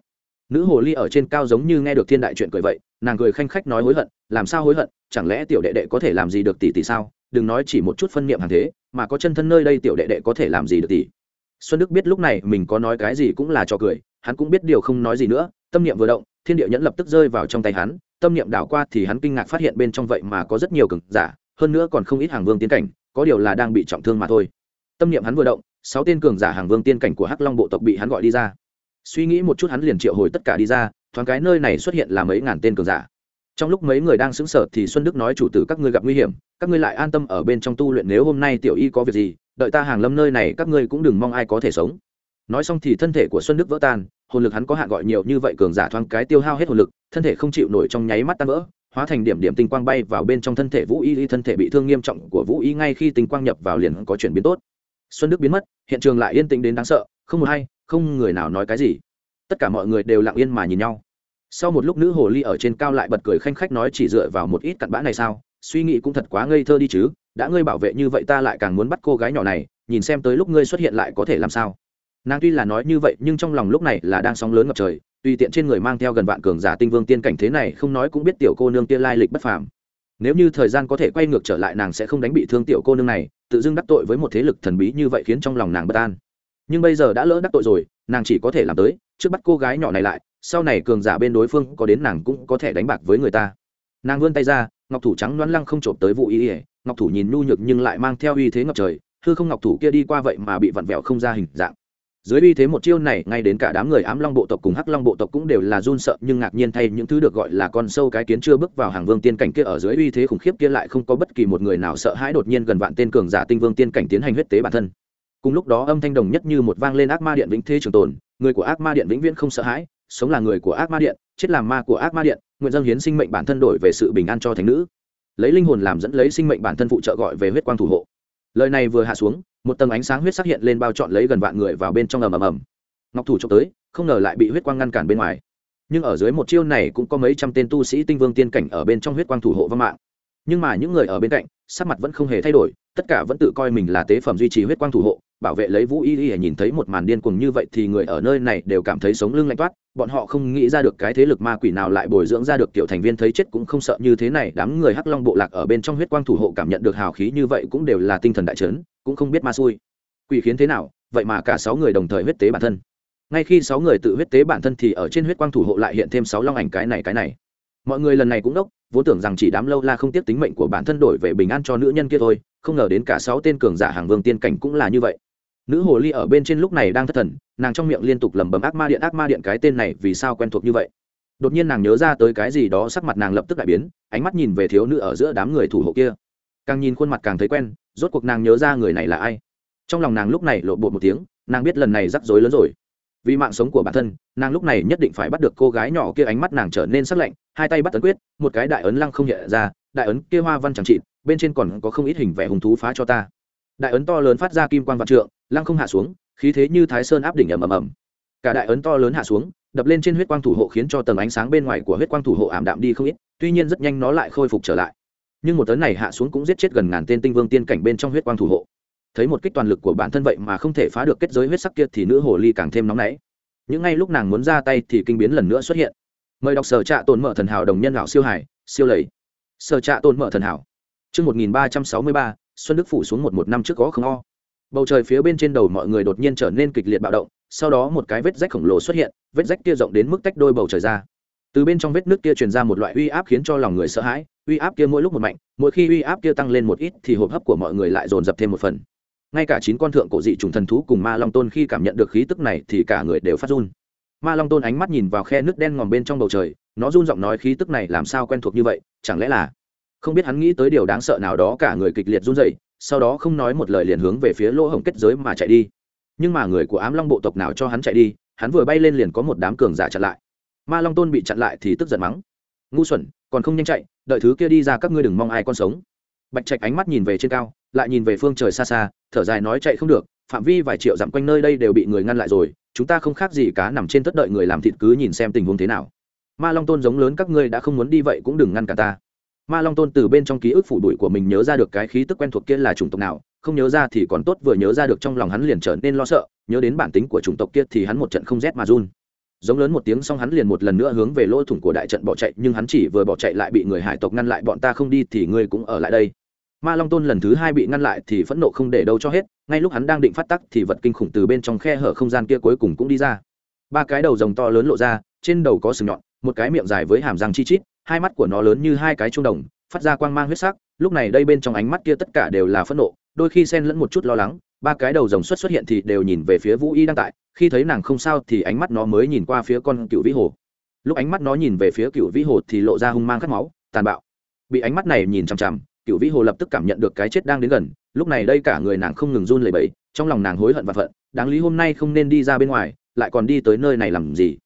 [SPEAKER 1] Nữ hồ ly ở trên cao giống như nghe được thiên đại chuyện cười vậy, nàng cười khanh khách nói hối hận, làm sao hối hận, chẳng lẽ tiểu đệ đệ có thể làm gì được tỷ tỷ sao? Đừng nói chỉ một chút phân niệm hàng thế, mà có chân thân nơi đây tiểu đệ đệ có thể làm gì được tỷ? Xuân đức biết lúc này mình có nói cái gì cũng là cho cười, hắn cũng biết điều không nói gì nữa, tâm niệm vừa động, thiên địa nhẫn lập tức rơi vào trong tay hắn tâm niệm đảo qua thì hắn kinh ngạc phát hiện bên trong vậy mà có rất nhiều cường giả, hơn nữa còn không ít hàng vương tiến cảnh, có điều là đang bị trọng thương mà thôi. Tâm niệm hắn vừa động, sáu tên cường giả hàng vương tiên cảnh của hắc long bộ tộc bị hắn gọi đi ra. Suy nghĩ một chút hắn liền triệu hồi tất cả đi ra, thoáng cái nơi này xuất hiện là mấy ngàn tên cường giả. Trong lúc mấy người đang sững sờ thì xuân đức nói, chủ tử, các ngươi gặp nguy hiểm, các ngươi lại an tâm ở bên trong tu luyện, nếu hôm nay tiểu y có việc gì, đợi ta hàng lâm nơi này, các ngươi cũng đừng mong ai có thể sống nói xong thì thân thể của xuân đức vỡ tan, hồn lực hắn có hạn gọi nhiều như vậy cường giả thoáng cái tiêu hao hết hồn lực, thân thể không chịu nổi trong nháy mắt tan vỡ, hóa thành điểm điểm tinh quang bay vào bên trong thân thể vũ y thân thể bị thương nghiêm trọng của vũ y ngay khi tinh quang nhập vào liền có chuyển biến tốt. Xuân đức biến mất, hiện trường lại yên tĩnh đến đáng sợ, không một hay không người nào nói cái gì. Tất cả mọi người đều lặng yên mà nhìn nhau. Sau một lúc nữ hồ ly ở trên cao lại bật cười khanh khách nói chỉ dựa vào một ít cặn bã này sao, suy nghĩ cũng thật quá ngây thơ đi chứ, đã ngươi bảo vệ như vậy ta lại càng muốn bắt cô gái nhỏ này, nhìn xem tới lúc ngươi xuất hiện lại có thể làm sao nàng tuy là nói như vậy, nhưng trong lòng lúc này là đang sóng lớn ngập trời, tùy tiện trên người mang theo gần vạn cường giả tinh vương tiên cảnh thế này, không nói cũng biết tiểu cô nương tiên lai lịch bất phàm. Nếu như thời gian có thể quay ngược trở lại, nàng sẽ không đánh bị thương tiểu cô nương này, tự dưng đắc tội với một thế lực thần bí như vậy khiến trong lòng nàng bất an. Nhưng bây giờ đã lỡ đắc tội rồi, nàng chỉ có thể làm tới, trước bắt cô gái nhỏ này lại, sau này cường giả bên đối phương có đến nàng cũng có thể đánh bạc với người ta. Nàng vươn tay ra, ngọc thủ trắng loáng lăng không trộm tới vụ ý ỉa ngọc thủ nhìn nhu nhược nhưng lại mang theo uy thế ngập trời, hư không ngọc thủ kia đi qua vậy mà bị vặn vẹo không ra hình dạng dưới uy thế một chiêu này, ngay đến cả đám người ám long bộ tộc cùng hắc long bộ tộc cũng đều là run sợ, nhưng ngạc nhiên thay những thứ được gọi là con sâu cái kiến chưa bước vào hàng vương tiên cảnh kia ở dưới uy thế khủng khiếp kia lại không có bất kỳ một người nào sợ hãi đột nhiên gần vạn tên cường giả tinh vương tiên cảnh tiến hành huyết tế bản thân. Cùng lúc đó âm thanh đồng nhất như một vang lên ác ma điện vĩnh thế trường tồn, người của ác ma điện vĩnh viễn không sợ hãi, sống là người của ác ma điện, chết làm ma của ác ma điện, nguyện dâng hiến sinh mệnh bản thân đổi về sự bình an cho thánh nữ. Lấy linh hồn làm dẫn lấy sinh mệnh bản thân phụ trợ gọi về huyết quang thủ hộ. Lời này vừa hạ xuống một tầng ánh sáng huyết sắc hiện lên bao trọn lấy gần vạn người vào bên trong ầm ầm ầm. Ngọc thủ trộm tới, không ngờ lại bị huyết quang ngăn cản bên ngoài. Nhưng ở dưới một chiêu này cũng có mấy trăm tên tu sĩ tinh vương tiên cảnh ở bên trong huyết quang thủ hộ vong mạng. Nhưng mà những người ở bên cạnh, sắc mặt vẫn không hề thay đổi, tất cả vẫn tự coi mình là tế phẩm duy trì huyết quang thủ hộ bảo vệ lấy vũ y y nhìn thấy một màn điên cuồng như vậy thì người ở nơi này đều cảm thấy sống lưng lạnh toát. Bọn họ không nghĩ ra được cái thế lực ma quỷ nào lại bồi dưỡng ra được tiểu thành viên thấy chết cũng không sợ như thế này. Đám người hắc long bộ lạc ở bên trong huyết quang thủ hộ cảm nhận được hào khí như vậy cũng đều là tinh thần đại trấn cũng không biết ma xui. Quỷ khiến thế nào, vậy mà cả sáu người đồng thời huyết tế bản thân. Ngay khi sáu người tự huyết tế bản thân thì ở trên huyết quang thủ hộ lại hiện thêm sáu long ảnh cái này cái này. Mọi người lần này cũng đốc, vốn tưởng rằng chỉ đám lâu la không tiếp tính mệnh của bản thân đổi về bình an cho nữ nhân kia thôi, không ngờ đến cả sáu tên cường giả hàng vương tiên cảnh cũng là như vậy nữ hồ ly ở bên trên lúc này đang thất thần, nàng trong miệng liên tục lẩm bẩm ác ma điện, ác ma điện cái tên này vì sao quen thuộc như vậy? Đột nhiên nàng nhớ ra tới cái gì đó sắc mặt nàng lập tức đại biến, ánh mắt nhìn về thiếu nữ ở giữa đám người thủ hộ kia. Càng nhìn khuôn mặt càng thấy quen, rốt cuộc nàng nhớ ra người này là ai? Trong lòng nàng lúc này lộ bột một tiếng, nàng biết lần này rắc rối lớn rồi. Vì mạng sống của bản thân, nàng lúc này nhất định phải bắt được cô gái nhỏ kia ánh mắt nàng trở nên sắc lạnh, hai tay bắt ấn quyết, một cái đại ấn lăng không nhẹ ra, đại ấn kia hoa văn chẳng trị bên trên còn có không ít hình vẽ hùng thú phá cho ta. Đại ấn to lớn phát ra kim quan vạn trượng lăng không hạ xuống khí thế như thái sơn áp đỉnh ầm ầm ầm. Cả đại ấn to lớn hạ xuống đập lên trên huyết quang thủ hộ khiến cho tầng ánh sáng bên ngoài của huyết quang thủ hộ ảm đạm đi không ít tuy nhiên rất nhanh nó lại khôi phục trở lại. Nhưng một tấn này hạ xuống cũng giết chết gần ngàn tên tinh vương tiên cảnh bên trong huyết quang thủ hộ. Thấy một kích toàn lực của bản thân vậy mà không thể phá được kết giới huyết sắc kia thì nữ hồ ly càng thêm nóng nảy. Những ngay lúc nàng muốn ra tay thì kinh biến lần nữa xuất hiện. Mời đọc sở trạ tồn mở thần hảo đồng nhân lão siêu hải siêu lầy. Sở trạ tồn mở thần hảo. Trước 1363, Xuân Đức phủ xuống một một năm trước có không o. Bầu trời phía bên trên đầu mọi người đột nhiên trở nên kịch liệt bạo động, sau đó một cái vết rách khổng lồ xuất hiện, vết rách kia rộng đến mức tách đôi bầu trời ra. Từ bên trong vết nước kia truyền ra một loại uy áp khiến cho lòng người sợ hãi, uy áp kia mỗi lúc một mạnh, mỗi khi uy áp kia tăng lên một ít thì hộp hấp của mọi người lại dồn dập thêm một phần. Ngay cả chín con thượng cổ dị trùng thần thú cùng Ma Long Tôn khi cảm nhận được khí tức này thì cả người đều phát run. Ma Long Tôn ánh mắt nhìn vào khe nước đen ngòm bên trong bầu trời, nó run giọng nói khí tức này làm sao quen thuộc như vậy, chẳng lẽ là không biết hắn nghĩ tới điều đáng sợ nào đó cả người kịch liệt run rẩy sau đó không nói một lời liền hướng về phía lỗ hổng kết giới mà chạy đi. Nhưng mà người của ám long bộ tộc nào cho hắn chạy đi, hắn vừa bay lên liền có một đám cường giả chặn lại. Ma long tôn bị chặn lại thì tức giận mắng. Ngu xuẩn, còn không nhanh chạy, đợi thứ kia đi ra các ngươi đừng mong ai con sống. Bạch trạch ánh mắt nhìn về trên cao, lại nhìn về phương trời xa xa, thở dài nói chạy không được, phạm vi vài triệu dặm quanh nơi đây đều bị người ngăn lại rồi, chúng ta không khác gì cá nằm trên tất đợi người làm thịt cứ nhìn xem tình huống thế nào. Ma long tôn giống lớn các ngươi đã không muốn đi vậy cũng đừng ngăn cả ta ma long tôn từ bên trong ký ức phủ đuổi của mình nhớ ra được cái khí tức quen thuộc kia là chủng tộc nào, không nhớ ra thì còn tốt, vừa nhớ ra được trong lòng hắn liền trở nên lo sợ, nhớ đến bản tính của chủng tộc kia thì hắn một trận không rét mà run. Giống lớn một tiếng xong hắn liền một lần nữa hướng về lỗ thủng của đại trận bỏ chạy, nhưng hắn chỉ vừa bỏ chạy lại bị người hải tộc ngăn lại, bọn ta không đi thì ngươi cũng ở lại đây. Ma long tôn lần thứ hai bị ngăn lại thì phẫn nộ không để đâu cho hết, ngay lúc hắn đang định phát tắc thì vật kinh khủng từ bên trong khe hở không gian kia cuối cùng cũng đi ra. Ba cái đầu rồng to lớn lộ ra, trên đầu có sừng nhọn, một cái miệng dài với hàm răng chi chít hai mắt của nó lớn như hai cái trung đồng, phát ra quang mang huyết sắc, lúc này đây bên trong ánh mắt kia tất cả đều là phẫn nộ, đôi khi xen lẫn một chút lo lắng, ba cái đầu rồng xuất xuất hiện thì đều nhìn về phía vũ y đang tại, khi thấy nàng không sao thì ánh mắt nó mới nhìn qua phía con cựu vĩ hồ. Lúc ánh mắt nó nhìn về phía cựu vĩ hồ thì lộ ra hung mang khát máu, tàn bạo. Bị ánh mắt này nhìn chằm chằm, cựu vĩ hồ lập tức cảm nhận được cái chết đang đến gần, lúc này đây cả người nàng không ngừng run lẩy bẩy, trong lòng nàng hối hận và phận, đáng lý hôm nay không nên đi ra bên ngoài, lại còn đi tới nơi này làm gì?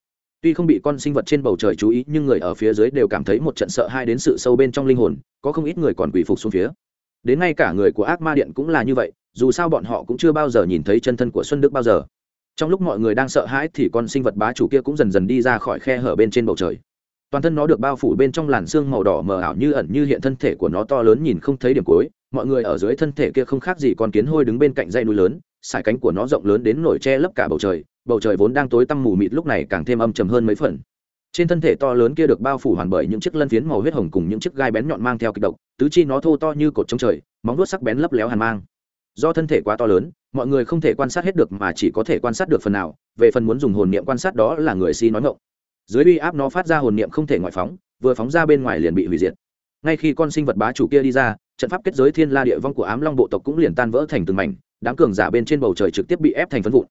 [SPEAKER 1] Tuy không bị con sinh vật trên bầu trời chú ý, nhưng người ở phía dưới đều cảm thấy một trận sợ hai đến sự sâu bên trong linh hồn, có không ít người còn quỷ phục xuống phía. Đến ngay cả người của ác ma điện cũng là như vậy, dù sao bọn họ cũng chưa bao giờ nhìn thấy chân thân của xuân đức bao giờ. Trong lúc mọi người đang sợ hãi thì con sinh vật bá chủ kia cũng dần dần đi ra khỏi khe hở bên trên bầu trời. Toàn thân nó được bao phủ bên trong làn xương màu đỏ mờ ảo như ẩn như hiện thân thể của nó to lớn nhìn không thấy điểm cuối. Mọi người ở dưới thân thể kia không khác gì con kiến hôi đứng bên cạnh dây núi lớn, sải cánh của nó rộng lớn đến nổi che lấp cả bầu trời bầu trời vốn đang tối tăm mù mịt lúc này càng thêm âm trầm hơn mấy phần. Trên thân thể to lớn kia được bao phủ hoàn bởi những chiếc lân phiến màu huyết hồng cùng những chiếc gai bén nhọn mang theo kịch độc, tứ chi nó thô to như cột trống trời, móng vuốt sắc bén lấp léo hàn mang. Do thân thể quá to lớn, mọi người không thể quan sát hết được mà chỉ có thể quan sát được phần nào, về phần muốn dùng hồn niệm quan sát đó là người si nói ngộng dưới uy áp nó phát ra hồn niệm không thể ngoại phóng, vừa phóng ra bên ngoài liền bị hủy diệt. Ngay khi con sinh vật bá chủ kia đi ra, trận pháp kết giới thiên la địa vong của ám long bộ tộc cũng liền tan vỡ thành từng mảnh, đám cường giả bên trên bầu trời trực tiếp bị ép thành phân vụn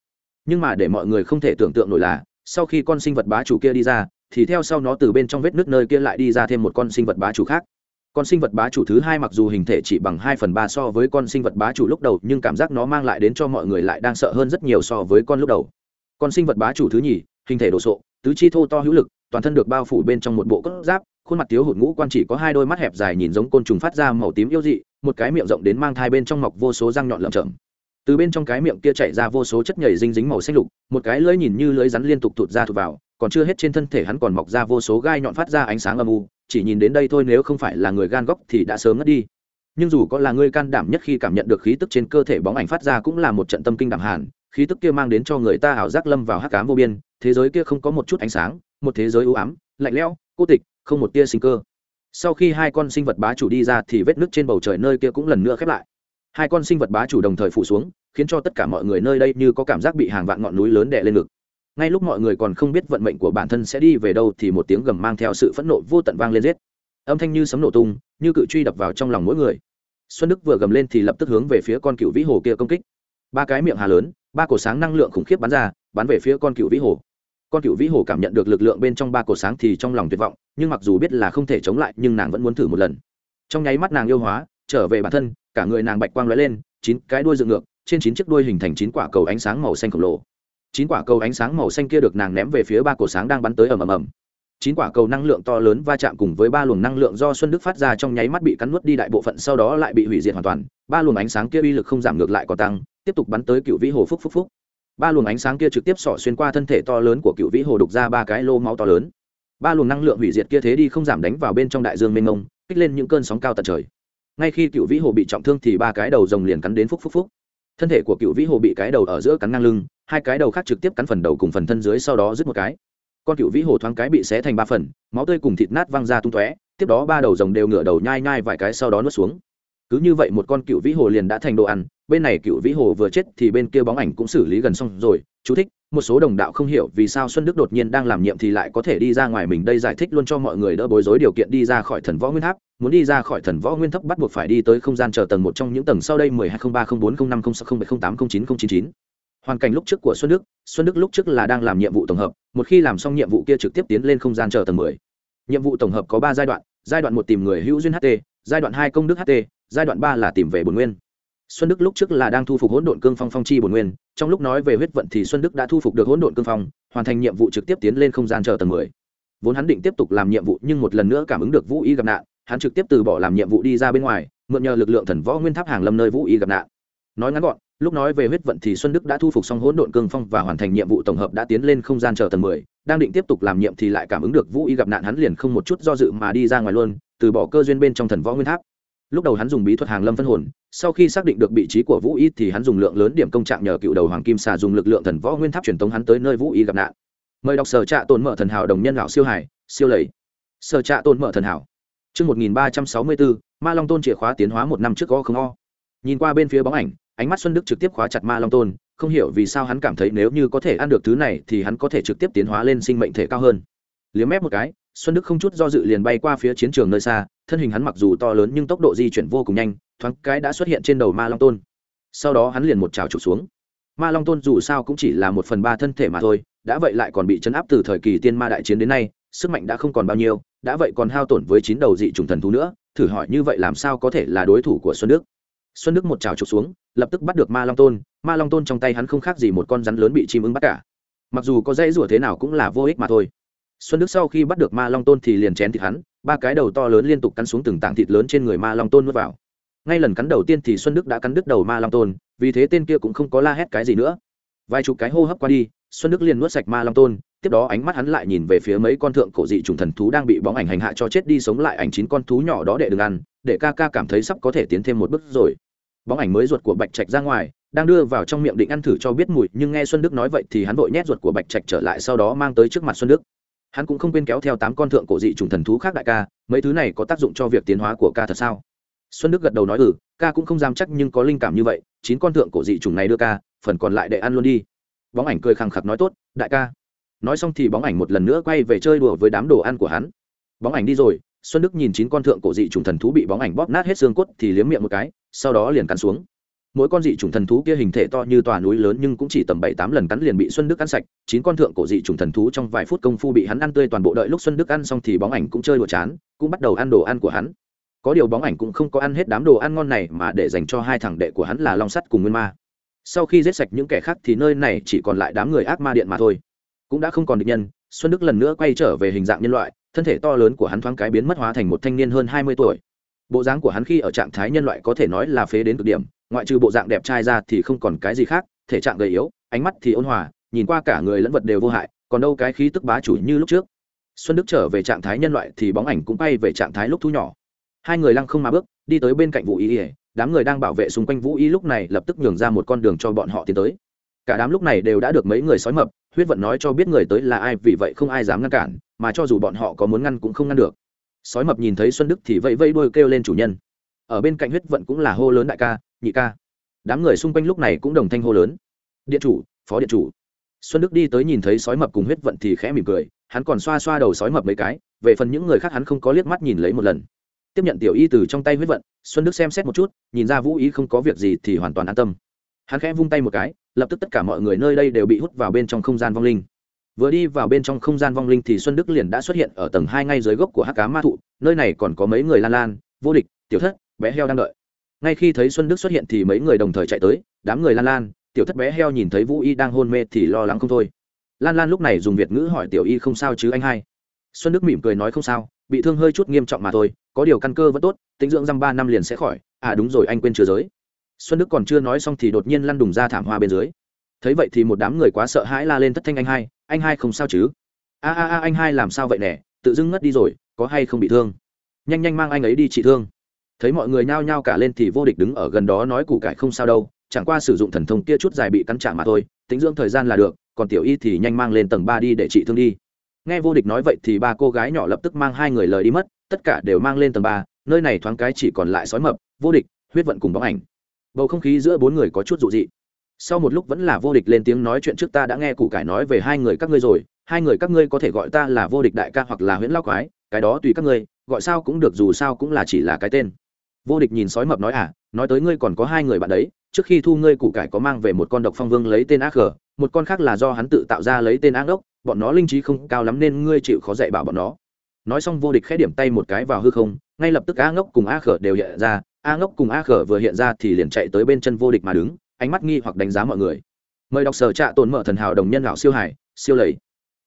[SPEAKER 1] nhưng mà để mọi người không thể tưởng tượng nổi là, sau khi con sinh vật bá chủ kia đi ra, thì theo sau nó từ bên trong vết nước nơi kia lại đi ra thêm một con sinh vật bá chủ khác. Con sinh vật bá chủ thứ hai mặc dù hình thể chỉ bằng hai phần ba so với con sinh vật bá chủ lúc đầu, nhưng cảm giác nó mang lại đến cho mọi người lại đang sợ hơn rất nhiều so với con lúc đầu. Con sinh vật bá chủ thứ nhì, hình thể đồ sộ, tứ chi thô to hữu lực, toàn thân được bao phủ bên trong một bộ cốt giáp, khuôn mặt thiếu hụt ngũ quan chỉ có hai đôi mắt hẹp dài nhìn giống côn trùng phát ra màu tím yêu dị, một cái miệng rộng đến mang thai bên trong mọc vô số răng nhọn lởm chởm từ bên trong cái miệng kia chảy ra vô số chất nhảy dinh dính màu xanh lục, một cái lưỡi nhìn như lưỡi rắn liên tục thụt ra thụt vào, còn chưa hết trên thân thể hắn còn mọc ra vô số gai nhọn phát ra ánh sáng âm u, chỉ nhìn đến đây thôi nếu không phải là người gan góc thì đã sớm ngất đi. Nhưng dù có là người can đảm nhất khi cảm nhận được khí tức trên cơ thể bóng ảnh phát ra cũng là một trận tâm kinh đảm hàn, khí tức kia mang đến cho người ta ảo giác lâm vào hắc cám vô biên, thế giới kia không có một chút ánh sáng, một thế giới ưu ám, lạnh lẽo, cô tịch, không một tia sinh cơ. Sau khi hai con sinh vật bá chủ đi ra thì vết nứt trên bầu trời nơi kia cũng lần nữa khép lại hai con sinh vật bá chủ đồng thời phủ xuống, khiến cho tất cả mọi người nơi đây như có cảm giác bị hàng vạn ngọn núi lớn đè lên ngực. Ngay lúc mọi người còn không biết vận mệnh của bản thân sẽ đi về đâu thì một tiếng gầm mang theo sự phẫn nộ vô tận vang lên giết. Âm thanh như sấm nổ tung, như cự truy đập vào trong lòng mỗi người. Xuân đức vừa gầm lên thì lập tức hướng về phía con cựu vĩ hồ kia công kích. Ba cái miệng hà lớn, ba cổ sáng năng lượng khủng khiếp bắn ra, bắn về phía con cựu vĩ hồ. Con cựu vĩ hồ cảm nhận được lực lượng bên trong ba cổ sáng thì trong lòng tuyệt vọng, nhưng mặc dù biết là không thể chống lại, nhưng nàng vẫn muốn thử một lần. Trong nháy mắt nàng yêu hóa trở về bản thân, cả người nàng bạch quang lóe lên, chín cái đuôi dựng ngược, trên chín chiếc đuôi hình thành chín quả cầu ánh sáng màu xanh khổng lồ. Chín quả cầu ánh sáng màu xanh kia được nàng ném về phía ba cổ sáng đang bắn tới ầm ầm ầm. Chín quả cầu năng lượng to lớn va chạm cùng với ba luồng năng lượng do xuân đức phát ra trong nháy mắt bị cắn nuốt đi đại bộ phận, sau đó lại bị hủy diệt hoàn toàn. Ba luồng ánh sáng kia uy lực không giảm ngược lại còn tăng, tiếp tục bắn tới cựu vĩ hồ phúc phúc phúc. Ba luồng ánh sáng kia trực tiếp xỏ xuyên qua thân thể to lớn của cựu vĩ hồ đục ra ba cái lô máu to lớn. Ba luồng năng lượng hủy diệt kia thế đi không giảm đánh vào bên trong đại dương mênh mông, kích lên những cơn sóng cao tận trời ngay khi cựu vĩ hồ bị trọng thương thì ba cái đầu rồng liền cắn đến phúc phúc phúc. Thân thể của cựu vĩ hồ bị cái đầu ở giữa cắn ngang lưng, hai cái đầu khác trực tiếp cắn phần đầu cùng phần thân dưới sau đó dứt một cái. Con cựu vĩ hồ thoáng cái bị xé thành ba phần, máu tươi cùng thịt nát văng ra tung tóe, tiếp đó ba đầu rồng đều ngửa đầu nhai nhai vài cái sau đó nuốt xuống cứ như vậy một con cựu vĩ hồ liền đã thành đồ ăn, bên này cựu vĩ hồ vừa chết thì bên kia bóng ảnh cũng xử lý gần xong rồi. Chú thích, một số đồng đạo không hiểu vì sao xuân đức đột nhiên đang làm nhiệm thì lại có thể đi ra ngoài mình đây giải thích luôn cho mọi người đỡ bối rối điều kiện đi ra khỏi thần võ nguyên tháp. Muốn đi ra khỏi thần võ nguyên thấp bắt buộc phải đi tới không gian chờ tầng một trong những tầng sau đây mười hai không ba không bốn không năm không sáu không bảy không tám không chín không chín chín. Hoàn cảnh lúc trước của xuân đức xuân đức lúc trước là đang làm nhiệm vụ tổng hợp, một khi làm xong nhiệm vụ kia trực tiếp tiến lên không gian chờ tầng mười. Nhiệm vụ tổng hợp có ba giai đoạn giai đoạn một tìm người hữu duyên ht giai đoạn hai công đức ht giai đoạn ba là tìm về bồn nguyên. Xuân đức lúc trước là đang thu phục hỗn độn cương phong phong chi bồn nguyên, trong lúc nói về huyết vận thì xuân đức đã thu phục được hỗn độn cương phong, hoàn thành nhiệm vụ trực tiếp tiến lên không gian chờ tầng mười. Vốn hắn định tiếp tục làm nhiệm vụ nhưng một lần nữa cảm ứng được vũ y gặp nạn, hắn trực tiếp từ bỏ làm nhiệm vụ đi ra bên ngoài, mượn nhờ lực lượng thần võ nguyên tháp hàng lâm nơi vũ y gặp nạn. Nói ngắn gọn, lúc nói về huyết vận thì xuân đức đã thu phục xong hỗn độn cương phong và hoàn thành nhiệm vụ tổng hợp đã tiến lên không gian chờ tầng mười, đang định tiếp tục làm nhiệm thì lại cảm ứng được vũ y gặp nạn hắn liền không một chút do dự mà đi ra ngoài luôn, từ bỏ cơ duyên bên trong thần võ nguyên tháp lúc đầu hắn dùng bí thuật hàng lâm phân hồn sau khi xác định được vị trí của vũ y thì hắn dùng lượng lớn điểm công trạng nhờ cựu đầu hoàng kim xà dùng lực lượng thần võ nguyên tháp truyền tống hắn tới nơi vũ y gặp nạn mời đọc sở trạ tồn mở thần hảo đồng nhân lão siêu hải siêu lầy sở trạ tồn mở thần hảo Trước 1364, Ma Long Tôn chìa khóa tiến hóa một năm trước có không o. Nhìn qua bên phía bóng ảnh, ánh mắt Xuân Đức trực tiếp khóa chặt Ma Long Tôn, không hiểu vì sao hắn cảm thấy nếu như có thể ăn được thứ này thì hắn có thể trực tiếp tiến hóa lên sinh mệnh thể cao hơn. Liếm mép một cái, Xuân Đức không chút do dự liền bay qua phía chiến trường nơi xa, thân hình hắn mặc dù to lớn nhưng tốc độ di chuyển vô cùng nhanh, thoáng cái đã xuất hiện trên đầu Ma Long Tôn. Sau đó hắn liền một trào chụp xuống. Ma Long Tôn dù sao cũng chỉ là một phần ba thân thể mà thôi, đã vậy lại còn bị chấn áp từ thời kỳ tiên ma đại chiến đến nay, sức mạnh đã không còn bao nhiêu, đã vậy còn hao tổn với chín đầu dị trùng thần thú nữa thử hỏi như vậy làm sao có thể là đối thủ của xuân đức xuân đức một trào trục xuống lập tức bắt được ma long tôn ma long tôn trong tay hắn không khác gì một con rắn lớn bị chim ứng bắt cả mặc dù có dãy rủa thế nào cũng là vô ích mà thôi xuân đức sau khi bắt được ma long tôn thì liền chén thịt hắn ba cái đầu to lớn liên tục cắn xuống từng tảng thịt lớn trên người ma long tôn nuốt vào. Ngay lần cắn đầu tiên thì xuân đức đã cắn đứt đầu ma long tôn, vì thế tên kia cũng không có la hét cái gì nữa. Vài chục cái hô hấp qua đi, xuân đức liền nuốt sạch ma long tôn, tiếp đó ánh mắt hắn lại nhìn về phía mấy con thượng cổ dị trùng thần thú đang bị bóng ảnh hành hạ cho chết đi sống lại ảnh chín con thú nhỏ đó để đừng ăn, để ca ca cảm thấy sắp có thể tiến thêm một bước rồi. Bóng ảnh mới ruột của bạch trạch ra ngoài, đang đưa vào trong miệng định ăn thử cho biết mùi, nhưng nghe xuân đức nói vậy thì hắn vội nhét ruột của bạch trạch trở lại, sau đó mang tới trước mặt xuân đức hắn cũng không quên kéo theo tám con thượng cổ dị trùng thần thú khác đại ca, mấy thứ này có tác dụng cho việc tiến hóa của ca thật sao? Xuân đức gật đầu nói ừ ca cũng không dám chắc nhưng có linh cảm như vậy, chín con thượng cổ dị trùng này đưa ca, phần còn lại để ăn luôn đi. Bóng ảnh cười khẳng khặc nói, tốt, đại ca. Nói xong thì bóng ảnh một lần nữa quay về chơi đùa với đám đồ ăn của hắn. Bóng ảnh đi rồi, xuân đức nhìn chín con thượng cổ dị trùng thần thú bị bóng ảnh bóp nát hết xương cốt thì liếm miệng một cái, sau đó liền cắn xuống mỗi con dị trùng thần thú kia hình thể to như tòa núi lớn nhưng cũng chỉ tầm bảy tám lần cắn liền bị xuân đức ăn sạch. Chín con thượng cổ dị trùng thần thú trong vài phút công phu bị hắn ăn tươi toàn bộ đợi lúc xuân đức ăn xong thì bóng ảnh cũng chơi đùa chán, cũng bắt đầu ăn đồ ăn của hắn. Có điều bóng ảnh cũng không có ăn hết đám đồ ăn ngon này mà để dành cho hai thằng đệ của hắn là long sắt cùng nguyên ma. Sau khi giết sạch những kẻ khác thì nơi này chỉ còn lại đám người ác ma điện mà thôi. Cũng đã không còn địch nhân, xuân đức lần nữa quay trở về hình dạng nhân loại, thân thể to lớn của hắn thoáng cái biến mất hóa thành một thanh niên hơn hai mươi tuổi. Bộ dáng của hắn khi ở trạng thái nhân loại có thể nói là phế đến cực điểm ngoại trừ bộ dạng đẹp trai ra thì không còn cái gì khác, thể trạng gầy yếu, ánh mắt thì ôn hòa, nhìn qua cả người lẫn vật đều vô hại, còn đâu cái khí tức bá chủ như lúc trước. Xuân đức trở về trạng thái nhân loại thì bóng ảnh cũng bay về trạng thái lúc thu nhỏ. Hai người lăng không mà bước, đi tới bên cạnh vũ Y. ỉa đám người đang bảo vệ xung quanh vũ Y lúc này lập tức nhường ra một con đường cho bọn họ tiến tới. Cả đám lúc này đều đã được mấy người sói mập, huyết vận nói cho biết người tới là ai, vì vậy không ai dám ngăn cản, mà cho dù bọn họ có muốn ngăn cũng không ngăn được. Sói mập nhìn thấy xuân đức thì vẫy vẫy đuôi kêu lên chủ nhân. Ở bên cạnh huyết vận cũng là hô lớn đại ca nhị ca. Đám người xung quanh lúc này cũng đồng thanh hô lớn. Điện chủ, phó điện chủ. Xuân đức đi tới nhìn thấy sói mập cùng huyết vận thì khẽ mỉm cười, hắn còn xoa xoa đầu sói mập mấy cái, về phần những người khác hắn không có liếc mắt nhìn lấy một lần. Tiếp nhận tiểu y từ trong tay huyết vận, xuân đức xem xét một chút, nhìn ra vũ ý không có việc gì thì hoàn toàn an tâm. Hắn khẽ vung tay một cái, lập tức tất cả mọi người nơi đây đều bị hút vào bên trong không gian vong linh. Vừa đi vào bên trong không gian vong linh thì xuân đức liền đã xuất hiện ở tầng hai ngay dưới gốc của hắc cá ma thụ, nơi này còn có mấy người lan lan, vô địch, tiểu thất, bé heo đang đợi ngay khi thấy xuân đức xuất hiện thì mấy người đồng thời chạy tới, đám người lan lan, tiểu thất bé heo nhìn thấy vũ y đang hôn mê thì lo lắng không thôi. Lan lan lúc này dùng việt ngữ hỏi tiểu y không sao chứ anh hai? Xuân đức mỉm cười nói không sao, bị thương hơi chút nghiêm trọng mà thôi, có điều căn cơ vẫn tốt, tính dưỡng răm ba năm liền sẽ khỏi. À đúng rồi, anh quên chưa giới. Xuân đức còn chưa nói xong thì đột nhiên lăn đùng ra thảm hoa bên dưới. Thấy vậy thì một đám người quá sợ hãi la lên thất thanh anh hai anh hai không sao chứ? A a a, anh hai làm sao vậy nè? Tự dưng ngất đi rồi, có hay không bị thương? Nhanh nhanh mang anh ấy đi trị thương thấy mọi người nhao nhao cả lên thì vô địch đứng ở gần đó nói củ cải không sao đâu, chẳng qua sử dụng thần thông kia chút dài bị cắn trả mà thôi, tính dưỡng thời gian là được, còn tiểu y thì nhanh mang lên tầng ba đi để trị thương đi. Nghe vô địch nói vậy thì ba cô gái nhỏ lập tức mang hai người lời đi mất, tất cả đều mang lên tầng ba, nơi này thoáng cái chỉ còn lại sói mập, vô địch, huyết vận cùng bóng ảnh. Bầu không khí giữa bốn người có chút dụ dị. Sau một lúc vẫn là vô địch lên tiếng nói chuyện trước ta đã nghe củ cải nói về hai người các ngươi rồi, hai người các ngươi có thể gọi ta là vô địch đại ca hoặc là huyễn lao quái, cái đó tùy các ngươi, gọi sao cũng được dù sao cũng là chỉ là cái tên vô địch nhìn sói mập nói à nói tới ngươi còn có hai người bạn đấy trước khi thu ngươi củ cải có mang về một con độc phong vương lấy tên ác gờ một con khác là do hắn tự tạo ra lấy tên ác đốc bọn nó linh trí không cao lắm nên ngươi chịu khó dạy bảo bọn nó. Nói xong vô địch khẽ điểm tay một cái vào hư không ngay lập tức a ngốc cùng a khở đều hiện ra a ngốc cùng a khở vừa hiện ra thì liền chạy tới bên chân vô địch mà đứng ánh mắt nghi hoặc đánh giá mọi người. Mời đọc sở trạ tồn mở thần hảo đồng nhân lão siêu hải siêu lầy.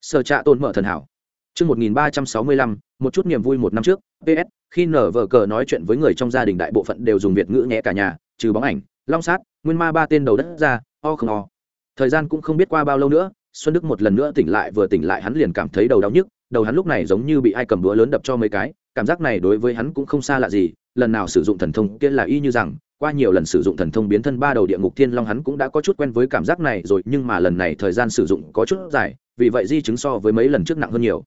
[SPEAKER 1] Sở trạ tồn mở thần hảo. Chương 1365, một chút niềm vui một năm trước, PS, khi nở vờ cờ nói chuyện với người trong gia đình đại bộ phận đều dùng Việt ngữ nhé cả nhà, trừ bóng ảnh, long sát, nguyên ma ba tên đầu đất ra, o không o. Thời gian cũng không biết qua bao lâu nữa, Xuân Đức một lần nữa tỉnh lại vừa tỉnh lại hắn liền cảm thấy đầu đau nhức, đầu hắn lúc này giống như bị ai cầm đũa lớn đập cho mấy cái, cảm giác này đối với hắn cũng không xa lạ gì, lần nào sử dụng thần thông kia là y như rằng, qua nhiều lần sử dụng thần thông biến thân ba đầu địa ngục thiên long hắn cũng đã có chút quen với cảm giác này rồi, nhưng mà lần này thời gian sử dụng có chút dài, vì vậy di chứng so với mấy lần trước nặng hơn nhiều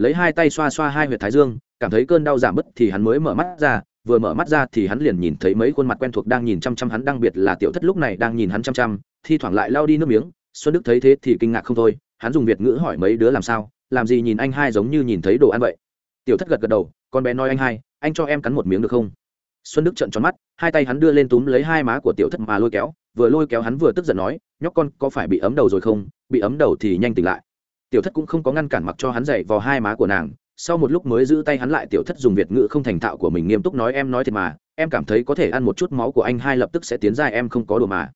[SPEAKER 1] lấy hai tay xoa xoa hai huyệt thái dương, cảm thấy cơn đau giảm bớt thì hắn mới mở mắt ra, vừa mở mắt ra thì hắn liền nhìn thấy mấy khuôn mặt quen thuộc đang nhìn chăm chăm hắn, đặc biệt là tiểu thất lúc này đang nhìn hắn chăm chăm, thi thoảng lại lao đi nước miếng, xuân đức thấy thế thì kinh ngạc không thôi, hắn dùng việt ngữ hỏi mấy đứa làm sao, làm gì nhìn anh hai giống như nhìn thấy đồ ăn vậy. Tiểu thất gật gật đầu, con bé nói anh hai, anh cho em cắn một miếng được không? Xuân đức trợn tròn mắt, hai tay hắn đưa lên túm lấy hai má của tiểu thất mà lôi kéo, vừa lôi kéo hắn vừa tức giận nói, nhóc con có phải bị ấm đầu rồi không? Bị ấm đầu thì nhanh tỉnh lại tiểu thất cũng không có ngăn cản mặc cho hắn dậy vào hai má của nàng, sau một lúc mới giữ tay hắn lại tiểu thất dùng việt ngữ không thành thạo của mình nghiêm túc nói em nói thiệt mà, em cảm thấy có thể ăn một chút máu của anh hai lập tức sẽ tiến ra em không có đồ mà.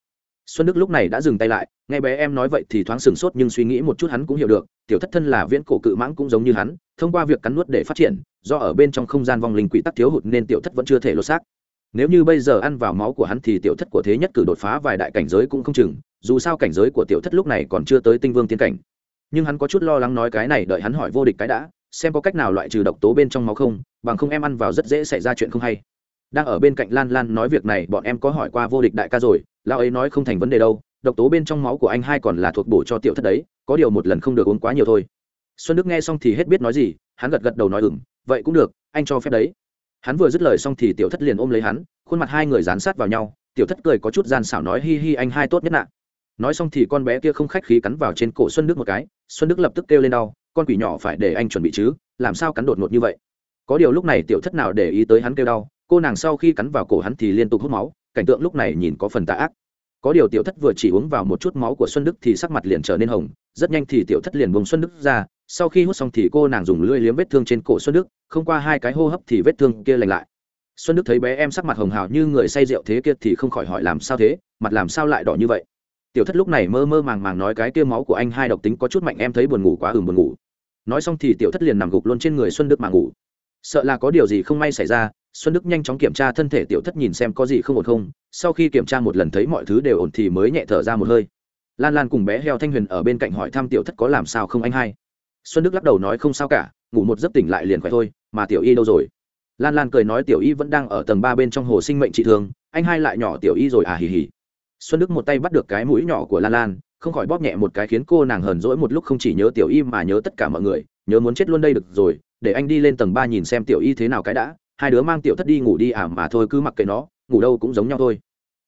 [SPEAKER 1] Xuân đức lúc này đã dừng tay lại, nghe bé em nói vậy thì thoáng sửng sốt nhưng suy nghĩ một chút hắn cũng hiểu được, tiểu thất thân là viễn cổ cự mãng cũng giống như hắn, thông qua việc cắn nuốt để phát triển, do ở bên trong không gian vong linh quỷ tắc thiếu hụt nên tiểu thất vẫn chưa thể lột xác. Nếu như bây giờ ăn vào máu của hắn thì tiểu thất của thế nhất cử đột phá vài đại cảnh giới cũng không chừng, dù sao cảnh giới của tiểu thất lúc này còn chưa tới tinh vương tiến cảnh nhưng hắn có chút lo lắng nói cái này đợi hắn hỏi vô địch cái đã, xem có cách nào loại trừ độc tố bên trong máu không, bằng không em ăn vào rất dễ xảy ra chuyện không hay. Đang ở bên cạnh lan lan nói việc này, bọn em có hỏi qua vô địch đại ca rồi, lão ấy nói không thành vấn đề đâu, độc tố bên trong máu của anh hai còn là thuộc bổ cho tiểu thất đấy, có điều một lần không được uống quá nhiều thôi. Xuân đức nghe xong thì hết biết nói gì, hắn gật gật đầu nói ừng vậy cũng được, anh cho phép đấy. Hắn vừa dứt lời xong thì tiểu thất liền ôm lấy hắn, khuôn mặt hai người dán sát vào nhau, tiểu thất cười có chút gian xảo nói hi hi anh hai tốt nhất nạ nói xong thì con bé kia không khách khí cắn vào trên cổ xuân đức một cái, xuân đức lập tức kêu lên đau, con quỷ nhỏ phải để anh chuẩn bị chứ, làm sao cắn đột ngột như vậy? Có điều lúc này tiểu thất nào để ý tới hắn kêu đau, cô nàng sau khi cắn vào cổ hắn thì liên tục hút máu, cảnh tượng lúc này nhìn có phần tạ ác. Có điều tiểu thất vừa chỉ uống vào một chút máu của xuân đức thì sắc mặt liền trở nên hồng, rất nhanh thì tiểu thất liền bông xuân đức ra, sau khi hút xong thì cô nàng dùng lưỡi liếm vết thương trên cổ xuân đức, không qua hai cái hô hấp thì vết thương kia lành lại. Xuân đức thấy bé em sắc mặt hồng hào như người say rượu thế kia thì không khỏi hỏi làm sao thế, mặt làm sao lại đỏ như vậy? Tiểu thất lúc này mơ mơ màng màng nói cái kia máu của anh hai độc tính có chút mạnh, em thấy buồn ngủ quá, ừm, buồn ngủ. Nói xong thì tiểu thất liền nằm gục luôn trên người xuân đức mà ngủ. Sợ là có điều gì không may xảy ra, xuân đức nhanh chóng kiểm tra thân thể tiểu thất nhìn xem có gì không ổn không. Sau khi kiểm tra một lần thấy mọi thứ đều ổn thì mới nhẹ thở ra một hơi. Lan lan cùng bé heo thanh huyền ở bên cạnh hỏi thăm tiểu thất có làm sao không anh hai. Xuân đức lắc đầu nói không sao cả, ngủ một giấc tỉnh lại liền khỏe thôi, mà tiểu y đâu rồi? Lan lan cười nói tiểu y vẫn đang ở tầng ba bên trong hồ sinh mệnh trị thương, anh hai lại nhỏ tiểu y rồi à hì hì xuân đức một tay bắt được cái mũi nhỏ của lan lan, không khỏi bóp nhẹ một cái khiến cô nàng hờn rỗi một lúc không chỉ nhớ tiểu y mà nhớ tất cả mọi người, nhớ muốn chết luôn đây được rồi, để anh đi lên tầng ba nhìn xem tiểu y thế nào cái đã, hai đứa mang tiểu thất đi ngủ đi à mà thôi cứ mặc kệ nó, ngủ đâu cũng giống nhau thôi.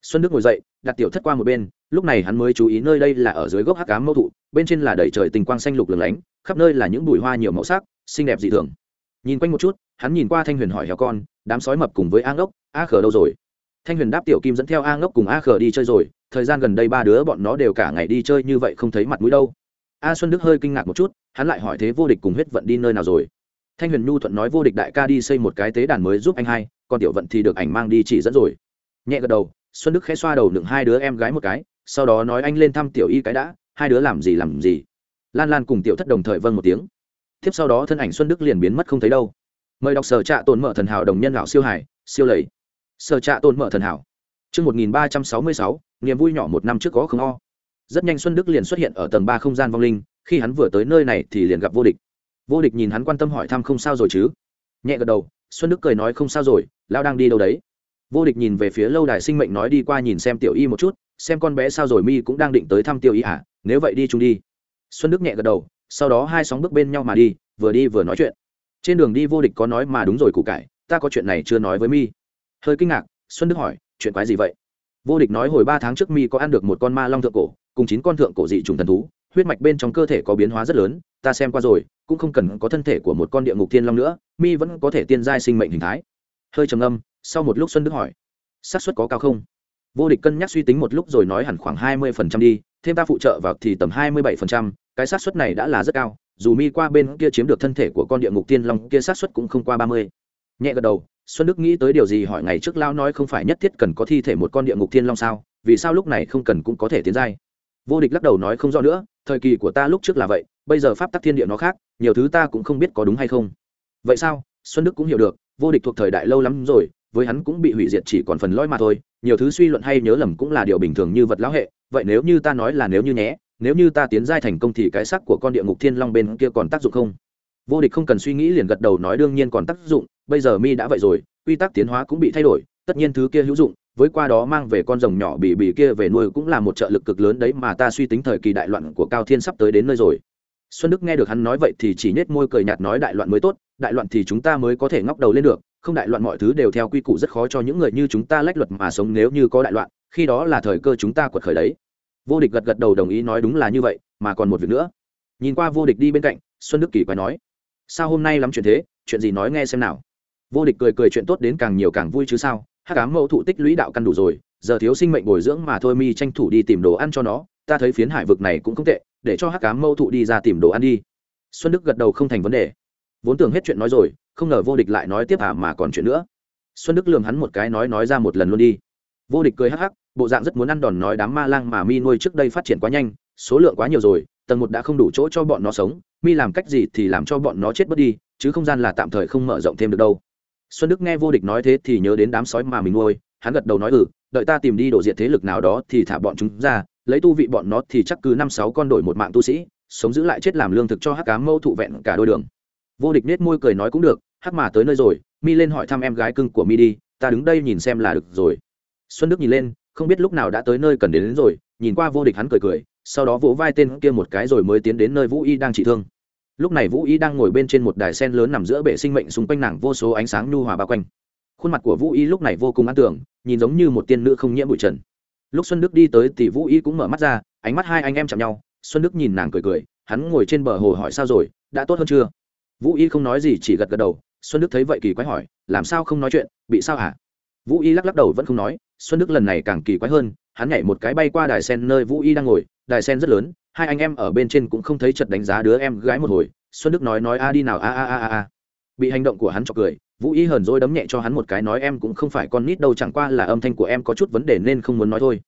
[SPEAKER 1] Xuân đức ngồi dậy, đặt tiểu thất qua một bên, lúc này hắn mới chú ý nơi đây là ở dưới gốc hắc cám mâu thụ, bên trên là đầy trời tình quang xanh lục lửng lánh, khắp nơi là những bụi hoa nhiều màu sắc, xinh đẹp dị thường. Nhìn quanh một chút, hắn nhìn qua thanh huyền hỏi heo con, đám sói mập cùng với a ngốc, a khờ đâu rồi? Thanh huyền đáp tiểu kim dẫn theo a ngốc cùng a khờ đi chơi rồi, thời gian gần đây ba đứa bọn nó đều cả ngày đi chơi như vậy không thấy mặt mũi đâu. A xuân đức hơi kinh ngạc một chút, hắn lại hỏi thế vô địch cùng huyết vận đi nơi nào rồi? Thanh huyền nhu thuận nói vô địch đại ca đi xây một cái tế đàn mới giúp anh hai, còn tiểu vận thì được ảnh mang đi chỉ dẫn rồi. Nhẹ gật đầu, xuân đức khẽ xoa đầu đựng hai đứa em gái một cái, sau đó nói anh lên thăm tiểu y cái đã, hai đứa làm gì làm gì. Lan lan cùng tiểu thất đồng thời vâng một tiếng. Tiếp sau đó thân ảnh xuân đức liền biến mất không thấy đâu. Mời đọc sở trạ tồn mở thần hảo đồng nhân lão siêu hải siêu lầy sở trạ tồn mở thần hảo Trước 1366, niềm vui nhỏ một năm trước có không o. Rất nhanh Xuân Đức liền xuất hiện ở tầng ba không gian vong linh, khi hắn vừa tới nơi này thì liền gặp vô địch. Vô địch nhìn hắn quan tâm hỏi thăm không sao rồi chứ? Nhẹ gật đầu, Xuân Đức cười nói không sao rồi, lão đang đi đâu đấy? vô địch nhìn về phía lâu đài sinh mệnh nói đi qua nhìn xem tiểu y một chút xem con bé sao rồi mi cũng đang định tới thăm tiểu y à nếu vậy đi chung đi xuân đức nhẹ gật đầu sau đó hai sóng bước bên nhau mà đi vừa đi vừa nói chuyện trên đường đi vô địch có nói mà đúng rồi củ cải ta có chuyện này chưa nói với mi hơi kinh ngạc, xuân đức hỏi, chuyện quái gì vậy? Vô địch nói, hồi ba tháng trước mi có ăn được một con ma long thượng cổ, cùng chín con thượng cổ dị trùng thần thú, huyết mạch bên trong cơ thể có biến hóa rất lớn, ta xem qua rồi, cũng không cần có thân thể của một con địa ngục thiên long nữa, mi vẫn có thể tiên giai sinh mệnh hình thái. Hơi trầm âm sau một lúc xuân đức hỏi, xác suất có cao không? Vô địch cân nhắc suy tính một lúc rồi nói, hẳn khoảng hai mươi phần trăm đi, thêm ta phụ trợ vào thì tầm hai mươi bảy phần trăm, cái xác suất này đã là rất cao, dù mi qua bên kia chiếm được thân thể của con địa ngục tiên long, kia xác suất cũng không qua ba mươi. Nhẹ gật đầu xuân đức nghĩ tới điều gì hỏi ngày trước Lão nói không phải nhất thiết cần có thi thể một con địa ngục thiên long sao, vì sao lúc này không cần cũng có thể tiến giai? Vô địch lắc đầu nói không rõ nữa, thời kỳ của ta lúc trước là vậy, bây giờ pháp tắc thiên địa nó khác, nhiều thứ ta cũng không biết có đúng hay không. Vậy sao? Xuân đức cũng hiểu được, vô địch thuộc thời đại lâu lắm rồi, với hắn cũng bị hủy diệt chỉ còn phần lõi mà thôi, nhiều thứ suy luận hay nhớ lầm cũng là điều bình thường như vật lão hệ, vậy nếu như ta nói là nếu như nhé, nếu như ta tiến giai thành công thì cái sắc của con địa ngục thiên long bên kia còn tác dụng không? Vô địch không cần suy nghĩ liền gật đầu nói đương nhiên còn tác dụng, bây giờ mi đã vậy rồi, quy tắc tiến hóa cũng bị thay đổi, tất nhiên thứ kia hữu dụng, với qua đó mang về con rồng nhỏ bì bì kia về nuôi cũng là một trợ lực cực lớn đấy mà ta suy tính thời kỳ đại loạn của cao thiên sắp tới đến nơi rồi. Xuân đức nghe được hắn nói vậy thì chỉ nết môi cười nhạt nói đại loạn mới tốt, đại loạn thì chúng ta mới có thể ngóc đầu lên được, không đại loạn mọi thứ đều theo quy củ rất khó cho những người như chúng ta lách luật mà sống nếu như có đại loạn, khi đó là thời cơ chúng ta quật khởi đấy. Vô địch gật gật đầu đồng ý nói đúng là như vậy, mà còn một việc nữa. Nhìn qua vô địch đi bên cạnh, xuân đức kỳ quay nói sao hôm nay lắm chuyện thế, chuyện gì nói nghe xem nào. Vô địch cười cười chuyện tốt đến càng nhiều càng vui chứ sao hát cám mẫu thụ tích lũy đạo căn đủ rồi, giờ thiếu sinh mệnh bồi dưỡng mà thôi mi tranh thủ đi tìm đồ ăn cho nó, ta thấy phiến hải vực này cũng không tệ, để cho hát cám mẫu thụ đi ra tìm đồ ăn đi. Xuân đức gật đầu không thành vấn đề. Vốn tưởng hết chuyện nói rồi, không ngờ vô địch lại nói tiếp à mà còn chuyện nữa. Xuân đức lường hắn một cái nói nói ra một lần luôn đi. Vô địch cười hắc hắc, bộ dạng rất muốn ăn đòn nói đám ma lang mà mi nuôi trước đây phát triển quá nhanh, số lượng quá nhiều rồi tầng một đã không đủ chỗ cho bọn nó sống mi làm cách gì thì làm cho bọn nó chết bớt đi chứ không gian là tạm thời không mở rộng thêm được đâu. Xuân đức nghe vô địch nói thế thì nhớ đến đám sói mà mình nuôi hắn gật đầu nói ừ đợi ta tìm đi đổ diện thế lực nào đó thì thả bọn chúng ra lấy tu vị bọn nó thì chắc cứ năm sáu con đổi một mạng tu sĩ sống giữ lại chết làm lương thực cho hắc cá mâu thụ vẹn cả đôi đường. Vô địch nết môi cười nói cũng được hắc mà tới nơi rồi mi lên hỏi thăm em gái cưng của mi đi ta đứng đây nhìn xem là được rồi. Xuân đức nhìn lên không biết lúc nào đã tới nơi cần đến, đến rồi nhìn qua vô địch hắn cười cười sau đó vỗ vai tên kia một cái rồi mới tiến đến nơi vũ y đang trị thương. Lúc này vũ y đang ngồi bên trên một đài sen lớn nằm giữa bể sinh mệnh xung quanh nàng vô số ánh sáng nhu hòa bao quanh. Khuôn mặt của vũ y lúc này vô cùng an tưởng nhìn giống như một tiên nữ không nhiễm bụi trần. Lúc xuân đức đi tới thì vũ y cũng mở mắt ra, ánh mắt hai anh em chạm nhau. Xuân đức nhìn nàng cười cười, hắn ngồi trên bờ hồ hỏi sao rồi, đã tốt hơn chưa? Vũ y không nói gì, chỉ gật gật đầu. Xuân đức thấy vậy kỳ quái hỏi, làm sao không nói chuyện, bị sao hả? Vũ y lắc lắc đầu vẫn không nói. Xuân đức lần này càng kỳ quái hơn, hắn nhảy một cái bay qua đài sen nơi vũ y đang ngồi đài sen rất lớn, hai anh em ở bên trên cũng không thấy chật đánh giá đứa em gái một hồi, xuân đức nói nói a đi nào a a a a bị hành động của hắn cho cười, vũ y hờn dỗi đấm nhẹ cho hắn một cái nói em cũng không phải con nít đâu, chẳng qua là âm thanh của em có chút vấn đề nên không muốn nói thôi.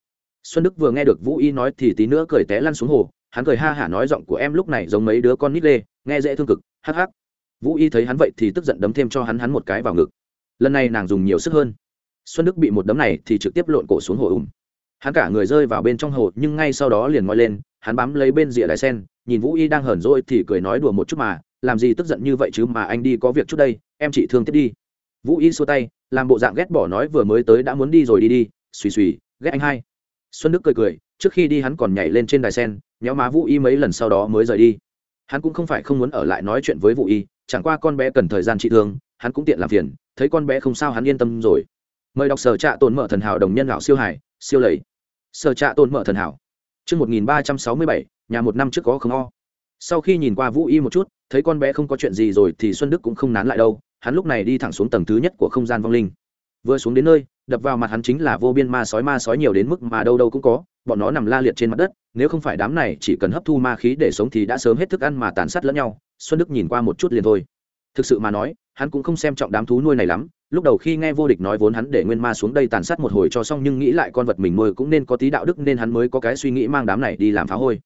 [SPEAKER 1] Xuân đức vừa nghe được vũ y nói thì tí nữa cười té lăn xuống hồ, hắn cười ha hả nói giọng của em lúc này giống mấy đứa con nít lê nghe dễ thương cực, hắc hắc. Vũ y thấy hắn vậy thì tức giận đấm thêm cho hắn hắn một cái vào ngực. Lần này nàng dùng nhiều sức hơn. Xuân đức bị một đấm này thì trực tiếp lộn cổ xuống hồ ùm hắn cả người rơi vào bên trong hồ, nhưng ngay sau đó liền ngoi lên, hắn bám lấy bên rìa đài sen, nhìn vũ y đang hờn rỗi thì cười nói đùa một chút mà, làm gì tức giận như vậy chứ mà anh đi có việc chút đây, em chỉ thương tiếp đi. Vũ y xua tay, làm bộ dạng ghét bỏ nói vừa mới tới đã muốn đi rồi đi đi, xùy xùy, ghét anh hai. Xuân đức cười cười, trước khi đi hắn còn nhảy lên trên đài sen, nhéo má vũ y mấy lần sau đó mới rời đi. Hắn cũng không phải không muốn ở lại nói chuyện với vũ y, chẳng qua con bé cần thời gian trị thương, hắn cũng tiện làm phiền, thấy con bé không sao hắn yên tâm rồi. Mời đọc sở trạ tồn mở thần hảo đồng nhân lão siêu hải siêu lầy. Sở trạ tồn mở thần hảo. Chương một nghìn ba trăm sáu mươi bảy, nhà một năm trước có không o. Sau khi nhìn qua vũ y một chút, thấy con bé không có chuyện gì rồi thì xuân đức cũng không nán lại đâu. Hắn lúc này đi thẳng xuống tầng thứ nhất của không gian vong linh. Vừa xuống đến nơi, đập vào mặt hắn chính là vô biên ma sói ma sói nhiều đến mức mà đâu đâu cũng có. Bọn nó nằm la liệt trên mặt đất, nếu không phải đám này chỉ cần hấp thu ma khí để sống thì đã sớm hết thức ăn mà tàn sát lẫn nhau. Xuân đức nhìn qua một chút liền thôi thực sự mà nói, hắn cũng không xem trọng đám thú nuôi này lắm, lúc đầu khi nghe vô địch nói vốn hắn để nguyên ma xuống đây tàn sát một hồi cho xong nhưng nghĩ lại con vật mình nuôi cũng nên có tí đạo đức nên hắn mới có cái suy nghĩ mang đám này đi làm phá hôi.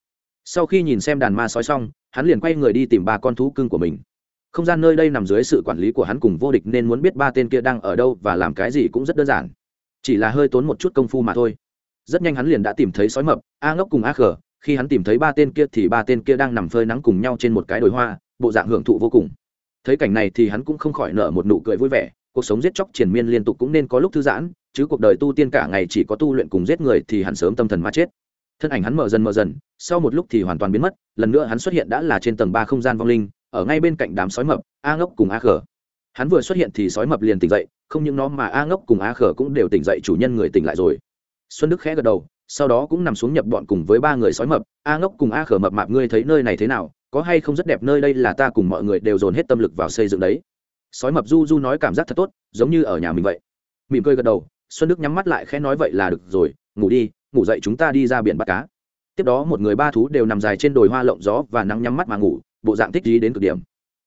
[SPEAKER 1] Sau khi nhìn xem đàn ma sói xong, hắn liền quay người đi tìm ba con thú cưng của mình. Không gian nơi đây nằm dưới sự quản lý của hắn cùng vô địch nên muốn biết ba tên kia đang ở đâu và làm cái gì cũng rất đơn giản. Chỉ là hơi tốn một chút công phu mà thôi. Rất nhanh hắn liền đã tìm thấy sói mập, a ngốc cùng a khờ. khi hắn tìm thấy ba tên kia thì ba tên kia đang nằm phơi nắng cùng nhau trên một cái đồi hoa, bộ dạng hưởng thụ vô cùng thấy cảnh này thì hắn cũng không khỏi nở một nụ cười vui vẻ, cuộc sống giết chóc triền miên liên tục cũng nên có lúc thư giãn, chứ cuộc đời tu tiên cả ngày chỉ có tu luyện cùng giết người thì hẳn sớm tâm thần mà chết. Thân ảnh hắn mở dần mở dần, sau một lúc thì hoàn toàn biến mất, lần nữa hắn xuất hiện đã là trên tầng ba không gian vong linh, ở ngay bên cạnh đám sói mập, a ngốc cùng a khở. Hắn vừa xuất hiện thì sói mập liền tỉnh dậy, không những nó mà a ngốc cùng a khở cũng đều tỉnh dậy, chủ nhân người tỉnh lại rồi. Xuân đức khẽ gật đầu, sau đó cũng nằm xuống nhập bọn cùng với ba người sói mập, a ngốc cùng a khở mập mạp, ngươi thấy nơi này thế nào? Có hay không rất đẹp nơi đây là ta cùng mọi người đều dồn hết tâm lực vào xây dựng đấy. Sói mập du du nói cảm giác thật tốt, giống như ở nhà mình vậy. Mỉm cười gật đầu, xuân đức nhắm mắt lại khẽ nói vậy là được rồi, ngủ đi, ngủ dậy chúng ta đi ra biển bắt cá. Tiếp đó một người ba thú đều nằm dài trên đồi hoa lộng gió và nắng nhắm mắt mà ngủ, bộ dạng thích gì đến cực điểm.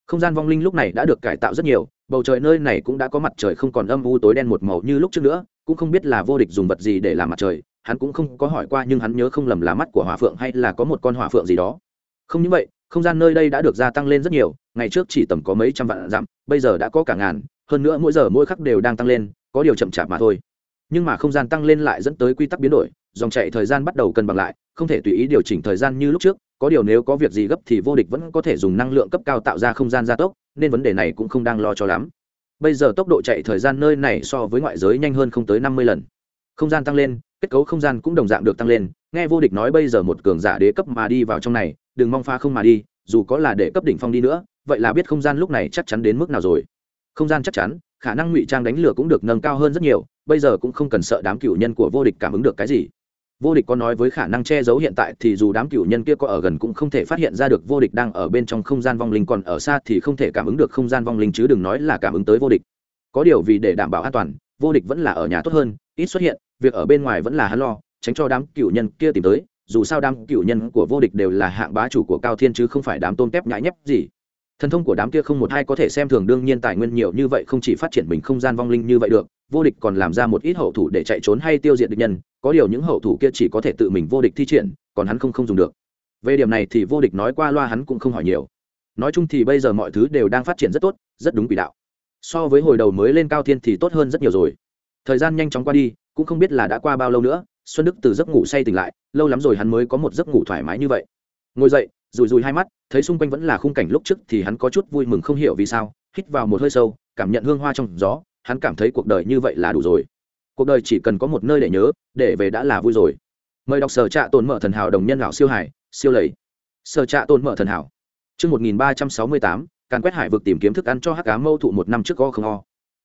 [SPEAKER 1] Không gian vong linh lúc này đã được cải tạo rất nhiều, bầu trời nơi này cũng đã có mặt trời không còn âm u tối đen một màu như lúc trước nữa, cũng không biết là vô địch dùng vật gì để làm mặt trời, hắn cũng không có hỏi qua nhưng hắn nhớ không lầm là mắt của hỏa phượng hay là có một con hỏa phượng gì đó. Không như vậy không gian nơi đây đã được gia tăng lên rất nhiều, ngày trước chỉ tầm có mấy trăm vạn dặm, bây giờ đã có cả ngàn, hơn nữa mỗi giờ mỗi khắc đều đang tăng lên, có điều chậm chạp mà thôi. Nhưng mà không gian tăng lên lại dẫn tới quy tắc biến đổi, dòng chạy thời gian bắt đầu cân bằng lại, không thể tùy ý điều chỉnh thời gian như lúc trước, có điều nếu có việc gì gấp thì vô địch vẫn có thể dùng năng lượng cấp cao tạo ra không gian gia tốc, nên vấn đề này cũng không đang lo cho lắm. Bây giờ tốc độ chạy thời gian nơi này so với ngoại giới nhanh hơn không tới năm mươi lần. Không gian tăng lên, kết cấu không gian cũng đồng dạng được tăng lên, nghe vô địch nói bây giờ một cường giả đế cấp mà đi vào trong này đừng mong pha không mà đi, dù có là để cấp đỉnh phong đi nữa, vậy là biết không gian lúc này chắc chắn đến mức nào rồi. Không gian chắc chắn, khả năng ngụy trang đánh lửa cũng được nâng cao hơn rất nhiều, bây giờ cũng không cần sợ đám cựu nhân của vô địch cảm ứng được cái gì. Vô địch có nói với khả năng che giấu hiện tại thì dù đám cựu nhân kia có ở gần cũng không thể phát hiện ra được vô địch đang ở bên trong không gian vong linh, còn ở xa thì không thể cảm ứng được không gian vong linh chứ đừng nói là cảm ứng tới vô địch. Có điều vì để đảm bảo an toàn, vô địch vẫn là ở nhà tốt hơn, ít xuất hiện, việc ở bên ngoài vẫn là hắn lo, tránh cho đám cựu nhân kia tìm tới dù sao đám cựu nhân của vô địch đều là hạng bá chủ của cao thiên chứ không phải đám tôn tép nhãi nhép gì. Thần thông của đám kia không một hai có thể xem thường đương nhiên tài nguyên nhiều như vậy không chỉ phát triển mình không gian vong linh như vậy được, vô địch còn làm ra một ít hậu thủ để chạy trốn hay tiêu diệt địch nhân, có điều những hậu thủ kia chỉ có thể tự mình vô địch thi triển, còn hắn không không dùng được. Về điểm này thì vô địch nói qua loa hắn cũng không hỏi nhiều. Nói chung thì bây giờ mọi thứ đều đang phát triển rất tốt, rất đúng quỷ đạo. So với hồi đầu mới lên cao thiên thì tốt hơn rất nhiều rồi. Thời gian nhanh chóng qua đi, cũng không biết là đã qua bao lâu nữa xuân đức từ giấc ngủ say tỉnh lại lâu lắm rồi hắn mới có một giấc ngủ thoải mái như vậy. Ngồi dậy rùi rùi hai mắt thấy xung quanh vẫn là khung cảnh lúc trước thì hắn có chút vui mừng không hiểu vì sao hít vào một hơi sâu cảm nhận hương hoa trong gió hắn cảm thấy cuộc đời như vậy là đủ rồi. Cuộc đời chỉ cần có một nơi để nhớ để về đã là vui rồi. Mời đọc sở trạ tồn mở thần hảo đồng nhân lão siêu hải siêu lầy. Sở trạ tồn mở thần hảo. Trước 1368, càn quét hải vực tìm kiếm thức ăn cho hắc cá mâu thụ một năm trước go không o.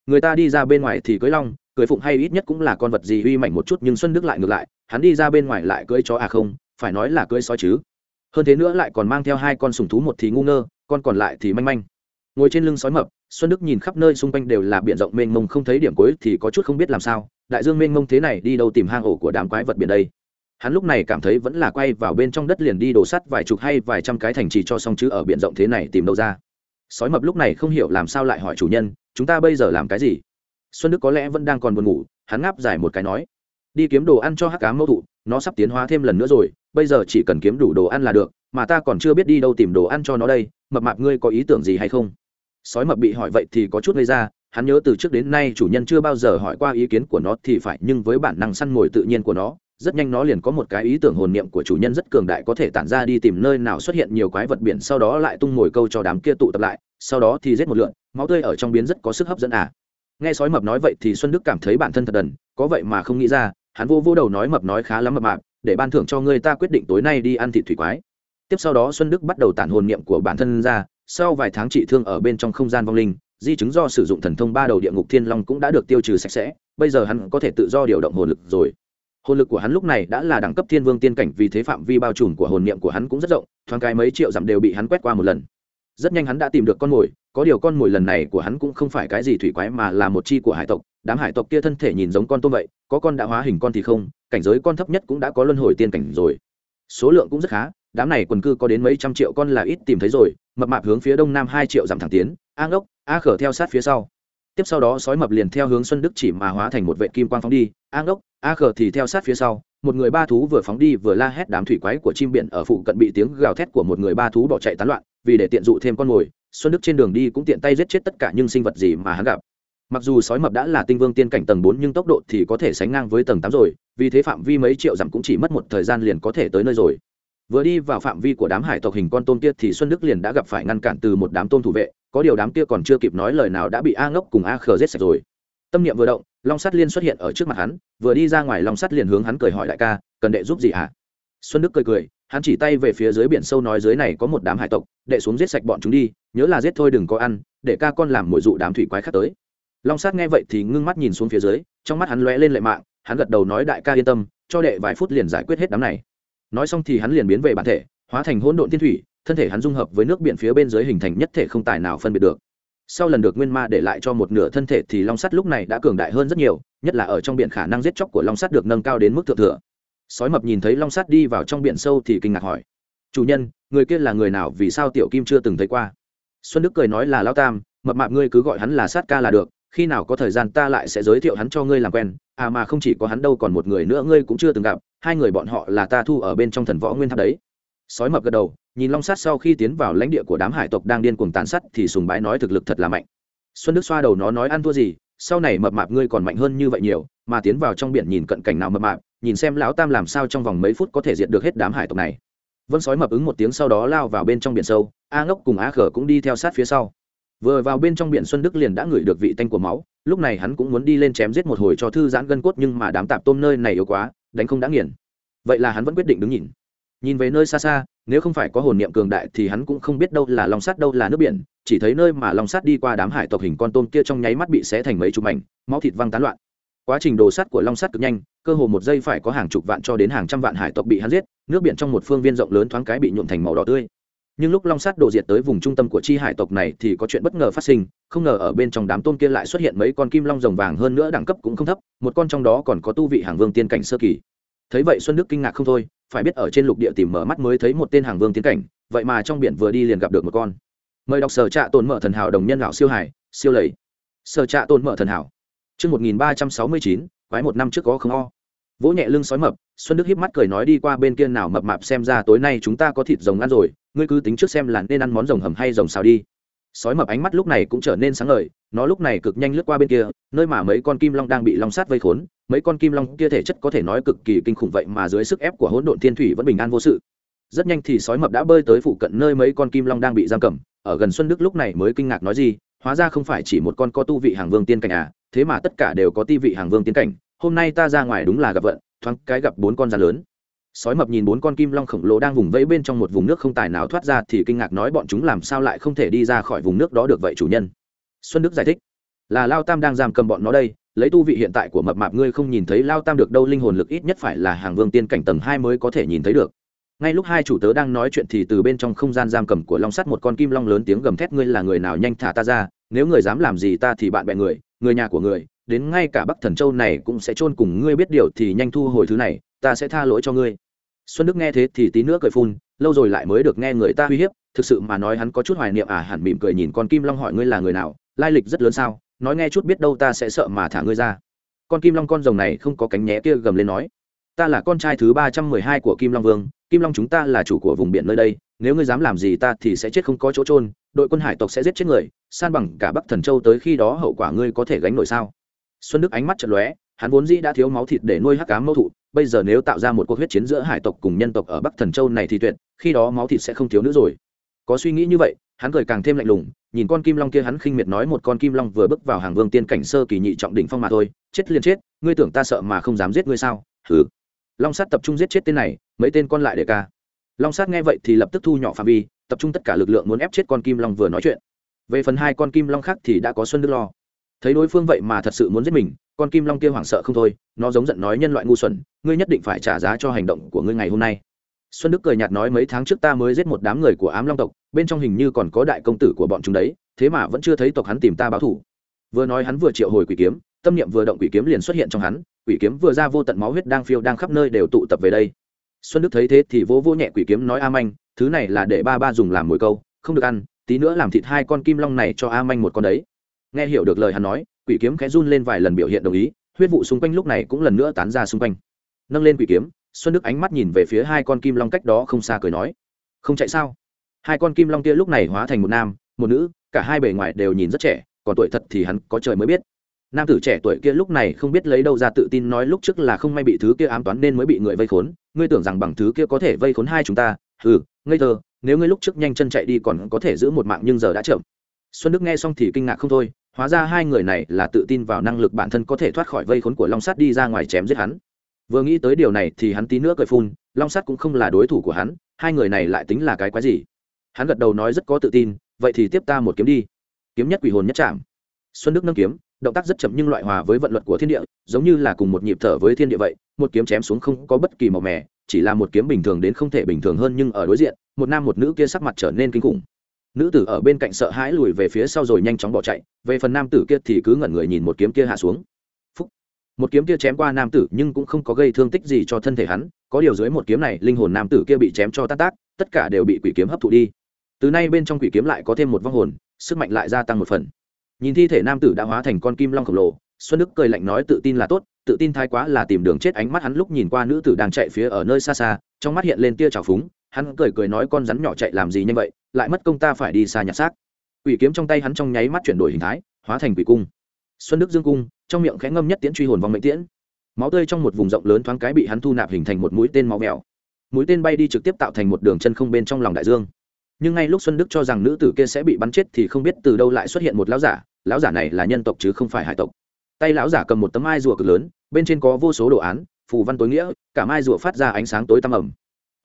[SPEAKER 1] Người ta đi ra bên ngoài thì cưới long, cưới phụng hay ít nhất cũng là con vật gì uy mạnh một chút nhưng Xuân Đức lại ngược lại, hắn đi ra bên ngoài lại cưới chó à không, phải nói là cưới sói chứ. Hơn thế nữa lại còn mang theo hai con sủng thú một thì ngu ngơ, con còn lại thì manh manh. Ngồi trên lưng sói mập, Xuân Đức nhìn khắp nơi xung quanh đều là biển rộng mênh mông không thấy điểm cuối thì có chút không biết làm sao, đại dương mênh mông thế này đi đâu tìm hang ổ của đám quái vật biển đây hắn lúc này cảm thấy vẫn là quay vào bên trong đất liền đi đổ sắt vài chục hay vài trăm cái thành trì cho xong chứ ở biển rộng thế này tìm đâu ra sói mập lúc này không hiểu làm sao lại hỏi chủ nhân chúng ta bây giờ làm cái gì xuân đức có lẽ vẫn đang còn buồn ngủ, hắn ngáp dài một cái nói, đi kiếm đồ ăn cho hắc cá mâu thụ, nó sắp tiến hóa thêm lần nữa rồi, bây giờ chỉ cần kiếm đủ đồ ăn là được, mà ta còn chưa biết đi đâu tìm đồ ăn cho nó đây, mập mạp ngươi có ý tưởng gì hay không? Sói mập bị hỏi vậy thì có chút gây ra, hắn nhớ từ trước đến nay chủ nhân chưa bao giờ hỏi qua ý kiến của nó thì phải, nhưng với bản năng săn mồi tự nhiên của nó, rất nhanh nó liền có một cái ý tưởng hồn niệm của chủ nhân rất cường đại có thể tản ra đi tìm nơi nào xuất hiện nhiều quái vật biển, sau đó lại tung mồi câu cho đám kia tụ tập lại, sau đó thì giết một lượn, máu tươi ở trong biến rất có sức hấp dẫn à nghe sói mập nói vậy thì xuân đức cảm thấy bản thân thật đần, có vậy mà không nghĩ ra, hắn vô vô đầu nói mập nói khá lắm mập mạp, để ban thưởng cho ngươi ta quyết định tối nay đi ăn thịt thủy quái. Tiếp sau đó xuân đức bắt đầu tản hồn niệm của bản thân ra, sau vài tháng trị thương ở bên trong không gian vong linh, di chứng do sử dụng thần thông ba đầu địa ngục thiên long cũng đã được tiêu trừ sạch sẽ, bây giờ hắn có thể tự do điều động hồn lực rồi. Hồn lực của hắn lúc này đã là đẳng cấp thiên vương tiên cảnh vì thế phạm vi bao trùm của hồn niệm của hắn cũng rất rộng, thoáng cái mấy triệu dặm đều bị hắn quét qua một lần. Rất nhanh hắn đã tìm được con mồi có điều con mồi lần này của hắn cũng không phải cái gì thủy quái mà là một chi của hải tộc, đám hải tộc kia thân thể nhìn giống con tôm vậy, có con đã hóa hình con thì không, cảnh giới con thấp nhất cũng đã có luân hồi tiên cảnh rồi. Số lượng cũng rất khá, đám này quần cư có đến mấy trăm triệu con là ít tìm thấy rồi, mập mạp hướng phía đông nam hai triệu dặm thẳng tiến, a ngốc, a khở theo sát phía sau. Tiếp sau đó sói mập liền theo hướng xuân đức chỉ mà hóa thành một vệ kim quang phóng đi, a ngốc, a khở thì theo sát phía sau, một người ba thú vừa phóng đi vừa la hét đám thủy quái của chim biển ở phụ cận bị tiếng gào thét của một người ba thú bỏ chạy tán loạn, vì để tiện dụ thêm con mồi xuân đức trên đường đi cũng tiện tay giết chết tất cả những sinh vật gì mà hắn gặp. Mặc dù sói mập đã là tinh vương tiên cảnh tầng bốn nhưng tốc độ thì có thể sánh ngang với tầng tám rồi, vì thế phạm vi mấy triệu dặm cũng chỉ mất một thời gian liền có thể tới nơi rồi. Vừa đi vào phạm vi của đám hải tộc hình con tôm kia thì xuân đức liền đã gặp phải ngăn cản từ một đám tôm thủ vệ, có điều đám kia còn chưa kịp nói lời nào đã bị a ngốc cùng a khờ giết sạch rồi. Tâm niệm vừa động, long sắt liên xuất hiện ở trước mặt hắn, vừa đi ra ngoài long sắt liền hướng hắn cười hỏi đại ca, cần đệ giúp gì hả? Xuân đức cười cười hắn chỉ tay về phía dưới biển sâu nói dưới này có một đám hải tộc, đệ xuống giết sạch bọn chúng đi, nhớ là giết thôi đừng có ăn, để ca con làm mồi dụ đám thủy quái khác tới. Long sát nghe vậy thì ngưng mắt nhìn xuống phía dưới, trong mắt hắn lóe lên lệ mạng, hắn gật đầu nói đại ca yên tâm, cho đệ vài phút liền giải quyết hết đám này. Nói xong thì hắn liền biến về bản thể, hóa thành hỗn độn thiên thủy, thân thể hắn dung hợp với nước biển phía bên dưới hình thành nhất thể không tài nào phân biệt được. Sau lần được nguyên ma để lại cho một nửa thân thể thì long sắt lúc này đã cường đại hơn rất nhiều, nhất là ở trong biển khả năng giết chóc của long sắt được nâng cao đến mức thượng thừa sói mập nhìn thấy long sắt đi vào trong biển sâu thì kinh ngạc hỏi. Chủ nhân, người kia là người nào? Vì sao tiểu kim chưa từng thấy qua? Xuân đức cười nói là lao tam, mập mạp ngươi cứ gọi hắn là sát ca là được, khi nào có thời gian ta lại sẽ giới thiệu hắn cho ngươi làm quen. À mà không chỉ có hắn đâu, còn một người nữa ngươi cũng chưa từng gặp, hai người bọn họ là ta thu ở bên trong thần võ nguyên tháp đấy. Sói mập gật đầu, nhìn long sát sau khi tiến vào lãnh địa của đám hải tộc đang điên cuồng tàn sát thì sùng bái nói thực lực thật là mạnh. Xuân đức xoa đầu nó nói ăn thua gì, sau này mập mạp ngươi còn mạnh hơn như vậy nhiều, mà tiến vào trong biển nhìn cận cảnh nào mập mạp nhìn xem lão tam làm sao trong vòng mấy phút có thể diệt được hết đám hải tộc này. Vân sói mập ứng một tiếng sau đó lao vào bên trong biển sâu, a ngốc cùng a khở cũng đi theo sát phía sau. Vừa vào bên trong biển xuân đức liền đã ngửi được vị tanh của máu, lúc này hắn cũng muốn đi lên chém giết một hồi cho thư giãn gân cốt nhưng mà đám tạp tôm nơi này yếu quá, đánh không đã nghiền. Vậy là hắn vẫn quyết định đứng nhìn. Nhìn về nơi xa xa, nếu không phải có hồn niệm cường đại thì hắn cũng không biết đâu là lòng sắt đâu là nước biển, chỉ thấy nơi mà lòng sắt đi qua đám hải tộc hình con tôm kia trong nháy mắt bị xé thành mấy chục mảnh, máu thịt văng tán loạn quá trình đồ sắt của long sắt cực nhanh, cơ hồ một giây phải có hàng chục vạn cho đến hàng trăm vạn hải tộc bị hắn giết, nước biển trong một phương viên rộng lớn thoáng cái bị nhuộm thành màu đỏ tươi. Nhưng lúc long sắt đổ diệt tới vùng trung tâm của chi hải tộc này thì có chuyện bất ngờ phát sinh, không ngờ ở bên trong đám tôm kia lại xuất hiện mấy con kim long rồng vàng hơn nữa đẳng cấp cũng không thấp, một con trong đó còn có tu vị hàng vương tiên cảnh sơ kỳ. Thấy vậy xuân đức kinh ngạc không thôi, phải biết ở trên lục địa tìm mở mắt mới thấy một tên hàng vương tiên cảnh, vậy mà trong biển vừa đi liền gặp được một con. Mời đọc sở trạ tồn mở thần hảo đồng nhân lão siêu hải, siêu lầy. Sở trạ tồn mở thần hảo. Trước 1369, quái một năm trước có không o. Vỗ nhẹ lưng sói mập, Xuân Đức híp mắt cười nói đi qua bên kia nào mập mạp xem ra tối nay chúng ta có thịt rồng ăn rồi, ngươi cứ tính trước xem là nên ăn món rồng hầm hay rồng xào đi. Sói mập ánh mắt lúc này cũng trở nên sáng ngời, nó lúc này cực nhanh lướt qua bên kia, nơi mà mấy con kim long đang bị long sát vây khốn, mấy con kim long kia thể chất có thể nói cực kỳ kinh khủng vậy mà dưới sức ép của hỗn độn thiên thủy vẫn bình an vô sự. Rất nhanh thì sói mập đã bơi tới phụ cận nơi mấy con kim long đang bị giam cầm, ở gần Xuân Đức lúc này mới kinh ngạc nói gì, hóa ra không phải chỉ một con có tu vị hàng vương tiên cảnh à, thế mà tất cả đều có ti vị hàng vương tiên cảnh hôm nay ta ra ngoài đúng là gặp vận thoáng cái gặp bốn con da lớn. Sói mập nhìn bốn con kim long khổng lồ đang vùng vẫy bên trong một vùng nước không tài nào thoát ra thì kinh ngạc nói bọn chúng làm sao lại không thể đi ra khỏi vùng nước đó được vậy chủ nhân. Xuân đức giải thích là lao tam đang giam cầm bọn nó đây lấy tu vị hiện tại của mập mạp ngươi không nhìn thấy lao tam được đâu linh hồn lực ít nhất phải là hàng vương tiên cảnh tầng hai mới có thể nhìn thấy được ngay lúc hai chủ tớ đang nói chuyện thì từ bên trong không gian giam cầm của long sắt một con kim long lớn tiếng gầm thét, ngươi là người nào nhanh thả ta ra? Nếu người dám làm gì ta thì bạn bè người người nhà của người, đến ngay cả bắc thần châu này cũng sẽ chôn cùng ngươi biết điều thì nhanh thu hồi thứ này, ta sẽ tha lỗi cho ngươi. Xuân đức nghe thế thì tí nữa cười phun, lâu rồi lại mới được nghe người ta uy hiếp, thực sự mà nói hắn có chút hoài niệm à hẳn mỉm cười nhìn con kim long hỏi ngươi là người nào, lai lịch rất lớn sao, nói nghe chút biết đâu ta sẽ sợ mà thả ngươi ra. Con kim long con rồng này không có cánh nhé kia gầm lên nói ta là con trai thứ ba trăm mười hai của kim long vương, kim long chúng ta là chủ của vùng biển nơi đây, nếu ngươi dám làm gì ta thì sẽ chết không có chỗ trôn đội quân hải tộc sẽ giết chết người, san bằng cả bắc thần châu tới khi đó hậu quả ngươi có thể gánh nổi sao? Xuân đức ánh mắt chật lóe, hắn vốn dĩ đã thiếu máu thịt để nuôi hắc cá mâu thụ, bây giờ nếu tạo ra một cuộc huyết chiến giữa hải tộc cùng nhân tộc ở bắc thần châu này thì tuyệt, khi đó máu thịt sẽ không thiếu nữa rồi. Có suy nghĩ như vậy, hắn cười càng thêm lạnh lùng, nhìn con kim long kia hắn khinh miệt nói một con kim long vừa bước vào hàng vương tiên cảnh sơ kỳ nhị trọng đỉnh phong mà thôi, chết liền chết, ngươi tưởng ta sợ mà không dám giết ngươi sao? Hừ long sát tập trung giết chết tên này, mấy tên con lại để ca. Long sát nghe vậy thì lập tức thu nhỏ phạm vi, tập trung tất cả lực lượng muốn ép chết con kim long vừa nói chuyện. Về phần hai con kim long khác thì đã có xuân đức lo. Thấy đối phương vậy mà thật sự muốn giết mình, con kim long kia hoảng sợ không thôi, nó giống giận nói nhân loại ngu xuẩn, ngươi nhất định phải trả giá cho hành động của ngươi ngày hôm nay. Xuân đức cười nhạt nói mấy tháng trước ta mới giết một đám người của ám long tộc, bên trong hình như còn có đại công tử của bọn chúng đấy, thế mà vẫn chưa thấy tộc hắn tìm ta báo thủ vừa nói hắn vừa triệu hồi quỷ kiếm tâm niệm vừa động quỷ kiếm liền xuất hiện trong hắn, quỷ kiếm vừa ra vô tận máu huyết đang phiêu đang khắp nơi đều tụ tập về đây. Xuân đức thấy thế thì vỗ vỗ nhẹ quỷ kiếm nói a manh, thứ này là để ba ba dùng làm mồi câu, không được ăn, tí nữa làm thịt hai con kim long này cho a manh một con đấy. Nghe hiểu được lời hắn nói, quỷ kiếm khẽ run lên vài lần biểu hiện đồng ý, huyết vụ xung quanh lúc này cũng lần nữa tán ra xung quanh. Nâng lên quỷ kiếm, xuân đức ánh mắt nhìn về phía hai con kim long cách đó không xa cười nói, không chạy sao? Hai con kim long kia lúc này hóa thành một nam, một nữ, cả hai bề ngoài đều nhìn rất trẻ, còn tuổi thật thì hắn có trời mới biết nam tử trẻ tuổi kia lúc này không biết lấy đâu ra tự tin nói lúc trước là không may bị thứ kia ám toán nên mới bị người vây khốn. Ngươi tưởng rằng bằng thứ kia có thể vây khốn hai chúng ta? Ừ ngây thơ, nếu ngươi lúc trước nhanh chân chạy đi còn có thể giữ một mạng nhưng giờ đã chậm. Xuân đức nghe xong thì kinh ngạc không thôi, hóa ra hai người này là tự tin vào năng lực bản thân có thể thoát khỏi vây khốn của long sắt đi ra ngoài chém giết hắn. Vừa nghĩ tới điều này thì hắn tí nữa cười phun, long sắt cũng không là đối thủ của hắn, hai người này lại tính là cái quái gì? Hắn gật đầu nói rất có tự tin, vậy thì tiếp ta một kiếm đi. Kiếm nhất quỷ hồn nhất chạm xuân đức nâng kiếm động tác rất chậm nhưng loại hòa với vận luật của thiên địa, giống như là cùng một nhịp thở với thiên địa vậy, một kiếm chém xuống không có bất kỳ màu mè, chỉ là một kiếm bình thường đến không thể bình thường hơn nhưng ở đối diện, một nam một nữ kia sắc mặt trở nên kinh khủng. Nữ tử ở bên cạnh sợ hãi lùi về phía sau rồi nhanh chóng bỏ chạy, về phần nam tử kia thì cứ ngẩn người nhìn một kiếm kia hạ xuống. Phúc. một kiếm kia chém qua nam tử nhưng cũng không có gây thương tích gì cho thân thể hắn, có điều dưới một kiếm này, linh hồn nam tử kia bị chém cho tát tác tất cả đều bị quỷ kiếm hấp thụ đi. Từ nay bên trong quỷ kiếm lại có thêm một vong hồn, sức mạnh lại gia tăng một phần nhìn thi thể nam tử đã hóa thành con kim long khổng lồ, xuân đức cười lạnh nói tự tin là tốt, tự tin thái quá là tìm đường chết ánh mắt hắn lúc nhìn qua nữ tử đang chạy phía ở nơi xa xa, trong mắt hiện lên tia trào phúng, hắn cười cười nói con rắn nhỏ chạy làm gì như vậy, lại mất công ta phải đi xa nhặt xác. Quỷ kiếm trong tay hắn trong nháy mắt chuyển đổi hình thái, hóa thành quỷ cung. Xuân đức dương cung, trong miệng khẽ ngâm nhất tiễn truy hồn vòng mệnh tiễn. Máu tươi trong một vùng rộng lớn thoáng cái bị hắn thu nạp hình thành một mũi tên máu mèo mũi tên bay đi trực tiếp tạo thành một đường chân không bên trong lòng đại dương. Nhưng ngay lúc xuân đức cho rằng nữ tử kia sẽ bị bắn chết thì không biết từ đâu lại xuất hiện một lão giả lão giả này là nhân tộc chứ không phải hải tộc. Tay lão giả cầm một tấm mai rùa cực lớn, bên trên có vô số đồ án, phù văn tối nghĩa, cả mai rùa phát ra ánh sáng tối tăm ẩm.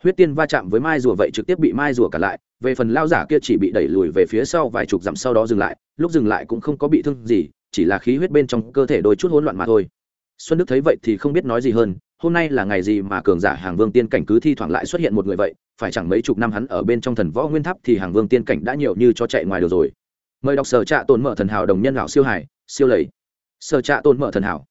[SPEAKER 1] Huyết tiên va chạm với mai rùa vậy trực tiếp bị mai rùa cả lại, về phần lao giả kia chỉ bị đẩy lùi về phía sau vài chục dặm sau đó dừng lại, lúc dừng lại cũng không có bị thương gì, chỉ là khí huyết bên trong cơ thể đôi chút hỗn loạn mà thôi. Xuân đức thấy vậy thì không biết nói gì hơn, hôm nay là ngày gì mà cường giả hàng vương tiên cảnh cứ thi thoảng lại xuất hiện một người vậy, phải chẳng mấy chục năm hắn ở bên trong thần võ nguyên tháp thì hàng vương tiên cảnh đã nhiều như cho chạy ngoài được rồi mời đọc sở trạ tồn mở thần hảo đồng nhân lão siêu hải, siêu lầy. Sở trạ tồn mở thần hảo.